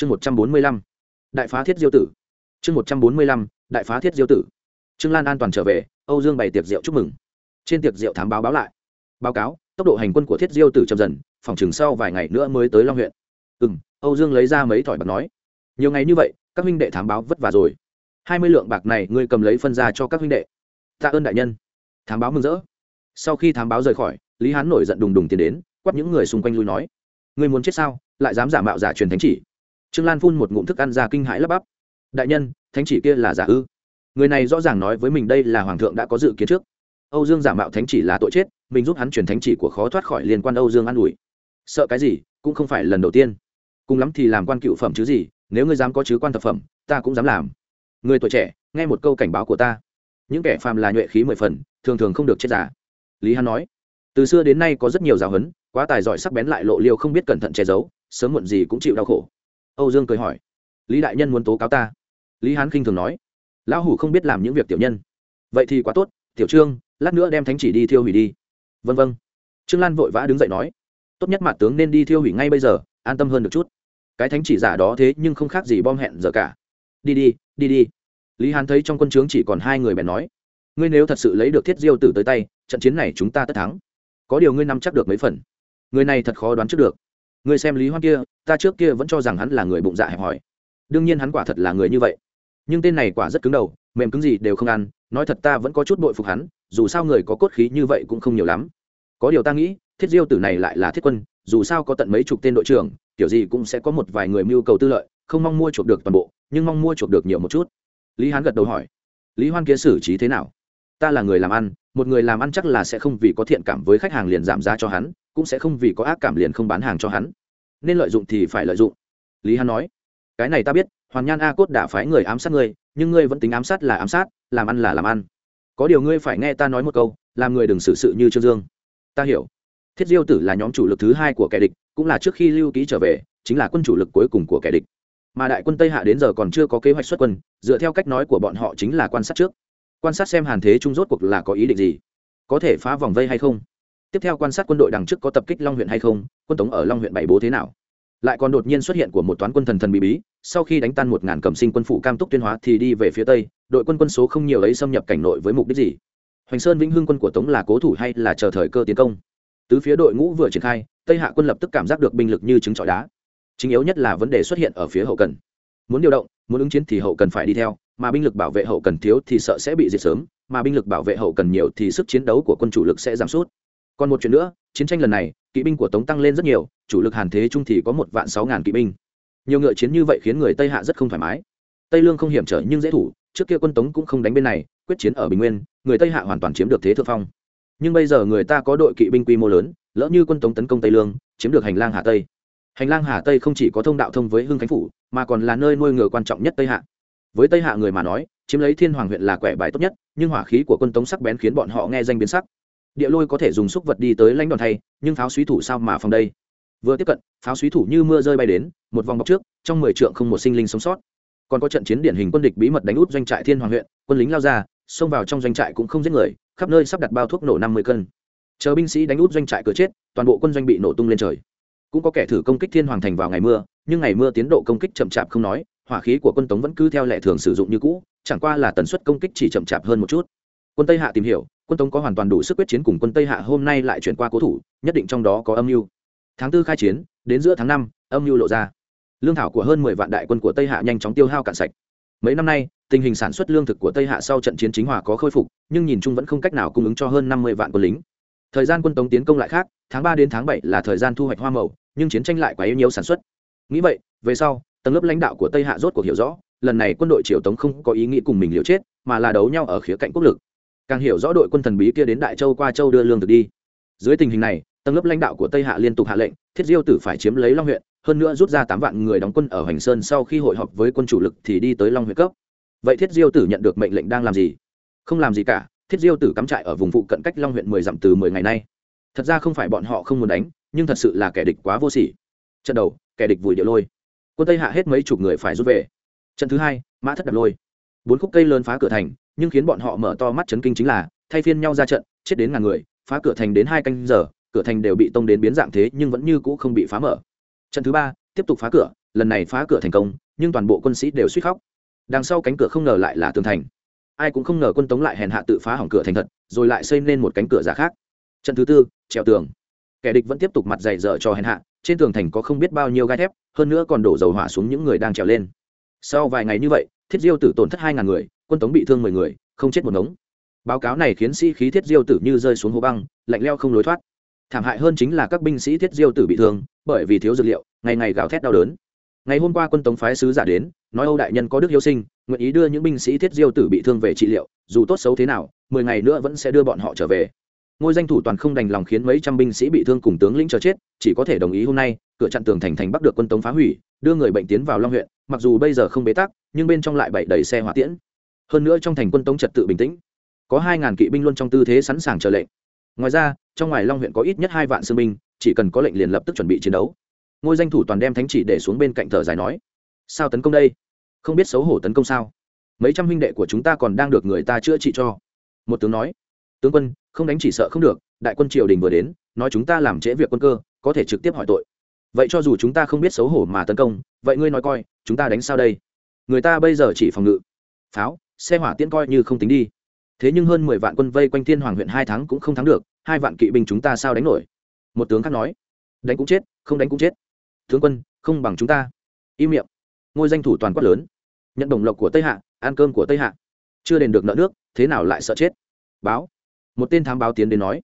chương một trăm bốn mươi lăm, đại phá thiết diêu tử. Chương một trăm bốn mươi lăm, đại phá thiết diêu tử. Trương lan an toàn trở về, âu dương bày tiệc rượu chúc mừng. Trên tiệc rượu thám báo báo lại. Báo cáo, tốc độ hành quân của thiết diêu tử chậm dần, phòng chừng sau vài ngày nữa mới tới long huyện. Ừ m âu dương lấy ra mấy thỏi bạc nói. Nhiều ngày như vậy, các huynh đệ thám báo vất vả rồi. Hai mươi lượng bạc này ngươi cầm lấy phân ra cho các huynh đệ. Tạ ơn đại nhân. Thám báo mừng rỡ. Sau khi thám báo rời khỏi, lý hán nổi giận đùng đùng tiến đến quắp những người xung quanh lui nói. Ngươi muốn chết sao? Lại dám giả mạo giả truyền thánh chỉ trương lan phun một ngụm thức ăn ra kinh hãi lắp bắp. Đại nhân, thánh chỉ kia là giả ư? Người này rõ ràng nói với mình đây là hoàng thượng đã có dự kiến trước. Âu dương giả mạo thánh chỉ là tội chết, mình giúp hắn chuyển thánh chỉ của khó thoát khỏi liên quan âu dương an ủi. Sợ cái gì, cũng không phải lần đầu tiên. Cùng lắm thì làm quan cựu phẩm chứ gì, nếu ngươi dám có chứ quan thập phẩm, ta cũng dám làm. Người tuổi trẻ, nghe một câu cảnh báo của ta. Những kẻ phàm là nhuệ khí mười phần, thường thường không được chết giả. Lý hắn nói, từ xưa đến nay có rất nhiều giáo huấn, quá tài giỏi sắc bén lại lộ liêu không biết cẩn thận che giấu, sớm muộn gì cũng chịu đau khổ âu dương cười hỏi. Lý đại nhân muốn tố cáo ta? Lý hán khinh thường nói. Lão hủ không biết làm những việc tiểu nhân. Vậy thì quá tốt, tiểu trương, lát nữa đem thánh chỉ đi thiêu hủy đi. Vân vân. Trương lan vội vã đứng dậy nói. Tốt nhất mặt tướng nên đi thiêu hủy ngay bây giờ, an tâm hơn được chút. Cái thánh chỉ giả đó thế nhưng không khác gì bom hẹn giờ cả. Đi đi đi đi. Lý hán thấy trong quân trướng chỉ còn hai người bèn nói. Ngươi nếu thật sự lấy được thiết diêu tử tới tay, trận chiến này chúng ta tất thắng. Có điều ngươi nắm chắc được mấy phần. Người này thật khó đoán trước được ngươi xem lý hoan kia, ta trước kia vẫn cho rằng hắn là người bụng dạ hẹp hòi. Đương nhiên hắn quả thật là người như vậy. Nhưng tên này quả rất cứng đầu, mềm cứng gì đều không ăn, nói thật ta vẫn có chút bội phục hắn, dù sao người có cốt khí như vậy cũng không nhiều lắm. Có điều ta nghĩ, thiết diêu tử này lại là thiết quân, dù sao có tận mấy chục tên đội trưởng, kiểu gì cũng sẽ có một vài người mưu cầu tư lợi, không mong mua chuộc được toàn bộ, nhưng mong mua chuộc được nhiều một chút. Lý hán gật đầu hỏi, lý hoan kia xử trí thế nào? Ta là người làm ăn, một người làm ăn chắc là sẽ không vì có thiện cảm với khách hàng liền giảm giá cho hắn cũng sẽ không vì có ác cảm liền không bán hàng cho hắn. Nên lợi dụng thì phải lợi dụng. Lý hắn nói, cái này ta biết, hoàn nhan a cốt đã phái người ám sát ngươi, nhưng ngươi vẫn tính ám sát là ám sát, làm ăn là làm ăn. Có điều ngươi phải nghe ta nói một câu, làm người đừng xử sự như trương dương. Ta hiểu. Thiết diêu tử là nhóm chủ lực thứ hai của kẻ địch, cũng là trước khi lưu ký trở về, chính là quân chủ lực cuối cùng của kẻ địch. Mà đại quân tây hạ đến giờ còn chưa có kế hoạch xuất quân, dựa theo cách nói của bọn họ chính là quan sát trước. Quan sát xem hàn thế trung rốt cuộc là có ý định gì. Có thể phá vòng vây hay không? Tiếp theo quan sát quân đội đằng trước có tập kích long huyện hay không, quân tống ở long huyện bảy bố thế nào. Lại còn đột nhiên xuất hiện của một toán quân thần thần bí bí, sau khi đánh tan một ngàn cầm sinh quân phụ cam túc tuyên hóa thì đi về phía tây, đội quân quân số không nhiều ấy xâm nhập cảnh nội với mục đích gì? Hoành sơn vĩnh hưng quân của tống là cố thủ hay là chờ thời cơ tiến công? Tứ phía đội ngũ vừa triển khai, tây hạ quân lập tức cảm giác được binh lực như trứng trọi đá. Chính yếu nhất là vấn đề xuất hiện ở phía hậu cần. Muốn điều động, muốn ứng chiến thì hậu cần phải đi theo, mà binh lực bảo vệ hậu cần thiếu thì sợ sẽ bị diệt sớm, mà binh lực bảo vệ hậu cần nhiều thì sức chiến đấu của quân chủ lực sẽ giảm sút còn một chuyện nữa, chiến tranh lần này, kỵ binh của tống tăng lên rất nhiều, chủ lực hàn thế trung thì có một vạn sáu ngàn kỵ binh. Nhiều ngựa chiến như vậy khiến người tây hạ rất không thoải mái. Tây lương không hiểm trở nhưng dễ thủ, trước kia quân tống cũng không đánh bên này, quyết chiến ở bình nguyên, người tây hạ hoàn toàn chiếm được thế thượng phong. Nhưng bây giờ người ta có đội kỵ binh quy mô lớn, lỡ như quân tống tấn công tây lương, chiếm được hành lang hà tây. Hành lang hà tây không chỉ có thông đạo thông với hưng khánh phủ, mà còn là nơi nuôi ngựa quan trọng nhất tây hạ. Với tây hạ người mà nói, chiếm lấy thiên hoàng huyện là quẻ bài tốt nhất, nhưng hỏa khí của quân tống sắc bén khiến bọn họ nghe danh biến sắc địa lôi có thể dùng xúc vật đi tới lãnh đòn thay, nhưng pháo suý thủ sao mà phòng đây? Vừa tiếp cận, pháo suý thủ như mưa rơi bay đến, một vòng bọc trước, trong mười trượng không một sinh linh sống sót. Còn có trận chiến điển hình quân địch bí mật đánh út doanh trại thiên hoàng huyện, quân lính lao ra, xông vào trong doanh trại cũng không giết người, khắp nơi sắp đặt bao thuốc nổ năm mươi cân. Chờ binh sĩ đánh út doanh trại cửa chết, toàn bộ quân doanh bị nổ tung lên trời. Cũng có kẻ thử công kích thiên hoàng thành vào ngày mưa, nhưng ngày mưa tiến độ công kích chậm chạp không nói, hỏa khí của quân tống vẫn cứ theo lệ thường sử dụng như cũ, chẳng qua là tần suất công kích chỉ chậm chạp hơn một chút. Quân tây hạ tìm hiểu quân tống có hoàn toàn đủ sức quyết chiến cùng quân tây hạ hôm nay lại chuyển qua cố thủ, nhất định trong đó có âm mưu. Tháng tư khai chiến, đến giữa tháng năm, âm mưu lộ ra. Lương thảo của hơn mười vạn đại quân của tây hạ nhanh chóng tiêu hao cạn sạch. Mấy năm nay, tình hình sản xuất lương thực của tây hạ sau trận chiến chính hòa có khôi phục, nhưng nhìn chung vẫn không cách nào cung ứng cho hơn năm mươi vạn quân lính. Thời gian quân tống tiến công lại khác, tháng ba đến tháng bảy là thời gian thu hoạch hoa màu, nhưng chiến tranh lại quá yếu nhiều sản xuất. Nghĩ vậy, về sau, tầng lớp lãnh đạo của tây hạ rốt cuộc hiểu rõ, lần này quân đội triều tống không có ý nghĩ cùng mình liều chết, mà là đấu nhau ở khía cạnh quốc lực càng hiểu rõ đội quân thần bí kia đến đại châu qua châu đưa lương thực đi. Dưới tình hình này, tầng lớp lãnh đạo của tây hạ liên tục hạ lệnh, thiết diêu tử phải chiếm lấy long huyện, hơn nữa rút ra tám vạn người đóng quân ở hoành sơn sau khi hội họp với quân chủ lực thì đi tới long huyện cấp. Vậy thiết diêu tử nhận được mệnh lệnh đang làm gì? Không làm gì cả, thiết diêu tử cắm trại ở vùng phụ cận cách long huyện mười dặm từ mười ngày nay. Thật ra không phải bọn họ không muốn đánh, nhưng thật sự là kẻ địch quá vô sỉ. Trận đầu, kẻ địch vùi địa lôi. Quân tây hạ hết mấy chục người phải rút về. Trận thứ hai, mã thất đập lôi bốn khúc cây lớn phá cửa thành, nhưng khiến bọn họ mở to mắt chấn kinh chính là, thay phiên nhau ra trận, chết đến ngàn người, phá cửa thành đến hai canh giờ, cửa thành đều bị tông đến biến dạng thế nhưng vẫn như cũ không bị phá mở. Trận thứ ba, tiếp tục phá cửa, lần này phá cửa thành công, nhưng toàn bộ quân sĩ đều suýt khóc. Đằng sau cánh cửa không ngờ lại là tường thành. Ai cũng không ngờ quân tống lại hèn hạ tự phá hỏng cửa thành thật, rồi lại xây nên một cánh cửa giả khác. Trận thứ tư, trèo tường. Kẻ địch vẫn tiếp tục mặt dày dở cho hèn hạ, trên tường thành có không biết bao nhiêu gai thép, hơn nữa còn đổ dầu hỏa xuống những người đang trèo lên. Sau vài ngày như vậy thiết diêu tử tổn thất hai ngàn người, quân tống bị thương mười người, không chết một ngống. Báo cáo này khiến sĩ khí thiết diêu tử như rơi xuống hố băng, lạnh leo không lối thoát. Thảm hại hơn chính là các binh sĩ thiết diêu tử bị thương, bởi vì thiếu dược liệu, ngày ngày gào thét đau đớn. Ngày hôm qua quân tống phái sứ giả đến, nói âu đại nhân có đức hiếu sinh, nguyện ý đưa những binh sĩ thiết diêu tử bị thương về trị liệu, dù tốt xấu thế nào, mười ngày nữa vẫn sẽ đưa bọn họ trở về ngôi danh thủ toàn không đành lòng khiến mấy trăm binh sĩ bị thương cùng tướng lĩnh chờ chết, chỉ có thể đồng ý hôm nay, cửa chặn tường thành thành bắc được quân tống phá hủy, đưa người bệnh tiến vào long huyện, mặc dù bây giờ không bế tắc, nhưng bên trong lại bậy đầy xe hỏa tiễn. Hơn nữa trong thành quân tống trật tự bình tĩnh. Có hai ngàn kỵ binh luôn trong tư thế sẵn sàng chờ lệnh. Ngoài ra, trong ngoài long huyện có ít nhất hai vạn sư binh, chỉ cần có lệnh liền lập tức chuẩn bị chiến đấu. Ngôi danh thủ toàn đem thánh chỉ để xuống bên cạnh thở dài nói, sao tấn công đây? Không biết xấu hổ tấn công sao? Mấy trăm huynh đệ của chúng ta còn đang được người ta chữa trị cho. Một tướng nói tướng quân, không đánh chỉ sợ không được, đại quân triều đình vừa đến, nói chúng ta làm trễ việc quân cơ, có thể trực tiếp hỏi tội. Vậy cho dù chúng ta không biết xấu hổ mà tấn công, vậy ngươi nói coi, chúng ta đánh sao đây? Người ta bây giờ chỉ phòng ngự. Pháo, xe hỏa tiễn coi như không tính đi. Thế nhưng hơn mười vạn quân vây quanh thiên hoàng huyện hai tháng cũng không thắng được, hai vạn kỵ binh chúng ta sao đánh nổi? Một tướng khác nói, đánh cũng chết, không đánh cũng chết. Tướng quân, không bằng chúng ta. Im miệng. Ngôi danh thủ toàn quát lớn. Nhận đồng lộc của tây hạ, ăn cơm của tây hạ. Chưa đền được nợ nước, thế nào lại sợ chết? Báo một tên thám báo tiến đến nói,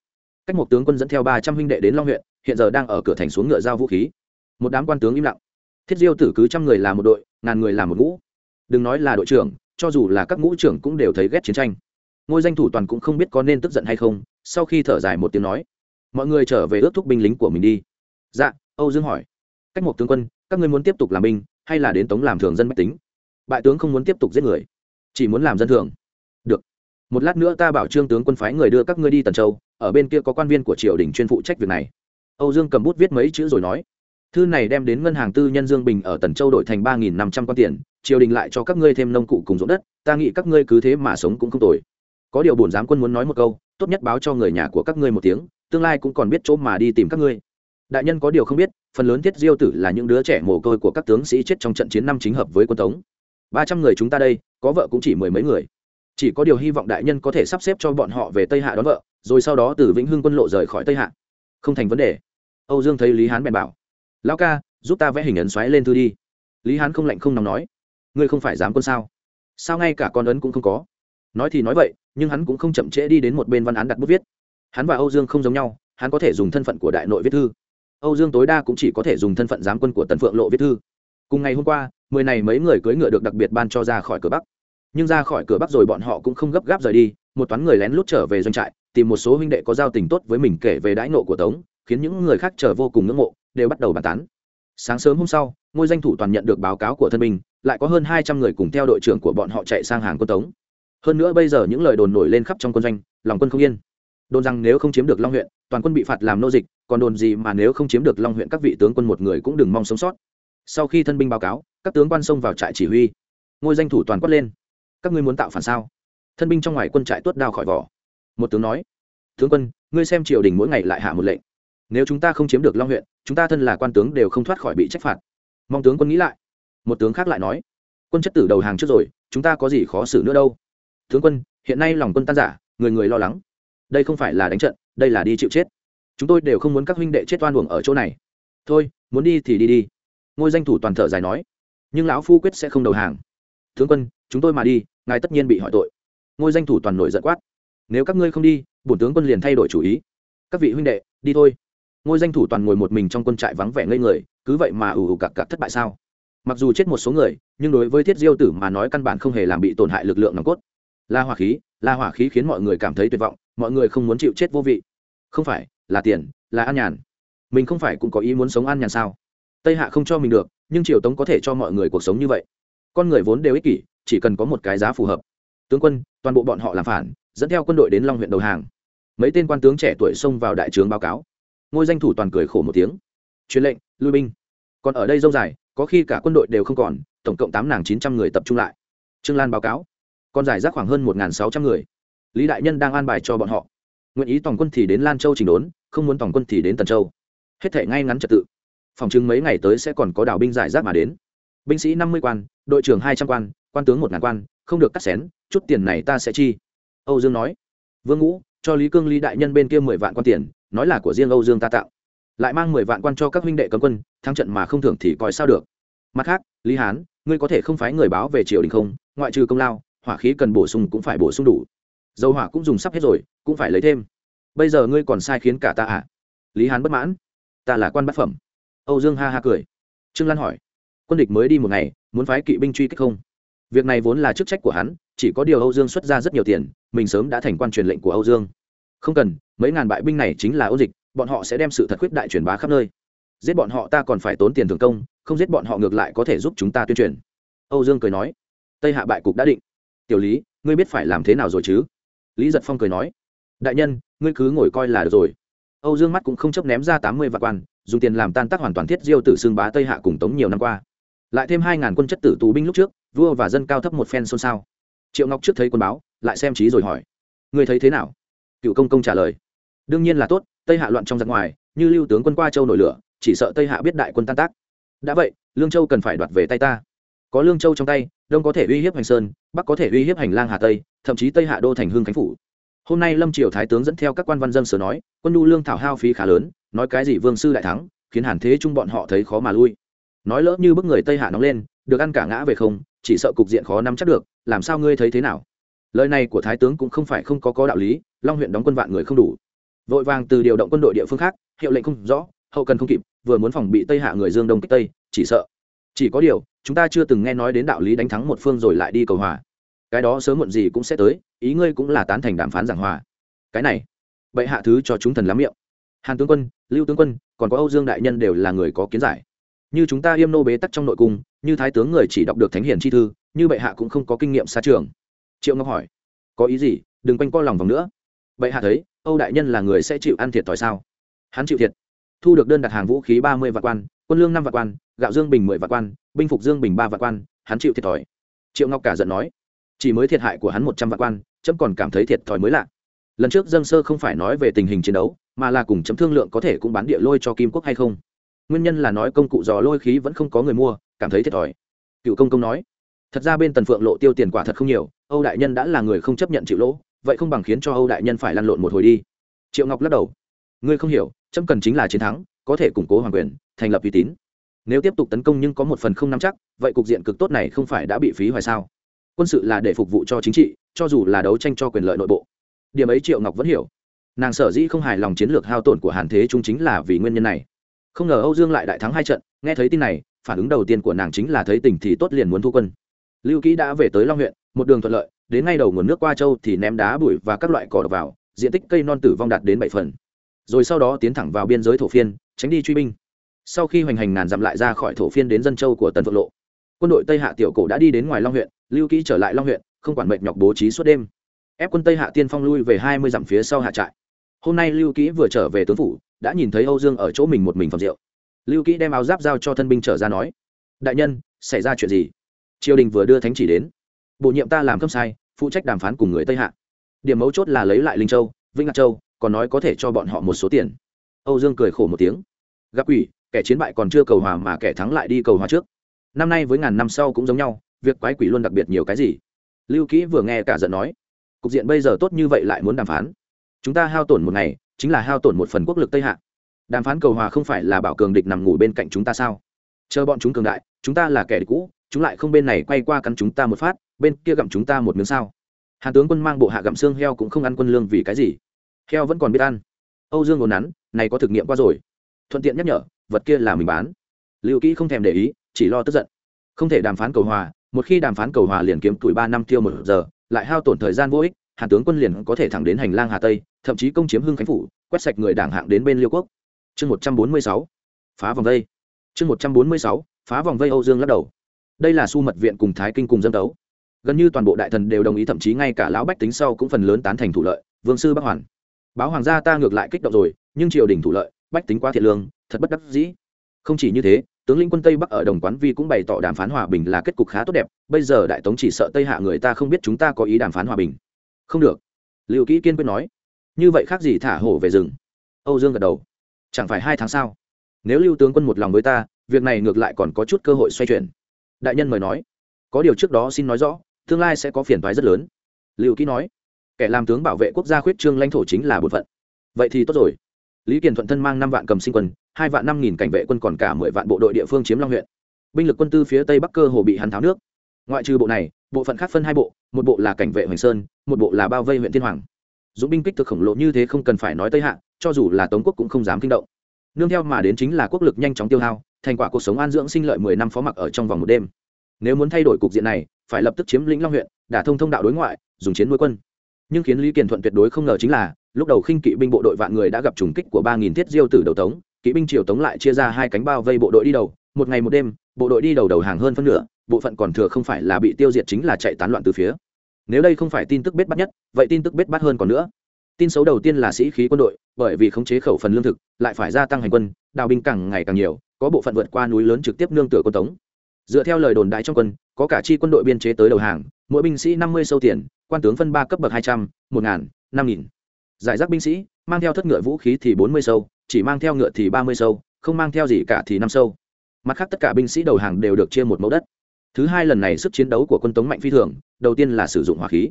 cách một tướng quân dẫn theo ba trăm huynh đệ đến long huyện, hiện giờ đang ở cửa thành xuống ngựa giao vũ khí. Một đám quan tướng im lặng. Thiết diêu tử cứ trăm người là một đội, ngàn người là một ngũ. Đừng nói là đội trưởng, cho dù là các ngũ trưởng cũng đều thấy ghét chiến tranh. Ngôi danh thủ toàn cũng không biết có nên tức giận hay không, sau khi thở dài một tiếng nói, mọi người trở về ước thúc binh lính của mình đi. Dạ âu dương hỏi. Cách một tướng quân, các ngươi muốn tiếp tục làm binh, hay là đến tống làm thường dân mách tính? Bại tướng không muốn tiếp tục giết người, chỉ muốn làm dân thường một lát nữa ta bảo trương tướng quân phái người đưa các ngươi đi tần châu, ở bên kia có quan viên của triều đình chuyên phụ trách việc này. Âu dương cầm bút viết mấy chữ rồi nói, thư này đem đến ngân hàng tư nhân dương bình ở tần châu đổi thành ba nghìn năm trăm quan tiền, triều đình lại cho các ngươi thêm nông cụ cùng ruộng đất, ta nghĩ các ngươi cứ thế mà sống cũng không tồi. Có điều bổn giám quân muốn nói một câu, tốt nhất báo cho người nhà của các ngươi một tiếng, tương lai cũng còn biết chỗ mà đi tìm các ngươi. Đại nhân có điều không biết, phần lớn thiết diêu tử là những đứa trẻ mồ côi của các tướng sĩ chết trong trận chiến năm chính hợp với quân tống. Ba trăm người chúng ta đây, có vợ cũng chỉ mười mấy người chỉ có điều hy vọng đại nhân có thể sắp xếp cho bọn họ về tây hạ đón vợ, rồi sau đó từ vĩnh hưng quân lộ rời khỏi tây hạ. Không thành vấn đề. Âu dương thấy lý hán bèn bảo, lão ca, giúp ta vẽ hình ấn xoáy lên thư đi. Lý hán không lạnh không nóng nói, ngươi không phải dám quân sao? Sao ngay cả con ấn cũng không có? Nói thì nói vậy, nhưng hắn cũng không chậm trễ đi đến một bên văn án đặt bút viết. Hắn và âu dương không giống nhau, hắn có thể dùng thân phận của đại nội viết thư. Âu dương tối đa cũng chỉ có thể dùng thân phận giám quân của tần phượng lộ viết thư. Cùng ngày hôm qua, mười này mấy người cưỡi ngựa được đặc biệt ban cho ra khỏi cửa bắc nhưng ra khỏi cửa bắc rồi bọn họ cũng không gấp gáp rời đi, một toán người lén lút trở về doanh trại, tìm một số huynh đệ có giao tình tốt với mình kể về đãi nộ của tống, khiến những người khác chờ vô cùng ngưỡng mộ, đều bắt đầu bàn tán. Sáng sớm hôm sau, ngôi danh thủ toàn nhận được báo cáo của thân mình lại có hơn hai trăm người cùng theo đội trưởng của bọn họ chạy sang hàng quân tống. Hơn nữa bây giờ những lời đồn nổi lên khắp trong quân doanh, lòng quân không yên. Đồn rằng nếu không chiếm được long huyện, toàn quân bị phạt làm nô dịch, còn đồn gì mà nếu không chiếm được long huyện các vị tướng quân một người cũng đừng mong sống sót. Sau khi thân binh báo cáo, các tướng quan xông vào trại chỉ huy. Ngôi danh thủ toàn quát lên các ngươi muốn tạo phản sao? Thân binh trong ngoài quân trại tuốt đao khỏi vỏ. Một tướng nói, tướng quân, ngươi xem triều đình mỗi ngày lại hạ một lệnh. Nếu chúng ta không chiếm được long huyện, chúng ta thân là quan tướng đều không thoát khỏi bị trách phạt. Mong tướng quân nghĩ lại. Một tướng khác lại nói, quân chất tử đầu hàng trước rồi, chúng ta có gì khó xử nữa đâu? Tướng quân, hiện nay lòng quân tan giả người người lo lắng. Đây không phải là đánh trận, đây là đi chịu chết. Chúng tôi đều không muốn các huynh đệ chết oan uổng ở chỗ này. Thôi, muốn đi thì đi đi. Ngôi danh thủ toàn thợ dài nói, nhưng lão phu quyết sẽ không đầu hàng. Tướng quân, chúng tôi mà đi ngài tất nhiên bị hỏi tội. Ngôi danh thủ toàn nổi giận quát. Nếu các ngươi không đi, bổn tướng quân liền thay đổi chủ ý. Các vị huynh đệ, đi thôi. Ngôi danh thủ toàn ngồi một mình trong quân trại vắng vẻ ngây người, cứ vậy mà ủ ủ cặc cặc thất bại sao? Mặc dù chết một số người, nhưng đối với thiết diêu tử mà nói căn bản không hề làm bị tổn hại lực lượng nòng cốt. La hỏa khí, la hỏa khí khiến mọi người cảm thấy tuyệt vọng, mọi người không muốn chịu chết vô vị. Không phải, là tiền, là an nhàn. Mình không phải cũng có ý muốn sống an nhàn sao? Tây hạ không cho mình được, nhưng triều tống có thể cho mọi người cuộc sống như vậy. Con người vốn đều ích kỷ chỉ cần có một cái giá phù hợp. Tướng quân, toàn bộ bọn họ làm phản, dẫn theo quân đội đến long huyện đầu hàng. Mấy tên quan tướng trẻ tuổi xông vào đại trướng báo cáo. Ngôi danh thủ toàn cười khổ một tiếng. Truyền lệnh, lui binh. Còn ở đây dâu dài, có khi cả quân đội đều không còn, tổng cộng tám nàng chín trăm người tập trung lại. Trương lan báo cáo. Còn giải rác khoảng hơn một sáu trăm người. Lý đại nhân đang an bài cho bọn họ. Nguyện ý tổng quân thì đến lan châu trình đốn, không muốn tổng quân thì đến tần châu. Hết thể ngay ngắn trật tự. Phòng chứng mấy ngày tới sẽ còn có đảo binh giải rác mà đến. Binh sĩ năm mươi quan, đội trưởng hai trăm quan quan tướng một ngàn quan, không được cắt xén, chút tiền này ta sẽ chi. Âu dương nói. Vương ngũ, cho lý cương lý đại nhân bên kia mười vạn quan tiền, nói là của riêng âu dương ta tạo. Lại mang mười vạn quan cho các huynh đệ cấm quân, thắng trận mà không thưởng thì coi sao được. Mặt khác, lý hán, ngươi có thể không phái người báo về triều đình không? Ngoại trừ công lao, hỏa khí cần bổ sung cũng phải bổ sung đủ. Dầu hỏa cũng dùng sắp hết rồi, cũng phải lấy thêm. Bây giờ ngươi còn sai khiến cả ta à? Lý hán bất mãn. Ta là quan bát phẩm. Âu dương ha ha cười. Trương lan hỏi. Quân địch mới đi một ngày, muốn phái kỵ binh truy kích không? Việc này vốn là chức trách của hắn, chỉ có điều âu dương xuất ra rất nhiều tiền, mình sớm đã thành quan truyền lệnh của âu dương. Không cần, mấy ngàn bại binh này chính là âu dịch, bọn họ sẽ đem sự thật khuyết đại truyền bá khắp nơi. Giết bọn họ ta còn phải tốn tiền thường công, không giết bọn họ ngược lại có thể giúp chúng ta tuyên truyền. Âu dương cười nói, tây hạ bại cục đã định. Tiểu lý, ngươi biết phải làm thế nào rồi chứ? Lý giật phong cười nói, đại nhân, ngươi cứ ngồi coi là được rồi. Âu dương mắt cũng không chấp ném ra tám mươi vạn quan, dùng tiền làm tan tác hoàn toàn thiết diêu tử xương bá tây hạ cùng tống nhiều năm qua. Lại thêm hai ngàn quân chất tử tù binh lúc trước vua và dân cao thấp một phen xôn xao. Triệu ngọc trước thấy quân báo, lại xem trí rồi hỏi người thấy thế nào? Cựu công công trả lời, đương nhiên là tốt, tây hạ loạn trong giặc ngoài, như lưu tướng quân qua châu nổi lửa, chỉ sợ tây hạ biết đại quân tan tác. Đã vậy, lương châu cần phải đoạt về tay ta. Có lương châu trong tay, đông có thể uy hiếp hành sơn, bắc có thể uy hiếp hành lang hà tây, thậm chí tây hạ đô thành hương khánh phủ. Hôm nay lâm triều thái tướng dẫn theo các quan văn dân sở nói, quân nhu lương thảo hao phí khá lớn, nói cái gì vương sư đại thắng, khiến hàn thế chung bọn họ thấy khó mà lui. Nói lỡ như bức người tây hạ nóng lên, được ăn cả ngã về không chỉ sợ cục diện khó nắm chắc được, làm sao ngươi thấy thế nào? Lời này của thái tướng cũng không phải không có có đạo lý, long huyện đóng quân vạn người không đủ. Vội vàng từ điều động quân đội địa phương khác, hiệu lệnh không rõ, hậu cần không kịp, vừa muốn phòng bị tây hạ người dương đông kích tây, chỉ sợ. Chỉ có điều, chúng ta chưa từng nghe nói đến đạo lý đánh thắng một phương rồi lại đi cầu hòa. Cái đó sớm muộn gì cũng sẽ tới, ý ngươi cũng là tán thành đàm phán giảng hòa. Cái này, bệ hạ thứ cho chúng thần lắm miệng. Hàn tướng quân, lưu tướng quân, còn có âu dương đại nhân đều là người có kiến giải. Như chúng ta yêm nô bế tắc trong nội cung như thái tướng người chỉ đọc được thánh hiền chi thư, như bệ hạ cũng không có kinh nghiệm xa trường. Triệu ngọc hỏi, có ý gì? Đừng quanh co lòng vòng nữa. Bệ hạ thấy, âu đại nhân là người sẽ chịu ăn thiệt thòi sao? Hắn chịu thiệt. Thu được đơn đặt hàng vũ khí ba mươi vạn quan, quân lương năm vạn quan, gạo dương bình mười vạn quan, binh phục dương bình ba vạn quan, hắn chịu thiệt thòi. Triệu ngọc cả giận nói, chỉ mới thiệt hại của hắn một trăm vạn quan, chấm còn cảm thấy thiệt thòi mới lạ. Lần trước dân sơ không phải nói về tình hình chiến đấu, mà là cùng chấm thương lượng có thể cũng bán địa lôi cho kim quốc hay không. Nguyên nhân là nói công cụ dò lôi khí vẫn không có người mua cảm thấy thiệt thòi. Cựu công công nói, thật ra bên tần phượng lộ tiêu tiền quả thật không nhiều, âu đại nhân đã là người không chấp nhận chịu lỗ, vậy không bằng khiến cho âu đại nhân phải lăn lộn một hồi đi. Triệu ngọc lắc đầu, ngươi không hiểu trâm cần chính là chiến thắng, có thể củng cố hoàng quyền, thành lập uy tín. Nếu tiếp tục tấn công nhưng có một phần không nắm chắc, vậy cục diện cực tốt này không phải đã bị phí hoài sao? Quân sự là để phục vụ cho chính trị, cho dù là đấu tranh cho quyền lợi nội bộ. Điểm ấy triệu ngọc vẫn hiểu. Nàng sở dĩ không hài lòng chiến lược hao tổn của hàn thế chúng chính là vì nguyên nhân này. Không ngờ âu dương lại đại thắng hai trận, nghe thấy tin này phản ứng đầu tiên của nàng chính là thấy tình thì tốt liền muốn thu quân. Lưu kỹ đã về tới long huyện, một đường thuận lợi, đến ngay đầu nguồn nước qua châu thì ném đá, bụi và các loại cỏ vào, diện tích cây non tử vong đạt đến bảy phần. Rồi sau đó tiến thẳng vào biên giới thổ phiên, tránh đi truy binh. Sau khi hoành hành ngàn dặm lại ra khỏi thổ phiên đến dân châu của tần phượng lộ, quân đội tây hạ tiểu cổ đã đi đến ngoài long huyện, lưu kỹ trở lại long huyện, không quản mệnh nhọc bố trí suốt đêm. Ép quân tây hạ tiên phong lui về hai mươi dặm phía sau hạ trại. Hôm nay lưu kỹ vừa trở về tướng phủ, đã nhìn thấy âu dương ở chỗ mình một mình phẩm rượu lưu kỹ đem áo giáp giao cho thân binh trở ra nói, đại nhân, xảy ra chuyện gì? Triều đình vừa đưa thánh chỉ đến. Bổ nhiệm ta làm khâm sai, phụ trách đàm phán cùng người tây hạ. Điểm mấu chốt là lấy lại linh châu, vĩnh ngạc châu, còn nói có thể cho bọn họ một số tiền. Âu dương cười khổ một tiếng. Gặp quỷ, kẻ chiến bại còn chưa cầu hòa mà kẻ thắng lại đi cầu hòa trước. Năm nay với ngàn năm sau cũng giống nhau, việc quái quỷ luôn đặc biệt nhiều cái gì? Lưu kỹ vừa nghe cả giận nói, cục diện bây giờ tốt như vậy lại muốn đàm phán. Chúng ta hao tổn một ngày, chính là hao tổn một phần quốc lực tây hạ đàm phán cầu hòa không phải là bảo cường địch nằm ngủ bên cạnh chúng ta sao? Chờ bọn chúng cường đại, chúng ta là kẻ địch cũ, chúng lại không bên này quay qua cắn chúng ta một phát, bên kia gặm chúng ta một miếng sao? Hàn tướng quân mang bộ hạ gặm xương heo cũng không ăn quân lương vì cái gì. Heo vẫn còn biết ăn. Âu dương ngồn nắn, này có thực nghiệm qua rồi. Thuận tiện nhắc nhở, vật kia là mình bán. Lưu kỹ không thèm để ý, chỉ lo tức giận. Không thể đàm phán cầu hòa, một khi đàm phán cầu hòa liền kiếm tuổi ba năm tiêu một giờ, lại hao tổn thời gian vô ích, hàn tướng quân liền có thể thẳng đến hành lang hà tây, thậm chí công chiếm hưng khánh phủ, quét sạch người đảng hạng đến bên liêu quốc chương một trăm bốn mươi sáu, phá vòng vây. Chương một trăm bốn mươi sáu, phá vòng vây âu dương lắc đầu. Đây là su mật viện cùng thái kinh cùng dân đấu gần như toàn bộ đại thần đều đồng ý, thậm chí ngay cả lão bách tính sau cũng phần lớn tán thành thủ lợi, vương sư bắc hoàn. Báo hoàng gia ta ngược lại kích động rồi, nhưng triều đình thủ lợi, bách tính quá thiệt lương, thật bất đắc dĩ. Không chỉ như thế, tướng lĩnh quân tây bắc ở đồng quán vi cũng bày tỏ đàm phán hòa bình là kết cục khá tốt đẹp, bây giờ đại tống chỉ sợ tây hạ người ta không biết chúng ta có ý đàm phán hòa bình. Không được. Liệu kỹ kiên quyết nói. Như vậy khác gì thả hổ về rừng. Âu dương gật đầu chẳng phải hai tháng sau nếu lưu tướng quân một lòng với ta, việc này ngược lại còn có chút cơ hội xoay chuyển. Đại nhân mời nói. Có điều trước đó xin nói rõ, tương lai sẽ có phiền toái rất lớn. Liệu Ký nói. Kẻ làm tướng bảo vệ quốc gia khuyết trương lãnh thổ chính là bổn phận. Vậy thì tốt rồi. Lý kiền thuận thân mang năm vạn cầm sinh quân, hai vạn năm nghìn cảnh vệ quân còn cả mười vạn bộ đội địa phương chiếm long huyện. Binh lực quân tư phía tây bắc cơ hồ bị hắn tháo nước. Ngoại trừ bộ này, bộ phận khác phân hai bộ, một bộ là cảnh vệ hoành sơn, một bộ là bao vây huyện thiên hoàng. Dũng binh kích thực khổng lồ như thế không cần phải nói tây hạ cho dù là tống quốc cũng không dám kinh động. Nương theo mà đến chính là quốc lực nhanh chóng tiêu hao, thành quả cuộc sống an dưỡng sinh lợi mười năm phó mặc ở trong vòng một đêm. Nếu muốn thay đổi cục diện này, phải lập tức chiếm lĩnh long huyện, đả thông thông đạo đối ngoại, dùng chiến nuôi quân. Nhưng khiến lý kiền thuận tuyệt đối không ngờ chính là, lúc đầu khinh kỵ binh bộ đội vạn người đã gặp trùng kích của ba nghìn thiết diêu tử đầu tống, kỵ binh triều tống lại chia ra hai cánh bao vây bộ đội đi đầu, một ngày một đêm, bộ đội đi đầu đầu hàng hơn phân nửa, bộ phận còn thừa không phải là bị tiêu diệt chính là chạy tán loạn từ phía. Nếu đây không phải tin tức bết bắt nhất, vậy tin tức bết bắt hơn còn nữa tin xấu đầu tiên là sĩ khí quân đội, bởi vì khống chế khẩu phần lương thực, lại phải gia tăng hành quân, đào binh càng ngày càng nhiều, có bộ phận vượt qua núi lớn trực tiếp nương tựa quân tống. Dựa theo lời đồn đại trong quân, có cả chi quân đội biên chế tới đầu hàng, mỗi binh sĩ năm mươi sâu tiền, quan tướng phân ba cấp bậc hai trăm, một ngàn, năm nghìn. Giải rác binh sĩ, mang theo thất ngựa vũ khí thì bốn mươi sâu, chỉ mang theo ngựa thì ba mươi sâu, không mang theo gì cả thì năm sâu. Mặt khác tất cả binh sĩ đầu hàng đều được chia một mẫu đất. Thứ hai lần này sức chiến đấu của quân tống mạnh phi thường, đầu tiên là sử dụng hỏa khí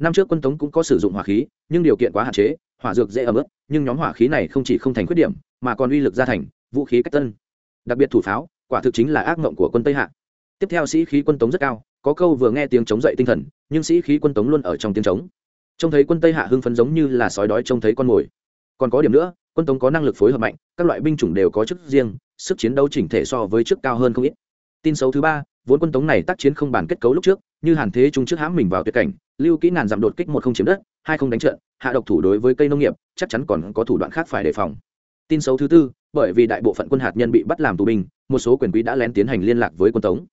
năm trước quân tống cũng có sử dụng hỏa khí, nhưng điều kiện quá hạn chế, hỏa dược dễ ấm ướt, nhưng nhóm hỏa khí này không chỉ không thành khuyết điểm, mà còn uy lực gia thành, vũ khí cách tân. Đặc biệt thủ pháo, quả thực chính là ác mộng của quân tây hạ. Tiếp theo sĩ khí quân tống rất cao, có câu vừa nghe tiếng chống dậy tinh thần, nhưng sĩ khí quân tống luôn ở trong tiếng trống trông thấy quân tây hạ hưng phấn giống như là sói đói trông thấy con mồi. Còn có điểm nữa, quân tống có năng lực phối hợp mạnh, các loại binh chủng đều có chức riêng, sức chiến đấu chỉnh thể so với trước cao hơn không ít. Tin xấu thứ ba, vốn quân tống này tác chiến không bàn kết cấu lúc trước như hàn thế trung trước hãm mình vào tuyệt cảnh, lưu kỹ ngàn dặm đột kích một không chiếm đất, hai không đánh trận, hạ độc thủ đối với cây nông nghiệp, chắc chắn còn có thủ đoạn khác phải đề phòng. Tin xấu thứ tư, bởi vì đại bộ phận quân hạt nhân bị bắt làm tù binh, một số quyền quý đã lén tiến hành liên lạc với quân tống.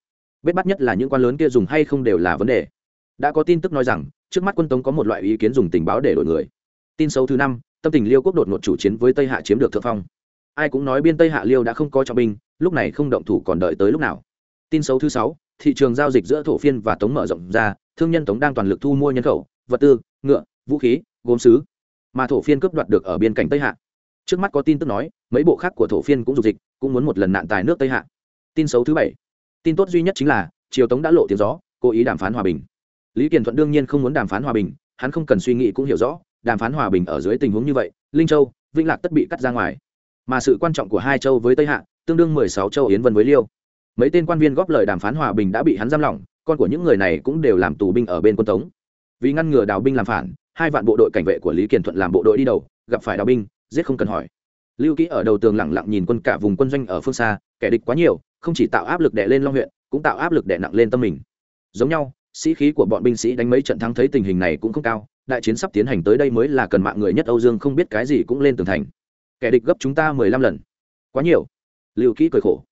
Bết bắt nhất là những quan lớn kia dùng hay không đều là vấn đề. Đã có tin tức nói rằng, trước mắt quân tống có một loại ý kiến dùng tình báo để đổi người. Tin xấu thứ năm, tâm tình liêu quốc đột ngột chủ chiến với tây hạ chiếm được thượng phong. Ai cũng nói biên tây hạ liêu đã không có trọng binh, lúc này không động thủ còn đợi tới lúc nào. Tin xấu thứ sáu thị trường giao dịch giữa thổ phiên và tống mở rộng ra, thương nhân tống đang toàn lực thu mua nhân khẩu, vật tư, ngựa, vũ khí, gốm xứ mà thổ phiên cướp đoạt được ở biên cảnh tây hạ. Trước mắt có tin tức nói, mấy bộ khác của thổ phiên cũng dục dịch, cũng muốn một lần nạn tài nước tây hạ. Tin xấu thứ bảy. Tin tốt duy nhất chính là, triều tống đã lộ tiếng gió, cố ý đàm phán hòa bình. Lý kiền thuận đương nhiên không muốn đàm phán hòa bình, hắn không cần suy nghĩ cũng hiểu rõ, đàm phán hòa bình ở dưới tình huống như vậy, linh châu, vĩnh lạc tất bị cắt ra ngoài. Mà sự quan trọng của hai châu với tây hạ, tương đương mười sáu châu yến vân với liêu mấy tên quan viên góp lời đàm phán hòa bình đã bị hắn giam lỏng, con của những người này cũng đều làm tù binh ở bên quân tống. Vì ngăn ngừa đào binh làm phản, hai vạn bộ đội cảnh vệ của lý kiền thuận làm bộ đội đi đầu, gặp phải đào binh, giết không cần hỏi. Lưu kỹ ở đầu tường lẳng lặng nhìn quân cả vùng quân doanh ở phương xa, kẻ địch quá nhiều, không chỉ tạo áp lực đè lên long huyện, cũng tạo áp lực đè nặng lên tâm mình. Giống nhau, sĩ khí của bọn binh sĩ đánh mấy trận thắng thấy tình hình này cũng không cao, đại chiến sắp tiến hành tới đây mới là cần mạng người nhất âu dương không biết cái gì cũng lên tường thành. Kẻ địch gấp chúng ta mười lăm lần. Quá nhiều. Lưu kỹ cười khổ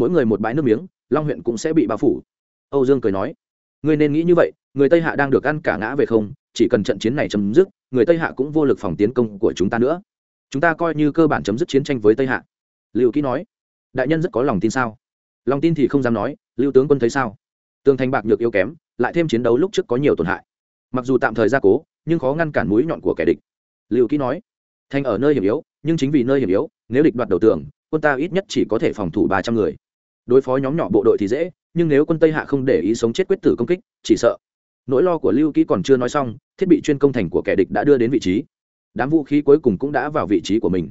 mỗi người một bãi nước miếng, long huyện cũng sẽ bị bao phủ. Âu dương cười nói, ngươi nên nghĩ như vậy, người tây hạ đang được ăn cả ngã về không, chỉ cần trận chiến này chấm dứt, người tây hạ cũng vô lực phòng tiến công của chúng ta nữa. Chúng ta coi như cơ bản chấm dứt chiến tranh với tây hạ. Lưu kỹ nói, đại nhân rất có lòng tin sao? Lòng tin thì không dám nói, lưu tướng quân thấy sao? Tường thành bạc nhược yếu kém, lại thêm chiến đấu lúc trước có nhiều tổn hại. Mặc dù tạm thời gia cố, nhưng khó ngăn cản mũi nhọn của kẻ địch. Lưu kỹ nói, thành ở nơi hiểm yếu, nhưng chính vì nơi hiểm yếu, nếu địch đoạt đầu tường, quân ta ít nhất chỉ có thể phòng thủ ba trăm người đối phó nhóm nhỏ bộ đội thì dễ, nhưng nếu quân tây hạ không để ý sống chết quyết tử công kích, chỉ sợ. Nỗi lo của lưu kỹ còn chưa nói xong, thiết bị chuyên công thành của kẻ địch đã đưa đến vị trí. Đám vũ khí cuối cùng cũng đã vào vị trí của mình.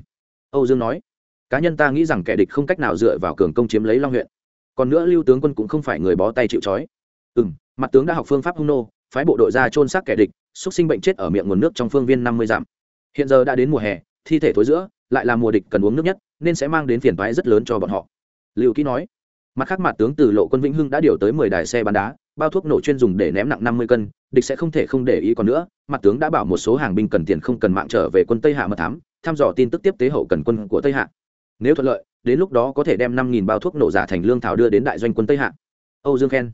Âu dương nói, cá nhân ta nghĩ rằng kẻ địch không cách nào dựa vào cường công chiếm lấy long huyện. Còn nữa lưu tướng quân cũng không phải người bó tay chịu trói. Ừ m mặt tướng đã học phương pháp hung nô, phái bộ đội ra trôn xác kẻ địch, xúc sinh bệnh chết ở miệng nguồn nước trong phương viên năm mươi dặm. Hiện giờ đã đến mùa hè, thi thể thối giữa, lại là mùa địch cần uống nước nhất, nên sẽ mang đến phiền toái rất lớn cho bọn họ. Lưu kỹ nói mặt khác mặt tướng từ lộ quân vĩnh hưng đã điều tới mười đài xe bắn đá, bao thuốc nổ chuyên dùng để ném nặng năm mươi cân, địch sẽ không thể không để ý còn nữa. Mặt tướng đã bảo một số hàng binh cần tiền không cần mạng trở về quân tây hạ mật thám, thăm dò tin tức tiếp tế hậu cần quân của tây hạ. Nếu thuận lợi, đến lúc đó có thể đem năm nghìn bao thuốc nổ giả thành lương thảo đưa đến đại doanh quân tây hạ. Âu dương khen.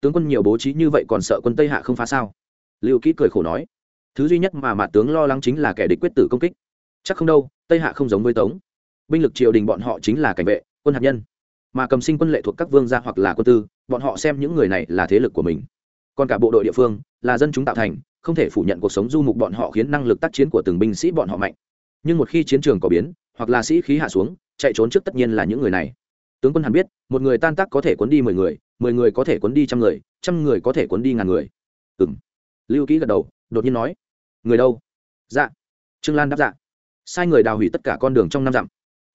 Tướng quân nhiều bố trí như vậy còn sợ quân tây hạ không phá sao? Lưu kỹ cười khổ nói. Thứ duy nhất mà mặt tướng lo lắng chính là kẻ địch quyết tử công kích. Chắc không đâu, tây hạ không giống với tống. Binh lực triều đình bọn họ chính là cảnh vệ, quân hạt nhân mà cầm sinh quân lệ thuộc các vương gia hoặc là quân tư, bọn họ xem những người này là thế lực của mình. Còn cả bộ đội địa phương là dân chúng tạo thành, không thể phủ nhận cuộc sống du mục bọn họ khiến năng lực tác chiến của từng binh sĩ bọn họ mạnh. Nhưng một khi chiến trường có biến, hoặc là sĩ khí hạ xuống, chạy trốn trước tất nhiên là những người này. Tướng quân hẳn biết, một người tan tác có thể cuốn đi mười người mười người có thể cuốn đi trăm người trăm người có thể cuốn đi ngàn người. Ừ m lưu Ký gật đầu, đột nhiên nói, người đâu? Dạ. Trương lan đáp dạ. Sai người đào hủy tất cả con đường trong năm dặm.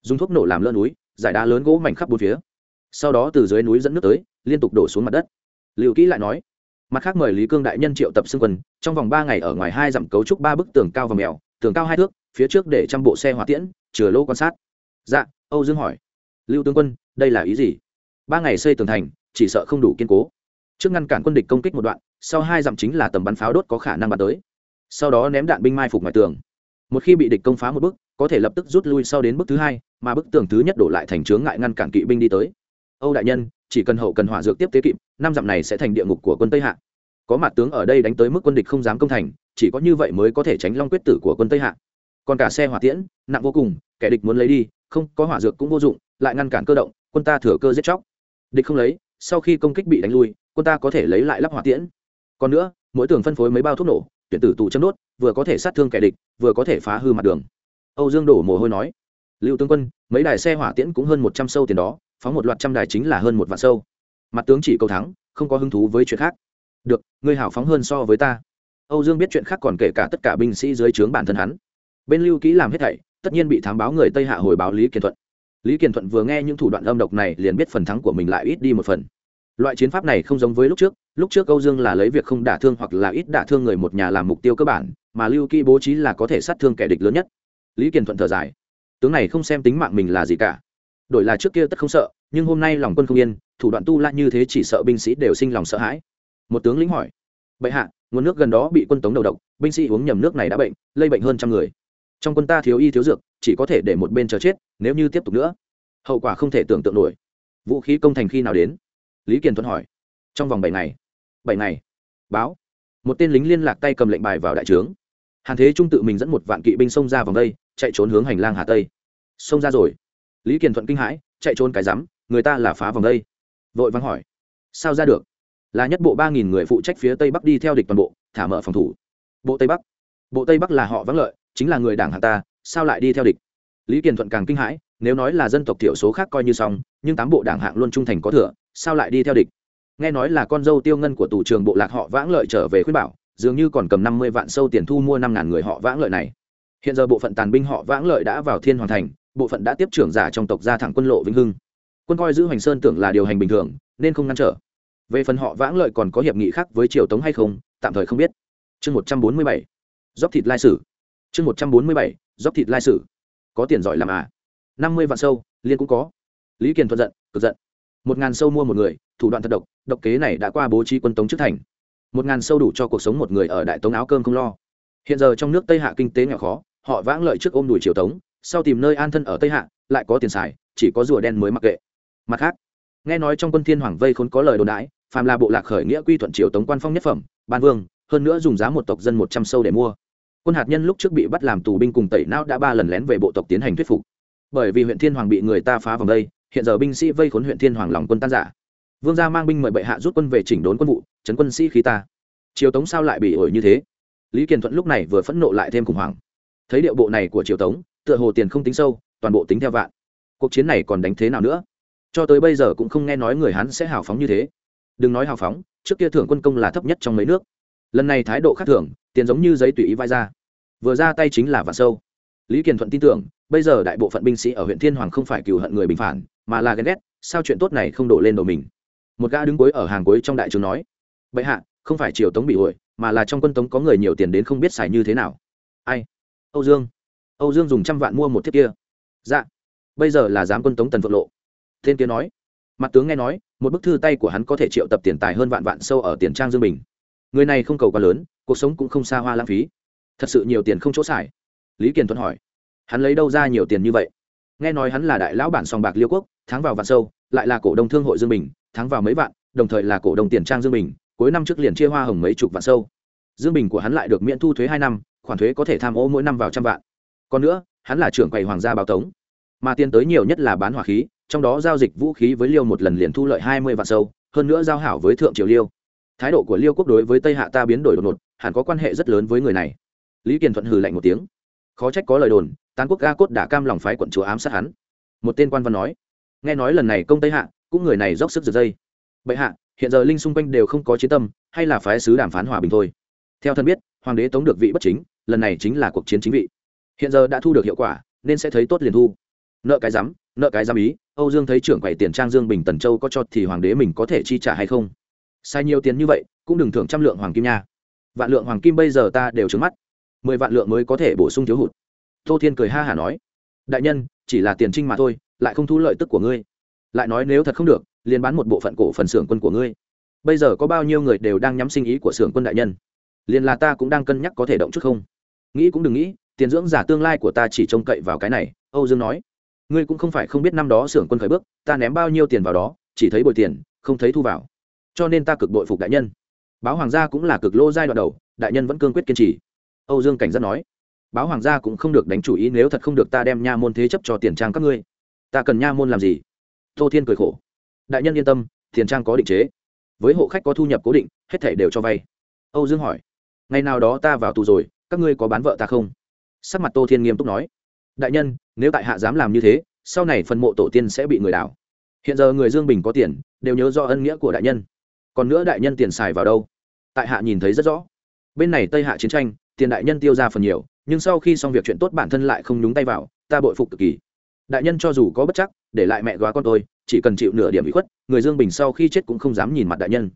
Dùng thuốc nổ làm lỡ núi giải đá lớn gỗ mảnh khắp bốn phía. Sau đó từ dưới núi dẫn nước tới, liên tục đổ xuống mặt đất. Lưu kỹ lại nói, mặt khác mời lý cương đại nhân triệu tập xưng quân, trong vòng ba ngày ở ngoài hai dặm cấu trúc ba bức tường cao và mèo, tường cao hai thước, phía trước để trăm bộ xe hỏa tiễn, chừa lô quan sát. Dạ âu dương hỏi. Lưu tướng quân, đây là ý gì? Ba ngày xây tường thành, chỉ sợ không đủ kiên cố. Trước ngăn cản quân địch công kích một đoạn, sau hai dặm chính là tầm bắn pháo đốt có khả năng bắn tới. Sau đó ném đạn binh mai phục ngoài tường. Một khi bị địch công phá một bước có thể lập tức rút lui sau đến bước thứ hai, mà bức tường thứ nhất đổ lại thành chướng ngại ngăn cản kỵ binh đi tới. Âu đại nhân, chỉ cần hậu cần hỏa dược tiếp tế kịp, năm dặm này sẽ thành địa ngục của quân tây hạ. Có mặt tướng ở đây đánh tới mức quân địch không dám công thành, chỉ có như vậy mới có thể tránh long quyết tử của quân tây hạ. Còn cả xe hỏa tiễn, nặng vô cùng, kẻ địch muốn lấy đi, không, có hỏa dược cũng vô dụng, lại ngăn cản cơ động, quân ta thừa cơ giết chóc. Địch không lấy, sau khi công kích bị đánh lui, quân ta có thể lấy lại lắp hỏa tiễn. Còn nữa, mỗi tường phân phối mấy bao thuốc nổ, tuyển tử tù châm đốt, vừa có thể sát thương kẻ địch, vừa có thể phá hư mặt đường âu dương đổ mồ hôi nói, lưu tướng quân, mấy đài xe hỏa tiễn cũng hơn một trăm sâu tiền đó, phóng một loạt trăm đài chính là hơn một vạn sâu. Mặt tướng chỉ cầu thắng, không có hứng thú với chuyện khác. Được, ngươi hảo phóng hơn so với ta. Âu dương biết chuyện khác còn kể cả tất cả binh sĩ dưới trướng bản thân hắn. Bên lưu kỹ làm hết thảy, tất nhiên bị thám báo người tây hạ hồi báo lý kiên thuận. Lý kiên thuận vừa nghe những thủ đoạn âm độc này liền biết phần thắng của mình lại ít đi một phần. Loại chiến pháp này không giống với lúc trước lúc trước âu dương là lấy việc không đả thương hoặc là ít đả thương người một nhà làm mục tiêu cơ bản, mà lưu kỹ bố trí là có thể sát thương kẻ địch lớn nhất lý kiên thuận thở dài. Tướng này không xem tính mạng mình là gì cả. Đổi là trước kia tất không sợ, nhưng hôm nay lòng quân không yên, thủ đoạn tu la như thế chỉ sợ binh sĩ đều sinh lòng sợ hãi. Một tướng lĩnh hỏi, bệ hạ, nguồn nước gần đó bị quân tống đầu độc, binh sĩ uống nhầm nước này đã bệnh, lây bệnh hơn trăm người. Trong quân ta thiếu y thiếu dược, chỉ có thể để một bên chờ chết, nếu như tiếp tục nữa. Hậu quả không thể tưởng tượng nổi. Vũ khí công thành khi nào đến? Lý kiền thuận hỏi. Trong vòng bảy ngày. Bảy ngày. Báo. Một tên lính liên lạc tay cầm lệnh bài vào đại trướng hàn thế trung tự mình dẫn một vạn kỵ binh xông ra vòng đây, chạy trốn hướng hành lang hà tây. Xông ra rồi. Lý kiền thuận kinh hãi, chạy trốn cái rắm, người ta là phá vòng đây. Vội vắng hỏi, sao ra được? Là nhất bộ ba nghìn người phụ trách phía tây bắc đi theo địch toàn bộ, thả mở phòng thủ. Bộ tây bắc? Bộ tây bắc là họ vắng lợi, chính là người đảng hạng ta, sao lại đi theo địch? Lý kiền thuận càng kinh hãi, nếu nói là dân tộc thiểu số khác coi như xong, nhưng tám bộ đảng hạng luôn trung thành có thừa, sao lại đi theo địch? Nghe nói là con dâu tiêu ngân của tù trường bộ lạc họ vãng lợi trở về khuyên bảo dường như còn cầm năm mươi vạn sâu tiền thu mua năm ngàn người họ vãng lợi này. Hiện giờ bộ phận tàn binh họ vãng lợi đã vào thiên hoàn thành, bộ phận đã tiếp trưởng giả trong tộc gia thẳng quân lộ vĩnh hưng. Quân coi giữ hoành sơn tưởng là điều hành bình thường, nên không ngăn trở. Về phần họ vãng lợi còn có hiệp nghị khác với triều tống hay không, tạm thời không biết. Chương một trăm bốn mươi bảy. Dốc thịt lai sử. Chương một trăm bốn mươi bảy. Dốc thịt lai sử. Có tiền giỏi làm à? Năm mươi vạn sâu, liên cũng có. Lý kiền thuận giận, cực giận. Một ngàn sâu mua một người, thủ đoạn thật độc độc kế này đã qua bố trí quân tống trước thành một ngàn sâu đủ cho cuộc sống một người ở đại tống áo cơm không lo. Hiện giờ trong nước tây hạ kinh tế nghèo khó, họ vãng lợi trước ôm đùi triều tống, sau tìm nơi an thân ở tây hạ, lại có tiền xài, chỉ có rùa đen mới mặc kệ. Mặt khác, nghe nói trong quân thiên hoàng vây khốn có lời đồn đãi, phàm là bộ lạc khởi nghĩa quy thuận triều tống quan phong nhất phẩm, ban vương, hơn nữa dùng giá một tộc dân một trăm sâu để mua. Quân hạt nhân lúc trước bị bắt làm tù binh cùng tẩy não đã ba lần lén về bộ tộc tiến hành thuyết phục. Bởi vì huyện thiên hoàng bị người ta phá vòng đây, hiện giờ binh sĩ vây khốn huyện thiên hoàng lòng quân tan giả vương gia mang binh mời bệ hạ rút quân về chỉnh đốn quân vụ, chấn quân sĩ khí ta. Triều tống sao lại bị ổi như thế? Lý kiền thuận lúc này vừa phẫn nộ lại thêm khủng hoảng. Thấy điệu bộ này của triều tống, tựa hồ tiền không tính sâu, toàn bộ tính theo vạn. Cuộc chiến này còn đánh thế nào nữa? Cho tới bây giờ cũng không nghe nói người hán sẽ hào phóng như thế. Đừng nói hào phóng, trước kia thưởng quân công là thấp nhất trong mấy nước. Lần này thái độ khác thường, tiền giống như giấy tùy ý vai ra. Vừa ra tay chính là vạn sâu. Lý kiền thuận tin tưởng, bây giờ đại bộ phận binh sĩ ở huyện thiên hoàng không phải cừu hận người bình phản, mà là ghen ghét, sao chuyện tốt này không đổ lên đầu mình? Một gã đứng cuối ở hàng cuối trong đại trường nói, bệ hạ, không phải triều tống bị ổi mà là trong quân tống có người nhiều tiền đến không biết xài như thế nào. Ai? Âu dương. Âu dương dùng trăm vạn mua một thiết kia. Dạ bây giờ là giám quân tống tần phượng lộ. Tên kia nói. Mặt tướng nghe nói, một bức thư tay của hắn có thể triệu tập tiền tài hơn vạn vạn sâu ở tiền trang dương bình. Người này không cầu quá lớn, cuộc sống cũng không xa hoa lãng phí. Thật sự nhiều tiền không chỗ xài. Lý kiền tuấn hỏi. Hắn lấy đâu ra nhiều tiền như vậy? Nghe nói hắn là đại lão bản sòng bạc liêu quốc tháng vào vạn sâu, lại là cổ đông thương hội dương bình tháng vào mấy vạn, đồng thời là cổ đông tiền trang dương bình, cuối năm trước liền chia hoa hồng mấy chục vạn sâu. Dương bình của hắn lại được miễn thu thuế hai năm, khoản thuế có thể tham ô mỗi năm vào trăm vạn. Còn nữa, hắn là trưởng quầy hoàng gia báo tống. Mà tiền tới nhiều nhất là bán hỏa khí, trong đó giao dịch vũ khí với liêu một lần liền thu lợi hai mươi vạn sâu, hơn nữa giao hảo với thượng triều liêu. Thái độ của liêu quốc đối với tây hạ ta biến đổi đột ngột, hẳn có quan hệ rất lớn với người này. Lý kiền thuận hừ lạnh một tiếng. Khó trách có lời đồn, tán quốc ga cốt đã cam lòng phái quận chúa ám sát hắn. Một tên quan văn nói. Nghe nói lần này công tây hạ cũng người này dốc sức giật dây. Bệ hạ, hiện giờ linh xung quanh đều không có chiến tâm, hay là phái sứ đàm phán hòa bình thôi. Theo thân biết, hoàng đế tống được vị bất chính, lần này chính là cuộc chiến chính vị. Hiện giờ đã thu được hiệu quả, nên sẽ thấy tốt liền thu. Nợ cái rắm nợ cái giám ý, âu dương thấy trưởng quầy tiền trang dương bình tần châu có cho thì hoàng đế mình có thể chi trả hay không? Sai nhiều tiền như vậy, cũng đừng thưởng trăm lượng hoàng kim nha. Vạn lượng hoàng kim bây giờ ta đều trứng mắt. Mười vạn lượng mới có thể bổ sung thiếu hụt. Tô thiên cười ha hả nói, đại nhân, chỉ là tiền trinh mà thôi, lại không thu lợi tức của ngươi lại nói nếu thật không được, liền bán một bộ phận cổ phần xưởng quân của ngươi. Bây giờ có bao nhiêu người đều đang nhắm sinh ý của xưởng quân đại nhân? Liền là ta cũng đang cân nhắc có thể động chút không? Nghĩ cũng đừng nghĩ, tiền dưỡng giả tương lai của ta chỉ trông cậy vào cái này, âu dương nói. Ngươi cũng không phải không biết năm đó xưởng quân khởi bước, ta ném bao nhiêu tiền vào đó, chỉ thấy bồi tiền, không thấy thu vào. Cho nên ta cực bội phục đại nhân. Báo hoàng gia cũng là cực lô giai đoạn đầu, đại nhân vẫn cương quyết kiên trì. Âu dương cảnh giác nói. Báo hoàng gia cũng không được đánh chủ ý, nếu thật không được ta đem nha môn thế chấp cho tiền trang các ngươi. Ta cần nha môn làm gì? Tô thiên cười khổ. Đại nhân yên tâm, tiền trang có định chế. Với hộ khách có thu nhập cố định, hết thể đều cho vay. Âu dương hỏi. Ngày nào đó ta vào tù rồi, các ngươi có bán vợ ta không? Sắc mặt tô thiên nghiêm túc nói. Đại nhân, nếu tại hạ dám làm như thế, sau này phần mộ tổ tiên sẽ bị người đảo. Hiện giờ người dương bình có tiền, đều nhớ do ân nghĩa của đại nhân. Còn nữa đại nhân tiền xài vào đâu? Tại hạ nhìn thấy rất rõ. Bên này tây hạ chiến tranh, tiền đại nhân tiêu ra phần nhiều, nhưng sau khi xong việc chuyện tốt bản thân lại không nhúng tay vào, ta bội phục cực kỳ. Đại nhân cho dù có bất chắc để lại mẹ góa con tôi, chỉ cần chịu nửa điểm bị khuất, người dương bình sau khi chết cũng không dám nhìn mặt đại nhân.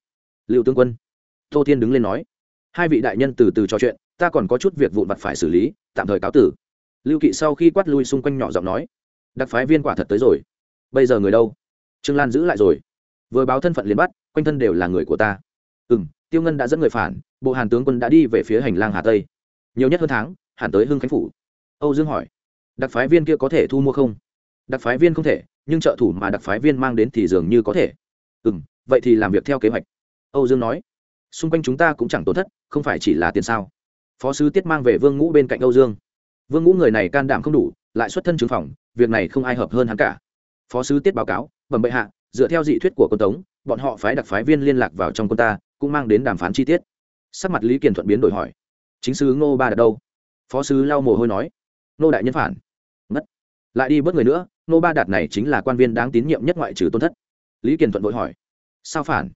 Liệu tướng quân. Tô thiên đứng lên nói, hai vị đại nhân từ từ trò chuyện, ta còn có chút việc vụn vặt phải xử lý, tạm thời cáo tử. Lưu kỵ sau khi quát lui xung quanh nhỏ giọng nói, đặc phái viên quả thật tới rồi. Bây giờ người đâu? Trương lan giữ lại rồi. Vừa báo thân phận liền bắt, quanh thân đều là người của ta. Ừ m tiêu ngân đã dẫn người phản, bộ hàn tướng quân đã đi về phía hành lang hà tây. Nhiều nhất hơn tháng, hẳn tới hưng khánh phủ. Âu dương hỏi, đặc phái viên kia có thể thu mua không? Đặc phái viên không thể nhưng trợ thủ mà đặc phái viên mang đến thì dường như có thể. Ừ m vậy thì làm việc theo kế hoạch. Âu dương nói. Xung quanh chúng ta cũng chẳng tổn thất, không phải chỉ là tiền sao. Phó sứ tiết mang về vương ngũ bên cạnh âu dương. Vương ngũ người này can đảm không đủ, lại xuất thân chứng phòng, việc này không ai hợp hơn hắn cả. Phó sứ tiết báo cáo, bẩm bệ hạ, dựa theo dị thuyết của quân tống, bọn họ phái đặc phái viên liên lạc vào trong quân ta, cũng mang đến đàm phán chi tiết. Sắc mặt lý kiền thuận biến đổi hỏi, chính sứ ngô ba đặt đâu? Phó sứ lau mồ hôi nói nô đại nhân phản. Mất lại đi bớt người nữa nô ba đạt này chính là quan viên đáng tín nhiệm nhất ngoại trừ tôn thất. Lý kiền thuận vội hỏi, sao phản?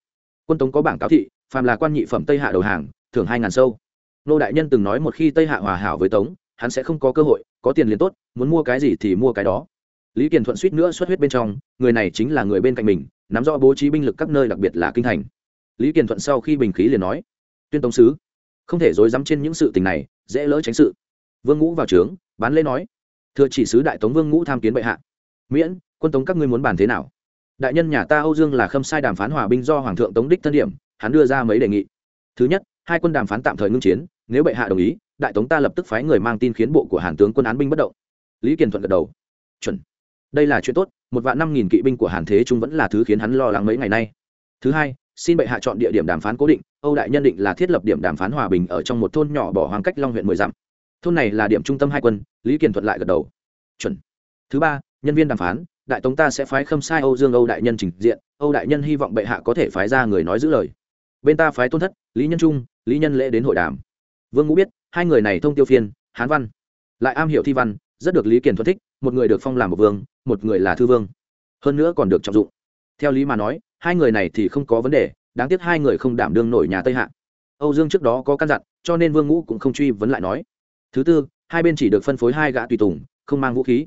Quân tống có bảng cáo thị, phàm là quan nhị phẩm tây hạ đầu hàng, thưởng hai ngàn sâu. Nô đại nhân từng nói một khi tây hạ hòa hảo với tống, hắn sẽ không có cơ hội, có tiền liền tốt, muốn mua cái gì thì mua cái đó. Lý kiền thuận suýt nữa xuất huyết bên trong, người này chính là người bên cạnh mình, nắm rõ bố trí binh lực các nơi đặc biệt là kinh thành. Lý kiền thuận sau khi bình khí liền nói, tuyên tống sứ, không thể dối dắm trên những sự tình này, dễ lỡ tránh sự. Vương ngũ vào trướng, bán lễ nói, thưa chỉ sứ đại tống vương ngũ tham kiến bệ hạ miễn, quân tống các ngươi muốn bàn thế nào? Đại nhân nhà ta âu dương là khâm sai đàm phán hòa binh do hoàng thượng tống đích thân điểm, hắn đưa ra mấy đề nghị. Thứ nhất, hai quân đàm phán tạm thời ngưng chiến, nếu bệ hạ đồng ý, đại tống ta lập tức phái người mang tin khiến bộ của hàn tướng quân án binh bất động. Lý kiền thuận gật đầu. Chuẩn. Đây là chuyện tốt, một vạn năm nghìn kỵ binh của hàn thế trung vẫn là thứ khiến hắn lo lắng mấy ngày nay. Thứ hai, xin bệ hạ chọn địa điểm đàm phán cố định, âu đại nhân định là thiết lập điểm đàm phán hòa bình ở trong một thôn nhỏ bỏ hoang cách long huyện mười dặm. Thôn này là điểm trung tâm hai quân, lý kiền thuận lại gật đầu. Chuẩn. Thứ ba nhân viên đàm phán, đại tống ta sẽ phái khâm sai âu dương âu đại nhân trình diện, âu đại nhân hy vọng bệ hạ có thể phái ra người nói giữ lời. Bên ta phái tôn thất, lý nhân trung, lý nhân lễ đến hội đàm. Vương ngũ biết, hai người này thông tiêu phiên, hán văn, lại am hiểu thi văn, rất được lý kiền thuận thích, một người được phong làm một vương, một người là thư vương. Hơn nữa còn được trọng dụng. Theo lý mà nói, hai người này thì không có vấn đề, đáng tiếc hai người không đảm đương nổi nhà tây hạ. Âu dương trước đó có căn dặn, cho nên vương ngũ cũng không truy vấn lại nói. Thứ tư, hai bên chỉ được phân phối hai gã tùy tùng, không mang vũ khí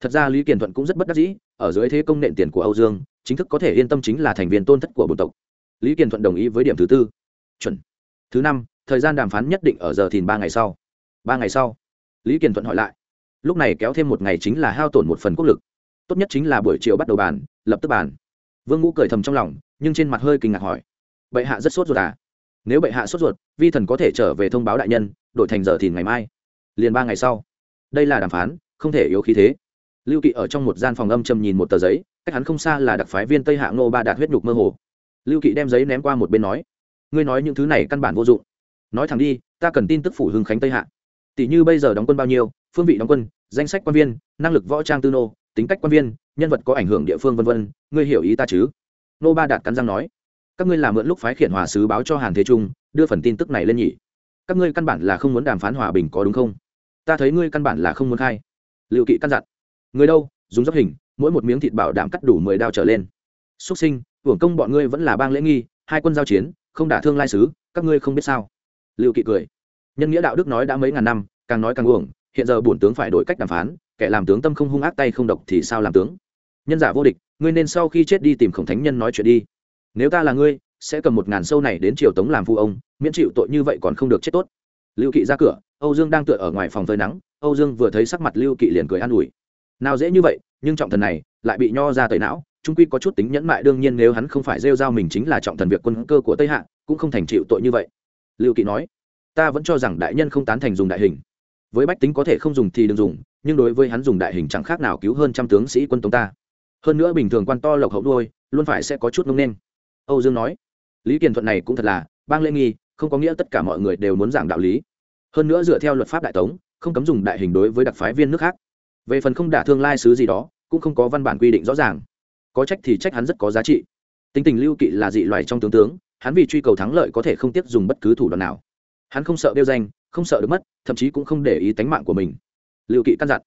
thật ra lý kiển thuận cũng rất bất đắc dĩ, ở dưới thế công nện tiền của âu dương, chính thức có thể yên tâm chính là thành viên tôn thất của bộ tộc. Lý kiển thuận đồng ý với điểm thứ tư. Chuẩn. Thứ năm, thời gian đàm phán nhất định ở giờ thìn ba ngày sau. Ba ngày sau, lý kiển thuận hỏi lại. Lúc này kéo thêm một ngày chính là hao tổn một phần quốc lực. Tốt nhất chính là buổi chiều bắt đầu bàn, lập tức bàn. Vương ngũ cười thầm trong lòng, nhưng trên mặt hơi kinh ngạc hỏi. Bệ hạ rất sốt ruột à? Nếu bệ hạ sốt ruột, vi thần có thể trở về thông báo đại nhân, đổi thành giờ thìn ngày mai. Liền ba ngày sau. Đây là đàm phán, không thể yếu khí thế lưu kỵ ở trong một gian phòng âm trầm nhìn một tờ giấy, cách hắn không xa là đặc phái viên tây hạ ngô ba đạt huyết nhục mơ hồ. Lưu kỵ đem giấy ném qua một bên nói, ngươi nói những thứ này căn bản vô dụng. Nói thẳng đi, ta cần tin tức phủ hưng khánh tây hạ. Tỷ như bây giờ đóng quân bao nhiêu, phương vị đóng quân, danh sách quan viên, năng lực võ trang tư nô, tính cách quan viên, nhân vật có ảnh hưởng địa phương vân vân, ngươi hiểu ý ta chứ? Nô ba đạt cắn răng nói, các ngươi làm mượn lúc phái khiển hòa sứ báo cho hàn thế trung, đưa phần tin tức này lên nhỉ. Các ngươi căn bản là không muốn đàm phán hòa bình có đúng không? Ta thấy ngươi căn bản là không muốn khai. Liệu kỵ căn dặn người đâu? Dùng dốc hình, mỗi một miếng thịt bảo đảm cắt đủ mười đao trở lên. Xuất sinh, hưởng công bọn ngươi vẫn là bang lễ nghi, hai quân giao chiến, không đả thương lai sứ các ngươi không biết sao. Liệu kỵ cười. Nhân nghĩa đạo đức nói đã mấy ngàn năm, càng nói càng uổng, hiện giờ bổn tướng phải đổi cách đàm phán, kẻ làm tướng tâm không hung ác tay không độc thì sao làm tướng? Nhân giả vô địch, ngươi nên sau khi chết đi tìm khổng thánh nhân nói chuyện đi. Nếu ta là ngươi, sẽ cầm một ngàn sâu này đến triều tống làm phu ông, miễn chịu tội như vậy còn không được chết tốt. Lưu kỵ ra cửa, âu dương đang tựa ở ngoài phòng phơi nắng, âu dương vừa thấy sắc mặt lưu kỵ liền cười an ủi nào dễ như vậy, nhưng trọng thần này lại bị nho ra tẩy não, trung quy có chút tính nhẫn mại, đương nhiên nếu hắn không phải rêu giao mình chính là trọng thần việc quân cơ của tây hạ, cũng không thành chịu tội như vậy. Lưu kỵ nói, ta vẫn cho rằng đại nhân không tán thành dùng đại hình. Với bách tính có thể không dùng thì đừng dùng, nhưng đối với hắn dùng đại hình chẳng khác nào cứu hơn trăm tướng sĩ quân tống ta. Hơn nữa bình thường quan to lộc hậu đuôi luôn phải sẽ có chút ngông nên âu dương nói, lý kiền thuận này cũng thật là bang lễ nghi, không có nghĩa tất cả mọi người đều muốn giảng đạo lý. Hơn nữa dựa theo luật pháp đại tống, không cấm dùng đại hình đối với đặc phái viên nước khác về phần không đả thương lai sứ gì đó, cũng không có văn bản quy định rõ ràng. Có trách thì trách hắn rất có giá trị. Tính tình lưu kỵ là dị loài trong tướng tướng, hắn vì truy cầu thắng lợi có thể không tiếc dùng bất cứ thủ đoạn nào. Hắn không sợ đeo danh, không sợ được mất, thậm chí cũng không để ý tánh mạng của mình. Lưu kỵ căn dặn,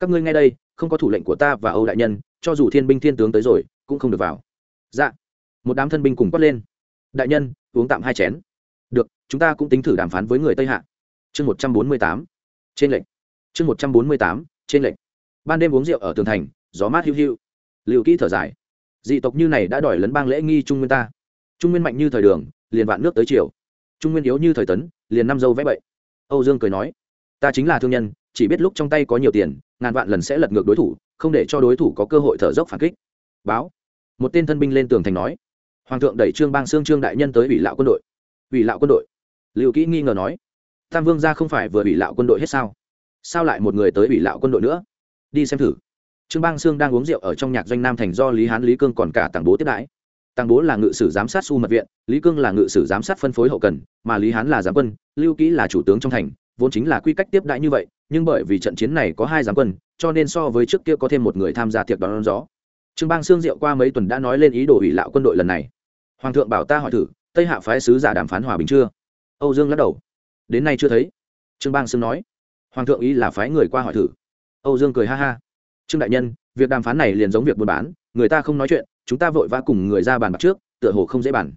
các ngươi ngay đây, không có thủ lệnh của ta và âu đại nhân, cho dù thiên binh thiên tướng tới rồi, cũng không được vào. Dạ. Một đám thân binh cùng quát lên, đại nhân, uống tạm hai chén. Được, chúng ta cũng tính thử đàm phán với người tây hạ. Chương một trăm bốn mươi tám, trên lệnh. Chương một trăm bốn mươi tám, trên lệnh ban đêm uống rượu ở tường thành, gió mát hiu hiu. Liệu kỹ thở dài. Dị tộc như này đã đòi lấn bang lễ nghi trung nguyên ta. Trung nguyên mạnh như thời đường, liền vạn nước tới triều. Trung nguyên yếu như thời tấn, liền năm dâu vẽ bậy. Âu dương cười nói, ta chính là thương nhân, chỉ biết lúc trong tay có nhiều tiền, ngàn vạn lần sẽ lật ngược đối thủ, không để cho đối thủ có cơ hội thở dốc phản kích. Báo. Một tên thân binh lên tường thành nói, hoàng thượng đẩy trương bang xương trương đại nhân tới ủy lạo quân đội. Ủy lạo quân đội? Liệu kỹ nghi ngờ nói, tam vương gia không phải vừa ủy lạo quân đội hết sao? Sao lại một người tới ủy lạo quân đội nữa? Đi xem thử. Trương bang sương đang uống rượu ở trong nhạc doanh nam thành do lý hán, lý cương còn cả tàng bố tiếp đãi. Tàng bố là ngự sử giám sát su mật viện, lý cương là ngự sử giám sát phân phối hậu cần, mà lý hán là giám quân, lưu kỹ là chủ tướng trong thành, vốn chính là quy cách tiếp đãi như vậy, nhưng bởi vì trận chiến này có hai giám quân, cho nên so với trước kia có thêm một người tham gia tiệc đón gió. Trương bang sương rượu qua mấy tuần đã nói lên ý đồ ủy lạo quân đội lần này. Hoàng thượng bảo ta hỏi thử, tây hạ phái sứ giả đàm phán hòa bình chưa? Âu dương lắc đầu. Đến nay chưa thấy. Trương bang sương nói. Hoàng thượng ý là phái người qua hỏi thử âu dương cười ha ha. Trương đại nhân, việc đàm phán này liền giống việc buôn bán, người ta không nói chuyện, chúng ta vội vã cùng người ra bàn bạc trước, tựa hồ không dễ bàn.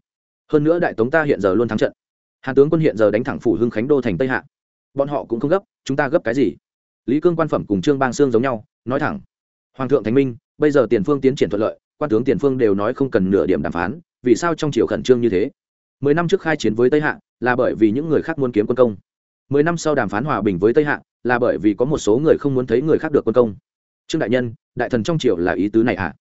Hơn nữa đại tống ta hiện giờ luôn thắng trận. Hàn tướng quân hiện giờ đánh thẳng phủ hưng khánh đô thành tây hạ. Bọn họ cũng không gấp, chúng ta gấp cái gì? Lý cương quan phẩm cùng trương bang sương giống nhau, nói thẳng. Hoàng thượng thánh minh, bây giờ tiền phương tiến triển thuận lợi, quan tướng tiền phương đều nói không cần nửa điểm đàm phán, vì sao trong chiều khẩn trương như thế? Mười năm trước khai chiến với tây hạ, là bởi vì những người khác muốn kiếm quân công mười năm sau đàm phán hòa bình với tây hạ, là bởi vì có một số người không muốn thấy người khác được quân công. Trương đại nhân, đại thần trong triều là ý tứ này à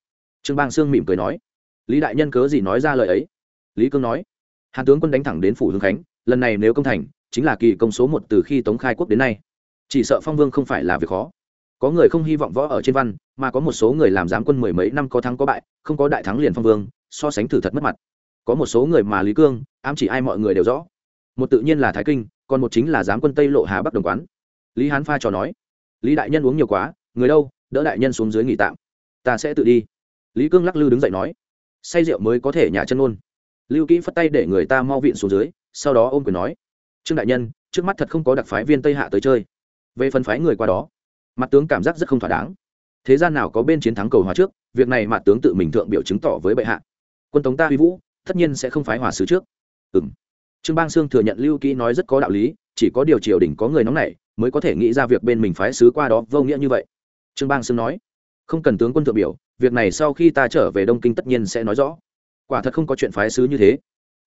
trương bang sương mỉm cười nói. Lý đại nhân cớ gì nói ra lời ấy? Lý cương nói. Hàn tướng quân đánh thẳng đến phủ hương khánh, lần này nếu công thành, chính là kỳ công số một từ khi tống khai quốc đến nay. Chỉ sợ phong vương không phải là việc khó. Có người không hy vọng võ ở trên văn, mà có một số người làm giám quân mười mấy năm có thắng có bại, không có đại thắng liền phong vương, so sánh thử thật mất mặt. Có một số người mà lý cương, ám chỉ ai mọi người đều rõ. Một tự nhiên là thái kinh còn một chính là giám quân tây lộ hà bắc đồng quán. Lý hán pha trò nói, lý đại nhân uống nhiều quá, người đâu, đỡ đại nhân xuống dưới nghỉ tạm, ta sẽ tự đi. Lý cương lắc lư đứng dậy nói, say rượu mới có thể nhả chân ôn lưu kỹ phất tay để người ta mau viện xuống dưới, sau đó ôm quyền nói, trương đại nhân, trước mắt thật không có đặc phái viên tây hạ tới chơi. Về phần phái người qua đó, mặt tướng cảm giác rất không thỏa đáng. Thế gian nào có bên chiến thắng cầu hòa trước, việc này mặt tướng tự mình thượng biểu chứng tỏ với bệ hạ. Quân tống ta huy vũ, tất nhiên sẽ không phái hòa sứ trước. Ừ m trương bang sương thừa nhận lưu kỹ nói rất có đạo lý, chỉ có điều triều đình có người nóng này mới có thể nghĩ ra việc bên mình phái sứ qua đó vô nghĩa như vậy. Trương bang sương nói, không cần tướng quân thượng biểu, việc này sau khi ta trở về đông kinh tất nhiên sẽ nói rõ. Quả thật không có chuyện phái sứ như thế.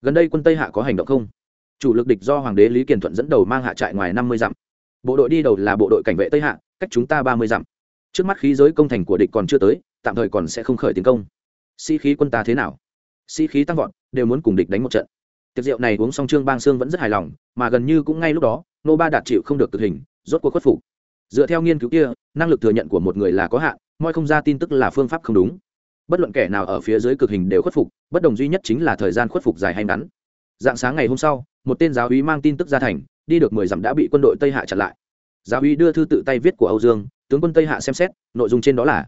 Gần đây quân tây hạ có hành động không? Chủ lực địch do hoàng đế lý kiền thuận dẫn đầu mang hạ trại ngoài năm mươi dặm. Bộ đội đi đầu là bộ đội cảnh vệ tây hạ, cách chúng ta ba mươi dặm. Trước mắt khí giới công thành của địch còn chưa tới, tạm thời còn sẽ không khởi tiến công. Sĩ、si、khí quân ta thế nào? Sĩ、si、khí tăng vọt, đều muốn cùng địch đánh một trận tiệc rượu này uống xong trương bang sương vẫn rất hài lòng, mà gần như cũng ngay lúc đó, nô ba đạt chịu không được cực hình, rốt cuộc khuất phục. Dựa theo nghiên cứu kia, năng lực thừa nhận của một người là có hạn moi không ra tin tức là phương pháp không đúng. Bất luận kẻ nào ở phía dưới cực hình đều khuất phục, bất đồng duy nhất chính là thời gian khuất phục dài hay ngắn. Dạng sáng ngày hôm sau, một tên giáo úy mang tin tức ra thành, đi được mười dặm đã bị quân đội tây hạ chặn lại. Giáo úy đưa thư tự tay viết của âu dương, tướng quân tây hạ xem xét, nội dung trên đó là,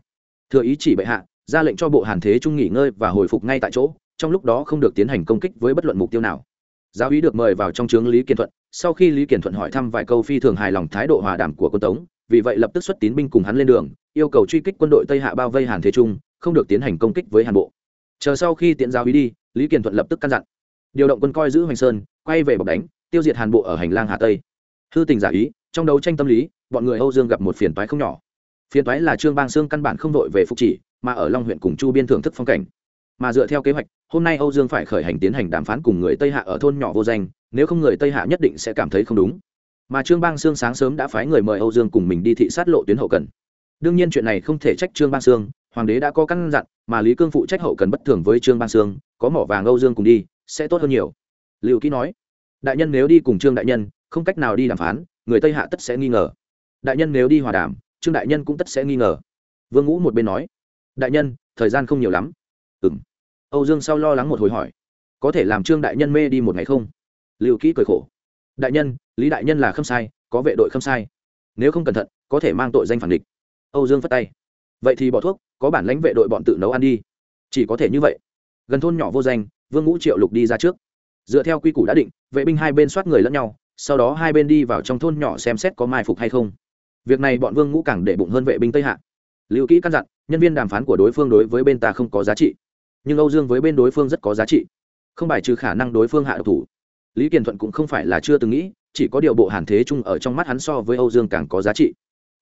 thừa ý chỉ bệ hạ, ra lệnh cho bộ hàn thế trung nghỉ ngơi và hồi phục ngay tại chỗ trong lúc đó không được tiến hành công kích với bất luận mục tiêu nào. Giáo úy được mời vào trong trướng lý kiên thuận, sau khi lý kiên thuận hỏi thăm vài câu phi thường hài lòng thái độ hòa đàm của quân tống, vì vậy lập tức xuất tín binh cùng hắn lên đường, yêu cầu truy kích quân đội tây hạ bao vây hàn thế trung, không được tiến hành công kích với hàn bộ. Chờ sau khi tiện giao ý đi, lý Kiên thuận lập tức căn dặn, điều động quân coi giữ hoành sơn, quay về bọc đánh, tiêu diệt hàn bộ ở hành lang hà tây. Hư tình giả ý, trong đấu tranh tâm lý, bọn người âu dương gặp một phiền toái không nhỏ. Phiền toái là trương bang sương căn bản không đội về phục chỉ, mà ở long huyện cùng chu biên thưởng thức phong cảnh mà dựa theo kế hoạch, hôm nay âu dương phải khởi hành tiến hành đàm phán cùng người tây hạ ở thôn nhỏ vô danh, nếu không người tây hạ nhất định sẽ cảm thấy không đúng. Mà trương bang sương sáng sớm đã phái người mời âu dương cùng mình đi thị sát lộ tuyến hậu cần. Đương nhiên chuyện này không thể trách trương bang sương, hoàng đế đã có căn dặn, mà lý cương phụ trách hậu cần bất thường với trương bang sương, có mỏ vàng âu dương cùng đi, sẽ tốt hơn nhiều. Liệu kỹ nói, đại nhân nếu đi cùng trương đại nhân, không cách nào đi đàm phán, người tây hạ tất sẽ nghi ngờ. Đại nhân nếu đi hòa đàm, trương đại nhân cũng tất sẽ nghi ngờ. Vương ngũ một bên nói, đại nhân, thời gian không nhiều lắm. Ừ âu dương sau lo lắng một hồi hỏi, có thể làm trương đại nhân mê đi một ngày không? Liệu kỹ cười khổ, đại nhân, lý đại nhân là không sai, có vệ đội không sai. Nếu không cẩn thận, có thể mang tội danh phản địch. Âu dương phất tay, vậy thì bỏ thuốc, có bản lãnh vệ đội bọn tự nấu ăn đi. Chỉ có thể như vậy. Gần thôn nhỏ vô danh, vương ngũ triệu lục đi ra trước. Dựa theo quy củ đã định, vệ binh hai bên soát người lẫn nhau, sau đó hai bên đi vào trong thôn nhỏ xem xét có mai phục hay không. Việc này bọn vương ngũ càng để bụng hơn vệ binh tây hạ. Lưu kỹ căn dặn, nhân viên đàm phán của đối phương đối với bên ta không có giá trị nhưng âu dương với bên đối phương rất có giá trị. Không bài trừ khả năng đối phương hạ độc thủ. Lý kiền thuận cũng không phải là chưa từng nghĩ, chỉ có điều bộ hàn thế chung ở trong mắt hắn so với âu dương càng có giá trị.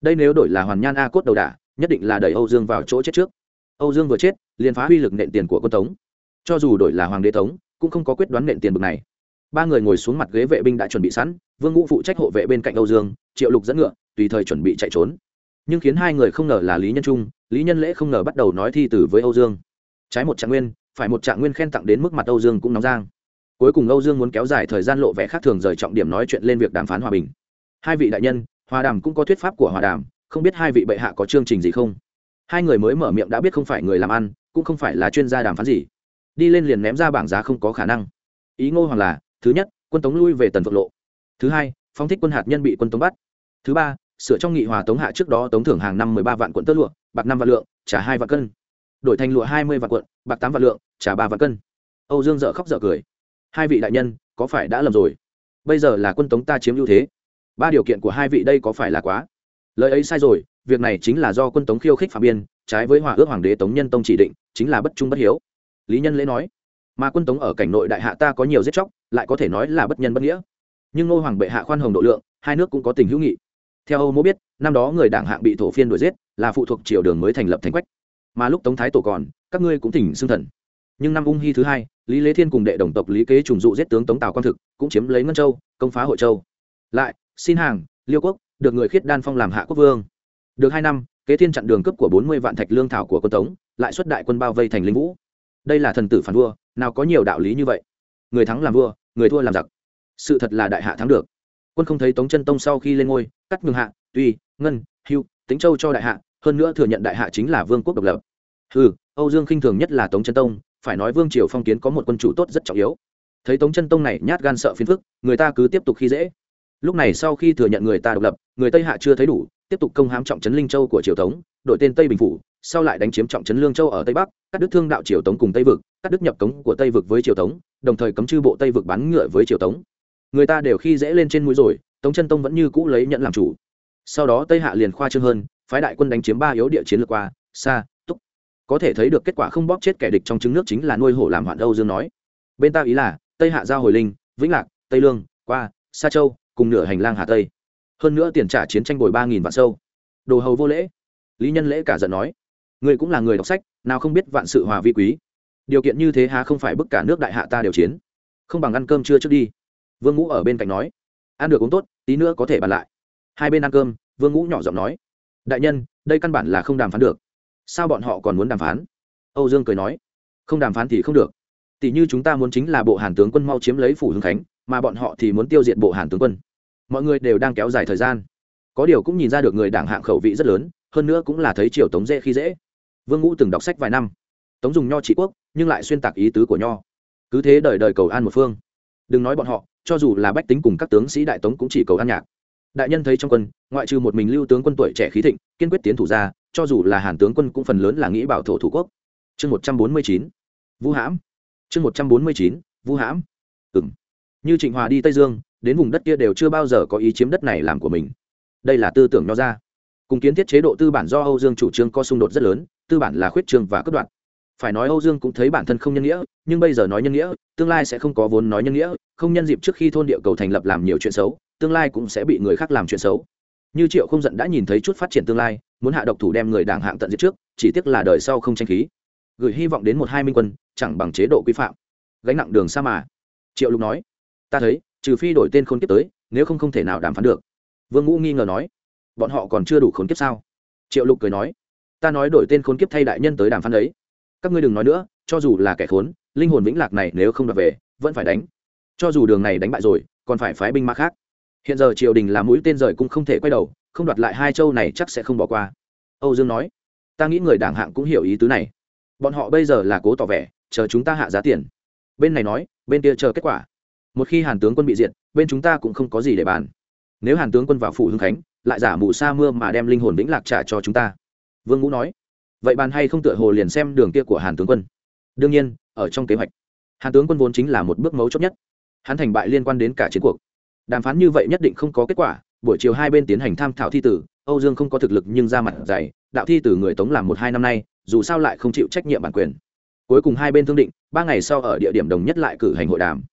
Đây nếu đổi là hoàn nhan a cốt đầu đà nhất định là đẩy âu dương vào chỗ chết trước. Âu dương vừa chết, liền phá huy lực nện tiền của quân tống. Cho dù đổi là hoàng đế tống, cũng không có quyết đoán nện tiền bực này. Ba người ngồi xuống mặt ghế vệ binh đã chuẩn bị sẵn, vương ngũ phụ trách hộ vệ bên cạnh âu dương, triệu lục dẫn ngựa, tùy thời chuẩn bị chạy trốn. Nhưng khiến hai người không ngờ là lý nhân trung, lý nhân lễ không ngờ bắt đầu nói thi tử với âu dương trái một trạng nguyên, phải một trạng nguyên khen tặng đến mức mặt âu dương cũng nóng giang cuối cùng âu dương muốn kéo dài thời gian lộ vẻ khác thường rời trọng điểm nói chuyện lên việc đàm phán hòa bình. Hai vị đại nhân, hòa đàm cũng có thuyết pháp của hòa đàm, không biết hai vị bệ hạ có chương trình gì không? Hai người mới mở miệng đã biết không phải người làm ăn, cũng không phải là chuyên gia đàm phán gì. Đi lên liền ném ra bảng giá không có khả năng. Ý ngô hoàng là, thứ nhất, quân tống lui về tần vượt lộ. Thứ hai phong thích quân hạt nhân bị quân tống bắt. Thứ ba, sửa trong nghị hòa tống hạ trước đó tống thưởng hàng năm mười ba vạn quận tơ lụa, bạc năm vạn lượng, trả hai vạn cân đổi thành lụa hai mươi vạn cuộn, bạc tám vạn lượng trả ba vạn cân. Âu dương dợ khóc dợ cười. Hai vị đại nhân, có phải đã lầm rồi? Bây giờ là quân tống ta chiếm ưu thế. Ba điều kiện của hai vị đây có phải là quá? Lời ấy sai rồi, việc này chính là do quân tống khiêu khích phạm biên trái với hòa ước hoàng đế tống nhân tông chỉ định, chính là bất trung bất hiếu. Lý nhân lễ nói, mà quân tống ở cảnh nội đại hạ ta có nhiều giết chóc, lại có thể nói là bất nhân bất nghĩa. Nhưng ngô hoàng bệ hạ khoan hồng độ lượng, hai nước cũng có tình hữu nghị. Theo âu mô biết, năm đó người đảng hạng bị thổ phiên đuổi giết, là phụ thuộc triều đường mới thành lập thành quách mà lúc tống thái tổ còn, các ngươi cũng thỉnh xưng thần. Nhưng năm ung hy thứ hai, lý lễ thiên cùng đệ đồng tộc lý kế trùng dụ giết tướng tống tào quang thực, cũng chiếm lấy ngân châu, công phá hội châu. Lại, xin hàng, liêu quốc, được người khiết đan phong làm hạ quốc vương. Được hai năm, kế thiên chặn đường cấp của bốn mươi vạn thạch lương thảo của quân tống, lại xuất đại quân bao vây thành linh vũ. Đây là thần tử phản vua, nào có nhiều đạo lý như vậy. Người thắng làm vua, người thua làm giặc. Sự thật là đại hạ thắng được. Quân không thấy tống chân tông sau khi lên ngôi, cắt ngừng hạ, tuy, ngân, hưu tính châu cho đại hạ hơn nữa thừa nhận đại hạ chính là vương quốc độc lập. Ừ âu dương khinh thường nhất là tống chân tông, phải nói vương triều phong kiến có một quân chủ tốt rất trọng yếu. Thấy tống chân tông này nhát gan sợ phiền phức, người ta cứ tiếp tục khi dễ. Lúc này sau khi thừa nhận người ta độc lập, người tây hạ chưa thấy đủ, tiếp tục công hãm trọng trấn linh châu của triều tống, đội tên tây bình phủ, sau lại đánh chiếm trọng trấn lương châu ở tây bắc, cắt đứt thương đạo triều tống cùng tây vực, cắt đứt nhập cống của tây vực với triều tống, đồng thời cấm chư bộ tây vực bán ngựa với triều tống. Người ta đều khi dễ lên trên mũi rồi, tống chân tông vẫn như cũ lấy nhận làm chủ. Sau đó tây hạ liền khoa trương hơn phái đại quân đánh chiếm ba yếu địa chiến lược qua xa túc. Có thể thấy được kết quả không bóp chết kẻ địch trong trứng nước chính là nuôi hổ làm hoạn âu dương nói. Bên ta ý là, tây hạ giao hồi linh, vĩnh lạc, tây lương, qua, sa châu, cùng nửa hành lang hà tây. Hơn nữa tiền trả chiến tranh bồi ba nghìn vạn sâu. Đồ hầu vô lễ. Lý nhân lễ cả giận nói. Người cũng là người đọc sách, nào không biết vạn sự hòa vi quý. Điều kiện như thế há không phải bức cả nước đại hạ ta đều chiến. Không bằng ăn cơm chưa trước đi. Vương ngũ ở bên cạnh nói. Ăn được uống tốt, tí nữa có thể bàn lại. Hai bên ăn cơm, vương ngũ nhỏ giọng nói đại nhân, đây căn bản là không đàm phán được. Sao bọn họ còn muốn đàm phán? Âu dương cười nói. Không đàm phán thì không được. Tỷ như chúng ta muốn chính là bộ hàn tướng quân mau chiếm lấy phủ hưng khánh, mà bọn họ thì muốn tiêu diệt bộ hàn tướng quân. Mọi người đều đang kéo dài thời gian. Có điều cũng nhìn ra được người đảng hạng khẩu vị rất lớn, hơn nữa cũng là thấy triều tống dễ khi dễ. Vương ngũ từng đọc sách vài năm. Tống dùng nho trị quốc, nhưng lại xuyên tạc ý tứ của nho. Cứ thế đời đời cầu an một phương. Đừng nói bọn họ, cho dù là bách tính cùng các tướng sĩ đại tống cũng chỉ cầu an nhạc đại nhân thấy trong quân, ngoại trừ một mình lưu tướng quân tuổi trẻ khí thịnh, kiên quyết tiến thủ ra, cho dù là hàn tướng quân cũng phần lớn là nghĩ bảo thổ thủ quốc. Chương một trăm bốn mươi chín, vũ hãm. Chương một trăm bốn mươi chín, vũ hãm. Ừng như trịnh hòa đi tây dương, đến vùng đất kia đều chưa bao giờ có ý chiếm đất này làm của mình. Đây là tư tưởng nho ra. Cùng kiến thiết chế độ tư bản do âu dương chủ trương có xung đột rất lớn, tư bản là khuyết trương và cất đoạn phải nói âu dương cũng thấy bản thân không nhân nghĩa, nhưng bây giờ nói nhân nghĩa, tương lai sẽ không có vốn nói nhân nghĩa, không nhân dịp trước khi thôn địa cầu thành lập làm nhiều chuyện xấu tương lai cũng sẽ bị người khác làm chuyện xấu. Như triệu không giận đã nhìn thấy chút phát triển tương lai, muốn hạ độc thủ đem người đảng hạng tận diệt trước, chỉ tiếc là đời sau không tranh khí. Gửi hy vọng đến một hai minh quân, chẳng bằng chế độ quy phạm. Gánh nặng đường xa mà. Triệu lục nói, ta thấy, trừ phi đổi tên khôn kiếp tới, nếu không không thể nào đàm phán được. Vương ngũ nghi ngờ nói, bọn họ còn chưa đủ khốn kiếp sao? Triệu lục cười nói, ta nói đổi tên khốn kiếp thay đại nhân tới đàm phán ấy các ngươi đừng nói nữa, cho dù là kẻ khốn, linh hồn vĩnh lạc này nếu không đập về, vẫn phải đánh. Cho dù đường này đánh bại rồi, còn phải phái binh mã khác hiện giờ triều đình làm mũi tên rời cũng không thể quay đầu, không đoạt lại hai châu này chắc sẽ không bỏ qua. Âu dương nói, ta nghĩ người đảng hạng cũng hiểu ý tứ này. Bọn họ bây giờ là cố tỏ vẻ, chờ chúng ta hạ giá tiền. Bên này nói, bên kia chờ kết quả. Một khi hàn tướng quân bị diệt, bên chúng ta cũng không có gì để bàn. Nếu hàn tướng quân vào phủ hưng khánh, lại giả mù sa mưa mà đem linh hồn vĩnh lạc trả cho chúng ta. Vương ngũ nói, vậy bàn hay không tựa hồ liền xem đường kia của hàn tướng quân? Đương nhiên, ở trong kế hoạch. Hàn tướng quân vốn chính là một bước mấu chốt nhất. Hắn thành bại liên quan đến cả chiến cuộc đàm phán như vậy nhất định không có kết quả, buổi chiều hai bên tiến hành tham thảo thi tử, âu dương không có thực lực nhưng ra mặt dày, đạo thi tử người tống làm một hai năm nay, dù sao lại không chịu trách nhiệm bản quyền. Cuối cùng hai bên thương định, ba ngày sau ở địa điểm đồng nhất lại cử hành hội đàm.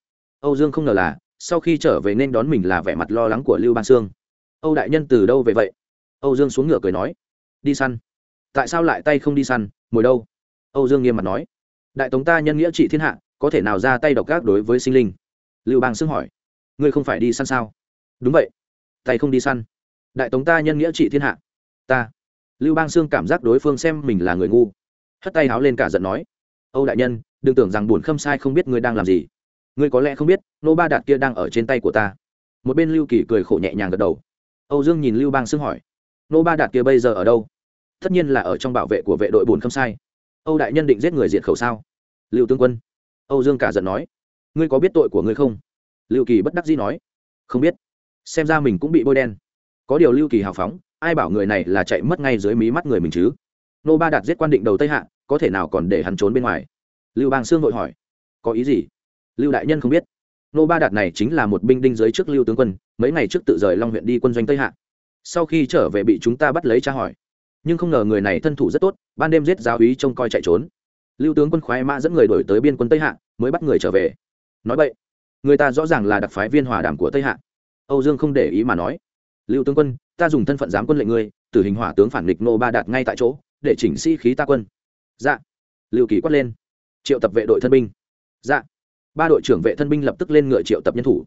Âu dương không ngờ là, sau khi trở về nên đón mình là vẻ mặt lo lắng của lưu ban sương. Âu đại nhân từ đâu về vậy? Âu dương xuống ngựa cười nói. Đi săn. Tại sao lại tay không đi săn mồi đâu? Âu dương nghiêm mặt nói. Đại tống ta nhân nghĩa trị thiên hạ, có thể nào ra tay độc ác đối với sinh linh? Lưu bang xưng hỏi ngươi không phải đi săn sao? Đúng vậy. Tay không đi săn. Đại tống ta nhân nghĩa trị thiên hạ. Ta. Lưu bang sương cảm giác đối phương xem mình là người ngu. Hất tay háo lên cả giận nói. Âu đại nhân, đừng tưởng rằng buồn khâm sai không biết ngươi đang làm gì. Ngươi có lẽ không biết, nô ba đạt kia đang ở trên tay của ta. Một bên lưu kỳ cười khổ nhẹ nhàng gật đầu. Âu dương nhìn lưu bang sương hỏi. Nô ba đạt kia bây giờ ở đâu? Tất nhiên là ở trong bảo vệ của vệ đội bùn khâm sai. Âu đại nhân định giết người diệt khẩu sao? Lưu tướng quân. Âu dương cả giận nói. Ngươi có biết tội của ngươi không? Lưu kỳ bất đắc dĩ nói, không biết, xem ra mình cũng bị bôi đen. Có điều lưu kỳ hào phóng, ai bảo người này là chạy mất ngay dưới mí mắt người mình chứ? Nô ba đạt giết quan định đầu tây hạ, có thể nào còn để hắn trốn bên ngoài? Lưu bang sương vội hỏi, có ý gì? Lưu đại nhân không biết. Nô ba đạt này chính là một binh đinh dưới trước lưu tướng quân, mấy ngày trước tự rời long huyện đi quân doanh tây hạ. Sau khi trở về bị chúng ta bắt lấy tra hỏi. Nhưng không ngờ người này thân thủ rất tốt, ban đêm giết giáo úy trông coi chạy trốn. Lưu tướng quân khoái mã dẫn người đổi tới biên quân tây hạ, mới bắt người trở về. Nói vậy người ta rõ ràng là đặc phái viên hòa đàm của tây hạ. Âu dương không để ý mà nói, lưu tướng quân, ta dùng thân phận giám quân lệnh ngươi từ hình hỏa tướng phản nghịch nô ba đạt ngay tại chỗ, để chỉnh sĩ khí ta quân. Dạ. Lưu kỳ quát lên, triệu tập vệ đội thân binh. Dạ. Ba đội trưởng vệ thân binh lập tức lên ngựa triệu tập nhân thủ.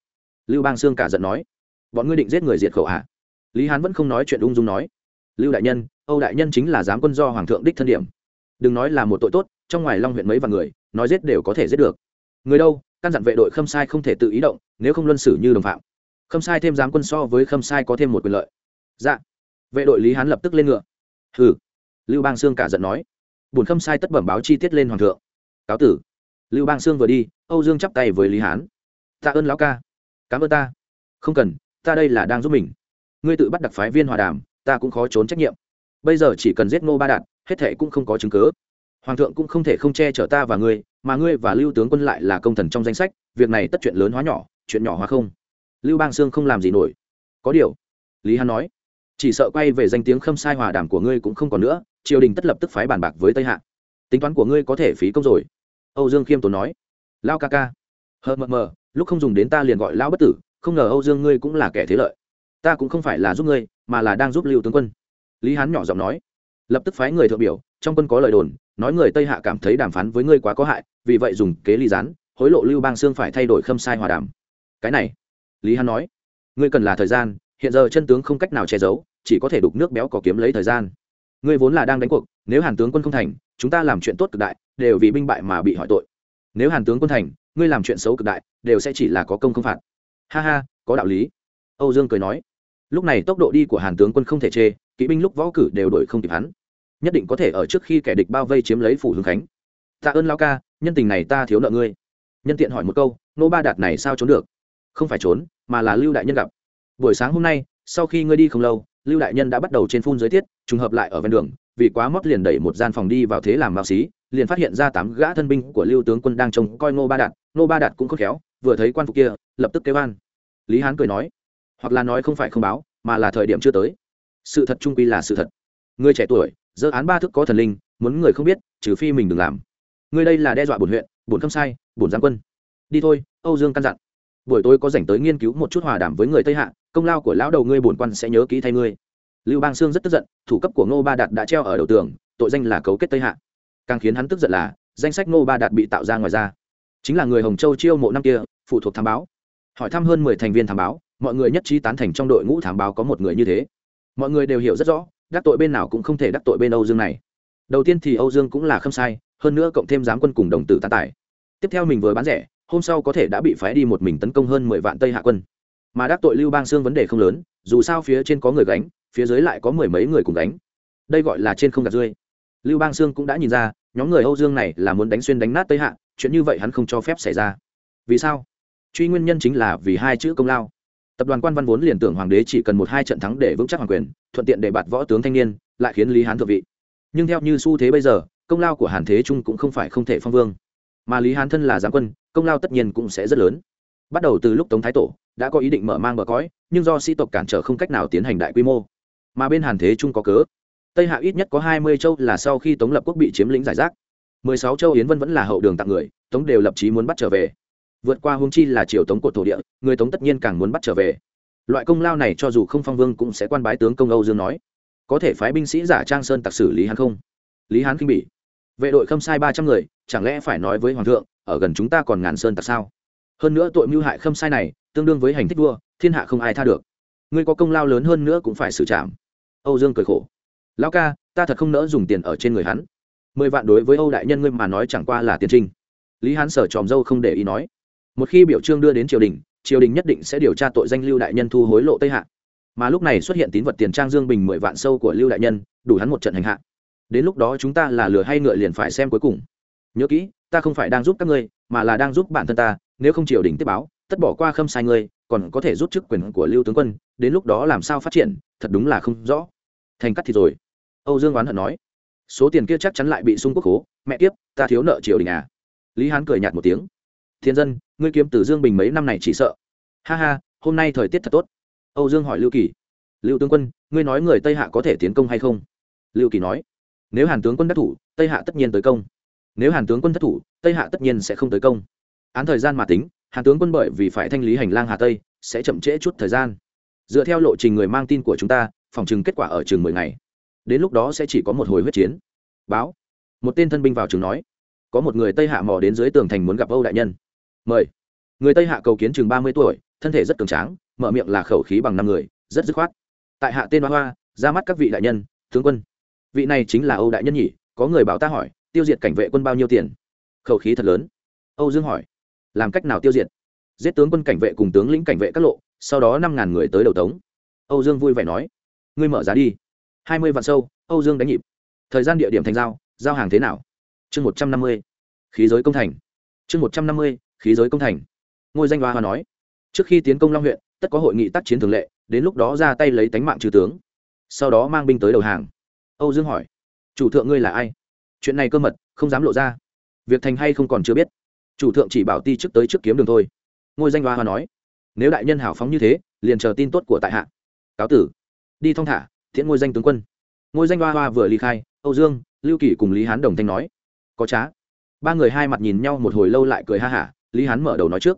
Lưu bang sương cả giận nói, bọn ngươi định giết người diệt khẩu hạ lý hán vẫn không nói chuyện ung dung nói, lưu đại nhân, âu đại nhân chính là giám quân do hoàng thượng đích thân điểm. Đừng nói là một tội tốt, trong ngoài long huyện mấy vạn người, nói giết đều có thể giết được. Người đâu căn dặn vệ đội khâm sai không thể tự ý động, nếu không luân xử như đồng phạm. Khâm sai thêm giám quân so với khâm sai có thêm một quyền lợi. Dạ. Vệ đội lý hán lập tức lên ngựa. Hừ. Lưu bang sương cả giận nói. Bùn khâm sai tất bẩm báo chi tiết lên hoàng thượng. Cáo tử. Lưu bang sương vừa đi, âu dương chắp tay với lý hán. Tạ ơn lão ca. Cảm ơn ta. Không cần, ta đây là đang giúp mình. Ngươi tự bắt đặc phái viên hòa đàm, ta cũng khó trốn trách nhiệm. Bây giờ chỉ cần giết ngô ba đạt, hết thệ cũng không có chứng cứ hoàng thượng cũng không thể không che chở ta và ngươi, mà ngươi và lưu tướng quân lại là công thần trong danh sách, việc này tất chuyện lớn hóa nhỏ, chuyện nhỏ hóa không. Lưu bang sương không làm gì nổi. Có điều, lý hán nói, chỉ sợ quay về danh tiếng khâm sai hòa đàm của ngươi cũng không còn nữa, triều đình tất lập tức phái bàn bạc với tây hạ. Tính toán của ngươi có thể phí công rồi. Âu dương khiêm tốn nói, lao ca ca. Hờ mờ mờ, lúc không dùng đến ta liền gọi lao bất tử, không ngờ âu dương ngươi cũng là kẻ thế lợi. Ta cũng không phải là giúp ngươi, mà là đang giúp lưu tướng quân. Lý hán nhỏ giọng nói, lập tức phái người thượng biểu, trong quân có lời đồn nói người tây hạ cảm thấy đàm phán với ngươi quá có hại, vì vậy dùng kế ly gián, hối lộ lưu bang sương phải thay đổi khâm sai hòa đàm. Cái này, lý hán nói, ngươi cần là thời gian, hiện giờ chân tướng không cách nào che giấu, chỉ có thể đục nước béo có kiếm lấy thời gian. Ngươi vốn là đang đánh cuộc, nếu hàn tướng quân không thành, chúng ta làm chuyện tốt cực đại, đều vì binh bại mà bị hỏi tội. Nếu hàn tướng quân thành, ngươi làm chuyện xấu cực đại, đều sẽ chỉ là có công không phạt. Ha ha, có đạo lý. Âu dương cười nói, lúc này tốc độ đi của hàn tướng quân không thể chê, kỵ binh lúc võ cử đều đổi không kịp hắn nhất định có thể ở trước khi kẻ địch bao vây chiếm lấy phủ Hương khánh. Tạ ơn lao ca, nhân tình này ta thiếu nợ ngươi. Nhân tiện hỏi một câu, nô ba đạt này sao trốn được? Không phải trốn, mà là lưu đại nhân gặp. Buổi sáng hôm nay, sau khi ngươi đi không lâu, lưu đại nhân đã bắt đầu trên phun giới tiết, trùng hợp lại ở ven đường, vì quá mót liền đẩy một gian phòng đi vào thế làm mạo xí, liền phát hiện ra tám gã thân binh của lưu tướng quân đang trông coi Nô ba đạt, Nô ba đạt cũng khôn khéo, vừa thấy quan phục kia, lập tức kêu an. Lý hán cười nói, hoặc là nói không phải không báo, mà là thời điểm chưa tới. Sự thật trung quy là sự thật. Người trẻ tuổi dơ án ba thức có thần linh, muốn người không biết, trừ phi mình đừng làm. Ngươi đây là đe dọa bổn huyện, bổn khâm sai, bổn giáng quân. Đi thôi, âu dương căn dặn. Buổi tối có dành tới nghiên cứu một chút hòa đàm với người tây hạ, công lao của lão đầu ngươi bổn quan sẽ nhớ kỹ thay ngươi. Lưu bang sương rất tức giận, thủ cấp của ngô ba đạt đã treo ở đầu tường, tội danh là cấu kết tây hạ. Càng khiến hắn tức giận là, danh sách ngô ba đạt bị tạo ra ngoài ra. Chính là người hồng châu chiêu mộ năm kia, phụ thuộc thám báo. Hỏi thăm hơn mười thành viên thám báo, mọi người nhất trí tán thành trong đội ngũ thám báo có một người như thế. Mọi người đều hiểu rất rõ đắc tội bên nào cũng không thể đắc tội bên âu dương này. Đầu tiên thì âu dương cũng là không sai, hơn nữa cộng thêm giám quân cùng đồng tử tán tải. Tiếp theo mình vừa bán rẻ, hôm sau có thể đã bị phái đi một mình tấn công hơn mười vạn tây hạ quân. Mà đắc tội lưu bang xương vấn đề không lớn, dù sao phía trên có người gánh, phía dưới lại có mười mấy người cùng gánh. Đây gọi là trên không gạt rươi. Lưu bang sương cũng đã nhìn ra, nhóm người âu dương này là muốn đánh xuyên đánh nát tây hạ, chuyện như vậy hắn không cho phép xảy ra. Vì sao? Truy nguyên nhân chính là vì hai chữ công lao tập đoàn quan văn vốn liền tưởng hoàng đế chỉ cần một hai trận thắng để vững chắc hoàng quyền, thuận tiện để bạt võ tướng thanh niên, lại khiến lý hán thượng vị. Nhưng theo như xu thế bây giờ, công lao của hàn thế trung cũng không phải không thể phong vương. Mà lý hán thân là giáng quân, công lao tất nhiên cũng sẽ rất lớn. Bắt đầu từ lúc tống thái tổ, đã có ý định mở mang bờ cõi, nhưng do sĩ tộc cản trở không cách nào tiến hành đại quy mô. Mà bên hàn thế trung có cớ. Tây hạ ít nhất có hai mươi châu là sau khi tống lập quốc bị chiếm lĩnh giải rác. mười sáu châu yến vân vẫn là hậu đường tặng người, tống đều lập chí muốn bắt trở về vượt qua hung chi là triều tống của thổ địa, người tống tất nhiên càng muốn bắt trở về. Loại công lao này cho dù không phong vương cũng sẽ quan bái tướng công âu dương nói. Có thể phái binh sĩ giả trang sơn tặc xử lý hắn không? Lý hán kinh bỉ. Vệ đội khâm sai ba trăm người, chẳng lẽ phải nói với hoàng thượng, ở gần chúng ta còn ngàn sơn tặc sao? Hơn nữa tội mưu hại khâm sai này, tương đương với hành thích vua, thiên hạ không ai tha được. Ngươi có công lao lớn hơn nữa cũng phải xử trảm. Âu dương cười khổ. Lão ca, ta thật không nỡ dùng tiền ở trên người hắn. Mười vạn đối với âu đại nhân ngươi mà nói chẳng qua là tiền trinh. Lý hán sở tròm dâu không để ý nói một khi biểu trương đưa đến triều đình triều đình nhất định sẽ điều tra tội danh lưu đại nhân thu hối lộ tây hạ. Mà lúc này xuất hiện tín vật tiền trang dương bình mười vạn sâu của lưu đại nhân, đủ hắn một trận hành hạ. Đến lúc đó chúng ta là lừa hay ngựa liền phải xem cuối cùng. Nhớ kỹ, ta không phải đang giúp các ngươi, mà là đang giúp bản thân ta, nếu không triều đình tiếp báo, tất bỏ qua khâm sai ngươi, còn có thể rút chức quyền của lưu tướng quân, đến lúc đó làm sao phát triển, thật đúng là không rõ. Thành cắt thì rồi. Âu dương oán hận nói. Số tiền kia chắc chắn lại bị sung quốc hố mẹ tiếp ta thiếu nợ triều đình à. Lý hán cười nhạt một tiếng thiên dân, ngươi kiếm từ dương bình mấy năm này chỉ sợ. Ha ha, hôm nay thời tiết thật tốt. Âu dương hỏi lưu kỳ. Lưu tướng quân, ngươi nói người tây hạ có thể tiến công hay không? Lưu kỳ nói. Nếu hàn tướng quân đắc thủ, tây hạ tất nhiên tới công. Nếu hàn tướng quân thất thủ, tây hạ tất nhiên sẽ không tới công. Án thời gian mà tính, hàn tướng quân bởi vì phải thanh lý hành lang hà tây, sẽ chậm trễ chút thời gian. Dựa theo lộ trình người mang tin của chúng ta, phòng chừng kết quả ở chừng mười ngày. Đến lúc đó sẽ chỉ có một hồi huyết chiến. Báo. Một tên thân binh vào trường nói. Có một người tây hạ mò đến dưới tường thành muốn gặp âu đại nhân mời. Người tây hạ cầu kiến chừng ba mươi tuổi, thân thể rất cường tráng, mở miệng là khẩu khí bằng năm người, rất dứt khoát. Tại hạ tên hoa hoa, ra mắt các vị đại nhân, tướng quân. Vị này chính là âu đại nhân nhỉ, có người bảo ta hỏi, tiêu diệt cảnh vệ quân bao nhiêu tiền? Khẩu khí thật lớn. Âu dương hỏi, làm cách nào tiêu diệt? Giết tướng quân cảnh vệ cùng tướng lĩnh cảnh vệ các lộ, sau đó năm ngàn người tới đầu tống. Âu dương vui vẻ nói, ngươi mở giá đi. Hai mươi vạn sâu, âu dương đánh nhịp. Thời gian địa điểm thành giao giao hàng thế nào? Chương một trăm năm mươi. Khí giới công thành. Chương một trăm năm mươi khí giới công thành. Ngôi danh hoa hoa nói, trước khi tiến công long huyện, tất có hội nghị tác chiến thường lệ, đến lúc đó ra tay lấy tánh mạng trừ tướng, sau đó mang binh tới đầu hàng. Âu dương hỏi, chủ thượng ngươi là ai? Chuyện này cơ mật, không dám lộ ra. Việc thành hay không còn chưa biết. Chủ thượng chỉ bảo ti trước tới trước kiếm đường thôi. Ngôi danh hoa hoa nói, nếu đại nhân hảo phóng như thế, liền chờ tin tốt của tại hạ. Cáo tử. Đi thong thả, thiện ngôi danh tướng quân. Ngôi danh hoa hoa vừa ly khai, âu dương, lưu kỳ cùng lý hán đồng thanh nói, có trá. Ba người hai mặt nhìn nhau một hồi lâu lại cười ha hả lý hán mở đầu nói trước.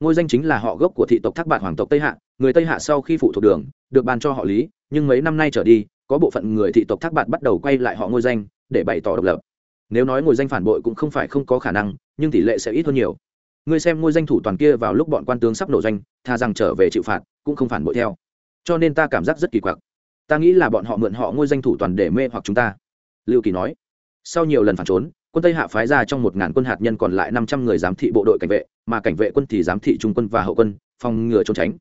Ngôi danh chính là họ gốc của thị tộc thác bạt hoàng tộc tây hạ, người tây hạ sau khi phụ thuộc đường, được ban cho họ lý, nhưng mấy năm nay trở đi, có bộ phận người thị tộc thác bạt bắt đầu quay lại họ ngôi danh, để bày tỏ độc lập. Nếu nói ngôi danh phản bội cũng không phải không có khả năng, nhưng tỷ lệ sẽ ít hơn nhiều. Người xem ngôi danh thủ toàn kia vào lúc bọn quan tướng sắp nổ danh tha rằng trở về chịu phạt, cũng không phản bội theo. Cho nên ta cảm giác rất kỳ quặc. Ta nghĩ là bọn họ mượn họ ngôi danh thủ toàn để mê hoặc chúng ta. Lưu kỳ nói. Sau nhiều lần phản trốn quân tây hạ phái ra trong một ngàn quân hạt nhân còn lại năm trăm người giám thị bộ đội cảnh vệ, mà cảnh vệ quân thì giám thị trung quân và hậu quân, phòng ngừa trốn tránh.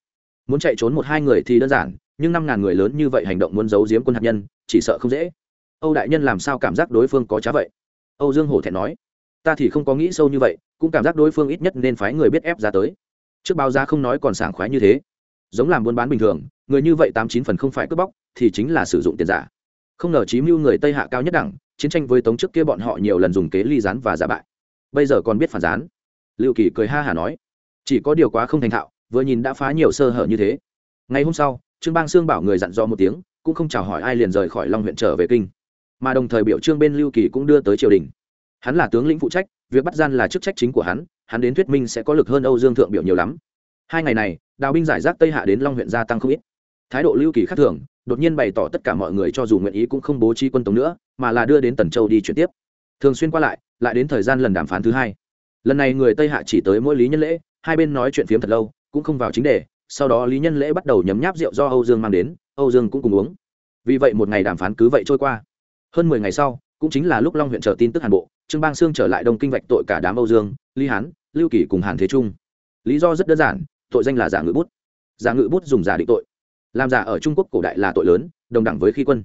Muốn chạy trốn một hai người thì đơn giản, nhưng năm ngàn người lớn như vậy hành động muốn giấu giếm quân hạt nhân, chỉ sợ không dễ. Âu đại nhân làm sao cảm giác đối phương có trá vậy? Âu dương hổ thẹn nói. Ta thì không có nghĩ sâu như vậy, cũng cảm giác đối phương ít nhất nên phái người biết ép ra tới. Trước báo giá không nói còn sảng khoái như thế. Giống làm buôn bán bình thường, người như vậy tám chín phần không phải cướp bóc, thì chính là sử dụng tiền giả. Không ngờ chí mưu người tây hạ cao nhất đẳng chiến tranh với tống trước kia bọn họ nhiều lần dùng kế ly rán và giả bại. Bây giờ còn biết phản gián. Liệu kỳ cười ha hả nói, chỉ có điều quá không thành thạo, vừa nhìn đã phá nhiều sơ hở như thế. Ngày hôm sau, trương bang sương bảo người dặn dò một tiếng, cũng không chào hỏi ai liền rời khỏi long huyện trở về kinh. Mà đồng thời biểu trương bên lưu kỳ cũng đưa tới triều đình. Hắn là tướng lĩnh phụ trách, việc bắt gian là chức trách chính của hắn hắn đến thuyết minh sẽ có lực hơn âu dương thượng biểu nhiều lắm. Hai ngày này, đào binh giải rác tây hạ đến long huyện gia tăng không ít. Thái độ lưu kỳ khác thường, đột nhiên bày tỏ tất cả mọi người cho dù nguyện ý cũng không bố trí quân tống nữa mà là đưa đến tần châu đi chuyển tiếp. Thường xuyên qua lại lại đến thời gian lần đàm phán thứ hai. Lần này người tây hạ chỉ tới mỗi lý nhân lễ, hai bên nói chuyện phiếm thật lâu, cũng không vào chính đề, sau đó lý nhân lễ bắt đầu nhấm nháp rượu do âu dương mang đến, âu dương cũng cùng uống. Vì vậy một ngày đàm phán cứ vậy trôi qua. Hơn mười ngày sau, cũng chính là lúc long huyện trở tin tức hàn bộ, trương bang sương trở lại đông kinh vạch tội cả đám âu dương, lý hán, lưu kỳ cùng hàn thế trung. Lý do rất đơn giản, tội danh là giả ngự bút. Giả ngự bút dùng giả định tội. Làm giả ở trung quốc cổ đại là tội lớn, đồng đẳng với khi quân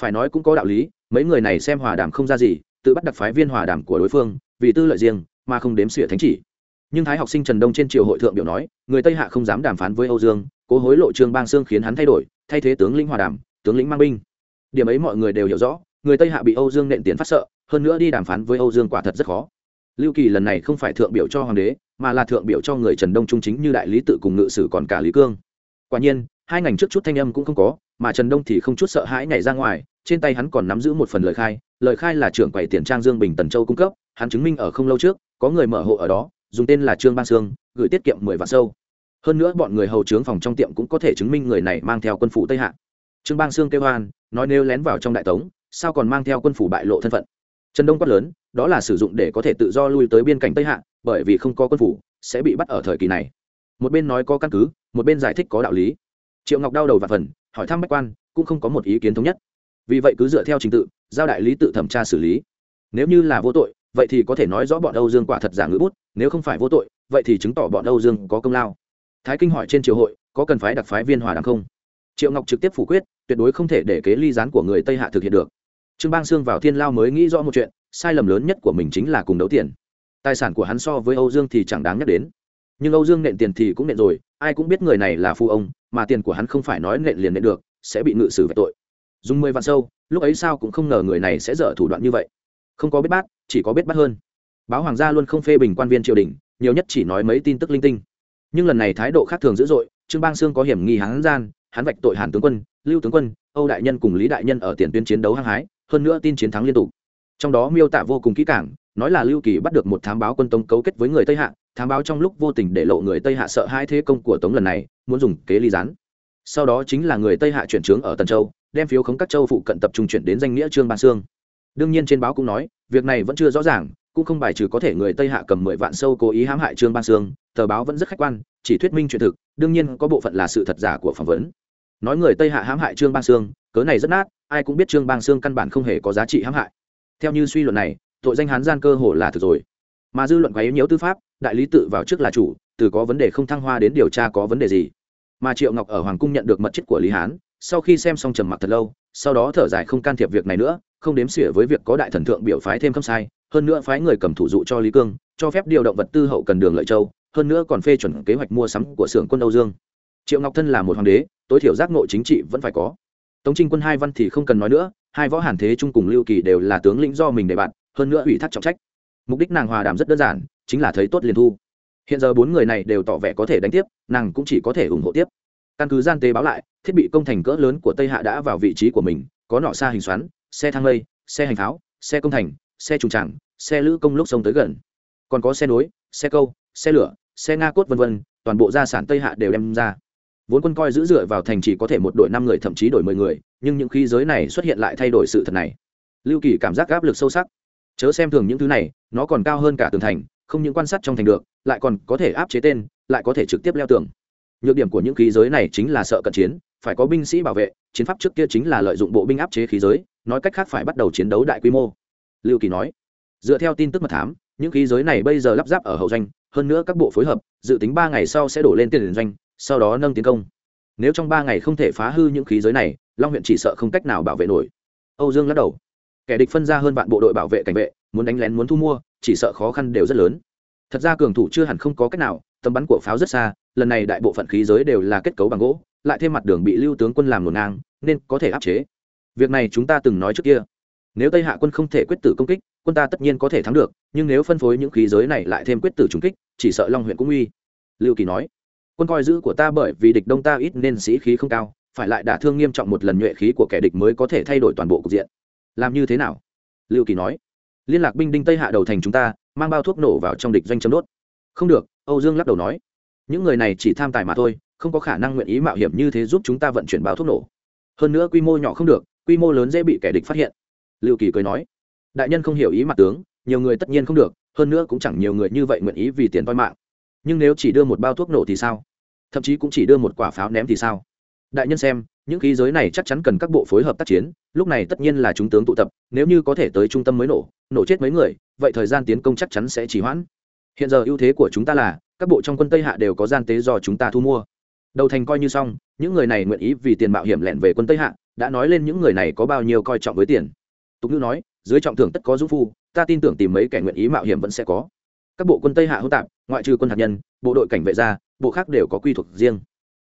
phải nói cũng có đạo lý, mấy người này xem hòa đàm không ra gì, tự bắt đặc phái viên hòa đàm của đối phương, vì tư lợi riêng, mà không đếm xỉa thánh chỉ. Nhưng thái học sinh trần đông trên triều hội thượng biểu nói, người tây hạ không dám đàm phán với âu dương, cố hối lộ trương bang sương khiến hắn thay đổi, thay thế tướng lĩnh hòa đàm, tướng lĩnh mang binh. Điểm ấy mọi người đều hiểu rõ, người tây hạ bị âu dương nện tiến phát sợ, hơn nữa đi đàm phán với âu dương quả thật rất khó. Lưu kỳ lần này không phải thượng biểu cho hoàng đế, mà là thượng biểu cho người trần đông trung chính như đại lý tự cùng ngự sử còn cả lý cương. Quả nhiên hai ngành trước chút thanh âm cũng không có, mà trần đông thì không chút sợ hãi nhảy ra ngoài, trên tay hắn còn nắm giữ một phần lời khai lời khai là trưởng quầy tiền trang dương bình tần châu cung cấp, hắn chứng minh ở không lâu trước, có người mở hộ ở đó, dùng tên là trương bang sương, gửi tiết kiệm mười vạn sâu. Hơn nữa bọn người hầu trướng phòng trong tiệm cũng có thể chứng minh người này mang theo quân phủ tây hạ. Trương bang sương kêu hoan, nói nếu lén vào trong đại tống, sao còn mang theo quân phủ bại lộ thân phận. Trần đông quát lớn, đó là sử dụng để có thể tự do lui tới biên cảnh tây hạ, bởi vì không có quân phủ, sẽ bị bắt ở thời kỳ này. Một bên nói có căn cứ, một bên giải thích có đạo lý triệu ngọc đau đầu và phần, hỏi thăm bách quan, cũng không có một ý kiến thống nhất. Vì vậy cứ dựa theo trình tự, giao đại lý tự thẩm tra xử lý. Nếu như là vô tội, vậy thì có thể nói rõ bọn âu dương quả thật giả ngữ bút, nếu không phải vô tội, vậy thì chứng tỏ bọn âu dương có công lao. Thái kinh hỏi trên triều hội, có cần phái đặc phái viên hòa đàm không? Triệu ngọc trực tiếp phủ quyết, tuyệt đối không thể để kế ly gián của người tây hạ thực hiện được. Trương bang sương vào thiên lao mới nghĩ rõ một chuyện, sai lầm lớn nhất của mình chính là cùng đấu tiền. Tài sản của hắn so với âu dương thì chẳng đáng nhắc đến. Nhưng âu dương nện tiền thì cũng nện rồi, ai cũng biết người này là phu ông mà tiền của hắn không phải nói nện liền nện được, sẽ bị ngự xử về tội. Dùng mười vạn sâu, lúc ấy sao cũng không ngờ người này sẽ dở thủ đoạn như vậy. Không có biết bát, chỉ có biết bắt hơn. Báo hoàng gia luôn không phê bình quan viên triều đình, nhiều nhất chỉ nói mấy tin tức linh tinh. Nhưng lần này thái độ khác thường dữ dội, trương bang sương có hiểm nghi hắn gian, hắn vạch tội hàn tướng quân, lưu tướng quân, âu đại nhân cùng lý đại nhân ở tiền tuyến chiến đấu hăng hái, hơn nữa tin chiến thắng liên tục. Trong đó miêu tả vô cùng kỹ càng, nói là lưu kỳ bắt được một thám báo quân tống cấu kết với người tây hạ thám báo trong lúc vô tình để lộ người tây hạ sợ hai thế công của tống lần này, muốn dùng kế ly gián. Sau đó chính là người tây hạ chuyển trướng ở tần châu, đem phiếu khống các châu phụ cận tập trung chuyển đến danh nghĩa trương ban sương. Đương nhiên trên báo cũng nói, việc này vẫn chưa rõ ràng, cũng không bài trừ có thể người tây hạ cầm mười vạn sâu cố ý hãm hại trương ban sương, tờ báo vẫn rất khách quan, chỉ thuyết minh chuyện thực, đương nhiên có bộ phận là sự thật giả của phỏng vấn. Nói người tây hạ hãm hại trương ban sương, cớ này rất nát, ai cũng biết trương Ban sương căn bản không hề có giá trị hãm hại. Theo như suy luận này, tội danh hán gian cơ hồ là thực rồi. Mà dư luận quấy nhiễu tư pháp đại lý tự vào trước là chủ, từ có vấn đề không thăng hoa đến điều tra có vấn đề gì. Mà triệu ngọc ở hoàng cung nhận được mật chất của lý hán, sau khi xem xong trầm mặc thật lâu, sau đó thở dài không can thiệp việc này nữa, không đếm xỉa với việc có đại thần thượng biểu phái thêm không sai, hơn nữa phái người cầm thủ dụ cho lý cương, cho phép điều động vật tư hậu cần đường lợi châu, hơn nữa còn phê chuẩn kế hoạch mua sắm của xưởng quân âu dương. Triệu ngọc thân là một hoàng đế, tối thiểu giác ngộ chính trị vẫn phải có. Tống trinh quân hai văn thì không cần nói nữa, hai võ hàn thế trung cùng lưu kỳ đều là tướng lĩnh do mình đề bạt hơn nữa ủy thác trọng trách. Mục đích nàng hòa đàm rất đơn giản chính là thấy tốt liền thu. Hiện giờ bốn người này đều tỏ vẻ có thể đánh tiếp, nàng cũng chỉ có thể ủng hộ tiếp. Căn cứ gian tế báo lại, thiết bị công thành cỡ lớn của tây hạ đã vào vị trí của mình, có nọ xa hình xoắn, xe thang lây, xe hành pháo, xe công thành, xe trùng tràng, xe lữ công lúc sông tới gần. Còn có xe nối, xe câu, xe lửa, xe nga cốt v v toàn bộ gia sản tây hạ đều đem ra. Vốn quân coi giữ dựa vào thành chỉ có thể một đội năm người, thậm chí đổi mười người, nhưng những khí giới này xuất hiện lại thay đổi sự thật này. Lưu kỳ cảm giác áp lực sâu sắc. Chớ xem thường những thứ này, nó còn cao hơn cả tường thành không những quan sát trong thành được, lại còn có thể áp chế tên, lại có thể trực tiếp leo tường. Nhược điểm của những khí giới này chính là sợ cận chiến, phải có binh sĩ bảo vệ, chiến pháp trước kia chính là lợi dụng bộ binh áp chế khí giới, nói cách khác phải bắt đầu chiến đấu đại quy mô. Lưu kỳ nói, dựa theo tin tức mật thám, những khí giới này bây giờ lắp ráp ở hậu doanh, hơn nữa các bộ phối hợp, dự tính ba ngày sau sẽ đổ lên tiền doanh, sau đó nâng tiến công. Nếu trong ba ngày không thể phá hư những khí giới này, long huyện chỉ sợ không cách nào bảo vệ nổi. Âu dương lắc đầu, kẻ địch phân ra hơn vạn bộ đội bảo vệ cảnh vệ, muốn đánh lén muốn thu mua chỉ sợ khó khăn đều rất lớn. Thật ra cường thủ chưa hẳn không có cách nào tầm bắn của pháo rất xa, lần này đại bộ phận khí giới đều là kết cấu bằng gỗ, lại thêm mặt đường bị lưu tướng quân làm ngổn ngang, nên có thể áp chế. Việc này chúng ta từng nói trước kia. Nếu tây hạ quân không thể quyết tử công kích, quân ta tất nhiên có thể thắng được, nhưng nếu phân phối những khí giới này lại thêm quyết tử trúng kích, chỉ sợ long huyện cũng uy lưu kỳ nói, quân coi giữ của ta bởi vì địch đông ta ít nên sĩ khí không cao, phải lại đả thương nghiêm trọng một lần nhuệ khí của kẻ địch mới có thể thay đổi toàn bộ cục diện. Làm như thế nào? Lưu kỳ nói liên lạc binh đinh tây hạ đầu thành chúng ta, mang bao thuốc nổ vào trong địch doanh chấm đốt. Không được, âu dương lắc đầu nói. Những người này chỉ tham tài mà thôi, không có khả năng nguyện ý mạo hiểm như thế giúp chúng ta vận chuyển bao thuốc nổ. Hơn nữa quy mô nhỏ không được, quy mô lớn dễ bị kẻ địch phát hiện. Lưu kỳ cười nói. Đại nhân không hiểu ý mặt tướng, nhiều người tất nhiên không được, hơn nữa cũng chẳng nhiều người như vậy nguyện ý vì tiền toi mạng. Nhưng nếu chỉ đưa một bao thuốc nổ thì sao? Thậm chí cũng chỉ đưa một quả pháo ném thì sao? Đại nhân xem, những khí giới này chắc chắn cần các bộ phối hợp tác chiến lúc này tất nhiên là chúng tướng tụ tập, nếu như có thể tới trung tâm mới nổ nổ chết mấy người, vậy thời gian tiến công chắc chắn sẽ trì hoãn. Hiện giờ ưu thế của chúng ta là, các bộ trong quân tây hạ đều có gian tế do chúng ta thu mua. Đầu thành coi như xong, những người này nguyện ý vì tiền mạo hiểm lẹn về quân tây hạ, đã nói lên những người này có bao nhiêu coi trọng với tiền. Tục ngữ nói, dưới trọng thưởng tất có dũng phu, ta tin tưởng tìm mấy kẻ nguyện ý mạo hiểm vẫn sẽ có. Các bộ quân tây hạ hỗn tạp, ngoại trừ quân hạt nhân, bộ đội cảnh vệ gia, bộ khác đều có quy thuộc riêng.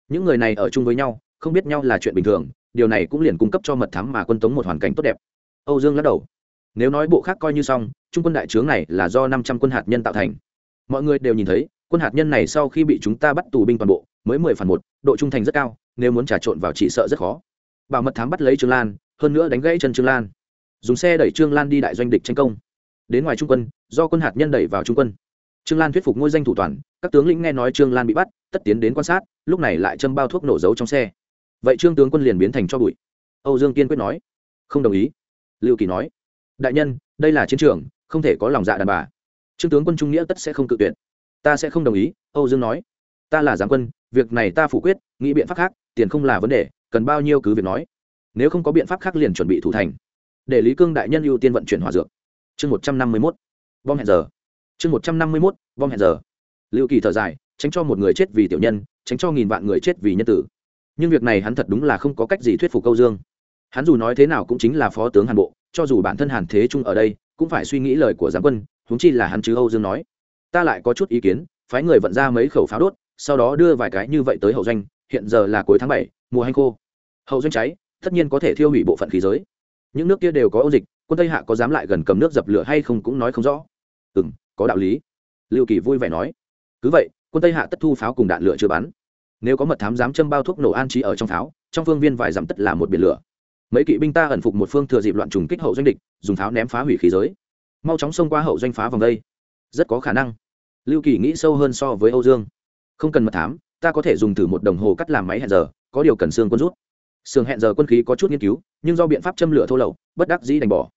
Những người này ở chung với nhau, không biết nhau là chuyện bình thường điều này cũng liền cung cấp cho mật thám mà quân tống một hoàn cảnh tốt đẹp. Âu dương lắc đầu. Nếu nói bộ khác coi như xong, trung quân đại trướng này là do năm trăm quân hạt nhân tạo thành. Mọi người đều nhìn thấy, quân hạt nhân này sau khi bị chúng ta bắt tù binh toàn bộ, mới mười phần một, độ trung thành rất cao, nếu muốn trà trộn vào chỉ sợ rất khó. Bảo mật thám bắt lấy trương lan, hơn nữa đánh gãy chân trương lan. Dùng xe đẩy trương lan đi đại doanh địch tranh công. Đến ngoài trung quân, do quân hạt nhân đẩy vào trung quân. Trương lan thuyết phục ngôi danh thủ toàn, các tướng lĩnh nghe nói trương lan bị bắt, tất tiến đến quan sát, lúc này lại châm bao thuốc nổ dấu trong xe vậy trương tướng quân liền biến thành cho bụi. Âu dương kiên quyết nói. Không đồng ý. Lưu kỳ nói. Đại nhân, đây là chiến trường, không thể có lòng dạ đàn bà. Trương tướng quân trung nghĩa tất sẽ không cự tuyệt. Ta sẽ không đồng ý, âu dương nói. Ta là giáng quân, việc này ta phủ quyết, nghĩ biện pháp khác, tiền không là vấn đề, cần bao nhiêu cứ việc nói. Nếu không có biện pháp khác liền chuẩn bị thủ thành. Để lý cương đại nhân ưu tiên vận chuyển hỏa dược. Chương một trăm năm mươi mốt. Bom hẹn giờ. Chương một trăm năm mươi mốt, bom hẹn giờ. Lưu kỳ thở dài, tránh cho một người chết vì tiểu nhân, tránh cho nghìn vạn người chết vì nhân tử nhưng việc này hắn thật đúng là không có cách gì thuyết phục câu dương. Hắn dù nói thế nào cũng chính là phó tướng hàn bộ, cho dù bản thân hàn thế trung ở đây, cũng phải suy nghĩ lời của giám quân húng chi là hắn chứ âu dương nói. Ta lại có chút ý kiến, phái người vận ra mấy khẩu pháo đốt, sau đó đưa vài cái như vậy tới hậu doanh, hiện giờ là cuối tháng bảy, mùa hanh khô. Hậu doanh cháy, tất nhiên có thể thiêu hủy bộ phận khí giới. Những nước kia đều có ôn dịch, quân tây hạ có dám lại gần cầm nước dập lửa hay không cũng nói không rõ. Ừ m có đạo lý. Liệu kỳ vui vẻ nói. Cứ vậy, quân tây hạ tất thu pháo cùng đạn lửa chưa bắn nếu có mật thám dám châm bao thuốc nổ an trí ở trong pháo trong phương viên vài dặm tất là một biển lửa. Mấy kỵ binh ta ẩn phục một phương thừa dịp loạn trùng kích hậu doanh địch, dùng pháo ném phá hủy khí giới. Mau chóng xông qua hậu doanh phá vòng đây. Rất có khả năng. Lưu kỳ nghĩ sâu hơn so với âu dương. Không cần mật thám, ta có thể dùng thử một đồng hồ cắt làm máy hẹn giờ, có điều cần xương quân rút. Xương hẹn giờ quân khí có chút nghiên cứu, nhưng do biện pháp châm lửa thô lậu, bất đắc dĩ đành bỏ.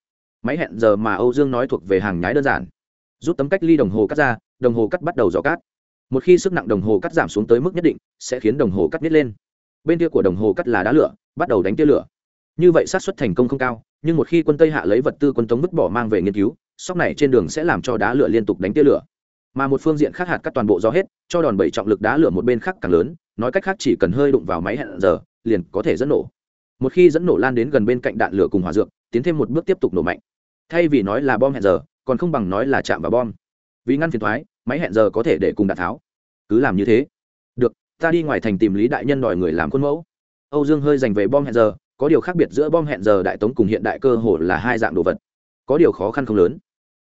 Máy hẹn giờ mà âu dương nói thuộc về hàng nhái đơn giản. Rút tấm cách ly đồng hồ cắt ra, đồng hồ cắt bắt đầu dò cát một khi sức nặng đồng hồ cắt giảm xuống tới mức nhất định, sẽ khiến đồng hồ cắt nít lên. Bên kia của đồng hồ cắt là đá lửa, bắt đầu đánh tia lửa. Như vậy sát xuất thành công không cao, nhưng một khi quân tây hạ lấy vật tư quân tống vứt bỏ mang về nghiên cứu, sóc này trên đường sẽ làm cho đá lửa liên tục đánh tia lửa. Mà một phương diện khác hạt cắt toàn bộ do hết, cho đòn bẩy trọng lực đá lửa một bên khác càng lớn, nói cách khác chỉ cần hơi đụng vào máy hẹn giờ, liền có thể dẫn nổ. Một khi dẫn nổ lan đến gần bên cạnh đạn lửa cùng hòa dược, tiến thêm một bước tiếp tục nổ mạnh. Thay vì nói là bom hẹn giờ, còn không bằng nói là chạm vào bom. Vì ngăn phiền thoái, máy hẹn giờ có thể để cùng đạn tháo cứ làm như thế. Được, ta đi ngoài thành tìm lý đại nhân đòi người làm khuôn mẫu. Âu dương hơi dành về bom hẹn giờ, có điều khác biệt giữa bom hẹn giờ đại tống cùng hiện đại cơ hồ là hai dạng đồ vật. Có điều khó khăn không lớn.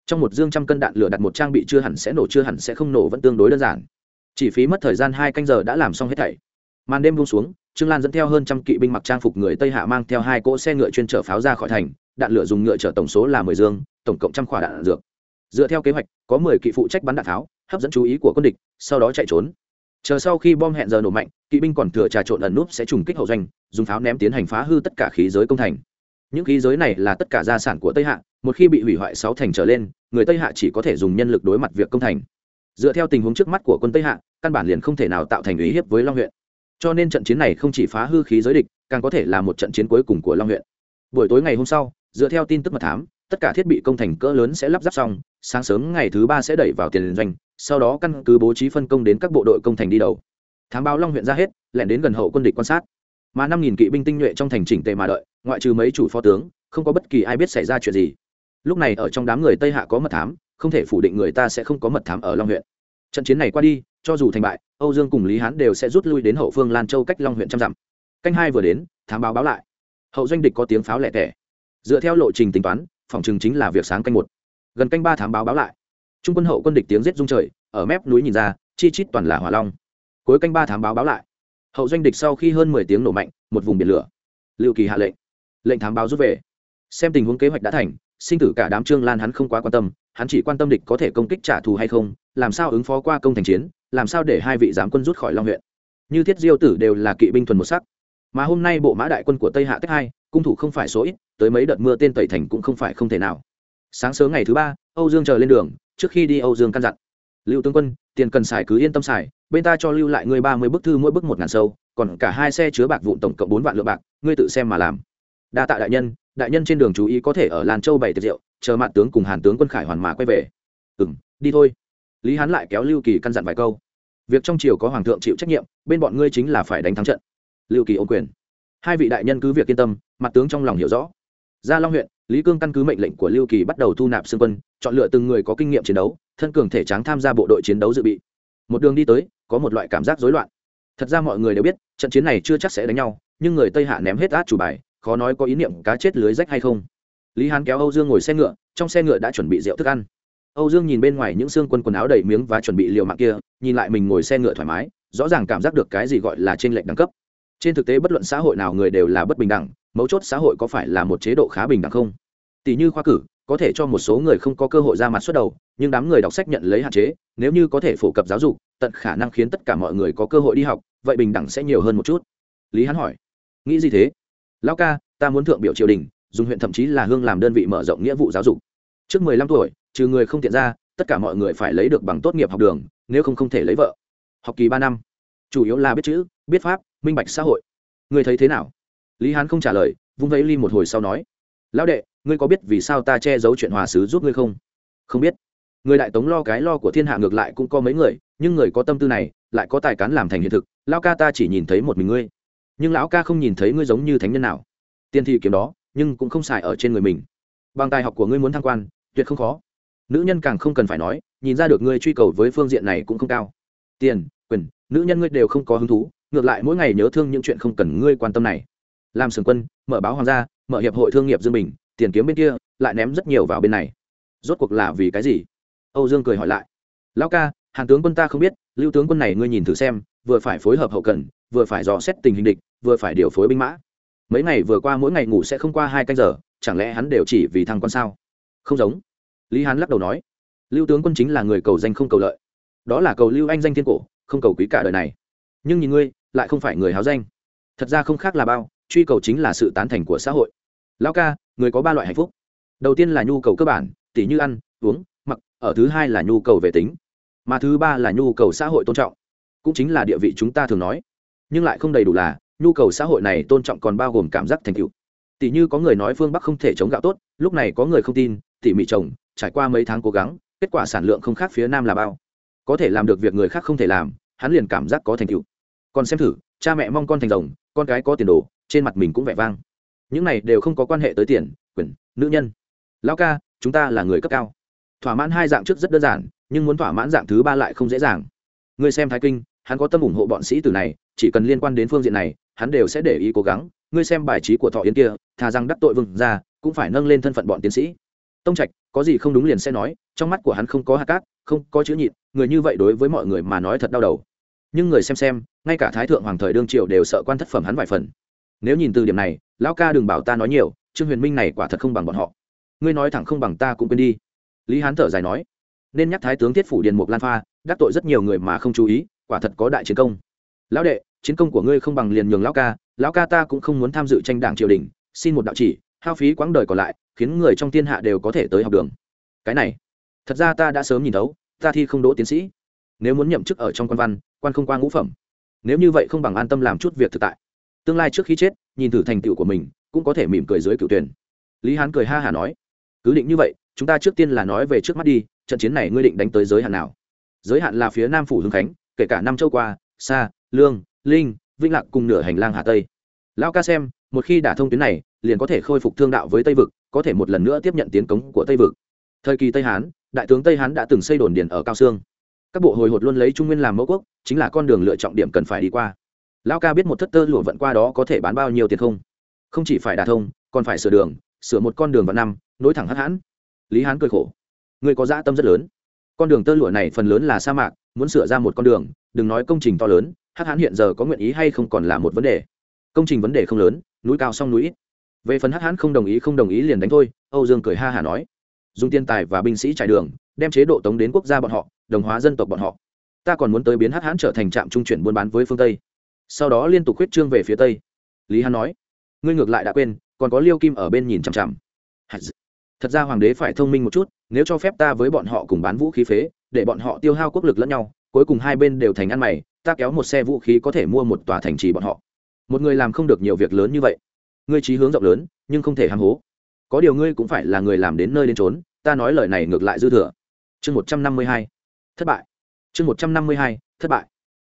Trong một dương trăm cân đạn lửa đặt một trang bị chưa hẳn sẽ nổ, chưa hẳn sẽ không nổ vẫn tương đối đơn giản. Chỉ phí mất thời gian hai canh giờ đã làm xong hết thảy. Màn đêm buông xuống, trương lan dẫn theo hơn trăm kỵ binh mặc trang phục người tây hạ mang theo hai cỗ xe ngựa chuyên chở pháo ra khỏi thành, đạn lửa dùng ngựa chở tổng số là mười dương, tổng cộng trăm khỏa đạn dược dựa theo kế hoạch có mười kỵ phụ trách bắn đạn tháo, hấp dẫn chú ý của quân địch sau đó chạy trốn. Chờ sau khi bom hẹn giờ nổ mạnh kỵ binh còn thừa trà trộn ẩn núp sẽ trùng kích hậu doanh dùng pháo ném tiến hành phá hư tất cả khí giới công thành. Những khí giới này là tất cả gia sản của tây hạ một khi bị hủy hoại sáu thành trở lên người tây hạ chỉ có thể dùng nhân lực đối mặt việc công thành. Dựa theo tình huống trước mắt của quân tây hạ căn bản liền không thể nào tạo thành ý hiếp với long huyện. Cho nên trận chiến này không chỉ phá hư khí giới địch càng có thể là một trận chiến cuối cùng của long huyện. Buổi tối ngày hôm sau dựa theo tin tức mật thám tất cả thiết bị công thành cỡ lớn sẽ lắp ráp xong, sáng sớm ngày thứ ba sẽ đẩy vào tiền doanh, sau đó căn cứ bố trí phân công đến các bộ đội công thành đi đầu. Thám báo long huyện ra hết, lẻn đến gần hậu quân địch quan sát. Mà năm nghìn kỵ binh tinh nhuệ trong thành chỉnh tề mà đợi, ngoại trừ mấy chủ phó tướng, không có bất kỳ ai biết xảy ra chuyện gì. Lúc này ở trong đám người tây hạ có mật thám, không thể phủ định người ta sẽ không có mật thám ở long huyện. Trận chiến này qua đi, cho dù thành bại, âu dương cùng lý hán đều sẽ rút lui đến hậu phương lan châu cách long huyện trăm dặm. Canh hai vừa đến, thám báo báo lại. Hậu doanh địch có tiếng pháo lẻ tẻ. Dựa theo lộ trình tính toán phòng chừng chính là việc sáng canh một. Gần canh ba thám báo báo lại. Trung quân hậu quân địch tiếng rết rung trời, ở mép núi nhìn ra, chi chít toàn là hỏa long. Cuối canh ba thám báo báo lại. Hậu doanh địch sau khi hơn mười tiếng nổ mạnh, một vùng biển lửa. Liệu kỳ hạ lệnh. Lệnh thám báo rút về. Xem tình huống kế hoạch đã thành, sinh tử cả đám trương lan hắn không quá quan tâm, hắn chỉ quan tâm địch có thể công kích trả thù hay không, làm sao ứng phó qua công thành chiến, làm sao để hai vị giám quân rút khỏi long huyện. Như thiết diêu tử đều là kỵ binh thuần một sắc mà hôm nay bộ mã đại quân của tây hạ tách hai, cung thủ không phải số ít, tới mấy đợt mưa tên tẩy thành cũng không phải không thể nào. Sáng sớm ngày thứ ba, âu dương chờ lên đường, trước khi đi âu dương căn dặn. Lưu tướng quân, tiền cần xài cứ yên tâm xài, bên ta cho lưu lại ngươi ba mươi bức thư mỗi bức một ngàn sâu, còn cả hai xe chứa bạc vụn tổng cộng bốn vạn lượng bạc, ngươi tự xem mà làm. Đa tạ đại nhân đại nhân trên đường chú ý có thể ở làn châu bảy tiệc rượu, chờ mặt tướng cùng hàn tướng quân khải hoàn mà quay về. Ừ m đi thôi. Lý hán lại kéo lưu kỳ căn dặn vài câu. Việc trong triều có hoàng thượng chịu trách nhiệm, bên bọn ngươi chính là phải đánh thắng trận lưu kỳ ô quyền. Hai vị đại nhân cứ việc yên tâm, mặt tướng trong lòng hiểu rõ. Gia long huyện, lý cương căn cứ mệnh lệnh của lưu kỳ bắt đầu thu nạp xương quân, chọn lựa từng người có kinh nghiệm chiến đấu, thân cường thể tráng tham gia bộ đội chiến đấu dự bị. Một đường đi tới, có một loại cảm giác rối loạn. Thật ra mọi người đều biết, trận chiến này chưa chắc sẽ đánh nhau, nhưng người tây hạ ném hết át chủ bài, khó nói có ý niệm cá chết lưới rách hay không. Lý hán kéo âu dương ngồi xe ngựa, trong xe ngựa đã chuẩn bị rượu thức ăn. Âu dương nhìn bên ngoài những xương quân quần áo đầy miếng và chuẩn bị liều mạng kia, nhìn lại mình ngồi xe ngựa thoải mái, rõ ràng cảm giác được cái gì gọi là trên lệnh đẳng cấp trên thực tế bất luận xã hội nào người đều là bất bình đẳng, mấu chốt xã hội có phải là một chế độ khá bình đẳng không? Tỷ như khoa cử, có thể cho một số người không có cơ hội ra mặt xuất đầu, nhưng đám người đọc sách nhận lấy hạn chế, nếu như có thể phổ cập giáo dục, tận khả năng khiến tất cả mọi người có cơ hội đi học, vậy bình đẳng sẽ nhiều hơn một chút. Lý hắn hỏi. Nghĩ gì thế? Lão ca, ta muốn thượng biểu triều đình, dùng huyện thậm chí là hương làm đơn vị mở rộng nghĩa vụ giáo dục. Trước mười lăm tuổi, trừ người không tiện ra, tất cả mọi người phải lấy được bằng tốt nghiệp học đường, nếu không không thể lấy vợ. Học kỳ ba năm. Chủ yếu là biết chữ, biết pháp minh bạch xã hội. Ngươi thấy thế nào? Lý hán không trả lời, vung vẫy ly một hồi sau nói. Lão đệ, ngươi có biết vì sao ta che giấu chuyện hòa sứ giúp ngươi không? Không biết. Người đại tống lo cái lo của thiên hạ ngược lại cũng có mấy người, nhưng người có tâm tư này, lại có tài cán làm thành hiện thực, lão ca ta chỉ nhìn thấy một mình ngươi. Nhưng lão ca không nhìn thấy ngươi giống như thánh nhân nào. Tiên thi kiếm đó, nhưng cũng không xài ở trên người mình. Bằng tài học của ngươi muốn thăng quan, tuyệt không khó. Nữ nhân càng không cần phải nói, nhìn ra được ngươi truy cầu với phương diện này cũng không cao. Tiền, quyền, nữ nhân ngươi đều không có hứng thú ngược lại mỗi ngày nhớ thương những chuyện không cần ngươi quan tâm này. Làm sừng quân, mở báo hoàng gia, mở hiệp hội thương nghiệp dương bình, tiền kiếm bên kia, lại ném rất nhiều vào bên này. Rốt cuộc là vì cái gì? Âu dương cười hỏi lại. Lão ca, hàn tướng quân ta không biết, lưu tướng quân này ngươi nhìn thử xem, vừa phải phối hợp hậu cần, vừa phải dò xét tình hình địch, vừa phải điều phối binh mã. Mấy ngày vừa qua mỗi ngày ngủ sẽ không qua hai canh giờ, chẳng lẽ hắn đều chỉ vì thăng quan sao? Không giống. Lý hán lắc đầu nói. Lưu tướng quân chính là người cầu danh không cầu lợi. Đó là cầu lưu anh danh thiên cổ, không cầu quý cả đời này. Nhưng nhìn ngươi lại không phải người háo danh. Thật ra không khác là bao, truy cầu chính là sự tán thành của xã hội. Lão ca, người có ba loại hạnh phúc. Đầu tiên là nhu cầu cơ bản, tỉ như ăn, uống, mặc, ở thứ hai là nhu cầu về tính. Mà thứ ba là nhu cầu xã hội tôn trọng. Cũng chính là địa vị chúng ta thường nói. Nhưng lại không đầy đủ là, nhu cầu xã hội này tôn trọng còn bao gồm cảm giác thành tựu. Tỷ như có người nói phương bắc không thể chống gạo tốt, lúc này có người không tin, tỉ mỉ trồng, trải qua mấy tháng cố gắng, kết quả sản lượng không khác phía nam là bao. Có thể làm được việc người khác không thể làm, hắn liền cảm giác có thành tựu còn xem thử, cha mẹ mong con thành rồng, con cái có tiền đồ, trên mặt mình cũng vẻ vang. Những này đều không có quan hệ tới tiền, quyền, nữ nhân. Lão ca, chúng ta là người cấp cao. Thỏa mãn hai dạng trước rất đơn giản, nhưng muốn thỏa mãn dạng thứ ba lại không dễ dàng. Ngươi xem thái kinh, hắn có tâm ủng hộ bọn sĩ tử này, chỉ cần liên quan đến phương diện này, hắn đều sẽ để ý cố gắng. Ngươi xem bài trí của thọ yến kia, thà rằng đắc tội vừng ra cũng phải nâng lên thân phận bọn tiến sĩ. Tông trạch, có gì không đúng liền sẽ nói, trong mắt của hắn không có hạt cát, không có chữ nhịn, người như vậy đối với mọi người mà nói thật đau đầu nhưng người xem xem, ngay cả thái thượng hoàng thời đương triều đều sợ quan thất phẩm hắn vài phần. Nếu nhìn từ điểm này, lão ca đừng bảo ta nói nhiều, trương huyền minh này quả thật không bằng bọn họ. Ngươi nói thẳng không bằng ta cũng quên đi. Lý hán thở dài nói, nên nhắc thái tướng thiết phủ điền mục lan pha, đắc tội rất nhiều người mà không chú ý, quả thật có đại chiến công. Lão đệ, chiến công của ngươi không bằng liền nhường lão ca lão ca ta cũng không muốn tham dự tranh đảng triều đình, xin một đạo chỉ, hao phí quãng đời còn lại, khiến người trong thiên hạ đều có thể tới học đường. Cái này, thật ra ta đã sớm nhìn thấu, ta thi không đỗ tiến sĩ. Nếu muốn nhậm chức ở trong quan văn quan không qua ngũ phẩm. Nếu như vậy không bằng an tâm làm chút việc thực tại. Tương lai trước khi chết, nhìn thử thành tựu của mình, cũng có thể mỉm cười dưới cựu tuyển. Lý hán cười ha hả nói, cứ định như vậy, chúng ta trước tiên là nói về trước mắt đi, trận chiến này ngươi định đánh tới giới hạn nào? Giới hạn là phía nam phủ hưng khánh, kể cả năm châu qua xa lương, linh, vĩnh lạc cùng nửa hành lang hà tây. Lão ca xem, một khi đả thông tuyến này, liền có thể khôi phục thương đạo với tây vực, có thể một lần nữa tiếp nhận tiến cống của tây vực. Thời kỳ tây hán, đại tướng tây hán đã từng xây đồn điền ở cao sương các bộ hồi hột luôn lấy trung nguyên làm mẫu quốc, chính là con đường lựa trọng điểm cần phải đi qua. Lão ca biết một thất tơ lụa vận qua đó có thể bán bao nhiêu tiền không? Không chỉ phải đả thông, còn phải sửa đường, sửa một con đường vào năm, nối thẳng hắc hãn. Lý hán cười khổ. Người có dã tâm rất lớn. Con đường tơ lụa này phần lớn là sa mạc, muốn sửa ra một con đường, đừng nói công trình to lớn, hắc hãn hiện giờ có nguyện ý hay không còn là một vấn đề. Công trình vấn đề không lớn, núi cao song núi ít. Về phần hắc hãn không đồng ý, không đồng ý liền đánh thôi, âu dương cười ha hả nói. Dùng tiền tài và binh sĩ trải đường, đem chế độ tống đến quốc gia bọn họ đồng hóa dân tộc bọn họ. Ta còn muốn tới biến hắc hãn trở thành trạm trung chuyển buôn bán với phương tây. Sau đó liên tục huyết trương về phía tây. Lý hán nói, ngươi ngược lại đã quên, còn có liêu kim ở bên nhìn chằm chằm. Thật ra hoàng đế phải thông minh một chút, nếu cho phép ta với bọn họ cùng bán vũ khí phế, để bọn họ tiêu hao quốc lực lẫn nhau, cuối cùng hai bên đều thành ăn mày, ta kéo một xe vũ khí có thể mua một tòa thành trì bọn họ. Một người làm không được nhiều việc lớn như vậy. Ngươi trí hướng rộng lớn, nhưng không thể ham hố. Có điều ngươi cũng phải là người làm đến nơi đến trốn ta nói lời này ngược lại dư thừa. Chương một trăm năm mươi hai thất bại. Chương một trăm năm mươi hai, thất bại.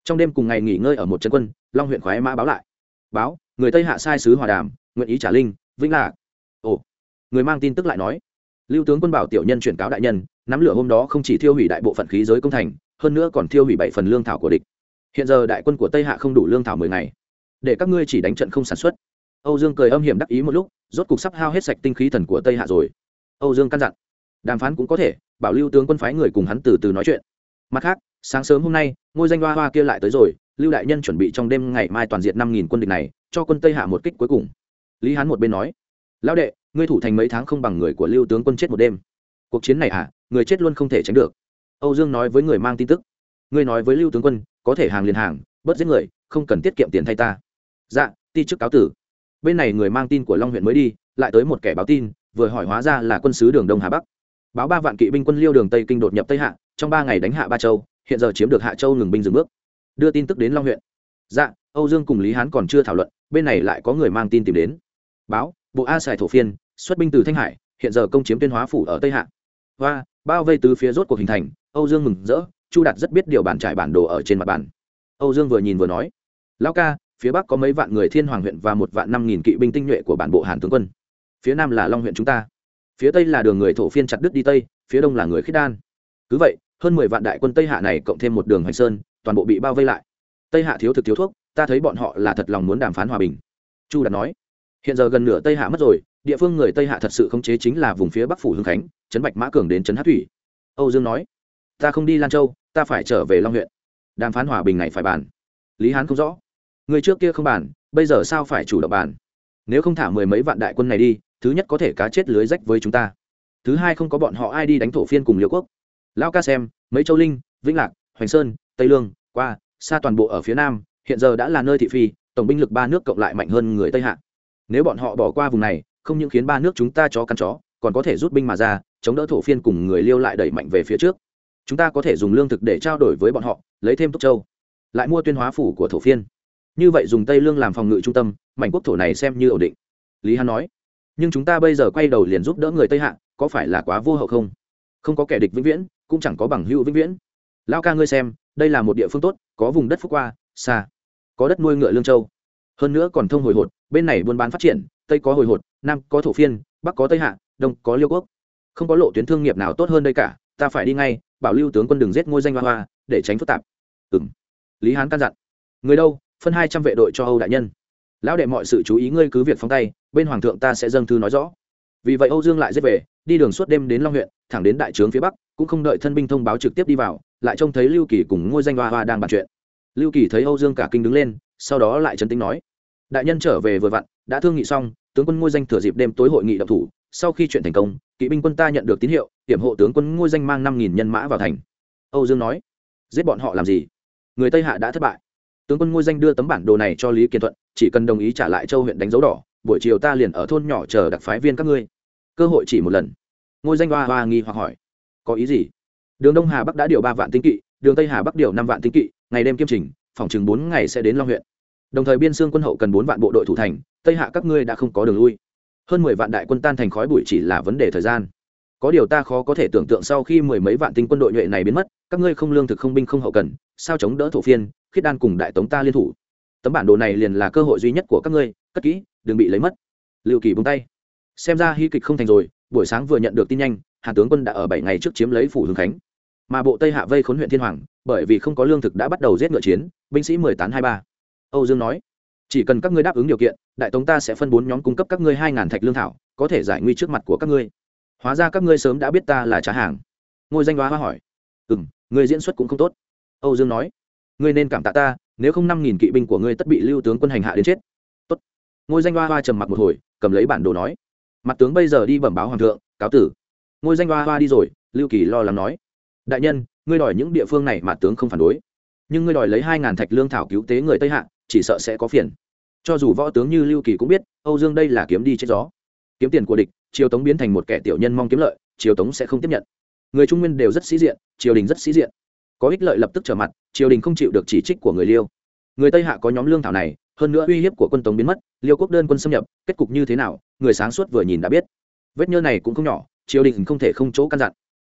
Trong đêm cùng ngày nghỉ ngơi ở một trấn quân, long huyện khoái mã báo lại. Báo, người tây hạ sai sứ hòa đàm, nguyện ý trả linh, vĩnh lạc. Ồ, người mang tin tức lại nói. Lưu tướng quân bảo tiểu nhân chuyển cáo đại nhân, nắm lửa hôm đó không chỉ thiêu hủy đại bộ phận khí giới công thành, hơn nữa còn thiêu hủy bảy phần lương thảo của địch. Hiện giờ đại quân của tây hạ không đủ lương thảo mười ngày. Để các ngươi chỉ đánh trận không sản xuất. Âu dương cười âm hiểm đắc ý một lúc, rốt cục sắp hao hết sạch tinh khí thần của tây hạ rồi. Âu dương căn dặn. Đàm phán cũng có thể bảo lưu tướng quân phái người cùng hắn từ từ nói chuyện. Mặt khác, sáng sớm hôm nay, ngôi danh hoa hoa kia lại tới rồi, lưu đại nhân chuẩn bị trong đêm ngày mai toàn diện năm nghìn quân địch này, cho quân tây hạ một kích cuối cùng. Lý hán một bên nói, lão đệ, ngươi thủ thành mấy tháng không bằng người của lưu tướng quân chết một đêm. Cuộc chiến này à người chết luôn không thể tránh được. Âu dương nói với người mang tin tức, ngươi nói với lưu tướng quân, có thể hàng liền hàng, bớt giết người, không cần tiết kiệm tiền thay ta. Dạ ti chức cáo tử. Bên này người mang tin của long huyện mới đi, lại tới một kẻ báo tin, vừa hỏi hóa ra là quân sứ đường đông hà bắc báo ba vạn kỵ binh quân liêu đường tây kinh đột nhập tây hạ, trong ba ngày đánh hạ ba châu, hiện giờ chiếm được hạ châu ngừng binh dừng bước. Đưa tin tức đến long huyện. Dạ âu dương cùng lý hán còn chưa thảo luận, bên này lại có người mang tin tìm đến. Báo, bộ a sài thổ phiên, xuất binh từ thanh hải, hiện giờ công chiếm tuyên hóa phủ ở tây hạ. Và, bao vây từ phía rốt cuộc hình thành, âu dương mừng rỡ, chu đạt rất biết điều bản trải bản đồ ở trên mặt bàn. Âu dương vừa nhìn vừa nói, lão ca, phía bắc có mấy vạn người thiên hoàng huyện và một vạn năm nghìn kỵ binh tinh nhuệ của bản bộ hàn tướng quân. Phía nam là long huyện chúng ta phía tây là đường người thổ phiên chặt đứt đi tây, phía đông là người khiết đan. Cứ vậy, hơn mười vạn đại quân tây hạ này cộng thêm một đường hoành sơn, toàn bộ bị bao vây lại. Tây hạ thiếu thực thiếu thuốc, ta thấy bọn họ là thật lòng muốn đàm phán hòa bình. Chu đạt nói, hiện giờ gần nửa tây hạ mất rồi, địa phương người tây hạ thật sự khống chế chính là vùng phía bắc phủ hưng khánh trấn bạch mã cường đến trấn hát thủy. Âu dương nói, ta không đi lan châu, ta phải trở về long huyện. Đàm phán hòa bình này phải bàn. Lý hán không rõ. Người trước kia không bàn, bây giờ sao phải chủ động bàn? Nếu không thả mười mấy vạn đại quân này đi thứ nhất có thể cá chết lưới rách với chúng ta. Thứ hai không có bọn họ ai đi đánh thổ phiên cùng liêu quốc. Lao ca xem, mấy châu linh, vĩnh lạc, hoành sơn, tây lương, qua, xa toàn bộ ở phía nam, hiện giờ đã là nơi thị phi, tổng binh lực ba nước cộng lại mạnh hơn người tây hạ. Nếu bọn họ bỏ qua vùng này, không những khiến ba nước chúng ta chó căn chó, còn có thể rút binh mà ra, chống đỡ thổ phiên cùng người liêu lại đẩy mạnh về phía trước. Chúng ta có thể dùng lương thực để trao đổi với bọn họ, lấy thêm tốc châu, lại mua tuyên hóa phủ của thổ phiên. Như vậy dùng tây lương làm phòng ngự trung tâm, mảnh quốc thổ này xem như ổn định. Lý hán nói nhưng chúng ta bây giờ quay đầu liền giúp đỡ người tây hạ, có phải là quá vô hậu không? Không có kẻ địch vĩnh viễn, cũng chẳng có bằng hữu vĩnh viễn. Lao ca ngươi xem, đây là một địa phương tốt, có vùng đất phúc qua, xa, có đất nuôi ngựa lương châu. Hơn nữa còn thông hồi hột, bên này buôn bán phát triển, tây có hồi hột, nam có thổ phiên, bắc có tây hạ, đông có liêu quốc. Không có lộ tuyến thương nghiệp nào tốt hơn đây cả, ta phải đi ngay, bảo lưu tướng quân đừng giết ngôi danh hoa hoa, để tránh phức tạp. Ừ lý hán căn dặn. Người đâu? Phân hai trăm vệ đội cho âu đại nhân lão đệ mọi sự chú ý ngươi cứ việc phóng tay, bên hoàng thượng ta sẽ dâng thư nói rõ. Vì vậy âu dương lại giết về, đi đường suốt đêm đến long huyện, thẳng đến đại trướng phía bắc, cũng không đợi thân binh thông báo trực tiếp đi vào, lại trông thấy lưu kỳ cùng ngôi danh hoa hoa đang bàn chuyện. Lưu kỳ thấy âu dương cả kinh đứng lên, sau đó lại trấn tính nói, đại nhân trở về vừa vặn, đã thương nghị xong, tướng quân ngôi danh thừa dịp đêm tối hội nghị độc thủ, sau khi chuyện thành công, kỵ binh quân ta nhận được tín hiệu, hiểm hộ tướng quân ngôi danh mang năm nghìn nhân mã vào thành. Âu dương nói, giết bọn họ làm gì? Người tây hạ đã thất bại tướng quân ngôi danh đưa tấm bản đồ này cho lý kiên thuận chỉ cần đồng ý trả lại châu huyện đánh dấu đỏ buổi chiều ta liền ở thôn nhỏ chờ đặc phái viên các ngươi cơ hội chỉ một lần ngôi danh hoa hoa nghi hoặc hỏi có ý gì đường đông hà bắc đã điều ba vạn tinh kỵ đường tây hà bắc điều năm vạn tinh kỵ ngày đêm kiêm trình phòng chừng bốn ngày sẽ đến long huyện đồng thời biên xương quân hậu cần bốn vạn bộ đội thủ thành tây hạ các ngươi đã không có đường lui hơn mười vạn đại quân tan thành khói bụi chỉ là vấn đề thời gian có điều ta khó có thể tưởng tượng sau khi mười mấy vạn tinh quân đội nhuệ này biến mất các ngươi không lương thực không binh không hậu cần sao chống đỡ thổ phiên khiết đan cùng đại tống ta liên thủ. Tấm bản đồ này liền là cơ hội duy nhất của các ngươi, cất kỹ, đừng bị lấy mất. Liệu kỳ bung tay. Xem ra hy kịch không thành rồi, buổi sáng vừa nhận được tin nhanh, hàn tướng quân đã ở bảy ngày trước chiếm lấy phủ Hương khánh. Mà bộ tây hạ vây khốn huyện thiên hoàng, bởi vì không có lương thực đã bắt đầu giết ngựa chiến, binh sĩ mười tám hai ba. Âu dương nói, chỉ cần các ngươi đáp ứng điều kiện, đại tống ta sẽ phân bốn nhóm cung cấp các ngươi hai ngàn thạch lương thảo, có thể giải nguy trước mặt của các ngươi. Hóa ra các ngươi sớm đã biết ta là trá hàng. Ngôi danh đoá hoa hỏi ừ m người diễn xuất cũng không tốt. Âu dương nói ngươi nên cảm tạ ta, nếu không năm nghìn kỵ binh của ngươi tất bị lưu tướng quân hành hạ đến chết. Tốt. ngôi danh hoa hoa trầm mặc một hồi, cầm lấy bản đồ nói. Mặt tướng bây giờ đi bẩm báo hoàng thượng, cáo tử. Ngôi danh hoa hoa đi rồi, lưu kỳ lo lắng nói. Đại nhân, ngươi đòi những địa phương này mà tướng không phản đối. Nhưng ngươi đòi lấy hai ngàn thạch lương thảo cứu tế người tây hạ, chỉ sợ sẽ có phiền. Cho dù võ tướng như lưu kỳ cũng biết, âu dương đây là kiếm đi chết gió. Kiếm tiền của địch, triều tống biến thành một kẻ tiểu nhân mong kiếm lợi, triều tống sẽ không tiếp nhận. Người trung nguyên đều rất sĩ diện, triều đình rất sĩ diện có ích lợi lập tức trở mặt, triều đình không chịu được chỉ trích của người liêu. Người tây hạ có nhóm lương thảo này, hơn nữa uy hiếp của quân tống biến mất, liêu quốc đơn quân xâm nhập, kết cục như thế nào, người sáng suốt vừa nhìn đã biết. Vết nhơ này cũng không nhỏ, triều đình không thể không chỗ căn dặn.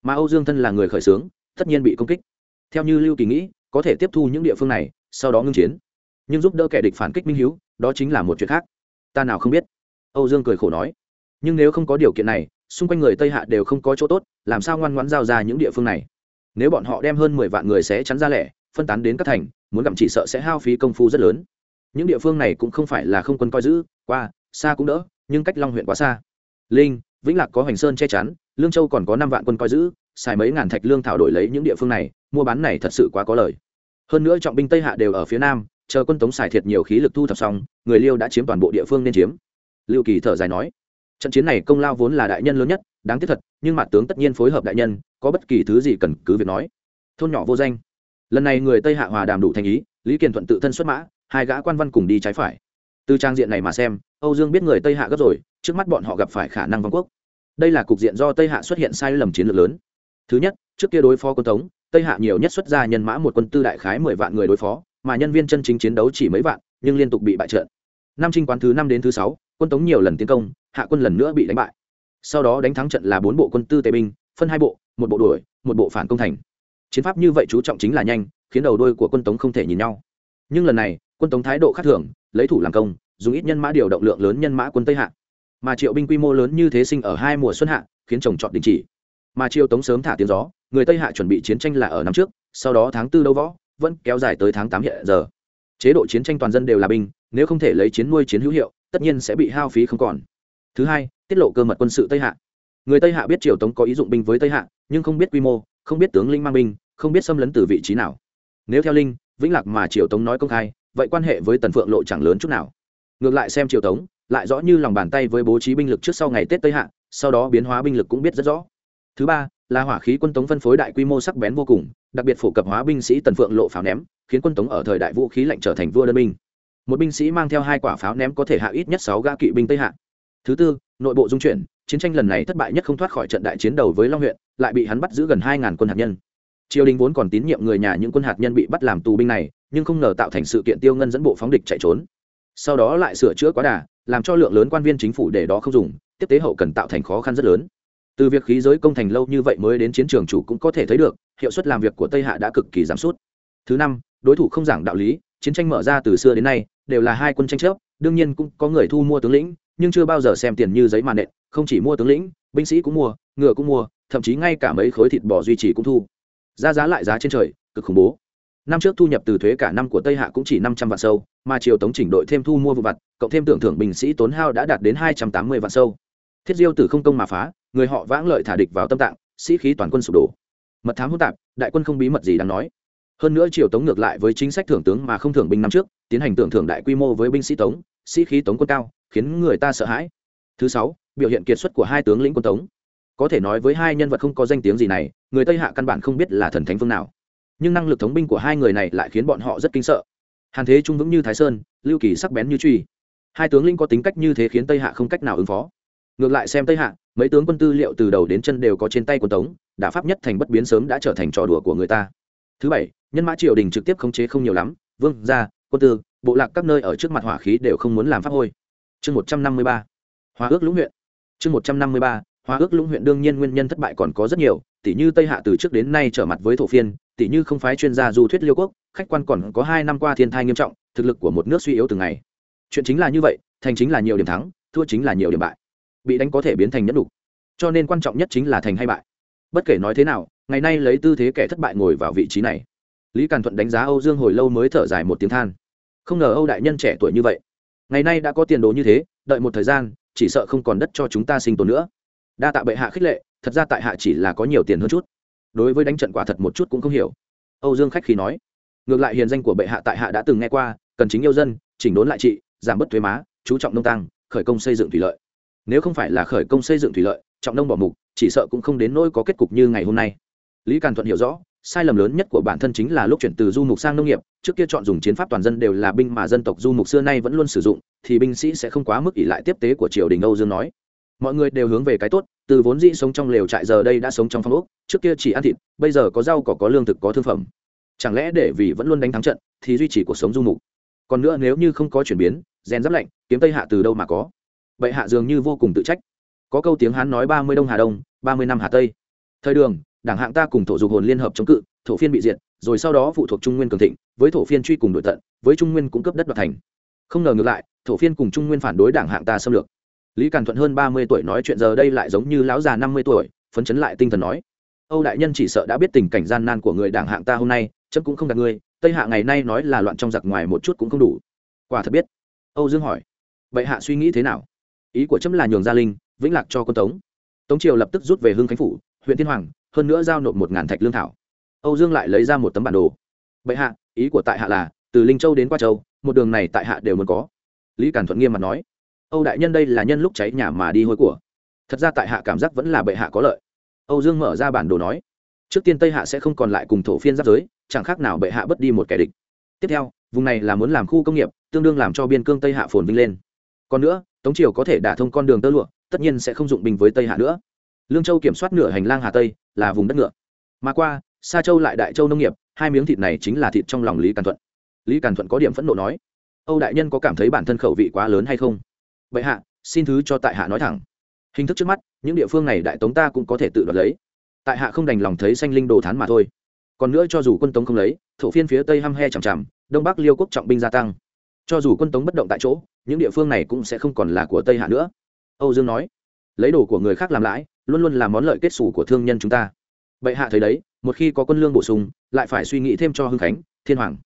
Mà âu dương thân là người khởi xướng, tất nhiên bị công kích. Theo như lưu kỳ nghĩ, có thể tiếp thu những địa phương này, sau đó ngưng chiến. Nhưng giúp đỡ kẻ địch phản kích minh hiếu, đó chính là một chuyện khác. Ta nào không biết? Âu dương cười khổ nói. Nhưng nếu không có điều kiện này, xung quanh người tây hạ đều không có chỗ tốt, làm sao ngoan ngoãn giao ra những địa phương này? Nếu bọn họ đem hơn mười vạn người sẽ chắn ra lẻ, phân tán đến các thành, muốn gặm chỉ sợ sẽ hao phí công phu rất lớn. Những địa phương này cũng không phải là không quân coi giữ, qua, xa cũng đỡ, nhưng cách long huyện quá xa. Linh, vĩnh lạc có hoành sơn che chắn, lương châu còn có năm vạn quân coi giữ, xài mấy ngàn thạch lương thảo đổi lấy những địa phương này, mua bán này thật sự quá có lời. Hơn nữa trọng binh tây hạ đều ở phía nam, chờ quân tống xài thiệt nhiều khí lực thu thập xong, người liêu đã chiếm toàn bộ địa phương nên chiếm. Lưu kỳ thở dài nói, trận chiến này công lao vốn là đại nhân lớn nhất đáng tiếc thật, nhưng mặt tướng tất nhiên phối hợp đại nhân, có bất kỳ thứ gì cần cứ việc nói. Thôn nhỏ vô danh. Lần này người tây hạ hòa đàm đủ thành ý, lý kiền thuận tự thân xuất mã, hai gã quan văn cùng đi trái phải. Từ trang diện này mà xem, âu dương biết người tây hạ gấp rồi, trước mắt bọn họ gặp phải khả năng vong quốc. Đây là cục diện do tây hạ xuất hiện sai lầm chiến lược lớn. Thứ nhất, trước kia đối phó quân tống, tây hạ nhiều nhất xuất ra nhân mã một quân tư đại khái mười vạn người đối phó, mà nhân viên chân chính chiến đấu chỉ mấy vạn, nhưng liên tục bị bại trận năm trinh quán thứ năm đến thứ sáu, quân tống nhiều lần tiến công, hạ quân lần nữa bị đánh bại sau đó đánh thắng trận là bốn bộ quân tư tề binh, phân hai bộ, một bộ đuổi, một bộ phản công thành. Chiến pháp như vậy chú trọng chính là nhanh, khiến đầu đôi của quân tống không thể nhìn nhau. Nhưng lần này, quân tống thái độ khác thường, lấy thủ làm công, dùng ít nhân mã điều động lượng lớn nhân mã quân tây hạ. Mà triệu binh quy mô lớn như thế sinh ở hai mùa xuân hạ, khiến trồng trọt đình chỉ. Mà triệu tống sớm thả tiếng gió, người tây hạ chuẩn bị chiến tranh là ở năm trước, sau đó tháng tư đấu võ, vẫn kéo dài tới tháng tám hiện giờ. Chế độ chiến tranh toàn dân đều là binh, nếu không thể lấy chiến nuôi chiến hữu hiệu, tất nhiên sẽ bị hao phí không còn thứ hai, tiết lộ cơ mật quân sự tây hạ. Người tây hạ biết triều tống có ý dụng binh với tây hạ, nhưng không biết quy mô, không biết tướng linh mang binh, không biết xâm lấn từ vị trí nào. Nếu theo linh, vĩnh lạc mà triều tống nói công khai, vậy quan hệ với tần phượng lộ chẳng lớn chút nào. Ngược lại xem triều tống, lại rõ như lòng bàn tay với bố trí binh lực trước sau ngày tết tây hạ, sau đó biến hóa binh lực cũng biết rất rõ. Thứ ba, là hỏa khí quân tống phân phối đại quy mô sắc bén vô cùng, đặc biệt phổ cập hóa binh sĩ tần phượng lộ pháo ném, khiến quân tống ở thời đại vũ khí lạnh trở thành vua đơn binh. Một binh sĩ mang theo hai quả pháo ném có thể hạ ít nhất sáu gã kỵ binh tây hạ thứ tư, nội bộ dung chuyển. Chiến tranh lần này thất bại nhất không thoát khỏi trận đại chiến đầu với long huyện, lại bị hắn bắt giữ gần hai ngàn quân hạt nhân. Triều đình vốn còn tín nhiệm người nhà những quân hạt nhân bị bắt làm tù binh này, nhưng không ngờ tạo thành sự kiện tiêu ngân dẫn bộ phóng địch chạy trốn. Sau đó lại sửa chữa quá đà, làm cho lượng lớn quan viên chính phủ để đó không dùng, tiếp tế hậu cần tạo thành khó khăn rất lớn. Từ việc khí giới công thành lâu như vậy mới đến chiến trường chủ cũng có thể thấy được, hiệu suất làm việc của tây hạ đã cực kỳ giảm sút. Thứ năm, đối thủ không giảng đạo lý, chiến tranh mở ra từ xưa đến nay, đều là hai quân tranh chấp, đương nhiên cũng có người thu mua tướng lĩnh nhưng chưa bao giờ xem tiền như giấy màn nện, không chỉ mua tướng lĩnh, binh sĩ cũng mua, ngựa cũng mua, thậm chí ngay cả mấy khối thịt bò duy trì cũng thu. Ra giá lại giá trên trời, cực khủng bố. Năm trước thu nhập từ thuế cả năm của tây hạ cũng chỉ năm trăm vạn sâu, mà triều tống chỉnh đội thêm thu mua vụ vặt, cộng thêm tưởng thưởng binh sĩ tốn hao đã đạt đến hai trăm tám mươi vạn sâu. Thiết diêu tử không công mà phá, người họ vãng lợi thả địch vào tâm tạng, sĩ khí toàn quân sụp đổ. Mật thám hỗn tạp, đại quân không bí mật gì đáng nói. Hơn nữa triều tống ngược lại với chính sách thưởng tướng mà không thưởng binh năm trước, tiến hành tưởng thưởng đại quy mô với binh sĩ tống, sĩ khí tống quân cao khiến người ta sợ hãi. Thứ sáu, biểu hiện kiệt xuất của hai tướng lĩnh quân tống. Có thể nói với hai nhân vật không có danh tiếng gì này, người tây hạ căn bản không biết là thần thánh phương nào. Nhưng năng lực thống binh của hai người này lại khiến bọn họ rất kinh sợ. Hàn thế trung vững như thái sơn, lưu kỳ sắc bén như truy. Hai tướng lĩnh có tính cách như thế khiến tây hạ không cách nào ứng phó. Ngược lại xem tây hạ, mấy tướng quân tư liệu từ đầu đến chân đều có trên tay quân tống, đã pháp nhất thành bất biến sớm đã trở thành trò đùa của người ta. Thứ bảy, nhân mã triều đình trực tiếp khống chế không nhiều lắm. Vương gia, quân tư, bộ lạc các nơi ở trước mặt hỏa khí đều không muốn làm pháp hôi chương một trăm năm mươi ba hóa ước lũng huyện. Chương một trăm năm mươi ba hóa ước lũng huyện đương nhiên nguyên nhân thất bại còn có rất nhiều tỷ như tây hạ từ trước đến nay trở mặt với thổ phiên tỷ như không phái chuyên gia du thuyết liêu quốc, khách quan còn có hai năm qua thiên thai nghiêm trọng, thực lực của một nước suy yếu từng ngày. Chuyện chính là như vậy, thành chính là nhiều điểm thắng, thua chính là nhiều điểm bại. Bị đánh có thể biến thành nhẫn đủ. cho nên quan trọng nhất chính là thành hay bại. Bất kể nói thế nào, ngày nay lấy tư thế kẻ thất bại ngồi vào vị trí này. Lý càn thuận đánh giá âu dương hồi lâu mới thở dài một tiếng than. Không ngờ âu đại nhân trẻ tuổi như vậy ngày nay đã có tiền đồ như thế, đợi một thời gian, chỉ sợ không còn đất cho chúng ta sinh tồn nữa. Đa tạ bệ hạ khích lệ, thật ra tại hạ chỉ là có nhiều tiền hơn chút. Đối với đánh trận quả thật một chút cũng không hiểu. Âu dương khách khí nói. Ngược lại hiền danh của bệ hạ tại hạ đã từng nghe qua, cần chính yêu dân, chỉnh đốn lại trị, giảm bớt thuế má, chú trọng nông tăng, khởi công xây dựng thủy lợi. Nếu không phải là khởi công xây dựng thủy lợi, trọng nông bỏ mục, chỉ sợ cũng không đến nỗi có kết cục như ngày hôm nay. Lý càn thuận hiểu rõ sai lầm lớn nhất của bản thân chính là lúc chuyển từ du mục sang nông nghiệp, trước kia chọn dùng chiến pháp toàn dân đều là binh mà dân tộc du mục xưa nay vẫn luôn sử dụng, thì binh sĩ sẽ không quá mức ỷ lại tiếp tế của triều đình âu dương nói. Mọi người đều hướng về cái tốt, từ vốn dĩ sống trong lều trại giờ đây đã sống trong phong ốc, trước kia chỉ ăn thịt, bây giờ có rau cỏ có lương thực có thương phẩm. Chẳng lẽ để vì vẫn luôn đánh thắng trận, thì duy trì cuộc sống du mục? Còn nữa nếu như không có chuyển biến, rèn giáp lạnh, kiếm tây hạ từ đâu mà có? Bệ hạ dường như vô cùng tự trách. Có câu tiếng hán nói ba mươi đông hà đông, ba mươi năm hà tây. Thời đường đảng hạng ta cùng thổ dục hồn liên hợp chống cự, thổ phiên bị diệt, rồi sau đó phụ thuộc trung nguyên cường thịnh, với thổ phiên truy cùng đội tận, với trung nguyên cung cấp đất đoạt thành. Không ngờ ngược lại, thổ phiên cùng trung nguyên phản đối đảng hạng ta xâm lược. Lý càn thuận hơn ba mươi tuổi nói chuyện giờ đây lại giống như lão già năm mươi tuổi, phấn chấn lại tinh thần nói. Âu đại nhân chỉ sợ đã biết tình cảnh gian nan của người đảng hạng ta hôm nay, chấm cũng không đặt ngươi, tây hạ ngày nay nói là loạn trong giặc ngoài một chút cũng không đủ. Quả thật biết. Âu dương hỏi. Vậy hạ suy nghĩ thế nào? Ý của chấm là nhường gia linh, vĩnh lạc cho quân tống. Tống triều lập tức rút về hưng khánh phủ, huyện thiên hoàng hơn nữa giao nộp một ngàn thạch lương thảo. Âu dương lại lấy ra một tấm bản đồ. Bệ hạ, ý của tại hạ là, từ linh châu đến qua châu, một đường này tại hạ đều muốn có. Lý cản thuận nghiêm mặt nói. Âu đại nhân đây là nhân lúc cháy nhà mà đi hôi của. Thật ra tại hạ cảm giác vẫn là bệ hạ có lợi. Âu dương mở ra bản đồ nói. Trước tiên tây hạ sẽ không còn lại cùng thổ phiên giáp giới, chẳng khác nào bệ hạ bất đi một kẻ địch. Tiếp theo, vùng này là muốn làm khu công nghiệp, tương đương làm cho biên cương tây hạ phồn vinh lên. Còn nữa, tống triều có thể đả thông con đường tơ lụa, tất nhiên sẽ không dụng binh với tây hạ nữa lương châu kiểm soát nửa hành lang hà tây, là vùng đất ngựa. Mà qua xa châu lại đại châu nông nghiệp, hai miếng thịt này chính là thịt trong lòng lý càn thuận. Lý càn thuận có điểm phẫn nộ nói, âu đại nhân có cảm thấy bản thân khẩu vị quá lớn hay không? Bệ hạ, xin thứ cho tại hạ nói thẳng. Hình thức trước mắt, những địa phương này đại tống ta cũng có thể tự đoạt lấy. Tại hạ không đành lòng thấy sanh linh đồ thán mà thôi. Còn nữa cho dù quân tống không lấy, thổ phiên phía tây hăm he chằm chằm, đông bắc liêu quốc trọng binh gia tăng. Cho dù quân tống bất động tại chỗ, những địa phương này cũng sẽ không còn là của tây hạ nữa. Âu dương nói. Lấy đồ của người khác làm lãi luôn luôn là món lợi kết xù của thương nhân chúng ta. Bệ hạ thấy đấy, một khi có quân lương bổ sung, lại phải suy nghĩ thêm cho hưng khánh, thiên hoàng.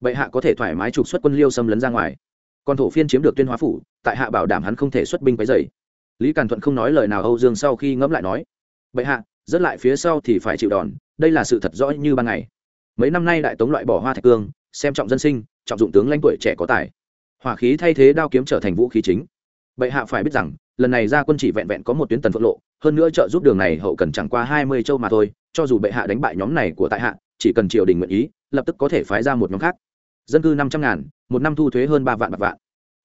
Bệ hạ có thể thoải mái trục xuất quân liêu xâm lấn ra ngoài. Còn thổ phiên chiếm được tuyên hóa phủ, tại hạ bảo đảm hắn không thể xuất binh quấy dày lý càn thuận không nói lời nào âu dương sau khi ngẫm lại nói, bệ hạ dẫn lại phía sau thì phải chịu đòn, đây là sự thật rõ như ban ngày. Mấy năm nay đại tống loại bỏ hoa thạch cương, xem trọng dân sinh, trọng dụng tướng lãnh tuổi trẻ có tài. Hỏa khí thay thế đao kiếm trở thành vũ khí chính. Bệ hạ phải biết rằng, lần này ra quân chỉ vẹn vẹn có một tuyến tần phượng lộ hơn nữa trợ giúp đường này hậu cần chẳng qua hai mươi châu mà thôi, cho dù bệ hạ đánh bại nhóm này của tại hạ, chỉ cần triều đình nguyện ý, lập tức có thể phái ra một nhóm khác. Dân cư năm trăm ngàn, một năm thu thuế hơn ba vạn bạc vạn.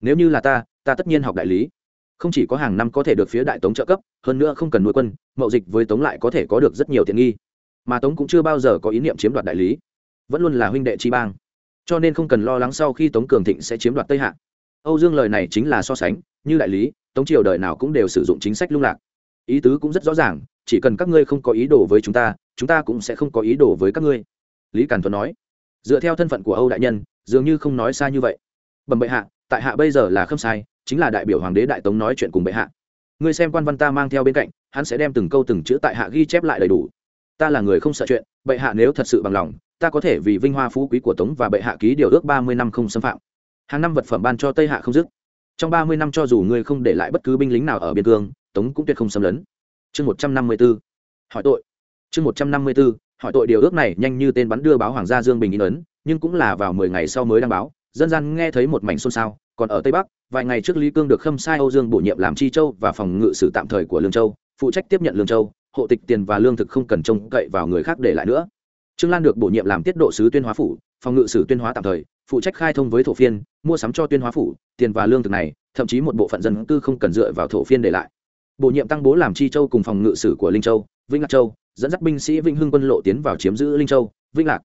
Nếu như là ta ta tất nhiên học đại lý. Không chỉ có hàng năm có thể được phía đại tống trợ cấp, hơn nữa không cần nuôi quân, mậu dịch với tống lại có thể có được rất nhiều tiện nghi. Mà tống cũng chưa bao giờ có ý niệm chiếm đoạt đại lý. Vẫn luôn là huynh đệ chi bang. Cho nên không cần lo lắng sau khi tống cường thịnh sẽ chiếm đoạt tây hạ. Âu dương lời này chính là so sánh, như đại lý, tống triều đời nào cũng đều sử dụng chính sách lung lạc ý tứ cũng rất rõ ràng, chỉ cần các ngươi không có ý đồ với chúng ta chúng ta cũng sẽ không có ý đồ với các ngươi. Lý càn thuận nói. Dựa theo thân phận của âu đại nhân, dường như không nói xa như vậy. Bẩm bệ hạ, tại hạ bây giờ là khâm sai, chính là đại biểu hoàng đế đại tống nói chuyện cùng bệ hạ. Ngươi xem quan văn ta mang theo bên cạnh, hắn sẽ đem từng câu từng chữ tại hạ ghi chép lại đầy đủ. Ta là người không sợ chuyện, bệ hạ nếu thật sự bằng lòng, ta có thể vì vinh hoa phú quý của tống và bệ hạ ký điều ước ba mươi năm không xâm phạm. Hàng năm vật phẩm ban cho tây hạ không dứt. Trong ba mươi năm cho dù ngươi không để lại bất cứ binh lính nào ở biên cương tống cũng tuyệt không xâm lấn. Chương một trăm năm mươi b ố hỏi tội. Chương một trăm năm mươi b ố hỏi tội điều ước này nhanh như tên bắn đưa báo hoàng gia dương bình in ấn, nhưng cũng là vào mười ngày sau mới đăng báo, dân gian nghe thấy một mảnh xôn xao, còn ở tây bắc, vài ngày trước lý cương được khâm sai âu dương bổ nhiệm làm chi châu và phòng ngự sử tạm thời của lương châu, phụ trách tiếp nhận lương châu, hộ tịch tiền và lương thực không cần trông cậy vào người khác để lại nữa. Trương lan được bổ nhiệm làm tiết độ sứ tuyên hóa phủ, phòng ngự sử tuyên hóa tạm thời, phụ trách khai thông với thổ phiên, mua sắm cho tuyên hóa phủ, tiền và lương thực này, thậm chí một bộ phận dân cư không cần dựa vào thổ phiên để lại bổ nhiệm tăng bố làm chi châu cùng phòng ngự sử của linh châu, vĩnh lạc châu, dẫn dắt binh sĩ vĩnh hưng quân lộ tiến vào chiếm giữ linh châu, vĩnh lạc.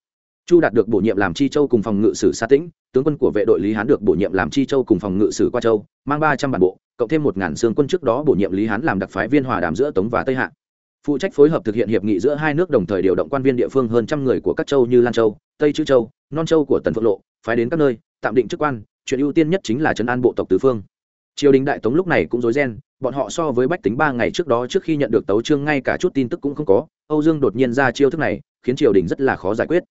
Chu đạt được bổ nhiệm làm chi châu cùng phòng ngự sử sa tĩnh, tướng quân của vệ đội lý hán được bổ nhiệm làm chi châu cùng phòng ngự sử qua châu, mang ba trăm bản bộ, cộng thêm một ngàn xương quân trước đó bổ nhiệm lý hán làm đặc phái viên hòa đàm giữa tống và tây hạ. Phụ trách phối hợp thực hiện hiệp nghị giữa hai nước đồng thời điều động quan viên địa phương hơn trăm người của các châu như lan châu, tây chữ châu, non châu của tần phượng lộ, phái đến các nơi, tạm định chức quan, chuyện ưu tiên nhất chính là trấn an bộ tộc tứ phương. Triều đình đại tống lúc này cũng rối ren bọn họ so với bách tính ba ngày trước đó trước khi nhận được tấu trương ngay cả chút tin tức cũng không có, âu dương đột nhiên ra chiêu thức này, khiến triều đình rất là khó giải quyết.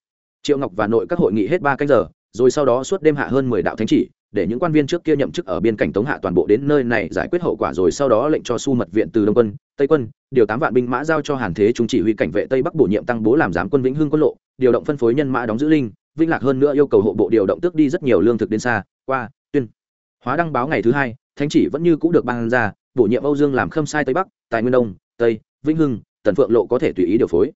Triệu ngọc và nội các hội nghị hết ba canh giờ, rồi sau đó suốt đêm hạ hơn mười đạo thánh chỉ, để những quan viên trước kia nhậm chức ở biên cảnh tống hạ toàn bộ đến nơi này giải quyết hậu quả rồi sau đó lệnh cho su mật viện từ đông quân, tây quân, điều tám vạn binh mã giao cho hàn thế chúng chỉ huy cảnh vệ tây bắc bổ nhiệm tăng bố làm giám quân vĩnh hưng quân lộ, điều động phân phối nhân mã đóng giữ linh vinh lạc hơn nữa yêu cầu hộ bộ điều động tước đi rất nhiều lương thực đến xa, qua, tuyên. Hóa đăng báo ngày thứ hai, thánh chỉ vẫn như cũ được ban ra bổ nhiệm âu dương làm khâm sai tây bắc, tài nguyên đông, tây, vĩnh hưng, tần phượng lộ có thể tùy ý điều phối.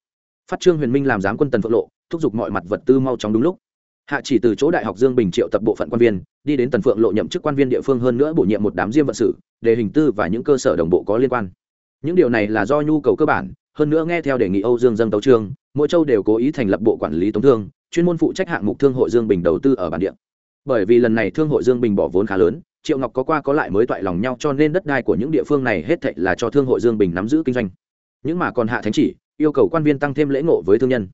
Phát trương huyền minh làm giám quân tần phượng lộ, thúc giục mọi mặt vật tư mau chóng đúng lúc. Hạ chỉ từ chỗ đại học dương bình triệu tập bộ phận quan viên, đi đến tần phượng lộ nhậm chức quan viên địa phương hơn nữa bổ nhiệm một đám diêm vận sự đề hình tư và những cơ sở đồng bộ có liên quan. Những điều này là do nhu cầu cơ bản, hơn nữa nghe theo đề nghị âu dương dân tấu trương, mỗi châu đều cố ý thành lập bộ quản lý tống thương, chuyên môn phụ trách hạng mục thương hội dương bình đầu tư ở bản địa. Bởi vì lần này thương hội dương bình bỏ vốn khá lớn triệu ngọc có qua có lại mới toại lòng nhau cho nên đất đai của những địa phương này hết thệ là cho thương hội dương bình nắm giữ kinh doanh. Những mà còn hạ thánh chỉ, yêu cầu quan viên tăng thêm lễ ngộ với thương nhân.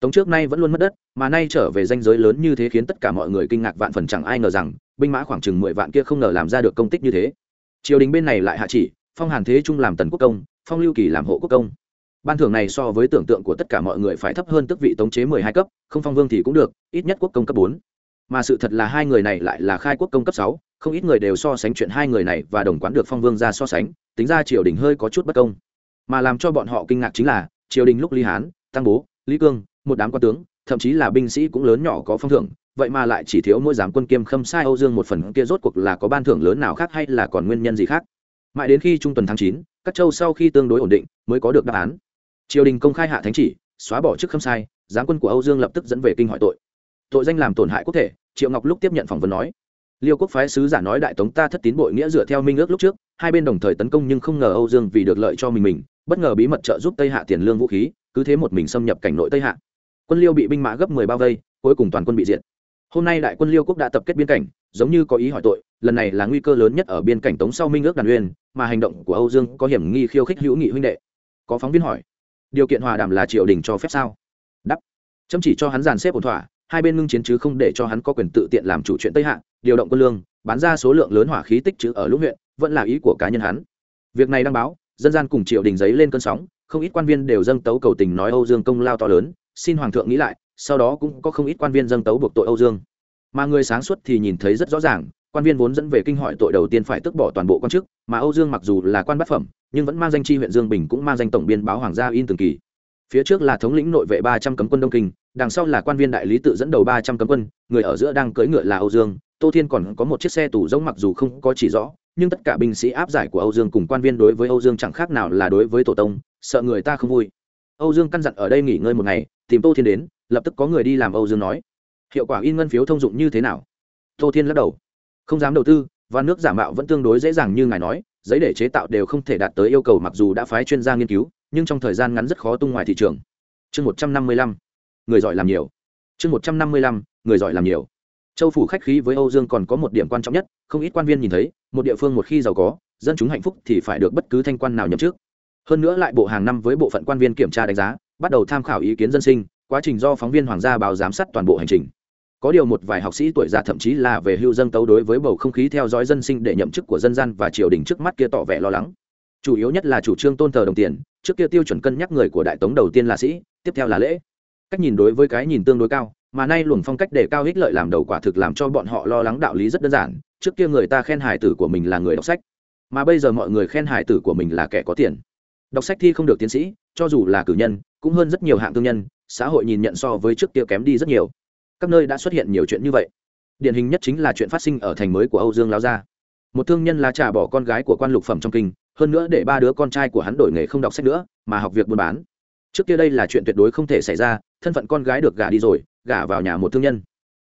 Tống trước nay vẫn luôn mất đất, mà nay trở về danh giới lớn như thế khiến tất cả mọi người kinh ngạc vạn phần chẳng ai ngờ rằng, binh mã khoảng chừng mười vạn kia không ngờ làm ra được công tích như thế. Triều đình bên này lại hạ chỉ, phong hàn thế trung làm tần quốc công, phong lưu kỳ làm hộ quốc công. Ban thưởng này so với tưởng tượng của tất cả mọi người phải thấp hơn tức vị tống chế mười hai cấp, không phong vương thì cũng được, ít nhất quốc công cấp bốn mà sự thật là hai người này lại là khai quốc công cấp sáu, không ít người đều so sánh chuyện hai người này và đồng quán được phong vương ra so sánh, tính ra triều đình hơi có chút bất công. Mà làm cho bọn họ kinh ngạc chính là, triều đình lúc lý hán, tăng bố, lý cương, một đám quan tướng, thậm chí là binh sĩ cũng lớn nhỏ có phong thưởng, vậy mà lại chỉ thiếu mỗi giám quân kiêm khâm sai âu dương một phần kia rốt cuộc là có ban thưởng lớn nào khác hay là còn nguyên nhân gì khác. Mãi đến khi trung tuần tháng chín, các châu sau khi tương đối ổn định, mới có được đáp án. Triều đình công khai hạ thánh chỉ, xóa bỏ chức khâm sai, giám quân của âu dương lập tức dẫn về kinh hỏi tội tội danh làm tổn hại quốc thể, triệu ngọc lúc tiếp nhận phỏng vấn nói, liêu quốc phái sứ giả nói đại tống ta thất tín bội nghĩa dựa theo minh ước lúc trước, hai bên đồng thời tấn công nhưng không ngờ âu dương vì được lợi cho mình mình, bất ngờ bí mật trợ giúp tây hạ tiền lương vũ khí, cứ thế một mình xâm nhập cảnh nội tây hạ. Quân liêu bị binh mã gấp mười bao vây, cuối cùng toàn quân bị diệt. Hôm nay đại quân liêu quốc đã tập kết biên cảnh, giống như có ý hỏi tội, lần này là nguy cơ lớn nhất ở biên cảnh tống sau minh ước đàn uyên, mà hành động của âu dương có hiểm nghi khiêu khích hữu nghị huynh đệ. Có phóng viên hỏi, điều kiện hòa đàm là triều đình cho phép sao? Đắp chăm chỉ cho hắn dàn xếp ổn thỏa hai bên ngưng chiến chứ không để cho hắn có quyền tự tiện làm chủ chuyện tây hạ, điều động quân lương, bán ra số lượng lớn hỏa khí tích trữ ở lũng huyện, vẫn là ý của cá nhân hắn. Việc này đăng báo, dân gian cùng triều đình giấy lên cơn sóng, không ít quan viên đều dâng tấu cầu tình nói âu dương công lao to lớn, xin hoàng thượng nghĩ lại, sau đó cũng có không ít quan viên dâng tấu buộc tội âu dương. Mà người sáng suốt thì nhìn thấy rất rõ ràng, quan viên vốn dẫn về kinh hỏi tội đầu tiên phải tước bỏ toàn bộ quan chức, mà âu dương mặc dù là quan bát phẩm, nhưng vẫn mang danh chi huyện dương bình cũng mang danh tổng biên báo hoàng gia in từng kỳ phía trước là thống lĩnh nội vệ ba trăm cấm quân đông kinh, đằng sau là quan viên đại lý tự dẫn đầu ba trăm cấm quân, người ở giữa đang cưỡi ngựa là âu dương. Tô thiên còn có một chiếc xe tù giống mặc dù không có chỉ rõ, nhưng tất cả binh sĩ áp giải của âu dương cùng quan viên đối với âu dương chẳng khác nào là đối với tổ tông, sợ người ta không vui. Âu dương căn dặn ở đây nghỉ ngơi một ngày, tìm tô thiên đến, lập tức có người đi làm âu dương nói. Hiệu quả in ngân phiếu thông dụng như thế nào? Tô thiên lắc đầu. Không dám đầu tư, và nước giả mạo vẫn tương đối dễ dàng như ngài nói, giấy để chế tạo đều không thể đạt tới yêu cầu mặc dù đã phái chuyên gia nghiên cứu nhưng trong thời gian ngắn rất khó tung ngoài thị trường. Chương một trăm năm mươi lăm, người giỏi làm nhiều. Chương một trăm năm mươi lăm, người giỏi làm nhiều. Châu phủ khách khí với âu dương còn có một điểm quan trọng nhất, không ít quan viên nhìn thấy, một địa phương một khi giàu có, dân chúng hạnh phúc thì phải được bất cứ thanh quan nào nhậm trước hơn nữa lại bộ hàng năm với bộ phận quan viên kiểm tra đánh giá, bắt đầu tham khảo ý kiến dân sinh, quá trình do phóng viên hoàng gia báo giám sát toàn bộ hành trình. Có điều một vài học sĩ tuổi già thậm chí là về hưu dân tấu đối với bầu không khí theo dõi dân sinh để nhậm chức của dân gian và triều đình trước mắt kia tỏ vẻ lo lắng. Chủ yếu nhất là chủ trương tôn thờ đồng tiền trước kia tiêu chuẩn cân nhắc người của đại tống đầu tiên là sĩ, tiếp theo là lễ. Cách nhìn đối với cái nhìn tương đối cao, mà nay luồng phong cách để cao ích lợi làm đầu quả thực làm cho bọn họ lo lắng đạo lý rất đơn giản, trước kia người ta khen hải tử của mình là người đọc sách, mà bây giờ mọi người khen hải tử của mình là kẻ có tiền. Đọc sách thi không được tiến sĩ, cho dù là cử nhân, cũng hơn rất nhiều hạng thương nhân, xã hội nhìn nhận so với trước kia kém đi rất nhiều. Các nơi đã xuất hiện nhiều chuyện như vậy. Điển hình nhất chính là chuyện phát sinh ở thành mới của âu dương lao gia. Một thương nhân là trả bỏ con gái của quan lục phẩm trong kinh hơn nữa để ba đứa con trai của hắn đổi nghề không đọc sách nữa, mà học việc buôn bán. Trước kia đây là chuyện tuyệt đối không thể xảy ra, thân phận con gái được gả đi rồi, gả vào nhà một thương nhân.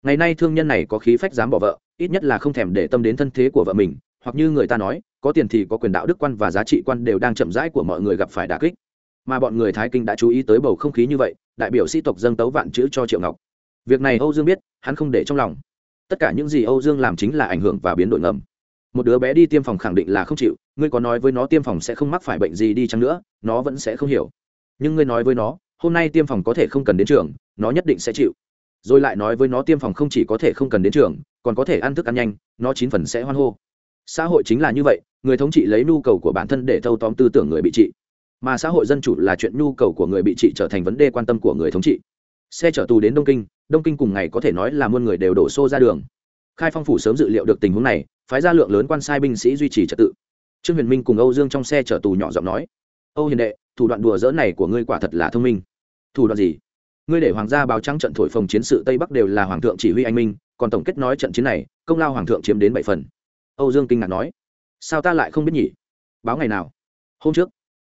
Ngày nay thương nhân này có khí phách dám bỏ vợ, ít nhất là không thèm để tâm đến thân thế của vợ mình, hoặc như người ta nói, có tiền thì có quyền đạo đức quan và giá trị quan đều đang chậm rãi của mọi người gặp phải đà kích. Mà bọn người thái kinh đã chú ý tới bầu không khí như vậy, đại biểu sĩ tộc dâng tấu vạn chữ cho triệu ngọc. Việc này âu dương biết, hắn không để trong lòng. Tất cả những gì âu dương làm chính là ảnh hưởng và biến đổi ngầm một đứa bé đi tiêm phòng khẳng định là không chịu, ngươi có nói với nó tiêm phòng sẽ không mắc phải bệnh gì đi chăng nữa, nó vẫn sẽ không hiểu. Nhưng ngươi nói với nó, hôm nay tiêm phòng có thể không cần đến trường, nó nhất định sẽ chịu. Rồi lại nói với nó tiêm phòng không chỉ có thể không cần đến trường, còn có thể ăn thức ăn nhanh, nó chín phần sẽ hoan hô. Xã hội chính là như vậy, người thống trị lấy nhu cầu của bản thân để thâu tóm tư tưởng người bị trị. Mà xã hội dân chủ là chuyện nhu cầu của người bị trị trở thành vấn đề quan tâm của người thống trị. Xe chở tù đến đông kinh đông kinh cùng ngày có thể nói là muôn người đều đổ xô ra đường. Khai phong phủ sớm dự liệu được tình huống này phái ra lượng lớn quan sai binh sĩ duy trì trật tự. Trương huyền minh cùng âu dương trong xe chở tù nhỏ giọng nói, âu hiền đệ, thủ đoạn đùa dỡ này của ngươi quả thật là thông minh. Thủ đoạn gì? Ngươi để hoàng gia báo trắng trận thổi phồng chiến sự tây bắc đều là hoàng thượng chỉ huy anh minh, còn tổng kết nói trận chiến này, công lao hoàng thượng chiếm đến bảy phần. Âu dương kinh ngạc nói, sao ta lại không biết nhỉ? Báo ngày nào? Hôm trước.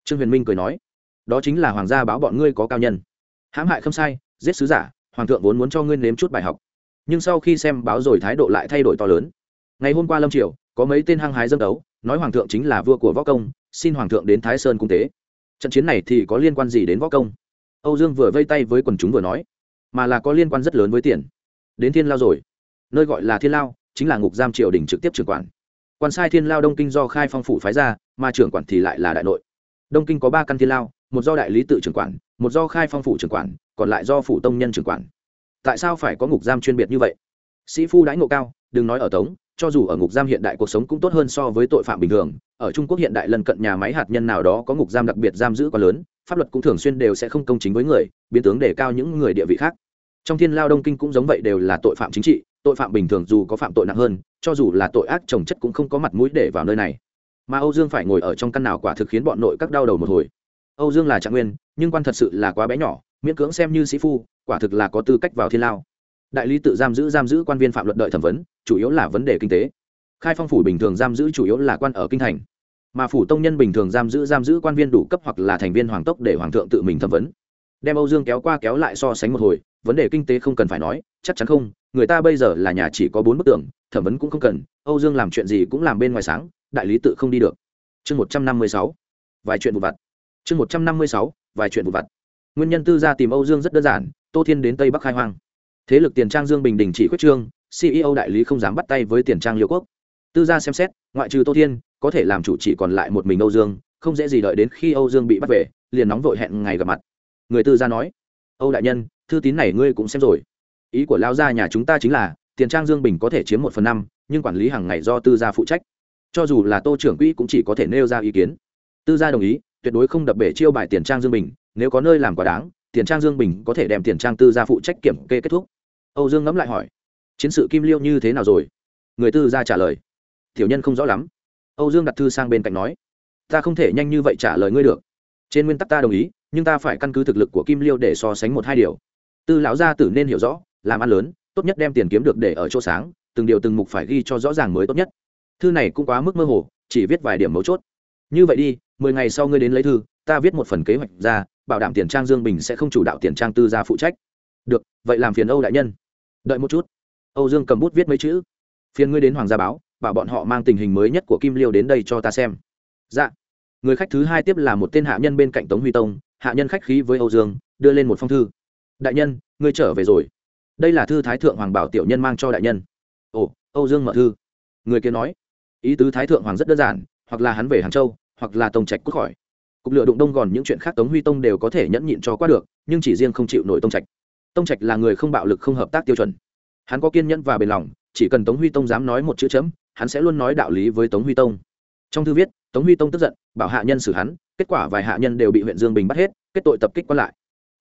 Trương huyền minh cười nói, đó chính là hoàng gia báo bọn ngươi có cao nhân. Hãm hại không sai, giết sứ giả, hoàng thượng vốn muốn cho ngươi nếm chút bài học. Nhưng sau khi xem báo rồi thái độ lại thay đổi to lớn ngày hôm qua lâm triều, có mấy tên hăng hái dâng đấu nói hoàng thượng chính là vua của võ công, xin hoàng thượng đến thái sơn cung tế. Trận chiến này thì có liên quan gì đến võ công? Âu dương vừa vây tay với quần chúng vừa nói, mà là có liên quan rất lớn với tiền. Đến thiên lao rồi. Nơi gọi là thiên lao, chính là ngục giam triều đình trực tiếp trưởng quản. Quan sai thiên lao đông kinh do khai phong phủ phái ra, mà trưởng quản thì lại là đại nội. Đông kinh có ba căn thiên lao, một do đại lý tự trưởng quản, một do khai phong phủ trưởng quản, còn lại do phủ tông nhân trưởng quản. Tại sao phải có ngục giam chuyên biệt như vậy? Sĩ phu đãi ngộ cao, đừng nói ở tống cho dù ở ngục giam hiện đại cuộc sống cũng tốt hơn so với tội phạm bình thường. Ở trung quốc hiện đại lần cận nhà máy hạt nhân nào đó có ngục giam đặc biệt giam giữ quá lớn, pháp luật cũng thường xuyên đều sẽ không công chính với người, biến tướng đề cao những người địa vị khác. Trong thiên lao đông kinh cũng giống vậy đều là tội phạm chính trị, tội phạm bình thường dù có phạm tội nặng hơn, cho dù là tội ác trồng chất cũng không có mặt mũi để vào nơi này. Mà âu dương phải ngồi ở trong căn nào quả thực khiến bọn nội các đau đầu một hồi. Âu dương là trạng nguyên, nhưng quan thật sự là quá bé nhỏ, miễn cưỡng xem như sĩ phu, quả thực là có tư cách vào thiên lao. Đại lý tự giam giữ giam giữ quan viên phạm luật đợi thẩm vấn chủ yếu là vấn đề kinh tế. Khai phong phủ bình thường giam giữ chủ yếu là quan ở kinh thành. Mà phủ tông nhân bình thường giam giữ giam giữ quan viên đủ cấp hoặc là thành viên hoàng tốc để hoàng thượng tự mình thẩm vấn. Đem âu dương kéo qua kéo lại so sánh một hồi, vấn đề kinh tế không cần phải nói, chắc chắn không, người ta bây giờ là nhà chỉ có bốn bức tường, thẩm vấn cũng không cần, âu dương làm chuyện gì cũng làm bên ngoài sáng, đại lý tự không đi được. Chương một trăm năm mươi sáu, vài chuyện vụ vặt. Chương một trăm năm mươi sáu, vài chuyện vụ vặt. Nguyên nhân tư gia tìm âu dương rất đơn giản, tô thiên đến tây bắc khai hoang. Thế lực tiền trang dương bình đình chỉ khuyết trương ceo đại lý không dám bắt tay với tiền trang liêu quốc. Tư gia xem xét, ngoại trừ tô thiên, có thể làm chủ chỉ còn lại một mình âu dương, không dễ gì đợi đến khi âu dương bị bắt về, liền nóng vội hẹn ngày gặp mặt. Người tư gia nói, âu đại nhân, thư tín này ngươi cũng xem rồi. Ý của lao gia nhà chúng ta chính là, tiền trang dương bình có thể chiếm một phần năm, nhưng quản lý hàng ngày do tư gia phụ trách. Cho dù là tô trưởng quỹ cũng chỉ có thể nêu ra ý kiến. Tư gia đồng ý, tuyệt đối không đập bể chiêu bài tiền trang dương bình, nếu có nơi làm quá đáng, tiền trang dương bình có thể đem tiền trang tư gia phụ trách kiểm kê kết thúc. Âu dương ngẫm lại hỏi chiến sự kim liêu như thế nào rồi? Người tư gia trả lời. Tiểu nhân không rõ lắm. Âu dương đặt thư sang bên cạnh nói. Ta không thể nhanh như vậy trả lời ngươi được. Trên nguyên tắc ta đồng ý, nhưng ta phải căn cứ thực lực của kim liêu để so sánh một hai điều. Tư lão gia tử nên hiểu rõ, làm ăn lớn, tốt nhất đem tiền kiếm được để ở chỗ sáng, từng điều từng mục phải ghi cho rõ ràng mới tốt nhất. Thư này cũng quá mức mơ hồ, chỉ viết vài điểm mấu chốt. Như vậy đi, mười ngày sau ngươi đến lấy thư, ta viết một phần kế hoạch ra, bảo đảm tiền trang dương bình sẽ không chủ đạo tiền trang tư gia phụ trách. Được, vậy làm phiền âu đại nhân. Đợi một chút âu dương cầm bút viết mấy chữ. Phiền ngươi đến hoàng gia báo, bảo bọn họ mang tình hình mới nhất của kim liêu đến đây cho ta xem. Dạ. Người khách thứ hai tiếp là một tên hạ nhân bên cạnh tống huy tông, hạ nhân khách khí với âu dương, đưa lên một phong thư. Đại nhân, ngươi trở về rồi. Đây là thư thái thượng hoàng bảo tiểu nhân mang cho đại nhân. Ồ, âu dương mở thư. Người kia nói, ý tứ thái thượng hoàng rất đơn giản, hoặc là hắn về hàng châu, hoặc là tông trạch cút khỏi. Cục lựa đụng đông gòn những chuyện khác tống huy tông đều có thể nhẫn nhịn cho qua được, nhưng chỉ riêng không chịu nổi tông trạch. Tông trạch là người không bạo lực, không hợp tác tiêu chuẩn hắn có kiên nhẫn và bền lòng, chỉ cần tống huy tông dám nói một chữ chấm, hắn sẽ luôn nói đạo lý với tống huy tông. Trong thư viết, tống huy tông tức giận, bảo hạ nhân xử hắn, kết quả vài hạ nhân đều bị huyện dương bình bắt hết, kết tội tập kích quan lại.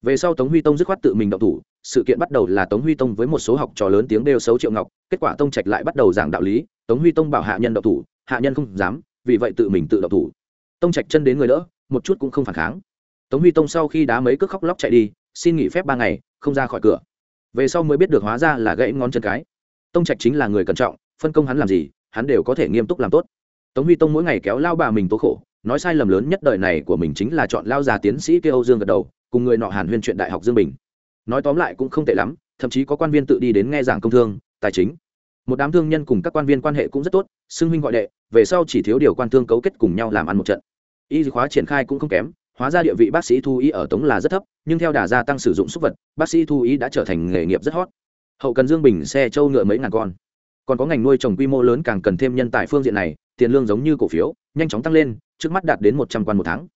Về sau tống huy tông dứt khoát tự mình động thủ, sự kiện bắt đầu là tống huy tông với một số học trò lớn tiếng đều xấu triệu ngọc, kết quả tông trạch lại bắt đầu giảng đạo lý, tống huy tông bảo hạ nhân động thủ, hạ nhân không dám, vì vậy tự mình tự động thủ. Tông trạch chân đến người đỡ, một chút cũng không phản kháng. Tống huy tông sau khi đá mấy cước khóc lóc chạy đi, xin nghỉ phép ba ngày, không ra khỏi cửa về sau mới biết được hóa ra là gãy ngón chân cái. Tông trạch chính là người cẩn trọng, phân công hắn làm gì, hắn đều có thể nghiêm túc làm tốt. Tống huy tông mỗi ngày kéo lao bà mình tố khổ, nói sai lầm lớn nhất đời này của mình chính là chọn lao già tiến sĩ kêu âu dương gật đầu, cùng người nọ hàn huyên chuyện đại học dương bình. Nói tóm lại cũng không tệ lắm, thậm chí có quan viên tự đi đến nghe giảng công thương, tài chính. Một đám thương nhân cùng các quan viên quan hệ cũng rất tốt, xưng huynh gọi đệ, về sau chỉ thiếu điều quan thương cấu kết cùng nhau làm ăn một trận. Y khóa triển khai cũng không kém hóa ra địa vị bác sĩ thu y ở tống là rất thấp, nhưng theo đà gia tăng sử dụng súc vật, bác sĩ thu y đã trở thành nghề nghiệp rất hot. Hậu cần dương bình xe trâu ngựa mấy ngàn con. Còn có ngành nuôi trồng quy mô lớn càng cần thêm nhân tài phương diện này, tiền lương giống như cổ phiếu, nhanh chóng tăng lên, trước mắt đạt đến một trăm quan một tháng.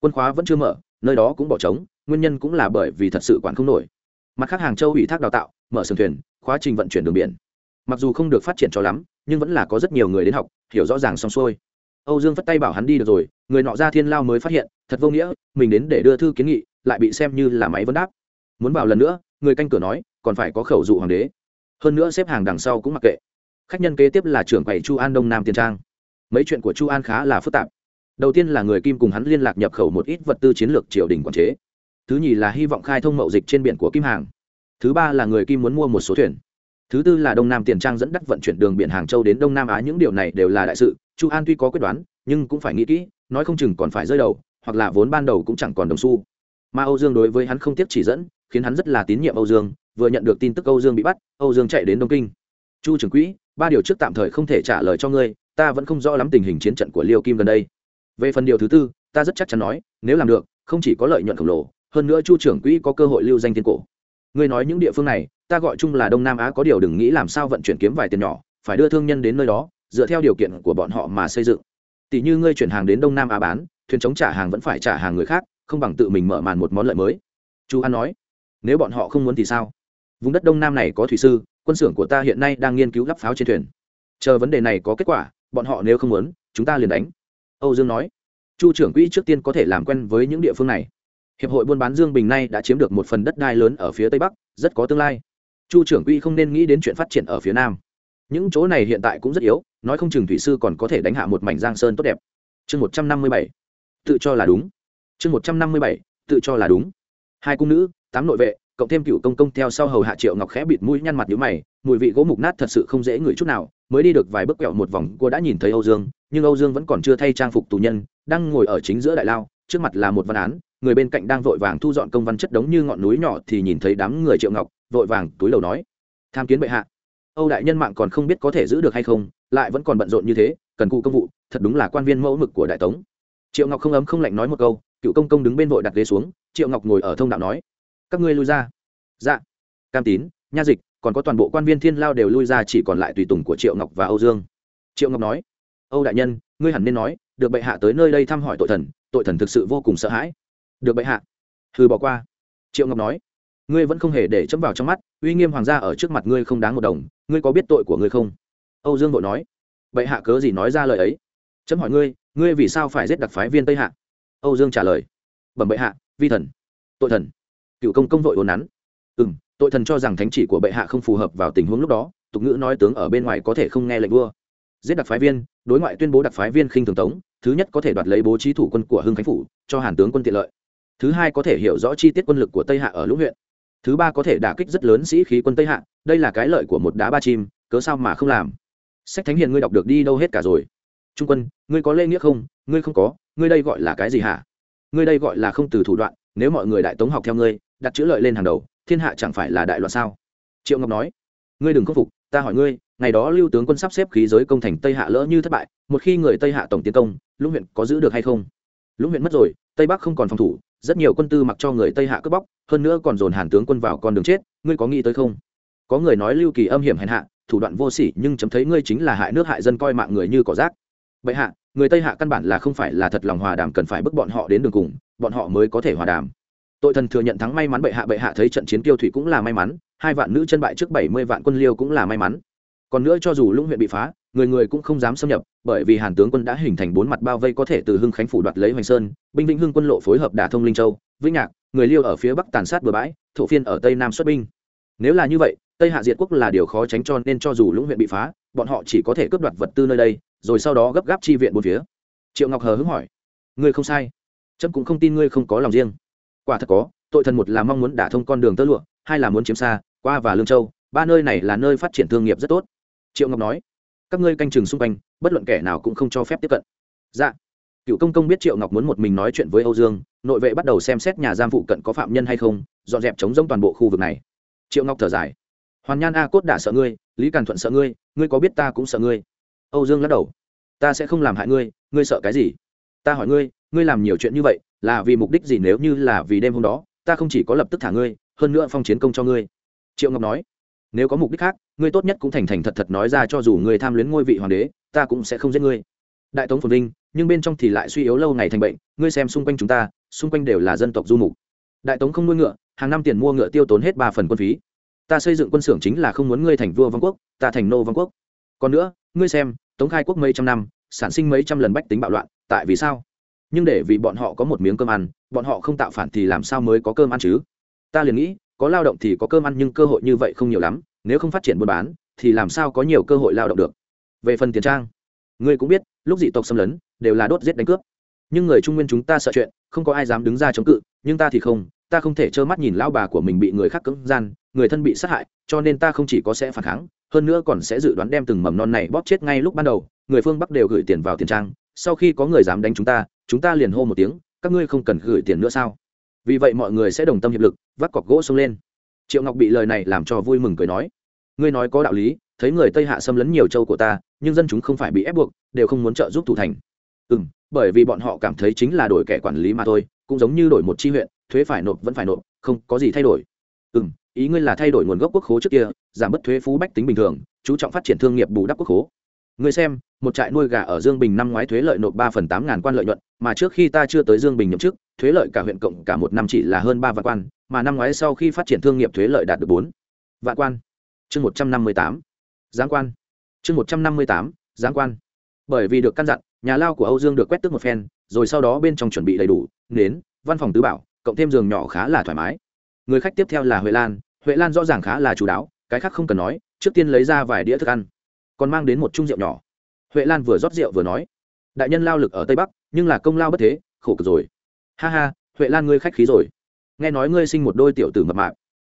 Quân khóa vẫn chưa mở, nơi đó cũng bỏ trống, nguyên nhân cũng là bởi vì thật sự quản không nổi. Mặt khác hàng châu ủy thác đào tạo, mở sườn thuyền, khóa trình vận chuyển đường biển. Mặc dù không được phát triển cho lắm, nhưng vẫn là có rất nhiều người đến học, hiểu rõ ràng xong xuôi âu dương phất tay bảo hắn đi được rồi, người nọ ra thiên lao mới phát hiện, thật vô nghĩa, mình đến để đưa thư kiến nghị, lại bị xem như là máy vấn đáp. Muốn vào lần nữa, người canh cửa nói, còn phải có khẩu dụ hoàng đế. Hơn nữa xếp hàng đằng sau cũng mặc kệ. Khách nhân kế tiếp là trưởng quầy chu an đông nam tiền trang. Mấy chuyện của chu an khá là phức tạp. Đầu tiên là người kim cùng hắn liên lạc nhập khẩu một ít vật tư chiến lược triều đình quản chế. Thứ nhì là hy vọng khai thông mậu dịch trên biển của kim hàng. Thứ ba là người kim muốn mua một số thuyền. Thứ tư là đông nam tiền trang dẫn đắc vận chuyển đường biển hàng châu đến đông nam á, những điều này đều là đại sự chu an tuy có quyết đoán, nhưng cũng phải nghĩ kỹ, nói không chừng còn phải rơi đầu, hoặc là vốn ban đầu cũng chẳng còn đồng xu. Mà âu dương đối với hắn không tiếp chỉ dẫn, khiến hắn rất là tín nhiệm âu dương, vừa nhận được tin tức âu dương bị bắt, âu dương chạy đến đông kinh. Chu trưởng quỹ, ba điều trước tạm thời không thể trả lời cho ngươi, ta vẫn không rõ lắm tình hình chiến trận của liêu kim gần đây. Về phần điều thứ tư, ta rất chắc chắn nói, nếu làm được, không chỉ có lợi nhuận khổng lồ, hơn nữa chu trưởng quỹ có cơ hội lưu danh thiên cổ. Ngươi nói những địa phương này, ta gọi chung là đông nam á có điều đừng nghĩ làm sao vận chuyển kiếm vài tiền nhỏ, phải đưa thương nhân đến nơi đó dựa theo điều kiện của bọn họ mà xây dựng. Tỷ như ngươi chuyển hàng đến đông nam á bán, thuyền chống trả hàng vẫn phải trả hàng người khác, không bằng tự mình mở màn một món lợi mới. Chu an nói, nếu bọn họ không muốn thì sao? Vùng đất đông nam này có thủy sư, quân xưởng của ta hiện nay đang nghiên cứu lắp pháo trên thuyền. Chờ vấn đề này có kết quả, bọn họ nếu không muốn, chúng ta liền đánh. Âu dương nói, chu trưởng quỹ trước tiên có thể làm quen với những địa phương này. Hiệp hội buôn bán dương bình nay đã chiếm được một phần đất đai lớn ở phía tây bắc, rất có tương lai. Chu trưởng quỹ không nên nghĩ đến chuyện phát triển ở phía nam những chỗ này hiện tại cũng rất yếu, nói không chừng thủy sư còn có thể đánh hạ một mảnh giang sơn tốt đẹp. Chương một trăm năm mươi bảy, tự cho là đúng. Chương một trăm năm mươi bảy, tự cho là đúng. Hai cung nữ, tám nội vệ, cộng thêm cựu công công theo sau hầu hạ triệu ngọc khẽ bịt mũi nhăn mặt nhũ mày, mùi vị gỗ mục nát thật sự không dễ ngửi chút nào, mới đi được vài bước quẹo một vòng, cô đã nhìn thấy âu dương, nhưng âu dương vẫn còn chưa thay trang phục tù nhân, đang ngồi ở chính giữa đại lao, trước mặt là một văn án, người bên cạnh đang vội vàng thu dọn công văn chất đống như ngọn núi nhỏ thì nhìn thấy đám người triệu ngọc, vội vàng túi lầu nói, tham kiến bệ hạ âu đại nhân mạng còn không biết có thể giữ được hay không, lại vẫn còn bận rộn như thế, cần cụ công vụ, thật đúng là quan viên mẫu mực của đại tống. Triệu ngọc không ấm không lạnh nói một câu, cựu công công đứng bên vội đặt ghế xuống, triệu ngọc ngồi ở thông đạo nói, các ngươi lui ra. Dạ. Cam tín, nha dịch, còn có toàn bộ quan viên thiên lao đều lui ra chỉ còn lại tùy tùng của triệu ngọc và âu dương. Triệu ngọc nói, âu đại nhân, ngươi hẳn nên nói, được bệ hạ tới nơi đây thăm hỏi tội thần tội thần thực sự vô cùng sợ hãi. Được bệ hạ. Hừ bỏ qua. Triệu ngọc nói ngươi vẫn không hề để chấm vào trong mắt, uy nghiêm hoàng gia ở trước mặt ngươi không đáng một đồng, ngươi có biết tội của ngươi không? Âu dương vội nói. Bệ hạ cớ gì nói ra lời ấy? Chấm hỏi ngươi ngươi vì sao phải giết đặc phái viên tây hạ? Âu dương trả lời. Bẩm bệ hạ, vi thần. Tội thần. Cựu công công vội ồn nắn. Ừ m tội thần cho rằng thánh chỉ của bệ hạ không phù hợp vào tình huống lúc đó, tục ngữ nói tướng ở bên ngoài có thể không nghe lệnh vua. Giết đặc phái viên, đối ngoại tuyên bố đặc phái viên khinh thường tống, thứ nhất có thể đoạt lấy bố trí thủ quân của hưng khánh phủ, cho hàn tướng quân tiện lợi. Thứ hai có thể hiểu rõ chi tiết quân lực của tây hạ ở lũng huyện thứ ba có thể đả kích rất lớn sĩ khí quân tây hạ, đây là cái lợi của một đá ba chim, cớ sao mà không làm? Sách thánh hiền ngươi đọc được đi đâu hết cả rồi? Trung quân, ngươi có lê nghĩa không? Ngươi không có, ngươi đây gọi là cái gì hả? Ngươi đây gọi là không từ thủ đoạn, nếu mọi người đại tống học theo ngươi, đặt chữ lợi lên hàng đầu, thiên hạ chẳng phải là đại loạn sao? Triệu ngọc nói, ngươi đừng khâm phục, ta hỏi ngươi, ngày đó lưu tướng quân sắp xếp khí giới công thành tây hạ lỡ như thất bại, một khi người tây hạ tổng tiến công, lũng huyện có giữ được hay không? Lũng huyện mất rồi, tây bắc không còn phòng thủ rất nhiều quân tư mặc cho người tây hạ cướp bóc, hơn nữa còn dồn hàn tướng quân vào con đường chết, ngươi có nghĩ tới không? Có người nói lưu kỳ âm hiểm hèn hạ, thủ đoạn vô sỉ, nhưng chấm thấy ngươi chính là hại nước hại dân coi mạng người như cỏ rác. Bệ hạ, người tây hạ căn bản là không phải là thật lòng hòa đàm cần phải bức bọn họ đến đường cùng, bọn họ mới có thể hòa đàm. Tội thần thừa nhận thắng may mắn bệ hạ bệ hạ thấy trận chiến tiêu thủy cũng là may mắn, hai vạn nữ chân bại trước bảy mươi vạn quân liêu cũng là may mắn còn nữa cho dù lũng huyện bị phá, người người cũng không dám xâm nhập, bởi vì hàn tướng quân đã hình thành bốn mặt bao vây có thể từ hưng khánh phủ đoạt lấy hoành sơn, binh vĩnh hưng quân lộ phối hợp đả thông linh châu, vĩnh nhạc, người liêu ở phía bắc tàn sát bừa bãi, thổ phiên ở tây nam xuất binh. Nếu là như vậy, tây hạ diệt quốc là điều khó tránh cho nên cho dù lũng huyện bị phá, bọn họ chỉ có thể cướp đoạt vật tư nơi đây, rồi sau đó gấp gáp chi viện bốn phía. Triệu ngọc hờ hứng hỏi, ngươi không sai trâm cũng không tin ngươi không có lòng riêng. Quả thật có, tội thần một là mong muốn đả thông con đường tơ lụa, hai là muốn chiếm xa, qua và lương châu, ba nơi này là nơi phát triển thương nghiệp rất tốt triệu ngọc nói, các ngươi canh chừng xung quanh, bất luận kẻ nào cũng không cho phép tiếp cận. Dạ. Cựu công công biết triệu ngọc muốn một mình nói chuyện với âu dương, nội vệ bắt đầu xem xét nhà giam phụ cận có phạm nhân hay không, dọn dẹp chống rông toàn bộ khu vực này. Triệu ngọc thở dài, hoàn nhan a cốt đã sợ ngươi, lý càn thuận sợ ngươi ngươi có biết ta cũng sợ ngươi? Âu dương lắc đầu, ta sẽ không làm hại ngươi ngươi sợ cái gì? Ta hỏi ngươi ngươi làm nhiều chuyện như vậy, là vì mục đích gì? Nếu như là vì đêm hôm đó, ta không chỉ có lập tức thả ngươi, hơn nữa phong chiến công cho ngươi. Triệu ngọc nói nếu có mục đích khác, ngươi tốt nhất cũng thành thành thật thật nói ra cho dù ngươi tham luyến ngôi vị hoàng đế, ta cũng sẽ không giết ngươi. Đại tống phồn vinh, nhưng bên trong thì lại suy yếu lâu ngày thành bệnh, ngươi xem xung quanh chúng ta, xung quanh đều là dân tộc du mục. Đại tống không nuôi ngựa, hàng năm tiền mua ngựa tiêu tốn hết ba phần quân phí. Ta xây dựng quân xưởng chính là không muốn ngươi thành vua vương quốc, ta thành nô vương quốc. Còn nữa, ngươi xem, tống khai quốc mấy trăm năm, sản sinh mấy trăm lần bách tính bạo loạn, tại vì sao? Nhưng để vì bọn họ có một miếng cơm ăn, bọn họ không tạo phản thì làm sao mới có cơm ăn chứ? Ta liền nghĩ có lao động thì có cơm ăn nhưng cơ hội như vậy không nhiều lắm, nếu không phát triển buôn bán, thì làm sao có nhiều cơ hội lao động được. Về phần tiền trang, ngươi cũng biết, lúc dị tộc xâm lấn, đều là đốt giết đánh cướp. Nhưng người trung nguyên chúng ta sợ chuyện, không có ai dám đứng ra chống cự, nhưng ta thì không, ta không thể trơ mắt nhìn lao bà của mình bị người khác cưỡng gian, người thân bị sát hại, cho nên ta không chỉ có sẽ phản kháng, hơn nữa còn sẽ dự đoán đem từng mầm non này bóp chết ngay lúc ban đầu. Người phương bắc đều gửi tiền vào tiền trang, sau khi có người dám đánh chúng ta chúng ta liền hô một tiếng, các ngươi không cần gửi tiền nữa sao? Vì vậy mọi người sẽ đồng tâm hiệp lực vác cọc gỗ xông lên. Triệu ngọc bị lời này làm cho vui mừng cười nói, ngươi nói có đạo lý, thấy người tây hạ xâm lấn nhiều châu của ta, nhưng dân chúng không phải bị ép buộc, đều không muốn trợ giúp thủ thành. Ừ m bởi vì bọn họ cảm thấy chính là đổi kẻ quản lý mà thôi, cũng giống như đổi một chi huyện, thuế phải nộp vẫn phải nộp, không có gì thay đổi. Ừ m ý ngươi là thay đổi nguồn gốc quốc khố trước kia, giảm bớt thuế phú bách tính bình thường, chú trọng phát triển thương nghiệp bù đắp quốc khố. Ngươi xem, một trại nuôi gà ở dương bình năm ngoái thuế lợi nộp ba phần tám ngàn quan lợi nhuận mà trước khi ta chưa tới dương bình nhậm chức, thuế lợi cả huyện cộng cả một năm chỉ là hơn ba vạn quan, mà năm ngoái sau khi phát triển thương nghiệp thuế lợi đạt được bốn vạn quan. Chương một trăm năm mươi tám, giáng quan. Chương một trăm năm mươi tám, giáng quan. Bởi vì được căn dặn, nhà lao của âu dương được quét tước một phen, rồi sau đó bên trong chuẩn bị đầy đủ, nến, văn phòng tứ bảo, cộng thêm giường nhỏ khá là thoải mái. Người khách tiếp theo là huệ lan huệ lan rõ ràng khá là chú đáo, cái khác không cần nói, trước tiên lấy ra vài đĩa thức ăn, còn mang đến một chung rượu nhỏ. Huệ lan vừa rót rượu vừa nói đại nhân lao lực ở tây bắc, nhưng là công lao bất thế, khổ cực rồi. Ha ha, huệ lan ngươi khách khí rồi. Nghe nói ngươi sinh một đôi tiểu tử mập mạp.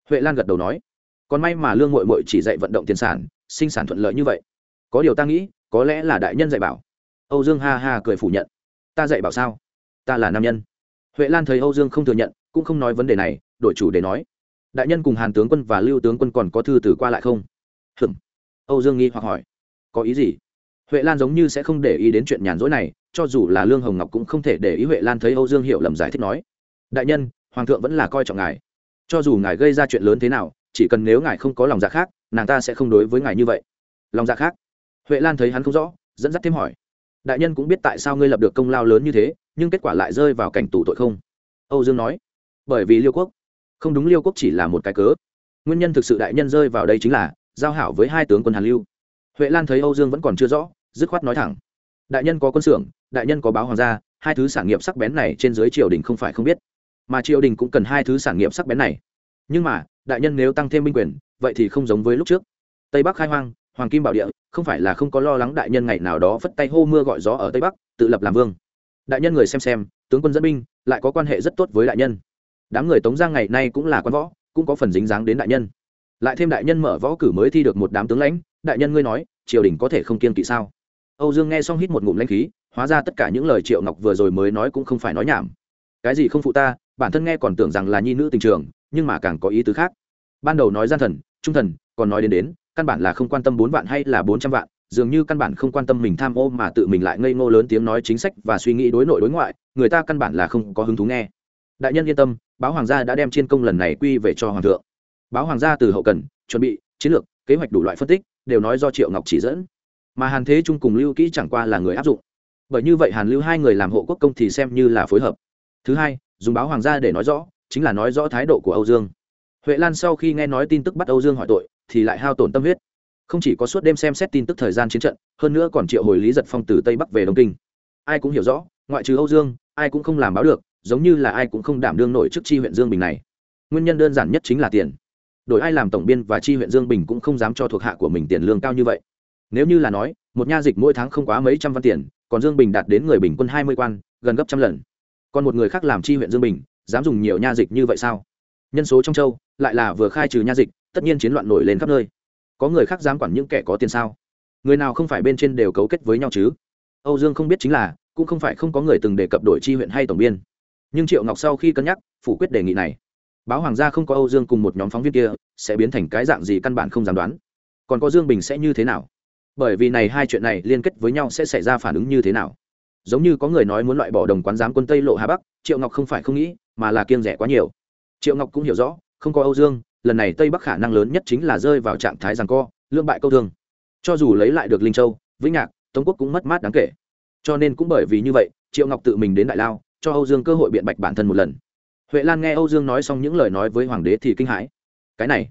Huệ lan gật đầu nói. Còn may mà lương mội mội chỉ dạy vận động tiền sản, sinh sản thuận lợi như vậy. Có điều ta nghĩ, có lẽ là đại nhân dạy bảo. Âu dương ha ha cười phủ nhận. Ta dạy bảo sao? Ta là nam nhân. Huệ lan thấy âu dương không thừa nhận, cũng không nói vấn đề này, đổi chủ để nói. Đại nhân cùng hàn tướng quân và lưu tướng quân còn có thư từ qua lại không? Hừm âu dương nghi hoặc hỏi. Có ý gì? Huệ lan giống như sẽ không để ý đến chuyện nhàn rỗi này, cho dù là lương hồng ngọc cũng không thể để ý huệ lan thấy âu dương hiểu lầm giải thích nói, đại nhân, hoàng thượng vẫn là coi trọng ngài. Cho dù ngài gây ra chuyện lớn thế nào, chỉ cần nếu ngài không có lòng dạ khác, nàng ta sẽ không đối với ngài như vậy. Lòng dạ khác? Huệ lan thấy hắn không rõ, dẫn dắt thêm hỏi, đại nhân cũng biết tại sao ngươi lập được công lao lớn như thế, nhưng kết quả lại rơi vào cảnh tù tội không? Âu dương nói, bởi vì liêu quốc. Không đúng, liêu quốc chỉ là một cái cớ. Nguyên nhân thực sự đại nhân rơi vào đây chính là giao hảo với hai tướng quân hàn lưu. Huệ lan thấy âu dương vẫn còn chưa rõ dứt khoát nói thẳng. Đại nhân có quân xưởng, đại nhân có báo hoàng gia, hai thứ sản nghiệp sắc bén này trên dưới triều đình không phải không biết. Mà triều đình cũng cần hai thứ sản nghiệp sắc bén này. Nhưng mà, đại nhân nếu tăng thêm binh quyền, vậy thì không giống với lúc trước. Tây bắc khai hoang, hoàng kim bảo địa, không phải là không có lo lắng đại nhân ngày nào đó phất tay hô mưa gọi gió ở tây bắc, tự lập làm vương. Đại nhân người xem xem, tướng quân dẫn binh, lại có quan hệ rất tốt với đại nhân. Đám người tống giang ngày nay cũng là quan võ, cũng có phần dính dáng đến đại nhân. Lại thêm đại nhân mở võ cử mới thi được một đám tướng lãnh, đại nhân ngươi nói, triều đình có thể không kiên kỵ sao? Âu dương nghe xong hít một ngụm lãnh khí, hóa ra tất cả những lời triệu ngọc vừa rồi mới nói cũng không phải nói nhảm. Cái gì không phụ ta, bản thân nghe còn tưởng rằng là nhi nữ tình trường, nhưng mà càng có ý tứ khác. Ban đầu nói gian thần, trung thần, còn nói đến đến, căn bản là không quan tâm bốn vạn hay là bốn trăm vạn, dường như căn bản không quan tâm mình tham ô mà tự mình lại ngây ngô lớn tiếng nói chính sách và suy nghĩ đối nội đối ngoại, người ta căn bản là không có hứng thú nghe. Đại nhân yên tâm, báo hoàng gia đã đem chiến công lần này quy về cho hoàng thượng. Báo hoàng gia từ hậu cần, chuẩn bị, chiến lược, kế hoạch đủ loại phân tích, đều nói do triệu ngọc chỉ dẫn mà hàn thế trung cùng lưu kỹ chẳng qua là người áp dụng. Bởi như vậy hàn lưu hai người làm hộ quốc công thì xem như là phối hợp. Thứ hai, dùng báo hoàng gia để nói rõ, chính là nói rõ thái độ của âu dương. Huệ lan sau khi nghe nói tin tức bắt âu dương hỏi tội, thì lại hao tổn tâm huyết. Không chỉ có suốt đêm xem xét tin tức thời gian chiến trận, hơn nữa còn triệu hồi lý giật phong từ tây bắc về đông kinh. Ai cũng hiểu rõ, ngoại trừ âu dương, ai cũng không làm báo được, giống như là ai cũng không đảm đương nổi chức chi huyện dương bình này. Nguyên nhân đơn giản nhất chính là tiền. Đổi ai làm tổng biên và chi huyện dương bình cũng không dám cho thuộc hạ của mình tiền lương cao như vậy nếu như là nói, một nha dịch mỗi tháng không quá mấy trăm văn tiền, còn dương bình đạt đến người bình quân hai mươi quan, gần gấp trăm lần. Còn một người khác làm chi huyện dương bình, dám dùng nhiều nha dịch như vậy sao? Nhân số trong châu, lại là vừa khai trừ nha dịch, tất nhiên chiến loạn nổi lên khắp nơi. Có người khác dám quản những kẻ có tiền sao? Người nào không phải bên trên đều cấu kết với nhau chứ? Âu dương không biết chính là, cũng không phải không có người từng đề cập đổi chi huyện hay tổng biên. Nhưng triệu ngọc sau khi cân nhắc, phủ quyết đề nghị này. Báo hoàng gia không có âu dương cùng một nhóm phóng viên kia, sẽ biến thành cái dạng gì căn bản không dám đoán. Còn có dương bình sẽ như thế nào? Bởi vì này hai chuyện này liên kết với nhau sẽ xảy ra phản ứng như thế nào? Giống như có người nói muốn loại bỏ đồng quán giám quân tây lộ hà bắc, triệu ngọc không phải không nghĩ, mà là kiêng rẻ quá nhiều. Triệu ngọc cũng hiểu rõ, không có âu dương, lần này tây bắc khả năng lớn nhất chính là rơi vào trạng thái rằng co lương bại câu thương. Cho dù lấy lại được linh châu, vĩnh nhạc tống quốc cũng mất mát đáng kể. Cho nên cũng bởi vì như vậy, triệu ngọc tự mình đến đại lao, cho âu dương cơ hội biện bạch bản thân một lần. Huệ lan nghe âu dương nói xong những lời nói với hoàng đế thì kinh hãi. Cái này,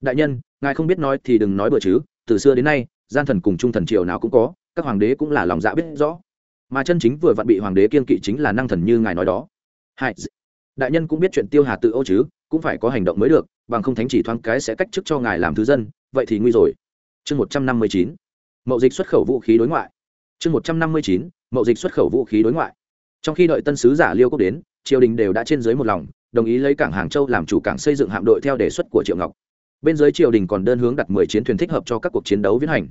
đại nhân, ngài không biết nói thì đừng nói bừa chứ, từ xưa đến nay gian thần cùng trung thần triều nào cũng có, các hoàng đế cũng là lòng dạ biết rõ. Mà chân chính vừa vặn bị hoàng đế kiên kỵ chính là năng thần như ngài nói đó. Hai đại nhân cũng biết chuyện tiêu hà tự ô chứ, cũng phải có hành động mới được, bằng không thánh chỉ thoáng cái sẽ cách chức cho ngài làm thứ dân, vậy thì nguy rồi. Chương một trăm năm mươi chín, mậu dịch xuất khẩu vũ khí đối ngoại. Chương một trăm năm mươi chín, mậu dịch xuất khẩu vũ khí đối ngoại. Trong khi đợi tân sứ giả liêu quốc đến, triều đình đều đã trên dưới một lòng, đồng ý lấy cảng hàng châu làm chủ cảng xây dựng hạm đội theo đề xuất của triệu ngọc bên dưới triều đình còn đơn hướng đặt mười chiến thuyền thích hợp cho các cuộc chiến đấu viễn hành.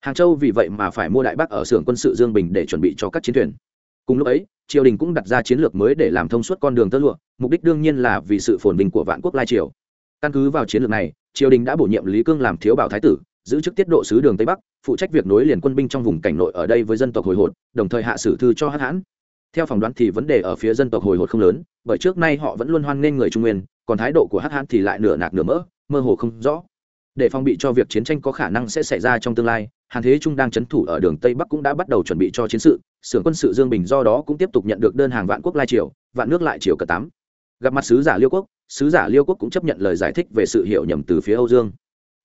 Hàng châu vì vậy mà phải mua đại bác ở xưởng quân sự dương bình để chuẩn bị cho các chiến thuyền. Cùng lúc ấy, triều đình cũng đặt ra chiến lược mới để làm thông suốt con đường tơ lụa, mục đích đương nhiên là vì sự phồn vinh của vạn quốc lai triều. Căn cứ vào chiến lược này, triều đình đã bổ nhiệm lý cương làm thiếu bảo thái tử, giữ chức tiết độ sứ đường tây bắc, phụ trách việc nối liền quân binh trong vùng cảnh nội ở đây với dân tộc hồi hột, đồng thời hạ sử thư cho hắc hãn. Theo phỏng đoán thì vấn đề ở phía dân tộc hồi hột không lớn, bởi trước nay họ vẫn luôn hoan nghênh người trung nguyên, còn thái độ của hắc hãn thì lại nửa nạc nửa mỡ mơ hồ không rõ. Để phòng bị cho việc chiến tranh có khả năng sẽ xảy ra trong tương lai, hàn thế trung đang c h ấ n thủ ở đường tây bắc cũng đã bắt đầu chuẩn bị cho chiến sự, xưởng quân sự dương bình do đó cũng tiếp tục nhận được đơn hàng vạn quốc lai triều, vạn nước lại triều cờ tám. Gặp mặt sứ giả liêu quốc, sứ giả liêu quốc cũng chấp nhận lời giải thích về sự hiểu nhầm từ phía âu dương.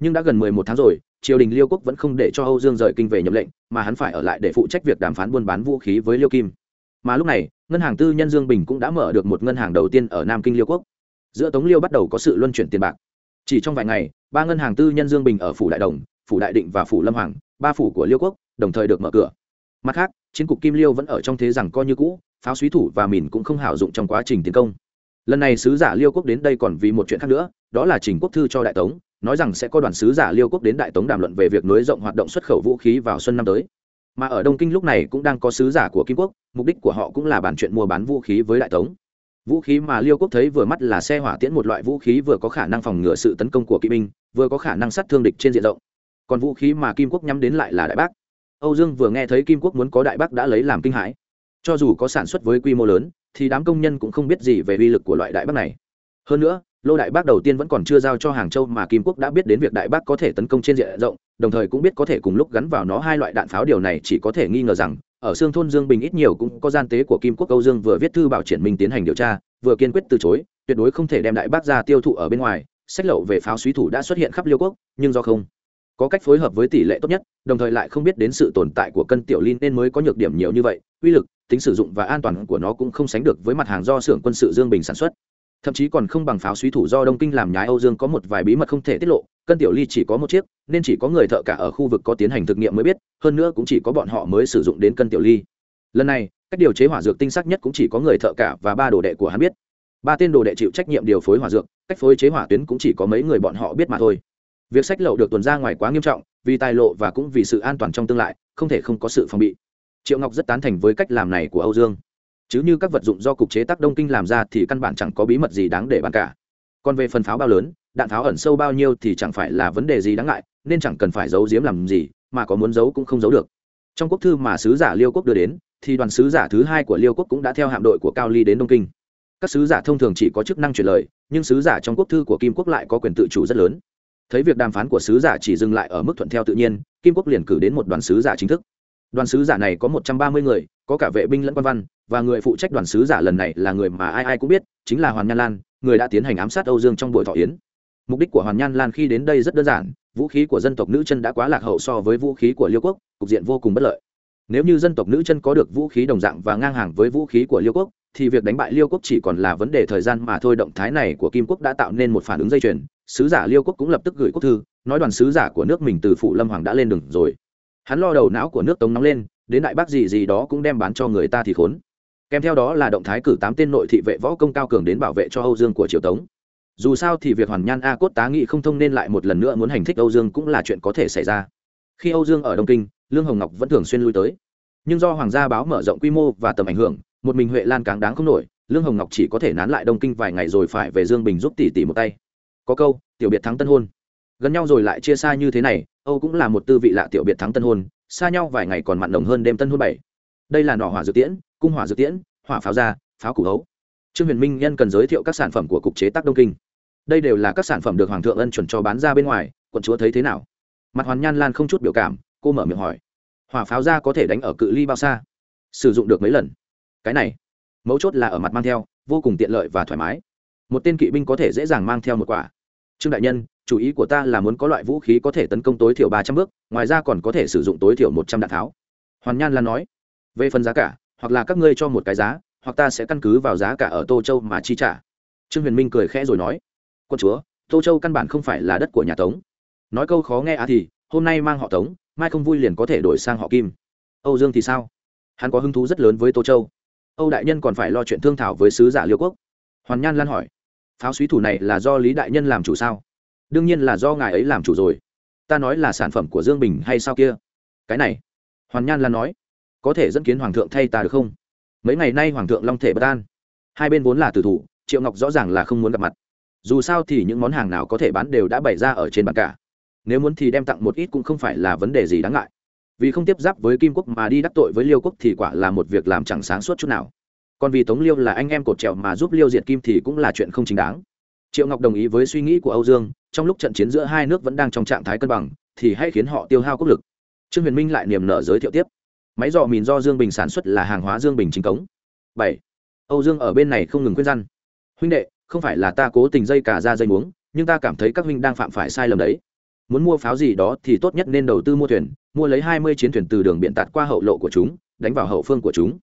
Nhưng đã gần mười một tháng rồi, triều đình liêu quốc vẫn không để cho âu dương rời kinh về nhậm lệnh, mà hắn phải ở lại để phụ trách việc đàm phán buôn bán vũ khí với liêu kim. Mà lúc này, ngân hàng tư nhân dương bình cũng đã mở được một ngân hàng đầu tiên ở nam kinh liêu quốc. Giữa tống liêu bắt đầu có sự luân chuyển tiền bạc chỉ trong vài ngày, ba ngân hàng tư nhân dương bình ở phủ đại đồng, phủ đại định và phủ lâm hoàng, ba phủ của liêu quốc, đồng thời được mở cửa. Mặt khác, chiến cục kim liêu vẫn ở trong thế rằng coi như cũ, pháo suý thủ và mìn cũng không hảo dụng trong quá trình tiến công. Lần này sứ giả liêu quốc đến đây còn vì một chuyện khác nữa, đó là trình quốc thư cho đại tống, nói rằng sẽ có đoàn sứ giả liêu quốc đến đại tống đàm luận về việc nối rộng hoạt động xuất khẩu vũ khí vào xuân năm tới. Mà ở đông kinh lúc này cũng đang có sứ giả của kim quốc, mục đích của họ cũng là bàn chuyện mua bán vũ khí với đại tống vũ khí mà liêu quốc thấy vừa mắt là xe hỏa tiễn một loại vũ khí vừa có khả năng phòng ngừa sự tấn công của kỵ binh, vừa có khả năng sát thương địch trên diện rộng. Còn vũ khí mà kim quốc nhắm đến lại là đại bác. Âu dương vừa nghe thấy kim quốc muốn có đại bác đã lấy làm kinh hãi. Cho dù có sản xuất với quy mô lớn, thì đám công nhân cũng không biết gì về uy lực của loại đại bác này. Hơn nữa, lô đại bác đầu tiên vẫn còn chưa giao cho hàng châu mà kim quốc đã biết đến việc đại bác có thể tấn công trên diện rộng, đồng thời cũng biết có thể cùng lúc gắn vào nó hai loại đạn pháo. Điều này chỉ có thể nghi ngờ rằng ở xương thôn dương bình ít nhiều cũng có gian tế của kim quốc âu dương vừa viết thư bảo triển minh tiến hành điều tra, vừa kiên quyết từ chối, tuyệt đối không thể đem đại bác ra tiêu thụ ở bên ngoài, sách lậu về pháo suý thủ đã xuất hiện khắp liêu quốc, nhưng do không có cách phối hợp với tỷ lệ tốt nhất, đồng thời lại không biết đến sự tồn tại của cân tiểu linh nên mới có nhược điểm nhiều như vậy, uy lực, tính sử dụng và an toàn của nó cũng không sánh được với mặt hàng do xưởng quân sự dương bình sản xuất. Thậm chí còn không bằng pháo suý thủ do đông kinh làm nhái âu dương có một vài bí mật không thể tiết lộ, cân tiểu ly chỉ có một chiếc nên chỉ có người thợ cả ở khu vực có tiến hành thực nghiệm mới biết, hơn nữa cũng chỉ có bọn họ mới sử dụng đến cân tiểu ly. Lần này, cách điều chế hỏa dược tinh xác nhất cũng chỉ có người thợ cả và ba đồ đệ của hắn biết. Ba tên đồ đệ chịu trách nhiệm điều phối hỏa dược, cách phối chế hỏa tuyến cũng chỉ có mấy người bọn họ biết mà thôi. Việc sách lậu được tuần ra ngoài quá nghiêm trọng, vì tài lộ và cũng vì sự an toàn trong tương lai, không thể không có sự phòng bị. Triệu ngọc rất tán thành với cách làm này của âu dương. Chứ như các vật dụng do cục chế tác đông kinh làm ra thì căn bản chẳng có bí mật gì đáng để bàn cả. Còn về phần pháo bao lớn đạn pháo ẩn sâu bao nhiêu thì chẳng phải là vấn đề gì đáng ngại, nên chẳng cần phải giấu giếm làm gì, mà có muốn giấu cũng không giấu được. Trong quốc thư mà sứ giả liêu quốc đưa đến, thì đoàn sứ giả thứ hai của liêu quốc cũng đã theo hạm đội của cao ly đến đông kinh. Các sứ giả thông thường chỉ có chức năng truyền lời, nhưng sứ giả trong quốc thư của kim quốc lại có quyền tự chủ rất lớn. Thấy việc đàm phán của sứ giả chỉ dừng lại ở mức thuận theo tự nhiên, kim quốc liền cử đến một đoàn sứ giả chính thức. Đoàn sứ giả này có một trăm ba mươi người, có cả vệ binh lẫn quan văn, và người phụ trách đoàn sứ giả lần này là người mà ai ai cũng biết, chính là hoàn Nha lan, người đã tiến hành ám sát âu dương trong buổi thọ yến mục đích của hoàn nhan lan khi đến đây rất đơn giản, vũ khí của dân tộc nữ chân đã quá lạc hậu so với vũ khí của liêu quốc, cục diện vô cùng bất lợi. Nếu như dân tộc nữ chân có được vũ khí đồng dạng và ngang hàng với vũ khí của liêu quốc, thì việc đánh bại liêu quốc chỉ còn là vấn đề thời gian mà thôi. Động thái này của kim quốc đã tạo nên một phản ứng dây chuyền, sứ giả liêu quốc cũng lập tức gửi quốc thư, nói đoàn sứ giả của nước mình từ phụ lâm hoàng đã lên đường rồi. Hắn lo đầu não của nước tống nóng lên, đến đại bác gì gì đó cũng đem bán cho người ta thì khốn. Kèm theo đó là động thái cử tám tên nội thị vệ võ công cao cường đến bảo vệ cho âu dương của triều tống dù sao thì việc hoàn nhan a cốt tá nghị không thông nên lại một lần nữa muốn hành thích âu dương cũng là chuyện có thể xảy ra. Khi âu dương ở đông kinh lương hồng ngọc vẫn thường xuyên lui tới. Nhưng do hoàng gia báo mở rộng quy mô và tầm ảnh hưởng một mình huệ lan càng đáng không nổi lương hồng ngọc chỉ có thể nán lại đông kinh vài ngày rồi phải về dương bình giúp tỷ tỷ một tay. Có câu tiểu biệt thắng tân hôn. Gần nhau rồi lại chia xa như thế này âu cũng là một tư vị lạ tiểu biệt thắng tân hôn xa nhau vài ngày còn mặn nồng hơn đêm tân hôn bảy. Đây là nỏ hỏa dược tiễn cung hỏa dược tiễn hỏa pháo ra, pháo củ hấu trương huyền minh nhân cần giới thiệu các sản phẩm của cục chế tác đông kinh. Đây đều là các sản phẩm được hoàng thượng ân chuẩn cho bán ra bên ngoài, quận chúa thấy thế nào? Mặt hoàn nhan lan không chút biểu cảm, cô mở miệng hỏi. Hỏa pháo ra có thể đánh ở cự ly bao xa? Sử dụng được mấy lần? Cái này, mấu chốt là ở mặt mang theo, vô cùng tiện lợi và thoải mái. Một tên kỵ binh có thể dễ dàng mang theo một quả. Trương đại nhân, chủ ý của ta là muốn có loại vũ khí có thể tấn công tối thiểu ba trăm bước, ngoài ra còn có thể sử dụng tối thiểu một trăm đạn tháo. Hoàn nhan lan nói. Về phần giá cả, hoặc là các ngươi cho một cái giá hoặc ta sẽ căn cứ vào giá cả ở tô châu mà chi trả. Trương huyền minh cười khẽ rồi nói, quân chúa, tô châu căn bản không phải là đất của nhà tống. Nói câu khó nghe á thì, hôm nay mang họ tống, mai không vui liền có thể đổi sang họ kim. Âu dương thì sao? Hắn có hứng thú rất lớn với tô châu. Âu đại nhân còn phải lo chuyện thương thảo với sứ giả liêu quốc. Hoàn nhan lan hỏi, pháo suý thủ này là do lý đại nhân làm chủ sao? Đương nhiên là do ngài ấy làm chủ rồi. Ta nói là sản phẩm của dương bình hay sao kia? Cái này, hoàn nhan lan nói, có thể dẫn kiến hoàng thượng thay ta được không? Mấy ngày nay hoàng thượng long thể bất an. Hai bên vốn là tử thủ, triệu ngọc rõ ràng là không muốn gặp mặt. Dù sao thì những món hàng nào có thể bán đều đã bày ra ở trên bàn cả. Nếu muốn thì đem tặng một ít cũng không phải là vấn đề gì đáng ngại. Vì không tiếp giáp với kim quốc mà đi đắc tội với liêu quốc thì quả là một việc làm chẳng sáng suốt chút nào. Còn vì tống liêu là anh em cột trèo mà giúp liêu diệt kim thì cũng là chuyện không chính đáng. Triệu ngọc đồng ý với suy nghĩ của âu dương, trong lúc trận chiến giữa hai nước vẫn đang trong trạng thái cân bằng, thì hãy khiến họ tiêu hao quốc lực. Trương huyền minh lại niềm nở giới thiệu tiếp máy dò mìn do dương bình sản xuất là hàng hóa dương bình chính cống. Bảy. Âu dương ở bên này không ngừng khuyên răn. Huynh đệ, không phải là ta cố tình dây cả ra dây muống, nhưng ta cảm thấy các huynh đang phạm phải sai lầm đấy. Muốn mua pháo gì đó thì tốt nhất nên đầu tư mua thuyền, mua lấy hai mươi chiến thuyền từ đường biển tạt qua hậu lộ của chúng, đánh vào hậu phương của chúng.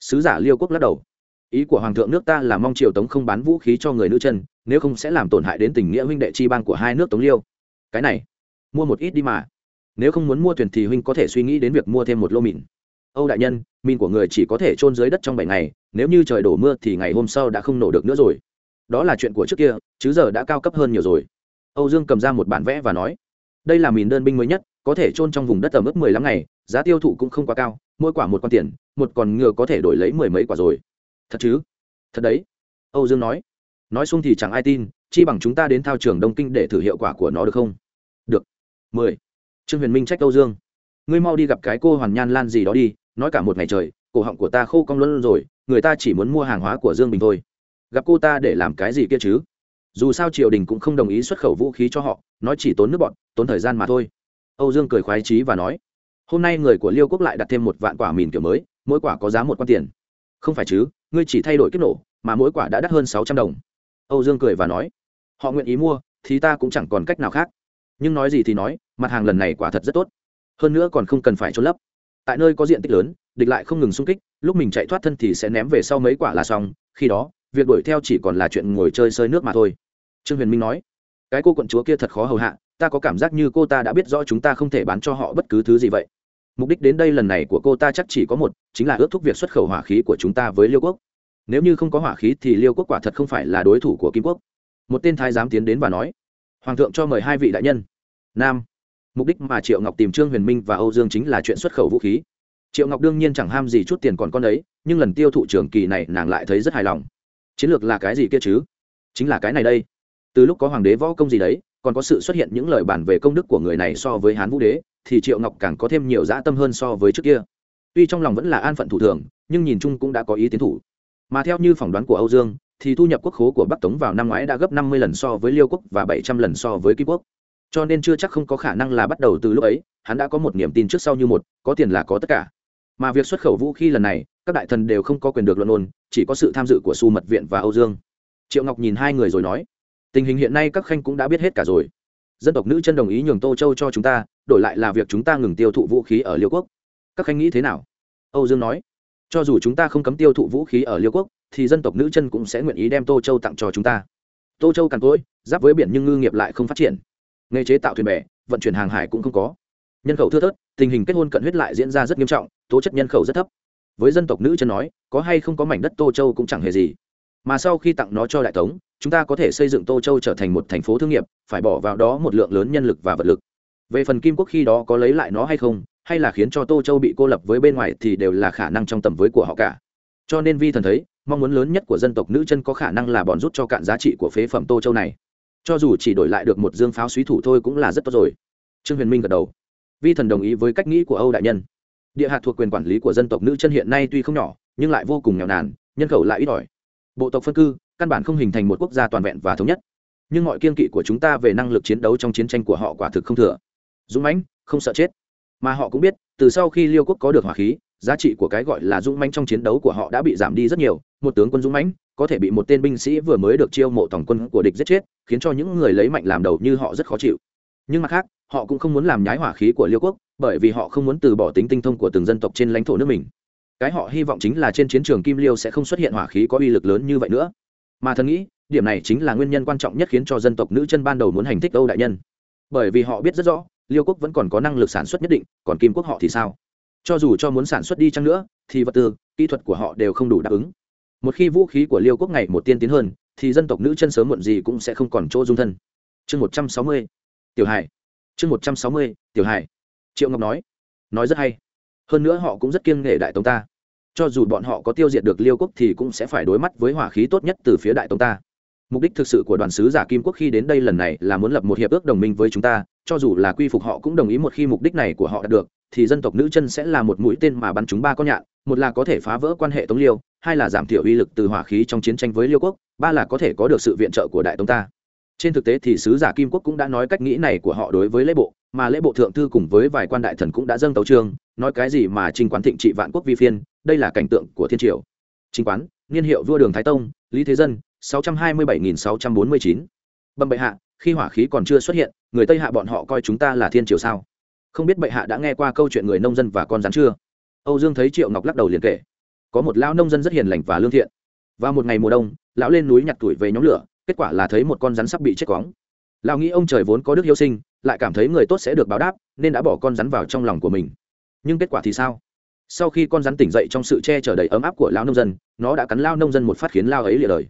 Sứ giả liêu quốc lắc đầu. Ý của hoàng thượng nước ta là mong triều tống không bán vũ khí cho người nữ chân, nếu không sẽ làm tổn hại đến tình nghĩa huynh đệ chi bang của hai nước tống liêu. Cái này, mua một ít đi mà. Nếu không muốn mua thuyền thì huynh có thể suy nghĩ đến việc mua thêm một lô mìn âu đại nhân mìn của người chỉ có thể trôn dưới đất trong bảy ngày, nếu như trời đổ mưa thì ngày hôm sau đã không nổ được nữa rồi. Đó là chuyện của trước kia, chứ giờ đã cao cấp hơn nhiều rồi. Âu dương cầm ra một bản vẽ và nói, đây là mìn đơn binh mới nhất, có thể trôn trong vùng đất tầm ướp mười lăm ngày, giá tiêu thụ cũng không quá cao, mỗi quả một con tiền, một con ngựa có thể đổi lấy mười mấy quả rồi. Thật chứ? Thật đấy. Âu dương nói. Nói xung thì chẳng ai tin, chi bằng chúng ta đến thao trường đông kinh để thử hiệu quả của nó được không? Được. Mười. Trương huyền minh trách âu dương. Ngươi mau đi gặp cái cô hoàn nhan lan gì đó đi nói cả một ngày trời, cổ họng của ta khô cong luôn rồi, người ta chỉ muốn mua hàng hóa của dương bình thôi. Gặp cô ta để làm cái gì kia chứ? Dù sao triều đình cũng không đồng ý xuất khẩu vũ khí cho họ, nói chỉ tốn nước bọn, tốn thời gian mà thôi. Âu dương cười khoái trí và nói, hôm nay người của liêu quốc lại đặt thêm một vạn quả mìn kiểu mới, mỗi quả có giá một con tiền. Không phải chứ, ngươi chỉ thay đổi kiếp nổ, mà mỗi quả đã đắt hơn sáu trăm đồng. Âu dương cười và nói, họ nguyện ý mua, thì ta cũng chẳng còn cách nào khác. Nhưng nói gì thì nói, mặt hàng lần này quả thật rất tốt. Hơn nữa còn không cần phải trôn lấp tại nơi có diện tích lớn, địch lại không ngừng xung kích, lúc mình chạy thoát thân thì sẽ ném về sau mấy quả là xong, khi đó, việc đuổi theo chỉ còn là chuyện ngồi chơi sơi nước mà thôi. Trương huyền minh nói. Cái cô quận chúa kia thật khó hầu hạ, ta có cảm giác như cô ta đã biết rõ chúng ta không thể bán cho họ bất cứ thứ gì vậy. Mục đích đến đây lần này của cô ta chắc chỉ có một, chính là ước thúc việc xuất khẩu hỏa khí của chúng ta với liêu quốc. Nếu như không có hỏa khí thì liêu quốc quả thật không phải là đối thủ của kim quốc. Một tên thái giám tiến đến và nói. Hoàng thượng cho mời hai vị đại nhân. Nam mục đích mà triệu ngọc tìm trương huyền minh và âu dương chính là chuyện xuất khẩu vũ khí triệu ngọc đương nhiên chẳng ham gì chút tiền còn con đấy nhưng lần tiêu thụ trường kỳ này nàng lại thấy rất hài lòng chiến lược là cái gì kia chứ chính là cái này đây từ lúc có hoàng đế võ công gì đấy còn có sự xuất hiện những lời bản về công đức của người này so với hán vũ đế thì triệu ngọc càng có thêm nhiều dã tâm hơn so với trước kia tuy trong lòng vẫn là an phận thủ thường nhưng nhìn chung cũng đã có ý tiến thủ mà theo như phỏng đoán của âu dương thì thu nhập quốc khố của bắc tống vào năm ngoái đã gấp năm mươi lần so với liêu quốc và bảy trăm lần so với kim quốc cho nên chưa chắc không có khả năng là bắt đầu từ lúc ấy, hắn đã có một niềm tin trước sau như một, có tiền là có tất cả. Mà việc xuất khẩu vũ khí lần này, các đại thần đều không có quyền được luận ôn, chỉ có sự tham dự của su mật viện và âu dương. Triệu ngọc nhìn hai người rồi nói, tình hình hiện nay các khanh cũng đã biết hết cả rồi. Dân tộc nữ chân đồng ý nhường tô châu cho chúng ta, đổi lại là việc chúng ta ngừng tiêu thụ vũ khí ở liêu quốc. Các khanh nghĩ thế nào? Âu dương nói, cho dù chúng ta không cấm tiêu thụ vũ khí ở liêu quốc, thì dân tộc nữ chân cũng sẽ nguyện ý đem tô châu tặng cho chúng ta. Tô châu càn cỗi, giáp với biển nhưng ngư nghiệp lại không phát triển nghề chế tạo thuyền bè, vận chuyển hàng hải cũng không có. Nhân khẩu thưa thớt, tình hình kết hôn cận huyết lại diễn ra rất nghiêm trọng, tố chất nhân khẩu rất thấp. Với dân tộc nữ chân nói, có hay không có mảnh đất tô châu cũng chẳng hề gì. Mà sau khi tặng nó cho đại tống, chúng ta có thể xây dựng tô châu trở thành một thành phố thương nghiệp, phải bỏ vào đó một lượng lớn nhân lực và vật lực. Về phần kim quốc khi đó có lấy lại nó hay không, hay là khiến cho tô châu bị cô lập với bên ngoài thì đều là khả năng trong tầm với của họ cả. Cho nên vi thần thấy, mong muốn lớn nhất của dân tộc nữ chân có khả năng là bòn rút cho cạn giá trị của phế phẩm tô châu này cho dù chỉ đổi lại được một dương pháo suý thủ thôi cũng là rất tốt rồi. Trương huyền minh gật đầu. Vi thần đồng ý với cách nghĩ của âu đại nhân. Địa hạt thuộc quyền quản lý của dân tộc nữ chân hiện nay tuy không nhỏ, nhưng lại vô cùng nghèo nàn, nhân khẩu lại ít ỏi. Bộ tộc phân cư, căn bản không hình thành một quốc gia toàn vẹn và thống nhất. Nhưng mọi kiên kỵ của chúng ta về năng lực chiến đấu trong chiến tranh của họ quả thực không thừa. Dũng mãnh, không sợ chết. Mà họ cũng biết, từ sau khi liêu quốc có được hỏa khí giá trị của cái gọi là dũng mãnh trong chiến đấu của họ đã bị giảm đi rất nhiều. Một tướng quân dũng mãnh có thể bị một tên binh sĩ vừa mới được chiêu mộ tổng quân của địch giết chết, khiến cho những người lấy mạnh làm đầu như họ rất khó chịu. Nhưng mặt khác, họ cũng không muốn làm nhái hỏa khí của liêu quốc, bởi vì họ không muốn từ bỏ tính tinh thông của từng dân tộc trên lãnh thổ nước mình. Cái họ hy vọng chính là trên chiến trường kim liêu sẽ không xuất hiện hỏa khí có uy lực lớn như vậy nữa. Mà thần nghĩ, điểm này chính là nguyên nhân quan trọng nhất khiến cho dân tộc nữ chân ban đầu muốn hành thích âu đại nhân. Bởi vì họ biết rất rõ, liêu quốc vẫn còn có năng lực sản xuất nhất định, còn kim quốc họ thì sao? Cho dù cho muốn sản xuất đi chăng nữa, thì vật tư, kỹ thuật của họ đều không đủ đáp ứng. Một khi vũ khí của liêu quốc ngày một tiên tiến hơn, thì dân tộc nữ chân sớm muộn gì cũng sẽ không còn chỗ dung thân. Chương một trăm sáu mươi, tiểu hải. Chương một trăm sáu mươi, tiểu hải. Triệu ngọc nói nói rất hay. Hơn nữa họ cũng rất kiêng nghệ đại tống ta. Cho dù bọn họ có tiêu diệt được liêu quốc thì cũng sẽ phải đối mặt với hỏa khí tốt nhất từ phía đại tống ta. Mục đích thực sự của đoàn sứ giả kim quốc khi đến đây lần này là muốn lập một hiệp ước đồng minh với chúng ta, cho dù là quy phục họ cũng đồng ý một khi mục đích này của họ đạt được thì dân tộc nữ chân sẽ là một mũi tên mà bắn chúng ba con nhạn. Một là có thể phá vỡ quan hệ tống liêu, hai là giảm thiểu uy lực từ hỏa khí trong chiến tranh với liêu quốc, ba là có thể có được sự viện trợ của đại tống ta. Trên thực tế thì sứ giả kim quốc cũng đã nói cách nghĩ này của họ đối với lễ bộ, mà lễ bộ thượng thư cùng với vài quan đại thần cũng đã dâng tấu trương nói cái gì mà trình quán thịnh trị vạn quốc vi phiên, đây là cảnh tượng của thiên triều. Trình quán, niên hiệu vua đường thái tông, lý thế dân 627.649. bẩm bệ hạ, khi hỏa khí còn chưa xuất hiện, người tây hạ bọn họ coi chúng ta là thiên triều sao? Không biết bệ hạ đã nghe qua câu chuyện người nông dân và con rắn chưa? Âu dương thấy triệu ngọc lắc đầu liền kể. Có một lão nông dân rất hiền lành và lương thiện. Vào một ngày mùa đông, lão lên núi nhặt tuổi về nhóm lửa, kết quả là thấy một con rắn sắp bị chết quóng. Lão nghĩ ông trời vốn có đức yêu sinh, lại cảm thấy người tốt sẽ được báo đáp, nên đã bỏ con rắn vào trong lòng của mình. Nhưng kết quả thì sao? Sau khi con rắn tỉnh dậy trong sự che chở đầy ấm áp của lão nông dân, nó đã cắn lao nông dân một phát khiến lao ấy lìa đời.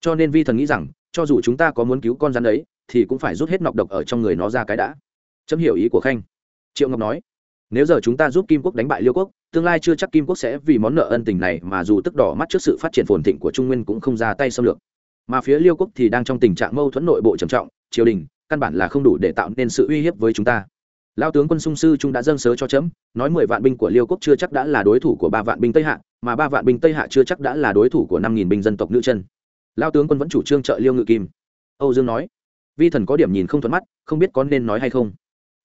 Cho nên vi thần nghĩ rằng, cho dù chúng ta có muốn cứu con rắn ấy, thì cũng phải rút hết nọc độc ở trong người nó ra cái đã. Chấm hiểu ý của khanh triệu ngọc nói, nếu giờ chúng ta giúp kim quốc đánh bại liêu quốc, tương lai chưa chắc kim quốc sẽ vì món nợ ân tình này mà dù tức đỏ mắt trước sự phát triển phồn thịnh của trung nguyên cũng không ra tay xâm lược. Mà phía liêu quốc thì đang trong tình trạng mâu thuẫn nội bộ trầm trọng, triều đình căn bản là không đủ để tạo nên sự uy hiếp với chúng ta. Lao tướng quân sung sư trung đã dâng sớ cho chấm, nói mười vạn binh của liêu quốc chưa chắc đã là đối thủ của ba vạn binh tây hạ, mà ba vạn binh tây hạ chưa chắc đã là đối thủ của năm nghìn binh dân tộc nữ chân. Lao tướng quân vẫn chủ trương trợ liêu ngự kim. Âu dương nói, vi thần có điểm nhìn không thuận mắt, không biết có nên nói hay không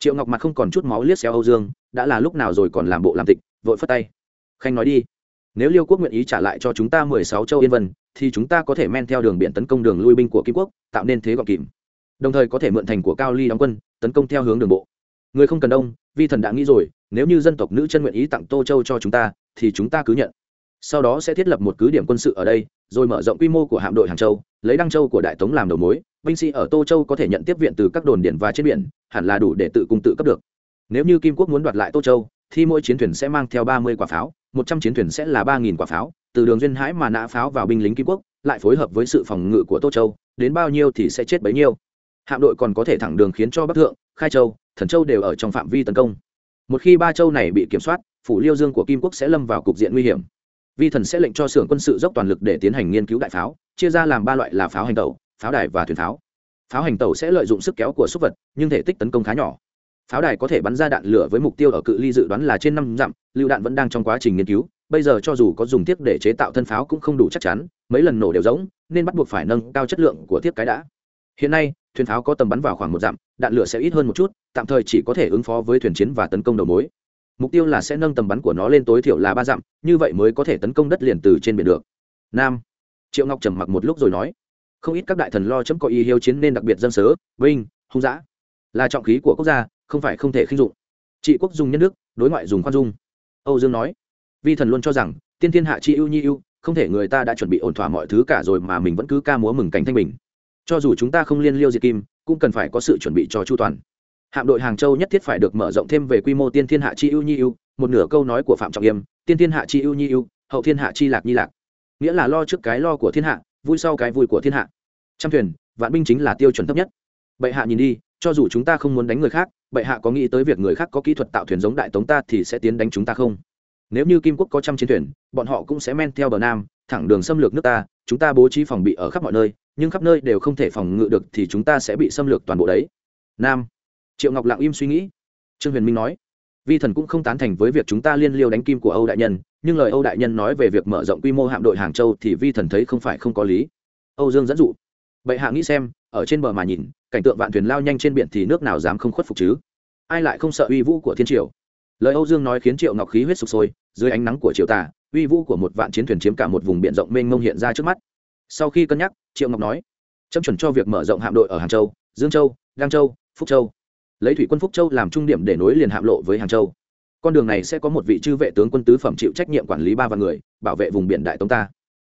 triệu ngọc mặt không còn chút máu liếc xéo âu dương, đã là lúc nào rồi còn làm bộ làm tịch, vội phất tay. Khanh nói đi, nếu liêu quốc nguyện ý trả lại cho chúng ta mười sáu châu yên vân, thì chúng ta có thể men theo đường biển tấn công đường lui binh của kim quốc, tạo nên thế gọn kìm. Đồng thời có thể mượn thành của cao ly đóng quân, tấn công theo hướng đường bộ. Người không cần đông vi thần đã nghĩ rồi, nếu như dân tộc nữ chân nguyện ý tặng tô châu cho chúng ta, thì chúng ta cứ nhận. Sau đó sẽ thiết lập một cứ điểm quân sự ở đây, rồi mở rộng quy mô của hạm đội hàng châu, lấy đăng châu của đại tống làm đầu mối, binh sĩ ở tô châu có thể nhận tiếp viện từ các đồn điền và trên biển hẳn là đủ để tự cung tự cấp được. Nếu như kim quốc muốn đoạt lại tô châu, thì mỗi chiến thuyền sẽ mang theo ba mươi quả pháo, một trăm chiến thuyền sẽ là ba nghìn quả pháo, từ đường duyên hãi mà nã pháo vào binh lính kim quốc, lại phối hợp với sự phòng ngự của tô châu, đến bao nhiêu thì sẽ chết bấy nhiêu. Hạm đội còn có thể thẳng đường khiến cho bắc thượng, khai châu, thần châu đều ở trong phạm vi tấn công. Một khi ba châu này bị kiểm soát, phủ liêu dương của kim quốc sẽ lâm vào cục diện nguy hiểm. Vi thần sẽ lệnh cho xưởng quân sự dốc toàn lực để tiến hành nghiên cứu đại pháo, chia ra làm ba loại là pháo hành tẩu, pháo đài và thuyền pháo pháo hành tẩu sẽ lợi dụng sức kéo của súc vật, nhưng thể tích tấn công khá nhỏ. Pháo đài có thể bắn ra đạn lửa với mục tiêu ở cự ly dự đoán là trên năm dặm, lựu đạn vẫn đang trong quá trình nghiên cứu, bây giờ cho dù có dùng tiếp để chế tạo thân pháo cũng không đủ chắc chắn, mấy lần nổ đều giống, nên bắt buộc phải nâng cao chất lượng của tiếp cái đã. Hiện nay, thuyền pháo có tầm bắn vào khoảng một dặm, đạn lửa sẽ ít hơn một chút, tạm thời chỉ có thể ứng phó với thuyền chiến và tấn công đầu mối. Mục tiêu là sẽ nâng tầm bắn của nó lên tối thiểu là ba dặm, như vậy mới có thể tấn công đất liền từ trên biển được. Nam. Triệu ngọc trầm mặc một lúc rồi nói không ít các đại thần lo chấm có ý hiếu chiến nên đặc biệt dân sớ vinh hung dã. Là trọng khí của quốc gia không phải không thể khinh dụng. Trị quốc dùng nhân nước, đối ngoại dùng khoan dung. Âu dương nói vi thần luôn cho rằng tiên thiên hạ chi ưu nhi ưu không thể người ta đã chuẩn bị ổn thỏa mọi thứ cả rồi mà mình vẫn cứ ca múa mừng cảnh thanh bình. Cho dù chúng ta không liên liêu diệt kim cũng cần phải có sự chuẩn bị cho chu toàn. Hạm đội hàng châu nhất thiết phải được mở rộng thêm về quy mô tiên thiên hạ chi ưu nhi ưu. Một nửa câu nói của phạm trọng yêm tiên thiên hạ chi ưu nhi ưu hậu thiên hạ chi lạc nhi lạc. Nghĩa là lo trước cái lo của thiên hạ vui sau cái vui của thiên hạ. Trăm thuyền, vạn binh chính là tiêu chuẩn thấp nhất. Bệ hạ nhìn đi, cho dù chúng ta không muốn đánh người khác, bệ hạ có nghĩ tới việc người khác có kỹ thuật tạo thuyền giống đại tống ta thì sẽ tiến đánh chúng ta không? Nếu như kim quốc có trăm chiến thuyền, bọn họ cũng sẽ men theo bờ nam, thẳng đường xâm lược nước ta, chúng ta bố trí phòng bị ở khắp mọi nơi, nhưng khắp nơi đều không thể phòng ngự được thì chúng ta sẽ bị xâm lược toàn bộ đấy. Nam. Triệu ngọc lặng im suy nghĩ. Trương huyền minh nói vi thần cũng không tán thành với việc chúng ta liên liêu đánh kim của âu đại nhân, nhưng lời âu đại nhân nói về việc mở rộng quy mô hạm đội hàng châu thì vi thần thấy không phải không có lý. Âu dương dẫn dụ, bệ hạ nghĩ xem, ở trên bờ mà nhìn, cảnh tượng vạn thuyền lao nhanh trên biển thì nước nào dám không khuất phục chứ? Ai lại không sợ uy vũ của thiên triều? Lời âu dương nói khiến triệu ngọc khí huyết sụp sôi, dưới ánh nắng của triều tà, uy vũ của một vạn chiến thuyền chiếm cả một vùng biển rộng mênh mông hiện ra trước mắt. Sau khi cân nhắc, triệu ngọc nói, chấm chuẩn cho việc mở rộng hạm đội ở hàng châu, dương châu đăng châu, phúc châu lấy thủy quân phúc châu làm trung điểm để nối liền hạm lộ với hàng châu. Con đường này sẽ có một vị chư vệ tướng quân tứ phẩm chịu trách nhiệm quản lý ba vạn người, bảo vệ vùng biển đại tống ta.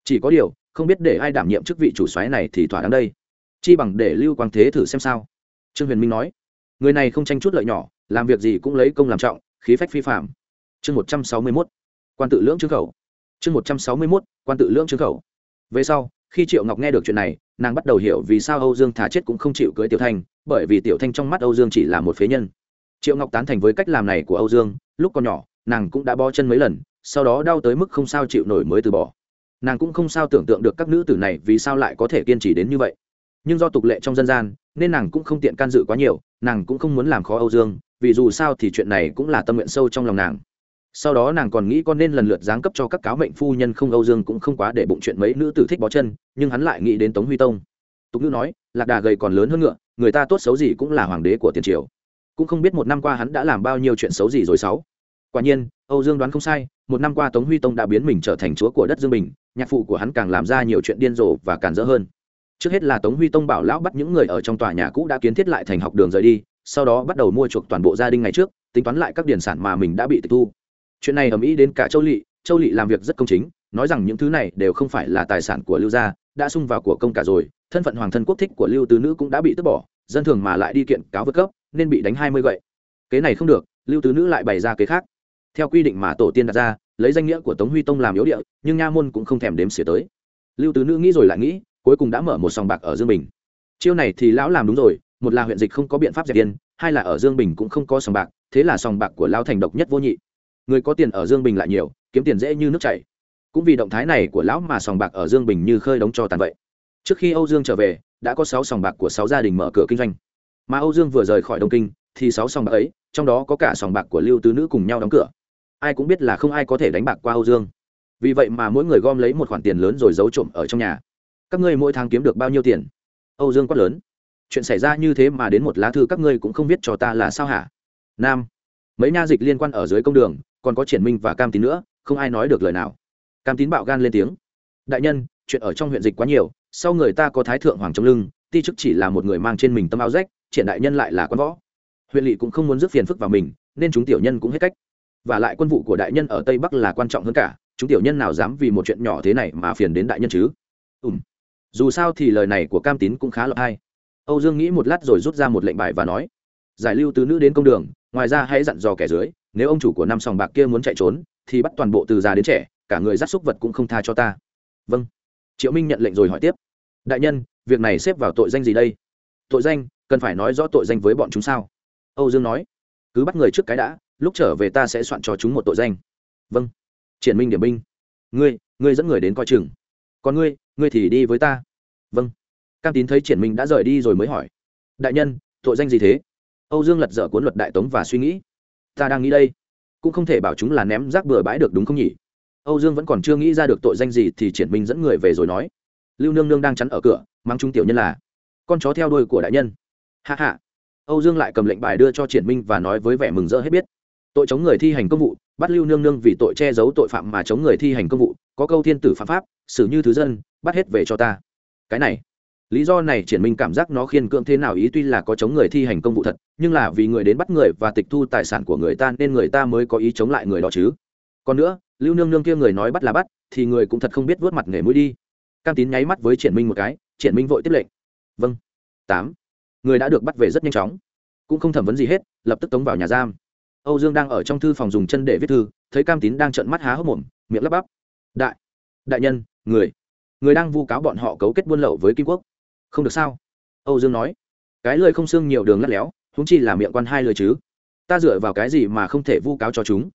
Chỉ có điều, không biết để ai đảm nhiệm chức vị chủ soái này thì thỏa đáng đây. Chi bằng để lưu quang thế thử xem sao. Trương huyền minh nói. Người này không tranh chút lợi nhỏ, làm việc gì cũng lấy công làm trọng, khí phách phi phạm chương một trăm sáu mươi mốt. Quan tự lưỡng trương khẩu. Chương một trăm sáu mươi mốt, quan tự lưỡng trương khẩu. Về sau, khi triệu ngọc nghe được chuyện này nàng bắt đầu hiểu vì sao âu dương thà chết cũng không chịu cưới tiểu thanh, bởi vì tiểu thanh trong mắt âu dương chỉ là một phế nhân. Triệu ngọc tán thành với cách làm này của âu dương, lúc còn nhỏ, nàng cũng đã bo chân mấy lần, sau đó đau tới mức không sao chịu nổi mới từ bỏ. Nàng cũng không sao tưởng tượng được các nữ tử này vì sao lại có thể kiên trì đến như vậy. Nhưng do tục lệ trong dân gian, nên nàng cũng không tiện can dự quá nhiều, nàng cũng không muốn làm khó âu dương, vì dù sao thì chuyện này cũng là tâm nguyện sâu trong lòng nàng sau đó nàng còn nghĩ con nên lần lượt giáng cấp cho các cáo mệnh phu nhân không, âu dương cũng không quá để bụng chuyện mấy nữ tử thích bó chân, nhưng hắn lại nghĩ đến tống huy tông. Tục ngữ nói, lạc đà gầy còn lớn hơn ngựa, người ta tốt xấu gì cũng là hoàng đế của tiền triều. Cũng không biết một năm qua hắn đã làm bao nhiêu chuyện xấu gì rồi sáu. Quả nhiên, âu dương đoán không sai, một năm qua tống huy tông đã biến mình trở thành chúa của đất dương bình, nhạc phụ của hắn càng làm ra nhiều chuyện điên rồ và càn rỡ hơn. Trước hết là tống huy tông bảo lão bắt những người ở trong tòa nhà cũ đã kiến thiết lại thành học đường rời đi, sau đó bắt đầu mua chuộc toàn bộ gia đình ngày trước, tính toán lại các điển sản mà mình đã bị tịch thu chuyện này ầm ĩ đến cả châu lỵ châu lỵ làm việc rất công chính, nói rằng những thứ này đều không phải là tài sản của lưu gia, đã sung vào của công cả rồi, thân phận hoàng thân quốc thích của lưu tứ nữ cũng đã bị tước bỏ, dân thường mà lại đi kiện cáo vượt cấp, nên bị đánh hai mươi gậy. Kế này không được, lưu tứ nữ lại bày ra kế khác. Theo quy định mà tổ tiên đặt ra, lấy danh nghĩa của tống huy tông làm yếu địa, nhưng nha môn cũng không thèm đếm xỉa tới. Lưu tứ nữ nghĩ rồi lại nghĩ, cuối cùng đã mở một sòng bạc ở dương bình. Chiêu này thì lão làm đúng rồi, một là huyện dịch không có biện pháp dẹp yên, hai là ở dương bình cũng không có sòng bạc, thế là sòng bạc của lao thành độc nhất vô nhị người có tiền ở dương bình lại nhiều, kiếm tiền dễ như nước chảy. Cũng vì động thái này của lão mà sòng bạc ở dương bình như khơi đóng cho tàn vậy. Trước khi âu dương trở về, đã có sáu sòng bạc của sáu gia đình mở cửa kinh doanh. Mà âu dương vừa rời khỏi đông kinh, thì sáu sòng bạc ấy, trong đó có cả sòng bạc của lưu tứ nữ cùng nhau đóng cửa. Ai cũng biết là không ai có thể đánh bạc qua âu dương. Vì vậy mà mỗi người gom lấy một khoản tiền lớn rồi giấu trộm ở trong nhà. Các ngươi mỗi tháng kiếm được bao nhiêu tiền? Âu dương quát lớn. Chuyện xảy ra như thế mà đến một lá thư các ngươi cũng không biết cho ta là sao hả? Nam. Mấy nha dịch liên quan ở dưới công đường còn có triển minh và cam tín nữa, không ai nói được lời nào. Cam tín bạo gan lên tiếng. Đại nhân, chuyện ở trong huyện dịch quá nhiều, sau người ta có thái thượng hoàng trong lưng, ti chức chỉ là một người mang trên mình tâm áo rách, triển đại nhân lại là quan võ. Huyện lỵ cũng không muốn rước phiền phức vào mình, nên chúng tiểu nhân cũng hết cách. Và lại quân vụ của đại nhân ở tây bắc là quan trọng hơn cả, chúng tiểu nhân nào dám vì một chuyện nhỏ thế này mà phiền đến đại nhân chứ? Ùm dù sao thì lời này của cam tín cũng khá là hay. Âu dương nghĩ một lát rồi rút ra một lệnh bài và nói, giải lưu tứ nữ đến công đường, ngoài ra hãy dặn dò kẻ dưới nếu ông chủ của năm sòng bạc kia muốn chạy trốn, thì bắt toàn bộ từ già đến trẻ, cả người dắt xúc vật cũng không tha cho ta. Vâng. Triệu minh nhận lệnh rồi hỏi tiếp. Đại nhân, việc này xếp vào tội danh gì đây? Tội danh, cần phải nói rõ tội danh với bọn chúng sao? Âu dương nói. Cứ bắt người trước cái đã, lúc trở về ta sẽ soạn cho chúng một tội danh. Vâng. Triển minh điểm binh. Ngươi ngươi dẫn người đến coi chừng. Còn ngươi ngươi thì đi với ta. Vâng. Cam tín thấy triển minh đã rời đi rồi mới hỏi. Đại nhân, tội danh gì thế? Âu dương lật dở cuốn luật đại tống và suy nghĩ ta đang nghĩ đây. Cũng không thể bảo chúng là ném rác bừa bãi được đúng không nhỉ? Âu dương vẫn còn chưa nghĩ ra được tội danh gì thì triển minh dẫn người về rồi nói. Lưu nương nương đang chắn ở cửa mang chúng tiểu nhân là con chó theo đuôi của đại nhân. Hạ hạ âu dương lại cầm lệnh bài đưa cho triển minh và nói với vẻ mừng rỡ hết biết. Tội chống người thi hành công vụ, bắt lưu nương nương vì tội che giấu tội phạm mà chống người thi hành công vụ, có câu thiên tử phạm pháp, xử như thứ dân, bắt hết về cho ta. Cái này. Lý do này triển minh cảm giác nó khiên cưỡng thế nào ý tuy là có chống người thi hành công vụ thật nhưng là vì người đến bắt người và tịch thu tài sản của người ta nên người ta mới có ý chống lại người đó chứ. Còn nữa, lưu nương nương kia người nói bắt là bắt, thì người cũng thật không biết vớt mặt nghề mũi đi. Cam tín nháy mắt với triển minh một cái, triển minh vội tiếp lệnh. Vâng. Tám. Người đã được bắt về rất nhanh chóng. Cũng không thẩm vấn gì hết, lập tức tống vào nhà giam. Âu dương đang ở trong thư phòng dùng chân để viết thư, thấy cam tín đang trợn mắt há hốc mồm, miệng lắp bắp. Đại đại nhân, người người đang vu cáo bọn họ cấu kết buôn lậu với kim quốc. Không được sao? Âu dương nói. Cái lời không xương nhiều đường lắt léo húng chi là miệng quan hai lời chứ. Ta dựa vào cái gì mà không thể vu cáo cho chúng?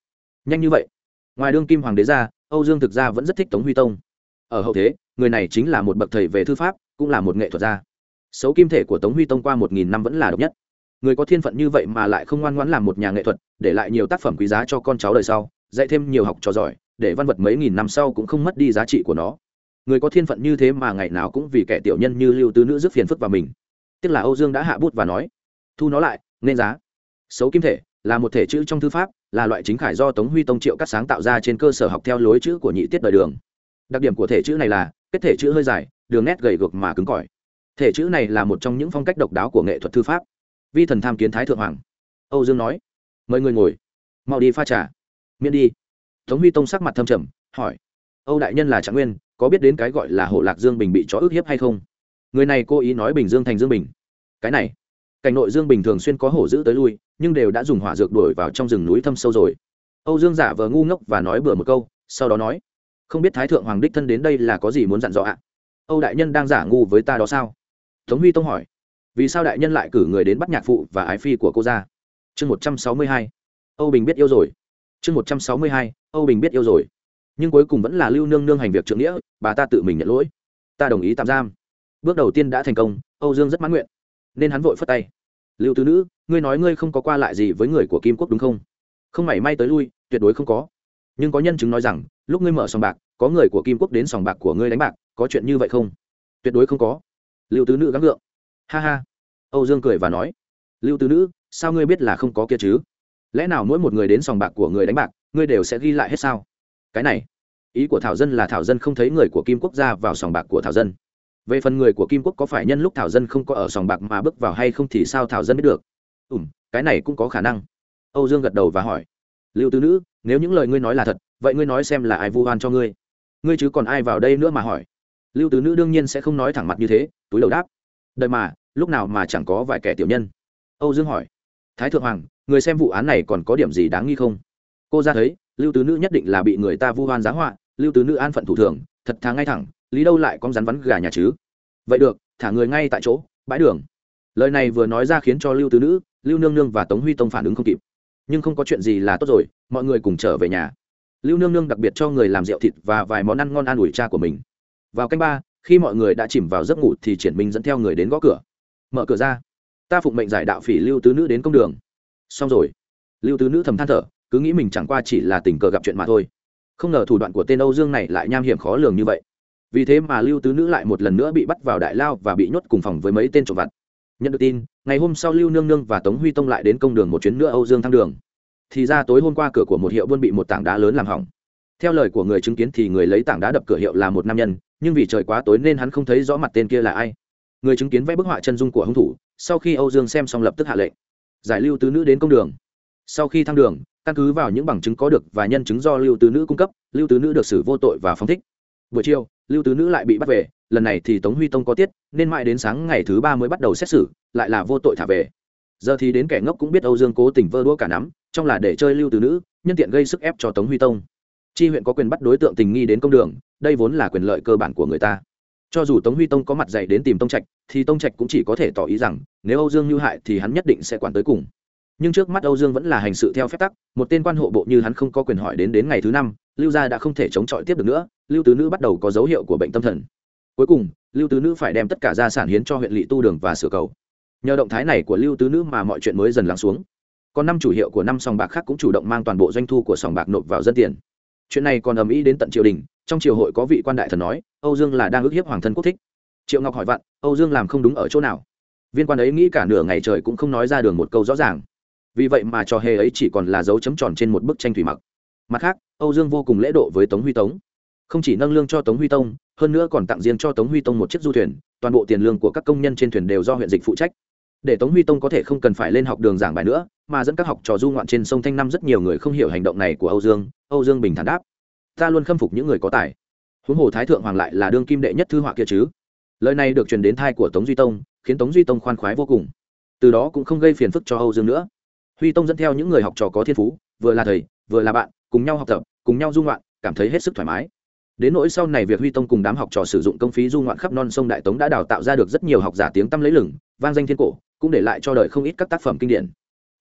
Nhanh như vậy. Ngoài đương kim hoàng đế ra, âu dương thực ra vẫn rất thích tống huy tông. Ở hậu thế, người này chính là một bậc thầy về thư pháp, cũng là một nghệ thuật gia. Xấu kim thể của tống huy tông qua một nghìn năm vẫn là độc nhất. Người có thiên phận như vậy mà lại không ngoan ngoãn làm một nhà nghệ thuật, để lại nhiều tác phẩm quý giá cho con cháu đời sau, dạy thêm nhiều học trò giỏi, để văn vật mấy nghìn năm sau cũng không mất đi giá trị của nó. Người có thiên phận như thế mà ngày nào cũng vì kẻ tiểu nhân như lưu tứ nữ rước phiền phức vào mình. Tức là âu dương đã hạ bút và nói thu nó lại, nên giá. Xấu kim thể, là một thể chữ trong thư pháp, là loại chính khải do tống huy tông triệu cắt sáng tạo ra trên cơ sở học theo lối chữ của nhị tiết đời đường. Đặc điểm của thể chữ này là, kết thể chữ hơi dài, đường nét gầy gược mà cứng cỏi. Thể chữ này là một trong những phong cách độc đáo của nghệ thuật thư pháp. Vi thần tham kiến thái thượng hoàng. Âu dương nói, mời người ngồi. Mau đi pha trà. Miễn đi. Tống huy tông sắc mặt thâm trầm, hỏi, âu đại nhân là trạng nguyên, có biết đến cái gọi là hộ lạc dương bình bị chó ức hiếp hay không? Người này cố ý nói bình dương thành dương bình. Cái này cảnh nội dương bình thường xuyên có hổ giữ tới lui, nhưng đều đã dùng hỏa dược đuổi vào trong rừng núi thâm sâu rồi. Âu dương giả vờ ngu ngốc và nói bừa một câu, sau đó nói, không biết thái thượng hoàng đích thân đến đây là có gì muốn dặn dò ạ? Âu đại nhân đang giả ngu với ta đó sao? Tống huy tông hỏi, vì sao đại nhân lại cử người đến bắt nhạc phụ và ái phi của cô ra? Chương một trăm sáu mươi hai, âu bình biết yêu rồi. Chương một trăm sáu mươi hai, âu bình biết yêu rồi. Nhưng cuối cùng vẫn là lưu nương nương hành việc trưởng nghĩa, bà ta tự mình nhận lỗi. Ta đồng ý tạm giam. Bước đầu tiên đã thành công, âu dương rất mãn nguyện nên hắn vội phất tay. Lưu tứ nữ, ngươi nói ngươi không có qua lại gì với người của kim quốc đúng không? Không mảy may tới lui, tuyệt đối không có. Nhưng có nhân chứng nói rằng, lúc ngươi mở sòng bạc, có người của kim quốc đến sòng bạc của ngươi đánh bạc, có chuyện như vậy không? Tuyệt đối không có. Lưu tứ nữ gắng gượng. Ha ha. Âu dương cười và nói, lưu tứ nữ, sao ngươi biết là không có kia chứ? Lẽ nào mỗi một người đến sòng bạc của người đánh bạc, ngươi đều sẽ ghi lại hết sao? Cái này, ý của thảo dân là thảo dân không thấy người của kim quốc ra vào sòng bạc của thảo dân về phần người của kim quốc có phải nhân lúc thảo dân không có ở sòng bạc mà bước vào hay không thì sao thảo dân biết được? Ừm, cái này cũng có khả năng. Âu dương gật đầu và hỏi. Lưu tứ nữ nếu những lời ngươi nói là thật vậy ngươi nói xem là ai vu oan cho ngươi. Ngươi chứ còn ai vào đây nữa mà hỏi. Lưu tứ nữ đương nhiên sẽ không nói thẳng mặt như thế túi đầu đáp. Đợi mà lúc nào mà chẳng có vài kẻ tiểu nhân? Âu dương hỏi. Thái thượng hoàng người xem vụ án này còn có điểm gì đáng nghi không? Cô ra thấy lưu tứ nữ nhất định là bị người ta vu oan giá họa lưu tứ nữ an phận thủ thường thật thà ngay thẳng lý đâu lại con rắn vắn gà nhà chứ? Vậy được, thả người ngay tại chỗ, bãi đường. Lời này vừa nói ra khiến cho lưu tứ nữ, lưu nương nương và tống huy tông phản ứng không kịp. Nhưng không có chuyện gì là tốt rồi, mọi người cùng trở về nhà. Lưu nương nương đặc biệt cho người làm rượu thịt và vài món ăn ngon an ủi cha của mình. Vào canh ba, khi mọi người đã chìm vào giấc ngủ thì triển minh dẫn theo người đến gõ cửa. Mở cửa ra. Ta phụng mệnh giải đạo phỉ lưu tứ nữ đến công đường. Xong rồi. Lưu tứ nữ thầm than thở, cứ nghĩ mình chẳng qua chỉ là tình cờ gặp chuyện mà thôi. Không ngờ thủ đoạn của tên âu dương này lại nham hiểm khó lường như vậy vì thế mà lưu tứ nữ lại một lần nữa bị bắt vào đại lao và bị nhốt cùng phòng với mấy tên trộm vặt. Nhận được tin, ngày hôm sau lưu nương nương và tống huy tông lại đến công đường một chuyến nữa âu dương thăng đường. Thì ra tối hôm qua cửa của một hiệu buôn bị một tảng đá lớn làm hỏng. Theo lời của người chứng kiến thì người lấy tảng đá đập cửa hiệu là một nam nhân, nhưng vì trời quá tối nên hắn không thấy rõ mặt tên kia là ai. Người chứng kiến vẽ bức họa chân dung của hung thủ, sau khi âu dương xem xong lập tức hạ lệnh. Giải lưu tứ nữ đến công đường. Sau khi thăng đường, căn cứ vào những bằng chứng có được và nhân chứng do lưu tứ nữ cung cấp, lưu tứ nữ được xử vô tội và phóng thích buổi chiều, lưu tứ nữ lại bị bắt về, lần này thì tống huy tông có tiết, nên mãi đến sáng ngày thứ ba mới bắt đầu xét xử, lại là vô tội thả về. Giờ thì đến kẻ ngốc cũng biết âu dương cố tình vơ đũa cả nắm, trong là để chơi lưu tứ nữ, nhân tiện gây sức ép cho tống huy tông. Chi huyện có quyền bắt đối tượng tình nghi đến công đường, đây vốn là quyền lợi cơ bản của người ta. Cho dù tống huy tông có mặt dạy đến tìm tông trạch, thì tông trạch cũng chỉ có thể tỏ ý rằng, nếu âu dương như hại thì hắn nhất định sẽ quản tới cùng. Nhưng trước mắt âu dương vẫn là hành sự theo phép tắc, một tên quan hộ bộ như hắn không có quyền hỏi đến đến ngày thứ năm, lưu gia đã không thể chống chọi tiếp được nữa lưu tứ nữ bắt đầu có dấu hiệu của bệnh tâm thần. Cuối cùng, lưu tứ nữ phải đem tất cả gia sản hiến cho huyện lỵ tu đường và sửa cầu. Nhờ động thái này của lưu tứ nữ mà mọi chuyện mới dần lắng xuống. Còn năm chủ hiệu của năm sòng bạc khác cũng chủ động mang toàn bộ doanh thu của sòng bạc nộp vào dân tiền. Chuyện này còn ầm ĩ đến tận triều đình, trong triều hội có vị quan đại thần nói, âu dương là đang ức hiếp hoàng thân quốc thích. Triệu ngọc hỏi vặn âu dương làm không đúng ở chỗ nào? Viên quan ấy nghĩ cả nửa ngày trời cũng không nói ra đường một câu rõ ràng. Vì vậy mà trò hề ấy chỉ còn là dấu chấm tròn trên một bức tranh thủy mặc. Mặt khác, âu dương vô cùng lễ độ với tống huy tống không chỉ nâng lương cho tống huy tông, hơn nữa còn tặng riêng cho tống huy tông một chiếc du thuyền, toàn bộ tiền lương của các công nhân trên thuyền đều do huyện dịch phụ trách. Để tống huy tông có thể không cần phải lên học đường giảng bài nữa, mà dẫn các học trò du ngoạn trên sông thanh năm rất nhiều người không hiểu hành động này của âu dương âu dương bình thản đáp. Ta luôn khâm phục những người có tài. Huống hồ thái thượng hoàng lại là đương kim đệ nhất thư họa kia chứ. Lời này được truyền đến thai của tống duy tông, khiến tống duy tông khoan khoái vô cùng. Từ đó cũng không gây phiền phức cho âu dương nữa. Huy tông dẫn theo những người học trò có thiên phú, vừa là thầy, vừa là bạn, cùng nhau học tập, cùng nhau du ngoạn, cảm thấy hết sức thoải mái đến nỗi sau này việc huy tông cùng đám học trò sử dụng công phí du ngoạn khắp non sông đại tống đã đào tạo ra được rất nhiều học giả tiếng tăm lấy lửng, vang danh thiên cổ, cũng để lại cho đời không ít các tác phẩm kinh điển.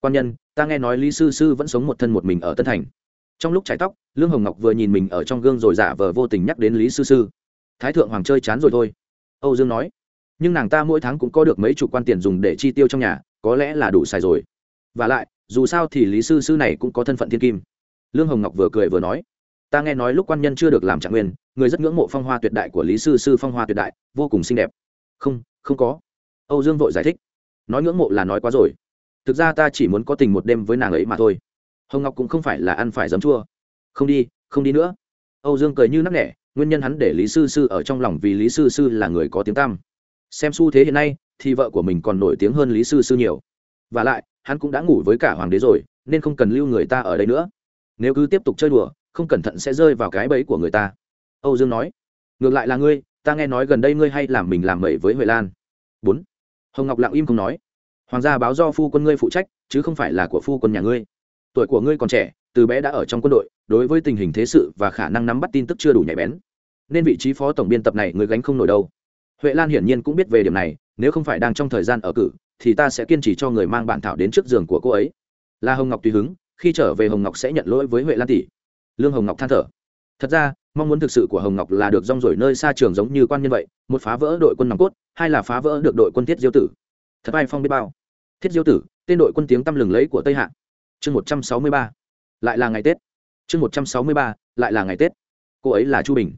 Quan nhân, ta nghe nói lý sư sư vẫn sống một thân một mình ở tân thành. Trong lúc chải tóc, lương hồng ngọc vừa nhìn mình ở trong gương rồi giả vờ vô tình nhắc đến lý sư sư. Thái thượng hoàng chơi chán rồi thôi. Âu dương nói, nhưng nàng ta mỗi tháng cũng có được mấy chục quan tiền dùng để chi tiêu trong nhà, có lẽ là đủ xài rồi. V à lại, dù sao thì lý sư sư này cũng có thân phận thiên kim. Lương hồng ngọc vừa cười vừa nói ta nghe nói lúc quan nhân chưa được làm trạng nguyên, người rất ngưỡng mộ phong hoa tuyệt đại của lý sư sư phong hoa tuyệt đại, vô cùng xinh đẹp. Không không có. Âu dương vội giải thích. Nói ngưỡng mộ là nói quá rồi. Thực ra ta chỉ muốn có tình một đêm với nàng ấy mà thôi. Hồng ngọc cũng không phải là ăn phải giấm chua. Không đi không đi nữa. Âu dương cười như nắc nẻ, nguyên nhân hắn để lý sư sư ở trong lòng vì lý sư sư là người có tiếng tam xem xu thế hiện nay, thì vợ của mình còn nổi tiếng hơn lý sư sư nhiều. V à lại, hắn cũng đã ngủ với cả hoàng đế rồi, nên không cần lưu người ta ở đây nữa. Nếu cứ tiếp tục chơi đùa không cẩn thận sẽ rơi vào cái bẫy của người ta. Âu dương nói, ngược lại là ngươi, ta nghe nói gần đây ngươi hay làm mình làm mẩy với huệ lan. Bốn. Hồng ngọc lặng im không nói, hoàng gia báo do phu quân ngươi phụ trách, chứ không phải là của phu quân nhà ngươi. Tuổi của ngươi còn trẻ, từ bé đã ở trong quân đội, đối với tình hình thế sự và khả năng nắm bắt tin tức chưa đủ nhạy bén. Nên vị trí phó tổng biên tập này ngươi gánh không nổi đâu. Huệ lan hiển nhiên cũng biết về điểm này, nếu không phải đang trong thời gian ở cử, thì ta sẽ kiên trì cho người mang bản thảo đến trước giường của cô ấy. Là hồng ngọc tùy hứng, khi trở về hồng ngọc sẽ nhận lỗi với huệ lan tỷ lương hồng ngọc than thở. Thật ra, mong muốn thực sự của hồng ngọc là được rong rổi nơi xa trường giống như quan nhân vậy, một phá vỡ đội quân nòng cốt, hai là phá vỡ được đội quân thiết diêu tử. Thật ai phong biết bao. Thiết diêu tử, tên đội quân tiếng tăm lừng lẫy của tây hạ. Chương một trăm sáu mươi ba. Lại là ngày tết. Chương một trăm sáu mươi ba, lại là ngày tết. Cô ấy là chu bình.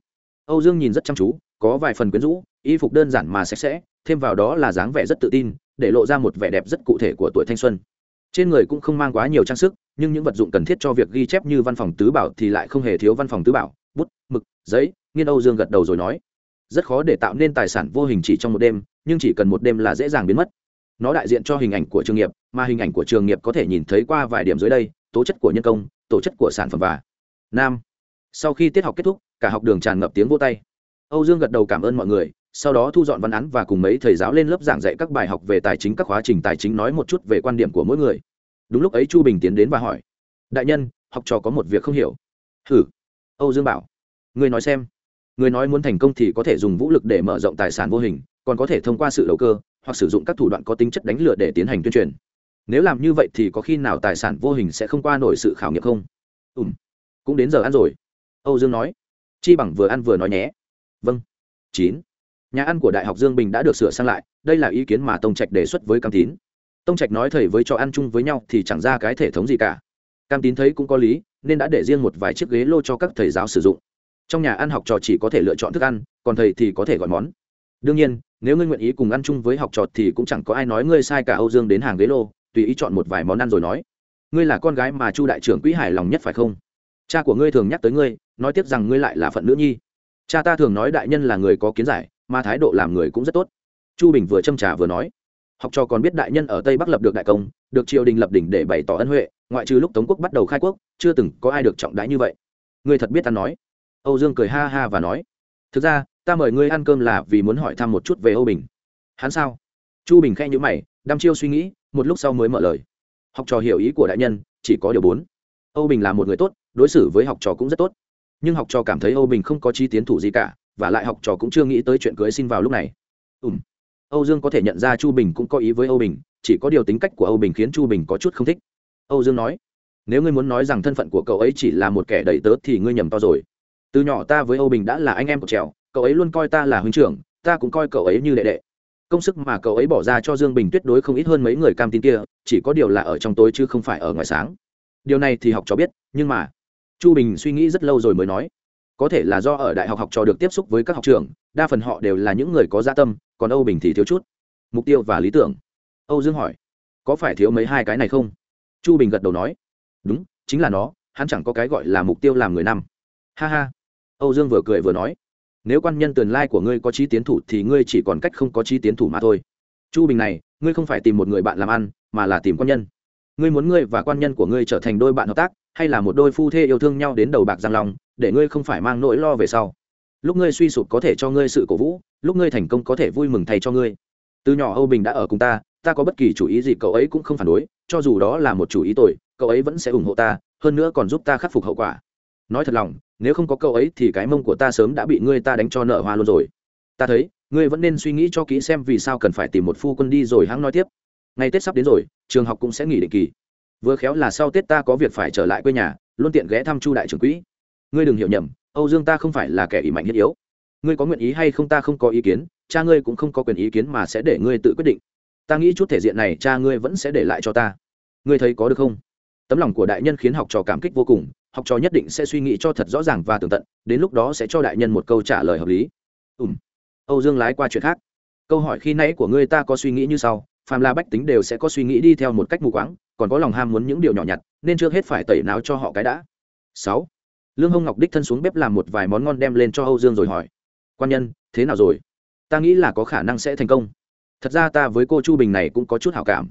Âu dương nhìn rất chăm chú, có vài phần quyến rũ, y phục đơn giản mà sạch sẽ, thêm vào đó là dáng vẻ rất tự tin, để lộ ra một vẻ đẹp rất cụ thể của tuổi thanh xuân trên người cũng không mang quá nhiều trang sức, nhưng những vật dụng cần thiết cho việc ghi chép như văn phòng tứ bảo thì lại không hề thiếu văn phòng tứ bảo, bút, mực, giấy, nghiên âu dương gật đầu rồi nói. Rất khó để tạo nên tài sản vô hình chỉ trong một đêm, nhưng chỉ cần một đêm là dễ dàng biến mất. Nó đại diện cho hình ảnh của trường nghiệp, mà hình ảnh của trường nghiệp có thể nhìn thấy qua vài điểm dưới đây, tố chất của nhân công, tổ chất của sản phẩm và nam. Sau khi tiết học kết thúc, cả học đường tràn ngập tiếng vô tay. Âu dương gật đầu cảm ơn mọi người sau đó thu dọn văn án và cùng mấy thầy giáo lên lớp giảng dạy các bài học về tài chính, các khóa trình tài chính nói một chút về quan điểm của mỗi người. Đúng lúc ấy chu bình tiến đến và hỏi, đại nhân, học trò có một việc không hiểu. Hử? Âu dương bảo người nói xem người nói muốn thành công thì có thể dùng vũ lực để mở rộng tài sản vô hình, còn có thể thông qua sự đầu cơ, hoặc sử dụng các thủ đoạn có tính chất đánh lừa để tiến hành tuyên truyền. Nếu làm như vậy thì có khi nào tài sản vô hình sẽ không qua nổi sự khảo nghiệm không? Ùm cũng đến giờ ăn rồi. Âu dương nói, chi bằng vừa ăn vừa nói nhé. Vâng. Chín nhà ăn của đại học dương bình đã được sửa sang lại, đây là ý kiến mà tông trạch đề xuất với cam tín. Tông trạch nói thầy với cho ăn chung với nhau thì chẳng ra cái thể thống gì cả. Cam tín thấy cũng có lý, nên đã để riêng một vài chiếc ghế lô cho các thầy giáo sử dụng. Trong nhà ăn học trò chỉ có thể lựa chọn thức ăn, còn thầy thì có thể gọi món. Đương nhiên, nếu ngươi nguyện ý cùng ăn chung với học trò thì cũng chẳng có ai nói ngươi sai cả âu dương đến hàng ghế lô, tùy ý chọn một vài món ăn rồi nói. Ngươi là con gái mà chu đại trưởng quỹ hài lòng nhất phải không? Cha của ngươi thường nhắc tới ngươi, nói tiếp rằng ngươi lại là phận nữ nhi. Cha ta thường nói đại nhân là người có kiến giải mà thái độ làm người cũng rất tốt. Chu bình vừa châm trà vừa nói, học trò còn biết đại nhân ở tây bắc lập được đại công, được triều đình lập đỉnh để bày tỏ ân huệ, ngoại trừ lúc tống quốc bắt đầu khai quốc, chưa từng có ai được trọng đãi như vậy. Ngươi thật biết ta nói. Âu dương cười ha ha và nói, thực ra, ta mời ngươi ăn cơm là vì muốn hỏi thăm một chút về âu bình. Hắn sao? Chu bình khen nhữ mày, đăm chiêu suy nghĩ, một lúc sau mới mở lời. Học trò hiểu ý của đại nhân, chỉ có điều bốn. Âu bình là một người tốt, đối xử với học trò cũng rất tốt. Nhưng học trò cảm thấy âu bình không có chi tiến thủ gì cả và lại học trò cũng chưa nghĩ tới chuyện cưới xin vào lúc này. Ùm âu dương có thể nhận ra chu bình cũng có ý với âu bình, chỉ có điều tính cách của âu bình khiến chu bình có chút không thích. Âu dương nói, nếu ngươi muốn nói rằng thân phận của cậu ấy chỉ là một kẻ đầy tớ thì ngươi nhầm to rồi. Từ nhỏ ta với âu bình đã là anh em của trèo, cậu ấy luôn coi ta là huynh trưởng, ta cũng coi cậu ấy như đệ đệ. Công sức mà cậu ấy bỏ ra cho dương bình tuyệt đối không ít hơn mấy người cam tin kia, chỉ có điều là ở trong tối chứ không phải ở ngoài sáng. Điều này thì học trò biết, nhưng mà chu bình suy nghĩ rất lâu rồi mới nói có thể là do ở đại học học trò được tiếp xúc với các học trường, đa phần họ đều là những người có gia tâm, còn âu bình thì thiếu chút. Mục tiêu và lý tưởng. Âu dương hỏi, có phải thiếu mấy hai cái này không? Chu bình gật đầu nói, đúng, chính là nó, hắn chẳng có cái gọi là mục tiêu làm người năm ha ha. Âu dương vừa cười vừa nói, nếu quan nhân tường lai của ngươi có trí tiến thủ thì ngươi chỉ còn cách không có trí tiến thủ mà thôi. Chu bình này, ngươi không phải tìm một người bạn làm ăn, mà là tìm quan nhân. Ngươi muốn ngươi và quan nhân của ngươi trở thành đôi bạn hợp tác, hay là một đôi phu thê yêu thương nhau đến đầu bạc giang lòng để ngươi không phải mang nỗi lo về sau. Lúc ngươi suy sụp có thể cho ngươi sự cổ vũ, lúc ngươi thành công có thể vui mừng thay cho ngươi. Từ nhỏ âu bình đã ở cùng ta ta có bất kỳ chủ ý gì cậu ấy cũng không phản đối, cho dù đó là một chủ ý tội cậu ấy vẫn sẽ ủng hộ ta, hơn nữa còn giúp ta khắc phục hậu quả. Nói thật lòng, nếu không có cậu ấy thì cái mông của ta sớm đã bị ngươi ta đánh cho nợ hoa luôn rồi. Ta thấy, ngươi vẫn nên suy nghĩ cho kỹ xem vì sao cần phải tìm một phu quân đi rồi hãng nói tiếp. Ngày tết sắp đến rồi, trường học cũng sẽ nghỉ định kỳ. Vừa khéo là sau tết ta có việc phải trở lại quê nhà, luôn tiện ghé thăm chu đại trưởng quỹ ngươi đừng hiểu nhầm, âu dương ta không phải là kẻ ỷ mạnh thiết yếu. Ngươi có nguyện ý hay không ta không có ý kiến, cha ngươi cũng không có quyền ý kiến mà sẽ để ngươi tự quyết định. Ta nghĩ chút thể diện này cha ngươi vẫn sẽ để lại cho ta. Ngươi thấy có được không? Tấm lòng của đại nhân khiến học trò cảm kích vô cùng, học trò nhất định sẽ suy nghĩ cho thật rõ ràng và tường tận, đến lúc đó sẽ cho đại nhân một câu trả lời hợp lý. Ùm âu dương lái qua chuyện khác. Câu hỏi khi nãy của ngươi ta có suy nghĩ như sau, phàm là bách tính đều sẽ có suy nghĩ đi theo một cách mù quáng, còn có lòng ham muốn những điều nhỏ nhặt, nên trước hết phải tẩy não cho họ cái đã. Sáu lương hông ngọc đích thân xuống bếp làm một vài món ngon đem lên cho âu dương rồi hỏi. Quan nhân, thế nào rồi? Ta nghĩ là có khả năng sẽ thành công. Thật ra ta với cô chu bình này cũng có chút hảo cảm,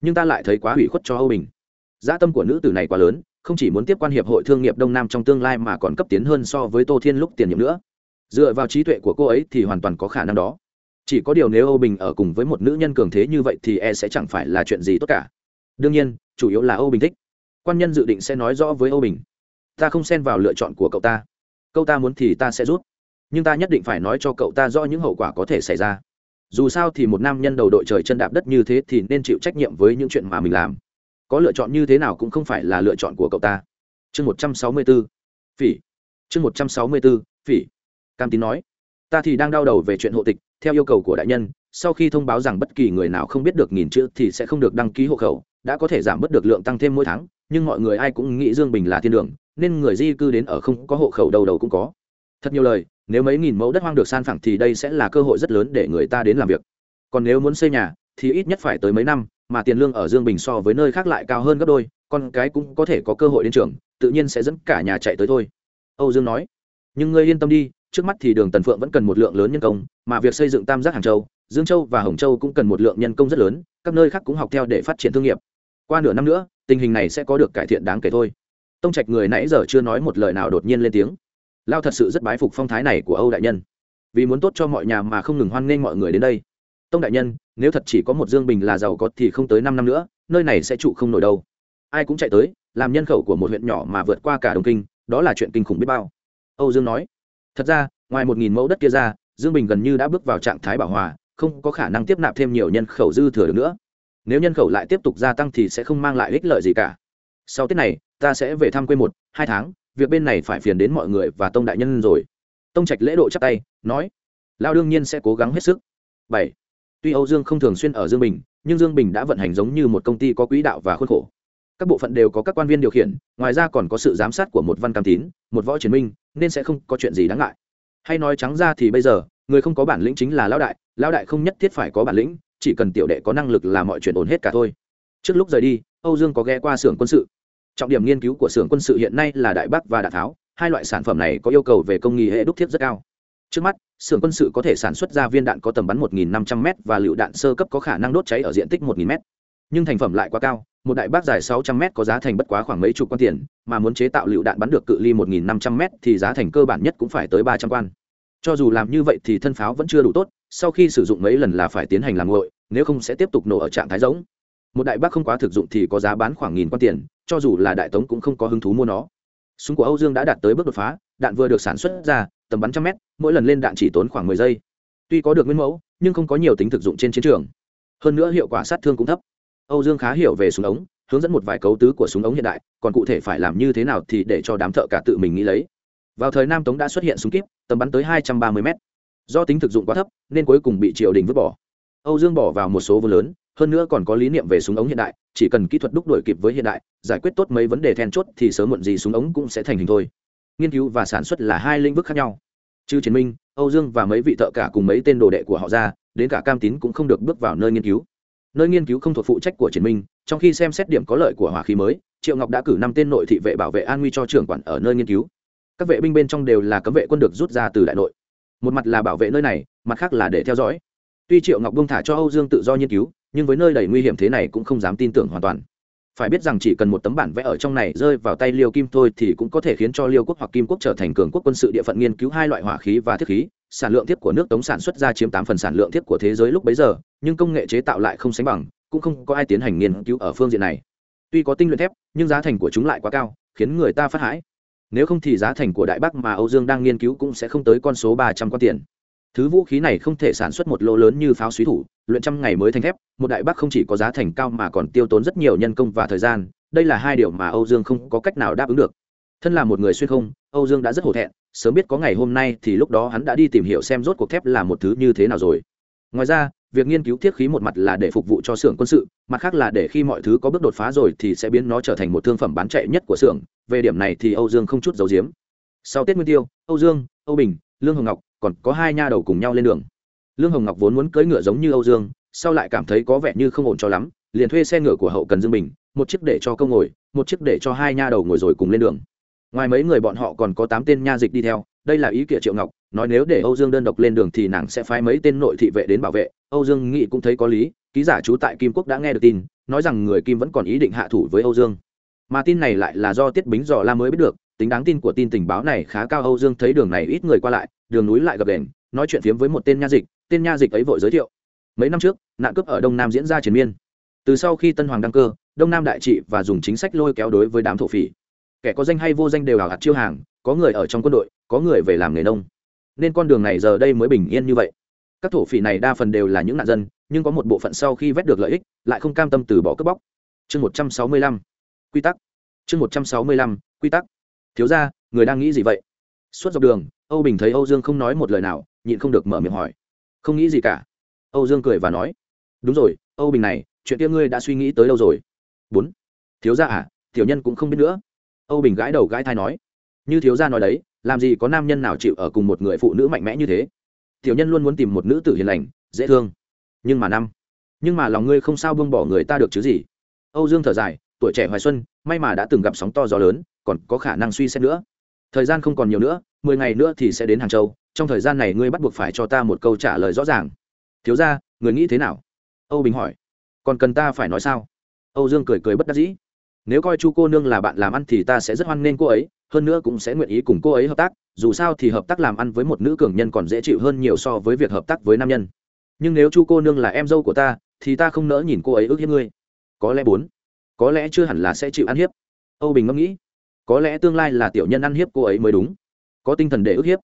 nhưng ta lại thấy quá hủy khuất cho âu bình. Dã tâm của nữ tử này quá lớn, không chỉ muốn tiếp quan hiệp hội thương nghiệp đông nam trong tương lai mà còn cấp tiến hơn so với tô thiên lúc tiền nhiệm nữa. Dựa vào trí tuệ của cô ấy thì hoàn toàn có khả năng đó. Chỉ có điều nếu âu bình ở cùng với một nữ nhân cường thế như vậy thì e sẽ chẳng phải là chuyện gì tốt cả. Đương nhiên, chủ yếu là âu bình thích. Quan nhân dự định sẽ nói rõ với âu bình ta không xen vào lựa chọn của cậu ta. Cậu ta muốn thì ta sẽ rút nhưng ta nhất định phải nói cho cậu ta rõ những hậu quả có thể xảy ra. Dù sao thì một nam nhân đầu đội trời chân đạp đất như thế thì nên chịu trách nhiệm với những chuyện mà mình làm. Có lựa chọn như thế nào cũng không phải là lựa chọn của cậu ta. Chương một trăm sáu mươi b ố phỉ. Chương một trăm sáu mươi b ố phỉ. Cam tín nói, ta thì đang đau đầu về chuyện hộ tịch, theo yêu cầu của đại nhân, sau khi thông báo rằng bất kỳ người nào không biết được nghìn chữ thì sẽ không được đăng ký hộ khẩu, đã có thể giảm bớt được lượng tăng thêm mỗi tháng, nhưng mọi người ai cũng nghĩ dương bình là thiên đường nên người di cư đến ở không có hộ khẩu đầu đầu cũng có. Thật nhiều lời, nếu mấy nghìn mẫu đất hoang được san phẳng thì đây sẽ là cơ hội rất lớn để người ta đến làm việc. Còn nếu muốn xây nhà, thì ít nhất phải tới mấy năm, mà tiền lương ở dương bình so với nơi khác lại cao hơn gấp đôi, con cái cũng có thể có cơ hội đến trường, tự nhiên sẽ dẫn cả nhà chạy tới thôi. Âu dương nói. Nhưng ngươi yên tâm đi, trước mắt thì đường tần phượng vẫn cần một lượng lớn nhân công, mà việc xây dựng tam giác hàng châu, dương châu và hồng châu cũng cần một lượng nhân công rất lớn, các nơi khác cũng học theo để phát triển thương nghiệp. Qua nửa năm nữa, tình hình này sẽ có được cải thiện đáng kể thôi tông trạch người nãy giờ chưa nói một lời nào đột nhiên lên tiếng. Lao thật sự rất bái phục phong thái này của âu đại nhân. Vì muốn tốt cho mọi nhà mà không ngừng hoan nghênh mọi người đến đây. Tông đại nhân, nếu thật chỉ có một dương bình là giàu có thì không tới năm năm nữa, nơi này sẽ trụ không nổi đâu. Ai cũng chạy tới, làm nhân khẩu của một huyện nhỏ mà vượt qua cả đồng kinh, đó là chuyện kinh khủng biết bao. Âu dương nói, thật ra, ngoài một nghìn mẫu đất kia ra, dương bình gần như đã bước vào trạng thái bảo hòa, không có khả năng tiếp nạp thêm nhiều nhân khẩu dư thừa được nữa. Nếu nhân khẩu lại tiếp tục gia tăng thì sẽ không mang lại ích lợi gì cả. Sau tết này ta sẽ về thăm quê một, hai tháng, việc bên này phải phiền đến mọi người và tông đại nhân rồi. Tông trạch lễ độ chắp tay, nói lao đương nhiên sẽ cố gắng hết sức. Bảy, tuy âu dương không thường xuyên ở dương bình, nhưng dương bình đã vận hành giống như một công ty có quỹ đạo và khuôn khổ. Các bộ phận đều có các quan viên điều khiển, ngoài ra còn có sự giám sát của một văn cam tín, một võ chiến minh, nên sẽ không có chuyện gì đáng ngại. Hay nói trắng ra thì bây giờ, người không có bản lĩnh chính là lão đại lão đại không nhất thiết phải có bản lĩnh, chỉ cần tiểu đệ có năng lực là mọi chuyện ổn hết cả thôi. Trước lúc rời đi, âu dương có ghé qua xưởng quân sự trọng điểm nghiên cứu của xưởng quân sự hiện nay là đại bắc và đạn tháo, hai loại sản phẩm này có yêu cầu về công nghệ hệ đúc thiết rất cao. Trước mắt, xưởng quân sự có thể sản xuất ra viên đạn có tầm bắn 1.500 m và lựu đạn sơ cấp có khả năng đốt cháy ở diện tích 1.000 m nhưng thành phẩm lại quá cao, một đại bác dài 600 m có giá thành bất quá khoảng mấy chục quan tiền, mà muốn chế tạo lựu đạn bắn được cự ly 1.500 m thì giá thành cơ bản nhất cũng phải tới 300 quan. Cho dù làm như vậy thì thân pháo vẫn chưa đủ tốt, sau khi sử dụng mấy lần là phải tiến hành làm nguội, nếu không sẽ tiếp tục nổ ở trạng thái giống một đại bác không quá thực dụng thì có giá bán khoảng nghìn quan tiền, cho dù là đại tống cũng không có hứng thú mua nó. Súng của âu dương đã đạt tới bước đột phá, đạn vừa được sản xuất ra, tầm bắn trăm mét, mỗi lần lên đạn chỉ tốn khoảng mười giây. Tuy có được nguyên mẫu, nhưng không có nhiều tính thực dụng trên chiến trường. Hơn nữa hiệu quả sát thương cũng thấp. Âu dương khá hiểu về súng ống, hướng dẫn một vài cấu tứ của súng ống hiện đại, còn cụ thể phải làm như thế nào thì để cho đám thợ cả tự mình nghĩ lấy. Vào thời nam tống đã xuất hiện súng kíp, tầm bắn tới hai trăm ba mươi m do tính thực dụng quá thấp, nên cuối cùng bị triều đình vứt bỏ. Âu dương bỏ vào một số vô lớn hơn nữa còn có lý niệm về súng ống hiện đại, chỉ cần kỹ thuật đúc đổi kịp với hiện đại, giải quyết tốt mấy vấn đề then chốt thì sớm muộn gì súng ống cũng sẽ thành hình thôi. Nghiên cứu và sản xuất là hai lĩnh vực khác nhau. Chứ chiến minh, âu dương và mấy vị thợ cả cùng mấy tên đồ đệ của họ ra, đến cả cam tín cũng không được bước vào nơi nghiên cứu. Nơi nghiên cứu không thuộc phụ trách của chiến minh, trong khi xem xét điểm có lợi của hỏa khí mới, triệu ngọc đã cử năm tên nội thị vệ bảo vệ an nguy cho trưởng quản ở nơi nghiên cứu. Các vệ binh bên trong đều là cấm vệ quân được rút ra từ đại nội. Một mặt là bảo vệ nơi này, mặt khác là để theo dõi. Tuy triệu ngọc bông thả cho âu dương tự do nghiên cứu nhưng với nơi đầy nguy hiểm thế này cũng không dám tin tưởng hoàn toàn. Phải biết rằng chỉ cần một tấm bản vẽ ở trong này rơi vào tay liêu kim thôi thì cũng có thể khiến cho liêu quốc hoặc kim quốc trở thành cường quốc quân sự địa phận nghiên cứu hai loại hỏa khí và thiết khí. Sản lượng thiết của nước tống sản xuất ra chiếm tám phần sản lượng thiết của thế giới lúc bấy giờ, nhưng công nghệ chế tạo lại không sánh bằng, cũng không có ai tiến hành nghiên cứu ở phương diện này. Tuy có tinh luyện thép, nhưng giá thành của chúng lại quá cao, khiến người ta phát hãi. Nếu không thì giá thành của đại bắc mà âu dương đang nghiên cứu cũng sẽ không tới con số ba trăm quan tiền thứ vũ khí này không thể sản xuất một lô lớn như pháo suý thủ, luyện trăm ngày mới thành thép, một đại bắc không chỉ có giá thành cao mà còn tiêu tốn rất nhiều nhân công và thời gian, đây là hai điều mà âu dương không có cách nào đáp ứng được. Thân là một người xuyên không, âu dương đã rất hổ thẹn, sớm biết có ngày hôm nay thì lúc đó hắn đã đi tìm hiểu xem rốt cuộc thép là một thứ như thế nào rồi. Ngoài ra, việc nghiên cứu thiết khí một mặt là để phục vụ cho xưởng quân sự, mặt khác là để khi mọi thứ có bước đột phá rồi thì sẽ biến nó trở thành một thương phẩm bán chạy nhất của xưởng, về điểm này thì âu dương không chút giấu giếm. Sau tết nguyên tiêu, âu dương, âu bình, lương hồng ngọc còn có hai nha đầu cùng nhau lên đường. Lương hồng ngọc vốn muốn cưỡi ngựa giống như âu dương, sau lại cảm thấy có vẻ như không ổn cho lắm, liền thuê xe ngựa của hậu cần dương bình, một chiếc để cho câu ngồi, một chiếc để cho hai nha đầu ngồi rồi cùng lên đường. Ngoài mấy người bọn họ còn có tám tên nha dịch đi theo, đây là ý kịa triệu ngọc, nói nếu để âu dương đơn độc lên đường thì nàng sẽ phái mấy tên nội thị vệ đến bảo vệ. Âu dương nghĩ cũng thấy có lý, ký giả trú tại kim quốc đã nghe được tin, nói rằng người kim vẫn còn ý định hạ thủ với âu dương. Mà tin này lại là do tiết bính dò la mới biết được tính đáng tin của tin tình báo này khá cao, âu dương thấy đường này ít người qua lại, đường núi lại gập đền, nói chuyện phiếm với một tên nha dịch, tên nha dịch ấy vội giới thiệu. Mấy năm trước, nạn cướp ở đông nam diễn ra triền miên. Từ sau khi tân hoàng đăng cơ, đông nam đại trị và dùng chính sách lôi kéo đối với đám thổ phỉ. Kẻ có danh hay vô danh đều hào hạt chiêu hàng, có người ở trong quân đội, có người về làm nghề nông. Nên con đường này giờ đây mới bình yên như vậy. Các thổ phỉ này đa phần đều là những nạn dân, nhưng có một bộ phận sau khi vét được lợi ích, lại không cam tâm từ bỏ cướp bóc. Chương một trăm sáu mươi lăm, quy tắc. Chương một trăm sáu mươi lăm, quy tắc thiếu ra, người đang nghĩ gì vậy? Suốt dọc đường, âu bình thấy âu dương không nói một lời nào, nhịn không được mở miệng hỏi. Không nghĩ gì cả. Âu dương cười và nói. Đúng rồi, âu bình này, chuyện kia ngươi đã suy nghĩ tới đâu rồi? Bốn. Thiếu gia à tiểu nhân cũng không biết nữa. Âu bình gãi đầu gãi thai nói. Như thiếu gia nói đấy, làm gì có nam nhân nào chịu ở cùng một người phụ nữ mạnh mẽ như thế? Tiểu nhân luôn muốn tìm một nữ tử hiền lành, dễ thương. Nhưng mà năm. Nhưng mà lòng ngươi không sao buông bỏ người ta được chứ gì? Âu dương thở dài, tuổi trẻ hoài xuân, may mà đã từng gặp sóng to gió lớn còn có khả năng suy xét nữa. Thời gian không còn nhiều nữa, mười ngày nữa thì sẽ đến hàng châu, trong thời gian này ngươi bắt buộc phải cho ta một câu trả lời rõ ràng. Thiếu ra người nghĩ thế nào? Âu bình hỏi. Còn cần ta phải nói sao? Âu dương cười cười bất đắc dĩ. Nếu coi chu cô nương là bạn làm ăn thì ta sẽ rất hoan nghênh cô ấy, hơn nữa cũng sẽ nguyện ý cùng cô ấy hợp tác, dù sao thì hợp tác làm ăn với một nữ cường nhân còn dễ chịu hơn nhiều so với việc hợp tác với nam nhân. Nhưng nếu chu cô nương là em dâu của ta, thì ta không nỡ nhìn cô ấy ước hiếp ngươi. Có lẽ bốn. Có lẽ chưa hẳn là sẽ chịu ăn hiếp. Âu bình ngẫm nghĩ có lẽ tương lai là tiểu nhân ăn hiếp cô ấy mới đúng. Có tinh thần để ức hiếp,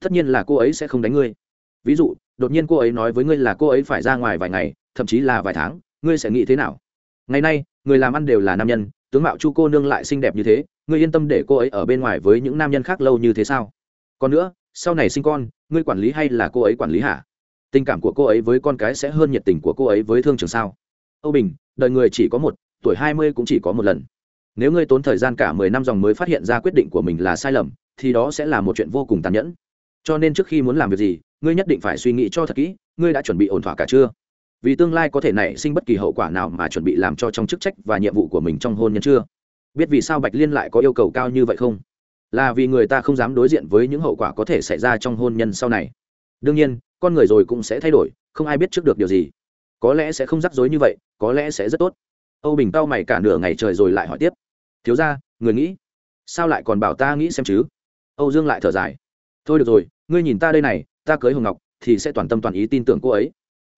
tất nhiên là cô ấy sẽ không đánh ngươi. Ví dụ, đột nhiên cô ấy nói với ngươi là cô ấy phải ra ngoài vài ngày, thậm chí là vài tháng, ngươi sẽ nghĩ thế nào? Ngày nay, người làm ăn đều là nam nhân, tướng mạo chu cô nương lại xinh đẹp như thế, ngươi yên tâm để cô ấy ở bên ngoài với những nam nhân khác lâu như thế sao? Còn nữa, sau này sinh con, ngươi quản lý hay là cô ấy quản lý hả? Tình cảm của cô ấy với con cái sẽ hơn nhiệt tình của cô ấy với thương trường sao? Âu bình, đời người chỉ có một, tuổi hai mươi cũng chỉ có một lần nếu ngươi tốn thời gian cả mười năm dòng mới phát hiện ra quyết định của mình là sai lầm, thì đó sẽ là một chuyện vô cùng tàn nhẫn. Cho nên trước khi muốn làm việc gì, ngươi nhất định phải suy nghĩ cho thật kỹ, ngươi đã chuẩn bị ổn thỏa cả chưa? Vì tương lai có thể nảy sinh bất kỳ hậu quả nào mà chuẩn bị làm cho trong chức trách và nhiệm vụ của mình trong hôn nhân chưa? Biết vì sao bạch liên lại có yêu cầu cao như vậy không? Là vì người ta không dám đối diện với những hậu quả có thể xảy ra trong hôn nhân sau này. Đương nhiên, con người rồi cũng sẽ thay đổi, không ai biết trước được điều gì. Có lẽ sẽ không rắc rối như vậy, có lẽ sẽ rất tốt. Âu bình tao mày cả nửa ngày trời rồi lại hỏi tiếp thiếu ra, người nghĩ, sao lại còn bảo ta nghĩ xem chứ? Âu dương lại thở dài. Thôi được rồi, ngươi nhìn ta đây này, ta cưới hồng ngọc, thì sẽ toàn tâm toàn ý tin tưởng cô ấy.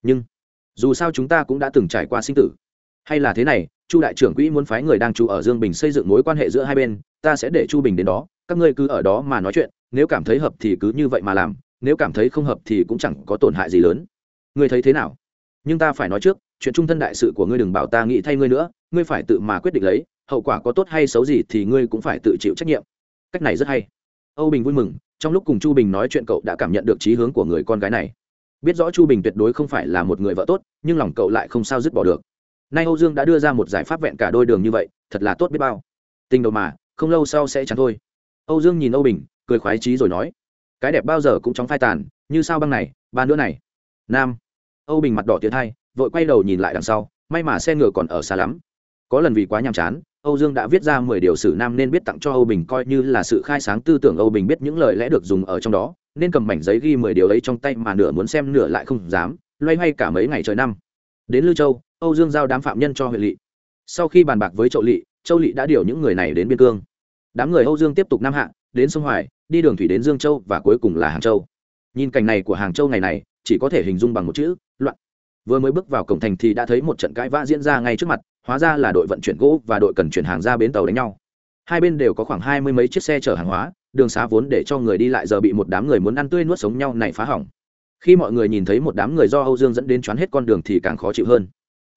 Nhưng, dù sao chúng ta cũng đã từng trải qua sinh tử. Hay là thế này, chu đại trưởng quỹ muốn phái người đang trú ở dương bình xây dựng mối quan hệ giữa hai bên, ta sẽ để chu bình đến đó, các ngươi cứ ở đó mà nói chuyện, nếu cảm thấy hợp thì cứ như vậy mà làm, nếu cảm thấy không hợp thì cũng chẳng có tổn hại gì lớn. Ngươi thấy thế nào? Nhưng ta phải nói trước, chuyện trung thân đại sự của ngươi đừng bảo ta nghĩ thay ngươi nữa, ngươi phải tự mà quyết định lấy hậu quả có tốt hay xấu gì thì ngươi cũng phải tự chịu trách nhiệm. Cách này rất hay. Âu bình vui mừng, trong lúc cùng chu bình nói chuyện cậu đã cảm nhận được trí hướng của người con gái này. Biết rõ chu bình tuyệt đối không phải là một người vợ tốt, nhưng lòng cậu lại không sao dứt bỏ được. Nay âu dương đã đưa ra một giải pháp vẹn cả đôi đường như vậy, thật là tốt biết bao. Tình đầu mà, không lâu sau sẽ chẳng thôi. Âu dương nhìn âu bình, cười khoái trí rồi nói, cái đẹp bao giờ cũng chóng phai tàn, như sao băng này, ba nữa này. Nam. Âu bình mặt đỏ tiến hai vội quay đầu nhìn lại đằng sau, may mà xe ngựa còn ở xa lắm. Có lần vì quá nhàm chán âu dương đã viết ra mười điều sử nam nên biết tặng cho âu bình coi như là sự khai sáng tư tưởng âu bình biết những lời lẽ được dùng ở trong đó, nên cầm mảnh giấy ghi mười điều ấy trong tay mà nửa muốn xem nửa lại không dám, loay hoay cả mấy ngày trời năm. Đến Lư châu, âu dương giao đám phạm nhân cho huyện lỵ. Sau khi bàn bạc với châu lỵ châu lỵ đã điều những người này đến biên cương. Đám người âu dương tiếp tục nam hạ, đến sông hoài, đi đường thủy đến dương châu và cuối cùng là hàng châu. Nhìn cảnh này của hàng châu ngày này, chỉ có thể hình dung bằng một chữ vừa mới bước vào cổng thành thì đã thấy một trận cãi vã diễn ra ngay trước mặt, hóa ra là đội vận chuyển gỗ và đội cần chuyển hàng ra bến tàu đánh nhau. Hai bên đều có khoảng hai mươi mấy chiếc xe chở hàng hóa, đường xá vốn để cho người đi lại giờ bị một đám người muốn ăn tươi nuốt sống nhau này phá hỏng. Khi mọi người nhìn thấy một đám người do âu dương dẫn đến choán hết con đường thì càng khó chịu hơn.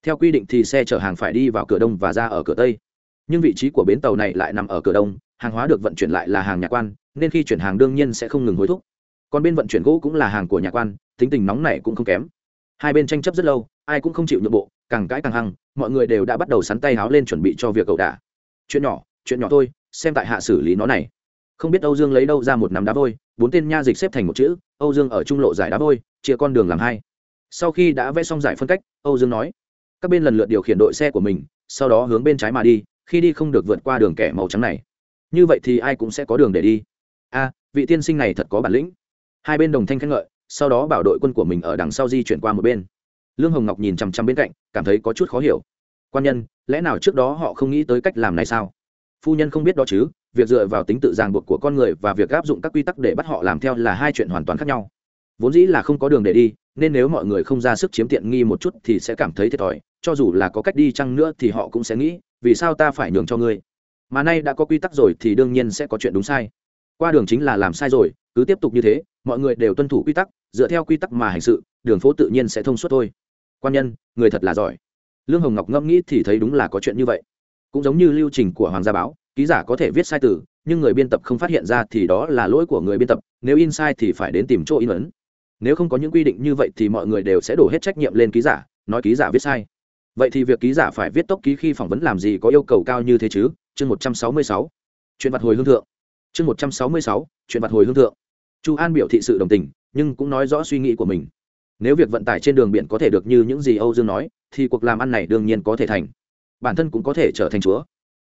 Theo quy định thì xe chở hàng phải đi vào cửa đông và ra ở cửa tây. Nhưng vị trí của bến tàu này lại nằm ở cửa đông, hàng hóa được vận chuyển lại là hàng nhà quan, nên khi chuyển hàng đương nhiên sẽ không ngừng hối thúc. Còn bên vận chuyển gỗ cũng là hàng của nhà quan, tính tình nóng này cũng không kém hai bên tranh chấp rất lâu, ai cũng không chịu nhượng bộ, càng cãi càng hăng, mọi người đều đã bắt đầu sắn tay háo lên chuẩn bị cho việc cậu đả. Chuyện nhỏ chuyện nhỏ thôi, xem tại hạ xử lý nó này. Không biết âu dương lấy đâu ra một nắm đá vôi, bốn tên nha dịch xếp thành một chữ, âu dương ở trung lộ giải đá vôi, chia con đường làm hai. Sau khi đã vẽ xong giải phân cách, âu dương nói, các bên lần lượt điều khiển đội xe của mình, sau đó hướng bên trái mà đi, khi đi không được vượt qua đường kẻ màu trắng này. Như vậy thì ai cũng sẽ có đường để đi. A, vị tiên sinh này thật có bản lĩnh. Hai bên đồng thanh khen ngợi sau đó bảo đội quân của mình ở đằng sau di chuyển qua một bên. Lương hồng ngọc nhìn chằm chằm bên cạnh, cảm thấy có chút khó hiểu. Quan nhân, lẽ nào trước đó họ không nghĩ tới cách làm này sao? Phu nhân không biết đó chứ, việc dựa vào tính tự ràng buộc của con người và việc áp dụng các quy tắc để bắt họ làm theo là hai chuyện hoàn toàn khác nhau. Vốn dĩ là không có đường để đi, nên nếu mọi người không ra sức chiếm tiện nghi một chút thì sẽ cảm thấy thiệt thòi, cho dù là có cách đi chăng nữa thì họ cũng sẽ nghĩ, vì sao ta phải nhường cho ngươi? Mà nay đã có quy tắc rồi thì đương nhiên sẽ có chuyện đúng sai. Qua đường chính là làm sai rồi, cứ tiếp tục như thế mọi người đều tuân thủ quy tắc, dựa theo quy tắc mà hành sự, đường phố tự nhiên sẽ thông suốt thôi. Quan nhân, người thật là giỏi. Lương hồng ngọc ngẫm nghĩ thì thấy đúng là có chuyện như vậy. Cũng giống như lưu trình của hoàng gia báo, ký giả có thể viết sai từ, nhưng người biên tập không phát hiện ra thì đó là lỗi của người biên tập, nếu in sai thì phải đến tìm chỗ in ấn. Nếu không có những quy định như vậy thì mọi người đều sẽ đổ hết trách nhiệm lên ký giả, nói ký giả viết sai. Vậy thì việc ký giả phải viết tốc ký khi phỏng vấn làm gì có yêu cầu cao như thế chứ? Chương một trăm sáu mươi sáu. Chuyện vặt hồi hương thượng. Chương một trăm sáu mươi sáu, chuyện vặt hồi hương thượng chu an biểu thị sự đồng tình, nhưng cũng nói rõ suy nghĩ của mình. Nếu việc vận tải trên đường biển có thể được như những gì âu dương nói, thì cuộc làm ăn này đương nhiên có thể thành. Bản thân cũng có thể trở thành chúa.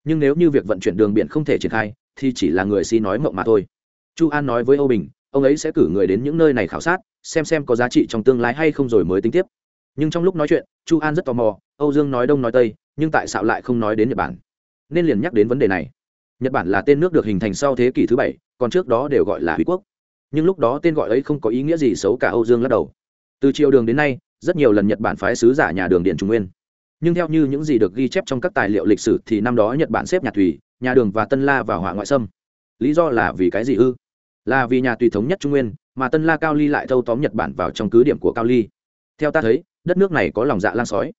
Nhưng nếu như việc vận chuyển đường biển không thể triển khai, thì chỉ là người si nói mộng mà thôi. Chu an nói với âu bình, ông ấy sẽ cử người đến những nơi này khảo sát, xem xem có giá trị trong tương lai hay không rồi mới tính tiếp. Nhưng trong lúc nói chuyện, chu an rất tò mò, âu dương nói đông nói tây, nhưng tại sao lại không nói đến nhật bản? Nên liền nhắc đến vấn đề này. Nhật bản là tên nước được hình thành sau thế kỷ thứ bảy, còn trước đó đều gọi là huy quốc nhưng lúc đó tên gọi ấy không có ý nghĩa gì xấu cả âu dương lắc đầu. Từ triều đường đến nay, rất nhiều lần nhật bản phái sứ giả nhà đường điện trung nguyên. Nhưng theo như những gì được ghi chép trong các tài liệu lịch sử thì năm đó nhật bản xếp nhà thủy, nhà đường và tân la vào hỏa ngoại xâm. Lý do là vì cái gì ư? Là vì nhà tùy thống nhất trung nguyên, mà tân la cao ly lại thâu tóm nhật bản vào trong cứ điểm của cao ly. Theo ta thấy, đất nước này có lòng dạ lan sói.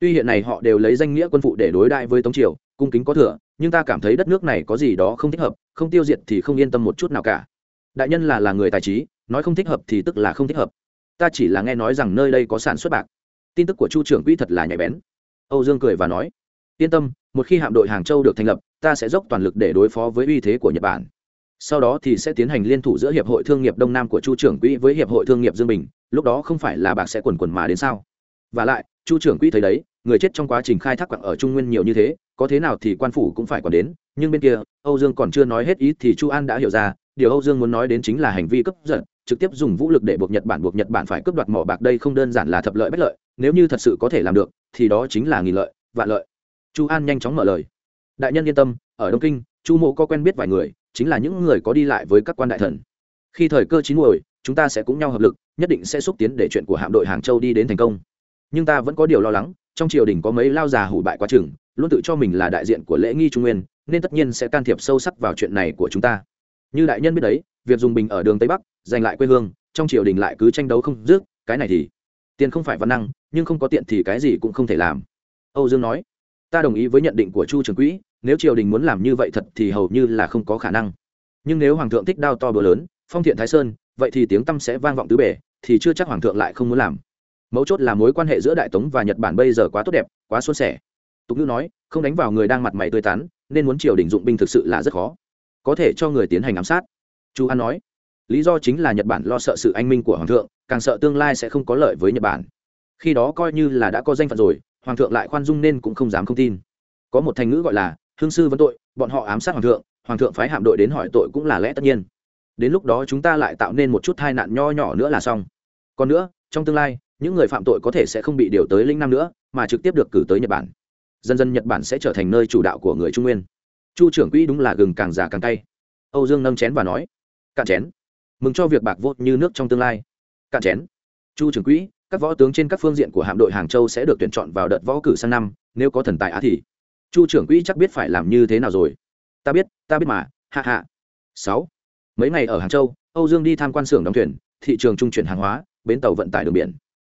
Tuy hiện nay họ đều lấy danh nghĩa quân phụ để đối đại với tống triều, cung kính có thừa, nhưng ta cảm thấy đất nước này có gì đó không thích hợp, không tiêu diệt thì không yên tâm một chút nào cả đại nhân là là người tài trí, nói không thích hợp thì tức là không thích hợp. Ta chỉ là nghe nói rằng nơi đây có sản xuất bạc. Tin tức của chu trưởng quỹ thật là nhạy bén. Âu dương cười và nói, yên tâm, một khi hạm đội hàng châu được thành lập, ta sẽ dốc toàn lực để đối phó với uy thế của nhật bản. Sau đó thì sẽ tiến hành liên thủ giữa hiệp hội thương nghiệp đông nam của chu trưởng quỹ với hiệp hội thương nghiệp dương bình, lúc đó không phải là bạc sẽ quần quần mà đến sao? Và lại, chu trưởng quỹ thấy đấy, người chết trong quá trình khai thác quặng ở trung nguyên nhiều như thế, có thế nào thì quan phủ cũng phải còn đến, nhưng bên kia, âu dương còn chưa nói hết ý thì chu an đã hiểu ra điều âu dương muốn nói đến chính là hành vi cấp giật, trực tiếp dùng vũ lực để buộc nhật bản, buộc nhật bản phải cướp đoạt mỏ bạc đây không đơn giản là thập lợi bất lợi, nếu như thật sự có thể làm được, thì đó chính là nghìn lợi, vạn lợi. Chu an nhanh chóng mở lời. Đại nhân yên tâm, ở đông kinh, chu mộ có quen biết vài người, chính là những người có đi lại với các quan đại thần. Khi thời cơ chín muồi, chúng ta sẽ cùng nhau hợp lực, nhất định sẽ xúc tiến để chuyện của hạm đội hàng châu đi đến thành công. Nhưng ta vẫn có điều lo lắng, trong triều đình có mấy lao già hủ bại quá chừng, luôn tự cho mình là đại diện của lễ nghi trung nguyên, nên tất nhiên sẽ can thiệp sâu sắc vào chuyện này của chúng ta như đại nhân biết đấy, việc dùng bình ở đường tây bắc, giành lại quê hương, trong triều đình lại cứ tranh đấu không dứt, cái này thì tiền không phải văn năng, nhưng không có tiện thì cái gì cũng không thể làm. Âu dương nói, ta đồng ý với nhận định của chu trường quỹ, nếu triều đình muốn làm như vậy thật thì hầu như là không có khả năng. Nhưng nếu hoàng thượng thích đao to bữa lớn, phong thiện thái sơn, vậy thì tiếng tâm sẽ vang vọng tứ bể, thì chưa chắc hoàng thượng lại không muốn làm. Mấu chốt là mối quan hệ giữa đại tống và nhật bản bây giờ quá tốt đẹp, quá xuân sẻ. Tục ngữ nói, không đánh vào người đang mặt mày tươi tắn, nên muốn triều đình dụng binh thực sự là rất khó có thể cho người tiến hành ám sát. Chu an nói, lý do chính là nhật bản lo sợ sự anh minh của hoàng thượng, càng sợ tương lai sẽ không có lợi với nhật bản. Khi đó coi như là đã có danh phận rồi, hoàng thượng lại khoan dung nên cũng không dám không tin. Có một thành ngữ gọi là, hương sư vấn tội, bọn họ ám sát hoàng thượng hoàng thượng phái hạm đội đến hỏi tội cũng là lẽ tất nhiên. Đến lúc đó chúng ta lại tạo nên một chút tai nạn nho nhỏ nữa là xong. Còn nữa, trong tương lai, những người phạm tội có thể sẽ không bị điều tới linh nam nữa, mà trực tiếp được cử tới nhật bản. Dần dần nhật bản sẽ trở thành nơi chủ đạo của người trung nguyên chu trưởng quỹ đúng là gừng càng già càng tay âu dương nâng chén và nói, cạn chén. Mừng cho việc bạc vô như nước trong tương lai. Cạn chén. Chu trưởng quỹ, các võ tướng trên các phương diện của hạm đội hàng châu sẽ được tuyển chọn vào đợt võ cử sang năm, nếu có thần tài á thì chu trưởng quỹ chắc biết phải làm như thế nào rồi. Ta biết ta biết mà hạ hạ sáu. Mấy ngày ở hàng châu, âu dương đi tham quan xưởng đóng thuyền, thị trường trung chuyển hàng hóa, bến tàu vận tải đường biển.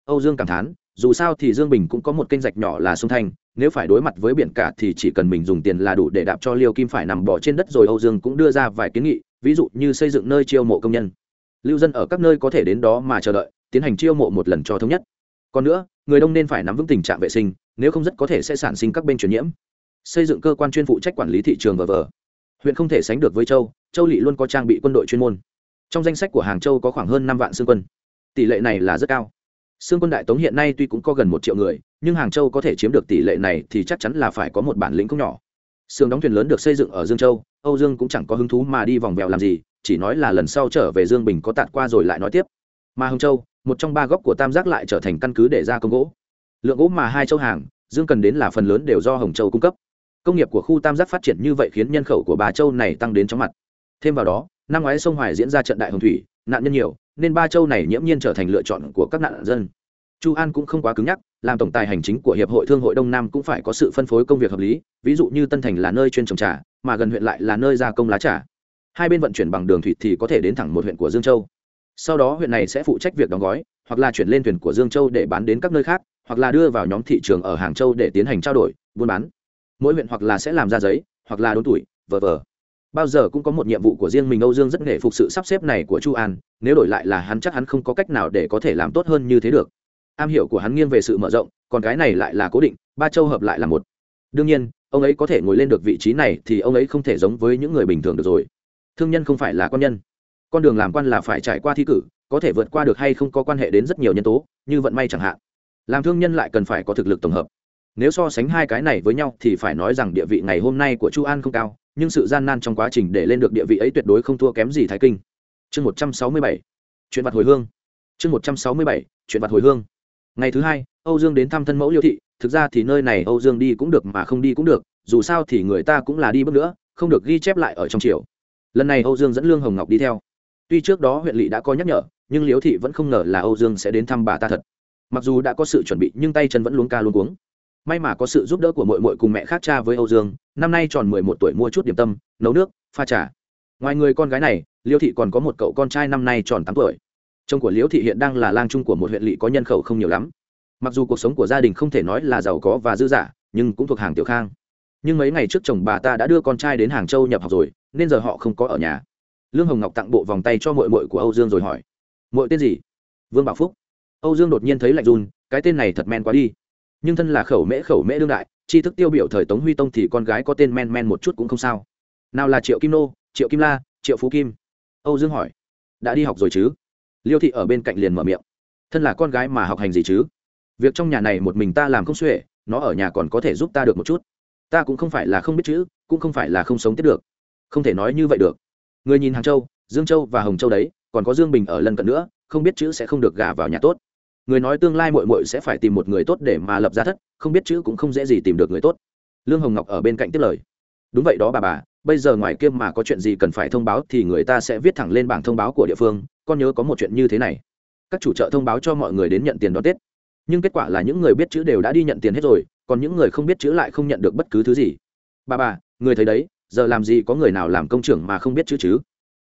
Âu dương cảm thán dù sao thì dương bình cũng có một kênh rạch nhỏ là sông thanh, nếu phải đối mặt với biển cả thì chỉ cần mình dùng tiền là đủ để đạp cho liêu kim phải nằm bỏ trên đất rồi âu dương cũng đưa ra vài kiến nghị, ví dụ như xây dựng nơi chiêu mộ công nhân. Lưu dân ở các nơi có thể đến đó mà chờ đợi, tiến hành chiêu mộ một lần cho thống nhất. Còn nữa, người đông nên phải nắm vững tình trạng vệ sinh, nếu không rất có thể sẽ sản sinh các bên truyền nhiễm. Xây dựng cơ quan chuyên phụ trách quản lý thị trường và vờ. Huyện không thể sánh được với châu châu lỵ luôn có trang bị quân đội chuyên môn. Trong danh sách của hàng châu có khoảng hơn năm vạn xương quân. Tỷ lệ này là rất cao xương quân đại tống hiện nay tuy cũng có gần một triệu người, nhưng hàng châu có thể chiếm được tỷ lệ này thì chắc chắn là phải có một bản lĩnh không nhỏ. Xương đóng thuyền lớn được xây dựng ở dương châu, âu dương cũng chẳng có hứng thú mà đi vòng vèo làm gì, chỉ nói là lần sau trở về dương bình có tạt qua rồi lại nói tiếp. Mà hồng châu, một trong ba góc của tam giác lại trở thành căn cứ để ra công gỗ. Lượng gỗ mà hai châu hàng, dương cần đến là phần lớn đều do hồng châu cung cấp. Công nghiệp của khu tam giác phát triển như vậy khiến nhân khẩu của bà châu này tăng đến chóng mặt. Thêm vào đó, năm ngoái sông hoài diễn ra trận đại hồng thủy, nạn nhân nhiều nên ba châu này nhiễm nhiên trở thành lựa chọn của các nạn dân. Chu an cũng không quá cứng nhắc, làm tổng tài hành chính của hiệp hội thương hội đông nam cũng phải có sự phân phối công việc hợp lý, ví dụ như tân thành là nơi chuyên trồng trà, mà gần huyện lại là nơi gia công lá trà. Hai bên vận chuyển bằng đường thủy thì có thể đến thẳng một huyện của dương châu. Sau đó huyện này sẽ phụ trách việc đóng gói, hoặc là chuyển lên thuyền của dương châu để bán đến các nơi khác, hoặc là đưa vào nhóm thị trường ở hàng châu để tiến hành trao đổi, buôn bán. Mỗi huyện hoặc là sẽ làm ra giấy, hoặc là đốn tuổi vờ vờ bao giờ cũng có một nhiệm vụ của riêng mình, âu dương rất nghệ phục sự sắp xếp này của chu an, nếu đổi lại là hắn chắc hắn không có cách nào để có thể làm tốt hơn như thế được. Am hiểu của hắn nghiêng về sự mở rộng, còn cái này lại là cố định, ba châu hợp lại là một. Đương nhiên, ông ấy có thể ngồi lên được vị trí này thì ông ấy không thể giống với những người bình thường được rồi. Thương nhân không phải là con nhân. Con đường làm quan là phải trải qua thi cử, có thể vượt qua được hay không có quan hệ đến rất nhiều nhân tố, như vận may chẳng hạn. Làm thương nhân lại cần phải có thực lực tổng hợp. Nếu so sánh hai cái này với nhau thì phải nói rằng địa vị ngày hôm nay của chu an không cao nhưng sự gian nan trong quá trình để lên được địa vị ấy tuyệt đối không thua kém gì thái kinh. Chương một trăm sáu mươi bảy, chuyện vặt hồi hương. Chương một trăm sáu mươi bảy, chuyện vặt hồi hương. Ngày thứ hai, âu dương đến thăm thân mẫu liêu thị, thực ra thì nơi này âu dương đi cũng được mà không đi cũng được, dù sao thì người ta cũng là đi bước nữa, không được ghi chép lại ở trong triều. Lần này âu dương dẫn lương hồng ngọc đi theo. Tuy trước đó huyện lỵ đã có nhắc nhở, nhưng liễu thị vẫn không ngờ là âu dương sẽ đến thăm bà ta thật. Mặc dù đã có sự chuẩn bị, nhưng tay chân vẫn luống ca luống cuống may mà có sự giúp đỡ của mội mội cùng mẹ khác cha với âu dương, năm nay tròn mười một tuổi mua chút điểm tâm, nấu nước, pha trà. Ngoài người con gái này liễu thị còn có một cậu con trai năm nay tròn tám tuổi. Chồng của liễu thị hiện đang là lang trung của một huyện lỵ có nhân khẩu không nhiều lắm. Mặc dù cuộc sống của gia đình không thể nói là giàu có và dư dả, nhưng cũng thuộc hàng tiểu khang. Nhưng mấy ngày trước chồng bà ta đã đưa con trai đến hàng châu nhập học rồi, nên giờ họ không có ở nhà. Lương hồng ngọc tặng bộ vòng tay cho mội mội của âu dương rồi hỏi mội tên gì? Vương bảo phúc. Âu dương đột nhiên thấy lạnh run, cái tên này thật men quá đi nhưng thân là khẩu mễ khẩu mễ đương đại, tri thức tiêu biểu thời tống huy tông thì con gái có tên men men một chút cũng không sao. Nào là triệu kim nô, triệu kim la, triệu phú kim? Âu dương hỏi. Đã đi học rồi chứ? Liêu thị ở bên cạnh liền mở miệng. Thân là con gái mà học hành gì chứ? Việc trong nhà này một mình ta làm không xuể, nó ở nhà còn có thể giúp ta được một chút. Ta cũng không phải là không biết chữ, cũng không phải là không sống tiếp được. Không thể nói như vậy được. Người nhìn hàng châu, dương châu và hồng châu đấy, còn có dương bình ở lân cận nữa, không biết chữ sẽ không được gả vào nhà tốt người nói tương lai mội mội sẽ phải tìm một người tốt để mà lập ra thất, không biết chữ cũng không dễ gì tìm được người tốt. Lương hồng ngọc ở bên cạnh tiếp lời. Đúng vậy đó bà bà, bây giờ ngoài kia mà có chuyện gì cần phải thông báo thì người ta sẽ viết thẳng lên bảng thông báo của địa phương, con nhớ có một chuyện như thế này. Các chủ chợ thông báo cho mọi người đến nhận tiền đón tết. Nhưng kết quả là những người biết chữ đều đã đi nhận tiền hết rồi, còn những người không biết chữ lại không nhận được bất cứ thứ gì. Bà bà, người thấy đấy, giờ làm gì có người nào làm công trưởng mà không biết chữ chứ?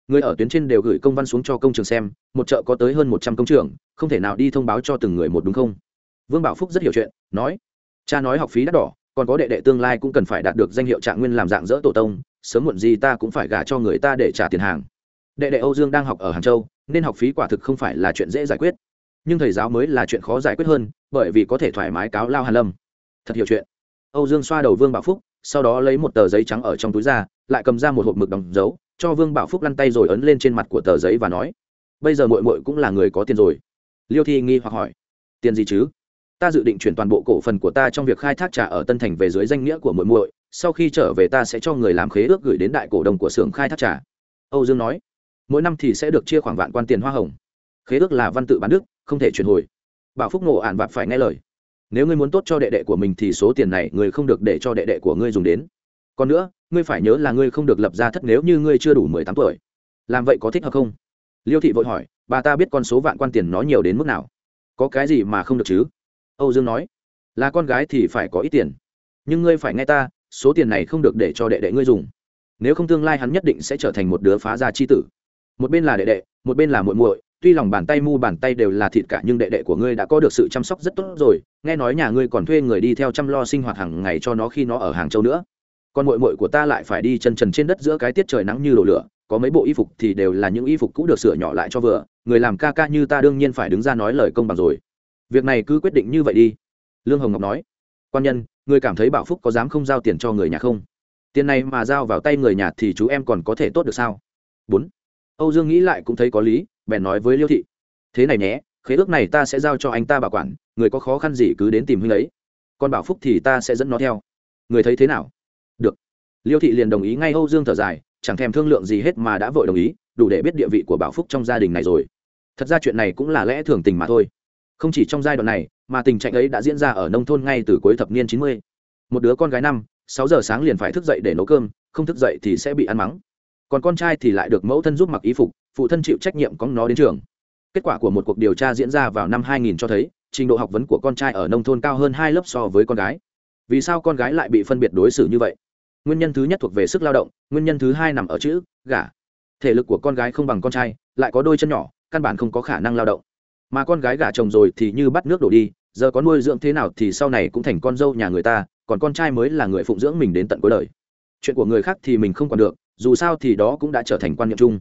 Người ở tuyến trên đều gửi công văn xuống cho công trường xem, một chợ có tới hơn một trăm công trường, không thể nào đi thông báo cho từng người một đúng không? Vương bảo phúc rất hiểu chuyện, nói, cha nói học phí đắt đỏ, còn có đệ đệ tương lai cũng cần phải đạt được danh hiệu trạng nguyên làm dạng dỡ tổ tông, sớm muộn gì ta cũng phải gả cho người ta để trả tiền hàng. Đệ đệ âu dương đang học ở hàng châu, nên học phí quả thực không phải là chuyện dễ giải quyết. Nhưng thầy giáo mới là chuyện khó giải quyết hơn, bởi vì có thể thoải mái cáo lao hàn lâm. Thật hiểu chuyện. Âu dương xoa đầu vương bảo phúc sau đó lấy một tờ giấy trắng ở trong túi ra, lại cầm ra một hộp mực đóng dấu, cho vương bảo phúc lăn tay rồi ấn lên trên mặt của tờ giấy và nói, bây giờ mội mội cũng là người có tiền rồi. Liêu thi nghi hoặc hỏi, tiền gì chứ? Ta dự định chuyển toàn bộ cổ phần của ta trong việc khai thác trà ở tân thành về dưới danh nghĩa của mội mội sau khi trở về ta sẽ cho người làm khế ước gửi đến đại cổ đông của xưởng khai thác trà. Âu dương nói, mỗi năm thì sẽ được chia khoảng vạn quan tiền hoa hồng. Khế ước là văn tự bán đức, không thể chuyển hồi. Bảo phúc nộ ản vạp phải nghe lời nếu ngươi muốn tốt cho đệ đệ của mình thì số tiền này ngươi không được để cho đệ đệ của ngươi dùng đến. Còn nữa, ngươi phải nhớ là ngươi không được lập ra thất nếu như ngươi chưa đủ mười tám tuổi. Làm vậy có thích hợp không? Liêu thị vội hỏi, bà ta biết con số vạn quan tiền nó nhiều đến mức nào? Có cái gì mà không được chứ? Âu dương nói, là con gái thì phải có ít tiền. Nhưng ngươi phải nghe ta, số tiền này không được để cho đệ đệ ngươi dùng. Nếu không tương lai hắn nhất định sẽ trở thành một đứa phá gia chi tử. Một bên là đệ đệ, một bên là muội muội tuy lòng bàn tay mu bàn tay đều là thịt cả, nhưng đệ đệ của ngươi đã có được sự chăm sóc rất tốt rồi. Nghe nói nhà ngươi còn thuê người đi theo chăm lo sinh hoạt hàng ngày cho nó khi nó ở hàng châu nữa. Còn muội muội của ta lại phải đi chân trần trên đất giữa cái tiết trời nắng như đổ lửa, có mấy bộ y phục thì đều là những y phục cũ được sửa nhỏ lại cho vừa. Người làm ca ca như ta đương nhiên phải đứng ra nói lời công bằng rồi. Việc này cứ quyết định như vậy đi. Lương hồng ngọc nói. Quan nhân người cảm thấy bảo phúc có dám không giao tiền cho người nhà không? Tiền này mà giao vào tay người nhà thì chú em còn có thể tốt được sao? Bốn. Âu dương nghĩ lại cũng thấy có lý bèn nói với liêu thị, thế này nhé, khế ước này ta sẽ giao cho anh ta bảo quản, người có khó khăn gì cứ đến tìm huynh ấy. Còn bảo phúc thì ta sẽ dẫn nó theo. Người thấy thế nào? Được. Liêu thị liền đồng ý ngay âu dương thở dài, chẳng thèm thương lượng gì hết mà đã vội đồng ý, đủ để biết địa vị của bảo phúc trong gia đình này rồi. Thật ra chuyện này cũng là lẽ thường tình mà thôi. Không chỉ trong giai đoạn này, mà tình trạng ấy đã diễn ra ở nông thôn ngay từ cuối thập niên chín mươi. Một đứa con gái năm, sáu giờ sáng liền phải thức dậy để nấu cơm, không thức dậy thì sẽ bị ăn mắng. Còn con trai thì lại được mẫu thân giúp mặc y phục phụ thân chịu trách nhiệm có nó đến trường. Kết quả của một cuộc điều tra diễn ra vào năm 2000 cho thấy, trình độ học vấn của con trai ở nông thôn cao hơn hai lớp so với con gái. Vì sao con gái lại bị phân biệt đối xử như vậy? Nguyên nhân thứ nhất thuộc về sức lao động, nguyên nhân thứ hai nằm ở chữ, gả. Thể lực của con gái không bằng con trai, lại có đôi chân nhỏ, căn bản không có khả năng lao động. Mà con gái gả chồng rồi thì như bắt nước đổ đi, giờ có nuôi dưỡng thế nào thì sau này cũng thành con dâu nhà người ta, còn con trai mới là người phụng dưỡng mình đến tận cuối đời. Chuyện của người khác thì mình không còn được, dù sao thì đó cũng đã trở thành quan niệm chung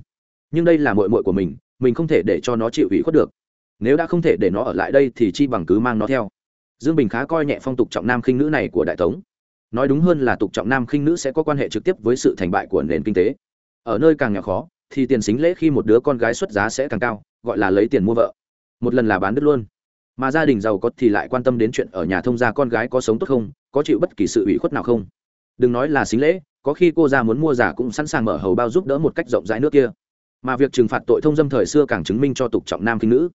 nhưng đây là mội mội của mình mình không thể để cho nó chịu ủy khuất được. Nếu đã không thể để nó ở lại đây thì chi bằng cứ mang nó theo. Dương bình khá coi nhẹ phong tục trọng nam khinh nữ này của đại tống. Nói đúng hơn là tục trọng nam khinh nữ sẽ có quan hệ trực tiếp với sự thành bại của nền kinh tế. Ở nơi càng nghèo khó, thì tiền xính lễ khi một đứa con gái xuất giá sẽ càng cao, gọi là lấy tiền mua vợ. Một lần là bán đứt luôn. Mà gia đình giàu có thì lại quan tâm đến chuyện ở nhà thông gia con gái có sống tốt không, có chịu bất kỳ sự ủy khuất nào không. Đừng nói là xính lễ, có khi cô già muốn mua giả cũng sẵn sàng mở hầu bao giúp đỡ một cách rộng rãi nước kia mà việc trừng phạt tội thông dâm thời xưa càng chứng minh cho tục trọng nam khinh nữ.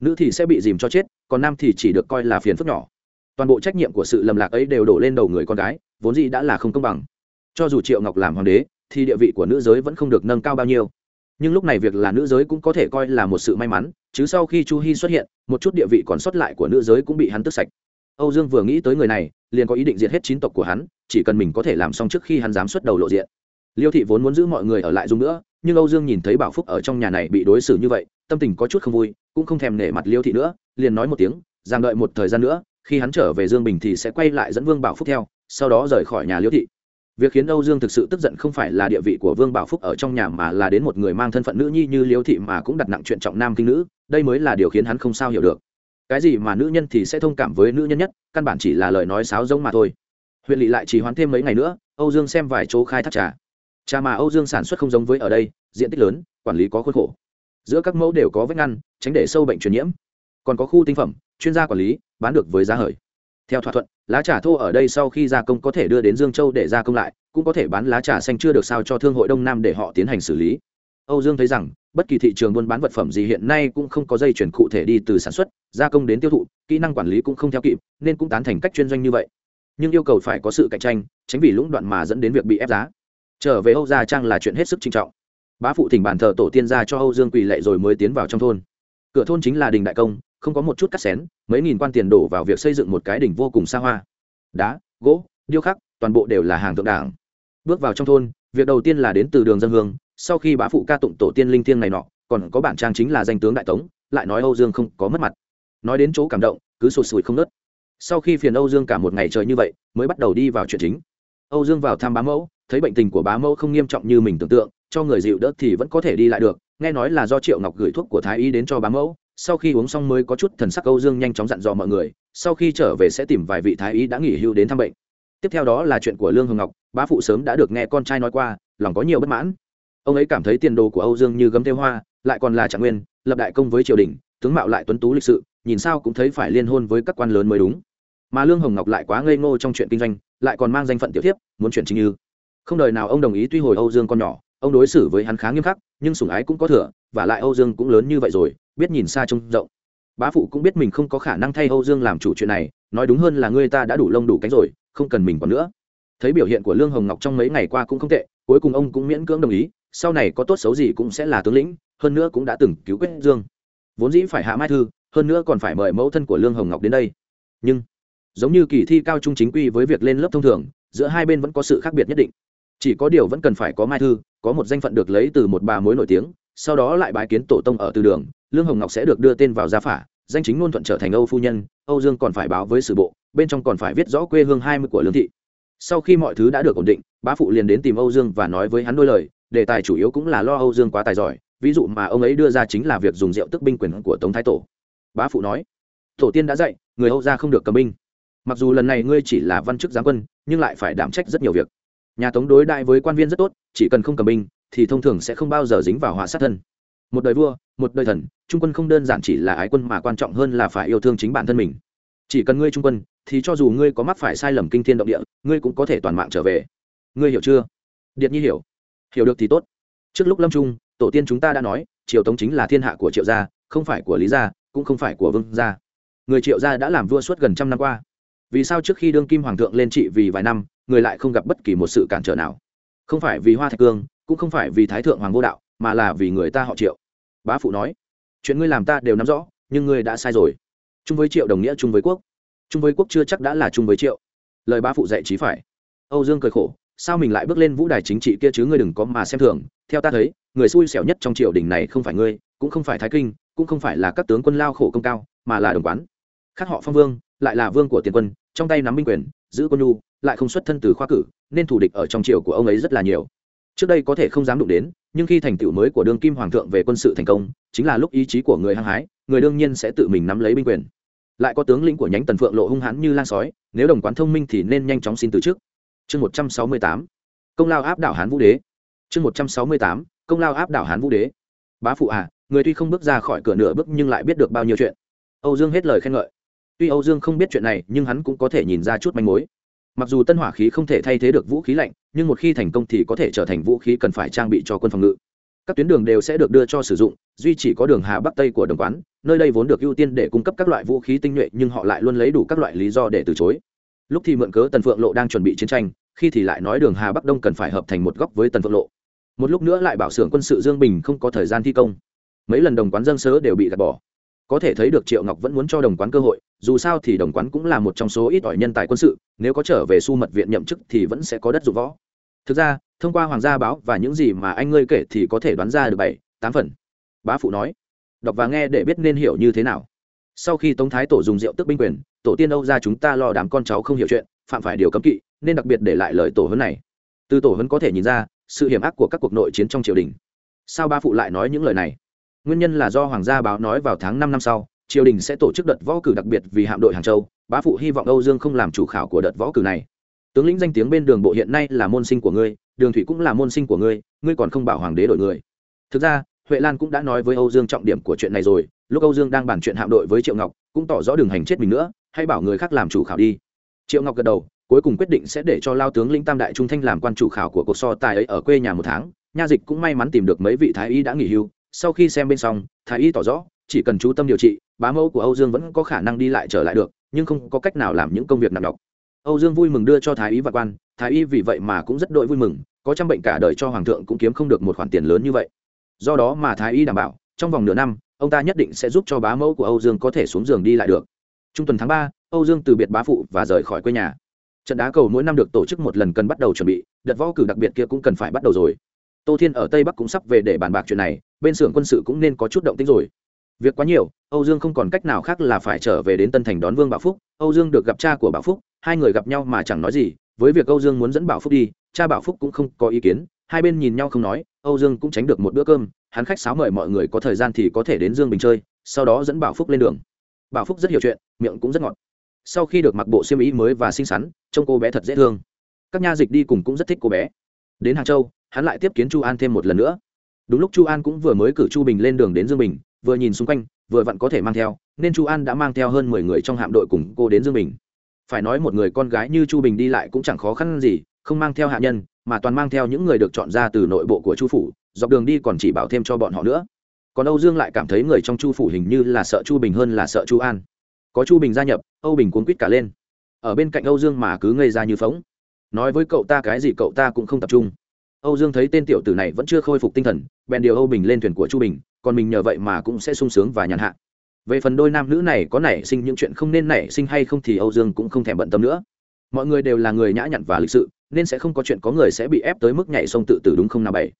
Nữ thì sẽ bị dìm cho chết, còn nam thì chỉ được coi là phiền phức nhỏ. Toàn bộ trách nhiệm của sự lầm lạc ấy đều đổ lên đầu người con gái, vốn gì đã là không công bằng. Cho dù triệu ngọc làm hoàng đế, thì địa vị của nữ giới vẫn không được nâng cao bao nhiêu. Nhưng lúc này việc là nữ giới cũng có thể coi là một sự may mắn, chứ sau khi chu hy xuất hiện, một chút địa vị còn sót lại của nữ giới cũng bị hắn tước sạch. Âu dương vừa nghĩ tới người này, liền có ý định diệt hết chín tộc của hắn, chỉ cần mình có thể làm xong trước khi hắn dám xuất đầu lộ diện liêu thị vốn muốn giữ mọi người ở lại dùng nữa, nhưng âu dương nhìn thấy bảo phúc ở trong nhà này bị đối xử như vậy, tâm tình có chút không vui, cũng không thèm nể mặt liêu thị nữa, liền nói một tiếng rằng đợi một thời gian nữa, khi hắn trở về dương bình thì sẽ quay lại dẫn vương bảo phúc theo, sau đó rời khỏi nhà liêu thị. Việc khiến âu dương thực sự tức giận không phải là địa vị của vương bảo phúc ở trong nhà mà là đến một người mang thân phận nữ nhi như liêu thị mà cũng đặt nặng chuyện trọng nam kinh nữ, đây mới là điều khiến hắn không sao hiểu được. Cái gì mà nữ nhân thì sẽ thông cảm với nữ nhân nhất, căn bản chỉ là lời nói sáo rỗng mà thôi. Huyện lỵ lại chỉ hoãn thêm mấy ngày nữa, âu dương xem vài chỗ khai thác trà trà mà âu dương sản xuất không giống với ở đây, diện tích lớn, quản lý có khuôn khổ. Giữa các mẫu đều có vết ngăn, tránh để sâu bệnh truyền nhiễm. Còn có khu tinh phẩm, chuyên gia quản lý, bán được với giá hời. Theo thỏa thuận, lá trà thô ở đây sau khi gia công có thể đưa đến dương châu để gia công lại, cũng có thể bán lá trà xanh chưa được sao cho thương hội đông nam để họ tiến hành xử lý. Âu dương thấy rằng, bất kỳ thị trường buôn bán vật phẩm gì hiện nay cũng không có dây chuyển cụ thể đi từ sản xuất, gia công đến tiêu thụ, kỹ năng quản lý cũng không theo kịp, nên cũng tán thành cách chuyên doanh như vậy. Nhưng yêu cầu phải có sự cạnh tranh tránh vì lũng đoạn mà dẫn đến việc bị ép giá trở về âu gia trang là chuyện hết sức trinh trọng. Bá phụ thỉnh bàn thờ tổ tiên ra cho âu dương quỳ lệ rồi mới tiến vào trong thôn. Cửa thôn chính là đình đại công, không có một chút cắt xén, mấy nghìn quan tiền đổ vào việc xây dựng một cái đỉnh vô cùng xa hoa. Đá, gỗ, điêu khắc, toàn bộ đều là hàng thượng đảng. Bước vào trong thôn, việc đầu tiên là đến từ đường dân hương, sau khi bá phụ ca tụng tổ tiên linh thiêng này nọ, còn có bản trang chính là danh tướng đại tống, lại nói âu dương không có mất mặt. Nói đến chỗ cảm động, cứ sụt sùi không nớt. Sau khi phiền âu dương cả một ngày trời như vậy, mới bắt đầu đi vào chuyện chính. Âu dương vào thăm bá mẫu thấy bệnh tình của bá mẫu không nghiêm trọng như mình tưởng tượng, cho người dịu đỡ thì vẫn có thể đi lại được, nghe nói là do triệu ngọc gửi thuốc của thái y đến cho bá mẫu, sau khi uống xong mới có chút thần sắc âu dương nhanh chóng dặn dò mọi người, sau khi trở về sẽ tìm vài vị thái y đã nghỉ hưu đến thăm bệnh. Tiếp theo đó là chuyện của lương hồng ngọc, bá phụ sớm đã được nghe con trai nói qua, lòng có nhiều bất mãn. Ông ấy cảm thấy tiền đồ của âu dương như gấm theo hoa, lại còn là trạng nguyên, lập đại công với triều đình, tướng mạo lại tuấn tú lịch sự, nhìn sao cũng thấy phải liên hôn với các quan lớn mới đúng. Mà lương hồng ngọc lại quá ngây ngô trong chuyện kinh doanh, lại còn mang danh phận tiểu thiếp, muốn chuyển chính như không đời nào ông đồng ý tuy hồi âu dương con nhỏ, ông đối xử với hắn khá nghiêm khắc, nhưng sủng ái cũng có thừa, và lại âu dương cũng lớn như vậy rồi, biết nhìn xa trông rộng. Bá phụ cũng biết mình không có khả năng thay âu dương làm chủ chuyện này, nói đúng hơn là người ta đã đủ lông đủ cánh rồi, không cần mình còn nữa. Thấy biểu hiện của lương hồng ngọc trong mấy ngày qua cũng không tệ, cuối cùng ông cũng miễn cưỡng đồng ý, sau này có tốt xấu gì cũng sẽ là tướng lĩnh, hơn nữa cũng đã từng cứu quyết dương. Vốn dĩ phải hạ mai thư, hơn nữa còn phải mời mẫu thân của lương hồng ngọc đến đây. Nhưng, giống như kỳ thi cao trung chính quy với việc lên lớp thông thường, giữa hai bên vẫn có sự khác biệt nhất định chỉ có điều vẫn cần phải có mai thư, có một danh phận được lấy từ một bà mối nổi tiếng, sau đó lại bái kiến tổ tông ở từ đường, lương hồng ngọc sẽ được đưa tên vào gia phả, danh chính ngôn thuận trở thành âu phu nhân, âu dương còn phải báo với sử bộ, bên trong còn phải viết rõ quê hương hai mươi của lương thị. Sau khi mọi thứ đã được ổn định, bá phụ liền đến tìm âu dương và nói với hắn đôi lời, đề tài chủ yếu cũng là lo âu dương quá tài giỏi, ví dụ mà ông ấy đưa ra chính là việc dùng rượu tức binh quyền của tống thái tổ. Bá phụ nói, tổ tiên đã dạy, người âu gia không được cầm binh. Mặc dù lần này ngươi chỉ là văn chức giáng quân, nhưng lại phải đảm trách rất nhiều việc nhà tống đối đại với quan viên rất tốt, chỉ cần không cầm binh, thì thông thường sẽ không bao giờ dính vào họa sát thân. Một đời vua, một đời thần, trung quân không đơn giản chỉ là ái quân mà quan trọng hơn là phải yêu thương chính bản thân mình. Chỉ cần ngươi trung quân, thì cho dù ngươi có mắc phải sai lầm kinh thiên động địa, ngươi cũng có thể toàn mạng trở về. Ngươi hiểu chưa? Điện nhi hiểu. Hiểu được thì tốt. Trước lúc lâm trung, tổ tiên chúng ta đã nói, triều tống chính là thiên hạ của triệu gia, không phải của lý gia, cũng không phải của vương gia. Người triệu gia đã làm vua suốt gần trăm năm qua vì sao trước khi đương kim hoàng thượng lên trị vì vài năm, người lại không gặp bất kỳ một sự cản trở nào? Không phải vì hoa thạch cương, cũng không phải vì thái thượng hoàng vô đạo, mà là vì người ta họ triệu. Bá phụ nói, chuyện ngươi làm ta đều nắm rõ, nhưng ngươi đã sai rồi. Chung với triệu đồng nghĩa chung với quốc. Chung với quốc chưa chắc đã là chung với triệu. Lời bá phụ dạy trí phải. Âu dương cười khổ, sao mình lại bước lên vũ đài chính trị kia chứ ngươi đừng có mà xem thường. Theo ta thấy, người xui xẻo nhất trong triều đình này không phải ngươi, cũng không phải thái kinh, cũng không phải là các tướng quân lao khổ công cao, mà là đồng quán. Khác họ phong vương lại là vương của tiền quân, trong tay nắm binh quyền, giữ quân nhu, lại không xuất thân từ khoa cử, nên thủ địch ở trong triều của ông ấy rất là nhiều. Trước đây có thể không dám đụng đến, nhưng khi thành tựu mới của đương kim hoàng thượng về quân sự thành công, chính là lúc ý chí của người hăng hái, người đương nhiên sẽ tự mình nắm lấy binh quyền. Lại có tướng lĩnh của nhánh tần phượng lộ hung hãn như lan sói, nếu đồng quán thông minh thì nên nhanh chóng xin từ chức. Chương một trăm sáu mươi tám. Công lao áp đảo hán vũ đế. Chương một trăm sáu mươi tám. Công lao áp đảo hán vũ đế. Bá phụ à người tuy không bước ra khỏi cửa nửa bước nhưng lại biết được bao nhiêu chuyện. Âu dương hết lời khen ngợi tuy âu dương không biết chuyện này, nhưng hắn cũng có thể nhìn ra chút manh mối. Mặc dù tân hỏa khí không thể thay thế được vũ khí lạnh, nhưng một khi thành công thì có thể trở thành vũ khí cần phải trang bị cho quân phòng ngự. Các tuyến đường đều sẽ được đưa cho sử dụng, duy chỉ có đường hà bắc tây của đồng quán, nơi đây vốn được ưu tiên để cung cấp các loại vũ khí tinh nhuệ, nhưng họ lại luôn lấy đủ các loại lý do để từ chối. Lúc thì mượn cớ tần phượng lộ đang chuẩn bị chiến tranh, khi thì lại nói đường hà bắc đông cần phải hợp thành một góc với tần phượng lộ. Một lúc nữa lại bảo xưởng quân sự dương bình không có thời gian thi công. Mấy lần đồng quán dân sớ đều bị gạt bỏ có thể thấy được triệu ngọc vẫn muốn cho đồng quán cơ hội, dù sao thì đồng quán cũng là một trong số ít ỏi nhân tài quân sự, nếu có trở về su mật viện nhậm chức thì vẫn sẽ có đất dụng võ. Thực ra, thông qua hoàng gia báo và những gì mà anh ngươi kể thì có thể đoán ra được bảy, tám phần. Bá phụ nói. Đọc và nghe để biết nên hiểu như thế nào. Sau khi tống thái tổ dùng rượu tức binh quyền, tổ tiên âu ra chúng ta lo đám con cháu không hiểu chuyện, phạm phải điều cấm kỵ, nên đặc biệt để lại lời tổ hấn này. Từ tổ hấn có thể nhìn ra, sự hiểm ác của các cuộc nội chiến trong triều đình. Sao ba phụ lại nói những lời này? Nguyên nhân là do hoàng gia báo nói vào tháng năm năm sau, triều đình sẽ tổ chức đợt võ cử đặc biệt vì hạm đội hàng châu. Bá phụ hy vọng âu dương không làm chủ khảo của đợt võ cử này. Tướng lĩnh danh tiếng bên đường bộ hiện nay là môn sinh của ngươi, đường thủy cũng là môn sinh của ngươi ngươi còn không bảo hoàng đế đổi người. Thực ra, huệ lan cũng đã nói với âu dương trọng điểm của chuyện này rồi, lúc âu dương đang bàn chuyện hạm đội với triệu ngọc, cũng tỏ rõ đường hành chết mình nữa hay bảo người khác làm chủ khảo đi. Triệu ngọc gật đầu, cuối cùng quyết định sẽ để cho lao tướng lĩnh tam đại trung thanh làm quan chủ khảo của cuộc so tài ấy ở quê nhà một tháng. Nha dịch cũng may mắn tìm được mấy vị thái y đã nghỉ hưu sau khi xem bên xong, thái y tỏ rõ, chỉ cần chú tâm điều trị, bá mẫu của âu dương vẫn có khả năng đi lại trở lại được, nhưng không có cách nào làm những công việc nặng nhọc. Âu dương vui mừng đưa cho thái y và quan, thái y vì vậy mà cũng rất đội vui mừng, có trăm bệnh cả đời cho hoàng thượng cũng kiếm không được một khoản tiền lớn như vậy. Do đó mà thái y đảm bảo, trong vòng nửa năm, ông ta nhất định sẽ giúp cho bá mẫu của âu dương có thể xuống giường đi lại được. Trung tuần tháng ba, âu dương từ biệt bá phụ và rời khỏi quê nhà. Trận đá cầu mỗi năm được tổ chức một lần cần bắt đầu chuẩn bị, đợt võ cử đặc biệt kia cũng cần phải bắt đầu rồi tô thiên ở tây bắc cũng sắp về để bàn bạc chuyện này, bên xưởng quân sự cũng nên có chút động tĩnh rồi. Việc quá nhiều, âu dương không còn cách nào khác là phải trở về đến tân thành đón vương bảo phúc. Âu dương được gặp cha của bảo phúc, hai người gặp nhau mà chẳng nói gì, với việc âu dương muốn dẫn bảo phúc đi, cha bảo phúc cũng không có ý kiến, hai bên nhìn nhau không nói, âu dương cũng tránh được một bữa cơm, hắn khách sáo mời mọi người có thời gian thì có thể đến dương bình chơi, sau đó dẫn bảo phúc lên đường. Bảo phúc rất hiểu chuyện, miệng cũng rất ngọt. Sau khi được mặc bộ xiêm ý mới và xinh xắn, trông cô bé thật dễ thương. Các nha dịch đi cùng cũng rất thích cô bé. Đến hàng châu hắn lại tiếp kiến chu an thêm một lần nữa. Đúng lúc chu an cũng vừa mới cử chu bình lên đường đến dương bình, vừa nhìn xung quanh, vừa vặn có thể mang theo, nên chu an đã mang theo hơn mười người trong hạm đội cùng cô đến dương bình. Phải nói một người con gái như chu bình đi lại cũng chẳng khó khăn gì, không mang theo hạ nhân, mà toàn mang theo những người được chọn ra từ nội bộ của chu phủ, dọc đường đi còn chỉ bảo thêm cho bọn họ nữa. Còn âu dương lại cảm thấy người trong chu phủ hình như là sợ chu bình hơn là sợ chu an. Có chu bình gia nhập, âu bình cuốn quýt cả lên. Ở bên cạnh âu dương mà cứ ngây ra như phóng. Nói với cậu ta cái gì cậu ta cũng không tập trung âu dương thấy tên tiểu tử này vẫn chưa khôi phục tinh thần, bèn điều âu bình lên thuyền của chu bình, còn mình nhờ vậy mà cũng sẽ sung sướng và nhàn hạ. Về phần đôi nam nữ này có nảy sinh những chuyện không nên nảy sinh hay không thì âu dương cũng không thèm bận tâm nữa. Mọi người đều là người nhã nhặn và lịch sự, nên sẽ không có chuyện có người sẽ bị ép tới mức nhảy sông tự tử đúng không nào bảy?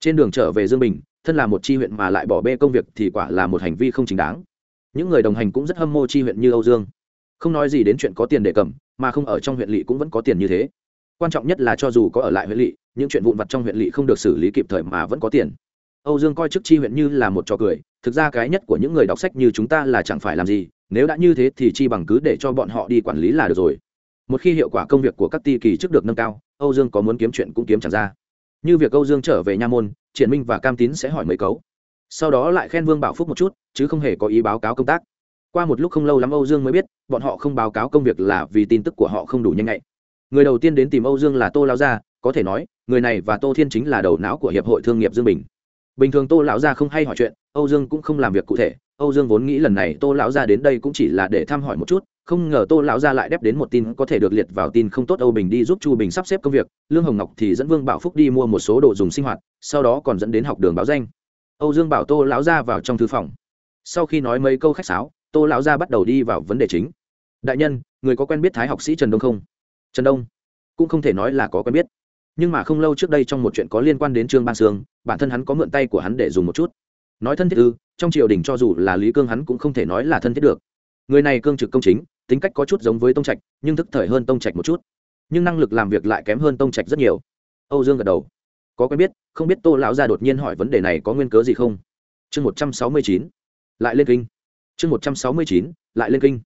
Trên đường trở về dương bình, thân là một chi huyện mà lại bỏ bê công việc thì quả là một hành vi không chính đáng. Những người đồng hành cũng rất hâm mộ chi huyện như âu dương. Không nói gì đến chuyện có tiền để cầm, mà không ở trong huyện lỵ cũng vẫn có tiền như thế. Quan trọng nhất là cho dù có ở lại huyện lỵ những chuyện vụn vặt trong huyện lỵ không được xử lý kịp thời mà vẫn có tiền. Âu dương coi chức chi huyện như là một trò cười, thực ra cái nhất của những người đọc sách như chúng ta là chẳng phải làm gì, nếu đã như thế thì chi bằng cứ để cho bọn họ đi quản lý là được rồi. Một khi hiệu quả công việc của các ti kỳ chức được nâng cao, âu dương có muốn kiếm chuyện cũng kiếm chẳng ra. Như việc âu dương trở về nha môn, triển minh và cam tín sẽ hỏi mấy cấu. Sau đó lại khen vương bảo phúc một chút, chứ không hề có ý báo cáo công tác. Qua một lúc không lâu lắm âu dương mới biết, bọn họ không báo cáo công việc là vì tin tức của họ không đủ nhanh nhạy. Người đầu tiên đến tìm âu dương là tô lao gia có thể nói, người này và tô thiên chính là đầu não của hiệp hội thương nghiệp dương bình. Bình thường tô lão gia không hay hỏi chuyện, âu dương cũng không làm việc cụ thể. Âu dương vốn nghĩ lần này tô lão gia đến đây cũng chỉ là để thăm hỏi một chút, không ngờ tô lão gia lại đép đến một tin có thể được liệt vào tin không tốt âu bình đi giúp chu bình sắp xếp công việc. Lương hồng ngọc thì dẫn vương bảo phúc đi mua một số đồ dùng sinh hoạt, sau đó còn dẫn đến học đường báo danh. Âu dương bảo tô lão gia vào trong thư phòng. Sau khi nói mấy câu khách sáo, tô lão gia bắt đầu đi vào vấn đề chính. Đại nhân, người có quen biết thái học sĩ trần đông không? Trần đông? Cũng không thể nói là có quen biết nhưng mà không lâu trước đây trong một chuyện có liên quan đến trương ban sương, bản thân hắn có mượn tay của hắn để dùng một chút. Nói thân thiết ư, trong triều đình cho dù là lý cương hắn cũng không thể nói là thân thiết được. Người này cương trực công chính, tính cách có chút giống với tông trạch, nhưng thức thời hơn tông trạch một chút. Nhưng năng lực làm việc lại kém hơn tông trạch rất nhiều. Âu dương gật đầu. Có quen biết, không biết tô lão gia đột nhiên hỏi vấn đề này có nguyên cớ gì không? Chương một trăm sáu mươi chín. Lại lên kinh. Chương một trăm sáu mươi chín, lại lên kinh.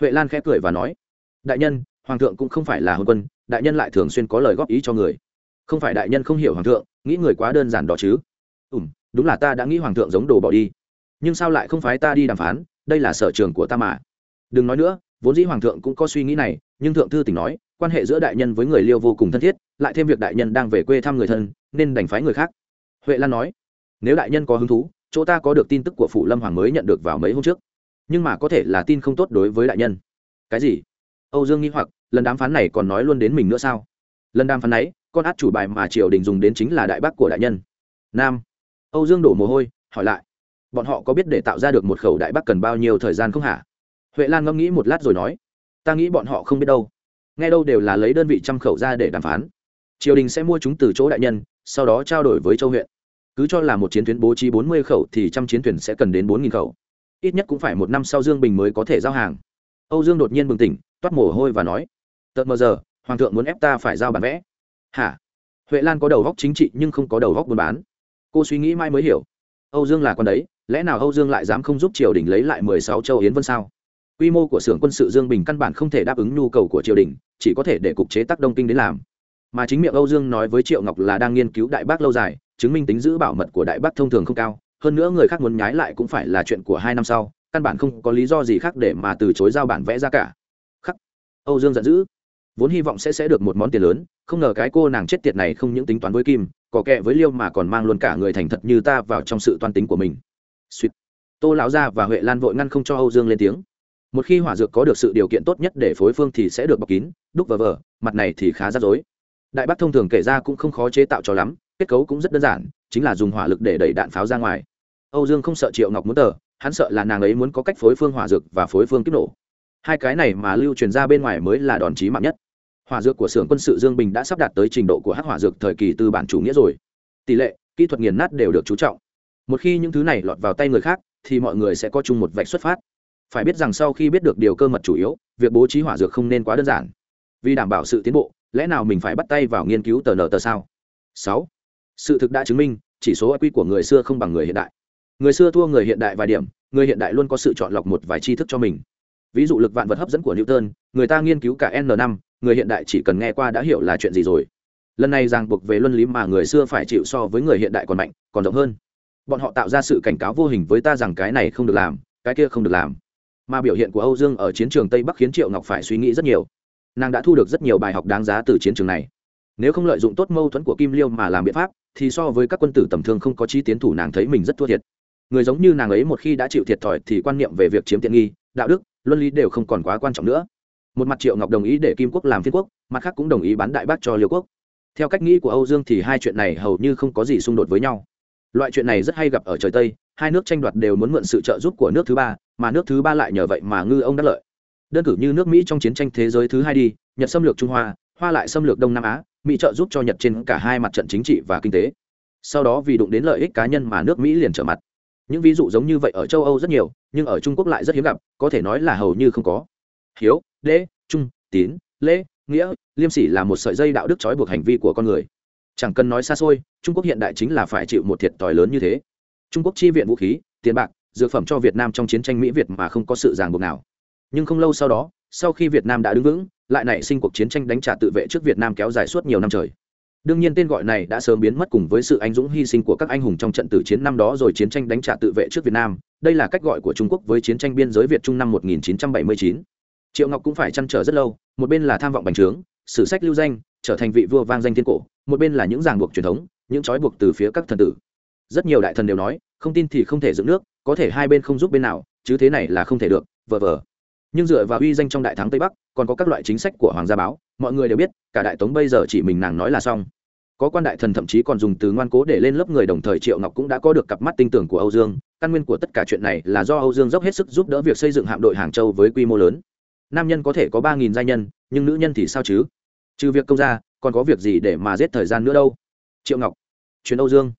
Huệ lan khẽ cười và nói. Đại nhân, hoàng thượng cũng không phải là hôn quân, đại nhân lại thường xuyên có lời góp ý cho người không phải đại nhân không hiểu hoàng thượng, nghĩ người quá đơn giản đó chứ. Ùm đúng là ta đã nghĩ hoàng thượng giống đồ bỏ đi. Nhưng sao lại không phái ta đi đàm phán? Đây là sở trường của ta mà. Đừng nói nữa, vốn dĩ hoàng thượng cũng có suy nghĩ này, nhưng thượng thư tỉnh nói, quan hệ giữa đại nhân với người liêu vô cùng thân thiết, lại thêm việc đại nhân đang về quê thăm người thân, nên đành phái người khác. Huệ lan nói, nếu đại nhân có hứng thú, chỗ ta có được tin tức của phủ lâm hoàng mới nhận được vào mấy hôm trước. Nhưng mà có thể là tin không tốt đối với đại nhân. Cái gì? Âu dương nghĩ hoặc, lần đàm phán này còn nói luôn đến mình nữa sao? Lần đàm phán ấy con át chủ bài mà triều đình dùng đến chính là đại bác của đại nhân. Nam. Âu dương đổ mồ hôi, hỏi lại. Bọn họ có biết để tạo ra được một khẩu đại bác cần bao nhiêu thời gian không hả? Huệ lan ngẫm nghĩ một lát rồi nói. Ta nghĩ bọn họ không biết đâu. Nghe đâu đều là lấy đơn vị trăm khẩu ra để đàm phán. Triều đình sẽ mua chúng từ chỗ đại nhân, sau đó trao đổi với châu huyện. Cứ cho là một chiến thuyền bố trí bốn mươi khẩu thì trăm chiến thuyền sẽ cần đến bốn nghìn khẩu. Ít nhất cũng phải một năm sau dương bình mới có thể giao hàng. Âu dương đột nhiên bừng tỉnh, toát mồ hôi và nói. Tợt mờ giờ, hoàng thượng muốn ép ta phải giao bản vẽ hả? Huệ lan có đầu góc chính trị nhưng không có đầu góc buôn bán. Cô suy nghĩ mai mới hiểu. Âu dương là con đấy, lẽ nào âu dương lại dám không giúp triều đình lấy lại mười sáu châu yến vân sao? Quy mô của xưởng quân sự dương bình căn bản không thể đáp ứng nhu cầu của triều đình, chỉ có thể để cục chế tác đông kinh đến làm. Mà chính miệng âu dương nói với triệu ngọc là đang nghiên cứu đại bác lâu dài, chứng minh tính giữ bảo mật của đại bác thông thường không cao. Hơn nữa người khác muốn nhái lại cũng phải là chuyện của hai năm sau, căn bản không có lý do gì khác để mà từ chối giao bản vẽ ra cả. Khắc. Âu dương giận dữ vốn hy vọng sẽ sẽ được một món tiền lớn, không ngờ cái cô nàng chết tiệt này không những tính toán với kim có kẹ với liêu mà còn mang luôn cả người thành thật như ta vào trong sự toan tính của mình. Suýt tô lão gia và huệ lan vội ngăn không cho âu dương lên tiếng. Một khi hỏa dược có được sự điều kiện tốt nhất để phối phương thì sẽ được bọc kín, đúc vờ vờ, mặt này thì khá rắc rối. Đại bác thông thường kể ra cũng không khó chế tạo cho lắm, kết cấu cũng rất đơn giản, chính là dùng hỏa lực để đẩy đạn pháo ra ngoài. Âu dương không sợ triệu ngọc muốn tờ, hắn sợ là nàng ấy muốn có cách phối phương hỏa dược và phối phương kích nổ. Hai cái này mà lưu truyền ra bên ngoài mới là đòn chí mạng nhất hỏa dược của xưởng quân sự dương bình đã sắp đạt tới trình độ của hắc hỏa dược thời kỳ tư bản chủ nghĩa rồi. Tỷ lệ, kỹ thuật nghiền nát đều được chú trọng. Một khi những thứ này lọt vào tay người khác, thì mọi người sẽ có chung một vạch xuất phát. Phải biết rằng sau khi biết được điều cơ mật chủ yếu, việc bố trí hỏa dược không nên quá đơn giản. Vì đảm bảo sự tiến bộ, lẽ nào mình phải bắt tay vào nghiên cứu tờ nở tờ sao? Sáu. Sự thực đã chứng minh, chỉ số IQ của người xưa không bằng người hiện đại. Người xưa thua người hiện đại vài điểm, người hiện đại luôn có sự chọn lọc một vài tri thức cho mình. Ví dụ lực vạn vật hấp dẫn của newton, người ta nghiên cứu cả n năm người hiện đại chỉ cần nghe qua đã hiểu là chuyện gì rồi. Lần này ràng buộc về luân lý mà người xưa phải chịu so với người hiện đại còn mạnh, còn rộng hơn. Bọn họ tạo ra sự cảnh cáo vô hình với ta rằng cái này không được làm, cái kia không được làm. Mà biểu hiện của âu dương ở chiến trường tây bắc khiến triệu ngọc phải suy nghĩ rất nhiều. Nàng đã thu được rất nhiều bài học đáng giá từ chiến trường này. Nếu không lợi dụng tốt mâu thuẫn của kim liêu mà làm biện pháp, thì so với các quân tử tầm thường không có chi tiến thủ nàng thấy mình rất thua thiệt. Người giống như nàng ấy một khi đã chịu thiệt thòi thì quan niệm về việc chiếm tiện nghi, đạo đức, luân lý đều không còn quá quan trọng nữa một mặt triệu ngọc đồng ý để kim quốc làm phiên quốc, mặt khác cũng đồng ý bán đại bác cho liêu quốc. Theo cách nghĩ của âu dương thì hai chuyện này hầu như không có gì xung đột với nhau. Loại chuyện này rất hay gặp ở trời tây, hai nước tranh đoạt đều muốn mượn sự trợ giúp của nước thứ ba, mà nước thứ ba lại nhờ vậy mà ngư ông đắc lợi. Đơn cử như nước mỹ trong chiến tranh thế giới thứ hai đi, nhật xâm lược trung hoa hoa lại xâm lược đông nam á, mỹ trợ giúp cho nhật trên cả hai mặt trận chính trị và kinh tế. Sau đó vì đụng đến lợi ích cá nhân mà nước mỹ liền trở mặt. Những ví dụ giống như vậy ở châu âu rất nhiều, nhưng ở trung quốc lại rất hiếm gặp, có thể nói là hầu như không có hiếu lễ trung, tín, lễ, nghĩa, liêm sỉ là một sợi dây đạo đức trói buộc hành vi của con người. Chẳng cần nói xa xôi, trung quốc hiện đại chính là phải chịu một thiệt thòi lớn như thế. Trung quốc chi viện vũ khí, tiền bạc, dược phẩm cho việt nam trong chiến tranh mỹ việt mà không có sự ràng buộc nào. Nhưng không lâu sau đó, sau khi việt nam đã đứng vững, lại nảy sinh cuộc chiến tranh đánh trả tự vệ trước việt nam kéo dài suốt nhiều năm trời. Đương nhiên tên gọi này đã sớm biến mất cùng với sự anh dũng hy sinh của các anh hùng trong trận tử chiến năm đó rồi chiến tranh đánh trả tự vệ trước việt nam. Đây là cách gọi của trung quốc với chiến tranh biên giới việt trung năm 1979 triệu ngọc cũng phải chăn trở rất lâu, một bên là tham vọng bành trướng, sử sách lưu danh, trở thành vị vua vang danh thiên cổ, một bên là những ràng buộc truyền thống, những trói buộc từ phía các thần tử. Rất nhiều đại thần đều nói, không tin thì không thể dựng nước, có thể hai bên không giúp bên nào, chứ thế này là không thể được, vờ vờ. Nhưng dựa vào uy danh trong đại thắng tây bắc, còn có các loại chính sách của hoàng gia báo, mọi người đều biết, cả đại tống bây giờ chỉ mình nàng nói là xong. Có quan đại thần thậm chí còn dùng từ ngoan cố để lên lớp người đồng thời triệu ngọc cũng đã có được cặp mắt tinh tưởng của âu dương. Căn nguyên của tất cả chuyện này là do âu dương dốc hết sức giúp đỡ việc xây dựng hạm đội hàng châu với quy mô lớn nam nhân có thể có ba nghìn gia nhân, nhưng nữ nhân thì sao chứ? Trừ việc công gia, còn có việc gì để mà giết thời gian nữa đâu? Triệu ngọc chuyến âu dương.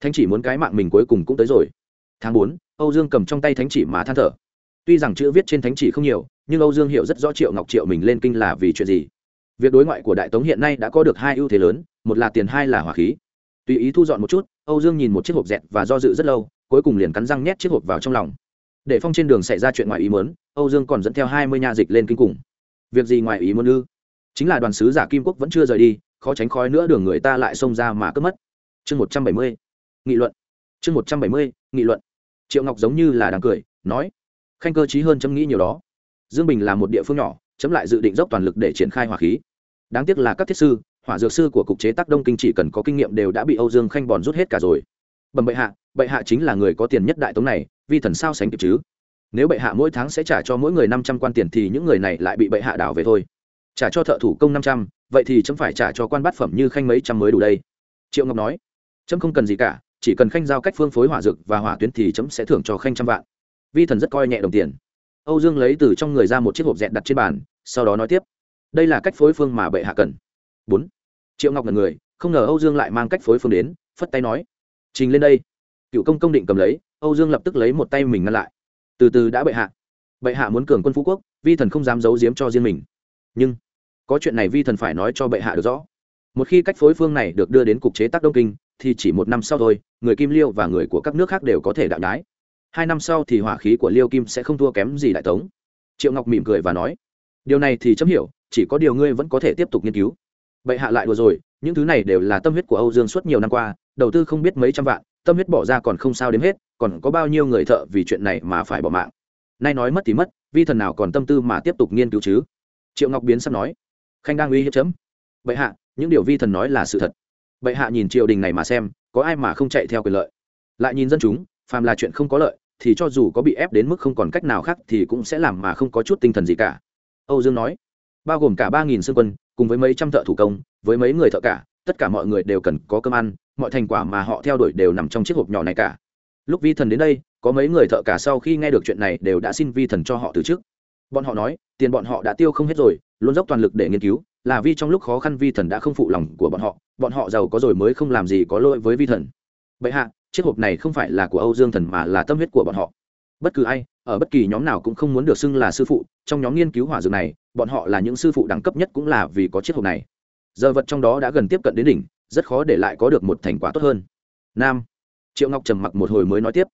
Thánh chỉ muốn cái mạng mình cuối cùng cũng tới rồi. Tháng bốn, âu dương cầm trong tay thánh chỉ mà than thở. Tuy rằng chữ viết trên thánh chỉ không nhiều, nhưng âu dương hiểu rất rõ triệu ngọc triệu mình lên kinh là vì chuyện gì. Việc đối ngoại của đại tống hiện nay đã có được hai ưu thế lớn, một là tiền, hai là hỏa khí. Tùy ý thu dọn một chút, âu dương nhìn một chiếc hộp dẹt và do dự rất lâu, cuối cùng liền cắn răng nhét chiếc hộp vào trong lòng để phong trên đường xảy ra chuyện ngoài ý muốn, âu dương còn dẫn theo hai mươi nha dịch lên kinh cùng. Việc gì ngoài ý muốn ư? Chính là đoàn sứ giả kim quốc vẫn chưa rời đi, khó tránh khói nữa đường người ta lại xông ra mà cướp mất. Chương một trăm bảy mươi, nghị luận. Chương một trăm bảy mươi, nghị luận. Triệu ngọc giống như là đang cười, nói, khanh cơ chí hơn chấm nghĩ nhiều đó. Dương bình là một địa phương nhỏ, chấm lại dự định dốc toàn lực để triển khai hỏa khí. Đáng tiếc là các thiết sư, hỏa dược sư của cục chế tác đông kinh chỉ cần có kinh nghiệm đều đã bị âu dương khanh bòn rút hết cả rồi. Bẩm bệ hạ bệ hạ chính là người có tiền nhất đại tống này vi thần sao sánh kịp chứ? Nếu bệ hạ mỗi tháng sẽ trả cho mỗi người năm trăm quan tiền thì những người này lại bị bệ hạ đảo về thôi. Trả cho thợ thủ công năm trăm, vậy thì chấm phải trả cho quan bát phẩm như khanh mấy trăm mới đủ đây. Triệu ngọc nói, chấm không cần gì cả, chỉ cần khanh giao cách phương phối hỏa dược và hỏa tuyến thì chấm sẽ thưởng cho khanh trăm vạn. Vi thần rất coi nhẹ đồng tiền. Âu dương lấy từ trong người ra một chiếc hộp dẹn đặt trên bàn, sau đó nói tiếp, đây là cách phối phương mà bệ hạ cần. Bốn. Triệu ngọc là người, không ngờ âu dương lại mang cách phối phương đến, phất tay nói, trình lên đây cựu công công định cầm lấy, âu dương lập tức lấy một tay mình ngăn lại. Từ từ đã bệ hạ. Bệ hạ muốn cường quân phú quốc, vi thần không dám giấu giếm cho riêng mình. Nhưng, có chuyện này vi thần phải nói cho bệ hạ được rõ. Một khi cách phối phương này được đưa đến cục chế tác đông kinh, thì chỉ một năm sau thôi, người kim liêu và người của các nước khác đều có thể đạo đái hai năm sau thì hỏa khí của liêu kim sẽ không thua kém gì đại tống. Triệu ngọc mỉm cười và nói, điều này thì chấm hiểu, chỉ có điều ngươi vẫn có thể tiếp tục nghiên cứu. Bệ hạ lại đùa rồi, những thứ này đều là tâm huyết của âu dương suốt nhiều năm qua, đầu tư không biết mấy trăm vạn tâm huyết bỏ ra còn không sao đếm hết, còn có bao nhiêu người thợ vì chuyện này mà phải bỏ mạng. Nay nói mất thì mất, vi thần nào còn tâm tư mà tiếp tục nghiên cứu chứ? Triệu ngọc biến sắp nói. Khanh đang uy hiếp chấm. Bệ hạ, những điều vi thần nói là sự thật. Bệ hạ nhìn triều đình này mà xem, có ai mà không chạy theo quyền lợi? Lại nhìn dân chúng, phàm là chuyện không có lợi, thì cho dù có bị ép đến mức không còn cách nào khác thì cũng sẽ làm mà không có chút tinh thần gì cả. Âu dương nói. Bao gồm cả ba nghìn xương quân, cùng với mấy trăm thợ thủ công, với mấy người thợ cả tất cả mọi người đều cần có cơm ăn, mọi thành quả mà họ theo đuổi đều nằm trong chiếc hộp nhỏ này cả. Lúc vi thần đến đây, có mấy người thợ cả sau khi nghe được chuyện này đều đã xin vi thần cho họ từ chức bọn họ nói, tiền bọn họ đã tiêu không hết rồi, luôn dốc toàn lực để nghiên cứu, là vì trong lúc khó khăn vi thần đã không phụ lòng của bọn họ bọn họ giàu có rồi mới không làm gì có lỗi với vi thần. Vậy hạ, chiếc hộp này không phải là của âu dương thần mà là tâm huyết của bọn họ. Bất cứ ai, ở bất kỳ nhóm nào cũng không muốn được xưng là sư phụ, trong nhóm nghiên cứu hỏa dược này, bọn họ là những sư phụ đẳng cấp nhất cũng là vì có chiếc hộp này giờ vật trong đó đã gần tiếp cận đến đỉnh, rất khó để lại có được một thành quả tốt hơn. Nam. Triệu ngọc trầm mặc một hồi mới nói tiếp.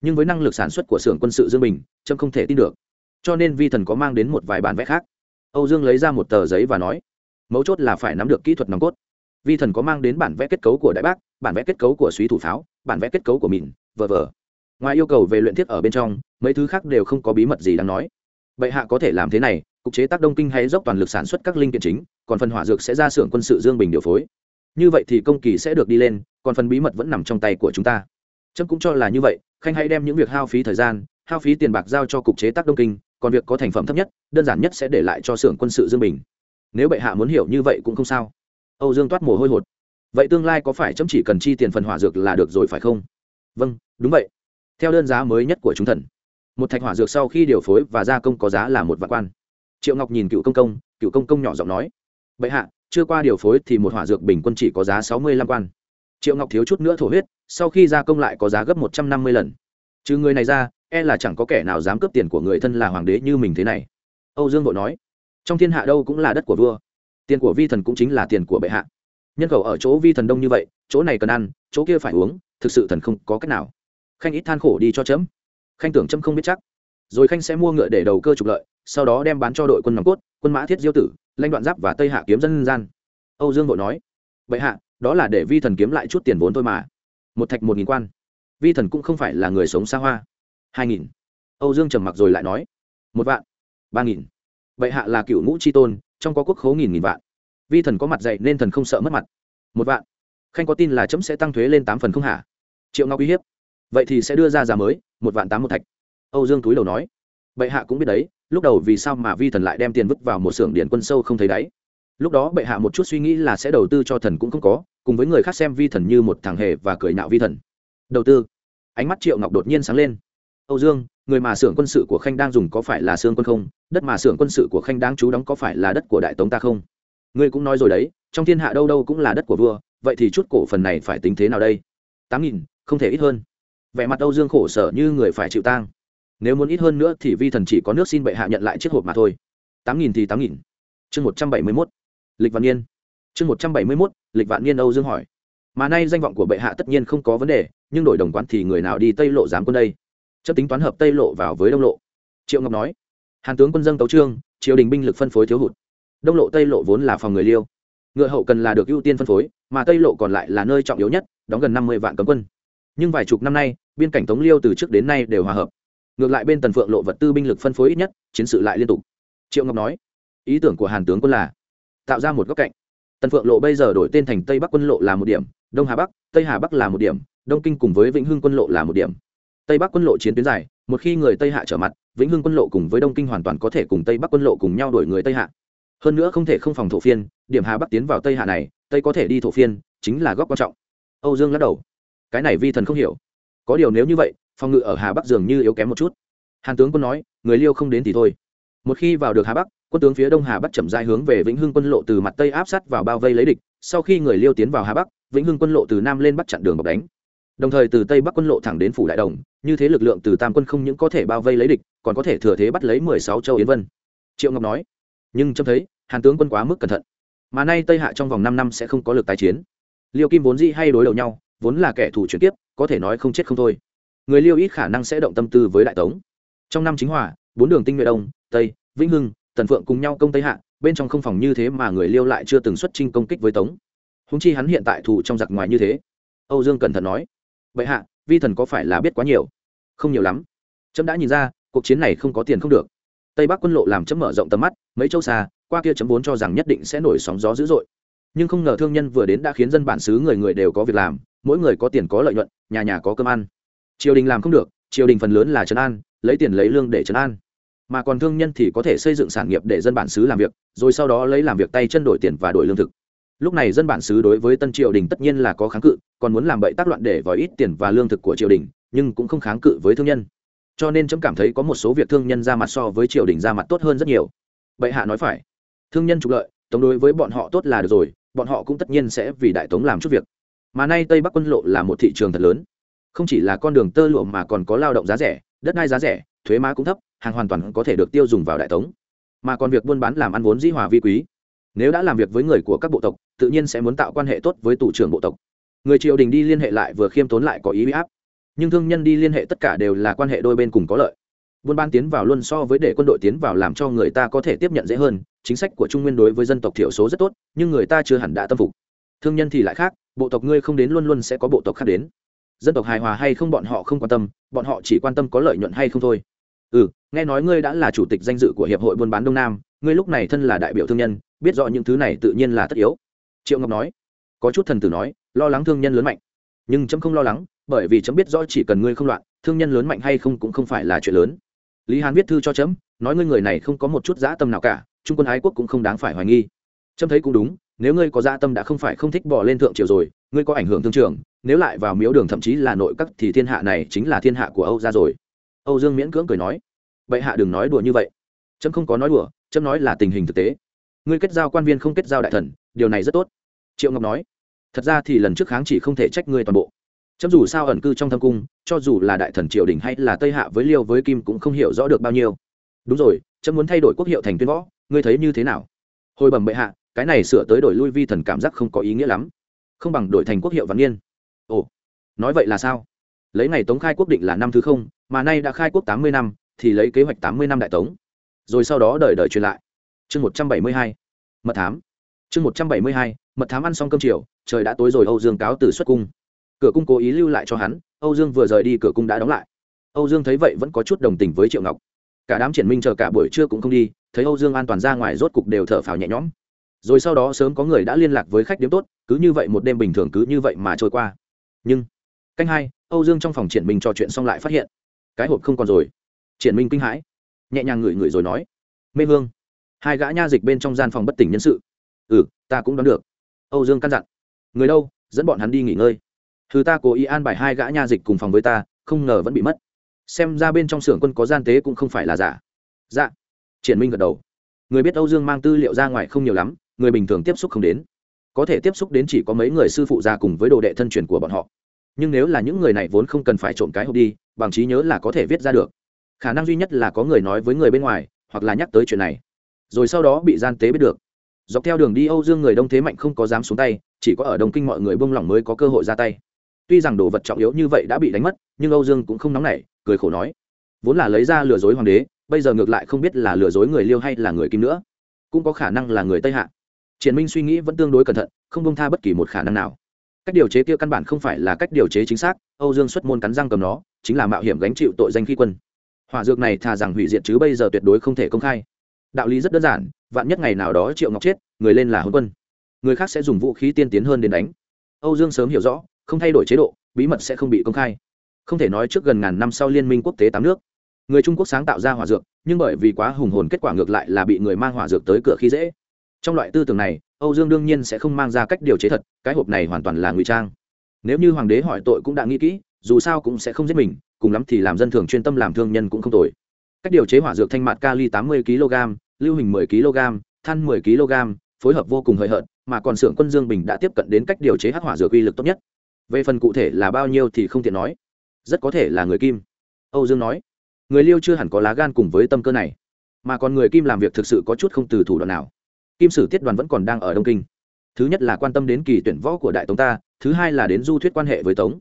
Nhưng với năng lực sản xuất của xưởng quân sự dương bình trâm không thể tin được. Cho nên vi thần có mang đến một vài bản vẽ khác. Âu dương lấy ra một tờ giấy và nói, mấu chốt là phải nắm được kỹ thuật nòng cốt. Vi thần có mang đến bản vẽ kết cấu của đại bác, bản vẽ kết cấu của suý thủ pháo, bản vẽ kết cấu của mìn, vờ vờ. Ngoài yêu cầu về luyện thiết ở bên trong, mấy thứ khác đều không có bí mật gì đáng nói. Bệ hạ có thể làm thế này, cục chế tác đông kinh hay dốc toàn lực sản xuất các linh kiện chính còn phần hỏa dược sẽ ra xưởng quân sự dương bình điều phối. Như vậy thì công kỳ sẽ được đi lên, còn phần bí mật vẫn nằm trong tay của chúng ta. Trâm cũng cho là như vậy, khanh hãy đem những việc hao phí thời gian, hao phí tiền bạc giao cho cục chế tác đông kinh, còn việc có thành phẩm thấp nhất, đơn giản nhất sẽ để lại cho xưởng quân sự dương bình. Nếu bệ hạ muốn hiểu như vậy cũng không sao. Âu dương toát mồ hôi hột. Vậy tương lai có phải chấm chỉ cần chi tiền phần hỏa dược là được rồi phải không? Vâng đúng vậy. Theo đơn giá mới nhất của chúng thần. Một thạch hỏa dược sau khi điều phối và gia công có giá là một vạn quan. Triệu ngọc nhìn cựu công công, cựu công công nhỏ giọng nói bệ hạ, chưa qua điều phối thì một hỏa dược bình quân chỉ có giá sáu mươi lăm quan. Triệu ngọc thiếu chút nữa thổ huyết, sau khi gia công lại có giá gấp một trăm năm mươi lần. Trừ người này ra e là chẳng có kẻ nào dám cướp tiền của người thân là hoàng đế như mình thế này. Âu dương vội nói, trong thiên hạ đâu cũng là đất của vua. Tiền của vi thần cũng chính là tiền của bệ hạ. Nhân khẩu ở chỗ vi thần đông như vậy, chỗ này cần ăn, chỗ kia phải uống, thực sự thần không có cách nào. Khanh ít than khổ đi cho chấm. Khanh tưởng chấm không biết chắc. Rồi khanh sẽ mua ngựa để đầu cơ trục lợi, sau đó đem bán cho đội quân nòng cốt, quân mã thiết diêu tử lãnh đoạn giáp và tây hạ kiếm dân gian. Âu dương vội nói, bệ hạ, đó là để vi thần kiếm lại chút tiền vốn thôi mà. Một thạch một nghìn quan. Vi thần cũng không phải là người sống xa hoa. Hai nghìn. Âu dương trầm mặc rồi lại nói, một vạn, ba nghìn. Bệ hạ là cựu ngũ tri tôn, trong có quốc khố nghìn nghìn vạn. Vi thần có mặt dạy nên thần không sợ mất mặt. Một vạn. Khanh có tin là chấm sẽ tăng thuế lên tám phần không hả? Triệu ngọc uy hiếp. Vậy thì sẽ đưa ra giá mới, một vạn tám một thạch. Âu dương túi đầu nói bệ hạ cũng biết đấy, lúc đầu vì sao mà vi thần lại đem tiền vứt vào một xưởng điện quân sâu không thấy đáy? Lúc đó bệ hạ một chút suy nghĩ là sẽ đầu tư cho thần cũng không có, cùng với người khác xem vi thần như một thằng hề và cười nạo vi thần. Đầu tư. Ánh mắt triệu ngọc đột nhiên sáng lên. Âu dương, người mà xưởng quân sự của khanh đang dùng có phải là xương quân không? Đất mà xưởng quân sự của khanh đang trú đóng có phải là đất của đại tống ta không? Ngươi cũng nói rồi đấy, trong thiên hạ đâu đâu cũng là đất của vua, vậy thì chút cổ phần này phải tính thế nào đây? Tám nghìn, không thể ít hơn. Vẻ mặt âu dương khổ sở như người phải chịu tang nếu muốn ít hơn nữa thì vi thần chỉ có nước xin bệ hạ nhận lại chiếc hộp mà thôi. Tám nghìn thì tám nghìn. Chương một trăm bảy mươi mốt. Lịch vạn niên. Chương một trăm bảy mươi mốt, lịch vạn niên âu dương hỏi. Mà nay danh vọng của bệ hạ tất nhiên không có vấn đề, nhưng đổi đồng quán thì người nào đi tây lộ dám quân đây? Chấp tính toán hợp tây lộ vào với đông lộ. Triệu ngọc nói. Hàn tướng quân dân tấu trương, triều đình binh lực phân phối thiếu hụt. Đông lộ tây lộ vốn là phòng người liêu. Ngựa hậu cần là được ưu tiên phân phối, mà tây lộ còn lại là nơi trọng yếu nhất, đóng gần năm mươi vạn cấm quân. Nhưng vài chục năm nay, biên cảnh tống liêu từ trước đến nay đều hòa hợp ngược lại bên tần phượng lộ vật tư binh lực phân phối ít nhất, chiến sự lại liên tục. Triệu ngọc nói, ý tưởng của hàn tướng quân là, tạo ra một góc cạnh. Tần phượng lộ bây giờ đổi tên thành tây bắc quân lộ là một điểm, đông hà bắc, tây hà bắc là một điểm, đông kinh cùng với vĩnh hưng quân lộ là một điểm. Tây bắc quân lộ chiến tuyến dài, một khi người tây hạ trở mặt, vĩnh hưng quân lộ cùng với đông kinh hoàn toàn có thể cùng tây bắc quân lộ cùng nhau đuổi người tây hạ. Hơn nữa không thể không phòng thổ phiên, điểm hà bắc tiến vào tây hạ này, tây có thể đi thổ phiên, chính là góc quan trọng. Âu dương lắc đầu, cái này vi thần không hiểu. Có điều nếu như vậy phòng ngự ở hà bắc dường như yếu kém một chút. Hàn tướng quân nói, người liêu không đến thì thôi. Một khi vào được hà bắc, quân tướng phía đông hà bắc chậm dài hướng về vĩnh hưng quân lộ từ mặt tây áp sát vào bao vây lấy địch, sau khi người liêu tiến vào hà bắc, vĩnh hưng quân lộ từ nam lên bắt chặn đường bọc đánh. Đồng thời từ tây bắc quân lộ thẳng đến phủ đại đồng, như thế lực lượng từ tam quân không những có thể bao vây lấy địch, còn có thể thừa thế bắt lấy mười sáu châu yến vân. Triệu ngọc nói, nhưng trông thấy, hàn tướng quân quá mức cẩn thận. Mà nay tây hạ trong vòng năm năm sẽ không có lực tái chiến. Liêu kim vốn dĩ hay đối đầu nhau, vốn là kẻ thù chuyển tiếp có thể nói không chết không thôi người liêu ít khả năng sẽ động tâm tư với đại tống. Trong năm chính hòa, bốn đường tinh nhuệ đông, tây, vĩnh hưng, tần phượng cùng nhau công tây hạ, bên trong không phòng như thế mà người liêu lại chưa từng xuất chinh công kích với tống. Húng chi hắn hiện tại thủ trong giặc ngoài như thế. Âu dương cẩn thận nói vậy hạ, vi thần có phải là biết quá nhiều? Không nhiều lắm. Trẫm đã nhìn ra, cuộc chiến này không có tiền không được. Tây bắc quân lộ làm chấm mở rộng tầm mắt, mấy châu xa, qua kia chấm vốn cho rằng nhất định sẽ nổi sóng gió dữ dội. Nhưng không ngờ thương nhân vừa đến đã khiến dân bản xứ người người đều có việc làm, mỗi người có tiền có lợi nhuận, nhà nhà có cơm ăn triều đình làm không được, triều đình phần lớn là trấn an, lấy tiền lấy lương để trấn an. Mà còn thương nhân thì có thể xây dựng sản nghiệp để dân bản xứ làm việc, rồi sau đó lấy làm việc tay chân đổi tiền và đổi lương thực. Lúc này dân bản xứ đối với tân triều đình tất nhiên là có kháng cự, còn muốn làm bậy tác loạn để vòi ít tiền và lương thực của triều đình, nhưng cũng không kháng cự với thương nhân. Cho nên chấm cảm thấy có một số việc thương nhân ra mặt so với triều đình ra mặt tốt hơn rất nhiều. Bệ hạ nói phải. Thương nhân trục lợi tống đối với bọn họ tốt là được rồi, bọn họ cũng tất nhiên sẽ vì đại tống làm chút việc. Mà nay tây bắc quân lộ là một thị trường thật lớn không chỉ là con đường tơ lụa mà còn có lao động giá rẻ, đất đai giá rẻ, thuế má cũng thấp, hàng hoàn toàn có thể được tiêu dùng vào đại tống. Mà còn việc buôn bán làm ăn vốn dĩ hòa vi quý. Nếu đã làm việc với người của các bộ tộc, tự nhiên sẽ muốn tạo quan hệ tốt với tù trưởng bộ tộc. Người triều đình đi liên hệ lại vừa khiêm tốn lại có ý huy áp. Nhưng thương nhân đi liên hệ tất cả đều là quan hệ đôi bên cùng có lợi. Buôn bán tiến vào luôn so với để quân đội tiến vào làm cho người ta có thể tiếp nhận dễ hơn, chính sách của trung nguyên đối với dân tộc thiểu số rất tốt, nhưng người ta chưa hẳn đã tâm phục. Thương nhân thì lại khác, bộ tộc ngươi không đến luôn luôn sẽ có bộ tộc khác đến dân tộc hài hòa hay không bọn họ không quan tâm, bọn họ chỉ quan tâm có lợi nhuận hay không thôi. Ừ nghe nói ngươi đã là chủ tịch danh dự của hiệp hội buôn bán đông nam, ngươi lúc này thân là đại biểu thương nhân, biết rõ những thứ này tự nhiên là tất yếu. Triệu ngọc nói. Có chút thần tử nói, lo lắng thương nhân lớn mạnh. Nhưng chấm không lo lắng, bởi vì chấm biết rõ chỉ cần ngươi không loạn, thương nhân lớn mạnh hay không cũng không phải là chuyện lớn. Lý hán viết thư cho chấm, nói ngươi người này không có một chút dã tâm nào cả, trung quân ái quốc cũng không đáng phải hoài nghi. Trâm thấy cũng đúng, nếu ngươi có dã tâm đã không phải không thích bỏ lên thượng triều rồi, ngươi có ảnh hưởng thương trường nếu lại vào miếu đường thậm chí là nội các thì thiên hạ này chính là thiên hạ của âu ra rồi. Âu dương miễn cưỡng cười nói, bệ hạ đừng nói đùa như vậy. Trâm không có nói đùa trâm nói là tình hình thực tế. Ngươi kết giao quan viên không kết giao đại thần, điều này rất tốt. Triệu ngọc nói, thật ra thì lần trước kháng chỉ không thể trách ngươi toàn bộ. Chấm dù sao ẩn cư trong thâm cung, cho dù là đại thần triều đình hay là tây hạ với liêu với kim cũng không hiểu rõ được bao nhiêu. Đúng rồi, chấm muốn thay đổi quốc hiệu thành tuyên võ, ngươi thấy như thế nào? Hồi bẩm bệ hạ, cái này sửa tới đổi lui vi thần cảm giác không có ý nghĩa lắm. Không bằng đổi thành quốc hiệu văn niên ồ, nói vậy là sao? Lấy ngày tống khai quốc định là năm thứ không, mà nay đã khai quốc tám mươi năm, thì lấy kế hoạch tám mươi năm đại tống. Rồi sau đó đợi đợi truyền lại. Chương một trăm bảy mươi hai, mật thám. Chương một trăm bảy mươi hai, mật thám ăn xong cơm chiều, trời đã tối rồi, âu dương cáo từ xuất cung. Cửa cung cố ý lưu lại cho hắn, âu dương vừa rời đi, cửa cung đã đóng lại. Âu dương thấy vậy vẫn có chút đồng tình với triệu ngọc. Cả đám triển minh chờ cả buổi trưa cũng không đi, thấy âu dương an toàn ra ngoài rốt cục đều thở phào nhẹ nhõm. Rồi sau đó sớm có người đã liên lạc với khách điếm tốt, cứ như vậy một đêm bình thường cứ như vậy mà trôi qua nhưng, canh hai, âu dương trong phòng triển minh trò chuyện xong lại phát hiện, cái hộp không còn rồi. Triển minh kinh hãi, nhẹ nhàng ngửi ngửi rồi nói, mê hương hai gã nha dịch bên trong gian phòng bất tỉnh nhân sự. Ừ ta cũng đoán được. Âu dương căn dặn, người đâu, dẫn bọn hắn đi nghỉ ngơi. Thứ ta cố ý an bài hai gã nha dịch cùng phòng với ta, không ngờ vẫn bị mất. Xem ra bên trong xưởng quân có gian tế cũng không phải là giả. Dạ. Triển minh gật đầu. Người biết âu dương mang tư liệu ra ngoài không nhiều lắm, người bình thường tiếp xúc không đến có thể tiếp xúc đến chỉ có mấy người sư phụ ra cùng với đồ đệ thân truyền của bọn họ. Nhưng nếu là những người này vốn không cần phải trộm cái hộp đi, bằng trí nhớ là có thể viết ra được. Khả năng duy nhất là có người nói với người bên ngoài, hoặc là nhắc tới chuyện này. Rồi sau đó bị gian tế biết được. Dọc theo đường đi âu dương người đông thế mạnh không có dám xuống tay, chỉ có ở đông kinh mọi người buông lỏng mới có cơ hội ra tay. Tuy rằng đồ vật trọng yếu như vậy đã bị đánh mất, nhưng âu dương cũng không nóng nảy, cười khổ nói. Vốn là lấy ra lừa dối hoàng đế, bây giờ ngược lại không biết là lừa dối người liêu hay là người kim nữa. Cũng có khả năng là người tây hạ triển minh suy nghĩ vẫn tương đối cẩn thận, không bông tha bất kỳ một khả năng nào. Cách điều chế kia căn bản không phải là cách điều chế chính xác, âu dương xuất môn cắn răng cầm nó, chính là mạo hiểm gánh chịu tội danh khi quân. Hỏa dược này thà rằng hủy diệt chứ bây giờ tuyệt đối không thể công khai. Đạo lý rất đơn giản, vạn nhất ngày nào đó triệu ngọc chết, người lên là hôn quân. Người khác sẽ dùng vũ khí tiên tiến hơn đến đánh. Âu dương sớm hiểu rõ, không thay đổi chế độ, bí mật sẽ không bị công khai. Không thể nói trước gần ngàn năm sau liên minh quốc tế tám nước, người trung quốc sáng tạo ra hỏa dược, nhưng bởi vì quá hùng hồn kết quả ngược lại là bị người mang hỏa dược tới cửa khi dễ trong loại tư tưởng này, âu dương đương nhiên sẽ không mang ra cách điều chế thật, cái hộp này hoàn toàn là ngụy trang. Nếu như hoàng đế hỏi tội cũng đã nghĩ kỹ, dù sao cũng sẽ không giết mình, cùng lắm thì làm dân thường chuyên tâm làm thương nhân cũng không tồi. Cách điều chế hỏa dược thanh mạt kali tám mươi kg, lưu hình 10 kg, than 10 kg, phối hợp vô cùng hời hợt, mà còn xưởng quân dương bình đã tiếp cận đến cách điều chế hắc hỏa dược uy lực tốt nhất. Về phần cụ thể là bao nhiêu thì không tiện nói. Rất có thể là người kim. Âu dương nói, người liêu chưa hẳn có lá gan cùng với tâm cơ này, mà còn người kim làm việc thực sự có chút không từ thủ đoạn nào kim sử tiết đoàn vẫn còn đang ở đông kinh. Thứ nhất là quan tâm đến kỳ tuyển võ của đại tống ta, thứ hai là đến du thuyết quan hệ với tống.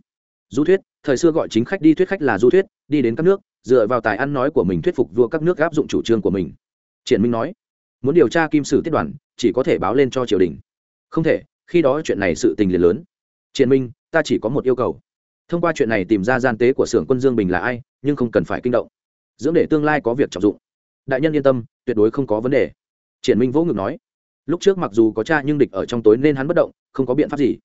Du thuyết, thời xưa gọi chính khách đi thuyết khách là du thuyết, đi đến các nước, dựa vào tài ăn nói của mình thuyết phục vua các nước áp dụng chủ trương của mình. Triển minh nói, muốn điều tra kim sử tiết đoàn, chỉ có thể báo lên cho triều đình. Không thể, khi đó chuyện này sự tình liền lớn. Triển minh, ta chỉ có một yêu cầu. Thông qua chuyện này tìm ra gian tế của xưởng quân dương bình là ai, nhưng không cần phải kinh động. Dưỡng để tương lai có việc trọng dụng. Đại nhân yên tâm, tuyệt đối không có vấn đề. Triển minh vỗ ngực nói lúc trước mặc dù có cha nhưng địch ở trong tối nên hắn bất động, không có biện pháp gì.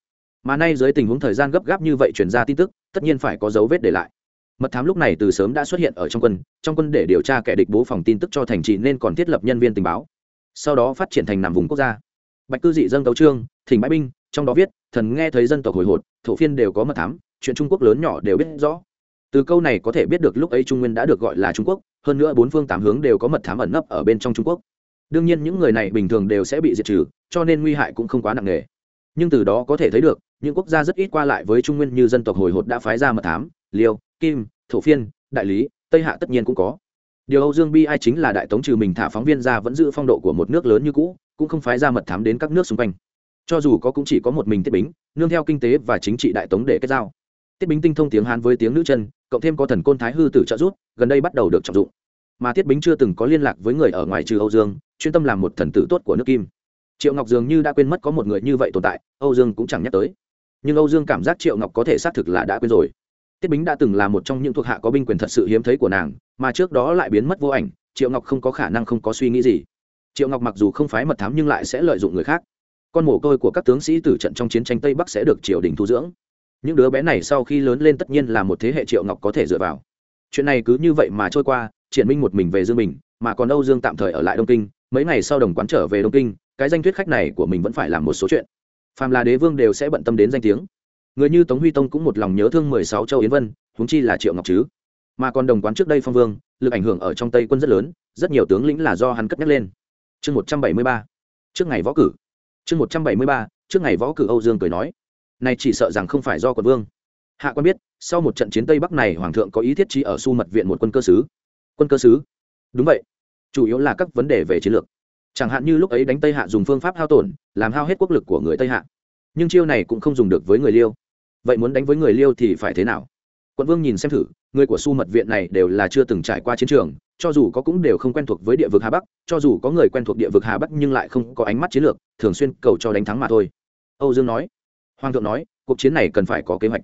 Mà nay dưới tình huống thời gian gấp gáp như vậy truyền ra tin tức, tất nhiên phải có dấu vết để lại. Mật thám lúc này từ sớm đã xuất hiện ở trong quân trong quân để điều tra kẻ địch bố phòng tin tức cho thành trì nên còn thiết lập nhân viên tình báo. Sau đó phát triển thành nằm vùng quốc gia. Bạch cư dị dân tấu trương thỉnh bãi binh, trong đó viết, thần nghe thấy dân tộc hồi hột, thổ phiên đều có mật thám, chuyện trung quốc lớn nhỏ đều biết rõ. Từ câu này có thể biết được lúc ấy trung nguyên đã được gọi là trung quốc, hơn nữa bốn phương tám hướng đều có mật thám ẩn nấp ở bên trong trung quốc đương nhiên những người này bình thường đều sẽ bị diệt trừ cho nên nguy hại cũng không quá nặng nề. Nhưng từ đó có thể thấy được những quốc gia rất ít qua lại với trung nguyên như dân tộc hồi hột đã phái ra mật thám liêu kim thổ phiên đại lý tây hạ tất nhiên cũng có. Điều âu dương bi ai chính là đại tống trừ mình thả phóng viên ra vẫn giữ phong độ của một nước lớn như cũ cũng không phái ra mật thám đến các nước xung quanh. Cho dù có cũng chỉ có một mình tiết bính nương theo kinh tế và chính trị đại tống để kết giao. Tiết bính tinh thông tiếng hán với tiếng nữ chân cộng thêm có thần côn thái hư tử trợ giúp, gần đây bắt đầu được trọng dụng. Mà tiết bính chưa từng có liên lạc với người ở ngoài trừ âu dương chuyên tâm làm một thần tử tốt của nước kim. Triệu ngọc dường như đã quên mất có một người như vậy tồn tại, âu dương cũng chẳng nhắc tới. Nhưng âu dương cảm giác triệu ngọc có thể xác thực là đã quên rồi. Tiết bính đã từng là một trong những thuộc hạ có binh quyền thật sự hiếm thấy của nàng, mà trước đó lại biến mất vô ảnh, triệu ngọc không có khả năng không có suy nghĩ gì. Triệu ngọc mặc dù không phái mật thám nhưng lại sẽ lợi dụng người khác. Con mồ côi của các tướng sĩ tử trận trong chiến tranh tây bắc sẽ được triều đình thu dưỡng. Những đứa bé này sau khi lớn lên tất nhiên là một thế hệ triệu ngọc có thể dựa vào. Chuyện này cứ như vậy mà trôi qua, triển minh một mình về dương mình mà còn âu dương tạm thời ở lại đông kinh mấy ngày sau đồng quán trở về đông kinh, cái danh thuyết khách này của mình vẫn phải làm một số chuyện. Phàm là đế vương đều sẽ bận tâm đến danh tiếng. Người như tống huy tông cũng một lòng nhớ thương mười sáu châu yến vân, huống chi là triệu ngọc chứ. Mà còn đồng quán trước đây phong vương, lực ảnh hưởng ở trong tây quân rất lớn, rất nhiều tướng lĩnh là do hắn cất nhắc lên. Chương một trăm bảy mươi ba. Trước ngày võ cử. Chương một trăm bảy mươi ba, trước ngày võ cử âu dương cười nói. Này chỉ sợ rằng không phải do quận vương. Hạ quan biết, sau một trận chiến tây bắc này hoàng thượng có ý thiết trí ở su mật viện một quân cơ sứ. Quân cơ sứ? Đúng vậy chủ yếu là các vấn đề về chiến lược. Chẳng hạn như lúc ấy đánh tây hạ dùng phương pháp hao tổn, làm hao hết quốc lực của người tây hạ. Nhưng chiêu này cũng không dùng được với người liêu. Vậy muốn đánh với người liêu thì phải thế nào? Quận vương nhìn xem thử, người của su mật viện này đều là chưa từng trải qua chiến trường, cho dù có cũng đều không quen thuộc với địa vực hà bắc, cho dù có người quen thuộc địa vực hà bắc nhưng lại không có ánh mắt chiến lược, thường xuyên cầu cho đánh thắng mà thôi. Âu dương nói. Hoàng thượng nói, cuộc chiến này cần phải có kế hoạch.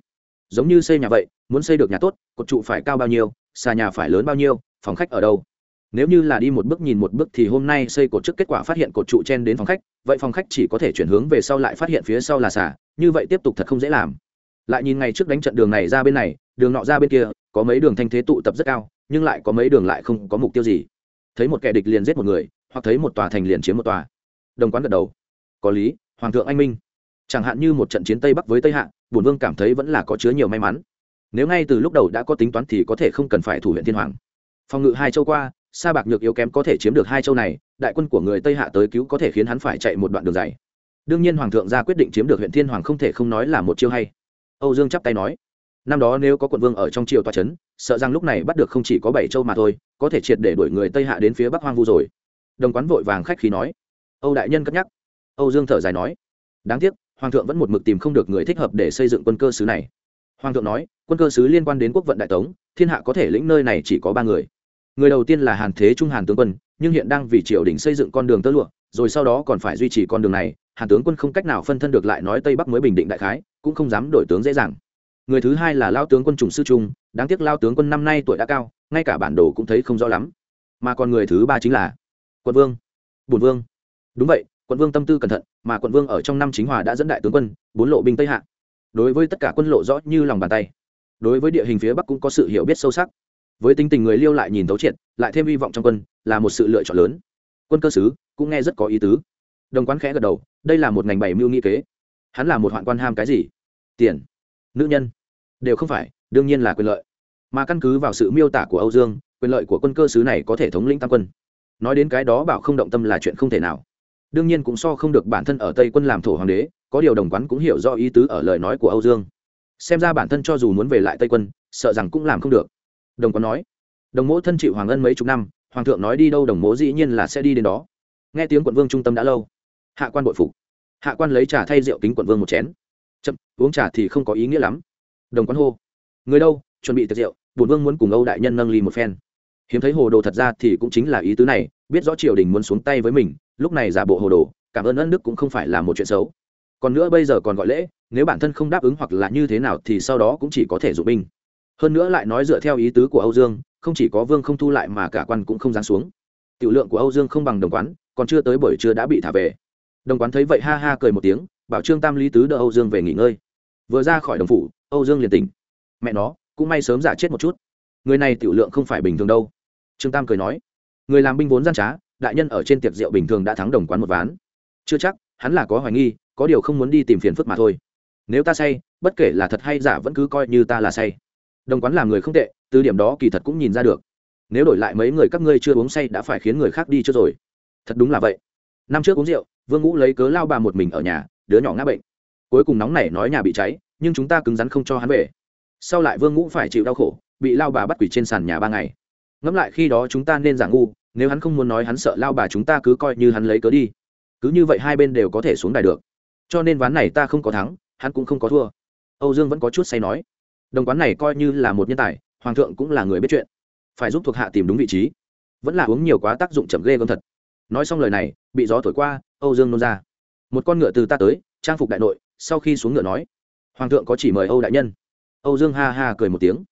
Giống như xây nhà vậy, muốn xây được nhà tốt, cột trụ phải cao bao nhiêu, xà nhà phải lớn bao nhiêu, phòng khách ở đâu? Nếu như là đi một bước nhìn một bước thì hôm nay xây cột trước kết quả phát hiện cột trụ chen đến phòng khách, vậy phòng khách chỉ có thể chuyển hướng về sau lại phát hiện phía sau là xả như vậy tiếp tục thật không dễ làm. Lại nhìn ngày trước đánh trận đường này ra bên này, đường nọ ra bên kia, có mấy đường thanh thế tụ tập rất cao, nhưng lại có mấy đường lại không có mục tiêu gì. Thấy một kẻ địch liền giết một người, hoặc thấy một tòa thành liền chiếm một tòa. Đồng quán gật đầu. Có lý, hoàng thượng anh minh. Chẳng hạn như một trận chiến tây bắc với tây hạ bùn vương cảm thấy vẫn là có chứa nhiều may mắn. Nếu ngay từ lúc đầu đã có tính toán thì có thể không cần phải thủ huyện thiên hoàng. Phòng ngự hai châu qua sa bạc nhược yếu kém có thể chiếm được hai châu này, đại quân của người tây hạ tới cứu có thể khiến hắn phải chạy một đoạn đường dài. Đương nhiên hoàng thượng ra quyết định chiếm được huyện thiên hoàng không thể không nói là một chiêu hay. Âu dương chắp tay nói, năm đó nếu có quận vương ở trong triều tòa trấn sợ rằng lúc này bắt được không chỉ có bảy châu mà thôi, có thể triệt để đuổi người tây hạ đến phía bắc hoang vu rồi. Đồng quán vội vàng khách khí nói, âu đại nhân cất nhắc. Âu dương thở dài nói, đáng tiếc, hoàng thượng vẫn một mực tìm không được người thích hợp để xây dựng quân cơ sứ này. Hoàng thượng nói, quân cơ sứ liên quan đến quốc vận đại tống, thiên hạ có thể lĩnh nơi này chỉ có ba người người đầu tiên là hàn thế trung hàn tướng quân, nhưng hiện đang vì triều đình xây dựng con đường tơ lụa, rồi sau đó còn phải duy trì con đường này. Hàn tướng quân không cách nào phân thân được lại nói tây bắc mới bình định đại khái, cũng không dám đổi tướng dễ dàng. Người thứ hai là lao tướng quân trùng sư trung, đáng tiếc lao tướng quân năm nay tuổi đã cao, ngay cả bản đồ cũng thấy không rõ lắm. Mà còn người thứ ba chính là quận vương bùn vương. Đúng vậy, quận vương tâm tư cẩn thận, mà quận vương ở trong năm chính hòa đã dẫn đại tướng quân, bốn lộ binh tây hạ. Đối với tất cả quân lộ rõ như lòng bàn tay. Đối với địa hình phía bắc cũng có sự hiểu biết sâu sắc với tinh tình người liêu lại nhìn tấu triệt, lại thêm hy vọng trong quân, là một sự lựa chọn lớn. Quân cơ sứ cũng nghe rất có ý tứ. Đồng quán khẽ gật đầu, đây là một ngành bảy mưu nghị kế. Hắn là một hoạn quan ham cái gì? Tiền, nữ nhân, đều không phải, đương nhiên là quyền lợi. Mà căn cứ vào sự miêu tả của âu dương, quyền lợi của quân cơ sứ này có thể thống lĩnh tam quân. Nói đến cái đó bảo không động tâm là chuyện không thể nào. Đương nhiên cũng so không được bản thân ở tây quân làm thổ hoàng đế, có điều đồng quán cũng hiểu rõ ý tứ ở lời nói của âu dương. Xem ra bản thân cho dù muốn về lại tây quân, sợ rằng cũng làm không được đồng quán nói. Đồng mỗ thân chịu hoàng ân mấy chục năm, hoàng thượng nói đi đâu đồng mỗ dĩ nhiên là sẽ đi đến đó. Nghe tiếng quận vương trung tâm đã lâu. Hạ quan bội phục. Hạ quan lấy trà thay rượu kính quận vương một chén. Chậm, uống trà thì không có ý nghĩa lắm. Đồng quán hô. Người đâu, chuẩn bị tiệc rượu, bổn vương muốn cùng âu đại nhân nâng ly một phen. Hiếm thấy hồ đồ thật ra thì cũng chính là ý tứ này, biết rõ triều đình muốn xuống tay với mình, lúc này giả bộ hồ đồ, cảm ơn ân đức cũng không phải là một chuyện xấu. Còn nữa bây giờ còn gọi lễ, nếu bản thân không đáp ứng hoặc là như thế nào thì sau đó cũng chỉ có thể dụ binh hơn nữa lại nói dựa theo ý tứ của âu dương, không chỉ có vương không thu lại mà cả quan cũng không giáng xuống. Tiểu lượng của âu dương không bằng đồng quán, còn chưa tới buổi trưa đã bị thả về. Đồng quán thấy vậy ha ha cười một tiếng, bảo trương tam lý tứ đỡ âu dương về nghỉ ngơi. Vừa ra khỏi đồng phủ, âu dương liền tỉnh. Mẹ nó, cũng may sớm giả chết một chút. Người này tiểu lượng không phải bình thường đâu. Trương tam cười nói. Người làm binh vốn gian trá, đại nhân ở trên tiệc rượu bình thường đã thắng đồng quán một ván. Chưa chắc, hắn là có hoài nghi, có điều không muốn đi tìm phiền phức mà thôi. Nếu ta say, bất kể là thật hay giả vẫn cứ coi như ta là say đồng quán làm người không tệ, từ điểm đó kỳ thật cũng nhìn ra được. Nếu đổi lại mấy người các ngươi chưa uống say đã phải khiến người khác đi chưa rồi. Thật đúng là vậy. Năm trước uống rượu, vương ngũ lấy cớ lao bà một mình ở nhà, đứa nhỏ ngã bệnh. Cuối cùng nóng nảy nói nhà bị cháy, nhưng chúng ta cứng rắn không cho hắn về. Sau lại vương ngũ phải chịu đau khổ, bị lao bà bắt quỷ trên sàn nhà ba ngày. Ngẫm lại khi đó chúng ta nên giả ngu, nếu hắn không muốn nói hắn sợ lao bà chúng ta cứ coi như hắn lấy cớ đi. Cứ như vậy hai bên đều có thể xuống đài được. Cho nên ván này ta không có thắng, hắn cũng không có thua. Âu dương vẫn có chút say nói đồng quán này coi như là một nhân tài, hoàng thượng cũng là người biết chuyện. Phải giúp thuộc hạ tìm đúng vị trí. Vẫn là uống nhiều quá tác dụng chậm ghê gớm thật. Nói xong lời này, bị gió thổi qua, âu dương nôn ra. Một con ngựa từ ta tới, trang phục đại nội, sau khi xuống ngựa nói. Hoàng thượng có chỉ mời âu đại nhân. Âu dương ha ha cười một tiếng.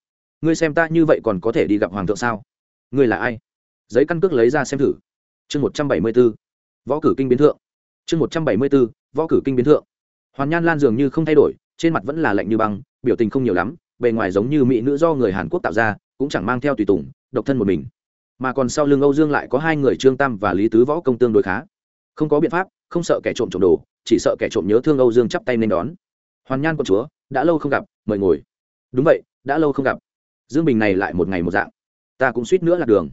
Ngươi xem ta như vậy còn có thể đi gặp hoàng thượng sao? Ngươi là ai? Giấy căn cước lấy ra xem thử. Chương một trăm bảy mươi b ố võ cử kinh biến thượng. Chương một trăm bảy mươi b ố võ cử kinh biến thượng. Hoàn nhan lan dường như không thay đổi, trên mặt vẫn là lạnh như băng, biểu tình không nhiều lắm bề ngoài giống như mỹ nữ do người hàn quốc tạo ra, cũng chẳng mang theo tùy tùng, độc thân một mình. Mà còn sau lưng âu dương lại có hai người trương tam và lý tứ võ công tương đối khá. Không có biện pháp, không sợ kẻ trộm trộm đồ, chỉ sợ kẻ trộm nhớ thương âu dương chắp tay nên đón. Hoàn nhan con chúa, đã lâu không gặp, mời ngồi. Đúng vậy, đã lâu không gặp. Dương bình này lại một ngày một dạng. Ta cũng suýt nữa là đường.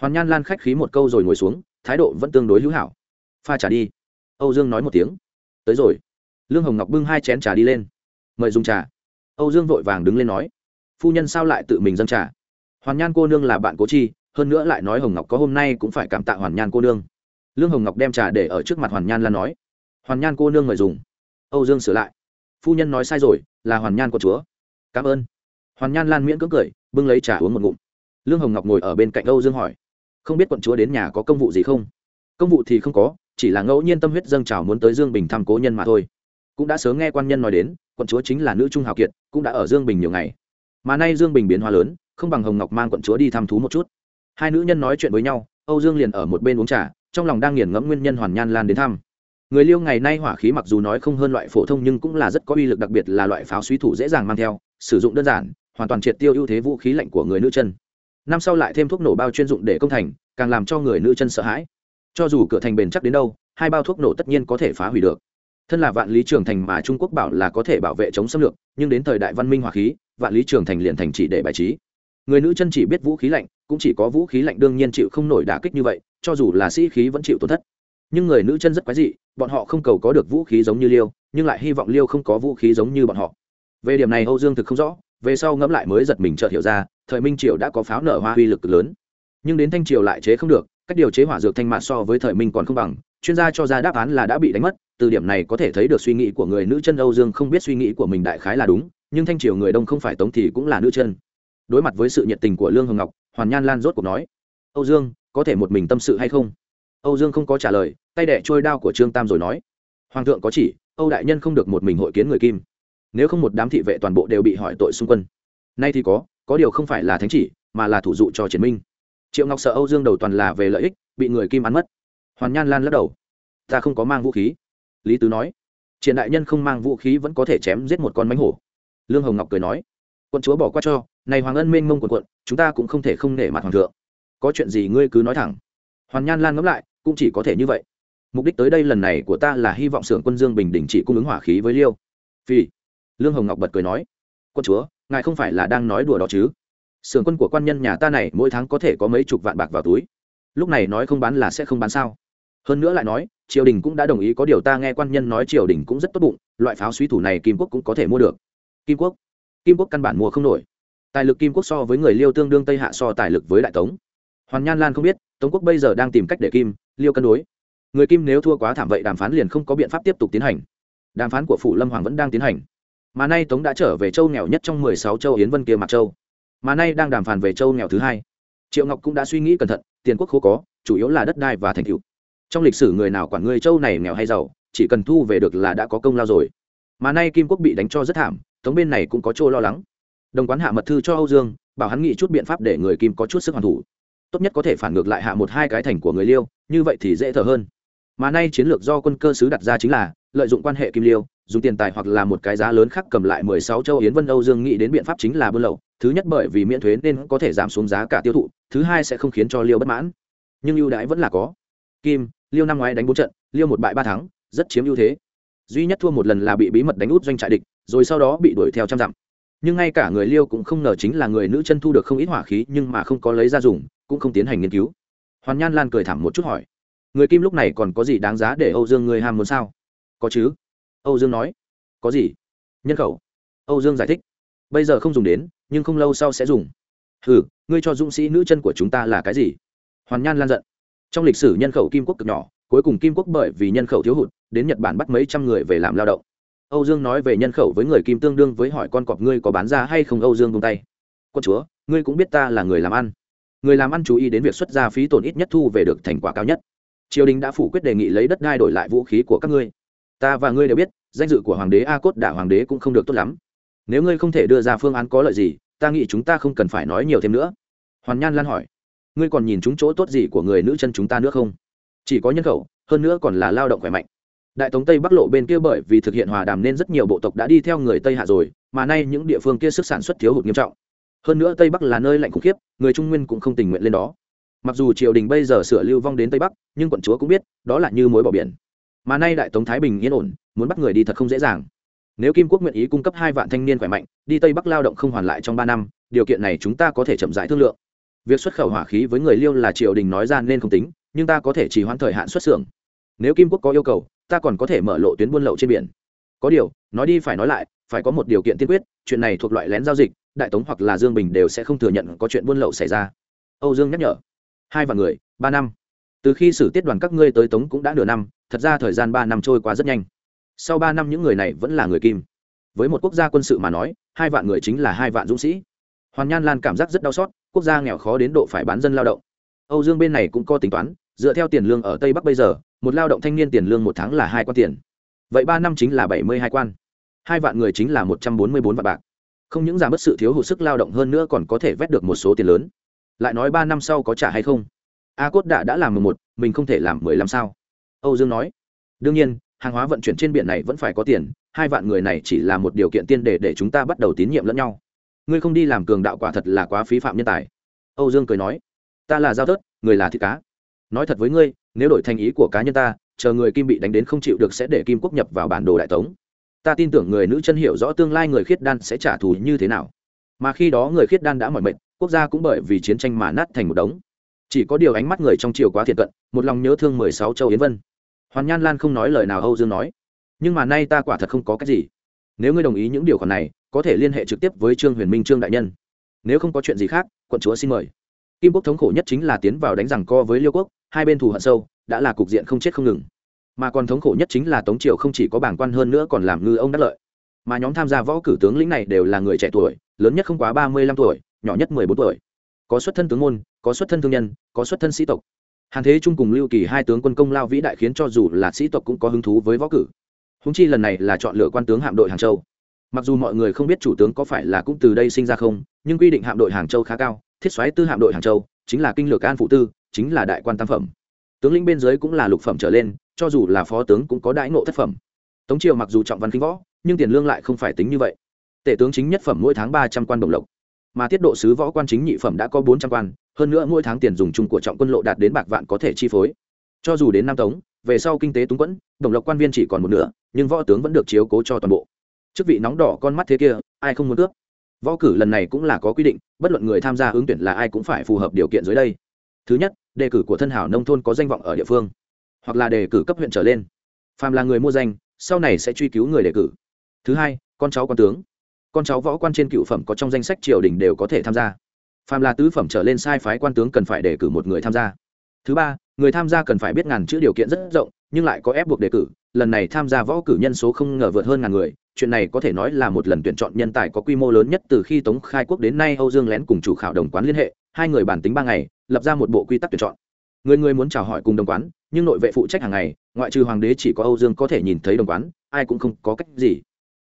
Hoàn nhan lan khách khí một câu rồi ngồi xuống, thái độ vẫn tương đối hữu hảo. Pha trà đi. Âu dương nói một tiếng. Tới rồi. Lương hồng ngọc bưng hai chén trà đi lên. Mời dùng trà âu dương vội vàng đứng lên nói, phu nhân sao lại tự mình dâng trà? Hoàn nhan cô nương là bạn cố chi, hơn nữa lại nói hồng ngọc có hôm nay cũng phải cảm tạ hoàn nhan cô nương. Lương hồng ngọc đem trà để ở trước mặt hoàn nhan lan nói, hoàn nhan cô nương mời dùng. Âu dương sửa lại, phu nhân nói sai rồi, là hoàn nhan của chúa. Cảm ơn. Hoàn nhan lan miễn cưỡng cười, bưng lấy trà uống một ngụm. Lương hồng ngọc ngồi ở bên cạnh âu dương hỏi, không biết quận chúa đến nhà có công vụ gì không? Công vụ thì không có, chỉ là ngẫu nhiên tâm huyết dâng trào muốn tới dương bình thăm cố nhân mà thôi cũng đã sớm nghe quan nhân nói đến, quận chúa chính là nữ trung hào kiệt, cũng đã ở dương bình nhiều ngày. Mà nay dương bình biến hóa lớn, không bằng hồng ngọc mang quận chúa đi thăm thú một chút. Hai nữ nhân nói chuyện với nhau, âu dương liền ở một bên uống trà, trong lòng đang nghiền ngẫm nguyên nhân hoàn nhan lan đến thăm. Người liêu ngày nay hỏa khí mặc dù nói không hơn loại phổ thông nhưng cũng là rất có uy lực đặc biệt là loại pháo suy thủ dễ dàng mang theo, sử dụng đơn giản, hoàn toàn triệt tiêu ưu thế vũ khí lạnh của người nữ chân. Năm sau lại thêm thuốc nổ bao chuyên dụng để công thành, càng làm cho người nữ chân sợ hãi. Cho dù cửa thành bền chắc đến đâu, hai bao thuốc nổ tất nhiên có thể phá hủy được thân là vạn lý trường thành mà trung quốc bảo là có thể bảo vệ chống xâm lược, nhưng đến thời đại văn minh hỏa khí, vạn lý trường thành liền thành chỉ để bài trí. Người nữ chân chỉ biết vũ khí lạnh, cũng chỉ có vũ khí lạnh đương nhiên chịu không nổi đả kích như vậy, cho dù là sĩ khí vẫn chịu tổn thất. Nhưng người nữ chân rất quái dị, bọn họ không cầu có được vũ khí giống như liêu, nhưng lại hy vọng liêu không có vũ khí giống như bọn họ. Về điểm này âu dương thực không rõ, về sau ngẫm lại mới giật mình chợt hiểu ra, thời minh triều đã có pháo nở hoa uy lực lớn. Nhưng đến thanh triều lại chế không được, cách điều chế hỏa dược thanh mạn so với thời minh còn không bằng chuyên gia cho ra đáp án là đã bị đánh mất, từ điểm này có thể thấy được suy nghĩ của người nữ chân âu dương không biết suy nghĩ của mình đại khái là đúng, nhưng thanh triều người đông không phải tống thì cũng là nữ chân. Đối mặt với sự nhiệt tình của lương hồng ngọc, hoàn nhan lan rốt cuộc nói, âu dương, có thể một mình tâm sự hay không? Âu dương không có trả lời, tay đẻ trôi đao của trương tam rồi nói, hoàng thượng có chỉ, âu đại nhân không được một mình hội kiến người kim. Nếu không một đám thị vệ toàn bộ đều bị hỏi tội xung quân. Nay thì có có điều không phải là thánh chỉ, mà là thủ dụ cho chiến minh. Triệu ngọc sợ âu dương đầu toàn là về lợi ích, bị người kim ăn mất hoàn nhan lan lắc đầu. Ta không có mang vũ khí. Lý tứ nói. Triển đại nhân không mang vũ khí vẫn có thể chém giết một con mánh hổ. Lương hồng ngọc cười nói. Quân chúa bỏ qua cho, này hoàng ân mênh mông quần quận, chúng ta cũng không thể không nể mặt hoàng thượng. Có chuyện gì ngươi cứ nói thẳng. Hoàn nhan lan ngẫm lại, cũng chỉ có thể như vậy. Mục đích tới đây lần này của ta là hy vọng xưởng quân dương bình đình chỉ cung ứng hỏa khí với liêu. Phi. Lương hồng ngọc bật cười nói. Quân chúa, ngài không phải là đang nói đùa đó chứ? Xưởng quân của quan nhân nhà ta này mỗi tháng có thể có mấy chục vạn bạc vào túi. Lúc này nói không bán là sẽ không bán sao? Hơn nữa lại nói, triều đình cũng đã đồng ý có điều ta nghe quan nhân nói triều đình cũng rất tốt bụng, loại pháo suy thủ này kim quốc cũng có thể mua được. Kim quốc? Kim quốc căn bản mua không nổi. Tài lực kim quốc so với người liêu tương đương tây hạ so tài lực với đại tống. Hoàn nhan lan không biết, tống quốc bây giờ đang tìm cách để kim, liêu cân đối. Người kim nếu thua quá thảm vậy đàm phán liền không có biện pháp tiếp tục tiến hành. Đàm phán của phủ lâm hoàng vẫn đang tiến hành. Mà nay tống đã trở về châu nghèo nhất trong mười sáu châu yến vân kia mặc châu. Mà nay đang đàm phán về châu nghèo thứ hai. Triệu ngọc cũng đã suy nghĩ cẩn thận, tiền quốc khô có, chủ yếu là đất đai và thành cựu trong lịch sử người nào quản người châu này nghèo hay giàu, chỉ cần thu về được là đã có công lao rồi. Mà nay kim quốc bị đánh cho rất thảm, tống bên này cũng có chỗ lo lắng. Đồng quán hạ mật thư cho âu dương, bảo hắn nghĩ chút biện pháp để người kim có chút sức hoàn thủ. Tốt nhất có thể phản ngược lại hạ một hai cái thành của người liêu, như vậy thì dễ thở hơn. Mà nay chiến lược do quân cơ sứ đặt ra chính là, lợi dụng quan hệ kim liêu, dùng tiền tài hoặc là một cái giá lớn khác cầm lại mười sáu châu yến vân âu dương nghĩ đến biện pháp chính là buôn lậu, thứ nhất bởi vì miễn thuế nên có thể giảm xuống giá cả tiêu thụ, thứ hai sẽ không khiến cho liêu bất mãn. Nhưng ưu đãi vẫn là có. Kim liêu năm ngoái đánh bốn trận, liêu một bại ba thắng, rất chiếm ưu thế. Duy nhất thua một lần là bị bí mật đánh út doanh trại địch, rồi sau đó bị đuổi theo trăm dặm. Nhưng ngay cả người liêu cũng không ngờ chính là người nữ chân thu được không ít hỏa khí, nhưng mà không có lấy ra dùng, cũng không tiến hành nghiên cứu. Hoàn nhan lan cười thảm một chút hỏi, người kim lúc này còn có gì đáng giá để âu dương người ham muốn sao? Có chứ. Âu dương nói, có gì? Nhân khẩu. Âu dương giải thích, bây giờ không dùng đến, nhưng không lâu sau sẽ dùng. Ừ ngươi cho dũng sĩ nữ chân của chúng ta là cái gì? Hoàn nhan lan giận trong lịch sử nhân khẩu kim quốc cực nhỏ, cuối cùng kim quốc bởi vì nhân khẩu thiếu hụt, đến nhật bản bắt mấy trăm người về làm lao động. Âu dương nói về nhân khẩu với người kim tương đương với hỏi con cọp ngươi có bán ra hay không, âu dương buông tay. Quân chúa, ngươi cũng biết ta là người làm ăn. Người làm ăn chú ý đến việc xuất ra phí tổn ít nhất thu về được thành quả cao nhất. Triều đình đã phủ quyết đề nghị lấy đất đai đổi lại vũ khí của các ngươi. Ta và ngươi đều biết, danh dự của hoàng đế a cốt đả hoàng đế cũng không được tốt lắm. Nếu ngươi không thể đưa ra phương án có lợi gì, ta nghĩ chúng ta không cần phải nói nhiều thêm nữa. Hoàn nhan lan hỏi ngươi còn nhìn chúng chỗ tốt gì của người nữ chân chúng ta nữa không? Chỉ có nhân khẩu, hơn nữa còn là lao động khỏe mạnh. Đại tống tây bắc lộ bên kia bởi vì thực hiện hòa đàm nên rất nhiều bộ tộc đã đi theo người tây hạ rồi, mà nay những địa phương kia sức sản xuất thiếu hụt nghiêm trọng. Hơn nữa tây bắc là nơi lạnh khủng khiếp, người trung nguyên cũng không tình nguyện lên đó. Mặc dù triều đình bây giờ sửa lưu vong đến tây bắc, nhưng quận chúa cũng biết, đó là như mối bỏ biển. Mà nay đại tống thái bình yên ổn, muốn bắt người đi thật không dễ dàng. Nếu kim quốc nguyện ý cung cấp hai vạn thanh niên khỏe mạnh, đi tây bắc lao động không hoàn lại trong ba năm, điều kiện này chúng ta có thể chậm rãi thương lượng việc xuất khẩu hỏa khí với người liêu là triều đình nói ra nên không tính, nhưng ta có thể chỉ hoãn thời hạn xuất xưởng. Nếu kim quốc có yêu cầu, ta còn có thể mở lộ tuyến buôn lậu trên biển. Có điều, nói đi phải nói lại, phải có một điều kiện tiên quyết, chuyện này thuộc loại lén giao dịch, đại tống hoặc là dương bình đều sẽ không thừa nhận có chuyện buôn lậu xảy ra. Âu dương nhắc nhở. Hai vạn người, ba năm. Từ khi xử tiết đoàn các ngươi tới tống cũng đã nửa năm, thật ra thời gian ba năm trôi qua rất nhanh. Sau ba năm những người này vẫn là người kim. Với một quốc gia quân sự mà nói, hai vạn người chính là hai vạn dũng sĩ. Hoàn nhan lan cảm giác rất đau xót quốc gia nghèo khó đến độ phải bán dân lao động. Âu dương bên này cũng có tính toán, dựa theo tiền lương ở tây bắc bây giờ, một lao động thanh niên tiền lương một tháng là hai quan tiền. Vậy ba năm chính là bảy mươi hai quan. Hai vạn người chính là một trăm bốn mươi bốn vạn bạc. Không những giảm bớt sự thiếu hụt sức lao động hơn nữa còn có thể vét được một số tiền lớn. Lại nói ba năm sau có trả hay không? A cốt đã đã làm mười một, mình không thể làm mười năm sao? Âu dương nói, đương nhiên, hàng hóa vận chuyển trên biển này vẫn phải có tiền, hai vạn người này chỉ là một điều kiện tiên đề để chúng ta bắt đầu tín nhiệm lẫn nhau ngươi không đi làm cường đạo quả thật là quá phí phạm nhân tài. Âu dương cười nói, ta là giao thớt, người là thịt cá. Nói thật với ngươi, nếu đổi thành ý của cá nhân ta, chờ người kim bị đánh đến không chịu được sẽ để kim quốc nhập vào bản đồ đại tống. Ta tin tưởng người nữ chân hiểu rõ tương lai người khiết đan sẽ trả thù như thế nào. Mà khi đó người khiết đan đã mỏi mệt, quốc gia cũng bởi vì chiến tranh mà nát thành một đống. Chỉ có điều ánh mắt người trong triều quá thiệt cận, một lòng nhớ thương mười sáu châu yến vân. Hoàn nhan lan không nói lời nào âu dương nói, nhưng mà nay ta quả thật không có cái gì. Nếu ngươi đồng ý những điều khoản này có thể liên hệ trực tiếp với trương huyền minh trương đại nhân. Nếu không có chuyện gì khác, quận chúa xin mời. Kim quốc thống khổ nhất chính là tiến vào đánh rằng co với liêu quốc, hai bên thù hận sâu, đã là cục diện không chết không ngừng. Mà còn thống khổ nhất chính là tống triều không chỉ có bảng quan hơn nữa còn làm ngư ông đắc lợi. Mà nhóm tham gia võ cử tướng lĩnh này đều là người trẻ tuổi, lớn nhất không quá ba mươi lăm tuổi, nhỏ nhất mười bốn tuổi. Có xuất thân tướng môn, có xuất thân thương nhân, có xuất thân sĩ tộc. Hàn thế trung cùng lưu kỳ hai tướng quân công lao vĩ đại khiến cho dù là sĩ tộc cũng có hứng thú với võ cử. Húng chi lần này là chọn lựa quan tướng hạm đội hàng châu mặc dù mọi người không biết chủ tướng có phải là cũng từ đây sinh ra không, nhưng quy định hạm đội hàng châu khá cao, thiết xoáy tư hạm đội hàng châu, chính là kinh lược an phụ tư, chính là đại quan tam phẩm. Tướng lĩnh bên dưới cũng là lục phẩm trở lên, cho dù là phó tướng cũng có đại ngộ thất phẩm. Tống triều mặc dù trọng văn kinh võ, nhưng tiền lương lại không phải tính như vậy. Tể tướng chính nhất phẩm mỗi tháng ba trăm quan đồng lộc, mà tiết độ sứ võ quan chính nhị phẩm đã có bốn trăm quan, hơn nữa mỗi tháng tiền dùng chung của trọng quân lộ đạt đến bạc vạn có thể chi phối. Cho dù đến nam tống, về sau kinh tế túng quẫn, đồng lộc quan viên chỉ còn một nửa, nhưng võ tướng vẫn được chiếu cố cho toàn bộ chức vị nóng đỏ con mắt thế kia, ai không muốn cướp võ cử lần này cũng là có quy định, bất luận người tham gia ứng tuyển là ai cũng phải phù hợp điều kiện dưới đây. Thứ nhất, đề cử của thân hảo nông thôn có danh vọng ở địa phương, hoặc là đề cử cấp huyện trở lên. Phàm là người mua danh, sau này sẽ truy cứu người đề cử. Thứ hai, con cháu quan tướng. Con cháu võ quan trên cựu phẩm có trong danh sách triều đình đều có thể tham gia. Phàm là tứ phẩm trở lên sai phái quan tướng cần phải đề cử một người tham gia. Thứ ba, người tham gia cần phải biết ngàn chữ điều kiện rất rộng nhưng lại có ép buộc đề cử, lần này tham gia võ cử nhân số không ngờ vượt hơn ngàn người, chuyện này có thể nói là một lần tuyển chọn nhân tài có quy mô lớn nhất từ khi tống khai quốc đến nay âu dương lén cùng chủ khảo đồng quán liên hệ, hai người bản tính ba ngày, lập ra một bộ quy tắc tuyển chọn. Người người muốn chào hỏi cùng đồng quán, nhưng nội vệ phụ trách hàng ngày, ngoại trừ hoàng đế chỉ có âu dương có thể nhìn thấy đồng quán, ai cũng không có cách gì.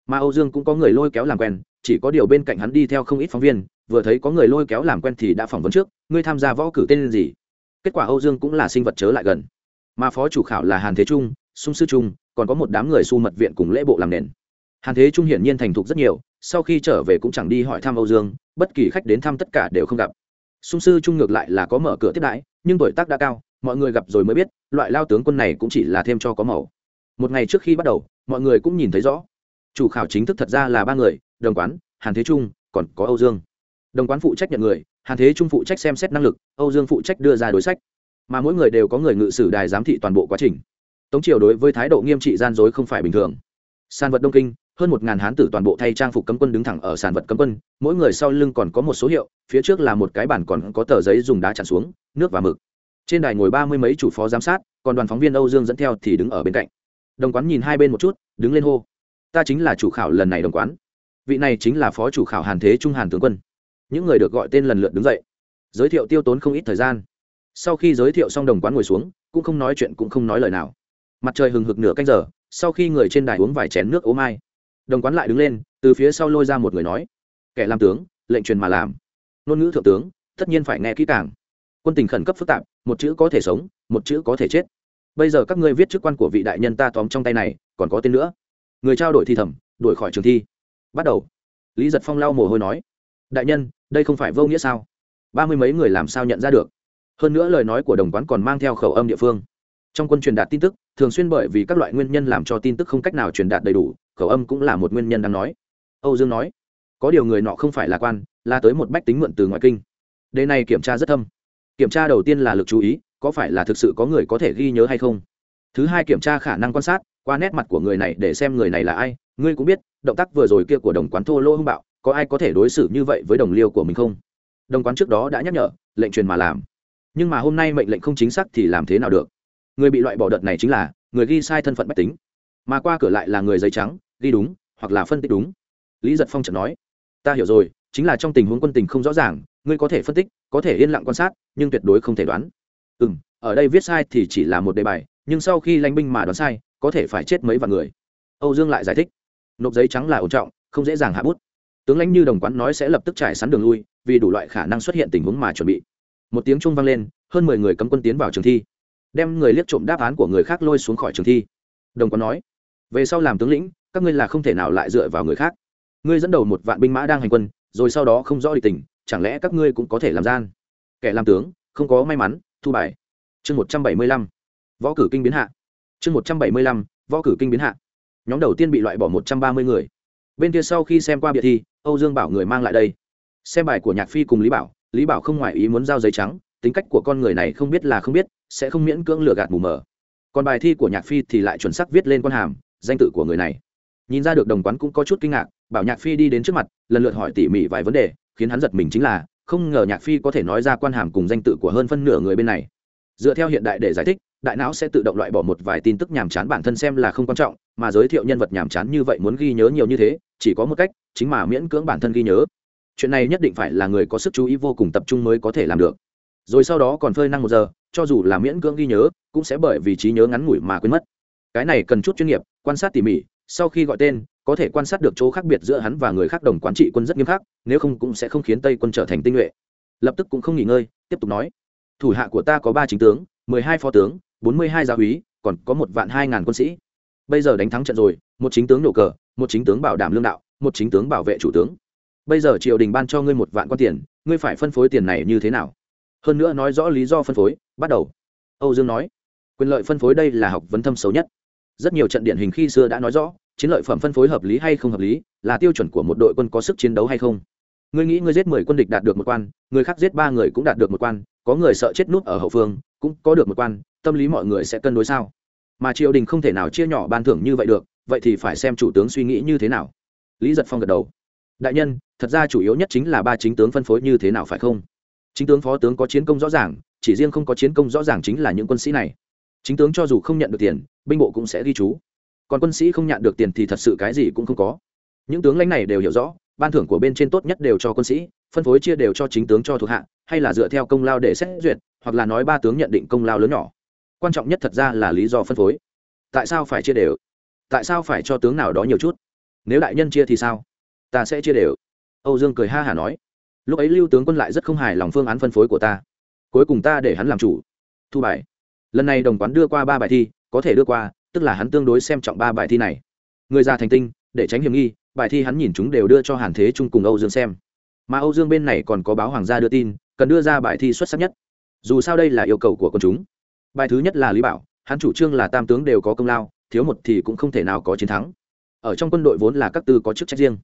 Mà âu dương cũng có người lôi kéo làm quen, chỉ có điều bên cạnh hắn đi theo không ít phóng viên, vừa thấy có người lôi kéo làm quen thì đã phỏng vấn trước, ngươi tham gia võ cử tên gì? Kết quả âu dương cũng là sinh vật chớ lại gần mà phó chủ khảo là hàn thế trung, sung sư trung, còn có một đám người su mật viện cùng lễ bộ làm nền. Hàn thế trung hiển nhiên thành thục rất nhiều, sau khi trở về cũng chẳng đi hỏi thăm âu dương, bất kỳ khách đến thăm tất cả đều không gặp. Sung sư trung ngược lại là có mở cửa tiếp đãi, nhưng tuổi tác đã cao, mọi người gặp rồi mới biết, loại lao tướng quân này cũng chỉ là thêm cho có màu. Một ngày trước khi bắt đầu, mọi người cũng nhìn thấy rõ. Chủ khảo chính thức thật ra là ba người, đồng quán, hàn thế trung, còn có âu dương. Đồng quán phụ trách nhận người, hàn thế trung phụ trách xem xét năng lực, âu dương phụ trách đưa ra đối sách mà mỗi người đều có người ngự sử đài giám thị toàn bộ quá trình. Tống triều đối với thái độ nghiêm trị gian dối không phải bình thường. Sàn vật đông kinh, hơn một ngàn hán tử toàn bộ thay trang phục cấm quân đứng thẳng ở sàn vật cấm quân, mỗi người sau lưng còn có một số hiệu, phía trước là một cái bản còn có tờ giấy dùng đá chặn xuống, nước và mực. Trên đài ngồi ba mươi mấy chủ phó giám sát, còn đoàn phóng viên âu dương dẫn theo thì đứng ở bên cạnh. Đồng quán nhìn hai bên một chút, đứng lên hô. Ta chính là chủ khảo lần này đồng quán. Vị này chính là phó chủ khảo hàn thế trung hàn tướng quân. Những người được gọi tên lần lượt đứng dậy. Giới thiệu tiêu tốn không ít thời gian sau khi giới thiệu xong đồng quán ngồi xuống, cũng không nói chuyện cũng không nói lời nào. Mặt trời hừng hực nửa canh giờ, sau khi người trên đài uống vài chén nước ố mai, đồng quán lại đứng lên, từ phía sau lôi ra một người nói, kẻ làm tướng, lệnh truyền mà làm. Ngôn ngữ thượng tướng, tất nhiên phải nghe kỹ càng. Quân tình khẩn cấp phức tạp, một chữ có thể sống, một chữ có thể chết. Bây giờ các ngươi viết chức quan của vị đại nhân ta tóm trong tay này, còn có tên nữa. Người trao đổi thi thẩm, đuổi khỏi trường thi. Bắt đầu. Lý giật phong lau mồ hôi nói, đại nhân, đây không phải vô nghĩa sao? Ba mươi mấy người làm sao nhận ra được? Hơn nữa lời nói của đồng quán còn mang theo khẩu âm địa phương. Trong quân truyền đạt tin tức, thường xuyên bởi vì các loại nguyên nhân làm cho tin tức không cách nào truyền đạt đầy đủ, khẩu âm cũng là một nguyên nhân đang nói. Âu dương nói, có điều người nọ không phải là quan, là tới một bách tính mượn từ ngoại kinh. Đề này kiểm tra rất thâm. Kiểm tra đầu tiên là lực chú ý, có phải là thực sự có người có thể ghi nhớ hay không? Thứ hai kiểm tra khả năng quan sát, qua nét mặt của người này để xem người này là ai, ngươi cũng biết, động tác vừa rồi kia của đồng quán thô lỗ hung bạo, có ai có thể đối xử như vậy với đồng liêu của mình không? Đồng quán trước đó đã nhắc nhở, lệnh truyền mà làm nhưng mà hôm nay mệnh lệnh không chính xác thì làm thế nào được? Người bị loại bỏ đợt này chính là người ghi sai thân phận bách tính. Mà qua cửa lại là người giấy trắng, ghi đúng, hoặc là phân tích đúng. Lý giật phong chợt nói, ta hiểu rồi, chính là trong tình huống quân tình không rõ ràng, ngươi có thể phân tích, có thể yên lặng quan sát, nhưng tuyệt đối không thể đoán. Ừ m ở đây viết sai thì chỉ là một đề bài, nhưng sau khi lãnh binh mà đoán sai, có thể phải chết mấy vạn người. Âu dương lại giải thích, nộp giấy trắng là ổn trọng, không dễ dàng hạ bút. Tướng lãnh như đồng quán nói sẽ lập tức trải sắn đường lui, vì đủ loại khả năng xuất hiện tình huống mà chuẩn bị một tiếng trung vang lên, hơn mười người cấm quân tiến vào trường thi. Đem người liếc trộm đáp án của người khác lôi xuống khỏi trường thi. Đồng quán nói, về sau làm tướng lĩnh, các ngươi là không thể nào lại dựa vào người khác. Ngươi dẫn đầu một vạn binh mã đang hành quân, rồi sau đó không rõ địch tình, chẳng lẽ các ngươi cũng có thể làm gian? Kẻ làm tướng, không có may mắn, thu bài. Chương một trăm bảy mươi lăm, võ cử kinh biến hạ. Chương một trăm bảy mươi lăm, võ cử kinh biến hạ. Nhóm đầu tiên bị loại bỏ một trăm ba mươi người. Bên kia sau khi xem qua biệt thi, âu dương bảo người mang lại đây. Xem bài của nhạc phi cùng lý bảo lý bảo không ngoài ý muốn giao giấy trắng, tính cách của con người này không biết là không biết, sẽ không miễn cưỡng lừa gạt mù mờ. Còn bài thi của nhạc phi thì lại chuẩn xác viết lên con hàm, danh tự của người này. Nhìn ra được đồng quán cũng có chút kinh ngạc, bảo nhạc phi đi đến trước mặt, lần lượt hỏi tỉ mỉ vài vấn đề, khiến hắn giật mình chính là, không ngờ nhạc phi có thể nói ra quan hàm cùng danh tự của hơn phân nửa người bên này. Dựa theo hiện đại để giải thích, đại não sẽ tự động loại bỏ một vài tin tức nhàm chán bản thân xem là không quan trọng, mà giới thiệu nhân vật nhàm chán như vậy muốn ghi nhớ nhiều như thế, chỉ có một cách, chính mà miễn cưỡng bản thân ghi nhớ chuyện này nhất định phải là người có sức chú ý vô cùng tập trung mới có thể làm được. Rồi sau đó còn phơi năng một giờ, cho dù là miễn cưỡng ghi nhớ, cũng sẽ bởi vì trí nhớ ngắn ngủi mà quên mất. Cái này cần chút chuyên nghiệp, quan sát tỉ mỉ, sau khi gọi tên, có thể quan sát được chỗ khác biệt giữa hắn và người khác đồng quán trị quân rất nghiêm khắc, nếu không cũng sẽ không khiến tây quân trở thành tinh nhuệ. Lập tức cũng không nghỉ ngơi, tiếp tục nói. Thủ hạ của ta có ba chính tướng, mười hai phó tướng, bốn mươi hai gia úy, còn có một vạn hai ngàn quân sĩ. Bây giờ đánh thắng trận rồi, một chính tướng nổ cờ, một chính tướng bảo đảm lương đạo, một chính tướng bảo vệ chủ tướng bây giờ triều đình ban cho ngươi một vạn quan tiền, ngươi phải phân phối tiền này như thế nào? Hơn nữa nói rõ lý do phân phối, bắt đầu. Âu dương nói. Quyền lợi phân phối đây là học vấn thâm xấu nhất. Rất nhiều trận điển hình khi xưa đã nói rõ, chiến lợi phẩm phân phối hợp lý hay không hợp lý, là tiêu chuẩn của một đội quân có sức chiến đấu hay không. Ngươi nghĩ ngươi giết mười quân địch đạt được một quan, người khác giết ba người cũng đạt được một quan, có người sợ chết nút ở hậu phương, cũng có được một quan, tâm lý mọi người sẽ cân đối sao? Mà triều đình không thể nào chia nhỏ ban thưởng như vậy được, vậy thì phải xem chủ tướng suy nghĩ như thế nào. Lý giật phong gật đầu đại nhân, thật ra chủ yếu nhất chính là ba chính tướng phân phối như thế nào phải không? Chính tướng phó tướng có chiến công rõ ràng, chỉ riêng không có chiến công rõ ràng chính là những quân sĩ này. Chính tướng cho dù không nhận được tiền, binh bộ cũng sẽ ghi chú. Còn quân sĩ không nhận được tiền thì thật sự cái gì cũng không có. Những tướng lãnh này đều hiểu rõ, ban thưởng của bên trên tốt nhất đều cho quân sĩ, phân phối chia đều cho chính tướng cho thuộc hạ, hay là dựa theo công lao để xét duyệt, hoặc là nói ba tướng nhận định công lao lớn nhỏ. Quan trọng nhất thật ra là lý do phân phối. Tại sao phải chia đều? Tại sao phải cho tướng nào đó nhiều chút? Nếu đại nhân chia thì sao? Ta sẽ chia đều. Âu dương cười ha hả nói. Lúc ấy lưu tướng quân lại rất không hài lòng phương án phân phối của ta. Cuối cùng ta để hắn làm chủ. Thu bài. Lần này đồng quán đưa qua ba bài thi, có thể đưa qua, tức là hắn tương đối xem trọng ba bài thi này. Người già thành tinh, để tránh hiểm nghi, bài thi hắn nhìn chúng đều đưa cho hàn thế trung cùng âu dương xem. Mà âu dương bên này còn có báo hoàng gia đưa tin, cần đưa ra bài thi xuất sắc nhất. Dù sao đây là yêu cầu của quân chúng. Bài thứ nhất là lý bảo, hắn chủ trương là tam tướng đều có công lao, thiếu một thì cũng không thể nào có chiến thắng. Ở trong quân đội vốn là các tư có chức trách riêng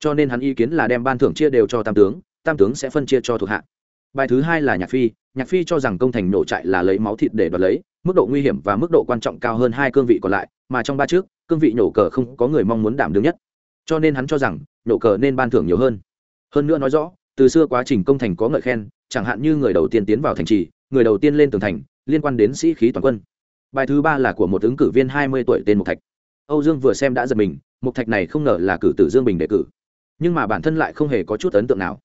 cho nên hắn ý kiến là đem ban thưởng chia đều cho tam tướng tam tướng sẽ phân chia cho thuộc hạ. Bài thứ hai là nhạc phi nhạc phi cho rằng công thành nổ trại là lấy máu thịt để đoạt lấy, mức độ nguy hiểm và mức độ quan trọng cao hơn hai cương vị còn lại, mà trong ba trước, cương vị nổ cờ không có người mong muốn đảm đương nhất. Cho nên hắn cho rằng, nổ cờ nên ban thưởng nhiều hơn. Hơn nữa nói rõ, từ xưa quá trình công thành có ngợi khen, chẳng hạn như người đầu tiên tiến vào thành trì, người đầu tiên lên tường thành, liên quan đến sĩ khí toàn quân. Bài thứ ba là của một ứng cử viên hai mươi tuổi tên mục thạch. Âu dương vừa xem đã giật mình mục thạch này không ngờ là cử tử dương bình đề cử nhưng mà bản thân lại không hề có chút ấn tượng nào.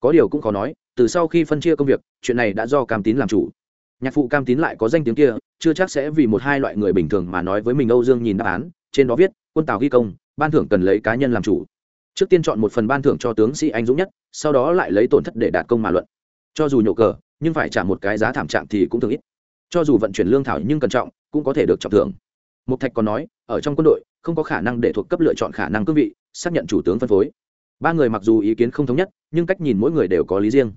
Có điều cũng khó nói, từ sau khi phân chia công việc, chuyện này đã do cam tín làm chủ. Nhạc phụ cam tín lại có danh tiếng kia, chưa chắc sẽ vì một hai loại người bình thường mà nói với mình âu dương nhìn đáp án, trên đó viết, quân tào ghi công, ban thưởng cần lấy cá nhân làm chủ. Trước tiên chọn một phần ban thưởng cho tướng sĩ anh dũng nhất, sau đó lại lấy tổn thất để đạt công mà luận. Cho dù nhổ cờ, nhưng phải trả một cái giá thảm trạng thì cũng thường ít. Cho dù vận chuyển lương thảo nhưng cẩn trọng, cũng có thể được trọng thưởng. Mục thạch còn nói, ở trong quân đội, không có khả năng để thuộc cấp lựa chọn khả năng cương vị, xác nhận chủ tướng phân phối ba người mặc dù ý kiến không thống nhất, nhưng cách nhìn mỗi người đều có lý riêng.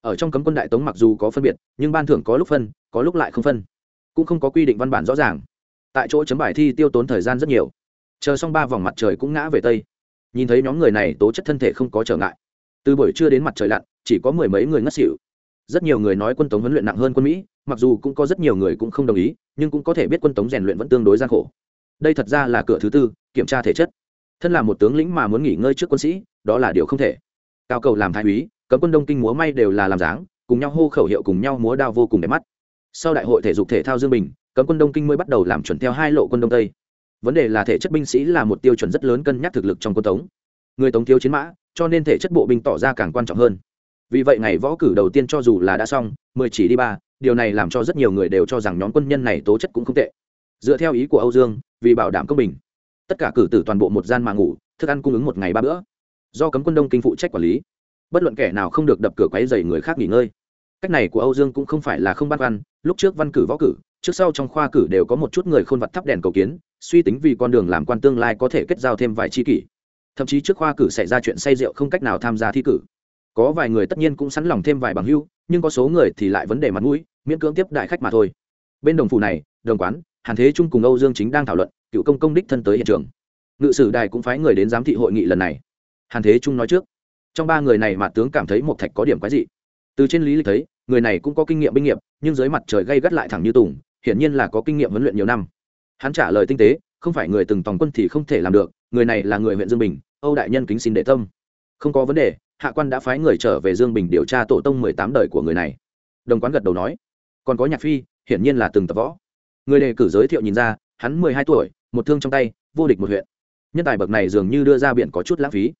Ở trong cấm quân đại tống mặc dù có phân biệt, nhưng ban thưởng có lúc phân, có lúc lại không phân. Cũng không có quy định văn bản rõ ràng. Tại chỗ chấm bài thi tiêu tốn thời gian rất nhiều. Chờ xong ba vòng mặt trời cũng ngã về tây. Nhìn thấy nhóm người này, tố chất thân thể không có trở ngại. Từ buổi trưa đến mặt trời lặn, chỉ có mười mấy người ngất xỉu. Rất nhiều người nói quân tống huấn luyện nặng hơn quân mỹ, mặc dù cũng có rất nhiều người cũng không đồng ý, nhưng cũng có thể biết quân tống rèn luyện vẫn tương đối gian khổ. Đây thật ra là cửa thứ tư, kiểm tra thể chất thân là một tướng lĩnh mà muốn nghỉ ngơi trước quân sĩ, đó là điều không thể. Cao cầu làm thái úy, cấm quân đông kinh múa may đều là làm dáng, cùng nhau hô khẩu hiệu cùng nhau múa đao vô cùng đẹp mắt. Sau đại hội thể dục thể thao dương bình, cấm quân đông kinh mới bắt đầu làm chuẩn theo hai lộ quân đông tây. Vấn đề là thể chất binh sĩ là một tiêu chuẩn rất lớn cân nhắc thực lực trong quân tống. Người tống thiếu chiến mã, cho nên thể chất bộ binh tỏ ra càng quan trọng hơn. Vì vậy ngày võ cử đầu tiên cho dù là đã xong, mười chỉ đi ba, điều này làm cho rất nhiều người đều cho rằng nhóm quân nhân này tố chất cũng không tệ. Dựa theo ý của âu dương, vì bảo đảm công bình tất cả cử tử toàn bộ một gian mà ngủ, thức ăn cung ứng một ngày ba bữa. Do cấm quân đông kinh phụ trách quản lý. Bất luận kẻ nào không được đập cửa quáy dày người khác nghỉ ngơi. Cách này của âu dương cũng không phải là không bắt văn lúc trước văn cử võ cử, trước sau trong khoa cử đều có một chút người khôn vặt thắp đèn cầu kiến, suy tính vì con đường làm quan tương lai có thể kết giao thêm vài chi kỷ. Thậm chí trước khoa cử xảy ra chuyện say rượu không cách nào tham gia thi cử. Có vài người tất nhiên cũng sẵn lòng thêm vài bằng hưu, nhưng có số người thì lại vấn đề mặt mũi, miễn cưỡng tiếp đại khách mà thôi. Bên đồng phủ này, đồng quán, hàn thế trung cùng âu dương chính đang thảo luận cựu công công đích thân tới hiện trường. Ngự sử đài cũng phái người đến giám thị hội nghị lần này. Hàn thế trung nói trước. Trong ba người này mà tướng cảm thấy một thạch có điểm quái dị. Từ trên lý lịch thấy, người này cũng có kinh nghiệm binh nghiệp, nhưng dưới mặt trời gây gắt lại thẳng như tùng, hiển nhiên là có kinh nghiệm huấn luyện nhiều năm. Hắn trả lời tinh tế, không phải người từng tòng quân thì không thể làm được, người này là người huyện dương bình, âu đại nhân kính xin đệ tâm. Không có vấn đề, hạ quan đã phái người trở về dương bình điều tra tổ tông mười tám đời của người này. Đồng quán gật đầu nói, còn có nhạc phi, hiển nhiên là từng tập võ. Người đề cử giới thiệu nhìn ra, hắn mười hai tuổi một thương trong tay, vô địch một huyện. Nhân tài bậc này dường như đưa ra biển có chút lãng phí.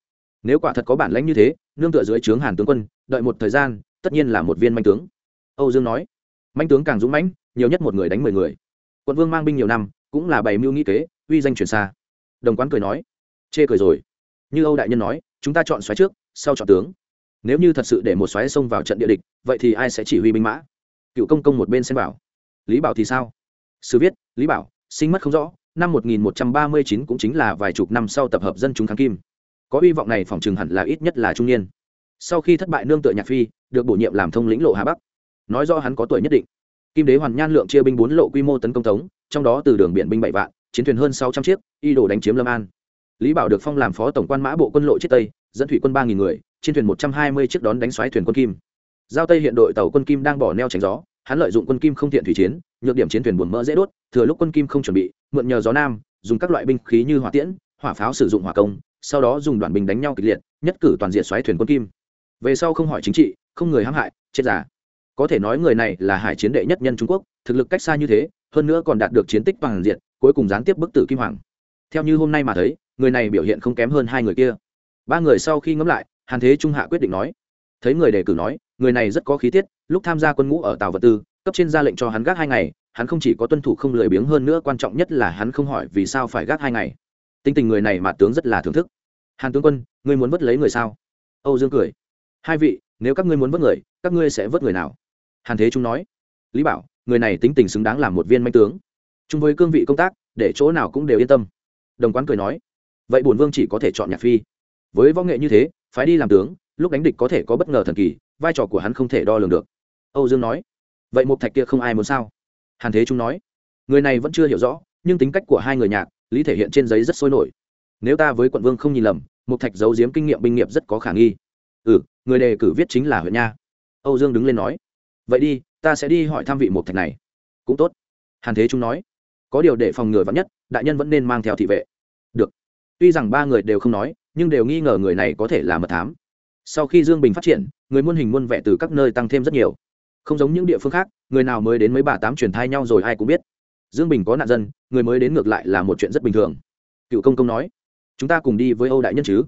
Nếu quả thật có bản lãnh như thế, nương tựa dưới trướng hàn tướng quân, đợi một thời gian, tất nhiên là một viên manh tướng. Âu dương nói, manh tướng càng dũng mãnh, nhiều nhất một người đánh mười người. Quận vương mang binh nhiều năm, cũng là bày mưu nghĩ kế, uy danh truyền xa. Đồng quán cười nói, chê cười rồi. Như âu đại nhân nói, chúng ta chọn xoáy trước, sau chọn tướng. Nếu như thật sự để một xoáy xông vào trận địa địch, vậy thì ai sẽ chỉ huy binh mã? Cựu công công một bên xem bảo lý bảo thì sao? Sư viết, lý bảo, sinh mất không rõ năm 1139 cũng chính là vài chục năm sau tập hợp dân chúng kháng kim. Có hy vọng này phòng trường hẳn là ít nhất là trung niên. Sau khi thất bại nương tựa nhạc phi, được bổ nhiệm làm thông lĩnh lộ hà bắc. Nói do hắn có tuổi nhất định. Kim đế hoàn nhan lượng chia binh bốn lộ quy mô tấn công tống, trong đó từ đường biển binh bảy vạn, chiến thuyền hơn sáu trăm chiếc, y đồ đánh chiếm lâm an. Lý bảo được phong làm phó tổng quan mã bộ quân lộ chiết tây, dẫn thủy quân ba nghìn người trên thuyền một trăm hai mươi chiếc đón đánh xoáy thuyền quân kim. Giao tây hiện đội tàu quân kim đang bỏ neo tránh gió hắn lợi dụng quân kim không tiện thủy chiến, nhược điểm chiến thuyền buồn mỡ dễ đốt, thừa lúc quân kim không chuẩn bị, mượn nhờ gió nam, dùng các loại binh khí như hỏa tiễn, hỏa pháo sử dụng hỏa công, sau đó dùng đoàn binh đánh nhau kịch liệt, nhất cử toàn diện xoáy thuyền quân kim. Về sau không hỏi chính trị, không người hãm hại, chết giả. Có thể nói người này là hải chiến đệ nhất nhân trung quốc, thực lực cách xa như thế, hơn nữa còn đạt được chiến tích bằng diện, cuối cùng gián tiếp bức tử kim hoàng. Theo như hôm nay mà thấy, người này biểu hiện không kém hơn hai người kia. Ba người sau khi ngẫm lại, hàn thế trung hạ quyết định nói. Thấy người đề cử nói người này rất có khí tiết, lúc tham gia quân ngũ ở tàu vật tư, cấp trên ra lệnh cho hắn gác hai ngày, hắn không chỉ có tuân thủ không lười biếng hơn nữa, quan trọng nhất là hắn không hỏi vì sao phải gác hai ngày. Tinh tình người này mà tướng rất là thưởng thức. Hàn tướng quân, ngươi muốn vớt lấy người sao? Âu dương cười. Hai vị, nếu các ngươi muốn vớt người, các ngươi sẽ vớt người nào? Hàn thế trung nói. Lý bảo, người này tính tình xứng đáng làm một viên manh tướng. Chung với cương vị công tác, để chỗ nào cũng đều yên tâm. Đồng quán cười nói. Vậy bổn vương chỉ có thể chọn nhạc phi. Với võ nghệ như thế, phái đi làm tướng, lúc đánh địch có thể có bất ngờ thần kỳ vai trò của hắn không thể đo lường được. Âu dương nói, vậy một thạch kia không ai muốn sao? Hàn thế trung nói, người này vẫn chưa hiểu rõ, nhưng tính cách của hai người nhạc, lý thể hiện trên giấy rất sôi nổi. Nếu ta với quận vương không nhìn lầm, một thạch giấu giếm kinh nghiệm binh nghiệp rất có khả nghi. Ừ người đề cử viết chính là huyện nha. Âu dương đứng lên nói, vậy đi, ta sẽ đi hỏi tham vị một thạch này. Cũng tốt. Hàn thế trung nói, có điều để phòng ngừa vắn nhất, đại nhân vẫn nên mang theo thị vệ. Được. Tuy rằng ba người đều không nói, nhưng đều nghi ngờ người này có thể là mật thám sau khi dương bình phát triển, người muôn hình muôn vẻ từ các nơi tăng thêm rất nhiều. Không giống những địa phương khác, người nào mới đến mấy bà tám truyền thai nhau rồi ai cũng biết. Dương bình có nạn dân, người mới đến ngược lại là một chuyện rất bình thường. Cựu công công nói, chúng ta cùng đi với âu đại nhân chứ?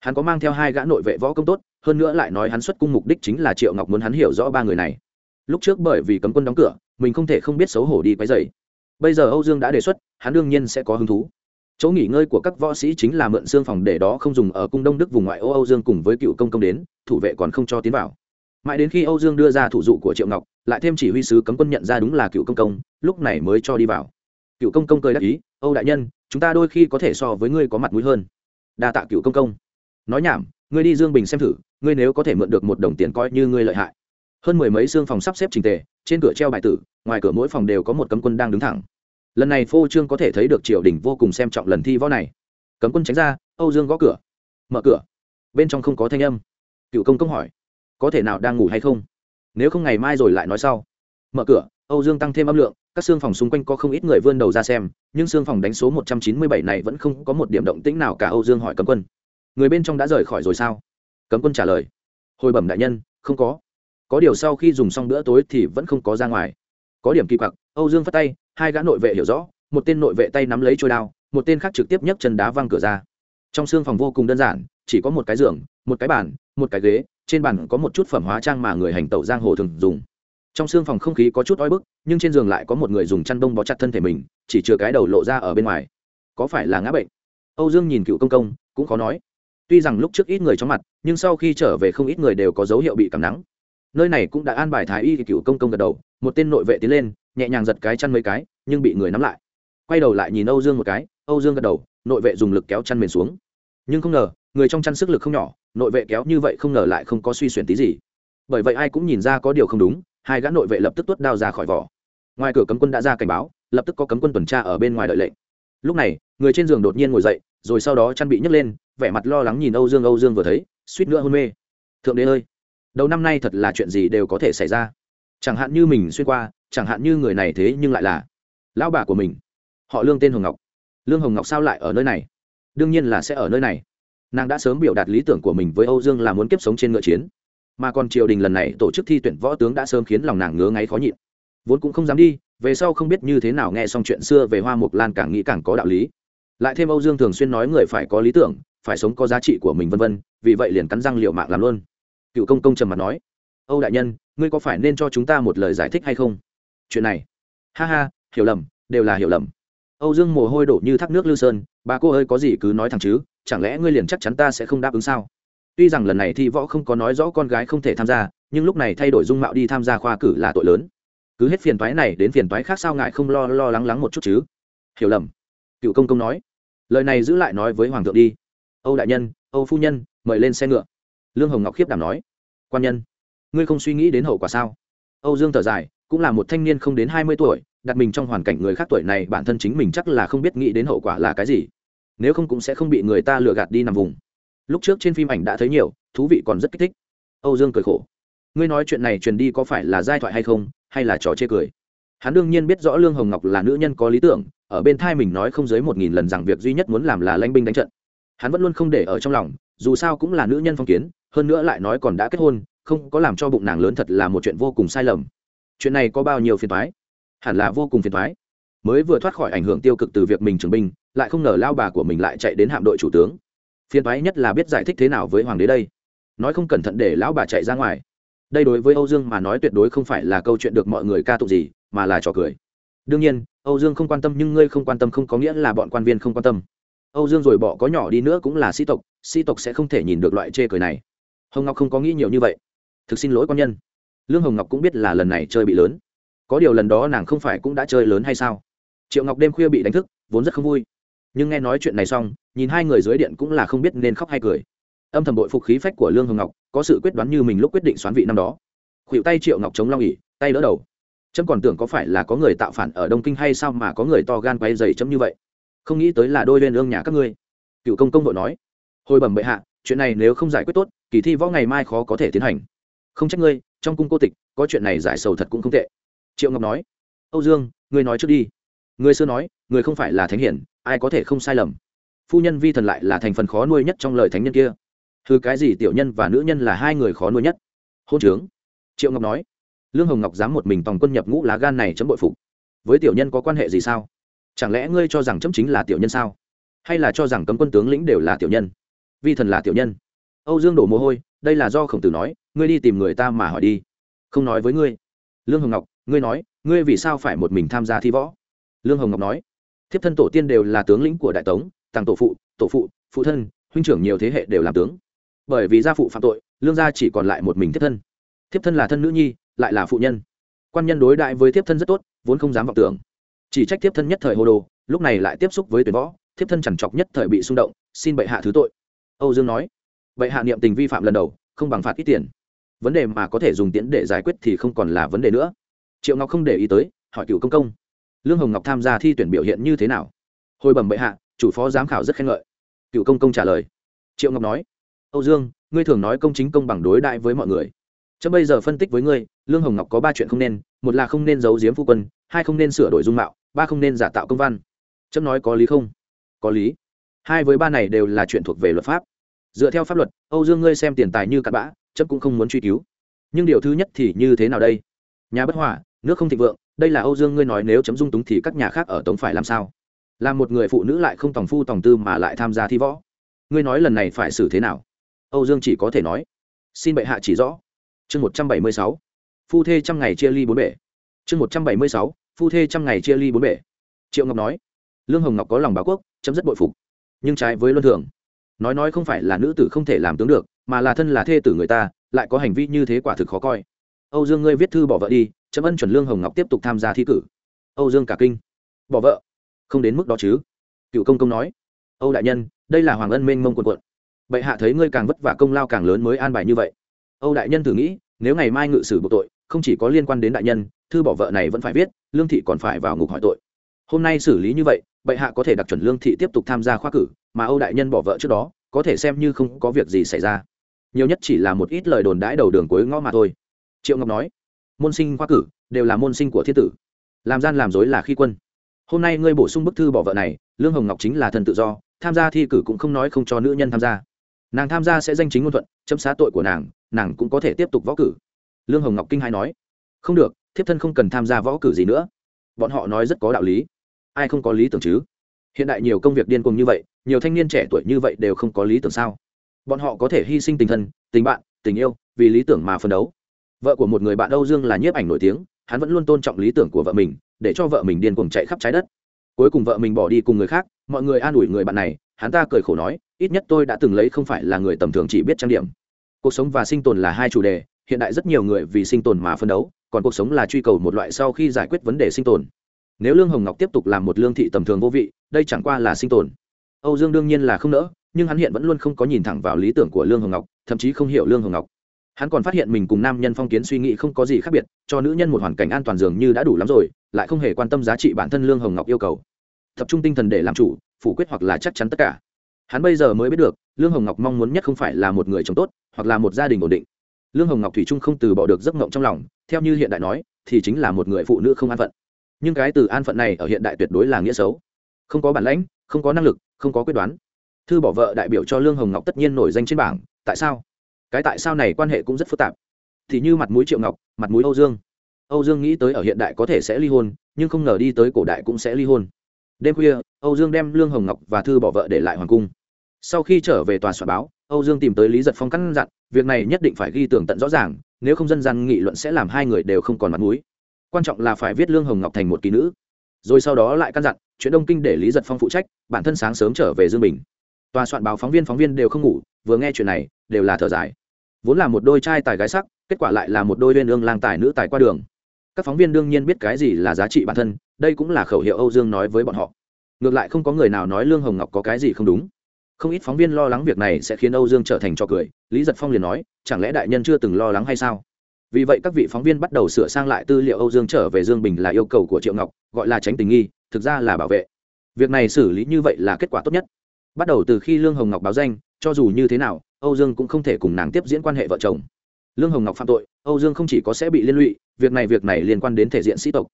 Hắn có mang theo hai gã nội vệ võ công tốt, hơn nữa lại nói hắn xuất cung mục đích chính là triệu ngọc muốn hắn hiểu rõ ba người này. Lúc trước bởi vì cấm quân đóng cửa, mình không thể không biết xấu hổ đi quấy dày bây giờ âu dương đã đề xuất, hắn đương nhiên sẽ có hứng thú chỗ nghỉ ngơi của các võ sĩ chính là mượn xương phòng để đó không dùng ở cung đông đức vùng ngoại ô âu dương cùng với cựu công công đến, thủ vệ còn không cho tiến vào. Mãi đến khi âu dương đưa ra thủ dụ của triệu ngọc, lại thêm chỉ huy sứ cấm quân nhận ra đúng là cựu công công, lúc này mới cho đi vào. Cựu công công cười đáp ý, âu đại nhân, chúng ta đôi khi có thể so với ngươi có mặt mũi hơn. Đa tạ cựu công công. Nói nhảm, ngươi đi dương bình xem thử, ngươi nếu có thể mượn được một đồng tiền coi như ngươi lợi hại. Hơn mười mấy xương phòng sắp xếp trình tề, trên cửa treo bài tử, ngoài cửa mỗi phòng đều có một cấm quân đang đứng thẳng lần này phô trương có thể thấy được triều đình vô cùng xem trọng lần thi võ này. Cấm quân tránh ra, âu dương gõ cửa. Mở cửa. Bên trong không có thanh âm. Cựu công công hỏi, có thể nào đang ngủ hay không? Nếu không ngày mai rồi lại nói sau. Mở cửa, âu dương tăng thêm âm lượng, các xương phòng xung quanh có không ít người vươn đầu ra xem, nhưng xương phòng đánh số một trăm chín mươi bảy này vẫn không có một điểm động tĩnh nào cả, âu dương hỏi cấm quân, người bên trong đã rời khỏi rồi sao? Cấm quân trả lời, hồi bẩm đại nhân, không có. Có điều sau khi dùng xong bữa tối thì vẫn không có ra ngoài. Có điểm kỳ quặc, âu dương phát tay hai gã nội vệ hiểu rõ, một tên nội vệ tay nắm lấy trôi đao, một tên khác trực tiếp nhấc chân đá văng cửa ra. Trong xương phòng vô cùng đơn giản, chỉ có một cái giường, một cái bàn, một cái ghế, trên bàn có một chút phẩm hóa trang mà người hành tẩu giang hồ thường dùng. Trong xương phòng không khí có chút oi bức, nhưng trên giường lại có một người dùng chăn đông bó chặt thân thể mình, chỉ chừa cái đầu lộ ra ở bên ngoài. Có phải là ngã bệnh? Âu dương nhìn cựu công công, cũng khó nói. Tuy rằng lúc trước ít người trong mặt, nhưng sau khi trở về không ít người đều có dấu hiệu bị cảm nắng nơi này cũng đã an bài thái y cựu công công gật đầu, một tên nội vệ tiến lên, nhẹ nhàng giật cái chăn mấy cái, nhưng bị người nắm lại. Quay đầu lại nhìn âu dương một cái, âu dương gật đầu, nội vệ dùng lực kéo chăn mền xuống. Nhưng không ngờ, người trong chăn sức lực không nhỏ, nội vệ kéo như vậy không ngờ lại không có suy xuyển tí gì. Bởi vậy ai cũng nhìn ra có điều không đúng, hai gã nội vệ lập tức tuốt đao ra khỏi vỏ. Ngoài cửa cấm quân đã ra cảnh báo, lập tức có cấm quân tuần tra ở bên ngoài đợi lệnh. Lúc này, người trên giường đột nhiên ngồi dậy, rồi sau đó chăn bị nhấc lên, vẻ mặt lo lắng nhìn âu dương âu dương vừa thấy, suýt nữa hôn mê. Thượng đế ơi! Đầu năm nay thật là chuyện gì đều có thể xảy ra. Chẳng hạn như mình xuyên qua, chẳng hạn như người này thế nhưng lại là lão bà của mình. Họ lương tên hồng ngọc. Lương hồng ngọc sao lại ở nơi này? Đương nhiên là sẽ ở nơi này. Nàng đã sớm biểu đạt lý tưởng của mình với âu dương là muốn kiếp sống trên ngựa chiến. Mà còn triều đình lần này tổ chức thi tuyển võ tướng đã sớm khiến lòng nàng ngứa ngáy khó nhịn. Vốn cũng không dám đi, về sau không biết như thế nào nghe xong chuyện xưa về hoa mục lan càng nghĩ càng có đạo lý. Lại thêm âu dương thường xuyên nói người phải có lý tưởng, phải sống có giá trị của mình vân vân, vì vậy liền cắn răng liệu mạng làm luôn cựu công công trầm mặt nói, âu đại nhân, ngươi có phải nên cho chúng ta một lời giải thích hay không? Chuyện này. Ha ha, hiểu lầm, đều là hiểu lầm. Âu dương mồ hôi đổ như thác nước lư sơn, bà cô ơi, có gì cứ nói thẳng chứ, chẳng lẽ ngươi liền chắc chắn ta sẽ không đáp ứng sao? Tuy rằng lần này thi võ không có nói rõ con gái không thể tham gia, nhưng lúc này thay đổi dung mạo đi tham gia khoa cử là tội lớn. Cứ hết phiền toái này đến phiền toái khác sao ngại không lo lo lắng lắng một chút chứ? Hiểu lầm. Cựu công công nói, lời này giữ lại nói với hoàng thượng đi. Âu đại nhân, âu phu nhân, mời lên xe ngựa lương hồng ngọc khiếp đảm nói, quan nhân, ngươi không suy nghĩ đến hậu quả sao? Âu dương thở dài, cũng là một thanh niên không đến hai mươi tuổi, đặt mình trong hoàn cảnh người khác tuổi này, bản thân chính mình chắc là không biết nghĩ đến hậu quả là cái gì. Nếu không cũng sẽ không bị người ta lừa gạt đi nằm vùng. Lúc trước trên phim ảnh đã thấy nhiều, thú vị còn rất kích thích. Âu dương cười khổ, ngươi nói chuyện này truyền đi có phải là giai thoại hay không, hay là trò chê cười? Hắn đương nhiên biết rõ lương hồng ngọc là nữ nhân có lý tưởng, ở bên thai mình nói không dưới một nghìn lần rằng việc duy nhất muốn làm là lãnh binh đánh trận. Hắn vẫn luôn không để ở trong lòng, dù sao cũng là nữ nhân phong kiến hơn nữa lại nói còn đã kết hôn, không có làm cho bụng nàng lớn thật là một chuyện vô cùng sai lầm. Chuyện này có bao nhiêu phiền thoái hẳn là vô cùng phiền thoái mới vừa thoát khỏi ảnh hưởng tiêu cực từ việc mình trưởng binh, lại không ngờ lao bà của mình lại chạy đến hạm đội chủ tướng. Phiền thoái nhất là biết giải thích thế nào với hoàng đế đây. Nói không cẩn thận để lão bà chạy ra ngoài. Đây đối với âu dương mà nói tuyệt đối không phải là câu chuyện được mọi người ca tụng gì, mà là trò cười. Đương nhiên, âu dương không quan tâm nhưng ngươi không quan tâm không có nghĩa là bọn quan viên không quan tâm. Âu dương rồi bỏ có nhỏ đi nữa cũng là sĩ tộc sĩ tộc sẽ không thể nhìn được loại chê cười này hồng ngọc không có nghĩ nhiều như vậy thực xin lỗi quan nhân lương hồng ngọc cũng biết là lần này chơi bị lớn có điều lần đó nàng không phải cũng đã chơi lớn hay sao triệu ngọc đêm khuya bị đánh thức vốn rất không vui nhưng nghe nói chuyện này xong nhìn hai người dưới điện cũng là không biết nên khóc hay cười âm thầm bội phục khí phách của lương hồng ngọc có sự quyết đoán như mình lúc quyết định xoán vị năm đó khuỵu tay triệu ngọc chống long ỉ tay đỡ đầu trâm còn tưởng có phải là có người tạo phản ở đông kinh hay sao mà có người to gan quay dày chấm như vậy không nghĩ tới là đôi lên ương nhà các ngươi cựu công công vội nói hồi bẩm bệ hạ chuyện này nếu không giải quyết tốt, kỳ thi võ ngày mai khó có thể tiến hành. Không trách ngươi, trong cung cô tịch, có chuyện này giải sầu thật cũng không tệ. Triệu ngọc nói, âu dương, ngươi nói trước đi. Người xưa nói người không phải là thánh hiển, ai có thể không sai lầm. Phu nhân vi thần lại là thành phần khó nuôi nhất trong lời thánh nhân kia. Thứ cái gì tiểu nhân và nữ nhân là hai người khó nuôi nhất? Hôn trướng. Triệu ngọc nói, lương hồng ngọc dám một mình tòng quân nhập ngũ lá gan này chấm bội phục. Với tiểu nhân có quan hệ gì sao? Chẳng lẽ ngươi cho rằng chấm chính là tiểu nhân sao? Hay là cho rằng cấm quân tướng lĩnh đều là tiểu nhân? Vi thần là tiểu nhân. Âu dương đổ mồ hôi, đây là do khổng tử nói, ngươi đi tìm người ta mà hỏi đi. Không nói với ngươi. Lương hồng ngọc, ngươi nói, ngươi vì sao phải một mình tham gia thi võ? Lương hồng ngọc nói, thiếp thân tổ tiên đều là tướng lĩnh của đại tống, tàng tổ phụ tổ phụ phụ thân, huynh trưởng nhiều thế hệ đều làm tướng. Bởi vì gia phụ phạm tội, lương gia chỉ còn lại một mình thiếp thân. Thiếp thân là thân nữ nhi, lại là phụ nhân. Quan nhân đối đại với thiếp thân rất tốt, vốn không dám vọng tưởng. Chỉ trách thiếp thân nhất thời hồ đồ, lúc này lại tiếp xúc với tuyển võ, thiếp thân chẳng chọc nhất thời bị xung động, xin bệ hạ thứ tội âu dương nói bệ hạ niệm tình vi phạm lần đầu, không bằng phạt ít tiền. Vấn đề mà có thể dùng tiễn để giải quyết thì không còn là vấn đề nữa. Triệu ngọc không để ý tới, hỏi cựu công công, lương hồng ngọc tham gia thi tuyển biểu hiện như thế nào? Hồi bẩm bệ hạ, chủ phó giám khảo rất khen ngợi. Cựu công công trả lời. Triệu ngọc nói, âu dương, ngươi thường nói công chính công bằng đối đại với mọi người. Chớ bây giờ phân tích với ngươi, lương hồng ngọc có ba chuyện không nên, một là không nên giấu giếm phu quân, hai không nên sửa đổi dung mạo, ba không nên giả tạo công văn. Chấm nói có lý không? Có lý. Hai với ba này đều là chuyện thuộc về luật pháp dựa theo pháp luật, âu dương ngươi xem tiền tài như cặn bã chấp cũng không muốn truy cứu. Nhưng điều thứ nhất thì như thế nào đây? Nhà bất hòa, nước không thịnh vượng, đây là âu dương ngươi nói nếu chấm dung túng thì các nhà khác ở tống phải làm sao? Là một người phụ nữ lại không tòng phu tòng tư mà lại tham gia thi võ. Ngươi nói lần này phải xử thế nào? Âu dương chỉ có thể nói, xin bệ hạ chỉ rõ. Chương một trăm bảy mươi sáu, phu thê trăm ngày chia ly bốn bể. Chương một trăm bảy mươi sáu, phu thê trăm ngày chia ly bốn bể. Triệu ngọc nói, lương hồng ngọc có lòng báo quốc, chấm rất bội phục. Nhưng trái với luân thường nói nói không phải là nữ tử không thể làm tướng được, mà là thân là thê tử người ta, lại có hành vi như thế quả thực khó coi. Âu dương ngươi viết thư bỏ vợ đi chấm ân chuẩn lương hồng ngọc tiếp tục tham gia thi cử. Âu dương cả kinh. Bỏ vợ? Không đến mức đó chứ. Cựu công công nói. Âu đại nhân, đây là hoàng ân mênh mông quần quận bệ hạ thấy ngươi càng vất vả công lao càng lớn mới an bài như vậy. Âu đại nhân thử nghĩ, nếu ngày mai ngự sử buộc tội, không chỉ có liên quan đến đại nhân, thư bỏ vợ này vẫn phải viết, lương thị còn phải vào ngục hỏi tội. Hôm nay xử lý như vậy bệ hạ có thể đặc chuẩn lương thị tiếp tục tham gia khoa cử, mà âu đại nhân bỏ vợ trước đó, có thể xem như không có việc gì xảy ra. Nhiều nhất chỉ là một ít lời đồn đãi đầu đường cuối ngõ mà thôi. Triệu ngọc nói. Môn sinh khoa cử đều là môn sinh của thiên tử, làm gian làm dối là khi quân. Hôm nay ngươi bổ sung bức thư bỏ vợ này, lương hồng ngọc chính là thần tự do, tham gia thi cử cũng không nói không cho nữ nhân tham gia. Nàng tham gia sẽ danh chính ngôn thuận, chấm xá tội của nàng nàng cũng có thể tiếp tục võ cử. Lương hồng ngọc kinh hai nói. Không được, thiếp thân không cần tham gia võ cử gì nữa. Bọn họ nói rất có đạo lý ai không có lý tưởng chứ? Hiện đại nhiều công việc điên cuồng như vậy, nhiều thanh niên trẻ tuổi như vậy đều không có lý tưởng sao? Bọn họ có thể hy sinh tình thân, tình bạn, tình yêu vì lý tưởng mà phấn đấu. Vợ của một người bạn âu dương là nhiếp ảnh nổi tiếng, hắn vẫn luôn tôn trọng lý tưởng của vợ mình, để cho vợ mình điên cuồng chạy khắp trái đất. Cuối cùng vợ mình bỏ đi cùng người khác, mọi người an ủi người bạn này, hắn ta cười khổ nói, ít nhất tôi đã từng lấy không phải là người tầm thường chỉ biết trang điểm. Cuộc sống và sinh tồn là hai chủ đề, hiện đại rất nhiều người vì sinh tồn mà phấn đấu, còn cuộc sống là truy cầu một loại sau khi giải quyết vấn đề sinh tồn nếu lương hồng ngọc tiếp tục làm một lương thị tầm thường vô vị, đây chẳng qua là sinh tồn. Âu dương đương nhiên là không nỡ, nhưng hắn hiện vẫn luôn không có nhìn thẳng vào lý tưởng của lương hồng ngọc, thậm chí không hiểu lương hồng ngọc. Hắn còn phát hiện mình cùng nam nhân phong kiến suy nghĩ không có gì khác biệt, cho nữ nhân một hoàn cảnh an toàn dường như đã đủ lắm rồi, lại không hề quan tâm giá trị bản thân lương hồng ngọc yêu cầu. Tập trung tinh thần để làm chủ, phủ quyết hoặc là chắc chắn tất cả. Hắn bây giờ mới biết được, lương hồng ngọc mong muốn nhất không phải là một người chồng tốt, hoặc là một gia đình ổn định. Lương hồng ngọc thủy trung không từ bỏ được giấc ngộng trong lòng, theo như hiện đại nói, thì chính là một người phụ nữ không an phận nhưng cái từ an phận này ở hiện đại tuyệt đối là nghĩa xấu. Không có bản lãnh, không có năng lực, không có quyết đoán. Thư bỏ vợ đại biểu cho lương hồng ngọc tất nhiên nổi danh trên bảng, tại sao? Cái tại sao này quan hệ cũng rất phức tạp. Thì như mặt mũi triệu ngọc, mặt mũi âu dương. Âu dương nghĩ tới ở hiện đại có thể sẽ ly hôn, nhưng không ngờ đi tới cổ đại cũng sẽ ly hôn. Đêm khuya, âu dương đem lương hồng ngọc và thư bỏ vợ để lại hoàng cung. Sau khi trở về tòa soạn báo, âu dương tìm tới lý giật phong căn dặn, việc này nhất định phải ghi tưởng tận rõ ràng, nếu không dân gian nghị luận sẽ làm hai người đều không còn mặt mũi quan trọng là phải viết lương hồng ngọc thành một kỳ nữ. Rồi sau đó lại căn dặn, chuyện đông kinh để lý giật phong phụ trách, bản thân sáng sớm trở về dương bình. Tòa soạn báo phóng viên phóng viên đều không ngủ, vừa nghe chuyện này, đều là thở dài. Vốn là một đôi trai tài gái sắc, kết quả lại là một đôi viên ương lang tài nữ tài qua đường. Các phóng viên đương nhiên biết cái gì là giá trị bản thân, đây cũng là khẩu hiệu âu dương nói với bọn họ. Ngược lại không có người nào nói lương hồng ngọc có cái gì không đúng. Không ít phóng viên lo lắng việc này sẽ khiến âu dương trở thành trò cười, lý giật phong liền nói, chẳng lẽ đại nhân chưa từng lo lắng hay sao? Vì vậy các vị phóng viên bắt đầu sửa sang lại tư liệu âu dương trở về dương bình là yêu cầu của triệu ngọc, gọi là tránh tình nghi, thực ra là bảo vệ. Việc này xử lý như vậy là kết quả tốt nhất. Bắt đầu từ khi lương hồng ngọc báo danh, cho dù như thế nào, âu dương cũng không thể cùng nàng tiếp diễn quan hệ vợ chồng. Lương hồng ngọc phạm tội, âu dương không chỉ có sẽ bị liên lụy, việc này việc này liên quan đến thể diện sĩ tộc.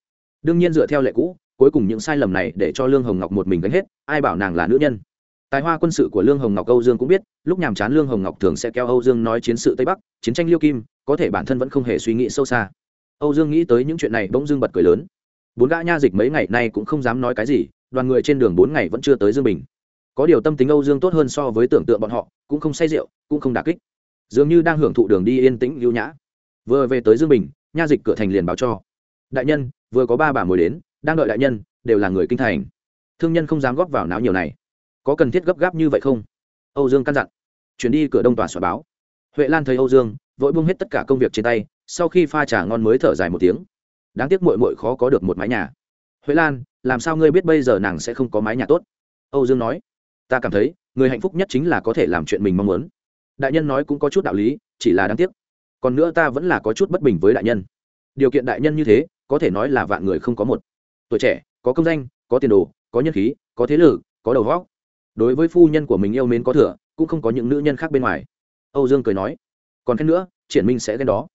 Đương nhiên dựa theo lệ cũ, cuối cùng những sai lầm này để cho lương hồng ngọc một mình gánh hết, ai bảo nàng là nữ nhân. Tài hoa quân sự của lương hồng ngọc âu dương cũng biết lúc nhàm chán lương hồng ngọc thường sẽ kéo âu dương nói chiến sự tây bắc, chiến tranh liêu kim, có thể bản thân vẫn không hề suy nghĩ sâu xa. Âu dương nghĩ tới những chuyện này bỗng dưng bật cười lớn. Bốn gã nha dịch mấy ngày nay cũng không dám nói cái gì, đoàn người trên đường bốn ngày vẫn chưa tới dương bình. Có điều tâm tính âu dương tốt hơn so với tưởng tượng bọn họ, cũng không say rượu, cũng không đà kích. Dường như đang hưởng thụ đường đi yên tĩnh lưu nhã. Vừa về tới dương bình, nha dịch cửa thành liền báo cho. Đại nhân, vừa có ba bà mồi đến, đang đợi đại nhân, đều là người kinh thành. Thương nhân không dám góp vào náo nhiều này. Có cần thiết gấp gáp như vậy không? Âu dương căn dặn chuyển đi cửa đông tòa soạn báo. Huệ lan thấy âu dương, vội buông hết tất cả công việc trên tay, sau khi pha trà ngon mới thở dài một tiếng. Đáng tiếc mội mội khó có được một mái nhà. Huệ lan, làm sao ngươi biết bây giờ nàng sẽ không có mái nhà tốt? Âu dương nói. Ta cảm thấy, người hạnh phúc nhất chính là có thể làm chuyện mình mong muốn. Đại nhân nói cũng có chút đạo lý, chỉ là đáng tiếc. Còn nữa ta vẫn là có chút bất bình với đại nhân. Điều kiện đại nhân như thế, có thể nói là vạn người không có một. Tuổi trẻ, có công danh, có tiền đồ, có nhân khí, có thế lực, có đầu góc đối với phu nhân của mình yêu mến có thừa cũng không có những nữ nhân khác bên ngoài. Âu dương cười nói, còn khen nữa, triển minh sẽ ghen đó.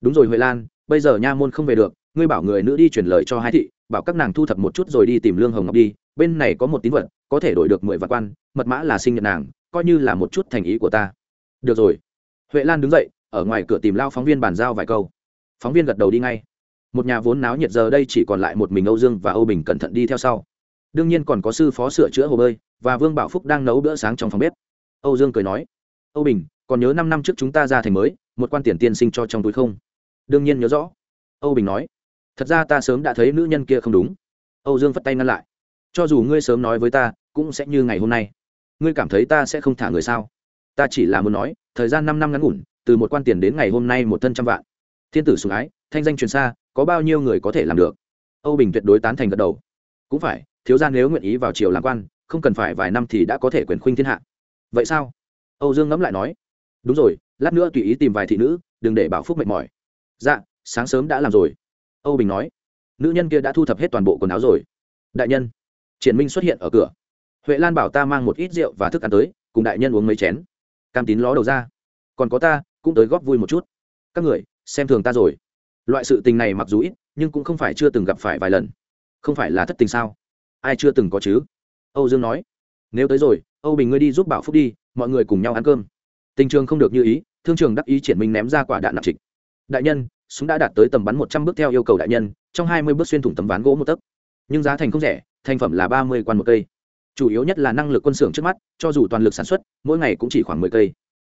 Đúng rồi, huệ lan, bây giờ nha môn không về được, ngươi bảo người nữ đi chuyển lời cho hai thị, bảo các nàng thu thập một chút rồi đi tìm lương hồng ngọc đi, bên này có một tín vật, có thể đổi được mười vạn quan, mật mã là sinh nhật nàng, coi như là một chút thành ý của ta. Được rồi. Huệ lan đứng dậy, ở ngoài cửa tìm lao phóng viên bàn giao vài câu. Phóng viên gật đầu đi ngay. Một nhà vốn náo nhiệt giờ đây chỉ còn lại một mình âu dương và âu bình cẩn thận đi theo sau. Đương nhiên còn có sư phó sửa chữa hồ bơi và vương bảo phúc đang nấu bữa sáng trong phòng bếp âu dương cười nói, âu bình, còn nhớ năm năm trước chúng ta ra thành mới, một quan tiền tiên sinh cho trong túi không? Đương nhiên nhớ rõ. Âu bình nói, thật ra ta sớm đã thấy nữ nhân kia không đúng. Âu dương phất tay ngăn lại, cho dù ngươi sớm nói với ta, cũng sẽ như ngày hôm nay. Ngươi cảm thấy ta sẽ không thả người sao? Ta chỉ là muốn nói, thời gian năm năm ngắn ngủn, từ một quan tiền đến ngày hôm nay một thân trăm vạn. Thiên tử sùng ái, thanh danh truyền xa, có bao nhiêu người có thể làm được? Âu bình tuyệt đối tán thành gật đầu. Cũng phải, thiếu gia nếu nguyện ý vào triều làm quan, không cần phải vài năm thì đã có thể quyền khuynh thiên hạ vậy sao? Âu dương ngẫm lại nói. Đúng rồi, lát nữa tùy ý tìm vài thị nữ, đừng để bảo phúc mệt mỏi. Dạ sáng sớm đã làm rồi. Âu bình nói. Nữ nhân kia đã thu thập hết toàn bộ quần áo rồi. Đại nhân. Triển minh xuất hiện ở cửa. Huệ lan bảo ta mang một ít rượu và thức ăn tới, cùng đại nhân uống mấy chén. Cam tín ló đầu ra. Còn có ta, cũng tới góp vui một chút. Các người, xem thường ta rồi. Loại sự tình này mặc dù ít, nhưng cũng không phải chưa từng gặp phải vài lần. Không phải là thất tình sao? Ai chưa từng có chứ? Âu dương nói. Nếu tới rồi âu bình ngươi đi giúp bảo phúc đi, mọi người cùng nhau ăn cơm. Tình trường không được như ý, thương trường đắc ý triển minh ném ra quả đạn nặng trịch. Đại nhân, súng đã đạt tới tầm bắn một trăm bước theo yêu cầu đại nhân, trong hai mươi bước xuyên thủng tấm ván gỗ một tấc. Nhưng giá thành không rẻ, thành phẩm là ba mươi quan một cây. Chủ yếu nhất là năng lực quân xưởng trước mắt, cho dù toàn lực sản xuất, mỗi ngày cũng chỉ khoảng mười cây.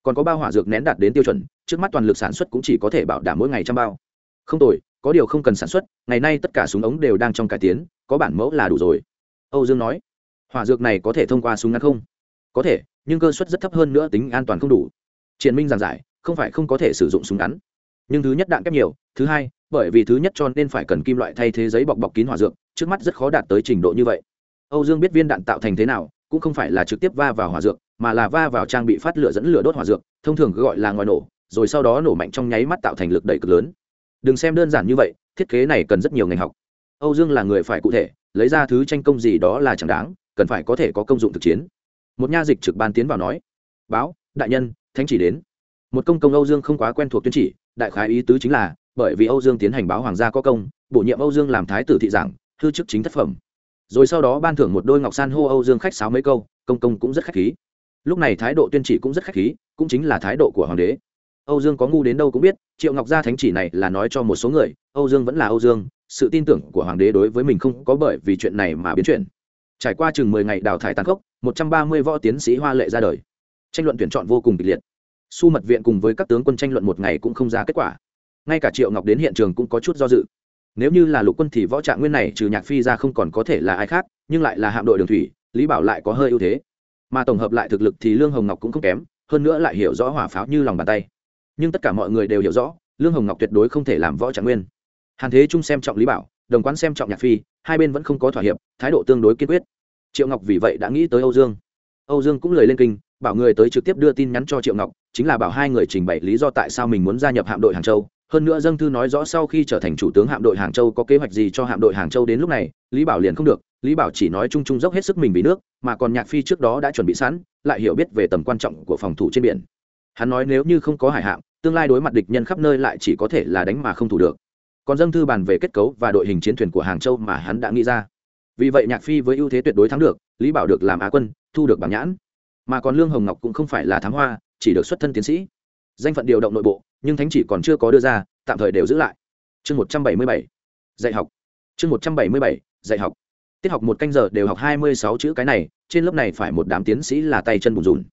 Còn có bao hỏa dược nén đạt đến tiêu chuẩn, trước mắt toàn lực sản xuất cũng chỉ có thể bảo đảm mỗi ngày trăm bao. Không tồi, có điều không cần sản xuất, ngày nay tất cả súng ống đều đang trong cải tiến, có bản mẫu là đủ rồi. Âu dương nói, hỏa dược này có thể thông qua súng ngắn không? Có thể, nhưng cơ suất rất thấp hơn nữa tính an toàn không đủ. Triển minh giảng giải, không phải không có thể sử dụng súng ngắn. Nhưng thứ nhất đạn kép nhiều, thứ hai, bởi vì thứ nhất cho nên phải cần kim loại thay thế giấy bọc bọc kín hỏa dược, trước mắt rất khó đạt tới trình độ như vậy. Âu dương biết viên đạn tạo thành thế nào, cũng không phải là trực tiếp va vào hỏa dược, mà là va vào trang bị phát lửa dẫn lửa đốt hỏa dược, thông thường gọi là ngoài nổ, rồi sau đó nổ mạnh trong nháy mắt tạo thành lực đẩy cực lớn. Đừng xem đơn giản như vậy, thiết kế này cần rất nhiều ngành học. Âu dương là người phải cụ thể, lấy ra thứ tranh công gì đó là chẳng đáng, cần phải có thể có công dụng thực chiến một nha dịch trực ban tiến vào nói, báo, đại nhân, thánh chỉ đến. Một công công âu dương không quá quen thuộc tuyên chỉ, đại khái ý tứ chính là, bởi vì âu dương tiến hành báo hoàng gia có công, bổ nhiệm âu dương làm thái tử thị giảng thư chức chính thất phẩm. Rồi sau đó ban thưởng một đôi ngọc san hô âu dương khách sáo mấy câu, công công cũng rất khách khí. Lúc này thái độ tuyên chỉ cũng rất khách khí, cũng chính là thái độ của hoàng đế. Âu dương có ngu đến đâu cũng biết, triệu ngọc gia thánh chỉ này là nói cho một số người, âu dương vẫn là âu dương, sự tin tưởng của hoàng đế đối với mình không có bởi vì chuyện này mà biến chuyển. Trải qua chừng mười ngày đào thải tàn khốc một trăm ba mươi võ tiến sĩ hoa lệ ra đời. Tranh luận tuyển chọn vô cùng kịch liệt. Su mật viện cùng với các tướng quân tranh luận một ngày cũng không ra kết quả. Ngay cả triệu ngọc đến hiện trường cũng có chút do dự. Nếu như là lục quân thì võ trạng nguyên này trừ nhạc phi ra không còn có thể là ai khác, nhưng lại là hạm đội đường thủy, lý bảo lại có hơi ưu thế. Mà tổng hợp lại thực lực thì lương hồng ngọc cũng không kém, hơn nữa lại hiểu rõ hỏa pháo như lòng bàn tay. Nhưng tất cả mọi người đều hiểu rõ, lương hồng ngọc tuyệt đối không thể làm võ trạng nguyên. Hàn thế trung xem trọng lý bảo, đồng quán xem trọng nhạc phi, hai bên vẫn không có thỏa hiệp, thái độ tương đối kiên quyết triệu ngọc vì vậy đã nghĩ tới âu dương. Âu dương cũng lời lên kinh, bảo người tới trực tiếp đưa tin nhắn cho triệu ngọc, chính là bảo hai người trình bày lý do tại sao mình muốn gia nhập hạm đội hàng châu. Hơn nữa dâng thư nói rõ sau khi trở thành chủ tướng hạm đội hàng châu có kế hoạch gì cho hạm đội hàng châu đến lúc này, lý bảo liền không được. Lý bảo chỉ nói chung chung dốc hết sức mình vì nước, mà còn nhạc phi trước đó đã chuẩn bị sẵn, lại hiểu biết về tầm quan trọng của phòng thủ trên biển. Hắn nói nếu như không có hải hạm, tương lai đối mặt địch nhân khắp nơi lại chỉ có thể là đánh mà không thủ được. Còn dâng thư bàn về kết cấu và đội hình chiến thuyền của hàng châu mà hắn đã nghĩ ra vì vậy nhạc phi với ưu thế tuyệt đối thắng được, lý bảo được làm á quân, thu được bảng nhãn. Mà còn lương hồng ngọc cũng không phải là thám hoa, chỉ được xuất thân tiến sĩ. Danh phận điều động nội bộ, nhưng thánh chỉ còn chưa có đưa ra, tạm thời đều giữ lại. Chương một trăm bảy mươi bảy, dạy học. Chương một trăm bảy mươi bảy, dạy học. Tiết học một canh giờ đều học hai mươi sáu chữ cái này, trên lớp này phải một đám tiến sĩ là tay chân bùn rùn.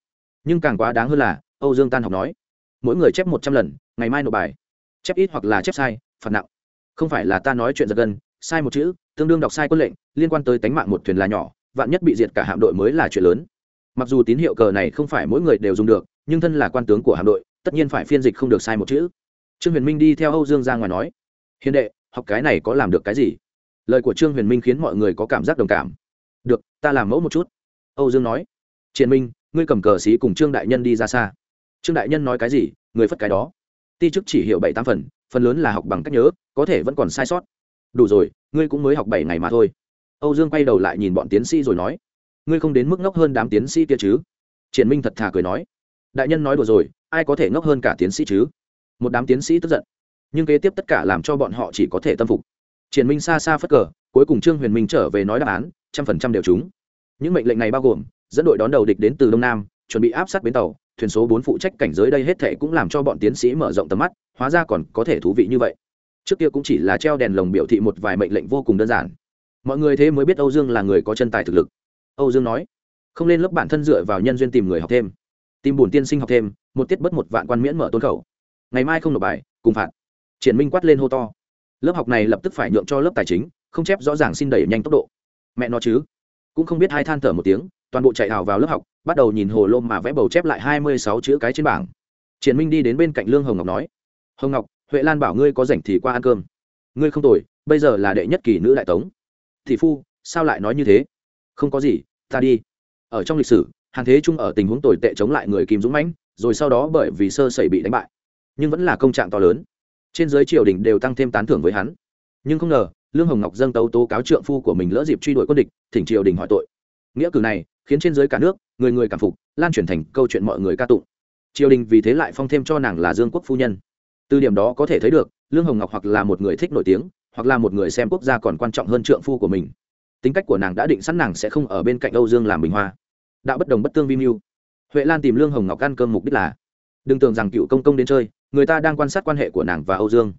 Nhưng càng quá đáng hơn là, âu dương tan học nói, mỗi người chép một trăm lần, ngày mai nộp bài. Chép ít hoặc là chép sai, phạt nặng. Không phải là ta nói chuyện giật gân sai một chữ, tương đương đọc sai quân lệnh, liên quan tới tánh mạng một thuyền là nhỏ, vạn nhất bị diệt cả hạm đội mới là chuyện lớn. Mặc dù tín hiệu cờ này không phải mỗi người đều dùng được, nhưng thân là quan tướng của hạm đội, tất nhiên phải phiên dịch không được sai một chữ. Trương huyền minh đi theo âu dương ra ngoài nói, hiền đệ, học cái này có làm được cái gì? Lời của trương huyền minh khiến mọi người có cảm giác đồng cảm. Được, ta làm mẫu một chút. Âu dương nói, triền minh, ngươi cầm cờ xí cùng trương đại nhân đi ra xa. Trương đại nhân nói cái gì? Người phất cái đó. Ti chức chỉ hiểu bảy tám phần phần lớn là học bằng cách nhớ, có thể vẫn còn sai sót đủ rồi, ngươi cũng mới học bảy ngày mà thôi. Âu dương quay đầu lại nhìn bọn tiến sĩ rồi nói, ngươi không đến mức ngốc hơn đám tiến sĩ kia chứ? Triển minh thật thà cười nói, đại nhân nói đùa rồi, ai có thể ngốc hơn cả tiến sĩ chứ? Một đám tiến sĩ tức giận, nhưng kế tiếp tất cả làm cho bọn họ chỉ có thể tâm phục. Triển minh xa xa phất cờ, cuối cùng trương huyền minh trở về nói đáp án, trăm phần trăm đều chúng những mệnh lệnh này bao gồm, dẫn đội đón đầu địch đến từ đông nam, chuẩn bị áp sát bến tàu, thuyền số bốn phụ trách cảnh giới đây hết thệ cũng làm cho bọn tiến sĩ mở rộng tầm mắt, hóa ra còn có thể thú vị như vậy trước kia cũng chỉ là treo đèn lồng biểu thị một vài mệnh lệnh vô cùng đơn giản. Mọi người thế mới biết âu dương là người có chân tài thực lực. Âu dương nói, không lên lớp bản thân dựa vào nhân duyên tìm người học thêm, tìm bổn tiên sinh học thêm, một tiết bất một vạn quan miễn mở tôn khẩu. Ngày mai không nộp bài, cùng phạt. Triển minh quát lên hô to, lớp học này lập tức phải nhượng cho lớp tài chính, không chép rõ ràng xin đẩy nhanh tốc độ. Mẹ nó chứ. Cũng không biết hai than thở một tiếng, toàn bộ chạy hào vào lớp học, bắt đầu nhìn hồ lôm mà vẽ bầu chép lại hai mươi sáu chữ cái trên bảng. Triển minh đi đến bên cạnh lương hồng ngọc nói, hồng ngọc huệ lan bảo ngươi có rảnh thì qua ăn cơm. Ngươi không tồi, bây giờ là đệ nhất kỳ nữ đại tống. Thị phu, sao lại nói như thế? Không có gì, ta đi. Ở trong lịch sử, hàng thế trung ở tình huống tồi tệ chống lại người kim dũng mãnh, rồi sau đó bởi vì sơ sẩy bị đánh bại. Nhưng vẫn là công trạng to lớn. Trên giới triều đình đều tăng thêm tán thưởng với hắn. Nhưng không ngờ, lương hồng ngọc dâng tấu tố cáo trượng phu của mình lỡ dịp truy đuổi quân địch, thỉnh triều đình hỏi tội. Nghĩa cử này, khiến trên giới cả nước, người người cảm phục, lan truyền thành câu chuyện mọi người ca tụng. Triều đình vì thế lại phong thêm cho nàng là dương quốc phu nhân từ điểm đó có thể thấy được, lương hồng ngọc hoặc là một người thích nổi tiếng, hoặc là một người xem quốc gia còn quan trọng hơn trượng phu của mình. Tính cách của nàng đã định sẵn nàng sẽ không ở bên cạnh âu dương làm bình hoa. Đạo bất đồng bất tương vi mưu. Huệ lan tìm lương hồng ngọc ăn cơm mục đích là, đừng tưởng rằng cựu công công đến chơi, người ta đang quan sát quan hệ của nàng và âu dương.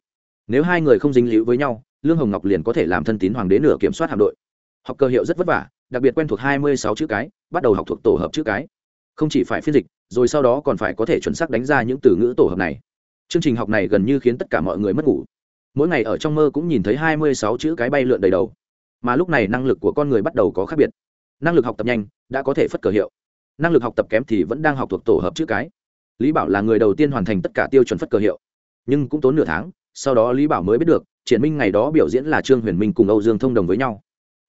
Nếu hai người không dính líu với nhau, lương hồng ngọc liền có thể làm thân tín hoàng đế nửa kiểm soát hạm đội. Học cơ hiệu rất vất vả, đặc biệt quen thuộc hai mươi sáu chữ cái, bắt đầu học thuộc tổ hợp chữ cái. Không chỉ phải phiên dịch, rồi sau đó còn phải có thể chuẩn xác đánh ra những từ ngữ tổ hợp này chương trình học này gần như khiến tất cả mọi người mất ngủ. Mỗi ngày ở trong mơ cũng nhìn thấy hai mươi sáu chữ cái bay lượn đầy đầu. Mà lúc này năng lực của con người bắt đầu có khác biệt. Năng lực học tập nhanh, đã có thể phất cờ hiệu. Năng lực học tập kém thì vẫn đang học thuộc tổ hợp chữ cái. Lý bảo là người đầu tiên hoàn thành tất cả tiêu chuẩn phất cờ hiệu. Nhưng cũng tốn nửa tháng, sau đó lý bảo mới biết được, triển minh ngày đó biểu diễn là trương huyền minh cùng âu dương thông đồng với nhau.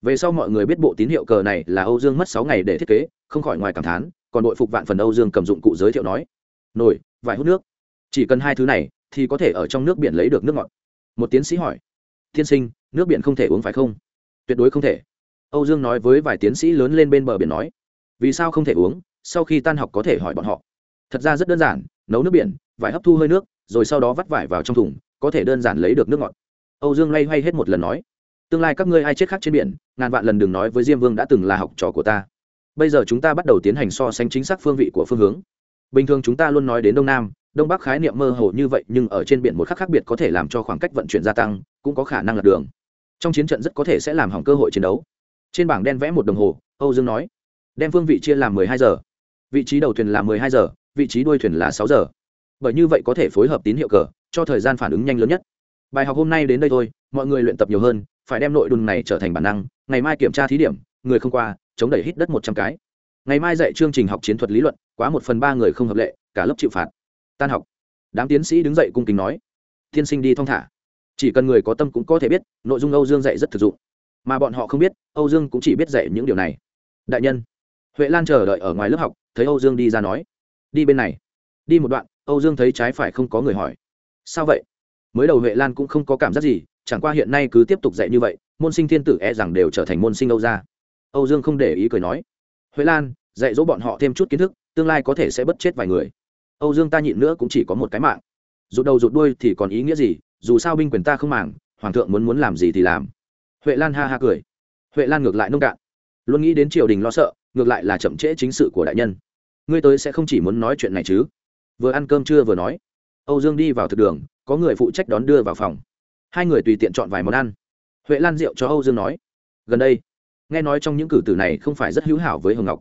Về sau mọi người biết bộ tín hiệu cờ này là âu dương mất sáu ngày để thiết kế, không khỏi ngoài cảm thán, còn đội phục vạn phần âu dương cầm dụng cụ giới thiệu nói nổi vải hút nước chỉ cần hai thứ này, thì có thể ở trong nước biển lấy được nước ngọt. Một tiến sĩ hỏi, tiên sinh, nước biển không thể uống phải không? Tuyệt đối không thể. Âu dương nói với vài tiến sĩ lớn lên bên bờ biển nói, vì sao không thể uống, sau khi tan học có thể hỏi bọn họ. Thật ra rất đơn giản, nấu nước biển, vải hấp thu hơi nước, rồi sau đó vắt vải vào trong thùng, có thể đơn giản lấy được nước ngọt. Âu dương lay hoay hết một lần nói, tương lai các ngươi ai chết khác trên biển, ngàn vạn lần đừng nói với diêm vương đã từng là học trò của ta. Bây giờ chúng ta bắt đầu tiến hành so sánh chính xác phương vị của phương hướng. Bình thường chúng ta luôn nói đến đông nam đông bắc khái niệm mơ hồ như vậy nhưng ở trên biển một khắc khác biệt có thể làm cho khoảng cách vận chuyển gia tăng, cũng có khả năng là đường. Trong chiến trận rất có thể sẽ làm hỏng cơ hội chiến đấu. Trên bảng đen vẽ một đồng hồ, âu dương nói, đem phương vị chia làm mười hai giờ, vị trí đầu thuyền là mười hai giờ, vị trí đuôi thuyền là sáu giờ. Bởi như vậy có thể phối hợp tín hiệu cờ, cho thời gian phản ứng nhanh lớn nhất. Bài học hôm nay đến đây thôi, mọi người luyện tập nhiều hơn, phải đem nội đùn này trở thành bản năng. Ngày mai kiểm tra thí điểm, người không qua, chống đẩy hít đất một trăm cái. Ngày mai dạy chương trình học chiến thuật lý luận, quá một phần ba người không hợp lệ, cả lớp chịu phạt tan học. Đám tiến sĩ đứng dậy cung kính nói, tiên sinh đi thong thả. Chỉ cần người có tâm cũng có thể biết, nội dung âu dương dạy rất thực dụng. Mà bọn họ không biết, âu dương cũng chỉ biết dạy những điều này. Đại nhân, huệ lan chờ đợi ở ngoài lớp học, thấy âu dương đi ra nói, đi bên này. Đi một đoạn, âu dương thấy trái phải không có người hỏi, sao vậy? Mới đầu huệ lan cũng không có cảm giác gì, chẳng qua hiện nay cứ tiếp tục dạy như vậy, môn sinh thiên tử e rằng đều trở thành môn sinh âu gia. Âu dương không để ý cười nói, huệ lan, dạy dỗ bọn họ thêm chút kiến thức, tương lai có thể sẽ bất chết vài người âu dương ta nhịn nữa cũng chỉ có một cái mạng. Rụt đầu rụt đuôi thì còn ý nghĩa gì? Dù sao binh quyền ta không màng, hoàng thượng muốn muốn làm gì thì làm. Huệ lan ha ha cười. Huệ lan ngược lại nông cạn. Luôn nghĩ đến triều đình lo sợ, ngược lại là chậm trễ chính sự của đại nhân. Ngươi tới sẽ không chỉ muốn nói chuyện này chứ? Vừa ăn cơm trưa vừa nói. Âu dương đi vào thực đường, có người phụ trách đón đưa vào phòng. Hai người tùy tiện chọn vài món ăn. Huệ lan rượu cho âu dương nói. Gần đây, nghe nói trong những cử tử này không phải rất hữu hảo với hồng ngọc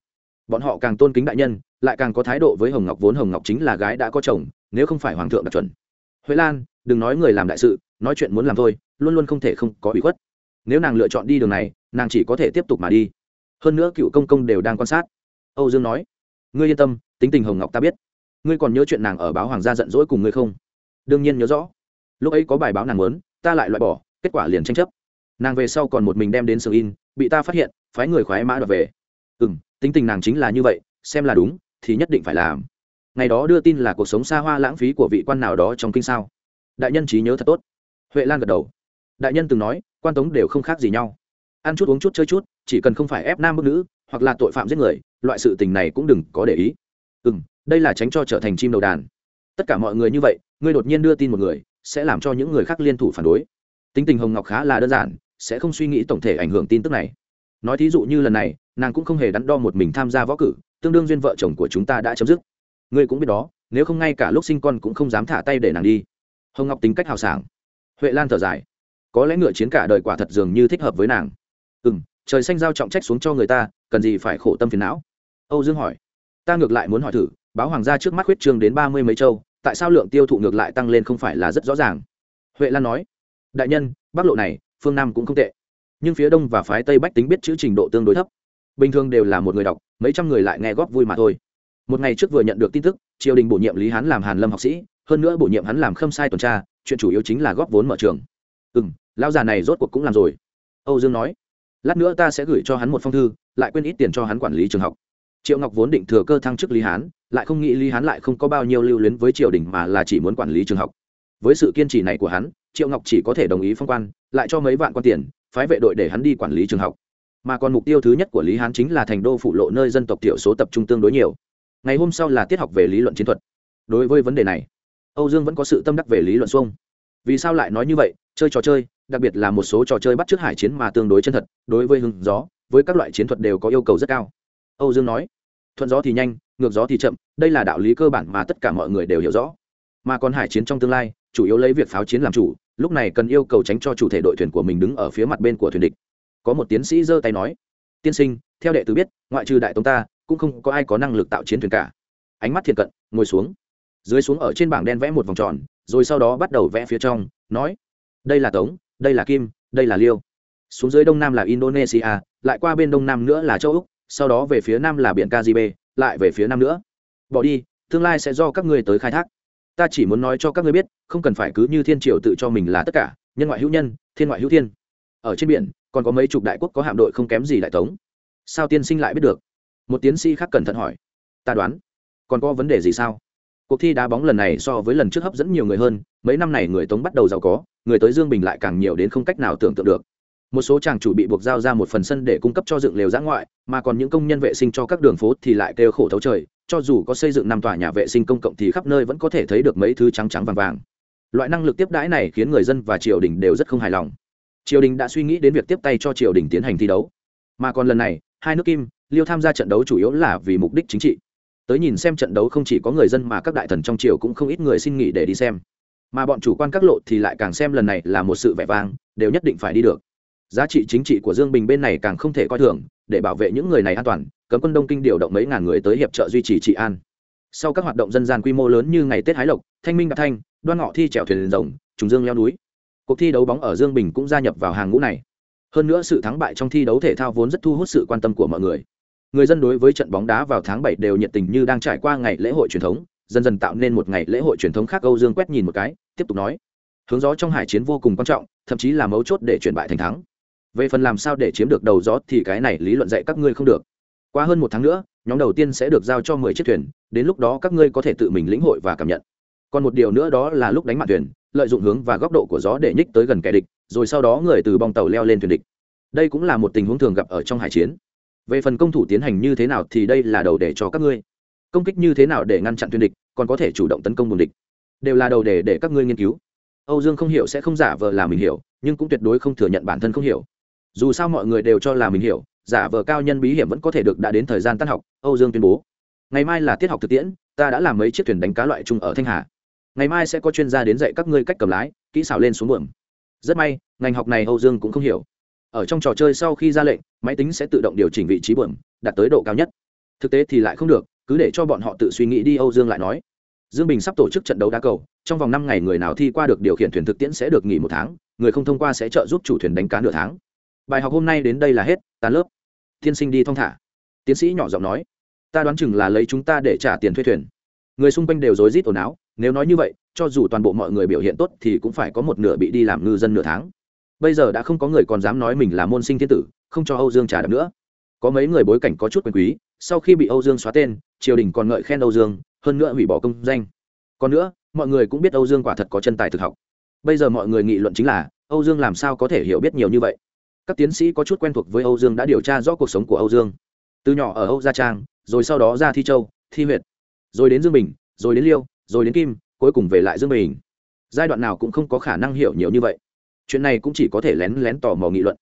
bọn họ càng tôn kính đại nhân, lại càng có thái độ với hồng ngọc, vốn hồng ngọc chính là gái đã có chồng, nếu không phải hoàng thượng đặc chuẩn. Huệ lan, đừng nói người làm đại sự, nói chuyện muốn làm thôi, luôn luôn không thể không có ủy khuất. Nếu nàng lựa chọn đi đường này, nàng chỉ có thể tiếp tục mà đi. Hơn nữa cựu công công đều đang quan sát. Âu dương nói, ngươi yên tâm, tính tình hồng ngọc ta biết. Ngươi còn nhớ chuyện nàng ở báo hoàng gia giận dỗi cùng ngươi không? Đương nhiên nhớ rõ. Lúc ấy có bài báo nàng muốn, ta lại loại bỏ, kết quả liền tranh chấp. Nàng về sau còn một mình đem đến sở in, bị ta phát hiện, phái người khoái mã đoạt về. Ừ m tính tình nàng chính là như vậy, xem là đúng, thì nhất định phải làm. Ngày đó đưa tin là cuộc sống xa hoa lãng phí của vị quan nào đó trong kinh sao. Đại nhân trí nhớ thật tốt. Huệ lan gật đầu. Đại nhân từng nói, quan tống đều không khác gì nhau. Ăn chút uống chút chơi chút, chỉ cần không phải ép nam bức nữ, hoặc là tội phạm giết người, loại sự tình này cũng đừng có để ý. Ừ m đây là tránh cho trở thành chim đầu đàn. Tất cả mọi người như vậy, ngươi đột nhiên đưa tin một người, sẽ làm cho những người khác liên thủ phản đối. Tính tình hồng ngọc khá là đơn giản, sẽ không suy nghĩ tổng thể ảnh hưởng tin tức này nói thí dụ như lần này, nàng cũng không hề đắn đo một mình tham gia võ cử, tương đương duyên vợ chồng của chúng ta đã chấm dứt. Ngươi cũng biết đó, nếu không ngay cả lúc sinh con cũng không dám thả tay để nàng đi. Hồng ngọc tính cách hào sảng. Huệ lan thở dài. Có lẽ ngựa chiến cả đời quả thật dường như thích hợp với nàng. Ừ m trời xanh giao trọng trách xuống cho người ta, cần gì phải khổ tâm phiền não? Âu dương hỏi. Ta ngược lại muốn hỏi thử, báo hoàng gia trước mắt huyết trương đến ba mươi mấy châu, tại sao lượng tiêu thụ ngược lại tăng lên không phải là rất rõ ràng? Huệ lan nói. Đại nhân, bắc lộ này, phương nam cũng không tệ nhưng phía đông và phái tây bách tính biết chữ trình độ tương đối thấp. Bình thường đều là một người đọc, mấy trăm người lại nghe góp vui mà thôi. Một ngày trước vừa nhận được tin tức, triều đình bổ nhiệm lý hán làm hàn lâm học sĩ, hơn nữa bổ nhiệm hắn làm khâm sai tuần tra, chuyện chủ yếu chính là góp vốn mở trường. Ừ m lão già này rốt cuộc cũng làm rồi. Âu dương nói, lát nữa ta sẽ gửi cho hắn một phong thư, lại quên ít tiền cho hắn quản lý trường học. Triệu ngọc vốn định thừa cơ thăng chức lý hán, lại không nghĩ lý hán lại không có bao nhiêu lưu luyến với triều đình mà là chỉ muốn quản lý trường học. Với sự kiên trì này của hắn, triệu ngọc chỉ có thể đồng ý phong quan, lại cho mấy vạn quan tiền phái vệ đội để hắn đi quản lý trường học. Mà còn mục tiêu thứ nhất của lý hán chính là thành đô phụ lộ nơi dân tộc thiểu số tập trung tương đối nhiều. Ngày hôm sau là tiết học về lý luận chiến thuật. Đối với vấn đề này, âu dương vẫn có sự tâm đắc về lý luận xuông. Vì sao lại nói như vậy? Chơi trò chơi, đặc biệt là một số trò chơi bắt chước hải chiến mà tương đối chân thật, đối với hưng gió, với các loại chiến thuật đều có yêu cầu rất cao. Âu dương nói, thuận gió thì nhanh, ngược gió thì chậm, đây là đạo lý cơ bản mà tất cả mọi người đều hiểu rõ mà còn hải chiến trong tương lai, chủ yếu lấy việc pháo chiến làm chủ, lúc này cần yêu cầu tránh cho chủ thể đội thuyền của mình đứng ở phía mặt bên của thuyền địch. Có một tiến sĩ giơ tay nói, tiên sinh, theo đệ tử biết, ngoại trừ đại tống ta, cũng không có ai có năng lực tạo chiến thuyền cả. Ánh mắt thiện cận, ngồi xuống. Dưới xuống ở trên bảng đen vẽ một vòng tròn, rồi sau đó bắt đầu vẽ phía trong, nói, đây là tống, đây là kim, đây là liêu. Xuống dưới đông nam là indonesia, lại qua bên đông nam nữa là châu úc, sau đó về phía nam là biển caribe, lại về phía nam nữa. Bỏ đi, tương lai sẽ do các ngươi tới khai thác ta chỉ muốn nói cho các ngươi biết, không cần phải cứ như thiên triều tự cho mình là tất cả, nhân ngoại hữu nhân, thiên ngoại hữu thiên. Ở trên biển, còn có mấy chục đại quốc có hạm đội không kém gì đại tống. Sao tiên sinh lại biết được? Một tiến sĩ khác cẩn thận hỏi. Ta đoán. Còn có vấn đề gì sao? Cuộc thi đá bóng lần này so với lần trước hấp dẫn nhiều người hơn, mấy năm này người tống bắt đầu giàu có, người tới dương bình lại càng nhiều đến không cách nào tưởng tượng được. Một số chàng chủ bị buộc giao ra một phần sân để cung cấp cho dựng lều giã ngoại, mà còn những công nhân vệ sinh cho các đường phố thì lại kêu khổ thấu trời cho dù có xây dựng năm tòa nhà vệ sinh công cộng thì khắp nơi vẫn có thể thấy được mấy thứ trắng trắng vàng vàng. Loại năng lực tiếp đãi này khiến người dân và triều đình đều rất không hài lòng. Triều đình đã suy nghĩ đến việc tiếp tay cho triều đình tiến hành thi đấu. Mà còn lần này, hai nước kim, liêu tham gia trận đấu chủ yếu là vì mục đích chính trị. Tới nhìn xem trận đấu không chỉ có người dân mà các đại thần trong triều cũng không ít người xin nghỉ để đi xem. Mà bọn chủ quan các lộ thì lại càng xem lần này là một sự vẻ vang, đều nhất định phải đi được. Giá trị chính trị của dương bình bên này càng không thể coi thường để bảo vệ những người này an toàn, cấm quân đông kinh điều động mấy ngàn người tới hiệp trợ duy trì trị an. Sau các hoạt động dân gian quy mô lớn như ngày tết hái lộc, thanh minh đạp thanh, đoan ngọ thi trèo thuyền rồng, trùng dương leo núi, cuộc thi đấu bóng ở dương bình cũng gia nhập vào hàng ngũ này. Hơn nữa sự thắng bại trong thi đấu thể thao vốn rất thu hút sự quan tâm của mọi người. Người dân đối với trận bóng đá vào tháng bảy đều nhiệt tình như đang trải qua ngày lễ hội truyền thống, dần dần tạo nên một ngày lễ hội truyền thống khác âu dương quét nhìn một cái, tiếp tục nói. Hướng gió trong hải chiến vô cùng quan trọng, thậm chí là mấu chốt để chuyển bại thành thắng về phần làm sao để chiếm được đầu gió thì cái này lý luận dạy các ngươi không được. Qua hơn một tháng nữa, nhóm đầu tiên sẽ được giao cho mười chiếc thuyền, đến lúc đó các ngươi có thể tự mình lĩnh hội và cảm nhận. Còn một điều nữa đó là lúc đánh mặt thuyền, lợi dụng hướng và góc độ của gió để nhích tới gần kẻ địch, rồi sau đó người từ bong tàu leo lên thuyền địch. Đây cũng là một tình huống thường gặp ở trong hải chiến. Về phần công thủ tiến hành như thế nào thì đây là đầu để cho các ngươi. Công kích như thế nào để ngăn chặn thuyền địch, còn có thể chủ động tấn công buồng địch, đều là đầu để để các ngươi nghiên cứu. Âu dương không hiểu sẽ không giả vờ là mình hiểu, nhưng cũng tuyệt đối không thừa nhận bản thân không hiểu dù sao mọi người đều cho là mình hiểu giả vờ cao nhân bí hiểm vẫn có thể được đã đến thời gian tan học âu dương tuyên bố. Ngày mai là tiết học thực tiễn ta đã làm mấy chiếc thuyền đánh cá loại chung ở thanh hà. Ngày mai sẽ có chuyên gia đến dạy các ngươi cách cầm lái kỹ xảo lên xuống buồng. rất may ngành học này âu dương cũng không hiểu. Ở trong trò chơi sau khi ra lệnh máy tính sẽ tự động điều chỉnh vị trí buồng, đạt tới độ cao nhất. Thực tế thì lại không được cứ để cho bọn họ tự suy nghĩ đi âu dương lại nói. Dương bình sắp tổ chức trận đấu đá cầu trong vòng năm ngày người nào thi qua được điều khiển thuyền thực tiễn sẽ được nghỉ một tháng người không thông qua sẽ trợ giúp chủ thuyền đánh cá nửa tháng bài học hôm nay đến đây là hết tàn lớp. Tiên sinh đi thong thả. Tiến sĩ nhỏ giọng nói. Ta đoán chừng là lấy chúng ta để trả tiền thuê thuyền. Người xung quanh đều rối rít ồn áo nếu nói như vậy, cho dù toàn bộ mọi người biểu hiện tốt thì cũng phải có một nửa bị đi làm ngư dân nửa tháng. Bây giờ đã không có người còn dám nói mình là môn sinh thiên tử, không cho âu dương trả đạp nữa. Có mấy người bối cảnh có chút quyền quý, sau khi bị âu dương xóa tên, triều đình còn ngợi khen âu dương, hơn nữa hủy bỏ công danh. Còn nữa, mọi người cũng biết âu dương quả thật có chân tài thực học. Bây giờ mọi người nghị luận chính là, âu dương làm sao có thể hiểu biết nhiều như vậy? Các tiến sĩ có chút quen thuộc với âu dương đã điều tra rõ cuộc sống của âu dương. Từ nhỏ ở âu gia trang, rồi sau đó ra thi châu, thi huyện rồi đến dương bình, rồi đến liêu, rồi đến kim, cuối cùng về lại dương bình. Giai đoạn nào cũng không có khả năng hiểu nhiều như vậy. Chuyện này cũng chỉ có thể lén lén tò mò nghị luận.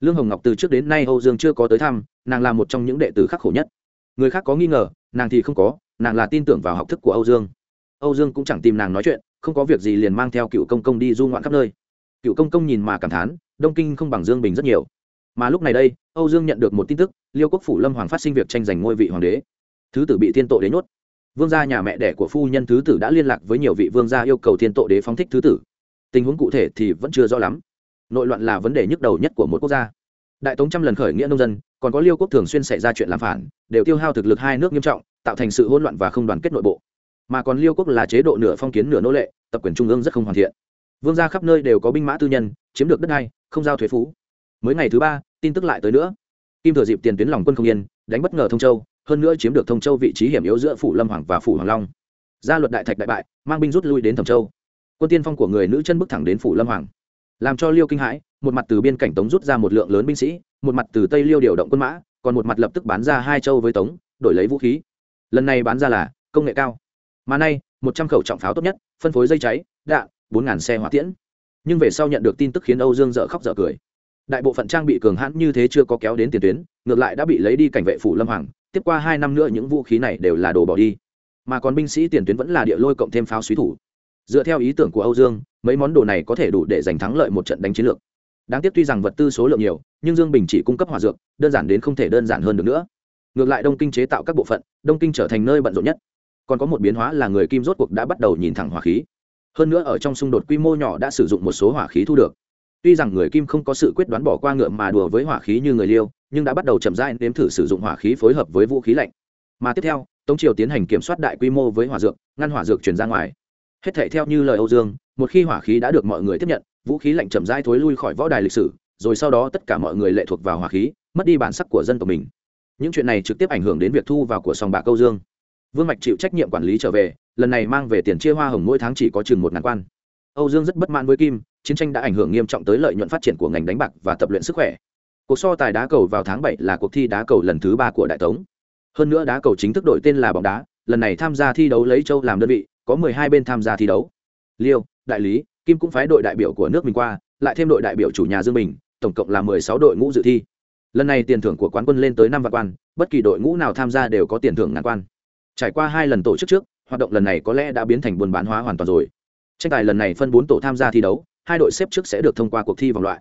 Lương hồng ngọc từ trước đến nay âu dương chưa có tới thăm, nàng là một trong những đệ tử khắc khổ nhất. Người khác có nghi ngờ, nàng thì không có, nàng là tin tưởng vào học thức của âu dương. Âu dương cũng chẳng tìm nàng nói chuyện, không có việc gì liền mang theo cựu công công đi du ngoạn khắp nơi. Cựu công công nhìn mà cảm thán đông kinh không bằng dương bình rất nhiều. Mà lúc này đây, âu dương nhận được một tin tức, liêu quốc phủ lâm hoàng phát sinh việc tranh giành ngôi vị hoàng đế. Thứ tử bị thiên tội đế nhốt. Vương gia nhà mẹ đẻ của phu nhân thứ tử đã liên lạc với nhiều vị vương gia yêu cầu thiên tội đế phóng thích thứ tử. Tình huống cụ thể thì vẫn chưa rõ lắm. Nội loạn là vấn đề nhức đầu nhất của một quốc gia. Đại tống trăm lần khởi nghĩa nông dân, còn có liêu quốc thường xuyên xảy ra chuyện làm phản, đều tiêu hao thực lực hai nước nghiêm trọng, tạo thành sự hỗn loạn và không đoàn kết nội bộ. Mà còn liêu quốc là chế độ nửa phong kiến nửa nô lệ, tập quyền trung ương rất không hoàn thiện. Vương gia khắp nơi đều có binh mã tư nhân, chiếm được đất đai không giao thuế phú. Mới ngày thứ ba, tin tức lại tới nữa. Kim thừa dịp tiền tuyến lòng quân không yên, đánh bất ngờ thông châu, hơn nữa chiếm được thông châu vị trí hiểm yếu giữa phủ lâm hoàng và phủ hoàng long. Gia luật đại thạch đại bại, mang binh rút lui đến thẩm châu. Quân tiên phong của người nữ chân bước thẳng đến phủ lâm hoàng. Làm cho liêu kinh hãi, một mặt từ biên cảnh tống rút ra một lượng lớn binh sĩ, một mặt từ tây liêu điều động quân mã, còn một mặt lập tức bán ra hai châu với tống, đổi lấy vũ khí. Lần này bán ra là công nghệ cao. Mà nay, một trăm khẩu trọng pháo tốt nhất, phân phối dây cháy, đạn, bốn ngàn xe hỏa tiễn nhưng về sau nhận được tin tức khiến âu dương dợ khóc dợ cười. Đại bộ phận trang bị cường hãn như thế chưa có kéo đến tiền tuyến, ngược lại đã bị lấy đi cảnh vệ phủ lâm hoàng, tiếp qua hai năm nữa những vũ khí này đều là đồ bỏ đi. Mà còn binh sĩ tiền tuyến vẫn là địa lôi cộng thêm pháo suý thủ. Dựa theo ý tưởng của âu dương, mấy món đồ này có thể đủ để giành thắng lợi một trận đánh chiến lược. Đáng tiếc tuy rằng vật tư số lượng nhiều, nhưng dương bình chỉ cung cấp hỏa dược, đơn giản đến không thể đơn giản hơn được nữa. Ngược lại đông kinh chế tạo các bộ phận, đông kinh trở thành nơi bận rộn nhất. Còn có một biến hóa là người kim rốt cuộc đã bắt đầu nhìn thẳng hỏa khí hơn nữa ở trong xung đột quy mô nhỏ đã sử dụng một số hỏa khí thu được. Tuy rằng người kim không có sự quyết đoán bỏ qua ngựa mà đùa với hỏa khí như người liêu, nhưng đã bắt đầu chậm rãi nếm thử sử dụng hỏa khí phối hợp với vũ khí lạnh. Mà tiếp theo, tống triều tiến hành kiểm soát đại quy mô với hỏa dược, ngăn hỏa dược chuyển ra ngoài. Hết thể theo như lời âu dương, một khi hỏa khí đã được mọi người tiếp nhận, vũ khí lạnh chậm rãi thối lui khỏi võ đài lịch sử, rồi sau đó tất cả mọi người lệ thuộc vào hỏa khí, mất đi bản sắc của dân tộc mình. Những chuyện này trực tiếp ảnh hưởng đến việc thu vào của sòng bạc câu dương vương mạch chịu trách nhiệm quản lý trở về, lần này mang về tiền chia hoa hồng mỗi tháng chỉ có chừng một ngàn quan. Âu dương rất bất mãn với kim, chiến tranh đã ảnh hưởng nghiêm trọng tới lợi nhuận phát triển của ngành đánh bạc và tập luyện sức khỏe. Cuộc so tài đá cầu vào tháng bảy là cuộc thi đá cầu lần thứ ba của đại tống. Hơn nữa đá cầu chính thức đổi tên là bóng đá, lần này tham gia thi đấu lấy châu làm đơn vị, có mười hai bên tham gia thi đấu. Liêu, đại lý, kim cũng phái đội đại biểu của nước mình qua, lại thêm đội đại biểu chủ nhà dương bình, tổng cộng là mười sáu đội ngũ dự thi. Lần này tiền thưởng của quán quân lên tới năm vạn quan, bất kỳ đội ngũ nào tham gia đều có tiền thưởng ngàn quan trải qua hai lần tổ chức trước, hoạt động lần này có lẽ đã biến thành buôn bán hóa hoàn toàn rồi. Tranh tài lần này phân bốn tổ tham gia thi đấu, hai đội xếp trước sẽ được thông qua cuộc thi vòng loại.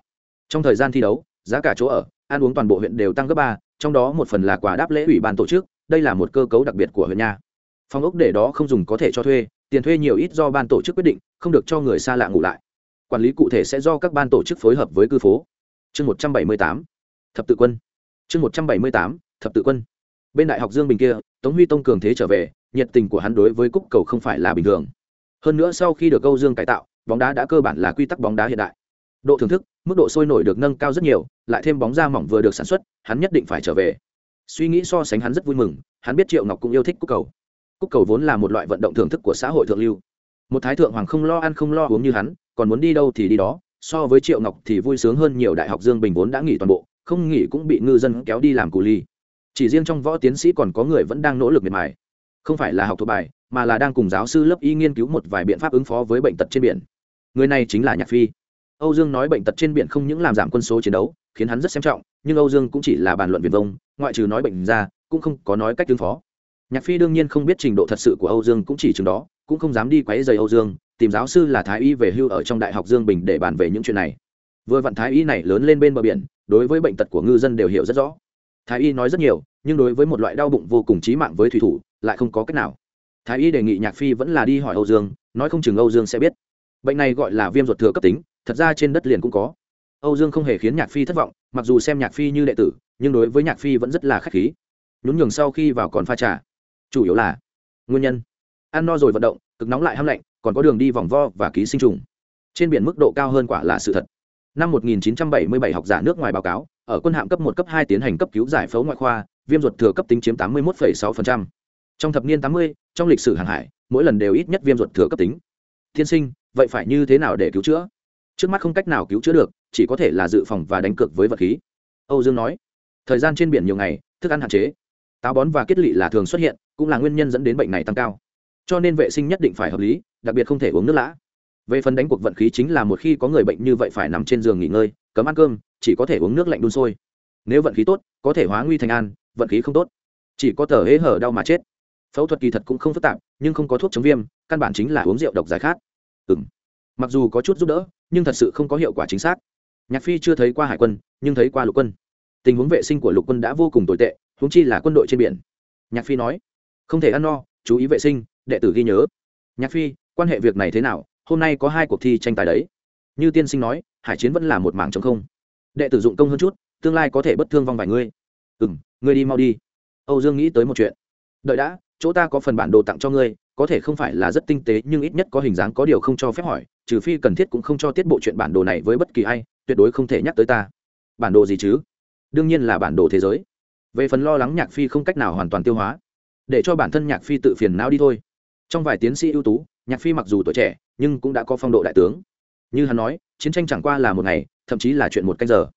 Trong thời gian thi đấu, giá cả chỗ ở, ăn uống toàn bộ huyện đều tăng gấp ba, trong đó một phần là quà đáp lễ ủy ban tổ chức, đây là một cơ cấu đặc biệt của huyện nha. Phòng ốc để đó không dùng có thể cho thuê, tiền thuê nhiều ít do ban tổ chức quyết định, không được cho người xa lạ ngủ lại. Quản lý cụ thể sẽ do các ban tổ chức phối hợp với cư phố. Chương một trăm bảy mươi tám, thập tự quân. Chương một trăm bảy mươi tám, thập tự quân bên đại học dương bình kia, tống huy tông cường thế trở về, nhiệt tình của hắn đối với cúc cầu không phải là bình thường. Hơn nữa sau khi được câu dương cải tạo, bóng đá đã cơ bản là quy tắc bóng đá hiện đại. Độ thưởng thức, mức độ sôi nổi được nâng cao rất nhiều, lại thêm bóng da mỏng vừa được sản xuất, hắn nhất định phải trở về. Suy nghĩ so sánh hắn rất vui mừng, hắn biết triệu ngọc cũng yêu thích cúc cầu. Cúc cầu vốn là một loại vận động thưởng thức của xã hội thượng lưu. Một thái thượng hoàng không lo ăn không lo uống như hắn, còn muốn đi đâu thì đi đó, so với triệu ngọc thì vui sướng hơn nhiều đại học dương bình vốn đã nghỉ toàn bộ, không nghỉ cũng bị ngư dân kéo đi làm cù ly chỉ riêng trong võ tiến sĩ còn có người vẫn đang nỗ lực miệt mài. Không phải là học thuộc bài, mà là đang cùng giáo sư lớp y nghiên cứu một vài biện pháp ứng phó với bệnh tật trên biển. Người này chính là nhạc phi. Âu dương nói bệnh tật trên biển không những làm giảm quân số chiến đấu, khiến hắn rất xem trọng, nhưng âu dương cũng chỉ là bàn luận viền vông, ngoại trừ nói bệnh ra, cũng không có nói cách ứng phó. Nhạc phi đương nhiên không biết trình độ thật sự của âu dương cũng chỉ chừng đó, cũng không dám đi quấy dày âu dương, tìm giáo sư là thái y về hưu ở trong đại học dương bình để bàn về những chuyện này. Vừa vặn thái y này lớn lên bên bờ biển, đối với bệnh tật của ngư dân đều hiểu rất rõ thái y nói rất nhiều, nhưng đối với một loại đau bụng vô cùng chí mạng với thủy thủ, lại không có cách nào. Thái y đề nghị nhạc phi vẫn là đi hỏi âu dương, nói không chừng âu dương sẽ biết. Bệnh này gọi là viêm ruột thừa cấp tính, thật ra trên đất liền cũng có. Âu dương không hề khiến nhạc phi thất vọng, mặc dù xem nhạc phi như đệ tử, nhưng đối với nhạc phi vẫn rất là k h á c h khí. Nhún nhường sau khi vào còn pha trà. Chủ yếu là nguyên nhân. Ăn no rồi vận động, cực nóng lại hâm lạnh, còn có đường đi vòng vo và ký sinh trùng. Trên biển mức độ cao hơn quả là sự thật. Năm 1977 học giả nước ngoài báo cáo ở quân hạm cấp một cấp hai tiến hành cấp cứu giải phẫu ngoại khoa viêm ruột thừa cấp tính chiếm 81,6%. trong thập niên 80, trong lịch sử hàng hải mỗi lần đều ít nhất viêm ruột thừa cấp tính. Thiên sinh vậy phải như thế nào để cứu chữa? Trước mắt không cách nào cứu chữa được chỉ có thể là dự phòng và đánh cược với vật khí. Âu dương nói. Thời gian trên biển nhiều ngày thức ăn hạn chế. Táo bón và kết lị là thường xuất hiện cũng là nguyên nhân dẫn đến bệnh này tăng cao. Cho nên vệ sinh nhất định phải hợp lý đặc biệt không thể uống nước lã. Về phần đánh cuộc vận khí chính là một khi có người bệnh như vậy phải nằm trên giường nghỉ ngơi cấm ăn cơm, chỉ có thể uống nước lạnh đun sôi. Nếu vận khí tốt, có thể hóa nguy thành an, vận khí không tốt, chỉ có tờ hế hở đau mà chết. Phẫu thuật kỳ thật cũng không phức tạp, nhưng không có thuốc chống viêm, căn bản chính là uống rượu độc giải khát. Ừ mặc dù có chút giúp đỡ, nhưng thật sự không có hiệu quả chính xác. Nhạc phi chưa thấy qua hải quân, nhưng thấy qua lục quân. Tình huống vệ sinh của lục quân đã vô cùng tồi tệ húng chi là quân đội trên biển. Nhạc phi nói, không thể ăn no, chú ý vệ sinh, đệ tử ghi nhớ. Nhạc phi, quan hệ việc này thế nào? Hôm nay có hai cuộc thi tranh tài đấy. Như tiên sinh nói hải chiến vẫn là một mảng trống không. Đệ tử dụng công hơn chút, tương lai có thể bất thương vong vài ngươi. Ừ m ngươi đi mau đi. Âu dương nghĩ tới một chuyện. Đợi đã, chỗ ta có phần bản đồ tặng cho ngươi, có thể không phải là rất tinh tế, nhưng ít nhất có hình dáng có điều không cho phép hỏi, trừ phi cần thiết cũng không cho tiết bộ chuyện bản đồ này với bất kỳ ai, tuyệt đối không thể nhắc tới ta. Bản đồ gì chứ? Đương nhiên là bản đồ thế giới. Về phần lo lắng nhạc phi không cách nào hoàn toàn tiêu hóa, để cho bản thân nhạc phi tự phiền não đi thôi. Trong vài tiến sĩ ưu tú, nhạc phi mặc dù tuổi trẻ, nhưng cũng đã có phong độ đại tướng. Như hắn nói chiến tranh chẳng qua là một ngày, thậm chí là chuyện một canh giờ.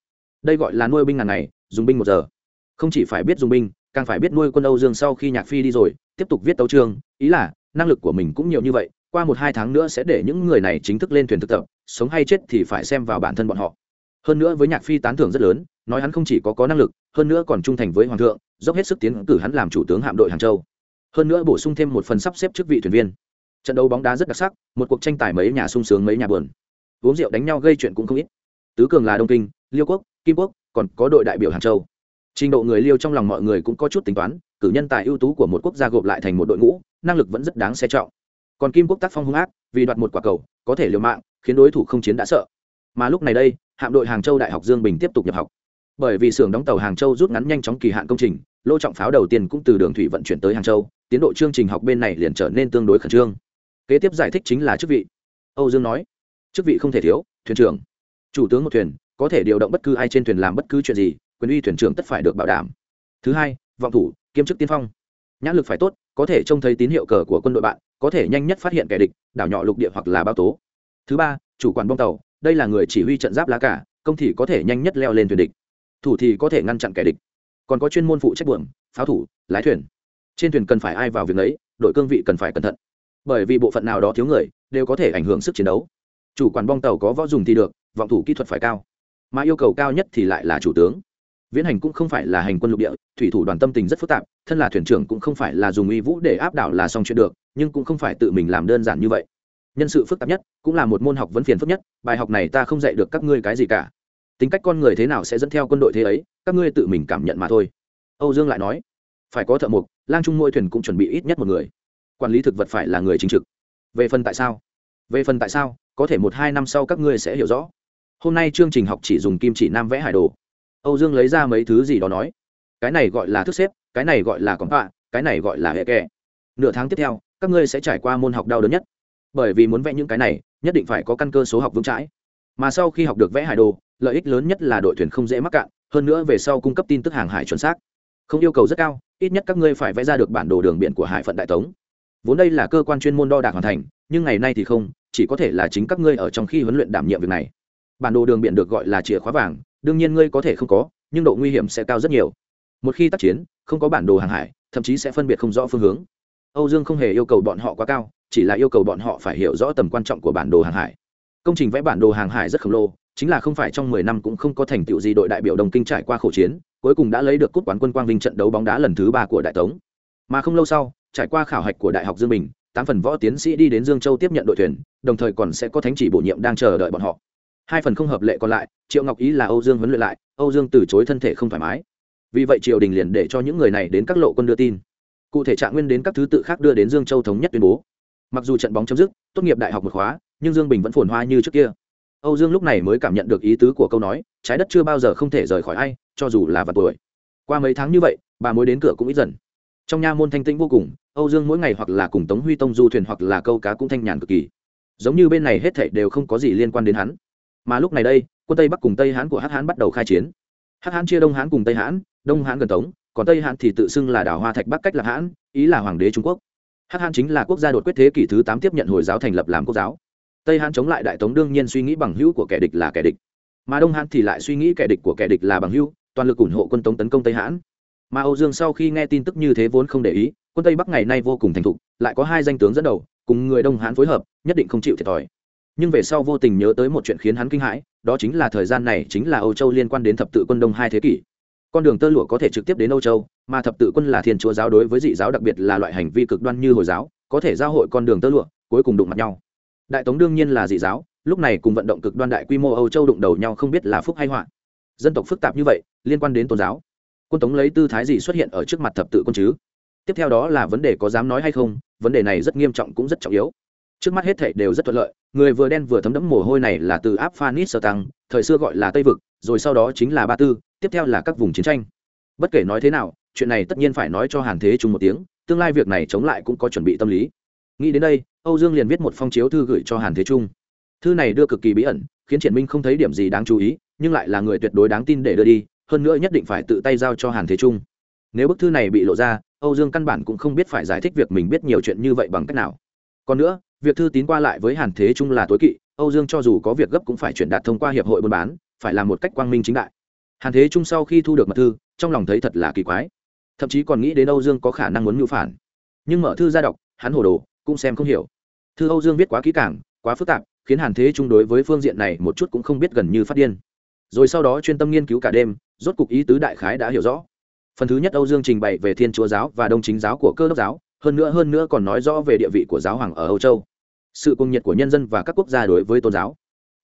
Đây gọi là nuôi binh ngàn ngày, dùng binh một giờ. Không chỉ phải biết dùng binh, càng phải biết nuôi quân âu dương sau khi nhạc phi đi rồi, tiếp tục viết tấu chương, ý là, năng lực của mình cũng nhiều như vậy, qua một hai tháng nữa sẽ để những người này chính thức lên thuyền thực tập, sống hay chết thì phải xem vào bản thân bọn họ. Hơn nữa với nhạc phi tán thưởng rất lớn, nói hắn không chỉ có có năng lực, hơn nữa còn trung thành với hoàng thượng, dốc hết sức tiến cử hắn làm chủ tướng hạm đội hàng châu. Hơn nữa bổ sung thêm một phần sắp xếp chức vị thuyền viên. Trận đấu bóng đá rất đặc sắc, một cuộc tranh tài mấy nhà sung sướng mấy nhà buồn uống rượu đánh nhau gây chuyện cũng không ít. Tứ cường là đông kinh, liêu quốc, kim quốc, còn có đội đại biểu hàng châu. Trình độ người liêu trong lòng mọi người cũng có chút tính toán, cử nhân tài ưu tú của một quốc gia gộp lại thành một đội ngũ, năng lực vẫn rất đáng xe trọng. Còn kim quốc tác phong hung ác, vì đoạt một quả cầu, có thể liều mạng, khiến đối thủ không chiến đã sợ. Mà lúc này đây, hạm đội hàng châu đại học dương bình tiếp tục nhập học. Bởi vì xưởng đóng tàu hàng châu rút ngắn nhanh chóng kỳ hạn công trình lô trọng pháo đầu tiên cũng từ đường thủy vận chuyển tới hàng châu, tiến độ chương trình học bên này liền trở nên tương đối khẩn trương. Kế tiếp giải thích chính là chức vị. Âu dương nói chức vị không thể thiếu, thuyền trưởng. Chủ tướng một thuyền, có thể điều động bất cứ ai trên thuyền làm bất cứ chuyện gì, quyền uy thuyền trưởng tất phải được bảo đảm. Thứ hai, vọng thủ, kiêm chức tiên phong. Nhãn lực phải tốt, có thể trông thấy tín hiệu cờ của quân đội bạn, có thể nhanh nhất phát hiện kẻ địch, đảo nhỏ lục địa hoặc là bao tố. Thứ ba, chủ quản bong tàu, đây là người chỉ huy trận giáp lá cả, công thì có thể nhanh nhất leo lên thuyền địch. Thủ thì có thể ngăn chặn kẻ địch. Còn có chuyên môn phụ trách buồng pháo thủ, lái thuyền. Trên thuyền cần phải ai vào việc ấy, đội cương vị cần phải cẩn thận. Bởi vì bộ phận nào đó thiếu người, đều có thể ảnh hưởng sức chiến đấu chủ quản bong tàu có võ dùng thì được, vọng thủ kỹ thuật phải cao. Mà yêu cầu cao nhất thì lại là chủ tướng. Viễn hành cũng không phải là hành quân lục địa, thủy thủ đoàn tâm tình rất phức tạp, thân là thuyền trưởng cũng không phải là dùng uy vũ để áp đảo là xong chuyện được, nhưng cũng không phải tự mình làm đơn giản như vậy. Nhân sự phức tạp nhất cũng là một môn học vấn phiền phức nhất, bài học này ta không dạy được các ngươi cái gì cả. Tính cách con người thế nào sẽ dẫn theo quân đội thế ấy, các ngươi tự mình cảm nhận mà thôi. Âu dương lại nói. Phải có thợ mộc, lang trung mỗi thuyền cũng chuẩn bị ít nhất một người. Quản lý thực vật phải là người chính trực. Về phần tại sao? Về phần tại sao? Có thể một hai năm sau các ngươi sẽ hiểu rõ. Hôm nay chương trình học chỉ dùng kim chỉ nam vẽ hải đồ. Âu dương lấy ra mấy thứ gì đó nói. Cái này gọi là thức xếp, cái này gọi là cóng họa, cái này gọi là hệ kẹ nửa tháng tiếp theo, các ngươi sẽ trải qua môn học đau đớn nhất. Bởi vì muốn vẽ những cái này, nhất định phải có căn cơ số học vững chãi. Mà sau khi học được vẽ hải đồ, lợi ích lớn nhất là đội thuyền không dễ mắc cạn, hơn nữa về sau cung cấp tin tức hàng hải chuẩn xác. Không yêu cầu rất cao, ít nhất các ngươi phải vẽ ra được bản đồ đường biển của hải phận đại tống. Vốn đây là cơ quan chuyên môn đo đạc hoàn thành, nhưng ngày nay thì không chỉ có thể là chính các ngươi ở trong khi huấn luyện đảm nhiệm việc này. Bản đồ đường biển được gọi là chìa khóa vàng, đương nhiên ngươi có thể không có, nhưng độ nguy hiểm sẽ cao rất nhiều. Một khi tác chiến, không có bản đồ hàng hải, thậm chí sẽ phân biệt không rõ phương hướng. Âu dương không hề yêu cầu bọn họ quá cao, chỉ là yêu cầu bọn họ phải hiểu rõ tầm quan trọng của bản đồ hàng hải. Công trình vẽ bản đồ hàng hải rất khổng lồ, chính là không phải trong mười năm cũng không có thành tựu gì đội đại biểu đồng kinh trải qua khổ chiến, cuối cùng đã lấy được cúp quán quân quang vinh trận đấu bóng đá lần thứ ba của đại tống. Mà không lâu sau, trải qua khảo hạch của đại học dương bình, tám phần võ tiến sĩ đi đến dương châu tiếp nhận đội tuyển đồng thời còn sẽ có thánh chỉ bổ nhiệm đang chờ đợi bọn họ. Hai phần không hợp lệ còn lại, triệu ngọc ý là âu dương huấn luyện lại, âu dương từ chối thân thể không thoải mái. Vì vậy triều đình liền để cho những người này đến các lộ quân đưa tin. Cụ thể trạng nguyên đến các thứ tự khác đưa đến dương châu thống nhất tuyên bố. Mặc dù trận bóng chấm dứt, tốt nghiệp đại học một khóa, nhưng dương bình vẫn phồn hoa như trước kia. Âu dương lúc này mới cảm nhận được ý tứ của câu nói, trái đất chưa bao giờ không thể rời khỏi ai, cho dù là vào tuổi. Qua mấy tháng như vậy, bà mới đến cửa cũng ít dần. Trong nha môn thanh tĩnh vô cùng, âu dương mỗi ngày hoặc là cùng tống huy tông du thuyền hoặc là câu cá cũng thanh nhàn cực kỳ giống như bên này hết thảy đều không có gì liên quan đến hắn. Mà lúc này đây, quân tây bắc cùng tây hán của hắc hán bắt đầu khai chiến. Hắc hán chia đông hán cùng tây hán, đông hán gần tống, còn tây hán thì tự xưng là đảo hoa thạch bắc cách lạc hán, ý là hoàng đế trung quốc. Hắc hán chính là quốc gia đột quyết thế kỷ thứ tám tiếp nhận hồi giáo thành lập làm quốc giáo. Tây hán chống lại đại tống đương nhiên suy nghĩ bằng hữu của kẻ địch là kẻ địch. Mà đông hán thì lại suy nghĩ kẻ địch của kẻ địch là bằng hữu, toàn lực ủng hộ quân tống tấn công tây hán. Mà âu dương sau khi nghe tin tức như thế vốn không để ý, quân tây bắc ngày nay vô cùng thành thục, lại có hai danh tướng dẫn đầu cùng người đông hán phối hợp, nhất định không chịu thiệt thòi. Nhưng về sau vô tình nhớ tới một chuyện khiến hắn kinh hãi, đó chính là thời gian này chính là âu châu liên quan đến thập tự quân đông hai thế kỷ. Con đường tơ lụa có thể trực tiếp đến âu châu, mà thập tự quân là thiên chúa giáo đối với dị giáo đặc biệt là loại hành vi cực đoan như hồi giáo, có thể giao hội con đường tơ lụa, cuối cùng đụng mặt nhau. Đại tống đương nhiên là dị giáo, lúc này cùng vận động cực đoan đại quy mô âu châu đụng đầu nhau không biết là phúc hay họa. Dân tộc phức tạp như vậy, liên quan đến tôn giáo. Quân tống lấy tư thái gì xuất hiện ở trước mặt thập tự quân chứ? Tiếp theo đó là vấn đề có dám nói hay không vấn đề này rất nghiêm trọng cũng rất trọng yếu. Trước mắt hết thảy đều rất thuận lợi, người vừa đen vừa thấm đẫm mồ hôi này là từ áp phanis sơ tăng thời xưa gọi là tây vực, rồi sau đó chính là ba tư, tiếp theo là các vùng chiến tranh. Bất kể nói thế nào, chuyện này tất nhiên phải nói cho hàn thế trung một tiếng, tương lai việc này chống lại cũng có chuẩn bị tâm lý. Nghĩ đến đây, âu dương liền viết một phong chiếu thư gửi cho hàn thế trung. Thư này đưa cực kỳ bí ẩn, khiến triển minh không thấy điểm gì đáng chú ý, nhưng lại là người tuyệt đối đáng tin để đưa đi, hơn nữa nhất định phải tự tay giao cho hàn thế trung. Nếu bức thư này bị lộ ra âu dương căn bản cũng không biết phải giải thích việc mình biết nhiều chuyện như vậy bằng cách nào. Còn nữa, việc thư tín qua lại với hàn thế trung là tối kỵ, âu dương cho dù có việc gấp cũng phải chuyển đạt thông qua hiệp hội buôn bán, phải làm một cách quang minh chính đại. Hàn thế trung sau khi thu được mật thư, trong lòng thấy thật là kỳ quái. Thậm chí còn nghĩ đến âu dương có khả năng muốn mưu phản. Nhưng mở thư ra đọc, hắn hồ đồ, cũng xem không hiểu. Thư âu dương viết quá kỹ càng, quá phức tạp, khiến hàn thế trung đối với phương diện này một chút cũng không biết gần như phát điên. Rồi sau đó chuyên tâm nghiên cứu cả đêm, rốt cục ý tứ đại khái đã hiểu rõ phần thứ nhất âu dương trình bày về thiên chúa giáo và đông chính giáo của cơ đốc giáo, hơn nữa hơn nữa còn nói rõ về địa vị của giáo hoàng ở âu châu. Sự cung nhiệt của nhân dân và các quốc gia đối với tôn giáo.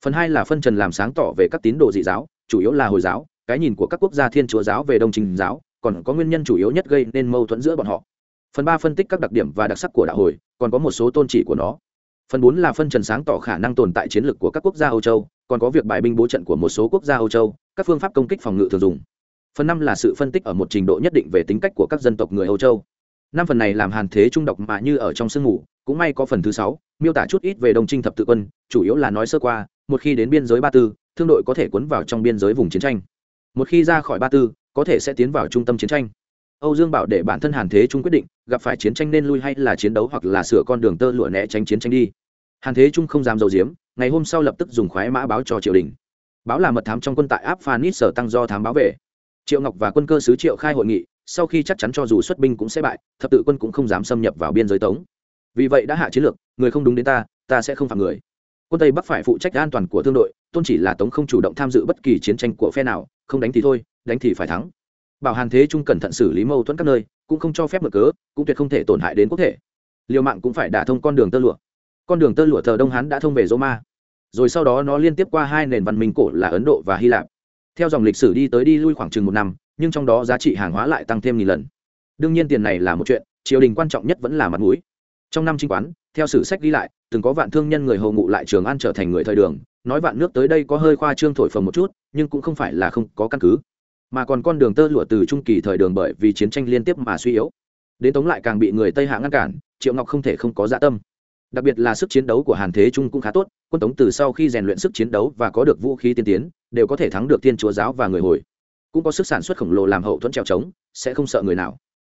Phần hai là phân trần làm sáng tỏ về các tín đồ dị giáo, chủ yếu là hồi giáo, cái nhìn của các quốc gia thiên chúa giáo về đông chính giáo, còn có nguyên nhân chủ yếu nhất gây nên mâu thuẫn giữa bọn họ. Phần ba phân tích các đặc điểm và đặc sắc của đạo hồi, còn có một số tôn trị của nó. Phần bốn là phân trần sáng tỏ khả năng tồn tại chiến lược của các quốc gia âu châu, còn có việc bài binh bố trận của một số quốc gia âu châu, các phương pháp công kích phòng ngự thường dùng phần năm là sự phân tích ở một trình độ nhất định về tính cách của các dân tộc người âu châu. Năm phần này làm hàn thế trung độc mà như ở trong sương ngủ cũng may có phần thứ sáu, miêu tả chút ít về đông trinh thập tự quân, chủ yếu là nói sơ qua, một khi đến biên giới ba tư, thương đội có thể cuốn vào trong biên giới vùng chiến tranh. Một khi ra khỏi ba tư, có thể sẽ tiến vào trung tâm chiến tranh. Âu dương bảo để bản thân hàn thế trung quyết định, gặp phải chiến tranh nên lui hay là chiến đấu hoặc là sửa con đường tơ lụa né tránh chiến tranh đi. Hàn thế trung không dám dầu diếm ngày hôm sau lập tức dùng khoái mã báo cho triều đình. Báo là mật thám trong quân tại áp phanis sở tăng do thám báo về triệu ngọc và quân cơ sứ triệu khai hội nghị, sau khi chắc chắn cho dù xuất binh cũng sẽ bại, thập tự quân cũng không dám xâm nhập vào biên giới tống. Vì vậy đã hạ chiến lược, người không đúng đến ta ta sẽ không phạm người. Quân tây bắc phải phụ trách an toàn của thương đội, tôn chỉ là tống không chủ động tham dự bất kỳ chiến tranh của phe nào, không đánh thì thôi, đánh thì phải thắng. Bảo hàn thế trung cẩn thận xử lý mâu thuẫn các nơi, cũng không cho phép mở cớ, cũng tuyệt không thể tổn hại đến quốc thể. Liều mạng cũng phải đả thông con đường tơ lụa. Con đường tơ lụa thờ đông hán đã thông về roma rồi sau đó nó liên tiếp qua hai nền văn minh cổ là ấn độ và hy lạp theo dòng lịch sử đi tới đi lui khoảng chừng một năm, nhưng trong đó giá trị hàng hóa lại tăng thêm nghìn lần. Đương nhiên tiền này là một chuyện, triều đình quan trọng nhất vẫn là mặt mũi. Trong năm chính quán, theo sử sách ghi lại, từng có vạn thương nhân người hầu ngụ lại trường an trở thành người thời đường, nói vạn nước tới đây có hơi khoa trương thổi phồng một chút, nhưng cũng không phải là không có căn cứ. Mà còn con đường tơ lụa từ trung kỳ thời đường bởi vì chiến tranh liên tiếp mà suy yếu. Đến tống lại càng bị người tây hạ ngăn cản, triệu ngọc không thể không có dạ tâm. Đặc biệt là sức chiến đấu của hàn thế trung cũng khá tốt, quân tống từ sau khi rèn luyện sức chiến đấu và có được vũ khí tiên tiến đều có thể thắng được thiên chúa giáo và người hồi. Cũng có sức sản xuất khổng lồ làm hậu thuẫn trèo trống, sẽ không sợ người nào.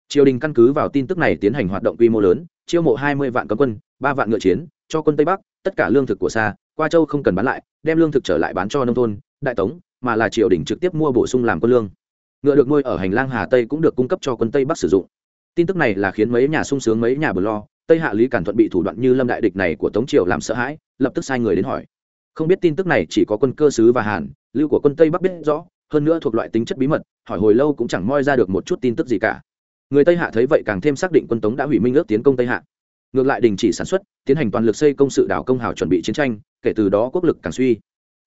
Triều đình căn cứ vào tin tức này tiến hành hoạt động quy mô lớn, chiêu mộ hai mươi vạn cấm quân, ba vạn ngựa chiến, cho quân tây bắc, tất cả lương thực của xa qua châu không cần bán lại, đem lương thực trở lại bán cho nông thôn, đại tống, mà là triều đình trực tiếp mua bổ sung làm quân lương. Ngựa được nuôi ở hành lang hà tây cũng được cung cấp cho quân tây bắc sử dụng. Tin tức này là khiến mấy nhà sung sướng, mấy nhà bờ lo, tây hạ lý cản thuận bị thủ đoạn như lâm đại địch này của tống triều làm sợ hãi, lập tức sai người đến hỏi không biết tin tức này chỉ có quân cơ sứ và hàn, lưu của quân tây bắc biết rõ, hơn nữa thuộc loại tính chất bí mật, hỏi hồi lâu cũng chẳng moi ra được một chút tin tức gì cả. Người tây hạ thấy vậy càng thêm xác định quân tống đã hủy minh ước tiến công tây hạ. Ngược lại đình chỉ sản xuất, tiến hành toàn lực xây công sự đảo công hào chuẩn bị chiến tranh, kể từ đó quốc lực càng suy.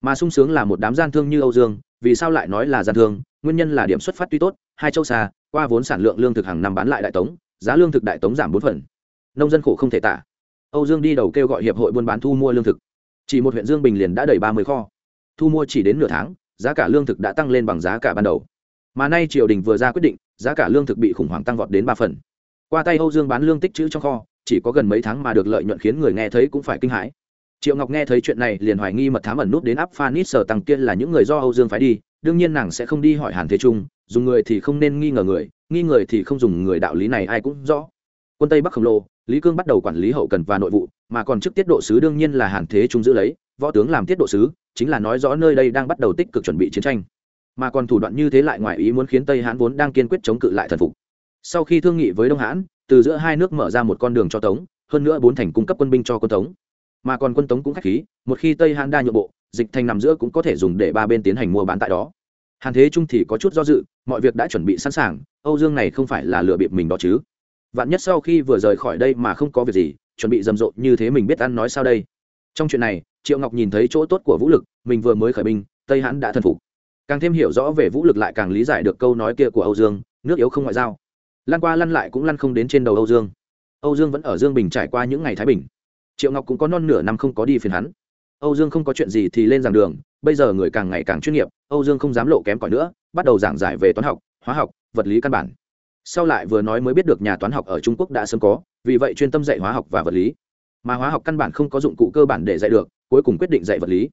Mà sung sướng là một đám gian thương như âu dương, vì sao lại nói là gian thương, nguyên nhân là điểm xuất phát tuy tốt, hai châu xa, qua vốn sản lượng lương thực hàng năm bán lại đại tống, giá lương thực đại tống giảm bốn phần. Nông dân khổ không thể tả. Âu dương đi đầu kêu gọi hiệp hội buôn bán thu mua lương thực chỉ một huyện dương bình liền đã đầy ba mươi kho. Thu mua chỉ đến nửa tháng, giá cả lương thực đã tăng lên bằng giá cả ban đầu. Mà nay triều đình vừa ra quyết định, giá cả lương thực bị khủng hoảng tăng vọt đến ba phần. Qua tay âu dương bán lương tích chữ trong kho, chỉ có gần mấy tháng mà được lợi nhuận khiến người nghe thấy cũng phải kinh hãi. Triệu ngọc nghe thấy chuyện này liền hoài nghi mật thám ẩn nút đến áp phanit sở tăng kia là những người do âu dương phái đi, đương nhiên nàng sẽ không đi hỏi hàn thế trung, dùng người thì không nên nghi ngờ người, nghi người thì không dùng người đạo lý này ai cũng rõ. Quân tây bắc khổng lồ, lý cương bắt đầu quản lý hậu cần và nội vụ mà còn chức tiết độ sứ đương nhiên là hàn thế trung giữ lấy, võ tướng làm tiết độ sứ, chính là nói rõ nơi đây đang bắt đầu tích cực chuẩn bị chiến tranh. Mà còn thủ đoạn như thế lại ngoài ý muốn khiến tây hãn vốn đang kiên quyết chống cự lại thần phục. Sau khi thương nghị với đông hãn từ giữa hai nước mở ra một con đường cho tống, hơn nữa bốn thành cung cấp quân binh cho quân tống. Mà còn quân tống cũng khách khí, một khi tây hãn đa nhượng bộ, dịch thành nằm giữa cũng có thể dùng để ba bên tiến hành mua bán tại đó. Hàn thế trung thì có chút do dự, mọi việc đã chuẩn bị sẵn sàng, âu dương này không phải là lừa bịp mình đó chứ. Vạn nhất sau khi vừa rời khỏi đây mà không có việc gì chuẩn bị rầm rộ như thế mình biết ăn nói sao đây? Trong chuyện này, triệu ngọc nhìn thấy chỗ tốt của vũ lực, mình vừa mới khởi binh, tây hãn đã thần phục. Càng thêm hiểu rõ về vũ lực lại càng lý giải được câu nói kia của âu dương, nước yếu không ngoại giao. Lăn qua lăn lại cũng lăn không đến trên đầu âu dương. Âu dương vẫn ở dương bình trải qua những ngày thái bình. Triệu ngọc cũng có non nửa năm không có đi phiền hắn. Âu dương không có chuyện gì thì lên giảng đường, bây giờ người càng ngày càng chuyên nghiệp, âu dương không dám lộ kém cỏi nữa, bắt đầu giảng giải về toán học, hóa học, vật lý căn bản sau lại vừa nói mới biết được nhà toán học ở trung quốc đã sớm có, vì vậy chuyên tâm dạy hóa học và vật lý. Mà hóa học căn bản không có dụng cụ cơ bản để dạy được, cuối cùng quyết định dạy vật lý.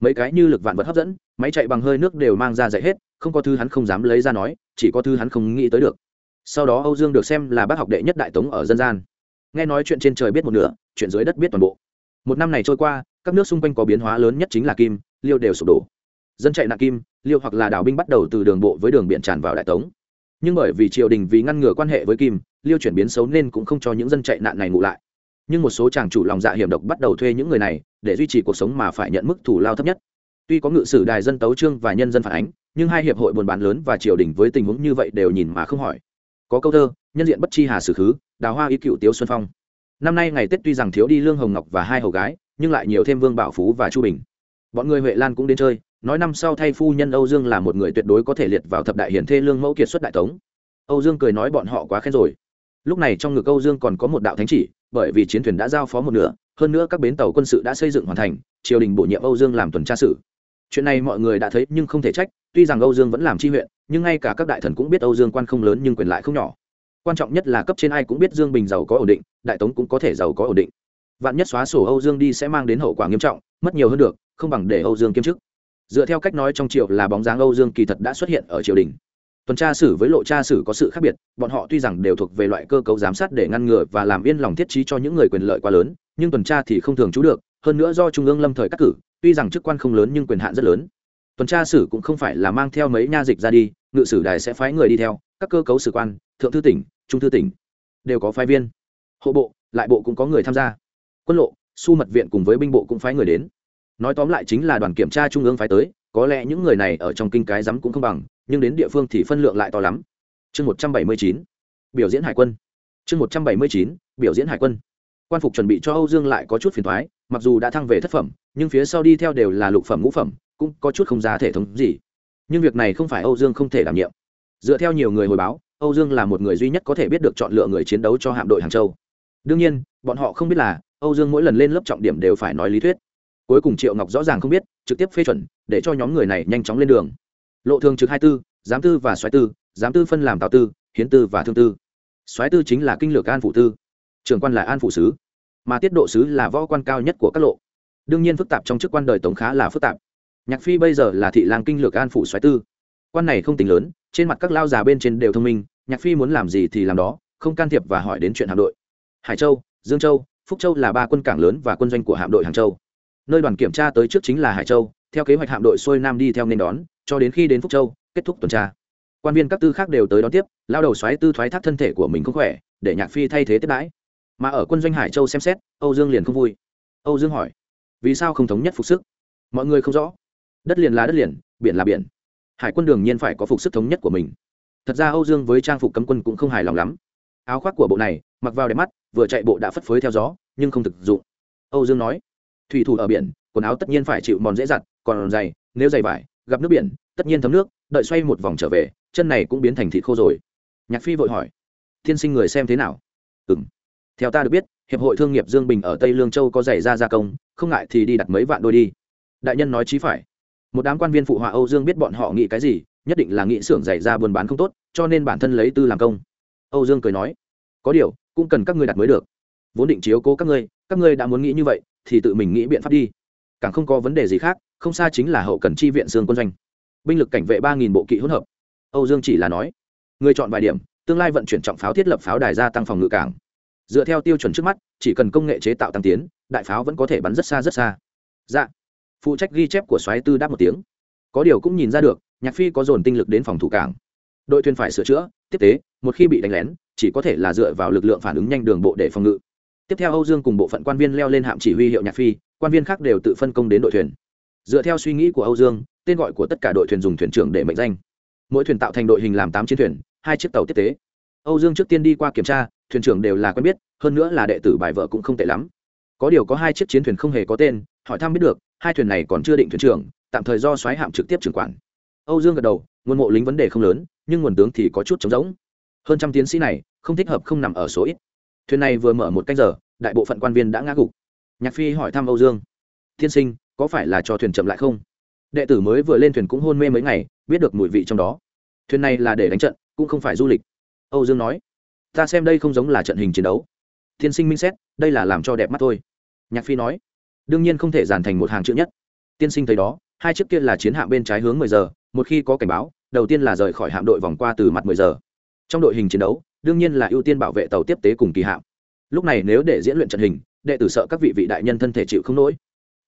Mấy cái như lực vạn vật hấp dẫn, máy chạy bằng hơi nước đều mang ra dạy hết, không có thứ hắn không dám lấy ra nói, chỉ có thứ hắn không nghĩ tới được. Sau đó âu dương được xem là bác học đệ nhất đại tống ở dân gian. Nghe nói chuyện trên trời biết một nửa, chuyện dưới đất biết toàn bộ. Một năm này trôi qua, các nước xung quanh có biến hóa lớn nhất chính là kim, liêu đều sụp đổ. Dân chạy nạn kim, liêu hoặc là đảo binh bắt đầu từ đường bộ với đường biển tràn vào đại tống nhưng bởi vì triều đình vì ngăn ngừa quan hệ với kim, liêu chuyển biến xấu nên cũng không cho những dân chạy nạn này ngủ lại. Nhưng một số chàng chủ lòng dạ hiểm độc bắt đầu thuê những người này để duy trì cuộc sống mà phải nhận mức thủ lao thấp nhất. Tuy có ngự sử đài dân tấu trương và nhân dân phản ánh, nhưng hai hiệp hội buôn bán lớn và triều đình với tình huống như vậy đều nhìn mà không hỏi. Có câu thơ, nhân diện bất chi hà sử khứ, đào hoa ý cựu tiếu xuân phong. Năm nay ngày tết tuy rằng thiếu đi lương hồng ngọc và hai hầu gái, nhưng lại nhiều thêm vương bảo phú và chu bình. Bọn người huệ lan cũng đến chơi nói năm sau thay phu nhân âu dương là một người tuyệt đối có thể liệt vào thập đại hiển thê lương mẫu kiệt xuất đại tống. Âu dương cười nói bọn họ quá khen rồi. Lúc này trong ngực âu dương còn có một đạo thánh chỉ, bởi vì chiến thuyền đã giao phó một nửa, hơn nữa các bến tàu quân sự đã xây dựng hoàn thành, triều đình bổ nhiệm âu dương làm tuần tra sử chuyện này mọi người đã thấy nhưng không thể trách, tuy rằng âu dương vẫn làm tri huyện, nhưng ngay cả các đại thần cũng biết âu dương quan không lớn nhưng quyền lại không nhỏ. Quan trọng nhất là cấp trên ai cũng biết dương bình giàu có ổn định, đại tống cũng có thể giàu có ổn định. Vạn nhất xóa sổ âu dương đi sẽ mang đến hậu quả nghiêm trọng, mất nhiều hơn được, không bằng để âu dương kiêm chức dựa theo cách nói trong triều là bóng dáng âu dương kỳ thật đã xuất hiện ở triều đình. Tuần tra xử với lộ tra xử có sự khác biệt, bọn họ tuy rằng đều thuộc về loại cơ cấu giám sát để ngăn ngừa và làm yên lòng thiết trí cho những người quyền lợi quá lớn, nhưng tuần tra thì không thường trú được, hơn nữa do trung ương lâm thời cắt cử, tuy rằng chức quan không lớn nhưng quyền hạn rất lớn. Tuần tra sử cũng không phải là mang theo mấy nha dịch ra đi, ngự sử đài sẽ phái người đi theo, các cơ cấu sử quan, thượng thư tỉnh, trung thư tỉnh đều có phái viên. Hộ bộ, lại bộ cũng có người tham gia. Quân lộ, su mật viện cùng với binh bộ cũng phái người đến nói tóm lại chính là đoàn kiểm tra trung ương phái tới, có lẽ những người này ở trong kinh cái rắm cũng không bằng, nhưng đến địa phương thì phân lượng lại to lắm. Chương một trăm bảy mươi chín, biểu diễn hải quân. Chương một trăm bảy mươi chín, biểu diễn hải quân. Quan phục chuẩn bị cho âu dương lại có chút phiền thoái mặc dù đã thăng về thất phẩm, nhưng phía sau đi theo đều là lục phẩm ngũ phẩm, cũng có chút không ra thể thống gì. Nhưng việc này không phải âu dương không thể đảm nhiệm. Dựa theo nhiều người hồi báo, âu dương là một người duy nhất có thể biết được chọn lựa người chiến đấu cho hạm đội hàng châu. Đương nhiên, bọn họ không biết là âu dương mỗi lần lên lớp trọng điểm đều phải nói lý thuyết cuối cùng triệu ngọc rõ ràng không biết, trực tiếp phê chuẩn, để cho nhóm người này nhanh chóng lên đường. Lộ thường trực hai tư, giám tư và xoáy tư, giám tư phân làm tào tư, hiến tư và thương tư. Xoáy tư chính là kinh lược an phụ tư, trưởng quan là an phụ sứ, mà tiết độ sứ là võ quan cao nhất của các lộ. Đương nhiên phức tạp trong chức quan đời tổng khá là phức tạp. Nhạc phi bây giờ là thị lang kinh lược an phụ xoáy tư. Quan này không tính lớn, trên mặt các lao già bên trên đều thông minh, nhạc phi muốn làm gì thì làm đó, không can thiệp và hỏi đến chuyện hạm đội. Hải châu, dương châu, phúc châu là ba quân cảng lớn và quân doanh của hạm đội hàng châu nơi đoàn kiểm tra tới trước chính là hải châu, theo kế hoạch hạm đội xuôi nam đi theo nên đón, cho đến khi đến phúc châu, kết thúc tuần tra. Quan viên các tư khác đều tới đón tiếp, lao đầu xoáy tư thoái thác thân thể của mình không khỏe, để nhạc phi thay thế tiếp đãi. Mà ở quân doanh hải châu xem xét, âu dương liền không vui. Âu dương hỏi, vì sao không thống nhất phục sức? Mọi người không rõ. Đất liền là đất liền, biển là biển. Hải quân đương nhiên phải có phục sức thống nhất của mình. Thật ra âu dương với trang phục cấm quân cũng không hài lòng lắm. Áo khoác của bộ này, mặc vào đẹp mắt, vừa chạy bộ đã phất phới theo gió, nhưng không thực dụng. Âu dương nói thủy thủ ở biển, quần áo tất nhiên phải chịu mòn dễ giặt còn dày nếu dày vải, gặp nước biển, tất nhiên thấm nước, đợi xoay một vòng trở về, chân này cũng biến thành thịt khô rồi. Nhạc phi vội hỏi thiên sinh người xem thế nào? Ừ m theo ta được biết, hiệp hội thương nghiệp dương bình ở tây lương châu có giày da gia công, không ngại thì đi đặt mấy vạn đôi đi. Đại nhân nói chí phải. Một đám quan viên phụ họa âu dương biết bọn họ nghĩ cái gì, nhất định là nghĩ xưởng giày da buôn bán không tốt, cho nên bản thân lấy tư làm công. Âu dương cười nói, có điều, cũng cần các ngươi đặt mới được. Vốn định chiếu cố các ngươi các ngươi đã muốn nghĩ như vậy thì tự mình nghĩ biện pháp đi. Càng không có vấn đề gì khác, không xa chính là hậu cần chi viện xương quân doanh. Binh lực cảnh vệ ba nghìn bộ kỵ hỗn hợp. Âu dương chỉ là nói, người chọn vài điểm, tương lai vận chuyển trọng pháo thiết lập pháo đài gia tăng phòng ngự cảng. Dựa theo tiêu chuẩn trước mắt, chỉ cần công nghệ chế tạo tăng tiến, đại pháo vẫn có thể bắn rất xa rất xa. Dạ. Phụ trách ghi chép của soái tư đáp một tiếng. Có điều cũng nhìn ra được, nhạc phi có dồn tinh lực đến phòng thủ cảng. Đội thuyền phải sửa chữa, tiếp tế, một khi bị đánh lén, chỉ có thể là dựa vào lực lượng phản ứng nhanh đường bộ để phòng ngự tiếp theo âu dương cùng bộ phận quan viên leo lên hạm chỉ huy hiệu nhạc phi, quan viên khác đều tự phân công đến đội thuyền. Dựa theo suy nghĩ của âu dương, tên gọi của tất cả đội thuyền dùng thuyền trưởng để mệnh danh. Mỗi thuyền tạo thành đội hình làm tám chiến thuyền, hai chiếc tàu tiếp tế. Âu dương trước tiên đi qua kiểm tra, thuyền trưởng đều là quen biết, hơn nữa là đệ tử bài vợ cũng không tệ lắm. Có điều có hai chiếc chiến thuyền không hề có tên, hỏi thăm biết được, hai thuyền này còn chưa định thuyền trưởng, tạm thời do xoáy hạm trực tiếp trưởng quản. Âu dương gật đầu, nguồn mộ lính vấn đề không lớn, nhưng nguồn tướng thì có chút trống rỗng. Hơn trăm tiến sĩ này, không thích hợp không nằm ở số ít thuyền này vừa mở một canh giờ, đại bộ phận quan viên đã ngã gục. Nhạc phi hỏi thăm âu dương. Tiên sinh, có phải là cho thuyền chậm lại không? Đệ tử mới vừa lên thuyền cũng hôn mê mấy ngày, biết được mùi vị trong đó. Thuyền này là để đánh trận, cũng không phải du lịch. Âu dương nói. Ta xem đây không giống là trận hình chiến đấu. Tiên sinh minh xét, đây là làm cho đẹp mắt thôi. Nhạc phi nói. Đương nhiên không thể giàn thành một hàng chữ nhất. Tiên sinh thấy đó, hai chiếc kia là chiến hạm bên trái hướng mười giờ, một khi có cảnh báo, đầu tiên là rời khỏi hạm đội vòng qua từ mặt mười giờ. Trong đội hình chiến đấu đương nhiên là ưu tiên bảo vệ tàu tiếp tế cùng kỳ hạm. Lúc này nếu để diễn luyện trận hình, đệ tử sợ các vị vị đại nhân thân thể chịu không nổi.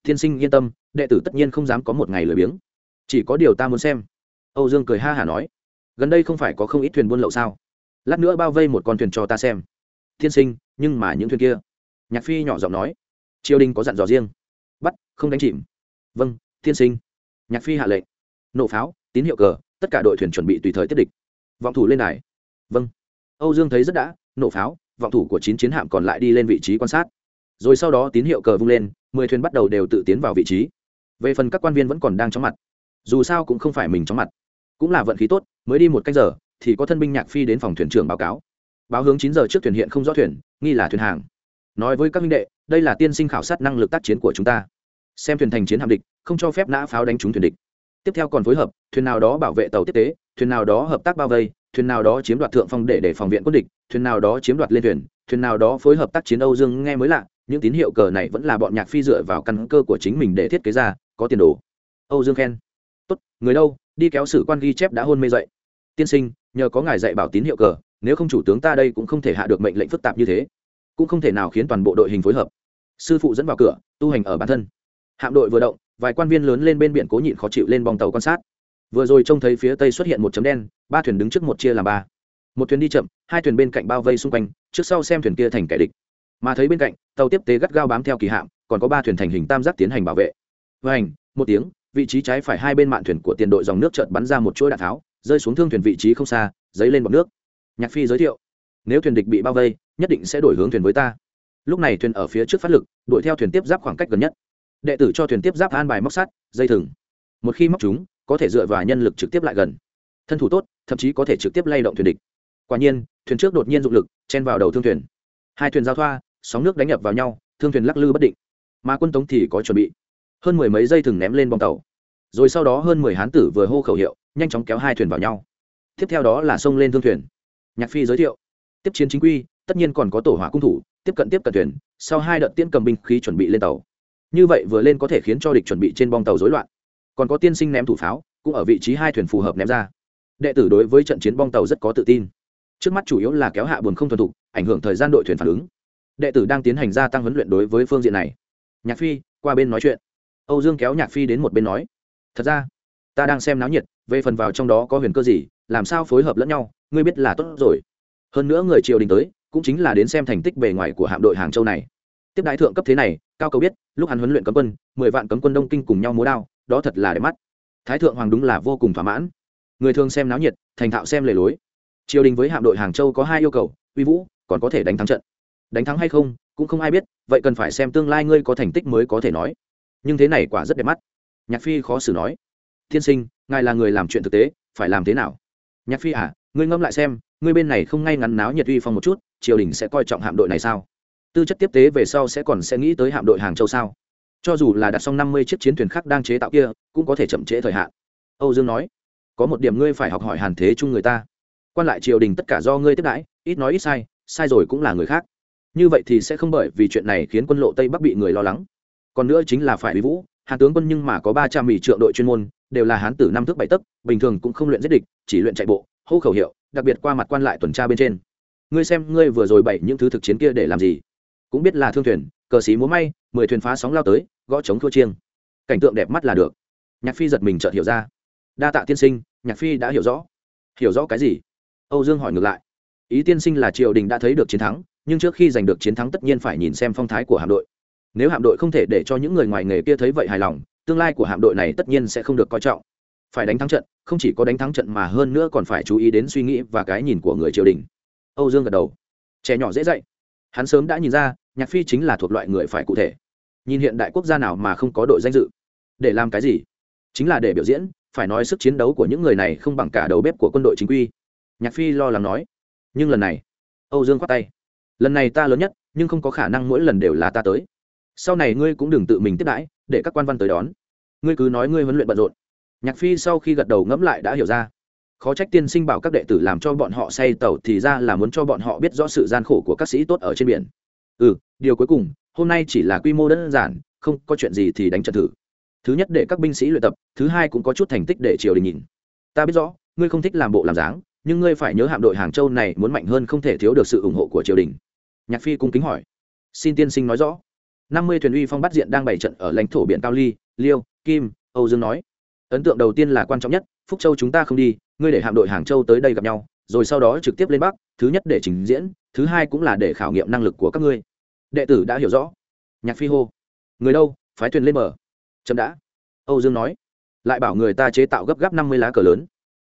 Thiên sinh yên tâm, đệ tử tất nhiên không dám có một ngày lười biếng. Chỉ có điều ta muốn xem. Âu dương cười ha hả nói. Gần đây không phải có không ít thuyền buôn lậu sao? Lát nữa bao vây một con thuyền cho ta xem. Thiên sinh, nhưng mà những thuyền kia. Nhạc phi nhỏ giọng nói. Triều đình có dặn dò riêng. Bắt, không đánh chìm. Vâng thiên sinh. Nhạc phi hạ lệnh. Nổ pháo, tín hiệu cờ, tất cả đội thuyền chuẩn bị tùy thời tiếp địch. Vọng thủ lên đài. Vâng âu dương thấy rất đã, nổ pháo, vọng thủ của chín chiến hạm còn lại đi lên vị trí quan sát. Rồi sau đó tín hiệu cờ vung lên, mười thuyền bắt đầu đều tự tiến vào vị trí. Về phần các quan viên vẫn còn đang chóng mặt. Dù sao cũng không phải mình chóng mặt. Cũng là vận khí tốt, mới đi một cách giờ, thì có thân binh nhạc phi đến phòng thuyền trưởng báo cáo. Báo hướng chín giờ trước thuyền hiện không rõ thuyền, nghi là thuyền hàng. Nói với các minh đệ, đây là tiên sinh khảo sát năng lực tác chiến của chúng ta. Xem thuyền thành chiến hạm địch, không cho phép nã pháo đánh trúng thuyền địch. Tiếp theo còn phối hợp, thuyền nào đó bảo vệ tàu tiếp tế, thuyền nào đó hợp tác bao vây thuyền nào đó chiếm đoạt thượng phong để để phòng viện quân địch, thuyền nào đó chiếm đoạt lên thuyền thuyền nào đó phối hợp tác chiến âu dương nghe mới lạ, những tín hiệu cờ này vẫn là bọn nhạc phi dựa vào căn cơ của chính mình để thiết kế ra, có tiền đồ. Âu dương khen. Tốt, người đâu, đi kéo sử quan ghi chép đã hôn mê dậy. Tiên sinh, nhờ có ngài dạy bảo tín hiệu cờ, nếu không chủ tướng ta đây cũng không thể hạ được mệnh lệnh phức tạp như thế. Cũng không thể nào khiến toàn bộ đội hình phối hợp. Sư phụ dẫn vào cửa, tu hành ở bản thân. Hạm đội vừa động, vài quan viên lớn lên bên biển cố nhịn khó chịu lên bong tàu quan sát vừa rồi trông thấy phía tây xuất hiện một chấm đen, ba thuyền đứng trước một chia làm ba. Một thuyền đi chậm, hai thuyền bên cạnh bao vây xung quanh, trước sau xem thuyền kia thành kẻ địch. Mà thấy bên cạnh, tàu tiếp tế gắt gao bám theo kỳ hạm, còn có ba thuyền thành hình tam giác tiến hành bảo vệ. Vảnh một tiếng, vị trí trái phải hai bên mạn thuyền của tiền đội dòng nước chợt bắn ra một chuỗi đạn tháo, rơi xuống thương thuyền vị trí không xa, dấy lên bọc nước. Nhạc phi giới thiệu, nếu thuyền địch bị bao vây, nhất định sẽ đổi hướng thuyền với ta. Lúc này thuyền ở phía trước phát lực, đuổi theo thuyền tiếp giáp khoảng cách gần nhất. Đệ tử cho thuyền tiếp giáp an bài móc sắt, dây thừng. Một khi móc chúng có thể dựa vào nhân lực trực tiếp lại gần. Thân thủ tốt, thậm chí có thể trực tiếp lay động thuyền địch. Quả nhiên, thuyền trước đột nhiên dụng lực, chen vào đầu thương thuyền. Hai thuyền giao thoa, sóng nước đánh nhập vào nhau, thương thuyền lắc lư bất định. Mà quân tống thì có chuẩn bị. Hơn mười mấy dây thừng ném lên bong tàu. Rồi sau đó hơn mười hán tử vừa hô khẩu hiệu, nhanh chóng kéo hai thuyền vào nhau. Tiếp theo đó là xông lên thương thuyền. Nhạc phi giới thiệu. Tiếp chiến chính quy, tất nhiên còn có tổ hỏa cung thủ, tiếp cận tiếp cận thuyền, sau hai đợt tiên cầm binh khí chuẩn bị lên tàu. Như vậy vừa lên có thể khiến cho địch chuẩn bị trên bong tàu rối loạn còn có tiên sinh ném thủ pháo, cũng ở vị trí hai thuyền phù hợp ném ra. Đệ tử đối với trận chiến bong tàu rất có tự tin. Trước mắt chủ yếu là kéo hạ buồn không thuần thục, ảnh hưởng thời gian đội thuyền phản ứng. Đệ tử đang tiến hành gia tăng huấn luyện đối với phương diện này. Nhạc phi, qua bên nói chuyện. Âu dương kéo nhạc phi đến một bên nói. Thật ra, ta đang xem náo nhiệt, về phần vào trong đó có huyền cơ gì, làm sao phối hợp lẫn nhau, ngươi biết là tốt rồi. Hơn nữa người triều đình tới, cũng chính là đến xem thành tích bề ngoài của hạm đội hàng châu này. Tiếp đại thượng cấp thế này, cao cầu biết, lúc hắn huấn luyện cấm quân, mười vạn cấm quân đông kinh cùng nhau múa đao đó thật là đẹp mắt. Thái thượng hoàng đúng là vô cùng thỏa mãn. Người thường xem náo nhiệt, thành thạo xem lề lối. Triều đình với hạm đội hàng châu có hai yêu cầu, uy vũ, còn có thể đánh thắng trận. Đánh thắng hay không, cũng không ai biết, vậy cần phải xem tương lai ngươi có thành tích mới có thể nói. Nhưng thế này quả rất đẹp mắt. Nhạc phi khó xử nói. Tiên sinh, ngài là người làm chuyện thực tế, phải làm thế nào? Nhạc phi à ngươi ngẫm lại xem, ngươi bên này không ngay ngắn náo nhiệt uy phong một chút, triều đình sẽ coi trọng hạm đội này sao? Tư chất tiếp tế về sau sẽ còn sẽ nghĩ tới hạm đội hàng châu sao? Cho dù là đặt xong năm mươi chiếc chiến thuyền khác đang chế tạo kia, cũng có thể chậm trễ thời hạn. Âu dương nói, có một điểm ngươi phải học hỏi hàn thế chung người ta. Quan lại triều đình tất cả do ngươi tiếp đãi, ít nói ít sai sai rồi cũng là người khác. Như vậy thì sẽ không bởi vì chuyện này khiến quân lộ tây bắc bị người lo lắng. Còn nữa chính là phải bí vũ, hàn tướng quân nhưng mà có ba trăm mỹ trượng đội chuyên môn, đều là hán tử năm thước bảy tấc, bình thường cũng không luyện giết địch, chỉ luyện chạy bộ, hô khẩu hiệu, đặc biệt qua mặt quan lại tuần tra bên trên. Ngươi xem ngươi vừa rồi bày những thứ thực chiến kia để làm gì? Cũng biết là thương thuyền cờ xí múa may, mười thuyền phá sóng lao tới, gõ chống thua chiêng. Cảnh tượng đẹp mắt là được. Nhạc phi giật mình chợt hiểu ra. Đa tạ tiên sinh, nhạc phi đã hiểu rõ. Hiểu rõ cái gì? Âu dương hỏi ngược lại. Ý tiên sinh là triều đình đã thấy được chiến thắng, nhưng trước khi giành được chiến thắng tất nhiên phải nhìn xem phong thái của hạm đội. Nếu hạm đội không thể để cho những người ngoài nghề kia thấy vậy hài lòng, tương lai của hạm đội này tất nhiên sẽ không được coi trọng. Phải đánh thắng trận, không chỉ có đánh thắng trận mà hơn nữa còn phải chú ý đến suy nghĩ và cái nhìn của người triều đình. Âu dương gật đầu. Trẻ nhỏ dễ dạy. Hắn sớm đã nhìn ra nhạc phi chính là thuộc loại người phải cụ thể. Nhìn hiện đại quốc gia nào mà không có đội danh dự. Để làm cái gì? Chính là để biểu diễn, phải nói sức chiến đấu của những người này không bằng cả đầu bếp của quân đội chính quy. Nhạc phi lo lắng nói. Nhưng lần này, âu dương khoát tay. Lần này ta lớn nhất, nhưng không có khả năng mỗi lần đều là ta tới. Sau này ngươi cũng đừng tự mình tiếp đãi, để các quan văn tới đón. Ngươi cứ nói ngươi huấn luyện bận rộn. Nhạc phi sau khi gật đầu ngẫm lại đã hiểu ra. Khó trách tiên sinh bảo các đệ tử làm cho bọn họ say tàu thì ra là muốn cho bọn họ biết rõ sự gian khổ của các sĩ tốt ở trên biển ừ điều cuối cùng, hôm nay chỉ là quy mô đơn giản, không có chuyện gì thì đánh trận thử. Thứ nhất để các binh sĩ luyện tập, thứ hai cũng có chút thành tích để triều đình nhìn. Ta biết rõ, ngươi không thích làm bộ làm dáng, nhưng ngươi phải nhớ hạm đội hàng châu này muốn mạnh hơn không thể thiếu được sự ủng hộ của triều đình. Nhạc phi cung kính hỏi. Xin tiên sinh nói rõ. Năm mươi thuyền uy phong bắt diện đang bày trận ở lãnh thổ biển cao ly, liêu, kim, âu dương nói. Ấn tượng đầu tiên là quan trọng nhất, phúc châu chúng ta không đi, ngươi để hạm đội hàng châu tới đây gặp nhau, rồi sau đó trực tiếp lên bắc, thứ nhất để trình diễn thứ hai cũng là để khảo nghiệm năng lực của các ngươi. Đệ tử đã hiểu rõ. Nhạc phi hô. Người đâu? Phái thuyền lên mở chậm đã. Âu dương nói. Lại bảo người ta chế tạo gấp gáp năm mươi lá cờ lớn.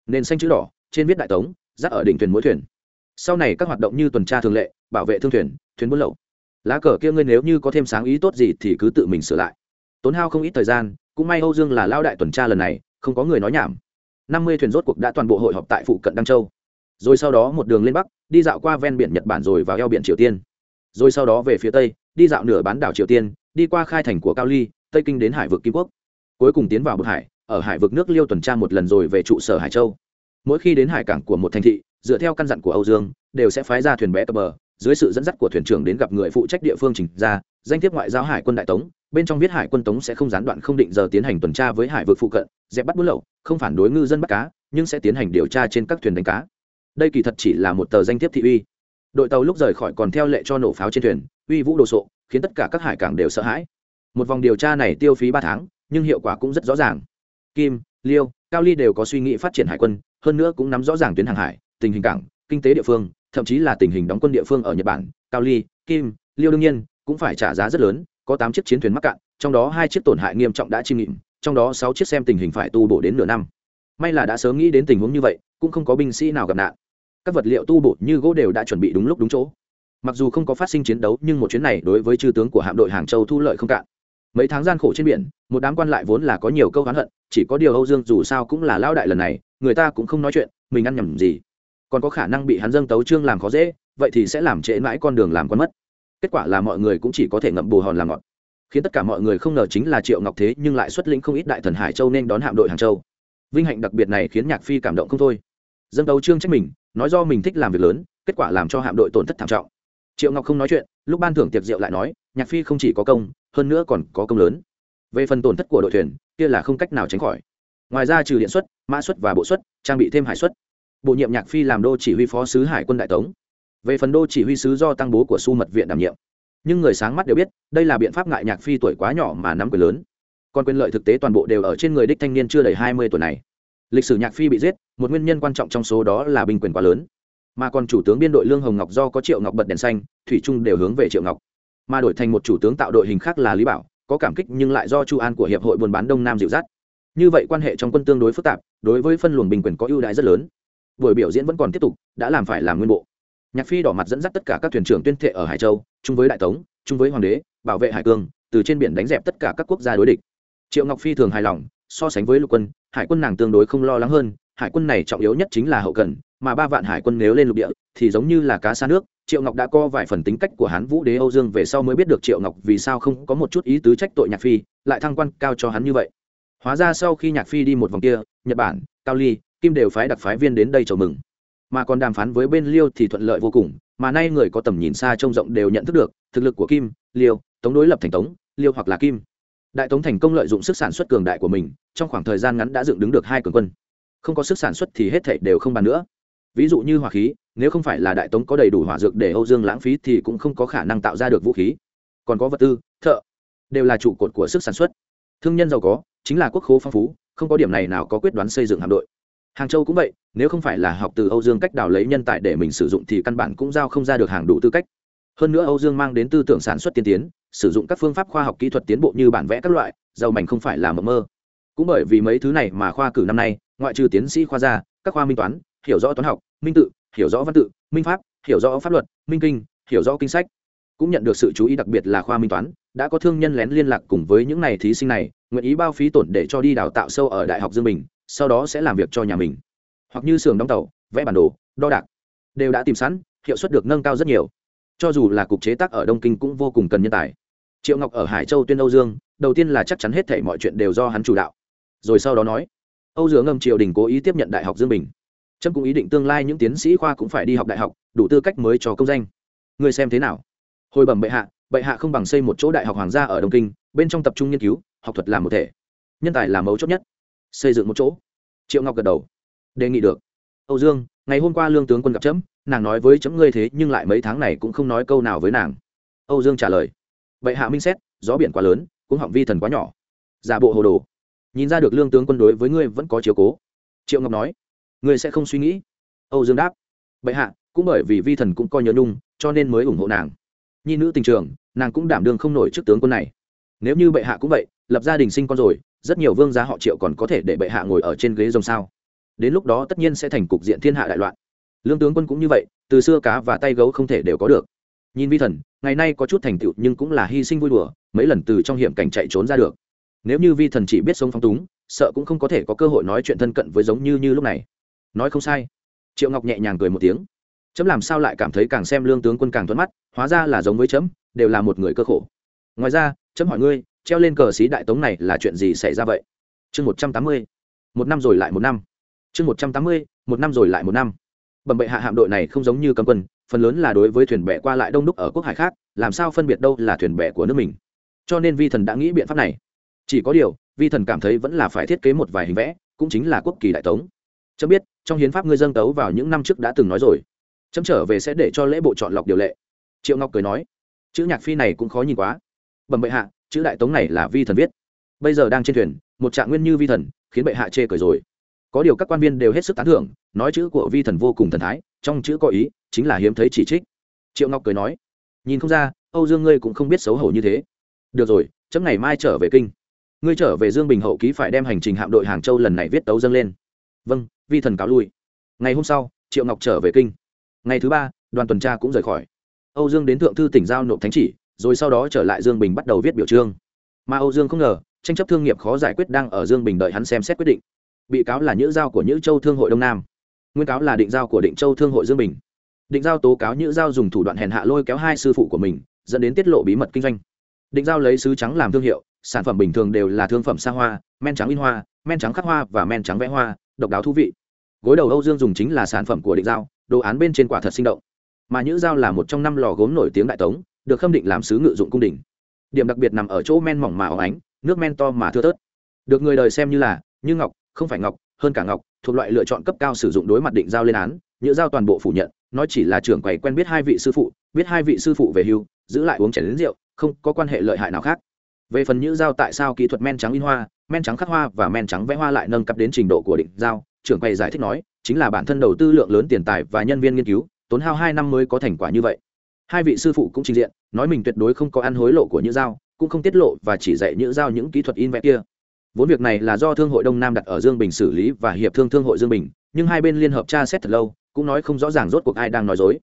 Nền xanh chữ đỏ, trên viết đại tống dắt ở đỉnh thuyền mỗi thuyền. Sau này các hoạt động như tuần tra thường lệ, bảo vệ thương thuyền thuyền buôn lậu. Lá cờ kia ngươi nếu như có thêm sáng ý tốt gì thì cứ tự mình sửa lại. Tốn hao không ít thời gian, cũng may âu dương là lao đại tuần tra lần này, không có người nói nhảm. Năm mươi thuyền rốt cuộc đã toàn bộ hội họp tại phụ cận đăng châu rồi sau đó một đường lên bắc, đi dạo qua ven biển nhật bản rồi vào eo biển triều tiên. Rồi sau đó về phía tây, đi dạo nửa bán đảo triều tiên, đi qua khai thành của cao ly, tây kinh đến hải vực kim quốc. Cuối cùng tiến vào bực hải, ở hải vực nước liêu tuần tra một lần rồi về trụ sở hải châu. Mỗi khi đến hải cảng của một thành thị, dựa theo căn dặn của âu dương, đều sẽ phái ra thuyền bé cập bờ, dưới sự dẫn dắt của thuyền trưởng đến gặp người phụ trách địa phương trình ra, danh thiếp ngoại giao hải quân đại tống. Bên trong viết hải quân tống sẽ không gián đoạn, không định giờ tiến hành tuần tra với hải vực phụ cận, dẹp bắt buôn lậu, không phản đối ngư dân bắt cá, nhưng sẽ tiến hành điều tra trên các thuyền đánh cá đây kỳ thật chỉ là một tờ danh thiếp thị uy. Đội tàu lúc rời khỏi còn theo lệ cho nổ pháo trên thuyền, uy vũ đồ sộ, khiến tất cả các hải cảng đều sợ hãi. Một vòng điều tra này tiêu phí ba tháng, nhưng hiệu quả cũng rất rõ ràng. Kim, liêu, cao ly đều có suy nghĩ phát triển hải quân, hơn nữa cũng nắm rõ ràng tuyến hàng hải, tình hình cảng, kinh tế địa phương, thậm chí là tình hình đóng quân địa phương ở nhật bản. Cao ly, kim, liêu đương nhiên cũng phải trả giá rất lớn, có tám chiếc chiến thuyền mắc cạn, trong đó hai chiếc tổn hại nghiêm trọng đã chiêm nghịm, trong đó sáu chiếc xem tình hình phải tu bổ đến nửa năm. May là đã sớm nghĩ đến tình huống như vậy, cũng không có binh sĩ nào gặp nạn các vật liệu tu bổ như gỗ đều đã chuẩn bị đúng lúc đúng chỗ. Mặc dù không có phát sinh chiến đấu, nhưng một chuyến này đối với chư tướng của hạm đội hàng châu thu lợi không cạn. Mấy tháng gian khổ trên biển, một đám quan lại vốn là có nhiều câu hán hận, chỉ có điều âu dương dù sao cũng là lao đại lần này, người ta cũng không nói chuyện, mình ăn nhầm gì. Còn có khả năng bị hắn dâng tấu trương làm khó dễ, vậy thì sẽ làm trễ mãi con đường làm con mất. Kết quả là mọi người cũng chỉ có thể ngậm bù hòn làm ngọt. Khiến tất cả mọi người không ngờ chính là triệu ngọc thế nhưng lại xuất lĩnh không ít đại thần hải châu nên đón hạm đội hàng châu. Vinh hạnh đặc biệt này khiến nhạc phi cảm động không thôi. Dâng tấu trương trách mình nói do mình thích làm việc lớn, kết quả làm cho hạm đội tổn thất thảm trọng. Triệu ngọc không nói chuyện, lúc ban thưởng tiệc rượu lại nói, nhạc phi không chỉ có công, hơn nữa còn có công lớn. Về phần tổn thất của đội thuyền, kia là không cách nào tránh khỏi. Ngoài ra trừ điện xuất mã xuất và bộ xuất trang bị thêm hải xuất bổ nhiệm nhạc phi làm đô chỉ huy phó sứ hải quân đại tống. Về phần đô chỉ huy sứ do tăng bố của su mật viện đảm nhiệm. Nhưng người sáng mắt đều biết, đây là biện pháp ngại nhạc phi tuổi quá nhỏ mà nắm quyền lớn. Còn quyền lợi thực tế toàn bộ đều ở trên người đích thanh niên chưa đầy hai mươi tuổi này. Lịch sử nhạc phi bị giết một nguyên nhân quan trọng trong số đó là binh quyền quá lớn. Mà còn chủ tướng biên đội lương hồng ngọc do có triệu ngọc bật đèn xanh, thủy trung đều hướng về triệu ngọc. Mà đổi thành một chủ tướng tạo đội hình khác là lý bảo, có cảm kích nhưng lại do chu an của hiệp hội buôn bán đông nam dịu dắt. Như vậy quan hệ trong quân tương đối phức tạp, đối với phân luồng bình quyền có ưu đãi rất lớn. Buổi biểu diễn vẫn còn tiếp tục, đã làm phải làm nguyên bộ. Nhạc phi đỏ mặt dẫn dắt tất cả các thuyền trưởng tuyên thệ ở hải châu, chung với đại tống, chung với hoàng đế, bảo vệ hải cương, từ trên biển đánh dẹp tất cả các quốc gia đối địch. Triệu ngọc phi thường hài lòng, so sánh với lục quân, hải quân nàng tương đối không lo lắng hơn hải quân này trọng yếu nhất chính là hậu cần, mà ba vạn hải quân nếu lên lục địa, thì giống như là cá xa nước. Triệu ngọc đã co vài phần tính cách của hán vũ đế âu dương về sau mới biết được triệu ngọc vì sao không có một chút ý tứ trách tội nhạc phi, lại thăng quan cao cho hắn như vậy. Hóa ra sau khi nhạc phi đi một vòng kia, nhật bản, cao ly, kim đều phái đặc phái viên đến đây chào mừng. Mà còn đàm phán với bên liêu thì thuận lợi vô cùng, mà nay người có tầm nhìn xa trông rộng đều nhận thức được, thực lực của kim, liêu, tống đối lập thành tống, liêu hoặc là kim. Đại tống thành công lợi dụng sức sản xuất cường đại của mình, trong khoảng thời gian ngắn đã dựng đứng được hai cường quân không có sức sản xuất thì hết thảy đều không bàn nữa. Ví dụ như hỏa khí, nếu không phải là đại tống có đầy đủ hỏa dược để âu dương lãng phí thì cũng không có khả năng tạo ra được vũ khí. Còn có vật tư, thợ, đều là trụ cột của sức sản xuất. Thương nhân giàu có, chính là quốc khố phong phú, không có điểm này nào có quyết đoán xây dựng hạm đội. Hàng châu cũng vậy, nếu không phải là học từ âu dương cách đào lấy nhân tài để mình sử dụng thì căn bản cũng giao không ra được hàng đủ tư cách. Hơn nữa âu dương mang đến tư tưởng sản xuất tiên tiến, sử dụng các phương pháp khoa học kỹ thuật tiến bộ như bản vẽ các loại giàu mảnh không phải là mộng mơ. Cũng bởi vì mấy thứ này mà khoa cử năm nay ngoại trừ tiến sĩ khoa gia, các khoa minh toán, hiểu rõ toán học, minh tự, hiểu rõ văn tự, minh pháp, hiểu rõ pháp luật, minh kinh, hiểu rõ kinh sách. Cũng nhận được sự chú ý đặc biệt là khoa minh toán, đã có thương nhân lén liên lạc cùng với những này thí sinh này, nguyện ý bao phí tổn để cho đi đào tạo sâu ở đại học dương bình, sau đó sẽ làm việc cho nhà mình. Hoặc như xưởng đóng tàu, vẽ bản đồ, đo đạc, đều đã tìm sẵn, hiệu suất được nâng cao rất nhiều. Cho dù là cục chế tác ở đông kinh cũng vô cùng cần nhân tài. Triệu ngọc ở hải châu tuyên âu dương, đầu tiên là chắc chắn hết thể mọi chuyện đều do hắn chủ đạo. Rồi sau đó nói âu dương ngâm triều đình cố ý tiếp nhận đại học dương bình. Trâm cũng ý định tương lai những tiến sĩ khoa cũng phải đi học đại học, đủ tư cách mới cho công danh. Người xem thế nào? Hồi bẩm bệ hạ bệ hạ không bằng xây một chỗ đại học hoàng gia ở đông kinh, bên trong tập trung nghiên cứu, học thuật làm một thể. Nhân tài là mấu chốt nhất. Xây dựng một chỗ. Triệu ngọc gật đầu. Đề nghị được. Âu dương, ngày hôm qua lương tướng quân gặp chấm nàng nói với chấm ngươi thế nhưng lại mấy tháng này cũng không nói câu nào với nàng. Âu dương trả lời. Bệ hạ minh xét, gió biển quá lớn cũng hỏng vi thần quá nhỏ. Giả bộ hồ đồ nhìn ra được lương tướng quân đối với ngươi vẫn có chiếu cố. Triệu ngọc nói, ngươi sẽ không suy nghĩ. Âu dương đáp, bệ hạ, cũng bởi vì vi thần cũng coi nhớ nhung, cho nên mới ủng hộ nàng. Nhi nữ tình trường, nàng cũng đảm đương không nổi trước tướng quân này. Nếu như bệ hạ cũng vậy, lập gia đình sinh con rồi, rất nhiều vương gia họ triệu còn có thể để bệ hạ ngồi ở trên ghế rồng sao? Đến lúc đó tất nhiên sẽ thành cục diện thiên hạ đại loạn. Lương tướng quân cũng như vậy, từ xưa cá và tay gấu không thể đều có được. Nhìn vi thần, ngày nay có chút thành tựu nhưng cũng là hy sinh vui đùa, mấy lần từ trong hiểm cảnh chạy trốn ra được nếu như vi thần chỉ biết sống phong túng, sợ cũng không có thể có cơ hội nói chuyện thân cận với giống như như lúc này. Nói không sai. Triệu ngọc nhẹ nhàng cười một tiếng. Chấm làm sao lại cảm thấy càng xem lương tướng quân càng thuận mắt, hóa ra là giống với chấm, đều là một người cơ khổ. Ngoài ra, chấm hỏi ngươi, treo lên cờ xí đại tống này là chuyện gì xảy ra vậy? Chương một trăm tám mươi. Một năm rồi lại một năm. Chương một trăm tám mươi, một năm rồi lại một năm. Bẩm bệ hạ hạm đội này không giống như cấm quân, phần lớn là đối với thuyền bè qua lại đông đúc ở quốc hải khác, làm sao phân biệt đâu là thuyền bè của nước mình. Cho nên vi thần đã nghĩ biện pháp này chỉ có điều, vi thần cảm thấy vẫn là phải thiết kế một vài hình vẽ, cũng chính là quốc kỳ đại tống. Chấm biết, trong hiến pháp ngươi dâng tấu vào những năm trước đã từng nói rồi. Chấm trở về sẽ để cho lễ bộ chọn lọc điều lệ. Triệu ngọc cười nói, chữ nhạc phi này cũng khó nhìn quá. Bẩm bệ hạ, chữ đại tống này là vi thần viết. Bây giờ đang trên thuyền, một trạng nguyên như vi thần, khiến bệ hạ chê cười rồi. Có điều các quan viên đều hết sức tán thưởng, nói chữ của vi thần vô cùng thần thái, trong chữ có ý, chính là hiếm thấy chỉ trích. Triệu ngọc cười nói, nhìn không ra, âu dương ngươi cũng không biết xấu hổ như thế. Được rồi, chấm ngày mai trở về kinh ngươi trở về dương bình hậu ký phải đem hành trình hạm đội hàng châu lần này viết tấu dâng lên. Vâng vi thần cáo lui. Ngày hôm sau, triệu ngọc trở về kinh. Ngày thứ ba, đoàn tuần tra cũng rời khỏi. Âu dương đến thượng thư tỉnh giao nộp thánh chỉ, rồi sau đó trở lại dương bình bắt đầu viết biểu trương. Mà âu dương không ngờ, tranh chấp thương nghiệp khó giải quyết đang ở dương bình đợi hắn xem xét quyết định. Bị cáo là nhữ giao của nhữ châu thương hội đông nam. Nguyên cáo là định giao của định châu thương hội dương bình. Định giao tố cáo nhữ giao dùng thủ đoạn hèn hạ lôi kéo hai sư phụ của mình, dẫn đến tiết lộ bí mật kinh doanh. Định giao lấy sứ trắng làm thương hiệu sản phẩm bình thường đều là thương phẩm xa hoa, men trắng in hoa, men trắng khắc hoa và men trắng vẽ hoa, độc đáo thú vị. Gối đầu âu dương dùng chính là sản phẩm của định giao, đồ án bên trên quả thật sinh động. Mà nhữ giao là một trong năm lò gốm nổi tiếng đại tống, được khâm định làm sứ ngự dụng cung đình. Điểm đặc biệt nằm ở chỗ men mỏng mà óng ánh, nước men to mà thưa tớt được người đời xem như là, như ngọc, không phải ngọc, hơn cả ngọc, thuộc loại lựa chọn cấp cao sử dụng đối mặt định giao lên án, nhữ giao toàn bộ phủ nhận, nói chỉ là trưởng quầy quen biết hai vị sư phụ, biết hai vị sư phụ về hưu, giữ lại uống chảy đến rượu, không có quan hệ lợi hại nào khác về phần nhữ giao tại sao kỹ thuật men trắng in hoa, men trắng khắc hoa và men trắng vẽ hoa lại nâng cấp đến trình độ của định giao trưởng quầy giải thích nói, chính là bản thân đầu tư lượng lớn tiền tài và nhân viên nghiên cứu, tốn hao hai năm mới có thành quả như vậy. Hai vị sư phụ cũng trình diện, nói mình tuyệt đối không có ăn hối lộ của nhữ giao cũng không tiết lộ và chỉ dạy nhữ giao những kỹ thuật in vẽ kia. Vốn việc này là do thương hội đông nam đặt ở dương bình xử lý và hiệp thương thương hội dương bình, nhưng hai bên liên hợp tra xét thật lâu, cũng nói không rõ ràng rốt cuộc ai đang nói dối.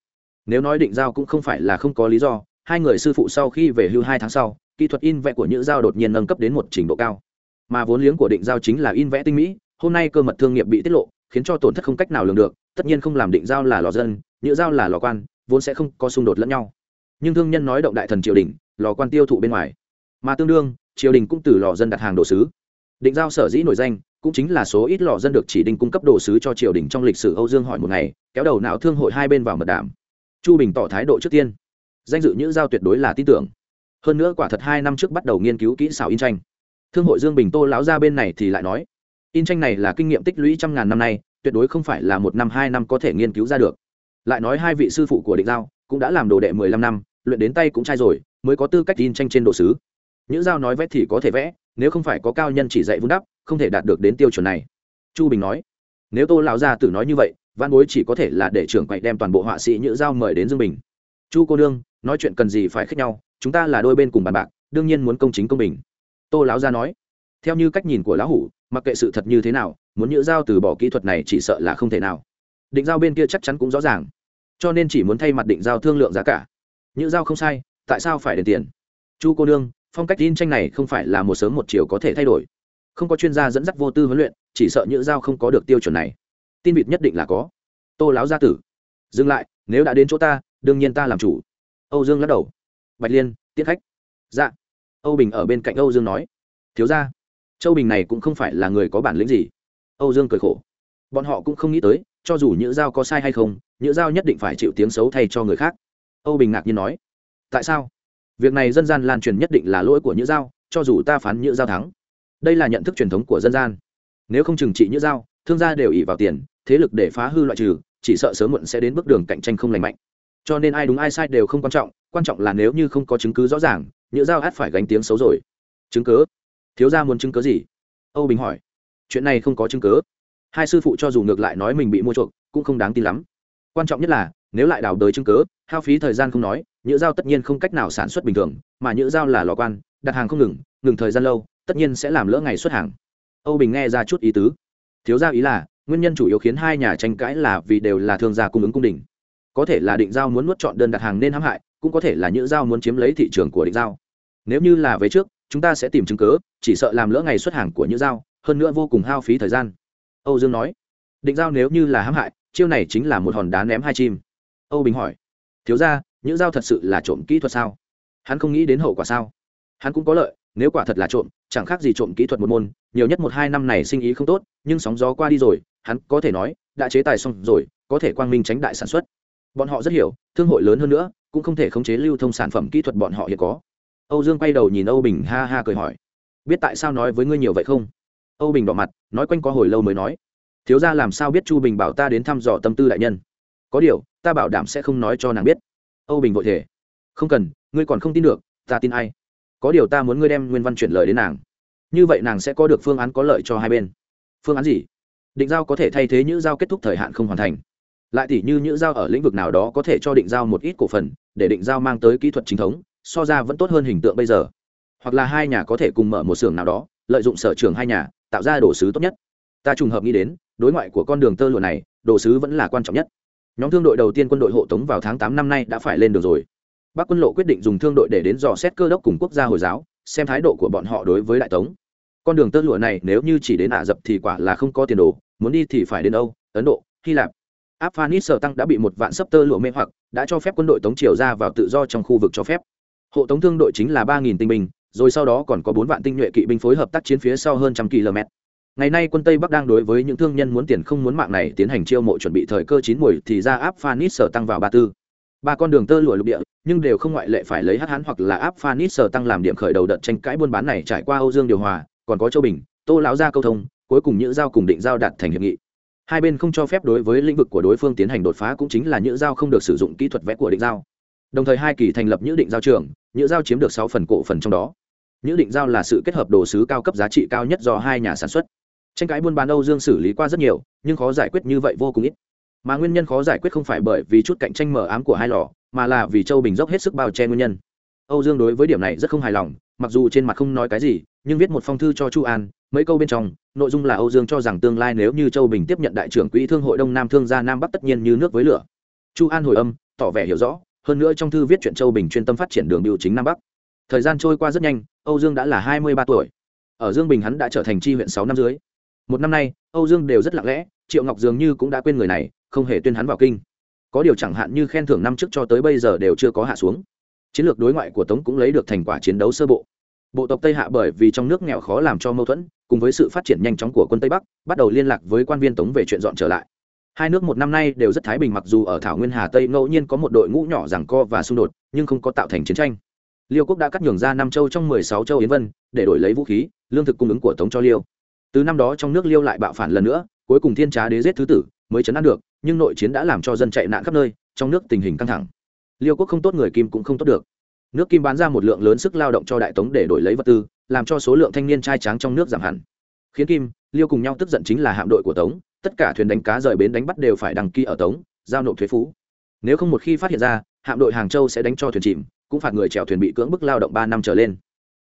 Nếu nói định giao cũng không phải là không có lý do, hai người sư phụ sau khi về hưu hai tháng sau kỹ thuật in vẽ của nhữ giao đột nhiên nâng cấp đến một trình độ cao. Mà vốn liếng của định giao chính là in vẽ tinh mỹ, hôm nay cơ mật thương nghiệp bị tiết lộ, khiến cho tổn thất không cách nào lường được, tất nhiên không làm định giao là lò dân, nhữ giao là lò quan, vốn sẽ không có xung đột lẫn nhau. Nhưng thương nhân nói động đại thần triều đình, lò quan tiêu thụ bên ngoài. Mà tương đương, triều đình cũng từ lò dân đặt hàng đồ sứ. Định giao sở dĩ nổi danh, cũng chính là số ít lò dân được chỉ định cung cấp đồ sứ cho triều đình trong lịch sử âu dương hỏi một ngày, kéo đầu não thương hội hai bên vào mật đảm. chu bình tỏ thái độ trước tiên. Danh dự nhữ giao tuyệt đối là tin tưởng hơn nữa quả thật hai năm trước bắt đầu nghiên cứu kỹ xảo in tranh. Thương hội dương bình tô láo ra bên này thì lại nói, in tranh này là kinh nghiệm tích lũy trăm ngàn năm nay, tuyệt đối không phải là một năm hai năm có thể nghiên cứu ra được. Lại nói hai vị sư phụ của định giao cũng đã làm đồ đệ mười lăm năm, luyện đến tay cũng trai rồi, mới có tư cách in tranh trên đồ sứ. Nhữ giao nói vẽ thì có thể vẽ, nếu không phải có cao nhân chỉ dạy vun đắp, không thể đạt được đến tiêu chuẩn này. Chu bình nói, nếu tô lão gia tử nói như vậy, văn bối chỉ có thể là để trưởng quậy đem toàn bộ họa sĩ nhữ giao mời đến dương bình. Chu cô đương nói chuyện cần gì phải khích nhau, chúng ta là đôi bên cùng bàn bạc, đương nhiên muốn công chính công bình. Tô lão gia nói. Theo như cách nhìn của lão hủ, mặc kệ sự thật như thế nào, muốn nhữ giao từ bỏ kỹ thuật này chỉ sợ là không thể nào. Định giao bên kia chắc chắn cũng rõ ràng. Cho nên chỉ muốn thay mặt định giao thương lượng giá cả. Nhữ giao không sai, tại sao phải đền tiền? Chu cô đương phong cách tin tranh này không phải là một sớm một chiều có thể thay đổi. Không có chuyên gia dẫn dắt vô tư huấn luyện, chỉ sợ nhữ giao không có được tiêu chuẩn này. Tin vịt nhất định là có. Tô láo gia tử. Dừng lại, nếu đã đến chỗ ta, đương nhiên ta làm chủ âu dương lắc đầu. Bạch liên tiết khách. Dạ. Âu bình ở bên cạnh âu dương nói. Thiếu ra châu bình này cũng không phải là người có bản lĩnh gì. Âu dương cười khổ. Bọn họ cũng không nghĩ tới, cho dù nhữ giao có sai hay không, nhữ giao nhất định phải chịu tiếng xấu thay cho người khác. Âu bình ngạc nhiên nói. Tại sao? Việc này dân gian lan truyền nhất định là lỗi của nhữ giao, cho dù ta phán nhữ giao thắng. Đây là nhận thức truyền thống của dân gian. Nếu không trừng trị nhữ giao, thương gia đều ỉ vào tiền, thế lực để phá hư loại trừ, chỉ sợ sớm muộn sẽ đến bước đường cạnh tranh không lành mạnh cho nên ai đúng ai sai đều không quan trọng quan trọng là nếu như không có chứng cứ rõ ràng nhựa dao hát phải gánh tiếng xấu rồi. Chứng cứ? Thiếu gia muốn chứng cứ gì? Âu bình hỏi. Chuyện này không có chứng cứ. Hai sư phụ cho dù ngược lại nói mình bị mua chuộc, cũng không đáng tin lắm. Quan trọng nhất là, nếu lại đào đời chứng cứ, hao phí thời gian không nói nhựa dao tất nhiên không cách nào sản xuất bình thường, mà nhựa dao là lò quan, đặt hàng không ngừng ngừng thời gian lâu, tất nhiên sẽ làm lỡ ngày xuất hàng. Âu bình nghe ra chút ý tứ. Thiếu gia ý là, nguyên nhân chủ yếu khiến hai nhà tranh cãi là vì đều là thương gia cung ứng cung đình có thể là định giao muốn nuốt chọn đơn đặt hàng nên hãm hại, cũng có thể là nhữ giao muốn chiếm lấy thị trường của định giao. Nếu như là về trước, chúng ta sẽ tìm chứng cớ chỉ sợ làm lỡ ngày xuất hàng của nhữ giao, hơn nữa vô cùng hao phí thời gian. Âu dương nói. Định giao nếu như là hãm hại, chiêu này chính là một hòn đá ném hai chim. Âu bình hỏi. Thiếu ra nhữ giao thật sự là trộm kỹ thuật sao? Hắn không nghĩ đến hậu quả sao? Hắn cũng có lợi, nếu quả thật là trộm, chẳng khác gì trộm kỹ thuật một môn, nhiều nhất một hai năm này sinh ý không tốt, nhưng sóng gió qua đi rồi, hắn có thể nói, đã chế tài xong rồi, có thể quang minh tránh đại sản xuất bọn họ rất hiểu, thương hội lớn hơn nữa, cũng không thể khống chế lưu thông sản phẩm kỹ thuật bọn họ hiện có. Âu dương quay đầu nhìn âu bình ha ha cười hỏi, biết tại sao nói với ngươi nhiều vậy không? Âu bình đỏ mặt, nói quanh có hồi lâu mới nói, thiếu ra làm sao biết chu bình bảo ta đến thăm dò tâm tư đại nhân? Có điều, ta bảo đảm sẽ không nói cho nàng biết. Âu bình vội thể không cần, ngươi còn không tin được, ta tin ai? Có điều ta muốn ngươi đem nguyên văn chuyển lời đến nàng. Như vậy nàng sẽ có được phương án có lợi cho hai bên. Phương án gì? Định giao có thể thay thế những giao kết thúc thời hạn không hoàn thành lại tỷ như nhữ giao ở lĩnh vực nào đó có thể cho định giao một ít cổ phần, để định giao mang tới kỹ thuật chính thống, so ra vẫn tốt hơn hình tượng bây giờ. Hoặc là hai nhà có thể cùng mở một xưởng nào đó, lợi dụng sở trường hai nhà, tạo ra đồ sứ tốt nhất. Ta trùng hợp nghĩ đến, đối ngoại của con đường tơ lụa này, đồ sứ vẫn là quan trọng nhất. Nhóm thương đội đầu tiên quân đội hộ tống vào tháng tám năm nay đã phải lên đường rồi. Bắc quân lộ quyết định dùng thương đội để đến dò xét cơ đốc cùng quốc gia hồi giáo, xem thái độ của bọn họ đối với đại tống. Con đường tơ lụa này nếu như chỉ đến ả rập thì quả là không có tiền đồ, muốn đi thì phải đến âu, ấn độ, hy lạp áp phanis sở tăng đã bị một vạn sấp tơ lụa mê hoặc, đã cho phép quân đội tống triều ra vào tự do trong khu vực cho phép. Hộ tống thương đội chính là ba nghìn tinh binh, rồi sau đó còn có bốn vạn tinh nhuệ kỵ binh phối hợp tác chiến phía sau hơn trăm km. Ngày nay quân tây bắc đang đối với những thương nhân muốn tiền không muốn mạng này tiến hành chiêu mộ chuẩn bị thời cơ chín mùi thì ra áp phanis sở tăng vào ba tư. Ba con đường tơ lụa lục địa, nhưng đều không ngoại lệ phải lấy hát hán hoặc là áp phanis sở tăng làm điểm khởi đầu đợt tranh cãi buôn bán này trải qua âu dương điều hòa, còn có châu bình, tô lão gia câu thông, cuối cùng những giao cùng định giao đạt thành hiệp nghị hai bên không cho phép đối với lĩnh vực của đối phương tiến hành đột phá cũng chính là nhữ giao không được sử dụng kỹ thuật vẽ của định giao. Đồng thời hai kỳ thành lập nhữ định giao trường, nhữ giao chiếm được sáu phần cổ phần trong đó. Nhữ định giao là sự kết hợp đồ sứ cao cấp giá trị cao nhất do hai nhà sản xuất. Tranh cãi buôn bán âu dương xử lý qua rất nhiều, nhưng khó giải quyết như vậy vô cùng ít. Mà nguyên nhân khó giải quyết không phải bởi vì chút cạnh tranh mờ ám của hai lò, mà là vì châu bình dốc hết sức bao che nguyên nhân. Âu dương đối với điểm này rất không hài lòng, mặc dù trên mặt không nói cái gì, nhưng viết một phong thư cho chu an mấy câu bên trong, nội dung là âu dương cho rằng tương lai nếu như châu bình tiếp nhận đại trưởng quỹ thương hội đông nam thương gia nam bắc tất nhiên như nước với lửa. Chu an hồi âm, tỏ vẻ hiểu rõ, hơn nữa trong thư viết chuyện châu bình chuyên tâm phát triển đường biểu chính nam bắc. Thời gian trôi qua rất nhanh, âu dương đã là hai mươi ba tuổi. Ở dương bình hắn đã trở thành tri huyện sáu năm dưới. Một năm nay, âu dương đều rất lặng lẽ, triệu ngọc dường như cũng đã quên người này, không hề tuyên hắn vào kinh. Có điều chẳng hạn như khen thưởng năm trước cho tới bây giờ đều chưa có hạ xuống. Chiến lược đối ngoại của tống cũng lấy được thành quả chiến đấu sơ bộ. Bộ tộc tây hạ bởi vì trong nước nghèo khó làm cho mâu thuẫn cùng với sự phát triển nhanh chóng của quân tây bắc, bắt đầu liên lạc với quan viên tống về chuyện dọn trở lại. Hai nước một năm nay đều rất thái bình mặc dù ở thảo nguyên hà tây ngẫu nhiên có một đội ngũ nhỏ rằng co và xung đột, nhưng không có tạo thành chiến tranh. Liêu quốc đã cắt nhường ra năm châu trong mười sáu châu yến vân, để đổi lấy vũ khí, lương thực cung ứng của tống cho liêu. Từ năm đó trong nước liêu lại bạo phản lần nữa, cuối cùng thiên trá đế giết thứ tử, mới chấn an được, nhưng nội chiến đã làm cho dân chạy nạn khắp nơi, trong nước tình hình căng thẳng. Liêu quốc không tốt, người kim cũng không tốt được. Nước kim bán ra một lượng lớn sức lao động cho đại tống để đổi lấy vật tư làm cho số lượng thanh niên trai tráng trong nước giảm hẳn. Khiến kim, liêu cùng nhau tức giận chính là hạm đội của tống, tất cả thuyền đánh cá rời bến đánh bắt đều phải đăng ký ở tống, giao nộp thuế phú nếu không một khi phát hiện ra, hạm đội hàng châu sẽ đánh cho thuyền chìm, cũng phạt người chèo thuyền bị cưỡng bức lao động ba năm trở lên.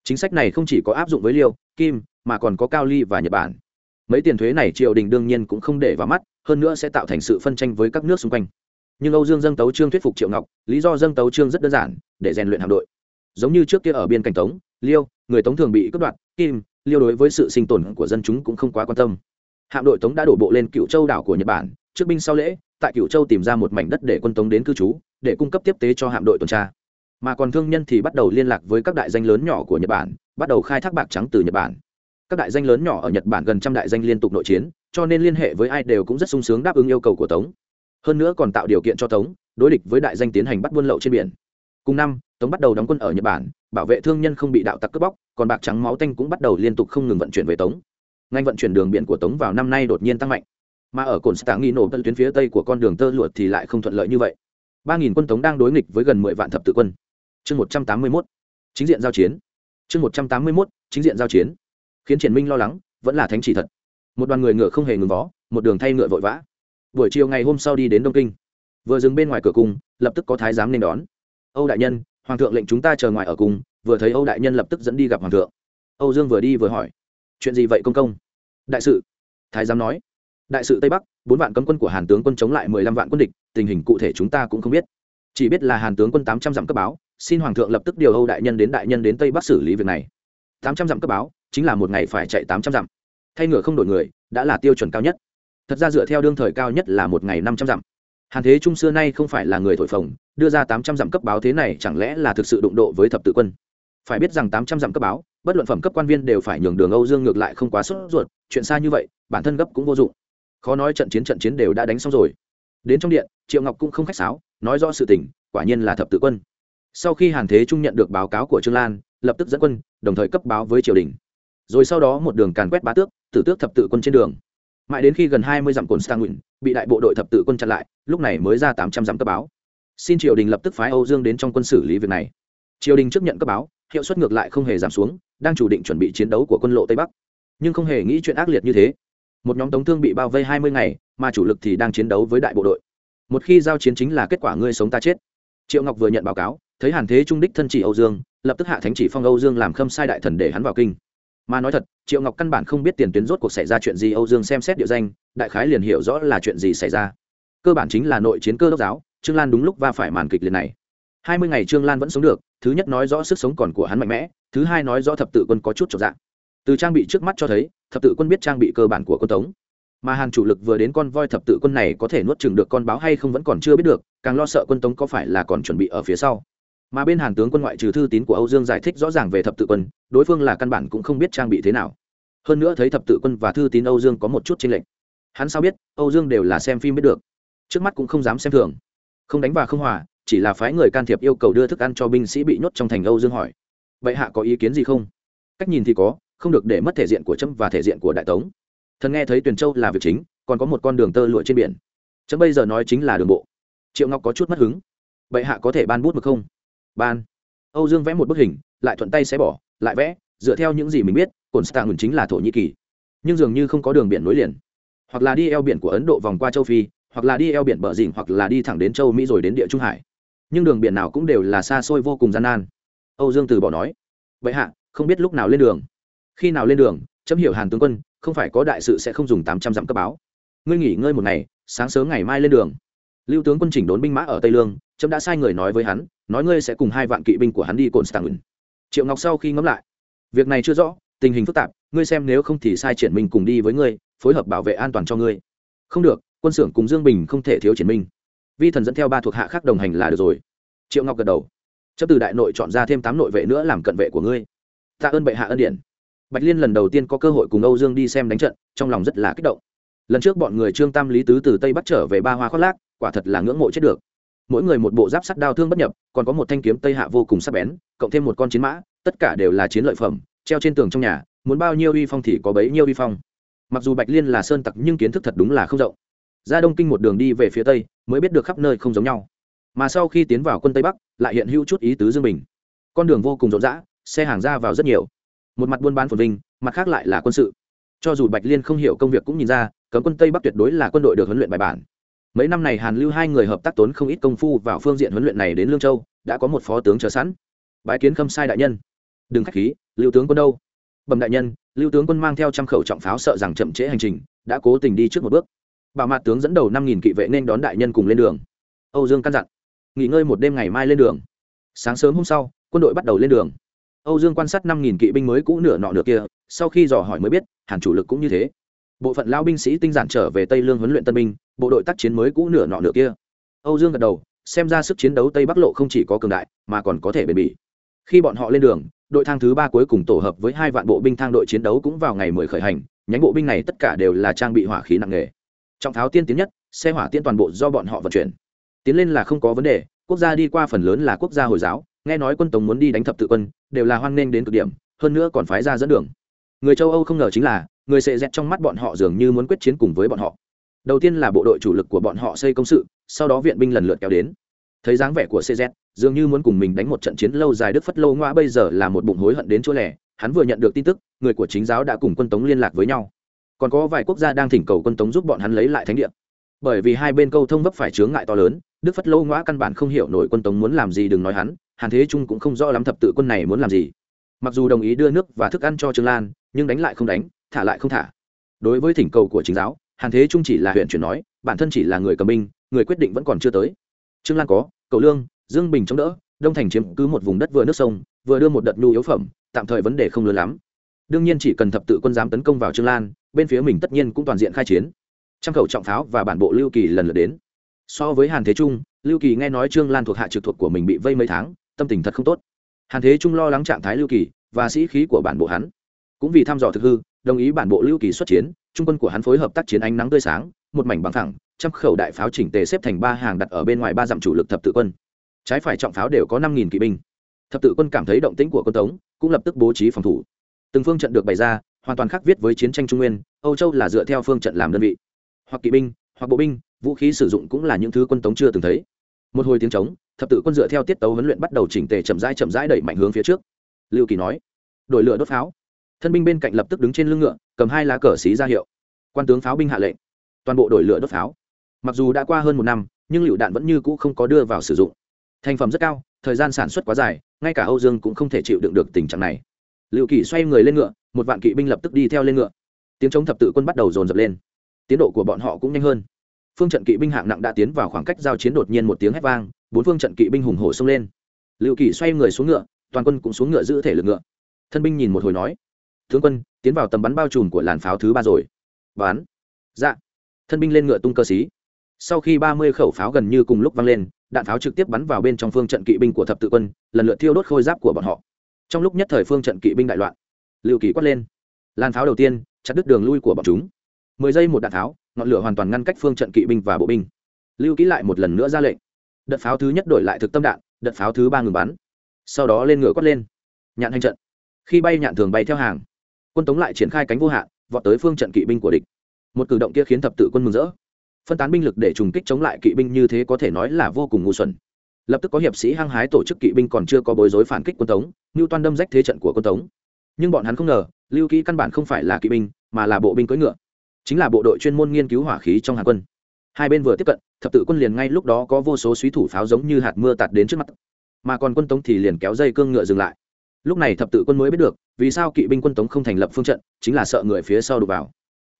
Chính sách này không chỉ có áp dụng với liêu, kim, mà còn có cao ly và nhật bản. Mấy tiền thuế này triều đình đương nhiên cũng không để vào mắt, hơn nữa sẽ tạo thành sự phân tranh với các nước xung quanh. Nhưng âu dương dâng tấu trương thuyết phục triệu ngọc, lý do dâng tấu trương rất đơn giản, để rèn luyện hạm đội giống như trước kia ở biên cảnh tống, liêu, người tống thường bị cướp đoạt, kim, liêu đối với sự sinh tồn của dân chúng cũng không quá quan tâm. Hạm đội tống đã đổ bộ lên cựu châu đảo của nhật bản, trước binh sau lễ, tại cựu châu tìm ra một mảnh đất để quân tống đến cư trú, để cung cấp tiếp tế cho hạm đội tuần tra. Mà còn thương nhân thì bắt đầu liên lạc với các đại danh lớn nhỏ của nhật bản, bắt đầu khai thác bạc trắng từ nhật bản. Các đại danh lớn nhỏ ở nhật bản gần trăm đại danh liên tục nội chiến, cho nên liên hệ với ai đều cũng rất sung sướng đáp ứng yêu cầu của tống. Hơn nữa còn tạo điều kiện cho tống đối địch với đại danh tiến hành bắt buôn lậu trên biển cùng năm, tống bắt đầu đóng quân ở nhật bản, bảo vệ thương nhân không bị đạo tặc cướp bóc, còn bạc trắng máu tanh cũng bắt đầu liên tục không ngừng vận chuyển về tống. Ngành vận chuyển đường biển của tống vào năm nay đột nhiên tăng mạnh. Mà ở cồn stạng nghi nổ tận tuyến phía tây của con đường tơ lụa thì lại không thuận lợi như vậy. Ba nghìn quân tống đang đối nghịch với gần mười vạn thập tự quân. Chương một trăm tám mươi mốt, chính diện giao chiến. Chương một trăm tám mươi mốt, chính diện giao chiến. Khiến triển minh lo lắng, vẫn là thánh chỉ thật. Một đoàn người ngựa không hề ngừng vó, một đường thay ngựa vội vã. Buổi chiều ngày hôm sau đi đến đông kinh. Vừa dừng bên ngoài cửa cung, lập tức có thái giám nên đón âu đại nhân, hoàng thượng lệnh chúng ta chờ ngoài ở cùng. vừa thấy âu đại nhân lập tức dẫn đi gặp hoàng thượng. Âu dương vừa đi vừa hỏi, chuyện gì vậy công công? Đại sự. Thái giám nói, đại sự tây bắc, bốn vạn cấm quân của hàn tướng quân chống lại mười lăm vạn quân địch, tình hình cụ thể chúng ta cũng không biết. Chỉ biết là hàn tướng quân tám trăm dặm cấp báo, xin hoàng thượng lập tức điều âu đại nhân đến đại nhân đến tây bắc xử lý việc này. Tám trăm dặm cấp báo, chính là một ngày phải chạy tám trăm dặm. Thay ngựa không đổi người, đã là tiêu chuẩn cao nhất. Thật ra dựa theo đương thời cao nhất là một ngày năm trăm dặm hàn thế trung xưa nay không phải là người thổi phồng, đưa ra tám trăm dặm cấp báo thế này chẳng lẽ là thực sự đụng độ với thập tự quân? Phải biết rằng tám trăm dặm cấp báo, bất luận phẩm cấp quan viên đều phải nhường đường âu dương ngược lại không quá sốt ruột, chuyện xa như vậy, bản thân gấp cũng vô dụng. Khó nói trận chiến trận chiến đều đã đánh xong rồi. Đến trong điện, triệu ngọc cũng không khách sáo, nói rõ sự tình, quả nhiên là thập tự quân. Sau khi hàn thế trung nhận được báo cáo của trương lan, lập tức dẫn quân, đồng thời cấp báo với triều đình. Rồi sau đó một đường càn quét bá tước, tử tước thập tự quân trên đường mãi đến khi gần hai mươi dặm cồn stanguin bị đại bộ đội thập tự quân chặn lại, lúc này mới ra tám trăm dặm cấp báo. Xin triều đình lập tức phái âu dương đến trong quân xử lý việc này. Triều đình chấp nhận cấp báo, hiệu suất ngược lại không hề giảm xuống, đang chủ định chuẩn bị chiến đấu của quân lộ tây bắc. Nhưng không hề nghĩ chuyện ác liệt như thế. Một nhóm tống thương bị bao vây hai mươi ngày, mà chủ lực thì đang chiến đấu với đại bộ đội. Một khi giao chiến chính là kết quả ngươi sống ta chết. Triệu ngọc vừa nhận báo cáo, thấy hàn thế trung đích thân chỉ âu dương, lập tức hạ thánh chỉ phong âu dương làm khâm sai đại thần để hắn vào kinh mà nói thật, triệu ngọc căn bản không biết tiền tuyến rốt cuộc xảy ra chuyện gì, âu dương xem xét địa danh, đại khái liền hiểu rõ là chuyện gì xảy ra. Cơ bản chính là nội chiến cơ đốc giáo, trương lan đúng lúc va phải màn kịch liệt này. Hai mươi ngày trương lan vẫn sống được, thứ nhất nói rõ sức sống còn của hắn mạnh mẽ, thứ hai nói rõ thập tự quân có chút trọn dạng từ trang bị trước mắt cho thấy, thập tự quân biết trang bị cơ bản của quân tống. Mà hàng chủ lực vừa đến con voi thập tự quân này có thể nuốt chừng được con báo hay không vẫn còn chưa biết được, càng lo sợ quân tống có phải là còn chuẩn bị ở phía sau mà bên hàn tướng quân ngoại trừ thư tín của âu dương giải thích rõ ràng về thập tự quân đối phương là căn bản cũng không biết trang bị thế nào hơn nữa thấy thập tự quân và thư tín âu dương có một chút tranh lệch hắn sao biết âu dương đều là xem phim biết được trước mắt cũng không dám xem thường không đánh và không hòa chỉ là phái người can thiệp yêu cầu đưa thức ăn cho binh sĩ bị nhốt trong thành âu dương hỏi vậy hạ có ý kiến gì không cách nhìn thì có không được để mất thể diện của trâm và thể diện của đại tống thần nghe thấy tuyền châu là việc chính còn có một con đường tơ lụa trên biển trâm bây giờ nói chính là đường bộ triệu ngọc có chút mất hứng vậy hạ có thể ban bút được không ban. Âu dương vẽ một bức hình, lại thuận tay xé bỏ, lại vẽ, dựa theo những gì mình biết, cồn stang chính là thổ nhĩ kỳ. Nhưng dường như không có đường biển nối liền. Hoặc là đi eo biển của ấn độ vòng qua châu phi, hoặc là đi eo biển bờ dình hoặc là đi thẳng đến châu mỹ rồi đến địa trung hải. Nhưng đường biển nào cũng đều là xa xôi vô cùng gian nan. Âu dương từ bỏ nói, vậy hạ, không biết lúc nào lên đường. Khi nào lên đường, chấm hiểu hàn tướng quân, không phải có đại sự sẽ không dùng tám trăm dặm cấp báo. Ngươi nghỉ ngơi một ngày, sáng sớm ngày mai lên đường. Lưu tướng quân chỉnh đốn binh mã ở tây lương trâm đã sai người nói với hắn, nói ngươi sẽ cùng hai vạn kỵ binh của hắn đi cồn stang triệu ngọc sau khi ngẫm lại, việc này chưa rõ, tình hình phức tạp, ngươi xem nếu không thì sai triển minh cùng đi với ngươi, phối hợp bảo vệ an toàn cho ngươi. Không được, quân xưởng cùng dương bình không thể thiếu triển minh. Vi thần dẫn theo ba thuộc hạ khác đồng hành là được rồi. Triệu ngọc gật đầu. Chấp từ đại nội chọn ra thêm tám nội vệ nữa làm cận vệ của ngươi. Tạ ơn bệ hạ ân điển. Bạch liên lần đầu tiên có cơ hội cùng âu dương đi xem đánh trận, trong lòng rất là kích động. Lần trước bọn người trương tam lý tứ từ tây bắc trở về ba hoa khoác lác, quả thật là ngưỡng mộ chết được mỗi người một bộ giáp sắt đao thương bất nhập, còn có một thanh kiếm tây hạ vô cùng sắc bén, cộng thêm một con chiến mã, tất cả đều là chiến lợi phẩm, treo trên tường trong nhà, muốn bao nhiêu uy phong thì có bấy nhiêu uy phong. Mặc dù bạch liên là sơn tặc nhưng kiến thức thật đúng là không rộng. Ra đông kinh một đường đi về phía tây, mới biết được khắp nơi không giống nhau. Mà sau khi tiến vào quân tây bắc, lại hiện hữu chút ý tứ dương bình con đường vô cùng rộn rã, xe hàng ra vào rất nhiều. Một mặt buôn bán phồn vinh, mặt khác lại là quân sự. Cho dù bạch liên không hiểu công việc cũng nhìn ra, cấm quân tây bắc tuyệt đối là quân đội được huấn luyện bài bản mấy năm này hàn lưu hai người hợp tác tốn không ít công phu vào phương diện huấn luyện này đến lương châu, đã có một phó tướng chờ sẵn. Bái kiến khâm sai đại nhân. Đừng k h á c h khí, lưu tướng quân đâu? Bẩm đại nhân, lưu tướng quân mang theo trăm khẩu trọng pháo sợ rằng chậm trễ hành trình, đã cố tình đi trước một bước. Bảo mạt tướng dẫn đầu năm nghìn kỵ vệ nên đón đại nhân cùng lên đường. Âu dương căn dặn. Nghỉ ngơi một đêm ngày mai lên đường. Sáng sớm hôm sau, quân đội bắt đầu lên đường. Âu dương quan sát năm nghìn kỵ binh mới cũ nửa nọ nửa kia, sau khi dò hỏi mới biết, hàn chủ lực cũng như thế bộ phận lao binh sĩ tinh giản trở về tây lương huấn luyện tân binh, bộ đội tác chiến mới cũ nửa nọ nửa kia. Âu dương gật đầu, xem ra sức chiến đấu tây bắc lộ không chỉ có cường đại, mà còn có thể bền bỉ. Khi bọn họ lên đường, đội thang thứ ba cuối cùng tổ hợp với hai vạn bộ binh thang đội chiến đấu cũng vào ngày mười khởi hành, nhánh bộ binh này tất cả đều là trang bị hỏa khí nặng nề. Trọng tháo tiên tiến nhất, xe hỏa tiên toàn bộ do bọn họ vận chuyển. Tiến lên là không có vấn đề, quốc gia đi qua phần lớn là quốc gia hồi giáo, nghe nói quân tống muốn đi đánh thập tự quân, đều là hoan nghênh đến cực điểm, hơn nữa còn phái ra dẫn đường người châu âu không ngờ chính là, người sệ dẹt trong mắt bọn họ dường như muốn quyết chiến cùng với bọn họ. Đầu tiên là bộ đội chủ lực của bọn họ xây công sự, sau đó viện binh lần lượt kéo đến. Thấy dáng vẻ của cz dường như muốn cùng mình đánh một trận chiến lâu dài đức phất lâu ngoa bây giờ là một bụng hối hận đến chỗ lẻ, hắn vừa nhận được tin tức, người của chính giáo đã cùng quân tống liên lạc với nhau. Còn có vài quốc gia đang thỉnh cầu quân tống giúp bọn hắn lấy lại thánh địa. Bởi vì hai bên câu thông vấp phải chướng ngại to lớn, đức phất lâu ngoa căn bản không hiểu nổi quân tống muốn làm gì đừng nói hắn, hàn thế trung cũng không rõ lắm thập tự quân này muốn làm gì. Mặc dù đồng ý đưa nước và thức ăn cho trương lan nhưng đánh lại không đánh, thả lại không thả. Đối với thỉnh cầu của chính giáo, hàn thế trung chỉ là huyện chuyển nói, bản thân chỉ là người cầm binh, người quyết định vẫn còn chưa tới. Trương lan có, cầu lương, dương bình chống đỡ, đông thành chiếm cứ một vùng đất vừa nước sông, vừa đưa một đợt nhu yếu phẩm, tạm thời vấn đề không lớn lắm. Đương nhiên chỉ cần thập tự quân dám tấn công vào trương lan, bên phía mình tất nhiên cũng toàn diện khai chiến. Trăm khẩu trọng pháo và bản bộ lưu kỳ lần lượt đến. So với hàn thế trung, lưu kỳ nghe nói trương lan thuộc hạ trực thuộc của mình bị vây mấy tháng, tâm tình thật không tốt. Hàn thế trung lo lắng trạng thái lưu kỳ và sĩ khí của bản bộ hắn cũng vì thăm dò thực hư, đồng ý bản bộ lưu kỳ xuất chiến, trung quân của hắn phối hợp tác chiến ánh nắng tươi sáng, một mảnh bằng thẳng trăm khẩu đại pháo chỉnh tề xếp thành ba hàng đặt ở bên ngoài ba dặm chủ lực thập tự quân. Trái phải trọng pháo đều có năm nghìn kỵ binh. Thập tự quân cảm thấy động tĩnh của quân tống, cũng lập tức bố trí phòng thủ. Từng phương trận được bày ra, hoàn toàn khác viết với chiến tranh trung nguyên, âu châu là dựa theo phương trận làm đơn vị. Hoặc kỵ binh, hoặc bộ binh, vũ khí sử dụng cũng là những thứ quân tống chưa từng thấy. Một hồi tiếng trống, thập tự quân dựa theo tiết tấu huấn luyện bắt đầu chỉnh tề chậm rãi chậm rãi đẩy mạnh hướng phía trước. Lưu kỳ nói, đổi lửa đốt pháo thân binh bên cạnh lập tức đứng trên lưng ngựa, cầm hai lá cờ xí ra hiệu. Quan tướng pháo binh hạ lệnh. Toàn bộ đổi lửa đốt pháo. Mặc dù đã qua hơn một năm, nhưng lựu đạn vẫn như cũ không có đưa vào sử dụng. Thành phẩm rất cao, thời gian sản xuất quá dài, ngay cả âu dương cũng không thể chịu đựng được tình trạng này. Liệu kỳ xoay người lên ngựa, một vạn kỵ binh lập tức đi theo lên ngựa. Tiếng chống thập tự quân bắt đầu dồn dập lên. Tiến độ của bọn họ cũng nhanh hơn. Phương trận kỵ binh hạng nặng đã tiến vào khoảng cách giao chiến đột nhiên một tiếng hét vang, bốn phương trận kỵ binh hùng hổ xông lên. Liệu kỳ xoay người xuống ngựa, toàn quân cũng xuống ngựa giữ thể lực ngựa. Thân binh nhìn một hồi nói tướng quân, tiến vào tầm bắn bao trùm của làn pháo thứ ba rồi. Bán dạ. Thân binh lên ngựa tung cơ xí. Sau khi ba mươi khẩu pháo gần như cùng lúc vang lên, đạn pháo trực tiếp bắn vào bên trong phương trận kỵ binh của thập tự quân, lần lượt thiêu đốt khôi giáp của bọn họ. Trong lúc nhất thời phương trận kỵ binh đại loạn liệu kỳ quát lên. Làn pháo đầu tiên, chặt đứt đường lui của bọn chúng. Mười giây một đạn pháo, ngọn lửa hoàn toàn ngăn cách phương trận kỵ binh và bộ binh. Lưu ký lại một lần nữa ra lệnh. Đợt pháo thứ nhất đổi lại thực tâm đạn, đợt pháo thứ ba ngừng bắn. Sau đó lên ngựa quát lên. Nhạn hành trận. Khi bay nhạn thường bay theo hàng quân tống lại triển khai cánh vô hạn, vọt tới phương trận kỵ binh của địch. Một cử động kia khiến thập tự quân mừng rỡ. Phân tán binh lực để trùng kích chống lại kỵ binh như thế có thể nói là vô cùng ngu xuẩn. Lập tức có hiệp sĩ hăng hái tổ chức kỵ binh còn chưa có bối rối phản kích quân tống như toan đâm rách thế trận của quân tống. Nhưng bọn hắn không ngờ, lưu kỹ căn bản không phải là kỵ binh, mà là bộ binh cưỡi ngựa. Chính là bộ đội chuyên môn nghiên cứu hỏa khí trong hàn quân. Hai bên vừa tiếp cận, thập tự quân liền ngay lúc đó có vô số suý thủ pháo giống như hạt mưa tạt đến trước mặt. Mà còn quân tống thì liền kéo dây cương ngựa dừng lại lúc này thập tự quân mới biết được, vì sao kỵ binh quân tống không thành lập phương trận, chính là sợ người phía sau đục vào.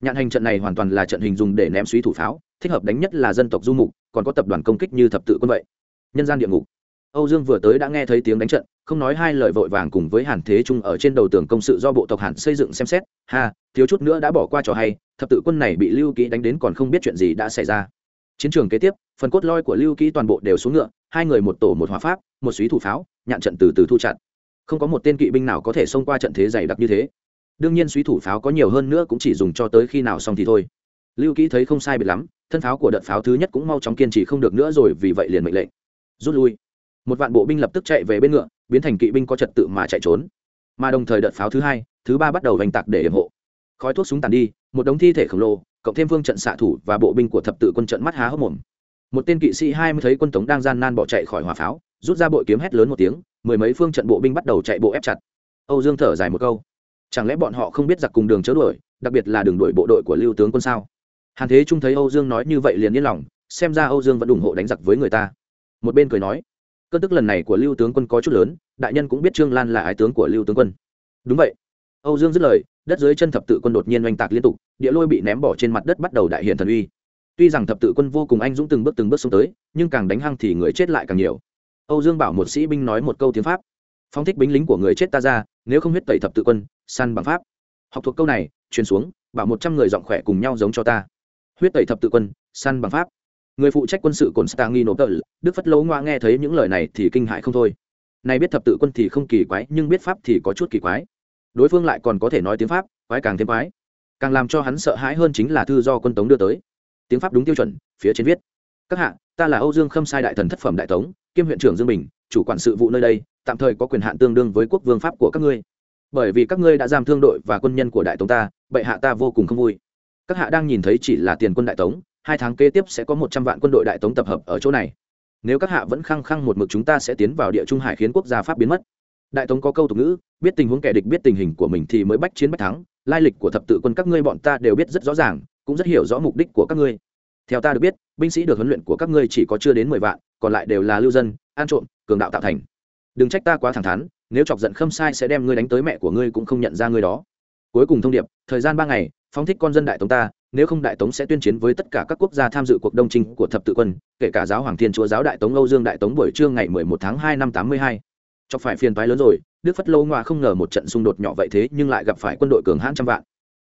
Nhạn hành trận này hoàn toàn là trận hình dùng để ném suý thủ pháo, thích hợp đánh nhất là dân tộc du mục, còn có tập đoàn công kích như thập tự quân vậy. Nhân gian địa ngục. Âu dương vừa tới đã nghe thấy tiếng đánh trận, không nói hai lời vội vàng cùng với hàn thế trung ở trên đầu tường công sự do bộ tộc hàn xây dựng xem xét. Ha, thiếu chút nữa đã bỏ qua trò hay, thập tự quân này bị lưu ký đánh đến còn không biết chuyện gì đã xảy ra. Chiến trường kế tiếp, phần cốt loi của lưu ký toàn bộ đều xuống ngựa, hai người một tổ một hỏa pháp, một suý thủ pháo, nhạn trận từ từ thu chặt không có một tên kỵ binh nào có thể xông qua trận thế dày đặc như thế. Đương nhiên suý thủ pháo có nhiều hơn nữa cũng chỉ dùng cho tới khi nào xong thì thôi. Lưu kỹ thấy không sai biệt lắm, thân pháo của đợt pháo thứ nhất cũng mau chóng kiên trì không được nữa rồi, vì vậy liền mệnh lệnh. Rút lui. Một vạn bộ binh lập tức chạy về bên ngựa, biến thành kỵ binh có trật tự mà chạy trốn. Mà đồng thời đợt pháo thứ hai, thứ ba bắt đầu vành tạc để hiểm hộ. Khói thuốc súng tàn đi, một đống thi thể khổng lồ, cộng thêm phương trận xạ thủ và bộ binh của thập tự quân trận mắt há hốc mồm. Một tên kỵ sĩ hai mươi thấy quân tống đang gian nan bỏ chạy khỏi hỏa pháo, rút ra bội kiếm hét lớn một tiếng mười mấy phương trận bộ binh bắt đầu chạy bộ ép chặt. Âu dương thở dài một câu. Chẳng lẽ bọn họ không biết giặc cùng đường chớ đuổi, đặc biệt là đường đuổi bộ đội của lưu tướng quân sao? Hàn thế trung thấy âu dương nói như vậy liền yên lòng, xem ra âu dương vẫn ủng hộ đánh giặc với người ta. Một bên cười nói, cơn tức lần này của lưu tướng quân có chút lớn, đại nhân cũng biết trương lan là ái tướng của lưu tướng quân. Đúng vậy. Âu dương dứt lời, đất dưới chân thập tự quân đột nhiên oanh tạc liên tục, địa lôi bị ném bỏ trên mặt đất bắt đầu đại hiện thần uy. Tuy rằng thập tự quân vô cùng anh dũng từng bước từng bước xuống tới, nhưng càng đánh hăng thì người chết lại càng nhiều âu dương bảo một sĩ binh nói một câu tiếng pháp. Phong thích binh lính của người chết ta ra, nếu không huyết tẩy thập tự quân săn bằng pháp. Học thuộc câu này, truyền xuống, bảo một trăm người giọng khỏe cùng nhau giống cho ta. Huyết tẩy thập tự quân săn bằng pháp. Người phụ trách quân sự cồn stang nộp tờ đức phất lỗ ngoa nghe thấy những lời này thì kinh hại không thôi. Nay biết thập tự quân thì không kỳ quái, nhưng biết pháp thì có chút kỳ quái. Đối phương lại còn có thể nói tiếng pháp, quái càng thêm quái. Càng làm cho hắn sợ hãi hơn chính là thư do quân tống đưa tới. Tiếng pháp đúng tiêu chuẩn, phía trên viết. Các hạ ta là âu dương khâm sai đại thần thất phẩm đại tống, kiêm huyện trưởng dương bình, chủ quản sự vụ nơi đây, tạm thời có quyền hạn tương đương với quốc vương pháp của các ngươi. Bởi vì các ngươi đã giam thương đội và quân nhân của đại tống ta, bệ hạ ta vô cùng không vui. Các hạ đang nhìn thấy chỉ là tiền quân đại tống, hai tháng kế tiếp sẽ có một trăm vạn quân đội đại tống tập hợp ở chỗ này. Nếu các hạ vẫn khăng khăng một mực chúng ta sẽ tiến vào địa trung hải khiến quốc gia pháp biến mất. Đại tống có câu tục ngữ, biết tình huống kẻ địch biết tình hình của mình thì mới bách chiến bách thắng, lai lịch của thập tự quân các ngươi bọn ta đều biết rất rõ ràng, cũng rất hiểu rõ mục đích của các ngươi theo ta được biết, binh sĩ được huấn luyện của các ngươi chỉ có chưa đến mười vạn, còn lại đều là lưu dân an trộm, cường đạo tạo thành. Đừng trách ta quá thẳng thắn, nếu chọc giận khâm sai sẽ đem ngươi đánh tới mẹ của ngươi cũng không nhận ra ngươi đó. Cuối cùng thông điệp, thời gian ba ngày, phóng thích con dân đại tống ta, nếu không đại tống sẽ tuyên chiến với tất cả các quốc gia tham dự cuộc đông trinh của thập tự quân, kể cả giáo hoàng thiên chúa giáo đại tống âu dương đại tống buổi trưa ngày 11 tháng 2 năm 82. chọc phải phiền toái lớn rồi, đức phất lô ngoa không ngờ một trận xung đột nhỏ vậy thế nhưng lại gặp phải quân đội cường hãn trăm vạn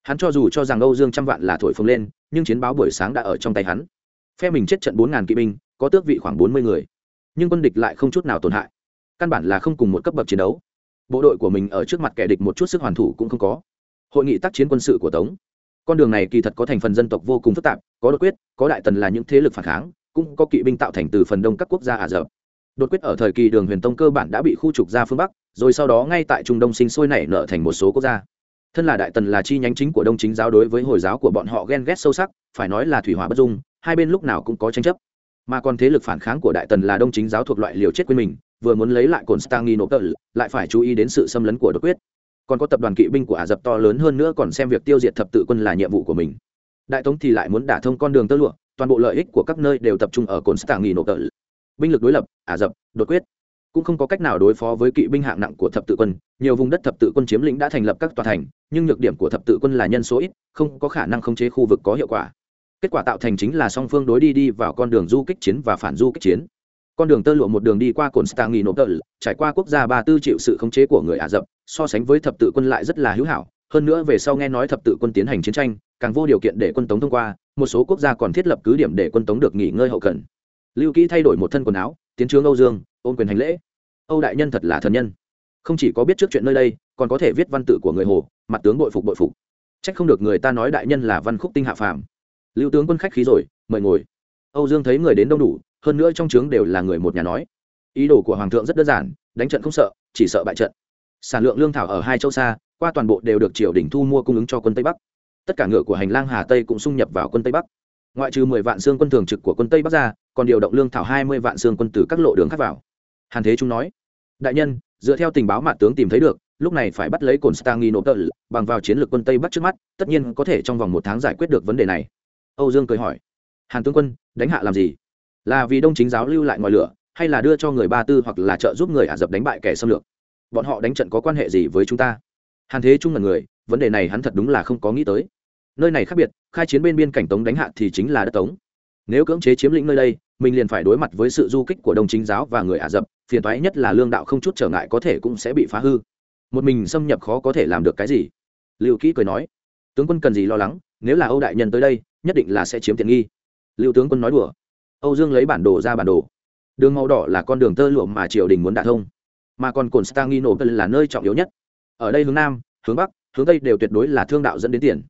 hắn cho dù cho rằng âu dương trăm vạn là thổi phồng lên, nhưng chiến báo buổi sáng đã ở trong tay hắn. Phe mình chết trận bốn ngàn kỵ binh, có tước vị khoảng bốn mươi người. Nhưng quân địch lại không chút nào tổn hại. Căn bản là không cùng một cấp bậc chiến đấu. Bộ đội của mình ở trước mặt kẻ địch một chút sức hoàn thủ cũng không có. Hội nghị tác chiến quân sự của tống. Con đường này kỳ thật có thành phần dân tộc vô cùng phức tạp, có đột quyết, có đại tần là những thế lực phản kháng, cũng có kỵ binh tạo thành từ phần đông các quốc gia ả rập. Đột quyết ở thời kỳ đường huyền tông cơ bản đã bị khu trục ra phương bắc, rồi sau đó ngay tại trung đông sinh sôi nảy nở thành một số quốc gia thân là đại tần là chi nhánh chính của đông chính giáo đối với hồi giáo của bọn họ ghen ghét sâu sắc, phải nói là thủy hỏa bất dung, hai bên lúc nào cũng có tranh chấp. Mà còn thế lực phản kháng của đại tần là đông chính giáo thuộc loại liều chết quên mình, vừa muốn lấy lại constantinople, lại phải chú ý đến sự xâm lấn của đột quyết. Còn có tập đoàn kỵ binh của ả rập to lớn hơn nữa còn xem việc tiêu diệt thập tự quân là nhiệm vụ của mình. Đại tống thì lại muốn đả thông con đường tơ lụa, toàn bộ lợi ích của các nơi đều tập trung ở constantinople. Binh lực đối lập, ả rập đột quyết. Cũng không có cách nào đối phó với kỵ binh hạng nặng của thập tự quân, nhiều vùng đất thập tự quân chiếm lĩnh đã thành lập các tòa thành nhưng nhược điểm của thập tự quân là nhân số ít không có khả năng khống chế khu vực có hiệu quả kết quả tạo thành chính là song phương đối đi đi vào con đường du kích chiến và phản du kích chiến con đường tơ lụa một đường đi qua cồn Constantinople, trải qua quốc gia ba tư chịu sự khống chế của người Ả Rập, so sánh với thập tự quân lại rất là hữu hảo. Hơn nữa về sau nghe nói thập tự quân tiến hành chiến tranh, càng vô điều kiện để quân tống thông qua, một số quốc gia còn thiết lập cứ điểm để quân tống được nghỉ ngơi hậu cần. Lưu Kỹ thay đổi một thân quần áo, tiến trướng Âu Dương, ôn quyền hành lễ. Âu đại nhân thật là thần nhân, không chỉ có biết trước chuyện nơi đây, còn có thể viết văn tự của người Hồ, mặt tướng bội phục bội phục. Trách không được người ta nói đại nhân là văn khúc tinh hạ phàm. Lưu tướng quân khách khí rồi, mời ngồi. Âu Dương thấy người đến đông đủ, hơn nữa trong trướng đều là người một nhà nói ý đồ của hoàng thượng rất đơn giản đánh trận không sợ chỉ sợ bại trận sản lượng lương thảo ở hai châu xa qua toàn bộ đều được triều đình thu mua cung ứng cho quân tây bắc tất cả ngựa của hành lang hà tây cũng xung nhập vào quân tây bắc ngoại trừ mười vạn xương quân thường trực của quân tây bắc ra còn điều động lương thảo hai mươi vạn xương quân từ các lộ đường khác vào hàn thế trung nói đại nhân dựa theo tình báo mạn tướng tìm thấy được, lúc này phải bắt lấy cồn stanghi bằng vào chiến lược quân tây bắc trước mắt, tất nhiên có thể trong vòng một tháng giải quyết được vấn đề này. Âu dương cười hỏi, hàn tướng quân, đánh hạ làm gì? Là vì đông chính giáo lưu lại ngoài lửa, hay là đưa cho người ba tư hoặc là trợ giúp người ả rập đánh bại kẻ xâm lược? Bọn họ đánh trận có quan hệ gì với chúng ta? Hàn thế trung là người, vấn đề này hắn thật đúng là không có nghĩ tới. Nơi này khác biệt, khai chiến bên biên cảnh tống đánh hạ thì chính là đất tống. Nếu cưỡng chế chiếm lĩnh nơi đây, mình liền phải đối mặt với sự du kích của đông chính giáo và người ả rập phiền toái nhất là lương đạo không chút trở ngại có thể cũng sẽ bị phá hư. Một mình xâm nhập khó có thể làm được cái gì? Liệu kỹ cười nói, tướng quân cần gì lo lắng, nếu là âu đại nhân tới đây, nhất định là sẽ chiếm tiện nghi. Liệu tướng quân nói đùa, âu dương lấy bản đồ ra bản đồ. Đường màu đỏ là con đường tơ lụa mà triều đình muốn đả thông. Mà còn cồn stangino là nơi trọng yếu nhất. Ở đây hướng nam, hướng bắc, hướng tây đều tuyệt đối là thương đạo dẫn đến tiền.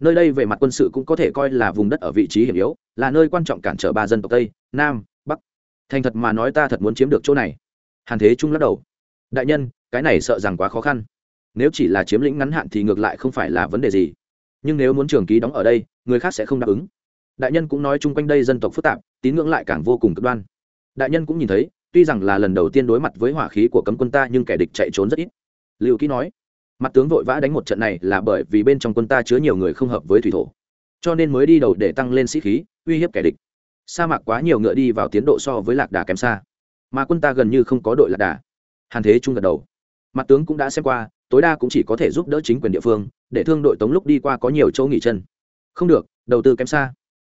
Nơi đây về mặt quân sự cũng có thể coi là vùng đất ở vị trí hiểm yếu, là nơi quan trọng cản trở ba dân tộc tây, nam, bắc. Thành thật mà nói ta thật muốn chiếm được chỗ này hàn thế trung lắc đầu. Đại nhân, cái này sợ rằng quá khó khăn. Nếu chỉ là chiếm lĩnh ngắn hạn thì ngược lại không phải là vấn đề gì. Nhưng nếu muốn trường ký đóng ở đây, người khác sẽ không đáp ứng. Đại nhân cũng nói chung quanh đây dân tộc phức tạp, tín ngưỡng lại càng vô cùng cực đoan. Đại nhân cũng nhìn thấy, tuy rằng là lần đầu tiên đối mặt với hỏa khí của cấm quân ta nhưng kẻ địch chạy trốn rất ít. Liệu kỹ nói, mặt tướng vội vã đánh một trận này là bởi vì bên trong quân ta chứa nhiều người không hợp với thủy thổ. Cho nên mới đi đầu để tăng lên sĩ khí, uy hiếp kẻ địch. Sa mạc quá nhiều ngựa đi vào tiến độ so với lạc đà kém xa mà quân ta gần như không có đội lạc đà. Hàn thế trung gật đầu. Mặt tướng cũng đã xem qua, tối đa cũng chỉ có thể giúp đỡ chính quyền địa phương, để thương đội tống lúc đi qua có nhiều chỗ nghỉ chân. Không được, đầu tư kém xa.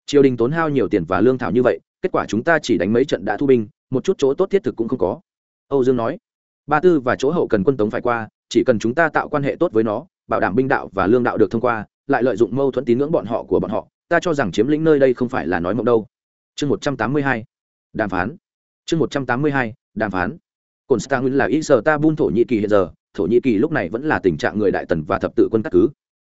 Triều đình tốn hao nhiều tiền và lương thảo như vậy, kết quả chúng ta chỉ đánh mấy trận đã thu binh, một chút chỗ tốt thiết thực cũng không có. Âu dương nói. Ba tư và chỗ hậu cần quân tống phải qua, chỉ cần chúng ta tạo quan hệ tốt với nó, bảo đảm binh đạo và lương đạo được thông qua, lại lợi dụng mâu thuẫn tín ngưỡng bọn họ của bọn họ, ta cho rằng chiếm lĩnh nơi đây không phải là nói mộng đâu. Chương một trăm tám mươi hai. Đàm phán chương một trăm tám mươi hai, đàm phán. Cồn stang là ý giờ ta bun thổ nhĩ kỳ hiện giờ, thổ nhĩ kỳ lúc này vẫn là tình trạng người đại tần và thập tự quân cắt cứ.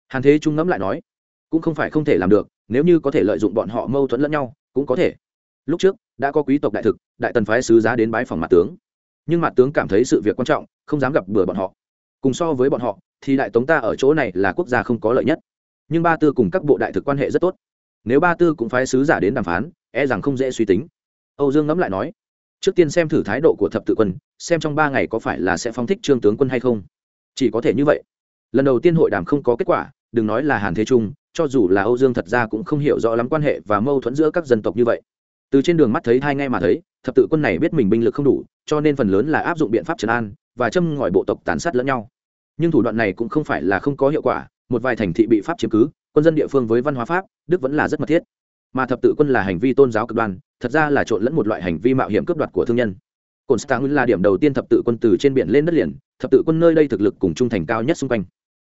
Hàn thế trung ngẫm lại nói, cũng không phải không thể làm được, nếu như có thể lợi dụng bọn họ mâu thuẫn lẫn nhau, cũng có thể. Lúc trước, đã có quý tộc đại thực, đại tần phái sứ giá đến bái phòng mặt tướng. Nhưng mặt tướng cảm thấy sự việc quan trọng, không dám gặp bừa bọn họ. Cùng so với bọn họ, thì đại tống ta ở chỗ này là quốc gia không có lợi nhất. Nhưng ba tư cùng các bộ đại thực quan hệ rất tốt. Nếu ba tư cũng phái sứ giả đến đàm phán e rằng không dễ suy tính. Âu dương ngẫm lại nói trước tiên xem thử thái độ của thập tự quân, xem trong ba ngày có phải là sẽ phong thích trương tướng quân hay không. Chỉ có thể như vậy. Lần đầu tiên hội đàm không có kết quả, đừng nói là hàn thế trung, cho dù là âu dương thật ra cũng không hiểu rõ lắm quan hệ và mâu thuẫn giữa các dân tộc như vậy. Từ trên đường mắt thấy hai ngay mà thấy, thập tự quân này biết mình binh lực không đủ, cho nên phần lớn là áp dụng biện pháp trấn an và châm ngòi bộ tộc tàn sát lẫn nhau. Nhưng thủ đoạn này cũng không phải là không có hiệu quả, một vài thành thị bị pháp chiếm cứ, quân dân địa phương với văn hóa pháp, đức vẫn là rất mật thiết mà thập tự quân là hành vi tôn giáo cực đoan, thật ra là trộn lẫn một loại hành vi mạo hiểm cướp đoạt của thương nhân. Cồn stang là điểm đầu tiên thập tự quân từ trên biển lên đất liền, thập tự quân nơi đây thực lực cùng trung thành cao nhất xung quanh.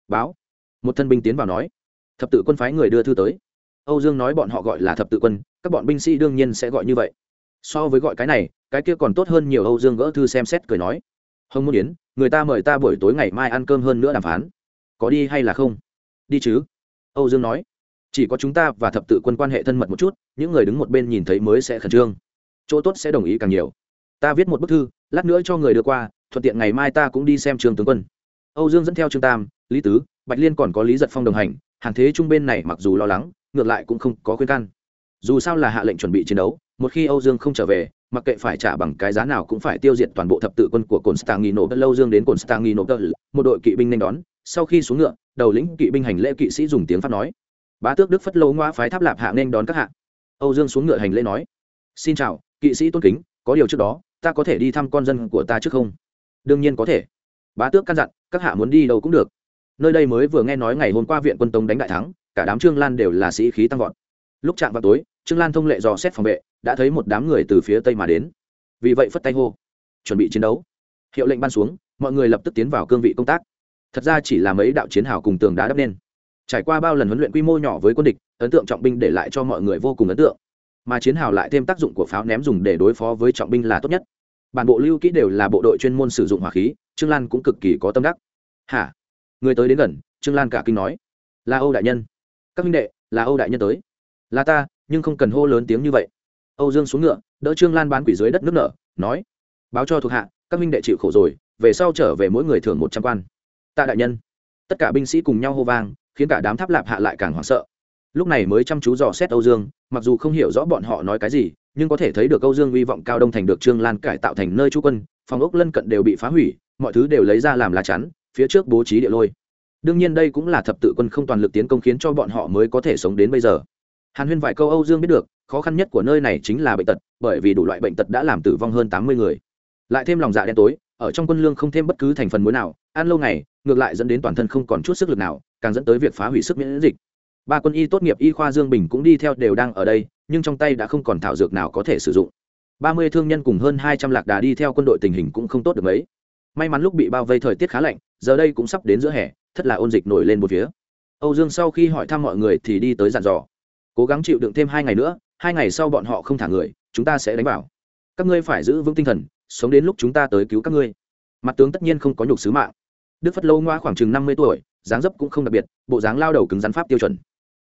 Báo. Một thân binh tiến vào nói, thập tự quân phái người đưa thư tới. Âu dương nói bọn họ gọi là thập tự quân, các bọn binh sĩ đương nhiên sẽ gọi như vậy. So với gọi cái này, cái kia còn tốt hơn nhiều, âu dương gỡ thư xem xét cười nói, hồng môn yến, người ta mời ta buổi tối ngày mai ăn cơm hơn nữa đàm phán. Có đi hay là không? Đi chứ. Âu dương nói chỉ có chúng ta và thập tự quân quan hệ thân mật một chút, những người đứng một bên nhìn thấy mới sẽ khẩn trương. Chỗ tốt sẽ đồng ý càng nhiều. Ta viết một bức thư, lát nữa cho người đưa qua, thuận tiện ngày mai ta cũng đi xem trường tướng quân. Âu dương dẫn theo trương tam, lý tứ, bạch liên còn có lý giật phong đồng hành, hàng thế trung bên này mặc dù lo lắng, ngược lại cũng không có khuyên can. Dù sao là hạ lệnh chuẩn bị chiến đấu, một khi âu dương không trở về, mặc kệ phải trả bằng cái giá nào cũng phải tiêu diệt toàn bộ thập tự quân của cồn stangino lâu dương đến cồn stangino một đội kỵ binh nên đón, sau khi xuống ngựa, đầu lĩnh kỵ binh hành lễ kỵ sĩ dùng tiếng pháp nói bá tước đức phất lâu ngoa phái tháp lạp hạ nên đón các hạ. Âu dương xuống ngựa hành lễ nói, xin chào, kỵ sĩ tôn kính, có điều trước đó, ta có thể đi thăm con dân của ta trước không? Đương nhiên có thể. Bá tước căn dặn, các hạ muốn đi đâu cũng được. Nơi đây mới vừa nghe nói ngày hôm qua viện quân tống đánh đại thắng, cả đám trương lan đều là sĩ khí tăng vọt. Lúc chạm vào tối, trương lan thông lệ dò xét phòng vệ, đã thấy một đám người từ phía tây mà đến. Vì vậy phất tay hô, chuẩn bị chiến đấu. Hiệu lệnh ban xuống, mọi người lập tức tiến vào cương vị công tác. Thật ra chỉ là mấy đạo chiến hào cùng tường đá đắp nên trải qua bao lần huấn luyện quy mô nhỏ với quân địch, ấn tượng trọng binh để lại cho mọi người vô cùng ấn tượng. Mà chiến hào lại thêm tác dụng của pháo ném dùng để đối phó với trọng binh là tốt nhất. Bản bộ lưu kỹ đều là bộ đội chuyên môn sử dụng hỏa khí, trương lan cũng cực kỳ có tâm đắc. Hả? Người tới đến gần, trương lan cả kinh nói. Là âu đại nhân. Các minh đệ là âu đại nhân tới. Là ta, nhưng không cần hô lớn tiếng như vậy. Âu dương xuống ngựa, đỡ trương lan bán quỷ dưới đất nước nở, nói. Báo cho thuộc hạ, các minh đệ chịu khổ rồi, về sau trở về mỗi người thưởng một trăm quan. Tạ đại nhân. Tất cả binh sĩ cùng nhau hô vang khiến cả đám tháp lạp hạ lại càng hoảng sợ. Lúc này mới chăm chú dò xét âu dương, mặc dù không hiểu rõ bọn họ nói cái gì, nhưng có thể thấy được âu dương hy vọng cao đông thành được trương lan cải tạo thành nơi trú quân, phòng ốc lân cận đều bị phá hủy, mọi thứ đều lấy ra làm lá chắn, phía trước bố trí địa lôi. Đương nhiên đây cũng là thập tự quân không toàn lực tiến công khiến cho bọn họ mới có thể sống đến bây giờ. Hàn huyên vài câu âu dương biết được, khó khăn nhất của nơi này chính là bệnh tật, bởi vì đủ loại bệnh tật đã làm tử vong hơn tám mươi người. Lại thêm lòng dạ đen tối, ở trong quân lương không thêm bất cứ thành phần muối nào, ăn lâu ngày, ngược lại dẫn đến toàn thân không còn chút sức lực nào càng dẫn tới việc phá hủy sức miễn dịch. Ba quân y tốt nghiệp y khoa dương bình cũng đi theo đều đang ở đây, nhưng trong tay đã không còn thảo dược nào có thể sử dụng. Ba mươi thương nhân cùng hơn hai trăm lạc đà đi theo quân đội tình hình cũng không tốt được mấy. May mắn lúc bị bao vây thời tiết khá lạnh, giờ đây cũng sắp đến giữa hè thật là ôn dịch nổi lên một phía. Âu dương sau khi hỏi thăm mọi người thì đi tới dặn dò. Cố gắng chịu đựng thêm hai ngày nữa, hai ngày sau bọn họ không thả người, chúng ta sẽ đánh vào. Các ngươi phải giữ vững tinh thần, sống đến lúc chúng ta tới cứu các ngươi. Mặt tướng tất nhiên không có nhục sứ mạng. Đức phất lâu ngoa khoảng chừng năm mươi tuổi dáng dấp cũng không đặc biệt, bộ dáng lao đầu cứng rắn pháp tiêu chuẩn.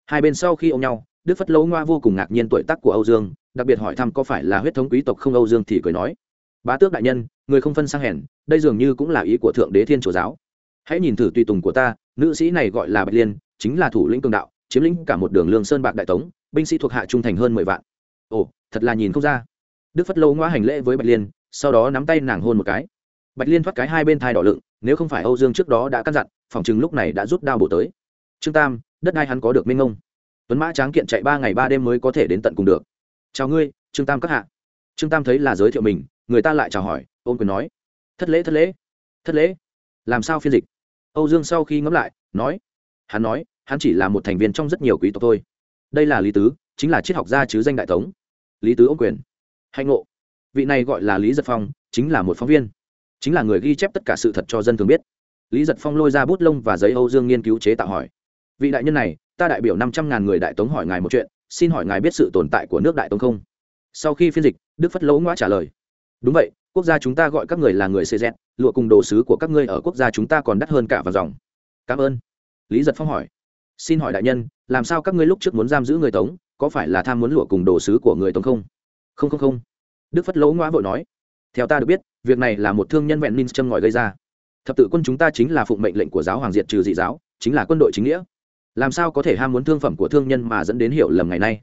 Hai bên sau khi ôm nhau, đức phất lâu ngoa vô cùng ngạc nhiên tuổi tác của âu dương, đặc biệt hỏi thăm có phải là huyết thống quý tộc không âu dương thì cười nói, bá tước đại nhân, người không phân sang hèn, đây dường như cũng là ý của thượng đế thiên chủ giáo. Hãy nhìn thử tùy tùng của ta, nữ sĩ này gọi là bạch liên, chính là thủ lĩnh cường đạo, chiếm lĩnh cả một đường lương sơn bạc đại tống, binh sĩ thuộc hạ trung thành hơn mười vạn. Ồ, thật là nhìn không ra. Đức phất lâu ngoa hành lễ với bạch liên, sau đó nắm tay nàng hôn một cái. Bạch liên thoát cái hai bên thai đỏ lựng, nếu không phải âu dương trước đó đã căn dặn phòng chừng lúc này đã rút đao bổ tới. Trương tam, đất đai hắn có được minh ngông. Tuấn mã tráng kiện chạy ba ngày ba đêm mới có thể đến tận cùng được. Chào ngươi, trương tam các hạ. Trương tam thấy là giới thiệu mình, người ta lại chào hỏi ôm quyền nói, thất lễ thất lễ thất lễ. Làm sao phiên dịch? Âu dương sau khi ngẫm lại, nói, hắn nói, hắn chỉ là một thành viên trong rất nhiều quý tộc thôi. Đây là lý tứ, chính là triết học gia chứ danh đại tống lý tứ ôm quyền, hạnh ngộ. Vị này gọi là lý giật phong, chính là một phóng viên. Chính là người ghi chép tất cả sự thật cho dân thường biết lý giật phong lôi ra bút lông và giấy âu dương nghiên cứu chế tạo hỏi. Vị đại nhân này, ta đại biểu năm trăm ngàn người đại tống hỏi ngài một chuyện, xin hỏi ngài biết sự tồn tại của nước đại tống không? Sau khi phiên dịch, đức phất lỗ ngoã trả lời. Đúng vậy, quốc gia chúng ta gọi các người là người xê dẹt, lụa cùng đồ sứ của các ngươi ở quốc gia chúng ta còn đắt hơn cả vào dòng. Cảm ơn. Lý giật phong hỏi. Xin hỏi đại nhân, làm sao các ngươi lúc trước muốn giam giữ người tống, có phải là tham muốn lụa cùng đồ sứ của người tống không? Không không không. Đức phất lỗ ngoã vội nói. Theo ta được biết, việc này là một thương nhân vẹn ninh châm ngòi gây ra thập tự quân chúng ta chính là phụng mệnh lệnh của giáo hoàng diệt trừ dị giáo, chính là quân đội chính nghĩa. Làm sao có thể ham muốn thương phẩm của thương nhân mà dẫn đến hiểu lầm ngày nay?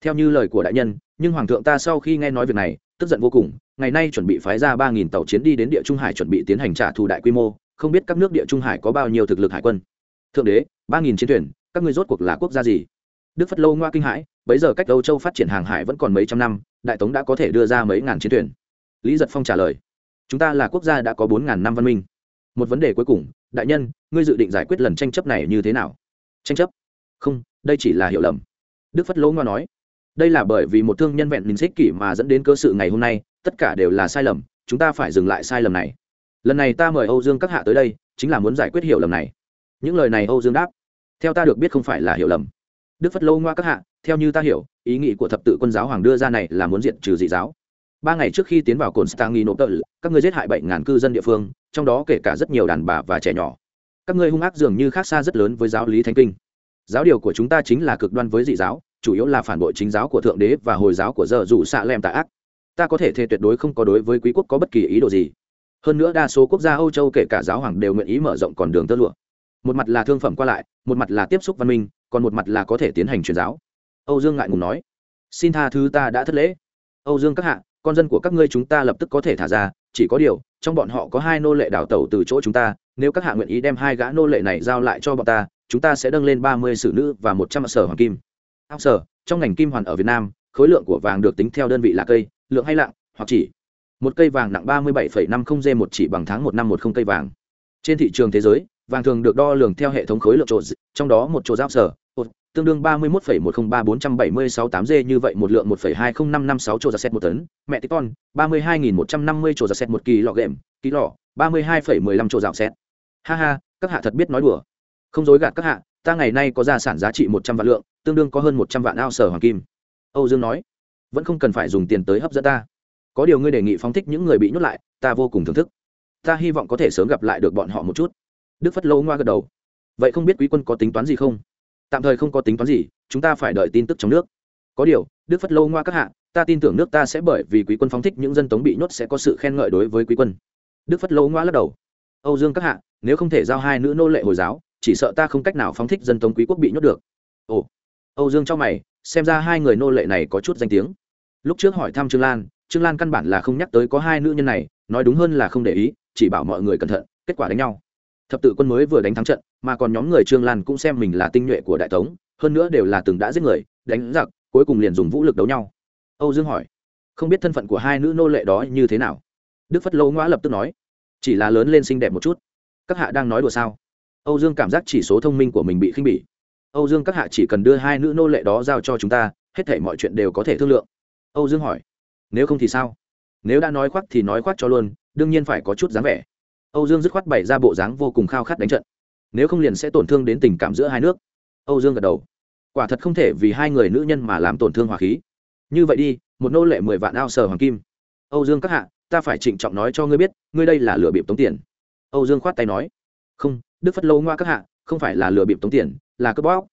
Theo như lời của đại nhân, nhưng hoàng thượng ta sau khi nghe nói việc này, tức giận vô cùng. Ngày nay chuẩn bị phái ra ba nghìn tàu chiến đi đến địa trung hải chuẩn bị tiến hành trả thù đại quy mô. Không biết các nước địa trung hải có bao nhiêu thực lực hải quân? Thượng đế, ba nghìn chiến thuyền, các ngươi rốt cuộc là quốc gia gì? Đức phất lâu ngoa kinh hãi, bấy giờ cách âu châu phát triển hàng hải vẫn còn mấy trăm năm, đại tống đã có thể đưa ra mấy ngàn chiến thuyền. Lý giật phong trả lời, chúng ta là quốc gia đã có bốn ngàn năm văn minh một vấn đề cuối cùng, đại nhân, ngươi dự định giải quyết lần tranh chấp này như thế nào? Tranh chấp? Không, đây chỉ là hiểu lầm. Đức phất lỗ ngoa nói, đây là bởi vì một thương nhân vẹn mình xích kỷ mà dẫn đến cơ sự ngày hôm nay, tất cả đều là sai lầm, chúng ta phải dừng lại sai lầm này. Lần này ta mời âu dương các hạ tới đây, chính là muốn giải quyết hiểu lầm này. Những lời này âu dương đáp, theo ta được biết không phải là hiểu lầm. Đức phất lâu ngoa các hạ, theo như ta hiểu, ý nghĩ của thập tự quân giáo hoàng đưa ra này là muốn diệt trừ dị giáo ba ngày trước khi tiến vào cồn stanghi các ngươi giết hại bảy ngàn cư dân địa phương, trong đó kể cả rất nhiều đàn bà và trẻ nhỏ. Các ngươi hung ác dường như khác xa rất lớn với giáo lý thánh kinh. Giáo điều của chúng ta chính là cực đoan với dị giáo, chủ yếu là phản bội chính giáo của thượng đế và hồi giáo của giờ dù xạ lem tạ ác. Ta có thể thề tuyệt đối không có đối với quý quốc có bất kỳ ý đồ gì. Hơn nữa đa số quốc gia âu châu kể cả giáo hoàng đều nguyện ý mở rộng con đường tơ lụa. Một mặt là thương phẩm qua lại, một mặt là tiếp xúc văn minh, còn một mặt là có thể tiến hành truyền giáo. Âu dương ngại ngùng nói, xin tha thứ ta đã thất lễ. Âu dương các hạ con dân của các ngươi chúng ta lập tức có thể thả ra, chỉ có điều, trong bọn họ có hai nô lệ đào tẩu từ chỗ chúng ta, nếu các hạ nguyện ý đem hai gã nô lệ này giao lại cho bọn ta, chúng ta sẽ đâng lên ba mươi sử nữ và một trăm sở hoàng kim. Áo sở, trong ngành kim hoàn ở việt nam, khối lượng của vàng được tính theo đơn vị là cây, lượng hay lạng, hoặc chỉ. Một cây vàng nặng ba mươi bảy năm không g một chỉ bằng tháng một năm một không cây vàng. Trên thị trường thế giới, vàng thường được đo lường theo hệ thống khối lượng trộn trong đó một chỗ giáp sở tương đương ba mươi một một không ba bốn trăm bảy mươi sáu tám g như vậy một lượng một hai không năm năm sáu chỗ ra xét một tấn. Mẹ tích con, ba mươi hai nghìn một trăm năm mươi chỗ ra xét một kỳ lọ ghệm kỳ lọ, ba mươi hai mười lăm chỗ dạo xét. Ha ha, các hạ thật biết nói đùa. Không dối gạt các hạ, ta ngày nay có gia sản giá trị một trăm vạn lượng, tương đương có hơn một trăm vạn ao sở hoàng kim. Âu dương nói, vẫn không cần phải dùng tiền tới hấp dẫn ta. Có điều ngươi đề nghị phóng thích những người bị nhốt lại, ta vô cùng thưởng thức. Ta hy vọng có thể sớm gặp lại được bọn họ một chút. Đức phất lâu ngoa gật đầu. Vậy không biết quý quân có tính toán gì không? Tạm thời không có tính toán gì, chúng ta phải đợi tin tức trong nước. Có điều, đức phất lâu ngoa các hạ, ta tin tưởng nước ta sẽ bởi vì quý quân phóng thích những dân tống bị nhốt sẽ có sự khen ngợi đối với quý quân. Đức phất lâu ngoa lắc đầu. Âu dương các hạ, nếu không thể giao hai nữ nô lệ hồi giáo, chỉ sợ ta không cách nào phóng thích dân tống quý quốc bị nhốt được. Ồ. Âu dương cho mày, xem ra hai người nô lệ này có chút danh tiếng. Lúc trước hỏi thăm trương lan trương lan căn bản là không nhắc tới có hai nữ nhân này, nói đúng hơn là không để ý, chỉ bảo mọi người cẩn thận, kết quả đánh nhau. Thập tự quân mới vừa đánh thắng trận mà còn nhóm người trương lan cũng xem mình là tinh nhuệ của đại tống, hơn nữa đều là từng đã giết người, đánh giặc, cuối cùng liền dùng vũ lực đấu nhau. Âu dương hỏi, không biết thân phận của hai nữ nô lệ đó như thế nào? Đức phất lâu ngoã lập tức nói, chỉ là lớn lên xinh đẹp một chút. Các hạ đang nói đùa sao? Âu dương cảm giác chỉ số thông minh của mình bị khinh bỉ. Âu dương, các hạ chỉ cần đưa hai nữ nô lệ đó giao cho chúng ta, hết thể mọi chuyện đều có thể thương lượng. Âu dương hỏi, nếu không thì sao? Nếu đã nói khoác thì nói khoác cho luôn, đương nhiên phải có chút dáng vẻ. Âu dương dứt khoát bày ra bộ dáng vô cùng khao khát đánh trận nếu không liền sẽ tổn thương đến tình cảm giữa hai nước. Âu dương gật đầu. Quả thật không thể vì hai người nữ nhân mà làm tổn thương hòa khí. Như vậy đi, một nô lệ mười vạn ao sờ hoàng kim. Âu dương các hạ, ta phải trịnh trọng nói cho ngươi biết, ngươi đây là lừa bịp tống tiền. Âu dương khoát tay nói. Không, đức phất lâu ngoa các hạ, không phải là lừa bịp tống tiền, là cướp bóc.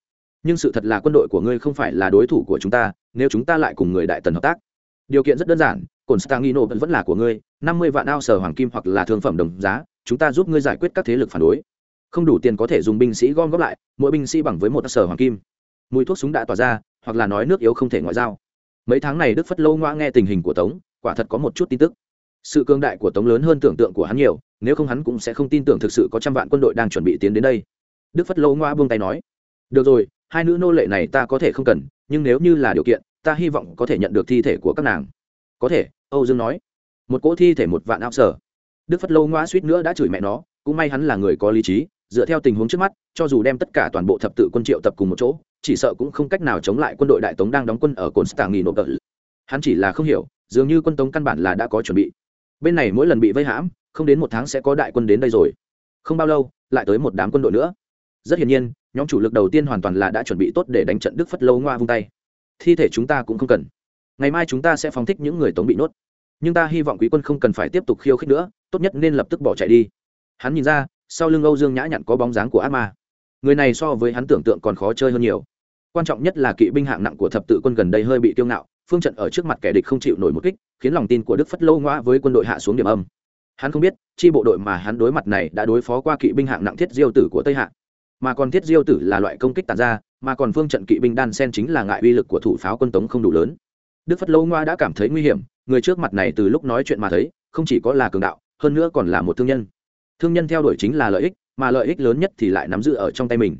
Nhưng sự thật là quân đội của ngươi không phải là đối thủ của chúng ta, nếu chúng ta lại cùng người đại tần hợp tác. Điều kiện rất đơn giản cồn stangino vẫn vẫn là của ngươi, năm mươi vạn ao sở hoàng kim hoặc là thương phẩm đồng giá, chúng ta giúp ngươi giải quyết các thế lực phản đối không đủ tiền có thể dùng binh sĩ gom góp lại, mỗi binh sĩ bằng với một sở hoàng kim. Mùi thuốc súng đã tỏa ra, hoặc là nói nước yếu không thể ngoại giao. Mấy tháng này đức phất lâu ngoa nghe tình hình của tống, quả thật có một chút tin tức. Sự cương đại của tống lớn hơn tưởng tượng của hắn nhiều, nếu không hắn cũng sẽ không tin tưởng thực sự có trăm vạn quân đội đang chuẩn bị tiến đến đây. Đức phất lâu ngoa buông tay nói, được rồi, hai nữ nô lệ này ta có thể không cần, nhưng nếu như là điều kiện, ta hy vọng có thể nhận được thi thể của các nàng. Có thể, âu dương nói. Một cỗ thi thể một vạn ao sở. Đức phất lâu ngoa suýt nữa đã chửi mẹ nó, cũng may hắn là người có lý trí dựa theo tình huống trước mắt, cho dù đem tất cả toàn bộ thập tự quân triệu tập cùng một chỗ, chỉ sợ cũng không cách nào chống lại quân đội đại tống đang đóng quân ở cồn stạng nghỉ nộp đợt. hắn chỉ là không hiểu, dường như quân tống căn bản là đã có chuẩn bị. Bên này mỗi lần bị vây hãm, không đến một tháng sẽ có đại quân đến đây rồi. Không bao lâu, lại tới một đám quân đội nữa. Rất hiển nhiên, nhóm chủ lực đầu tiên hoàn toàn là đã chuẩn bị tốt để đánh trận đức phất lâu ngoa vung tay. Thi thể chúng ta cũng không cần. Ngày mai chúng ta sẽ phóng thích những người tống bị nuốt. Nhưng ta hy vọng quý quân không cần phải tiếp tục khiêu khích nữa, tốt nhất nên lập tức bỏ chạy đi. Hắn nhìn ra sau lưng âu dương nhã nhặn có bóng dáng của ác ma. Người này so với hắn tưởng tượng còn khó chơi hơn nhiều. Quan trọng nhất là kỵ binh hạng nặng của thập tự quân gần đây hơi bị tiêu ngạo, phương trận ở trước mặt kẻ địch không chịu nổi một kích, khiến lòng tin của đức phất lâu ngoa với quân đội hạ xuống điểm âm. Hắn không biết, chi bộ đội mà hắn đối mặt này đã đối phó qua kỵ binh hạng nặng thiết diêu tử của tây hạ. Mà còn thiết diêu tử là loại công kích tàn ra, mà còn phương trận kỵ binh đan sen chính là ngại uy lực của thủ pháo quân tống không đủ lớn. Đức phất lâu ngoa đã cảm thấy nguy hiểm, người trước mặt này từ lúc nói chuyện mà thấy, không chỉ có là cường đạo, hơn nữa còn là một thương nhân thương nhân theo đuổi chính là lợi ích, mà lợi ích lớn nhất thì lại nắm giữ ở trong tay mình.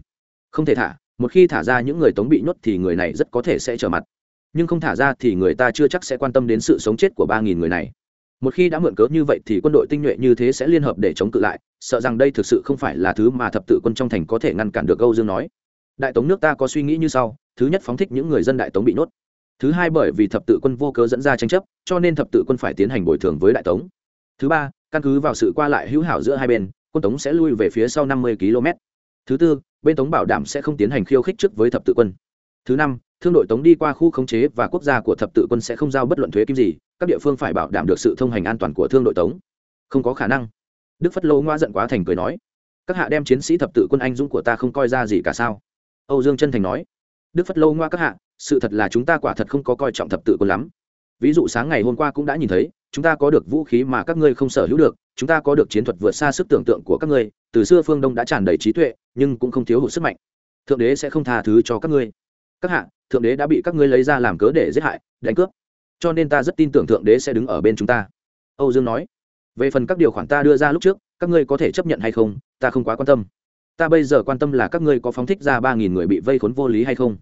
Không thể thả, một khi thả ra những người tống bị nhốt thì người này rất có thể sẽ trở mặt. Nhưng không thả ra thì người ta chưa chắc sẽ quan tâm đến sự sống chết của ba nghìn người này. Một khi đã mượn cớ như vậy thì quân đội tinh nhuệ như thế sẽ liên hợp để chống cự lại, sợ rằng đây thực sự không phải là thứ mà thập tự quân trong thành có thể ngăn cản được âu dương nói. Đại tống nước ta có suy nghĩ như sau, thứ nhất phóng thích những người dân đại tống bị nhốt. Thứ hai bởi vì thập tự quân vô cớ dẫn ra tranh chấp, cho nên thập tự quân phải tiến hành bồi thường với đại tống. Thứ ba căn cứ vào sự qua lại hữu hảo giữa hai bên, quân tống sẽ lui về phía sau năm mươi km. Thứ tư, bên tống bảo đảm sẽ không tiến hành khiêu khích trước với thập tự quân. Thứ năm, thương đội tống đi qua khu khống chế và quốc gia của thập tự quân sẽ không giao bất luận thuế kim gì, các địa phương phải bảo đảm được sự thông hành an toàn của thương đội tống. Không có khả năng. Đức phất lô ngoa giận quá thành cười nói, các hạ đem chiến sĩ thập tự quân anh dũng của ta không coi ra gì cả sao? Âu dương chân thành nói, đức phất lô ngoa các hạ, sự thật là chúng ta quả thật không có coi trọng thập tự quân lắm ví dụ sáng ngày hôm qua cũng đã nhìn thấy, chúng ta có được vũ khí mà các ngươi không sở hữu được, chúng ta có được chiến thuật vượt xa sức tưởng tượng của các ngươi, từ xưa phương đông đã tràn đầy trí tuệ, nhưng cũng không thiếu hụt sức mạnh. Thượng đế sẽ không tha thứ cho các ngươi. Các hạ, thượng đế đã bị các ngươi lấy ra làm cớ để giết hại, đánh cướp. Cho nên ta rất tin tưởng thượng đế sẽ đứng ở bên chúng ta. Âu dương nói. Về phần các điều khoản ta đưa ra lúc trước, các ngươi có thể chấp nhận hay không, ta không quá quan tâm. Ta bây giờ quan tâm là các ngươi có phóng thích ra ba nghìn người bị vây khốn vô lý hay không.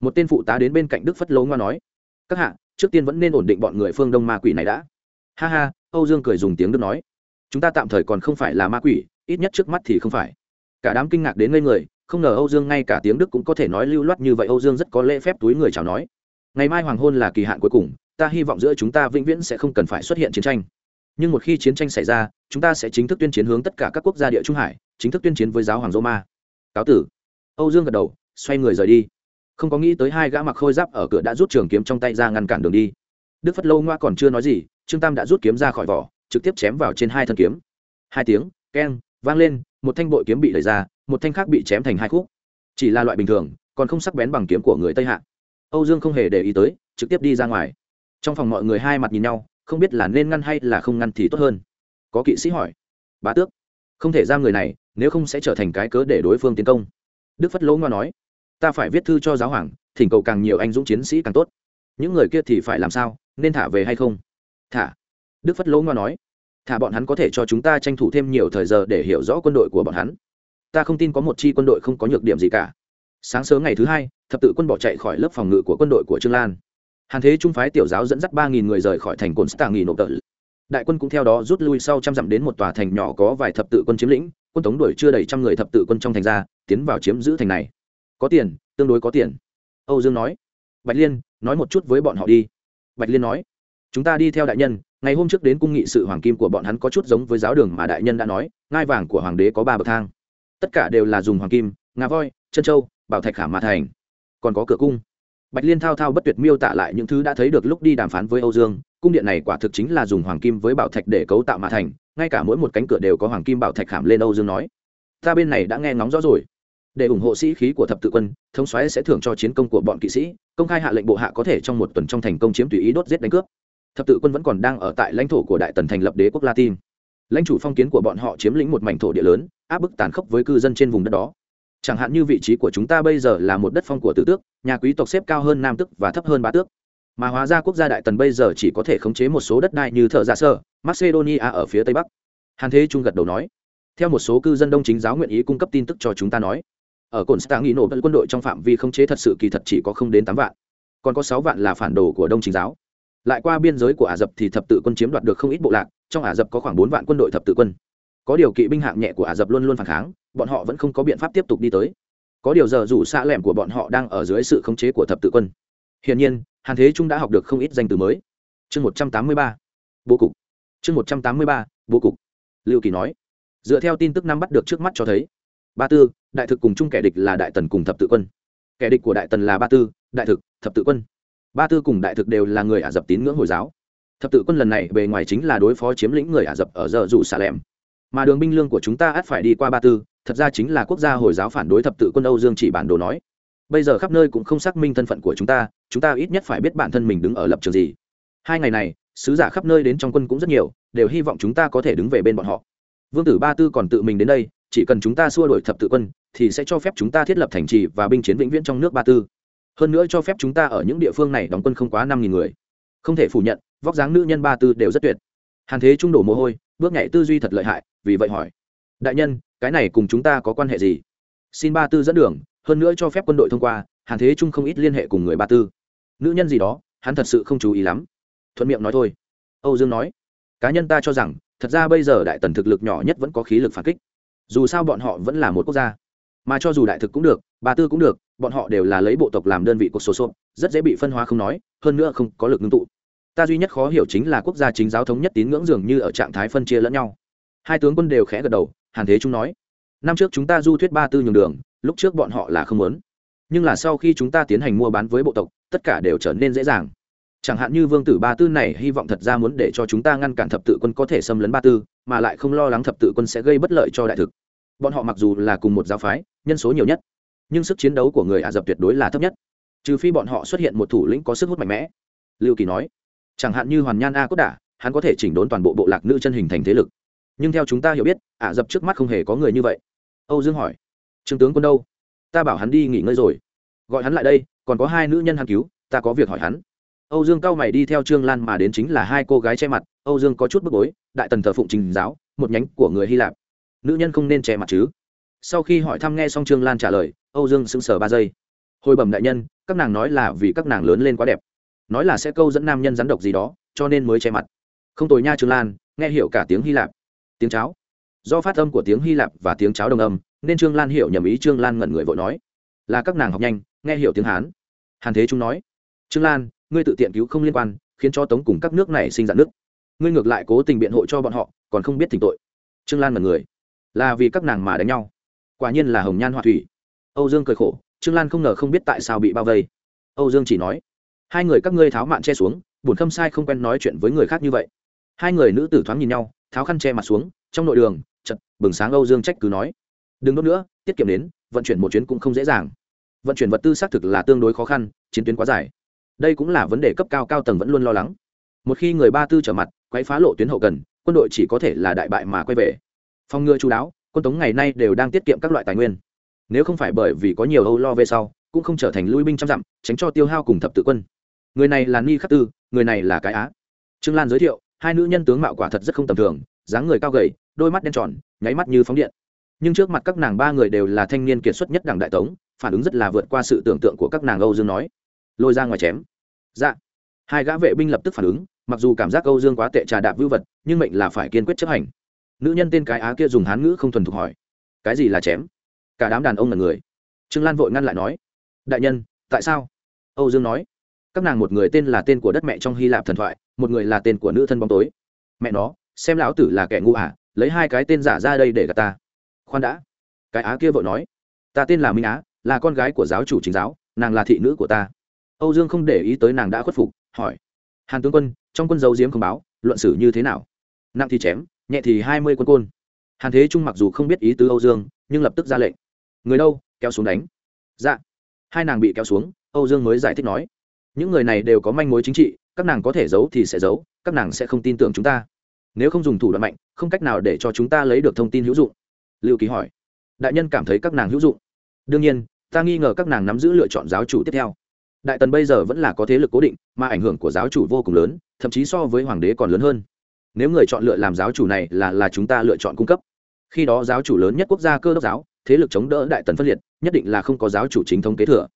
Một tên phụ tá đến bên cạnh đức phất lỗ ngoa nói. Các hạ trước tiên vẫn nên ổn định bọn người phương đông ma quỷ này đã. Ha ha, âu dương cười dùng tiếng đức nói. Chúng ta tạm thời còn không phải là ma quỷ, ít nhất trước mắt thì không phải. Cả đám kinh ngạc đến ngây người, không ngờ âu dương ngay cả tiếng đức cũng có thể nói lưu loát như vậy, âu dương rất có lễ phép túi người chào nói. Ngày mai hoàng hôn là kỳ hạn cuối cùng, ta hy vọng giữa chúng ta vĩnh viễn sẽ không cần phải xuất hiện chiến tranh. Nhưng một khi chiến tranh xảy ra, chúng ta sẽ chính thức tuyên chiến hướng tất cả các quốc gia địa trung hải, chính thức tuyên chiến với giáo hoàng roma. Cáo tử. Âu dương gật đầu, xoay người rời đi không có nghĩ tới hai gã mặc khôi giáp ở cửa đã rút trường kiếm trong tay ra ngăn cản đường đi. Đức phất lâu ngoa còn chưa nói gì, trương tam đã rút kiếm ra khỏi vỏ, trực tiếp chém vào trên hai thân kiếm. Hai tiếng, keng, vang lên, một thanh bội kiếm bị đẩy ra, một thanh khác bị chém thành hai khúc. Chỉ là loại bình thường, còn không sắc bén bằng kiếm của người tây hạ. Âu dương không hề để ý tới, trực tiếp đi ra ngoài. Trong phòng mọi người hai mặt nhìn nhau, không biết là nên ngăn hay là không ngăn thì tốt hơn. Có kỵ sĩ hỏi. Bá tước, không thể giam người này, nếu không sẽ trở thành cái cớ để đối phương tiến công. Đức phất lỗ ngoa nói ta phải viết thư cho giáo hoàng, thỉnh cầu càng nhiều anh dũng chiến sĩ càng tốt. Những người kia thì phải làm sao, nên thả về hay không? Thả. Đức phất lỗ ngoa nói. Thả bọn hắn có thể cho chúng ta tranh thủ thêm nhiều thời giờ để hiểu rõ quân đội của bọn hắn. Ta không tin có một chi quân đội không có nhược điểm gì cả. Sáng sớm ngày thứ hai, thập tự quân bỏ chạy khỏi lớp phòng ngự của quân đội của trương lan. Hàn thế trung phái tiểu giáo dẫn dắt ba nghìn người rời khỏi thành cồn stạng nghỉ nộp tợ. Đại quân cũng theo đó rút lui sau trăm dặm đến một tòa thành nhỏ có vài thập tự quân chiếm lĩnh, quân tống đuổi chưa đầy trăm người thập tự quân trong thành ra, tiến vào chiếm giữ thành này có tiền, tương đối có tiền. Âu dương nói. Bạch liên, nói một chút với bọn họ đi. Bạch liên nói. Chúng ta đi theo đại nhân, ngày hôm trước đến cung nghị sự hoàng kim của bọn hắn có chút giống với giáo đường mà đại nhân đã nói, ngai vàng của hoàng đế có ba bậc thang. Tất cả đều là dùng hoàng kim, ngà voi, chân châu bảo thạch khảm mà thành. Còn có cửa cung. Bạch liên thao thao bất tuyệt miêu tả lại những thứ đã thấy được lúc đi đàm phán với âu dương, cung điện này quả thực chính là dùng hoàng kim với bảo thạch để cấu tạo mà thành, ngay cả mỗi một cánh cửa đều có hoàng kim bảo thạch khảm lên, âu dương nói. Ta bên này đã nghe ngóng rõ rồi để ủng hộ sĩ khí của thập tự quân, thống xoáy sẽ thưởng cho chiến công của bọn kỵ sĩ, công khai hạ lệnh bộ hạ có thể trong một tuần trong thành công chiếm tùy ý đốt giết đánh cướp. Thập tự quân vẫn còn đang ở tại lãnh thổ của đại tần thành lập đế quốc latin. Lãnh chủ phong kiến của bọn họ chiếm lĩnh một mảnh thổ địa lớn, áp bức tàn khốc với cư dân trên vùng đất đó. Chẳng hạn như vị trí của chúng ta bây giờ là một đất phong của tử tước, nhà quý tộc xếp cao hơn nam tước và thấp hơn bá tước. Mà hóa ra quốc gia đại tần bây giờ chỉ có thể khống chế một số đất đai như thợ giả sơ, macedonia ở phía tây bắc. Hàn thế trung gật đầu nói, theo một số cư dân đông chính giáo nguyện ý cung cấp tin tức cho chúng ta nói ở cồn stang nghĩ nổ quân đội trong phạm vi khống chế thật sự kỳ thật chỉ có không đến tám vạn, còn có sáu vạn là phản đồ của đông chính giáo. Lại qua biên giới của ả rập thì thập tự quân chiếm đoạt được không ít bộ lạc, trong ả rập có khoảng bốn vạn quân đội thập tự quân. Có điều kỵ binh hạng nhẹ của ả rập luôn luôn phản kháng, bọn họ vẫn không có biện pháp tiếp tục đi tới. Có điều giờ rủ xa lẻm của bọn họ đang ở dưới sự khống chế của thập tự quân. Hiển nhiên, hàn thế trung đã học được không ít danh từ mới. Chương một trăm tám mươi ba, bố cục. Chương một trăm tám mươi ba, bố cục. Lưu kỳ nói. Dựa theo tin tức năm bắt được trước mắt cho thấy ba tư, đại thực cùng chung kẻ địch là đại tần cùng thập tự quân. Kẻ địch của đại tần là ba tư, đại thực, thập tự quân. Ba tư cùng đại thực đều là người ả rập tín ngưỡng hồi giáo. Thập tự quân lần này bề ngoài chính là đối phó chiếm lĩnh người ả rập ở giờ rủ xà lẻm mà đường binh lương của chúng ta ắt phải đi qua ba tư, thật ra chính là quốc gia hồi giáo phản đối thập tự quân âu dương chỉ bản đồ nói. Bây giờ khắp nơi cũng không xác minh thân phận của chúng ta chúng ta ít nhất phải biết bản thân mình đứng ở lập trường gì. Hai ngày này, sứ giả khắp nơi đến trong quân cũng rất nhiều, đều hy vọng chúng ta có thể đứng về bên bọn họ. Vương tử ba tư còn tự mình đến đây chỉ cần chúng ta xua đổi thập tự quân, thì sẽ cho phép chúng ta thiết lập thành trì và binh chiến vĩnh viễn trong nước ba tư. Hơn nữa cho phép chúng ta ở những địa phương này đóng quân không quá năm nghìn người. Không thể phủ nhận, vóc dáng nữ nhân ba tư đều rất tuyệt. Hàn thế trung đổ mồ hôi, bước nhảy tư duy thật lợi hại, vì vậy hỏi. Đại nhân, cái này cùng chúng ta có quan hệ gì? Xin ba tư dẫn đường, hơn nữa cho phép quân đội thông qua, hàn thế trung không ít liên hệ cùng người ba tư. Nữ nhân gì đó, hắn thật sự không chú ý lắm. Thuận miệng nói thôi. Âu dương nói. Cá nhân ta cho rằng, thật ra bây giờ đại tần thực lực nhỏ nhất vẫn có khí lực phản kích dù sao bọn họ vẫn là một quốc gia. Mà cho dù đại thực cũng được ba tư cũng được, bọn họ đều là lấy bộ tộc làm đơn vị của số số rất dễ bị phân hóa không nói, hơn nữa không có lực ngưng tụ. Ta duy nhất khó hiểu chính là quốc gia chính giáo thống nhất tín ngưỡng dường như ở trạng thái phân chia lẫn nhau. Hai tướng quân đều khẽ gật đầu, hàn thế chúng nói, năm trước chúng ta du thuyết ba tư nhường đường, lúc trước bọn họ là không muốn. Nhưng là sau khi chúng ta tiến hành mua bán với bộ tộc, tất cả đều trở nên dễ dàng. Chẳng hạn như vương tử ba tư này hy vọng thật ra muốn để cho chúng ta ngăn cản thập tự quân có thể xâm lấn ba tư mà lại không lo lắng thập tự quân sẽ gây bất lợi cho đại thực. Bọn họ mặc dù là cùng một giáo phái, nhân số nhiều nhất, nhưng sức chiến đấu của người ả rập tuyệt đối là thấp nhất. Trừ phi bọn họ xuất hiện một thủ lĩnh có sức hút mạnh mẽ. Lưu kỳ nói, chẳng hạn như hoàn nhan a cốt đả, hắn có thể chỉnh đốn toàn bộ bộ lạc nữ chân hình thành thế lực. Nhưng theo chúng ta hiểu biết, ả rập trước mắt không hề có người như vậy. Âu dương hỏi, trương tướng quân đâu? Ta bảo hắn đi nghỉ ngơi rồi. Gọi hắn lại đây, còn có hai nữ nhân hắn cứu, ta có việc hỏi hắn âu dương cao mày đi theo trương lan mà đến chính là hai cô gái che mặt. Âu dương có chút bức bối, đại tần thờ phụng trình giáo, một nhánh của người hy lạp. Nữ nhân không nên che mặt chứ? Sau khi hỏi thăm nghe xong trương lan trả lời, âu dương sững sờ ba giây. Hồi bẩm đại nhân, các nàng nói là vì các nàng lớn lên quá đẹp. Nói là sẽ câu dẫn nam nhân rắn độc gì đó, cho nên mới che mặt. Không tồi nha trương lan, nghe hiểu cả tiếng hy lạp. Tiếng cháo. Do phát âm của tiếng hy lạp và tiếng cháo đồng âm, nên trương lan hiểu nhầm ý trương lan ngẩn người vội nói. Là các nàng học nhanh, nghe hiểu tiếng hán. Hàn thế trung nói. Trương lan ngươi tự tiện cứu không liên quan, khiến cho tống cùng các nước này sinh dạn nước. Ngươi ngược lại cố tình biện hộ cho bọn họ, còn không biết thỉnh tội. Trương lan mật người là vì các nàng mà đánh nhau. Quả nhiên là hồng nhan họa thủy. Âu dương cười khổ, trương lan không ngờ không biết tại sao bị bao vây. Âu dương chỉ nói, hai người các ngươi tháo mạn che xuống, buồn khâm sai không quen nói chuyện với người khác như vậy. Hai người nữ tử thoáng nhìn nhau, tháo khăn che mặt xuống, trong nội đường chật bừng sáng âu dương trách cứ nói, đừng đốt nữa, tiết kiệm đến, vận chuyển một chuyến cũng không dễ dàng. Vận chuyển vật tư xác thực là tương đối khó khăn, chiến tuyến quá dài đây cũng là vấn đề cấp cao cao tầng vẫn luôn lo lắng. Một khi người ba tư trở mặt, quấy phá lộ tuyến hậu cần, quân đội chỉ có thể là đại bại mà quay về. Phòng ngừa chú đáo, quân tống ngày nay đều đang tiết kiệm các loại tài nguyên. Nếu không phải bởi vì có nhiều âu lo về sau, cũng không trở thành lui binh trăm dặm, tránh cho tiêu hao cùng thập tự quân. Người này là ni khắc tư, người này là cái á. Trương lan giới thiệu, hai nữ nhân tướng mạo quả thật rất không tầm thường, dáng người cao gầy, đôi mắt đen tròn, nháy mắt như phóng điện. Nhưng trước mặt các nàng ba người đều là thanh niên kiệt xuất nhất đảng đại tống, phản ứng rất là vượt qua sự tưởng tượng của các nàng âu dương nói lôi ra ngoài chém. Dạ. Hai gã vệ binh lập tức phản ứng mặc dù cảm giác âu dương quá tệ trà đạp vưu vật nhưng mệnh là phải kiên quyết chấp hành. Nữ nhân tên cái á kia dùng hán ngữ không thuần thục hỏi cái gì là chém? Cả đám đàn ông là người. Trương lan vội ngăn lại nói đại nhân tại sao? Âu dương nói các nàng một người tên là tên của đất mẹ trong hy lạp thần thoại một người là tên của nữ thân bóng tối. Mẹ nó xem lão tử là kẻ ngu ả à, lấy hai cái tên giả ra đây để gạt ta. Khoan đã. Cái á kia vội nói ta tên là minh á là con gái của giáo chủ chính giáo nàng là thị nữ của ta âu dương không để ý tới nàng đã khuất phục, hỏi. Hàn tướng quân, trong quân dấu diếm không báo, luận xử như thế nào? Nặng thì chém, nhẹ thì hai mươi quân côn. Hàn thế trung mặc dù không biết ý tứ âu dương, nhưng lập tức ra lệnh. Người đâu? Kéo xuống đánh. Dạ. Hai nàng bị kéo xuống, âu dương mới giải thích nói. Những người này đều có manh mối chính trị, các nàng có thể giấu thì sẽ giấu, các nàng sẽ không tin tưởng chúng ta. Nếu không dùng thủ đoạn mạnh, không cách nào để cho chúng ta lấy được thông tin hữu dụng. Lưu ký hỏi. Đại nhân cảm thấy các nàng hữu dụng. Đương nhiên, ta nghi ngờ các nàng nắm giữ lựa chọn giáo chủ tiếp theo đại tần bây giờ vẫn là có thế lực cố định, mà ảnh hưởng của giáo chủ vô cùng lớn, thậm chí so với hoàng đế còn lớn hơn. Nếu người chọn lựa làm giáo chủ này là là chúng ta lựa chọn cung cấp. Khi đó giáo chủ lớn nhất quốc gia cơ đốc giáo, thế lực chống đỡ đại tần phân liệt, nhất định là không có giáo chủ chính thống kế thừa.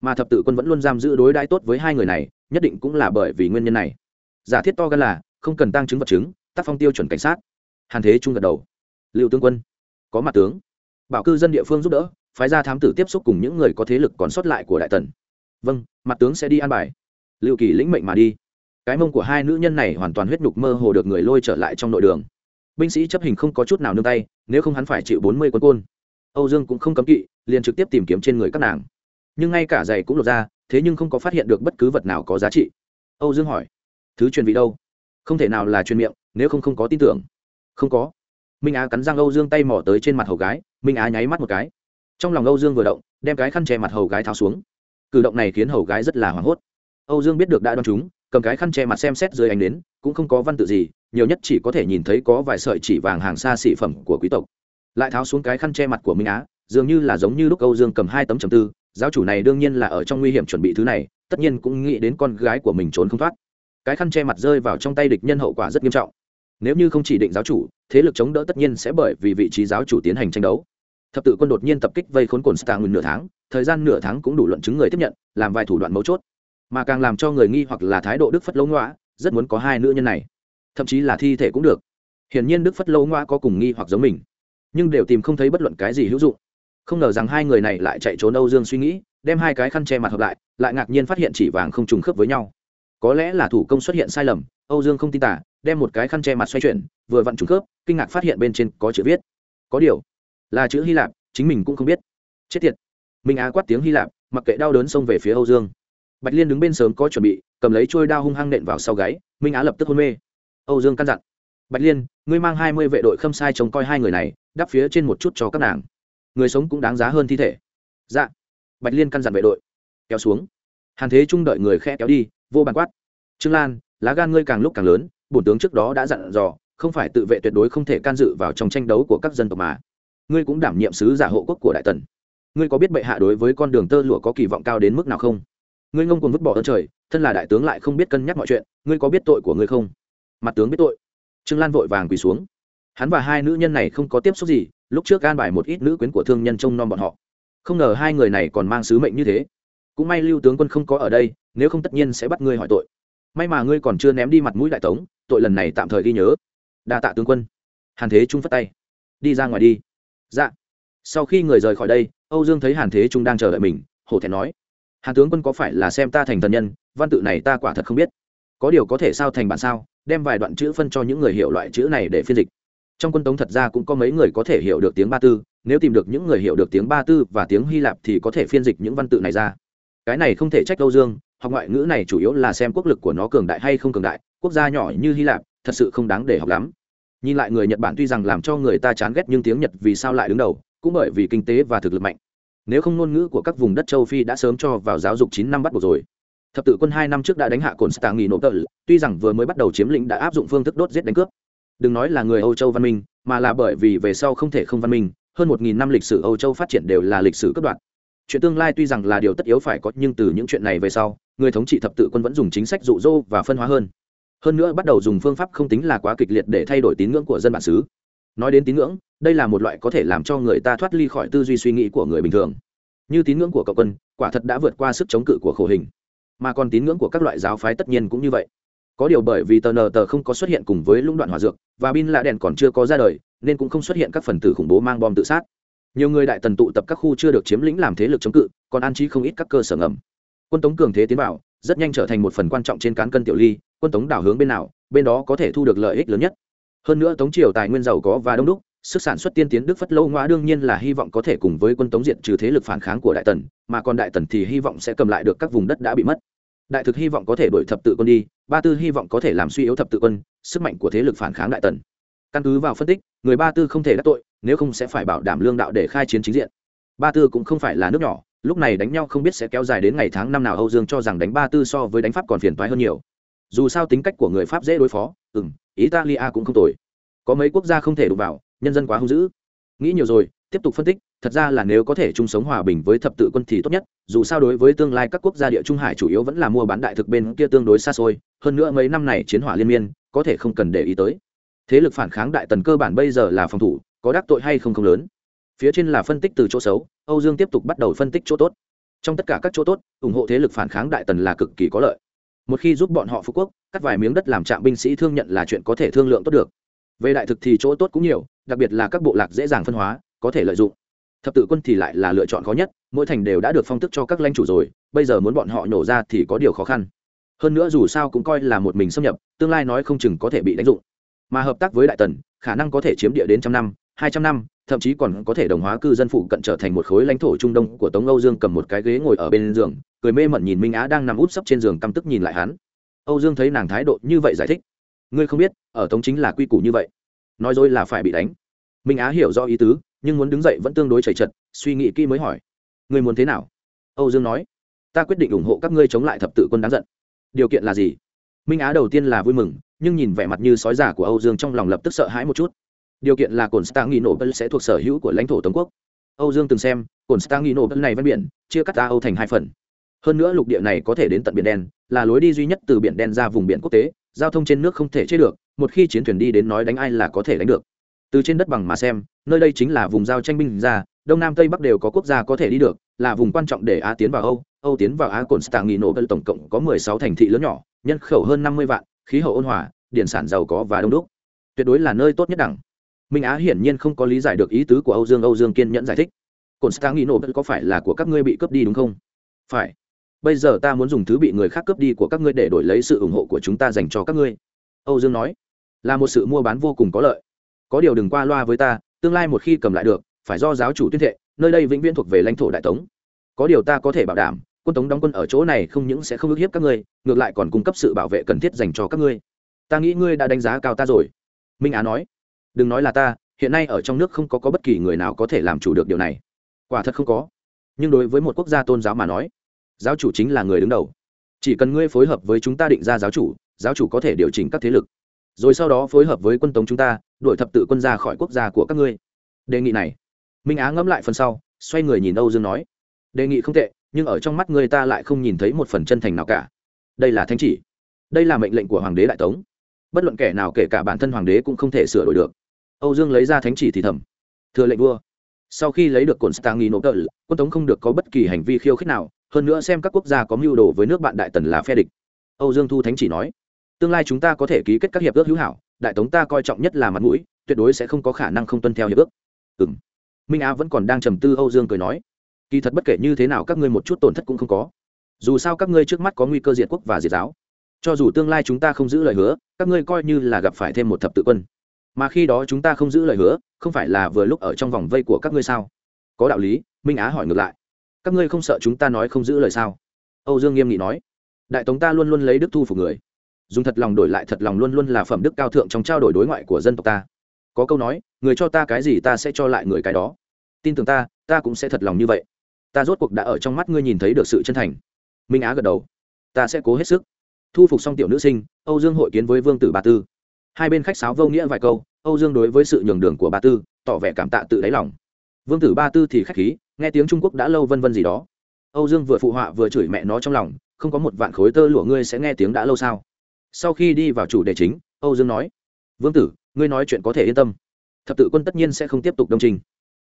Mà thập tự quân vẫn luôn giam giữ đối đãi tốt với hai người này, nhất định cũng là bởi vì nguyên nhân này. Giả thiết to gan là, không cần tăng chứng vật chứng, tác phong tiêu chuẩn cảnh sát. Hàn thế trung gật đầu. Liệu tướng quân, có mặt tướng. Bảo cư dân địa phương giúp đỡ, phái ra thám tử tiếp xúc cùng những người có thế lực còn sót lại của đại tần vâng mặt tướng sẽ đi an bài. Liệu kỳ lĩnh mệnh mà đi. Cái mông của hai nữ nhân này hoàn toàn huyết nhục mơ hồ được người lôi trở lại trong nội đường. Binh sĩ chấp hình không có chút nào nương tay, nếu không hắn phải chịu bốn mươi quân côn. Âu dương cũng không cấm kỵ, liền trực tiếp tìm kiếm trên người các nàng. Nhưng ngay cả giày cũng lột ra, thế nhưng không có phát hiện được bất cứ vật nào có giá trị. Âu dương hỏi, thứ truyền vị đâu? Không thể nào là truyền miệng, nếu không không có tin tưởng. Không có. Minh á cắn răng âu dương tay mỏ tới trên mặt hầu gái, minh á nháy mắt một cái. Trong lòng âu dương vừa động, đem cái khăn che mặt hầu gái tháo xuống cử động này khiến hầu gái rất là hoảng hốt. Âu dương biết được đã đoán chúng, cầm cái khăn che mặt xem xét dưới ánh đến cũng không có văn tự gì, nhiều nhất chỉ có thể nhìn thấy có vài sợi chỉ vàng hàng xa xỉ phẩm của quý tộc. Lại tháo xuống cái khăn che mặt của minh á, dường như là giống như lúc âu dương cầm hai tấm trầm tư, giáo chủ này đương nhiên là ở trong nguy hiểm chuẩn bị thứ này, tất nhiên cũng nghĩ đến con gái của mình trốn không thoát. Cái khăn che mặt rơi vào trong tay địch nhân hậu quả rất nghiêm trọng. Nếu như không chỉ định giáo chủ, thế lực chống đỡ tất nhiên sẽ bởi vì vị trí giáo chủ tiến hành tranh đấu. Thập tự quân đột nhiên tập kích vây khốn cồn stang nửa tháng thời gian nửa tháng cũng đủ luận chứng người tiếp nhận, làm vài thủ đoạn mấu chốt. Mà càng làm cho người nghi hoặc là thái độ đức phất lỗ ngoã, rất muốn có hai nữ nhân này. Thậm chí là thi thể cũng được. Hiển nhiên đức phất lâu ngoa có cùng nghi hoặc giống mình, nhưng đều tìm không thấy bất luận cái gì hữu dụng. Không ngờ rằng hai người này lại chạy trốn âu dương suy nghĩ, đem hai cái khăn che mặt hợp lại lại ngạc nhiên phát hiện chỉ vàng không trùng khớp với nhau. Có lẽ là thủ công xuất hiện sai lầm, âu dương không tin tả, đem một cái khăn che mặt xoay chuyển, vừa vặn trùng khớp, kinh ngạc phát hiện bên trên có chữ viết. Có điều, là chữ hy lạp, chính mình cũng không biết. Chết tiệt minh á quát tiếng hy lạp, mặc kệ đau đớn xông về phía âu dương. Bạch liên đứng bên sớm có chuẩn bị, cầm lấy trôi đao hung hăng nện vào sau gáy, minh á lập tức hôn mê. Âu dương căn dặn, bạch liên, ngươi mang hai mươi vệ đội khâm sai trông coi hai người này, đắp phía trên một chút cho các nàng. Người sống cũng đáng giá hơn thi thể. Dạ. Bạch liên căn dặn vệ đội, kéo xuống. Hàn thế trung đợi người khe kéo đi, vô bàn quát, trương lan, lá gan ngươi càng lúc càng lớn, bổn tướng trước đó đã dặn dò, không phải tự vệ tuyệt đối không thể can dự vào trong tranh đấu của các dân tộc mà. Ngươi cũng đảm nhiệm sứ giả hộ quốc của đại tần ngươi có biết bệ hạ đối với con đường tơ lụa có kỳ vọng cao đến mức nào không? Ngươi ngông cuồng vứt bỏ ơn trời, thân là đại tướng lại không biết cân nhắc mọi chuyện, ngươi có biết tội của ngươi không? Mặt tướng biết tội. Trương lan vội vàng quỳ xuống. Hắn và hai nữ nhân này không có tiếp xúc gì, lúc trước gan bài một ít nữ quyến của thương nhân trông nom bọn họ. Không ngờ hai người này còn mang sứ mệnh như thế. Cũng may lưu tướng quân không có ở đây, nếu không tất nhiên sẽ bắt ngươi hỏi tội. May mà ngươi còn chưa ném đi mặt mũi đại tống, tội lần này tạm thời ghi nhớ. Đa tạ tướng quân. Hàn thế trung phất tay. Đi ra ngoài đi. Dạ sau khi người rời khỏi đây, âu dương thấy hàn thế trung đang chờ đợi mình, hổ thẹn nói, hàn tướng quân có phải là xem ta thành thần nhân, văn tự này ta quả thật không biết. Có điều có thể sao thành bản sao, đem vài đoạn chữ phân cho những người hiểu loại chữ này để phiên dịch. Trong quân tống thật ra cũng có mấy người có thể hiểu được tiếng ba tư, nếu tìm được những người hiểu được tiếng ba tư và tiếng hy lạp thì có thể phiên dịch những văn tự này ra. Cái này không thể trách âu dương, học ngoại ngữ này chủ yếu là xem quốc lực của nó cường đại hay không cường đại, quốc gia nhỏ như hy lạp, thật sự không đáng để học lắm. Nhìn lại người nhật bản tuy rằng làm cho người ta chán ghét nhưng tiếng nhật vì sao lại đứng đầu cũng bởi vì kinh tế và thực lực mạnh. Nếu không ngôn ngữ của các vùng đất châu phi đã sớm cho vào giáo dục chín năm bắt buộc rồi. Thập tự quân hai năm trước đã đánh hạ cồn stạng nghỉ nộp tờ tuy rằng vừa mới bắt đầu chiếm lĩnh đã áp dụng phương thức đốt giết đánh cướp. Đừng nói là người âu châu văn minh, mà là bởi vì về sau không thể không văn minh, hơn một nghìn năm lịch sử âu châu phát triển đều là lịch sử cấp đoạn chuyện tương lai tuy rằng là điều tất yếu phải có, nhưng từ những chuyện này về sau, người thống trị thập tự quân vẫn dùng chính sách rụ rỗ và phân hóa hơn. Hơn nữa bắt đầu dùng phương pháp không tính là quá kịch liệt để thay đổi tín ngưỡng của dân bản xứ nói đến tín ngưỡng, đây là một loại có thể làm cho người ta thoát ly khỏi tư duy suy nghĩ của người bình thường. Như tín ngưỡng của cậu quân, quả thật đã vượt qua sức chống cự của khổ hình. Mà còn tín ngưỡng của các loại giáo phái tất nhiên cũng như vậy. Có điều bởi vì tờ nờ tờ không có xuất hiện cùng với lũng đoạn hòa dược, và bin lạ đèn còn chưa có ra đời, nên cũng không xuất hiện các phần tử khủng bố mang bom tự sát. Nhiều người đại tần tụ tập các khu chưa được chiếm lĩnh làm thế lực chống cự, còn an trí không ít các cơ sở ngầm. Quân tống cường thế tiến vào, rất nhanh trở thành một phần quan trọng trên cán cân tiểu ly, quân tống đảo hướng bên nào, bên đó có thể thu được lợi ích lớn nhất hơn nữa tống triều tài nguyên giàu có và đông đúc, sức sản xuất tiên tiến đức phất lâu ngoa đương nhiên là hy vọng có thể cùng với quân tống diện trừ thế lực phản kháng của đại tần, mà còn đại tần thì hy vọng sẽ cầm lại được các vùng đất đã bị mất. Đại thực hy vọng có thể đổi thập tự quân đi, ba tư hy vọng có thể làm suy yếu thập tự quân, sức mạnh của thế lực phản kháng đại tần. Căn cứ vào phân tích, người ba tư không thể đắc tội, nếu không sẽ phải bảo đảm lương đạo để khai chiến chính diện. Ba tư cũng không phải là nước nhỏ, lúc này đánh nhau không biết sẽ kéo dài đến ngày tháng năm nào âu dương cho rằng đánh ba tư so với đánh pháp còn phiền toái hơn nhiều. Dù sao tính cách của người pháp dễ đối phó ừ m italia cũng không tồi. Có mấy quốc gia không thể đụng vào, nhân dân quá hung dữ. Nghĩ nhiều rồi, tiếp tục phân tích, thật ra là nếu có thể chung sống hòa bình với thập tự quân thì tốt nhất, dù sao đối với tương lai các quốc gia địa trung hải chủ yếu vẫn là mua bán đại thực bên kia tương đối xa xôi, hơn nữa mấy năm này chiến hỏa liên miên, có thể không cần để ý tới. Thế lực phản kháng đại tần cơ bản bây giờ là phòng thủ, có đắc tội hay không không lớn. Phía trên là phân tích từ chỗ xấu, âu dương tiếp tục bắt đầu phân tích chỗ tốt. Trong tất cả các chỗ tốt, ủng hộ thế lực phản kháng đại tần là cực kỳ có lợi một khi giúp bọn họ phú quốc, cắt vài miếng đất làm trạm binh sĩ thương nhận là chuyện có thể thương lượng tốt được. Về đại thực thì chỗ tốt cũng nhiều, đặc biệt là các bộ lạc dễ dàng phân hóa, có thể lợi dụng. Thập tự quân thì lại là lựa chọn khó nhất, mỗi thành đều đã được phong tức cho các lãnh chủ rồi, bây giờ muốn bọn họ nhổ ra thì có điều khó khăn. Hơn nữa dù sao cũng coi là một mình xâm nhập, tương lai nói không chừng có thể bị đánh dụng. Mà hợp tác với đại tần, khả năng có thể chiếm địa đến trăm năm hai trăm năm, thậm chí còn có thể đồng hóa cư dân phụ cận trở thành một khối lãnh thổ trung đông của tống âu dương cầm một cái ghế ngồi ở bên giường, cười mê mẩn nhìn minh á đang nằm út sấp trên giường căm tức nhìn lại hắn. Âu dương thấy nàng thái độ như vậy giải thích. Ngươi không biết, ở tống chính là quy củ như vậy. Nói dối là phải bị đánh. Minh á hiểu do ý tứ, nhưng muốn đứng dậy vẫn tương đối chảy chật, suy nghĩ kỹ mới hỏi. Ngươi muốn thế nào? Âu dương nói. Ta quyết định ủng hộ các ngươi chống lại thập tự quân đáng giận. Điều kiện là gì? Minh á đầu tiên là vui mừng, nhưng nhìn vẻ mặt như sói giả của âu dương trong lòng lập tức sợ hãi một chút điều kiện là cồn stang nổ sẽ thuộc sở hữu của lãnh thổ tống quốc. Âu dương từng xem cồn stang nổ này ven biển, chia cắt ta âu thành hai phần. Hơn nữa lục địa này có thể đến tận biển đen, là lối đi duy nhất từ biển đen ra vùng biển quốc tế, giao thông trên nước không thể chế được, một khi chiến thuyền đi đến nói đánh ai là có thể đánh được. Từ trên đất bằng mà xem, nơi đây chính là vùng giao tranh binh ra, đông nam tây bắc đều có quốc gia có thể đi được, là vùng quan trọng để á tiến vào âu âu tiến vào á cồn stang nổ tổng cộng có mười sáu thành thị lớn nhỏ, nhân khẩu hơn năm mươi vạn, khí hậu ôn hòa, điện sản giàu có và đông đúc. Tuyệt đối là nơi tốt nhất đẳng minh á hiển nhiên không có lý giải được ý tứ của âu dương âu dương kiên nhẫn giải thích. Cồn stang nghĩ nổ có phải là của các ngươi bị cướp đi đúng không? Phải. Bây giờ ta muốn dùng thứ bị người khác cướp đi của các ngươi để đổi lấy sự ủng hộ của chúng ta dành cho các ngươi. Âu dương nói. Là một sự mua bán vô cùng có lợi. Có điều đừng qua loa với ta, tương lai một khi cầm lại được, phải do giáo chủ tuyên thệ, nơi đây vĩnh viễn thuộc về lãnh thổ đại tống. Có điều ta có thể bảo đảm, quân tống đóng quân ở chỗ này không những sẽ không ức hiếp các ngươi, ngược lại còn cung cấp sự bảo vệ cần thiết dành cho các ngươi. Ta nghĩ ngươi đã đánh giá cao ta rồi. Minh á nói đừng nói là ta hiện nay ở trong nước không có, có bất kỳ người nào có thể làm chủ được điều này. Quả thật không có. Nhưng đối với một quốc gia tôn giáo mà nói giáo chủ chính là người đứng đầu. Chỉ cần ngươi phối hợp với chúng ta định ra giáo chủ giáo chủ có thể điều chỉnh các thế lực. Rồi sau đó phối hợp với quân tống chúng ta đuổi thập tự quân ra khỏi quốc gia của các ngươi. Đề nghị này. Minh á ngẫm lại phần sau xoay người nhìn âu dương nói. Đề nghị không tệ nhưng ở trong mắt ngươi ta lại không nhìn thấy một phần chân thành nào cả. Đây là thánh chỉ. Đây là mệnh lệnh của hoàng đế đại tống. Bất luận kẻ nào kể cả bản thân hoàng đế cũng không thể sửa đổi được âu dương lấy ra thánh chỉ thì thầm. Thừa lệnh vua. Sau khi lấy được cồn Stagni nghi nộp quân tống không được có bất kỳ hành vi khiêu khích nào, hơn nữa xem các quốc gia có mưu đồ với nước bạn đại tần là phe địch. Âu dương thu thánh chỉ nói, tương lai chúng ta có thể ký kết các hiệp ước hữu hảo, đại tống ta coi trọng nhất là mặt mũi, tuyệt đối sẽ không có khả năng không tuân theo hiệp ước. Ừ m minh á vẫn còn đang trầm tư, âu dương cười nói, kỳ thật bất kể như thế nào các ngươi một chút tổn thất cũng không có. Dù sao các ngươi trước mắt có nguy cơ diệt quốc và diệt giáo. Cho dù tương lai chúng ta không giữ lời hứa, các ngươi coi như là gặp phải thêm một thập tự quân mà khi đó chúng ta không giữ lời hứa, không phải là vừa lúc ở trong vòng vây của các ngươi sao? Có đạo lý, minh á hỏi ngược lại. Các ngươi không sợ chúng ta nói không giữ lời sao? Âu dương nghiêm nghị nói. Đại tống ta luôn luôn lấy đức thu phục người. Dùng thật lòng đổi lại thật lòng luôn luôn là phẩm đức cao thượng trong trao đổi đối ngoại của dân tộc ta. Có câu nói, người cho ta cái gì ta sẽ cho lại người cái đó. Tin tưởng ta ta cũng sẽ thật lòng như vậy. Ta rốt cuộc đã ở trong mắt ngươi nhìn thấy được sự chân thành. Minh á gật đầu. Ta sẽ cố hết sức. Thu phục xong tiểu nữ sinh, âu dương hội kiến với vương tử ba tư hai bên khách sáo vô nghĩa vài câu, âu dương đối với sự nhường đường của ba tư, tỏ vẻ cảm tạ tự đáy lòng. Vương tử ba tư thì khách khí, nghe tiếng trung quốc đã lâu vân vân gì đó. Âu dương vừa phụ họa vừa chửi mẹ nó trong lòng, không có một vạn khối tơ lụa ngươi sẽ nghe tiếng đã lâu sao? Sau khi đi vào chủ đề chính, âu dương nói, vương tử, ngươi nói chuyện có thể yên tâm. Thập tự quân tất nhiên sẽ không tiếp tục đông trình.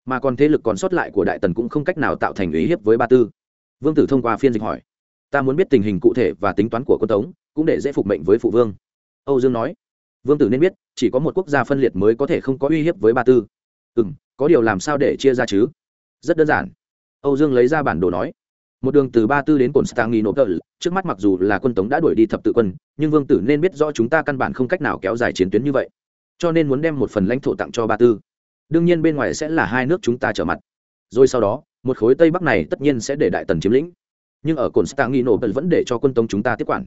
Mà còn thế lực còn sót lại của đại tần cũng không cách nào tạo thành ý hiếp với ba tư. Vương tử thông qua phiên dịch hỏi, ta muốn biết tình hình cụ thể và tính toán của quân tống, cũng để dễ phục mệnh với phụ vương. Âu dương nói vương tử nên biết, chỉ có một quốc gia phân liệt mới có thể không có uy hiếp với ba tư. Ừ m có điều làm sao để chia ra chứ? Rất đơn giản. Âu dương lấy ra bản đồ nói. Một đường từ ba tư đến cồn stang nộp tờ trước mắt mặc dù là quân tống đã đuổi đi thập tự quân, nhưng vương tử nên biết rõ chúng ta căn bản không cách nào kéo dài chiến tuyến như vậy. Cho nên muốn đem một phần lãnh thổ tặng cho ba tư. Đương nhiên bên ngoài sẽ là hai nước chúng ta trở mặt. Rồi sau đó, một khối tây bắc này tất nhiên sẽ để đại tần chiếm lĩnh. Nhưng ở cồn stang nộp vẫn để cho quân tống chúng ta tiếp quản.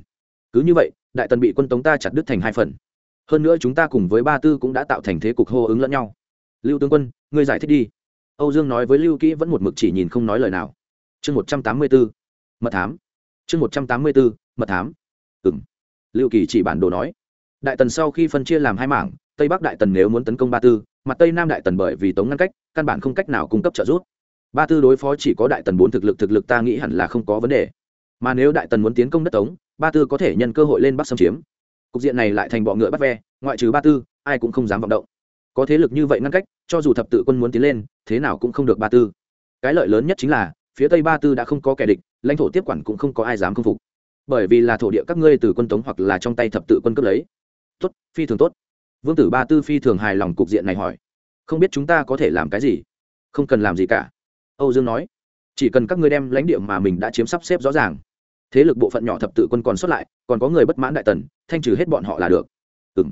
Cứ như vậy, đại tần bị quân tống ta chặt đứt thành hai phần hơn nữa chúng ta cùng với ba tư cũng đã tạo thành thế cục hô ứng lẫn nhau. Lưu tướng quân, ngươi giải thích đi. Âu dương nói với lưu kỹ vẫn một mực chỉ nhìn không nói lời nào. Chương một trăm tám mươi bốn mật thám. Chương một trăm tám mươi bốn mật thám. Ừ m lưu kỳ chỉ bản đồ nói. Đại tần sau khi phân chia làm hai mảng, tây bắc đại tần nếu muốn tấn công ba tư, mặt tây nam đại tần bởi vì tống ngăn cách, căn bản không cách nào cung cấp trợ giúp. Ba tư đối phó chỉ có đại tần bốn thực lực thực lực ta nghĩ hẳn là không có vấn đề. Mà nếu đại tần muốn tiến công đất tống, ba tư có thể nhân cơ hội lên bắc xâm chiếm cục diện này lại thành bọ ngựa bắt ve, ngoại trừ ba tư, ai cũng không dám vọng động. Có thế lực như vậy ngăn cách, cho dù thập tự quân muốn tiến lên, thế nào cũng không được ba tư. Cái lợi lớn nhất chính là, phía tây ba tư đã không có kẻ địch, lãnh thổ tiếp quản cũng không có ai dám khâm phục. Bởi vì là thổ địa các ngươi từ quân tống hoặc là trong tay thập tự quân cướp lấy. Tốt, phi thường tốt. Vương tử ba tư phi thường hài lòng cục diện này hỏi. Không biết chúng ta có thể làm cái gì? Không cần làm gì cả. Âu dương nói. Chỉ cần các ngươi đem lãnh địa mà mình đã chiếm sắp xếp rõ ràng thế lực bộ phận nhỏ thập tự quân còn xuất lại, còn có người bất mãn đại tần, thanh trừ hết bọn họ là được. Ừ m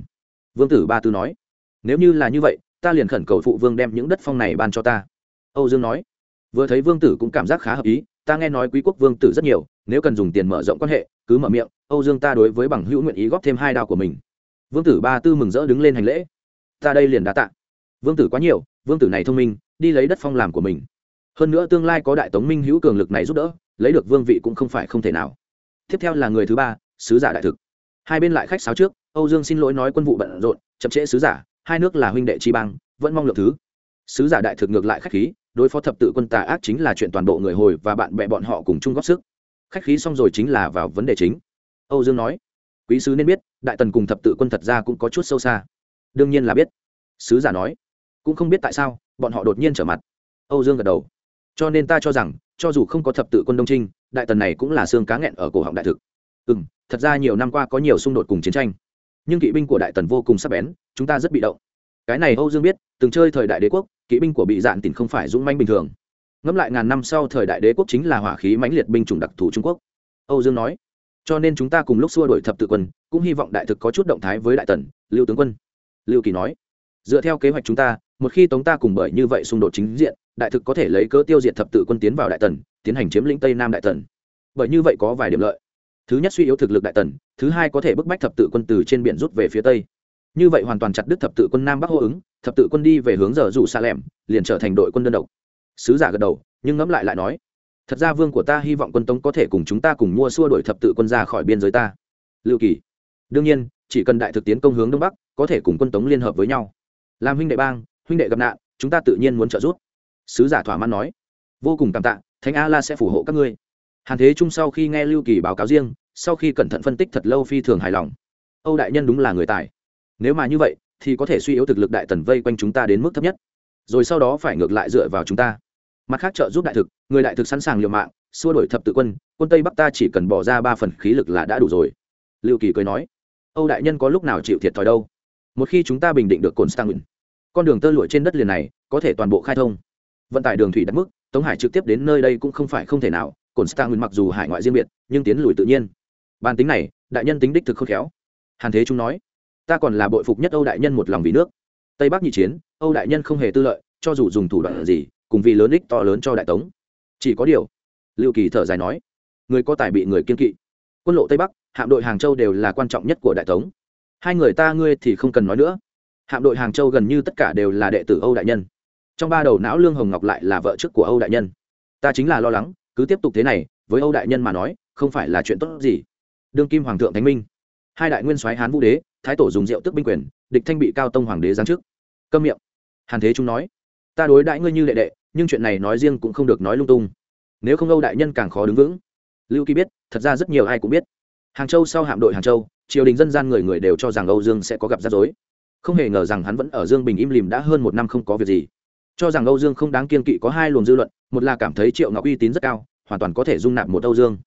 vương tử ba tư nói, nếu như là như vậy, ta liền khẩn cầu phụ vương đem những đất phong này ban cho ta. Âu dương nói, vừa thấy vương tử cũng cảm giác khá hợp ý, ta nghe nói quý quốc vương tử rất nhiều, nếu cần dùng tiền mở rộng quan hệ, cứ mở miệng, âu dương ta đối với bằng hữu nguyện ý góp thêm hai đao của mình. Vương tử ba tư mừng rỡ đứng lên hành lễ, ta đây liền đá tạ. Vương tử quá nhiều, vương tử này thông minh, đi lấy đất phong làm của mình. Hơn nữa tương lai có đại tống minh hữu cường lực này giúp đỡ lấy được vương vị cũng không phải không thể nào. Tiếp theo là người thứ ba, sứ giả đại thực. Hai bên lại khách sáo trước, âu dương xin lỗi nói quân vụ bận rộn, chậm trễ sứ giả, hai nước là huynh đệ tri bang, vẫn mong lượng thứ. Sứ giả đại thực ngược lại khách khí, đối phó thập tự quân tà ác chính là chuyện toàn bộ người hồi và bạn bè bọn họ cùng chung góp sức. Khách khí xong rồi chính là vào vấn đề chính. Âu dương nói, quý sứ nên biết, đại tần cùng thập tự quân thật ra cũng có chút sâu xa. Đương nhiên là biết, sứ giả nói. Cũng không biết tại sao, bọn họ đột nhiên trở mặt. Âu dương gật đầu. Cho nên ta cho rằng cho dù không có thập tự quân đông trinh, đại tần này cũng là xương cá nghẹn ở cổ họng đại thực. Ừ m thật ra nhiều năm qua có nhiều xung đột cùng chiến tranh. Nhưng kỵ binh của đại tần vô cùng sắc bén, chúng ta rất bị động. Cái này âu dương biết, từng chơi thời đại đế quốc, kỵ binh của bị dạn tỉnh không phải dũng manh bình thường. Ngẫm lại ngàn năm sau thời đại đế quốc chính là hỏa khí mãnh liệt binh chủng đặc thù trung quốc. Âu dương nói, cho nên chúng ta cùng lúc xua đổi thập tự quân, cũng hy vọng đại thực có chút động thái với đại tần. Lưu tướng quân. Lưu kỳ nói, dựa theo kế hoạch chúng ta, một khi tống ta cùng bởi như vậy xung đột chính diện đại thực có thể lấy cớ tiêu diệt thập tự quân tiến vào đại tần, tiến hành chiếm lĩnh tây nam đại tần. Bởi như vậy có vài điểm lợi. Thứ nhất suy yếu thực lực đại tần, thứ hai có thể bức bách thập tự quân từ trên biển rút về phía tây. Như vậy hoàn toàn chặt đứt thập tự quân nam bắc hô ứng, thập tự quân đi về hướng giờ rủ xa lẻm liền trở thành đội quân đơn độc. Sứ giả gật đầu, nhưng ngẫm lại lại nói, thật ra vương của ta hy vọng quân tống có thể cùng chúng ta cùng mua xua đổi thập tự quân ra khỏi biên giới ta. Lưu kỳ, đương nhiên, chỉ cần đại thực tiến công hướng đông bắc, có thể cùng quân tống liên hợp với nhau. Làm huynh đệ bang, huynh đệ gặp nạn, chúng ta tự nhiên muốn trợ giúp sứ giả thỏa mãn nói, vô cùng cảm tạ, thánh a la sẽ phù hộ các ngươi. Hàn thế trung sau khi nghe lưu kỳ báo cáo riêng, sau khi cẩn thận phân tích thật lâu phi thường hài lòng. Âu đại nhân đúng là người tài. Nếu mà như vậy, thì có thể suy yếu thực lực đại tần vây quanh chúng ta đến mức thấp nhất. Rồi sau đó phải ngược lại dựa vào chúng ta. Mặt khác trợ giúp đại thực, người đại thực sẵn sàng liều mạng, xua đổi thập tự quân quân tây bắc ta chỉ cần bỏ ra ba phần khí lực là đã đủ rồi. Lưu kỳ cười nói. Âu đại nhân có lúc nào chịu thiệt thòi đâu? Một khi chúng ta bình định được cồn stang con đường tơ lụa trên đất liền này có thể toàn bộ khai thông vận tải đường thủy đặt mức, tống hải trực tiếp đến nơi đây cũng không phải không thể nào cồn stang mặc dù hải ngoại riêng biệt, nhưng tiến lùi tự nhiên. Bàn tính này, đại nhân tính đích thực khôn khéo. Hàn thế trung nói, ta còn là bội phục nhất âu đại nhân một lòng vì nước. Tây bắc nhị chiến, âu đại nhân không hề tư lợi, cho dù dùng thủ đoạn gì, cùng vì lớn ích to lớn cho đại tống. Chỉ có điều, lưu kỳ thở dài nói, người có tài bị người kiên kỵ. Quân lộ tây bắc, hạm đội hàng châu đều là quan trọng nhất của đại tống. Hai người ta ngươi thì không cần nói nữa. Hạm đội hàng châu gần như tất cả đều là đệ tử âu đại nhân trong ba đầu não lương hồng ngọc lại là vợ trước của âu đại nhân. Ta chính là lo lắng, cứ tiếp tục thế này, với âu đại nhân mà nói, không phải là chuyện tốt gì. Đương kim hoàng thượng thánh minh, hai đại nguyên soái hán vũ đế, thái tổ dùng rượu tức binh quyền, địch thanh bị cao tông hoàng đế giáng trước câm miệng. Hàn thế chúng nói, ta đối đãi ngươi như đệ đệ, nhưng chuyện này nói riêng cũng không được nói lung tung. Nếu không âu đại nhân càng khó đứng vững. Lưu kỳ biết, thật ra rất nhiều ai cũng biết. Hàng châu sau hạm đội hàng châu, triều đình dân gian người người đều cho rằng âu dương sẽ có gặp rắc rối. Không hề ngờ rằng hắn vẫn ở dương bình im lìm đã hơn một năm không có việc gì cho rằng âu dương không đáng kiên kỵ có hai luồng dư luận, một là cảm thấy triệu ngọc uy tín rất cao, hoàn toàn có thể dung nạp một âu dương.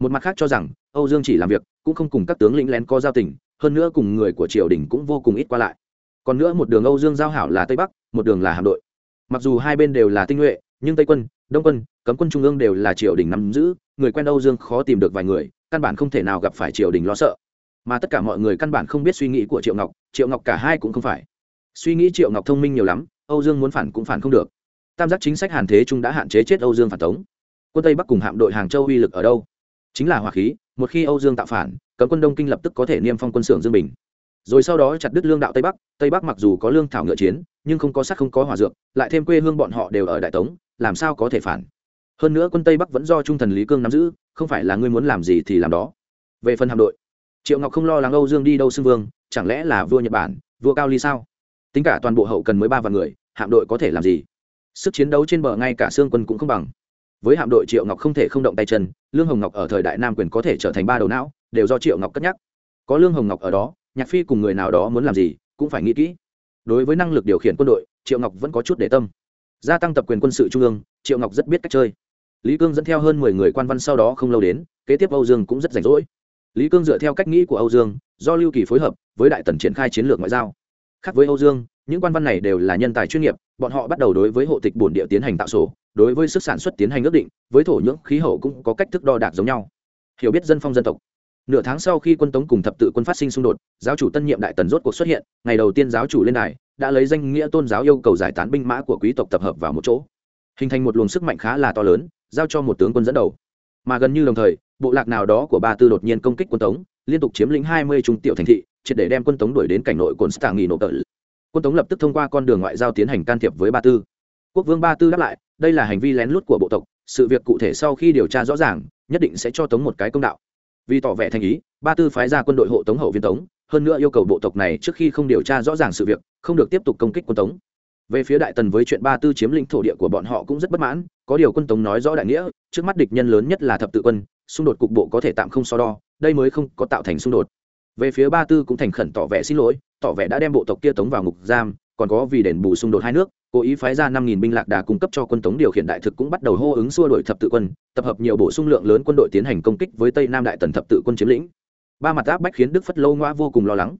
Một mặt khác cho rằng, âu dương chỉ làm việc, cũng không cùng các tướng lĩnh lén có giao tình, hơn nữa cùng người của triều đình cũng vô cùng ít qua lại. Còn nữa một đường âu dương giao hảo là tây bắc, một đường là hạm đội. Mặc dù hai bên đều là tinh nhuệ, nhưng tây quân, đông quân, cấm quân trung ương đều là triều đình nắm giữ, người quen âu dương khó tìm được vài người, căn bản không thể nào gặp phải triều đình lo sợ. Mà tất cả mọi người căn bản không biết suy nghĩ của triệu ngọc triệu ngọc cả hai cũng không phải. Suy nghĩ triệu ngọc thông minh nhiều lắm âu dương muốn phản cũng phản không được. Tam giác chính sách hàn thế trung đã hạn chế chết âu dương phản tống. Quân tây bắc cùng hạm đội hàng châu uy lực ở đâu? Chính là hỏa khí, một khi âu dương tạo phản, cấm quân đông kinh lập tức có thể niêm phong quân xưởng dương bình. Rồi sau đó chặt đứt lương đạo tây bắc tây bắc mặc dù có lương thảo ngựa chiến, nhưng không có sắt, không có hỏa dược, lại thêm quê hương bọn họ đều ở đại tống, làm sao có thể phản? Hơn nữa quân tây bắc vẫn do trung thần lý cương nắm giữ, không phải là ngươi muốn làm gì thì làm đó. Về phần hạm đội, triệu ngọc không lo lắng âu dương đi đâu xưng vương, chẳng lẽ là vua nhật bản, vua cao ly sao? Tính cả toàn bộ hậu cần mới ba vạn người, hạm đội có thể làm gì? Sức chiến đấu trên bờ ngay cả xương quân cũng không bằng. Với hạm đội triệu ngọc không thể không động tay chân, lương hồng ngọc ở thời đại nam quyền có thể trở thành ba đầu não, đều do triệu ngọc cất nhắc. Có lương hồng ngọc ở đó, nhạc phi cùng người nào đó muốn làm gì, cũng phải nghĩ kỹ. Đối với năng lực điều khiển quân đội, triệu ngọc vẫn có chút để tâm. Gia tăng tập quyền quân sự trung ương, triệu ngọc rất biết cách chơi. Lý cương dẫn theo hơn mười người quan văn sau đó không lâu đến, kế tiếp âu dương cũng rất rảnh rỗi. Lý cương dựa theo cách nghĩ của âu dương, do lưu kỳ phối hợp với đại tần triển khai chiến lược ngoại giao khác với âu dương, những quan văn này đều là nhân tài chuyên nghiệp, bọn họ bắt đầu đối với hộ tịch bổn địa tiến hành tạo sổ, đối với sức sản xuất tiến hành ước định, với thổ nhưỡng, khí hậu cũng có cách thức đo đạc giống nhau. Hiểu biết dân phong dân tộc. Nửa tháng sau khi quân tống cùng thập tự quân phát sinh xung đột, giáo chủ tân nhiệm đại tần rốt cuộc xuất hiện, ngày đầu tiên giáo chủ lên đài, đã lấy danh nghĩa tôn giáo yêu cầu giải tán binh mã của quý tộc tập hợp vào một chỗ. Hình thành một luồng sức mạnh khá là to lớn, giao cho một tướng quân dẫn đầu. Mà gần như đồng thời, bộ lạc nào đó của ba tư đột nhiên công kích quân tống, liên tục chiếm lĩnh hai mươi trung tiểu thành thị triệt để đem quân tống đuổi đến cảnh nội cồn stạng nghỉ nộp tợ. Quân tống lập tức thông qua con đường ngoại giao tiến hành can thiệp với ba tư. Quốc vương ba tư đáp lại, đây là hành vi lén lút của bộ tộc, sự việc cụ thể sau khi điều tra rõ ràng, nhất định sẽ cho tống một cái công đạo. Vì tỏ vẻ thành ý, ba tư phái ra quân đội hộ tống hậu viên tống, hơn nữa yêu cầu bộ tộc này trước khi không điều tra rõ ràng sự việc, không được tiếp tục công kích quân tống. Về phía đại tần với chuyện ba tư chiếm lĩnh thổ địa của bọn họ cũng rất bất mãn, có điều quân tống nói rõ đại nghĩa, trước mắt địch nhân lớn nhất là thập tự quân, xung đột cục bộ có thể tạm không so đo, đây mới không có tạo thành xung đột về phía ba tư cũng thành khẩn tỏ vẻ xin lỗi, tỏ vẻ đã đem bộ tộc kia tống vào ngục giam, còn có vì đền bù xung đột hai nước, cố ý phái ra năm nghìn binh lạc đà cung cấp cho quân tống điều khiển đại thực cũng bắt đầu hô ứng xua đổi thập tự quân, tập hợp nhiều bổ sung lượng lớn quân đội tiến hành công kích với tây nam đại tần thập tự quân chiếm lĩnh. Ba mặt áp bách khiến đức phất lâu ngoa vô cùng lo lắng.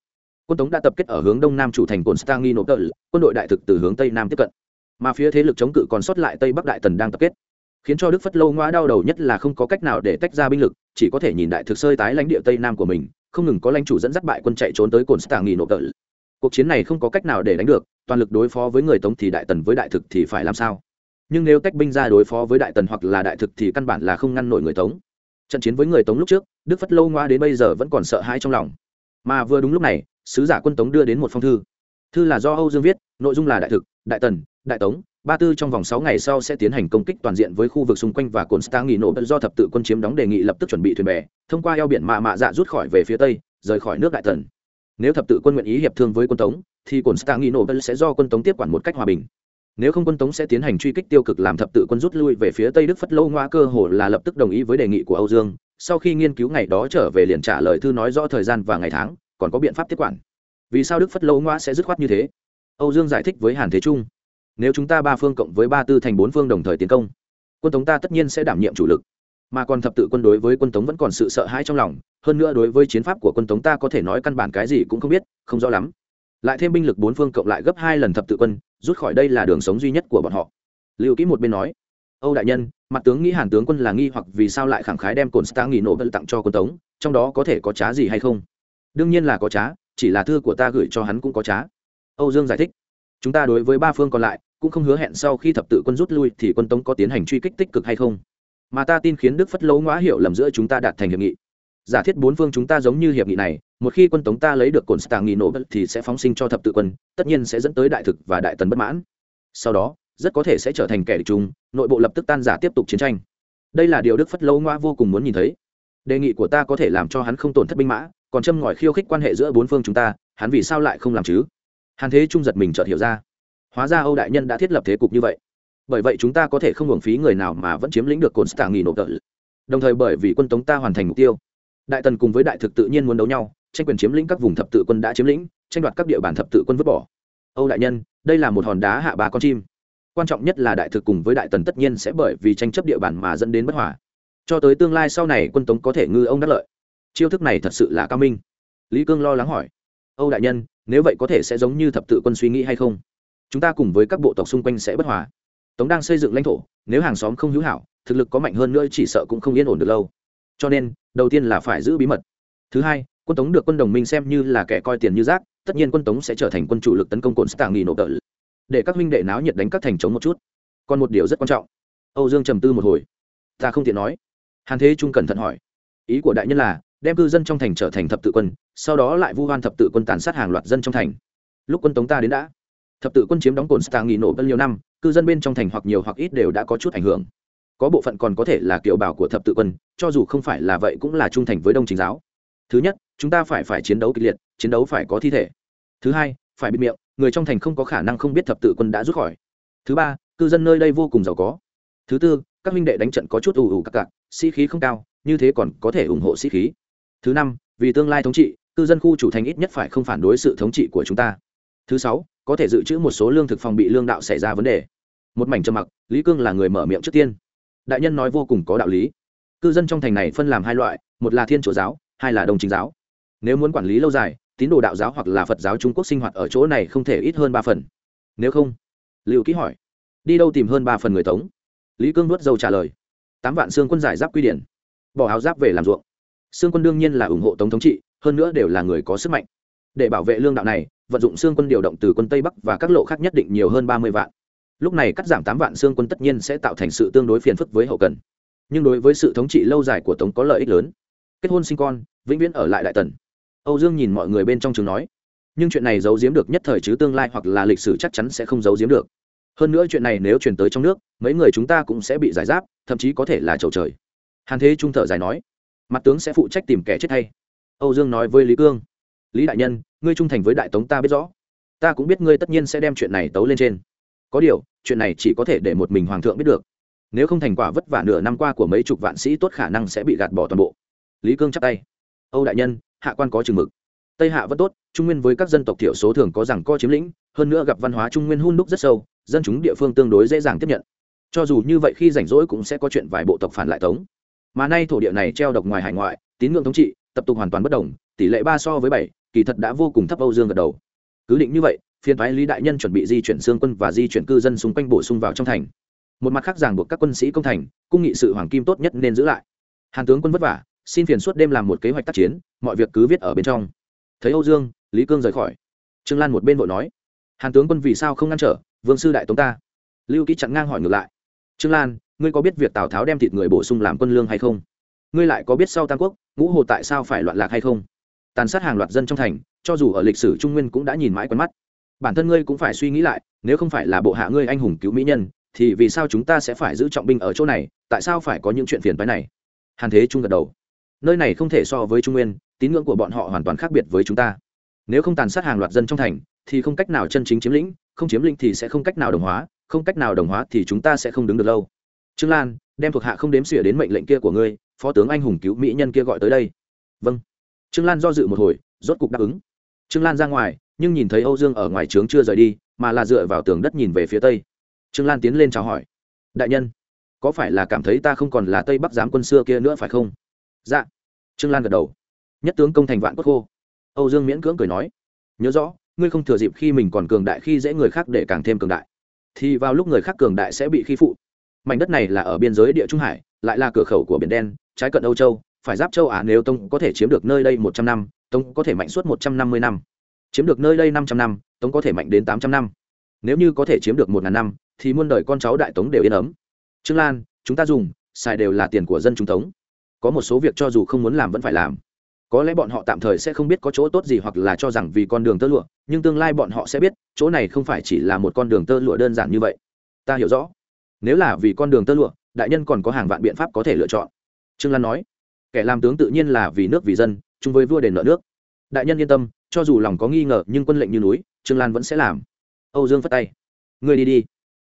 Quân tống đã tập kết ở hướng đông nam chủ thành constantinople, quân đội đại thực từ hướng tây nam tiếp cận. Mà phía thế lực chống cự còn sót lại tây bắc đại tần đang tập kết. Khiến cho đức phất lâu ngoa đau đầu nhất là không có cách nào để tách ra binh lực, chỉ có thể nhìn đại thực sơi tái lãnh địa tây nam của mình không ngừng có lãnh chủ dẫn dắt bại quân chạy trốn tới cồn stạng nghỉ nộp tợ. Cuộc chiến này không có cách nào để đánh được, toàn lực đối phó với người tống thì đại tần với đại thực thì phải làm sao? Nhưng nếu tách binh ra đối phó với đại tần hoặc là đại thực thì căn bản là không ngăn nổi người tống. Trận chiến với người tống lúc trước, đức phất lâu ngoa đến bây giờ vẫn còn sợ hãi trong lòng. Mà vừa đúng lúc này, sứ giả quân tống đưa đến một phong thư. Thư là do âu dương viết, nội dung là đại thực, đại tần, đại tống ba tư trong vòng sáu ngày sau sẽ tiến hành công kích toàn diện với khu vực xung quanh và cồn Stang nghỉ nổ do thập tự quân chiếm đóng đề nghị lập tức chuẩn bị thuyền bè, thông qua eo biển mạ mạ dạ rút khỏi về phía tây, rời khỏi nước đại tần nếu thập tự quân nguyện ý hiệp thương với quân tống, thì cồn Stang nghỉ nổ sẽ do quân tống tiếp quản một cách hòa bình. Nếu không quân tống sẽ tiến hành truy kích tiêu cực làm thập tự quân rút lui về phía tây đức phất lâu ngoa cơ hồ là lập tức đồng ý với đề nghị của âu dương. Sau khi nghiên cứu ngày đó trở về liền trả lời thư nói rõ thời gian và ngày tháng, còn có biện pháp tiếp quản. Vì sao đức phất lâu ngoa sẽ dứt khoát như thế? Âu dương giải thích với hàn thế trung nếu chúng ta ba phương cộng với ba tư thành bốn phương đồng thời tiến công, quân tống ta tất nhiên sẽ đảm nhiệm chủ lực. Mà còn thập tự quân đối với quân tống vẫn còn sự sợ hãi trong lòng, hơn nữa đối với chiến pháp của quân tống ta có thể nói căn bản cái gì cũng không biết, không rõ lắm. Lại thêm binh lực bốn phương cộng lại gấp hai lần thập tự quân, rút khỏi đây là đường sống duy nhất của bọn họ. Lưu kỹ một bên nói, âu đại nhân, mặt tướng nghĩ hàn tướng quân là nghi hoặc vì sao lại khẳng khái đem cồn star nghỉ nổ vân tặng cho quân tống, trong đó có thể có trá gì hay không? Đương nhiên là có trá, chỉ là thư của ta gửi cho hắn cũng có trá. Âu dương giải thích chúng ta đối với ba phương còn lại, cũng không hứa hẹn sau khi thập tự quân rút lui thì quân tống có tiến hành truy kích tích cực hay không. Mà ta tin khiến đức phất lấu ngõ hiểu lầm giữa chúng ta đạt thành hiệp nghị. Giả thiết bốn phương chúng ta giống như hiệp nghị này, một khi quân tống ta lấy được cồn stạng nghị nổ thì sẽ phóng sinh cho thập tự quân, tất nhiên sẽ dẫn tới đại thực và đại tần bất mãn. Sau đó, rất có thể sẽ trở thành kẻ địch chung, nội bộ lập tức tan giả tiếp tục chiến tranh. Đây là điều đức phất lấu ngoa vô cùng muốn nhìn thấy. Đề nghị của ta có thể làm cho hắn không tổn thất binh mã, còn châm ngòi khiêu khích quan hệ giữa bốn phương chúng ta, hắn vì sao lại không làm chứ? Hàn thế trung giật mình chợt hiểu ra. Hóa ra âu đại nhân đã thiết lập thế cục như vậy. Bởi vậy chúng ta có thể không hưởng phí người nào mà vẫn chiếm lĩnh được cồn stạng nghỉ nộp tợ. Đồng thời bởi vì quân tống ta hoàn thành mục tiêu, đại tần cùng với đại thực tự nhiên muốn đấu nhau, tranh quyền chiếm lĩnh các vùng thập tự quân đã chiếm lĩnh, tranh đoạt các địa bàn thập tự quân vứt bỏ. Âu đại nhân, đây là một hòn đá hạ ba con chim. Quan trọng nhất là đại thực cùng với đại tần tất nhiên sẽ bởi vì tranh chấp địa bàn mà dẫn đến bất hòa. Cho tới tương lai sau này quân tống có thể ngư ông đắc lợi. Chiêu thức này thật sự là cao minh. Lý cương lo lắng hỏi âu đại nhân, nếu vậy có thể sẽ giống như thập tự quân suy nghĩ hay không? Chúng ta cùng với các bộ tộc xung quanh sẽ bất hòa. Tống đang xây dựng lãnh thổ, nếu hàng xóm không hữu hảo, thực lực có mạnh hơn nữa chỉ sợ cũng không yên ổn được lâu. Cho nên, đầu tiên là phải giữ bí mật. Thứ hai, quân tống được quân đồng minh xem như là kẻ coi tiền như rác, tất nhiên quân tống sẽ trở thành quân chủ lực tấn công cồn stạng nghỉ nộp tợ. Để các huynh đệ náo nhiệt đánh các thành chống một chút. Còn một điều rất quan trọng. Âu dương trầm tư một hồi. Ta không tiện nói. Hàn thế trung cẩn thận hỏi. Ý của đại nhân là đem cư dân trong thành trở thành thập tự quân, sau đó lại vu hoan thập tự quân tàn sát hàng loạt dân trong thành. Lúc quân tống ta đến đã, thập tự quân chiếm đóng cồn stạng nghỉ nổ bao nhiêu năm, cư dân bên trong thành hoặc nhiều hoặc ít đều đã có chút ảnh hưởng. Có bộ phận còn có thể là kiểu bảo của thập tự quân, cho dù không phải là vậy cũng là trung thành với đông chính giáo. Thứ nhất, chúng ta phải phải chiến đấu kịch liệt, chiến đấu phải có thi thể. Thứ hai, phải bịt miệng, người trong thành không có khả năng không biết thập tự quân đã rút khỏi. Thứ ba, cư dân nơi đây vô cùng giàu có. Thứ tư, các minh đệ đánh trận có chút ù ù cặc cặc, sĩ khí không cao, như thế còn có thể ủng hộ sĩ khí thứ năm, vì tương lai thống trị, cư dân khu chủ thành ít nhất phải không phản đối sự thống trị của chúng ta. Thứ sáu, có thể dự trữ một số lương thực phòng bị lương đạo xảy ra vấn đề. Một mảnh trầm mặc, lý cương là người mở miệng trước tiên. Đại nhân nói vô cùng có đạo lý. Cư dân trong thành này phân làm hai loại, một là thiên chúa giáo, hai là đồng chính giáo. Nếu muốn quản lý lâu dài, tín đồ đạo giáo hoặc là phật giáo trung quốc sinh hoạt ở chỗ này không thể ít hơn ba phần. Nếu không liệu ký hỏi, đi đâu tìm hơn ba phần người tống? Lý cương nuốt dầu trả lời, tám vạn xương quân giải giáp quy điển, bỏ áo giáp về làm ruộng xương quân đương nhiên là ủng hộ tống thống trị, hơn nữa đều là người có sức mạnh. Để bảo vệ lương đạo này, vận dụng xương quân điều động từ quân tây bắc và các lộ khác nhất định nhiều hơn ba mươi vạn. Lúc này cắt giảm tám vạn xương quân tất nhiên sẽ tạo thành sự tương đối phiền phức với hậu cần. Nhưng đối với sự thống trị lâu dài của tống có lợi ích lớn. Kết hôn sinh con, vĩnh viễn ở lại đại tần. Âu dương nhìn mọi người bên trong trường nói, nhưng chuyện này giấu giếm được nhất thời chứ tương lai hoặc là lịch sử chắc chắn sẽ không giấu giếm được. Hơn nữa chuyện này nếu truyền tới trong nước, mấy người chúng ta cũng sẽ bị giải giáp, thậm chí có thể là trầu trời. Hàn thế trung thở dài nói mặt tướng sẽ phụ trách tìm kẻ chết thay. âu dương nói với lý cương, lý đại nhân, ngươi trung thành với đại tống ta biết rõ. Ta cũng biết ngươi tất nhiên sẽ đem chuyện này tấu lên trên. Có điều, chuyện này chỉ có thể để một mình hoàng thượng biết được. Nếu không thành quả vất vả nửa năm qua của mấy chục vạn sĩ tốt khả năng sẽ bị gạt bỏ toàn bộ. Lý cương chắp tay, âu đại nhân, hạ quan có chừng mực. Tây hạ vẫn tốt, trung nguyên với các dân tộc thiểu số thường có rằng co chiếm lĩnh, hơn nữa gặp văn hóa trung nguyên hun đúc rất sâu, dân chúng địa phương tương đối dễ dàng tiếp nhận. Cho dù như vậy khi rảnh rỗi cũng sẽ có chuyện vài bộ tộc phản lại tống mà nay thổ địa này treo độc ngoài hải ngoại, tín ngưỡng thống trị, tập tục hoàn toàn bất đồng, tỷ lệ ba so với bảy, kỳ thật đã vô cùng thấp âu dương gật đầu. Cứ định như vậy, phiên thoái lý đại nhân chuẩn bị di chuyển xương quân và di chuyển cư dân xung quanh bổ sung vào trong thành. Một mặt khác ràng buộc các quân sĩ công thành, cung nghị sự hoàng kim tốt nhất nên giữ lại. Hàn tướng quân vất vả, xin phiền suốt đêm làm một kế hoạch tác chiến, mọi việc cứ viết ở bên trong. Thấy âu dương, lý cương rời khỏi. Trương lan một bên vội nói, hàn tướng quân vì sao không ngăn trở, vương sư đại tống ta? Lưu ký chặn ngang hỏi ngược lại, trương lan ngươi có biết việc tào tháo đem thịt người bổ sung làm quân lương hay không? Ngươi lại có biết sau tam quốc, ngũ hồ tại sao phải loạn lạc hay không? Tàn sát hàng loạt dân trong thành, cho dù ở lịch sử trung nguyên cũng đã nhìn mãi quen mắt. Bản thân ngươi cũng phải suy nghĩ lại, nếu không phải là bộ hạ ngươi anh hùng cứu mỹ nhân, thì vì sao chúng ta sẽ phải giữ trọng binh ở chỗ này? Tại sao phải có những chuyện phiền phái này? Hàn thế trung gật đầu. Nơi này không thể so với trung nguyên, tín ngưỡng của bọn họ hoàn toàn khác biệt với chúng ta. Nếu không tàn sát hàng loạt dân trong thành, thì không cách nào chân chính chiếm lĩnh, không chiếm lĩnh thì sẽ không cách nào đồng hóa, không cách nào đồng hóa thì chúng ta sẽ không đứng được lâu trương lan, đem thuộc hạ không đếm xỉa đến mệnh lệnh kia của ngươi, phó tướng anh hùng cứu mỹ nhân kia gọi tới đây. Vâng. Trương lan do dự một hồi, rốt cục đáp ứng. Trương lan ra ngoài, nhưng nhìn thấy âu dương ở ngoài trướng chưa rời đi, mà là dựa vào tường đất nhìn về phía tây. Trương lan tiến lên chào hỏi. Đại nhân, có phải là cảm thấy ta không còn là tây bắc giám quân xưa kia nữa phải không? Dạ. Trương lan gật đầu. Nhất tướng công thành vạn quốc khô. Âu dương miễn cưỡng cười nói. Nhớ rõ, ngươi không thừa dịp khi mình còn cường đại khi dễ người khác để càng thêm cường đại. Thì vào lúc người khác cường đại sẽ bị khi phụ mảnh đất này là ở biên giới địa trung hải, lại là cửa khẩu của biển đen, trái cận âu châu, phải giáp châu á nếu tông có thể chiếm được nơi đây một trăm năm tông có thể mạnh suốt một trăm năm mươi năm. Chiếm được nơi đây năm trăm năm Tông có thể mạnh đến tám trăm năm. Nếu như có thể chiếm được một ngàn năm, thì muôn đời con cháu đại tống đều yên ấm. Trương lan, chúng ta dùng, xài đều là tiền của dân chúng tống. Có một số việc cho dù không muốn làm vẫn phải làm. Có lẽ bọn họ tạm thời sẽ không biết có chỗ tốt gì hoặc là cho rằng vì con đường tơ lụa, nhưng tương lai bọn họ sẽ biết, chỗ này không phải chỉ là một con đường tơ lụa đơn giản như vậy. Ta hiểu rõ nếu là vì con đường tơ lụa, đại nhân còn có hàng vạn biện pháp có thể lựa chọn. Trương lan nói, kẻ làm tướng tự nhiên là vì nước vì dân, chung với vua đền nợ nước. Đại nhân yên tâm, cho dù lòng có nghi ngờ nhưng quân lệnh như núi, trương lan vẫn sẽ làm. Âu dương phất tay, ngươi đi đi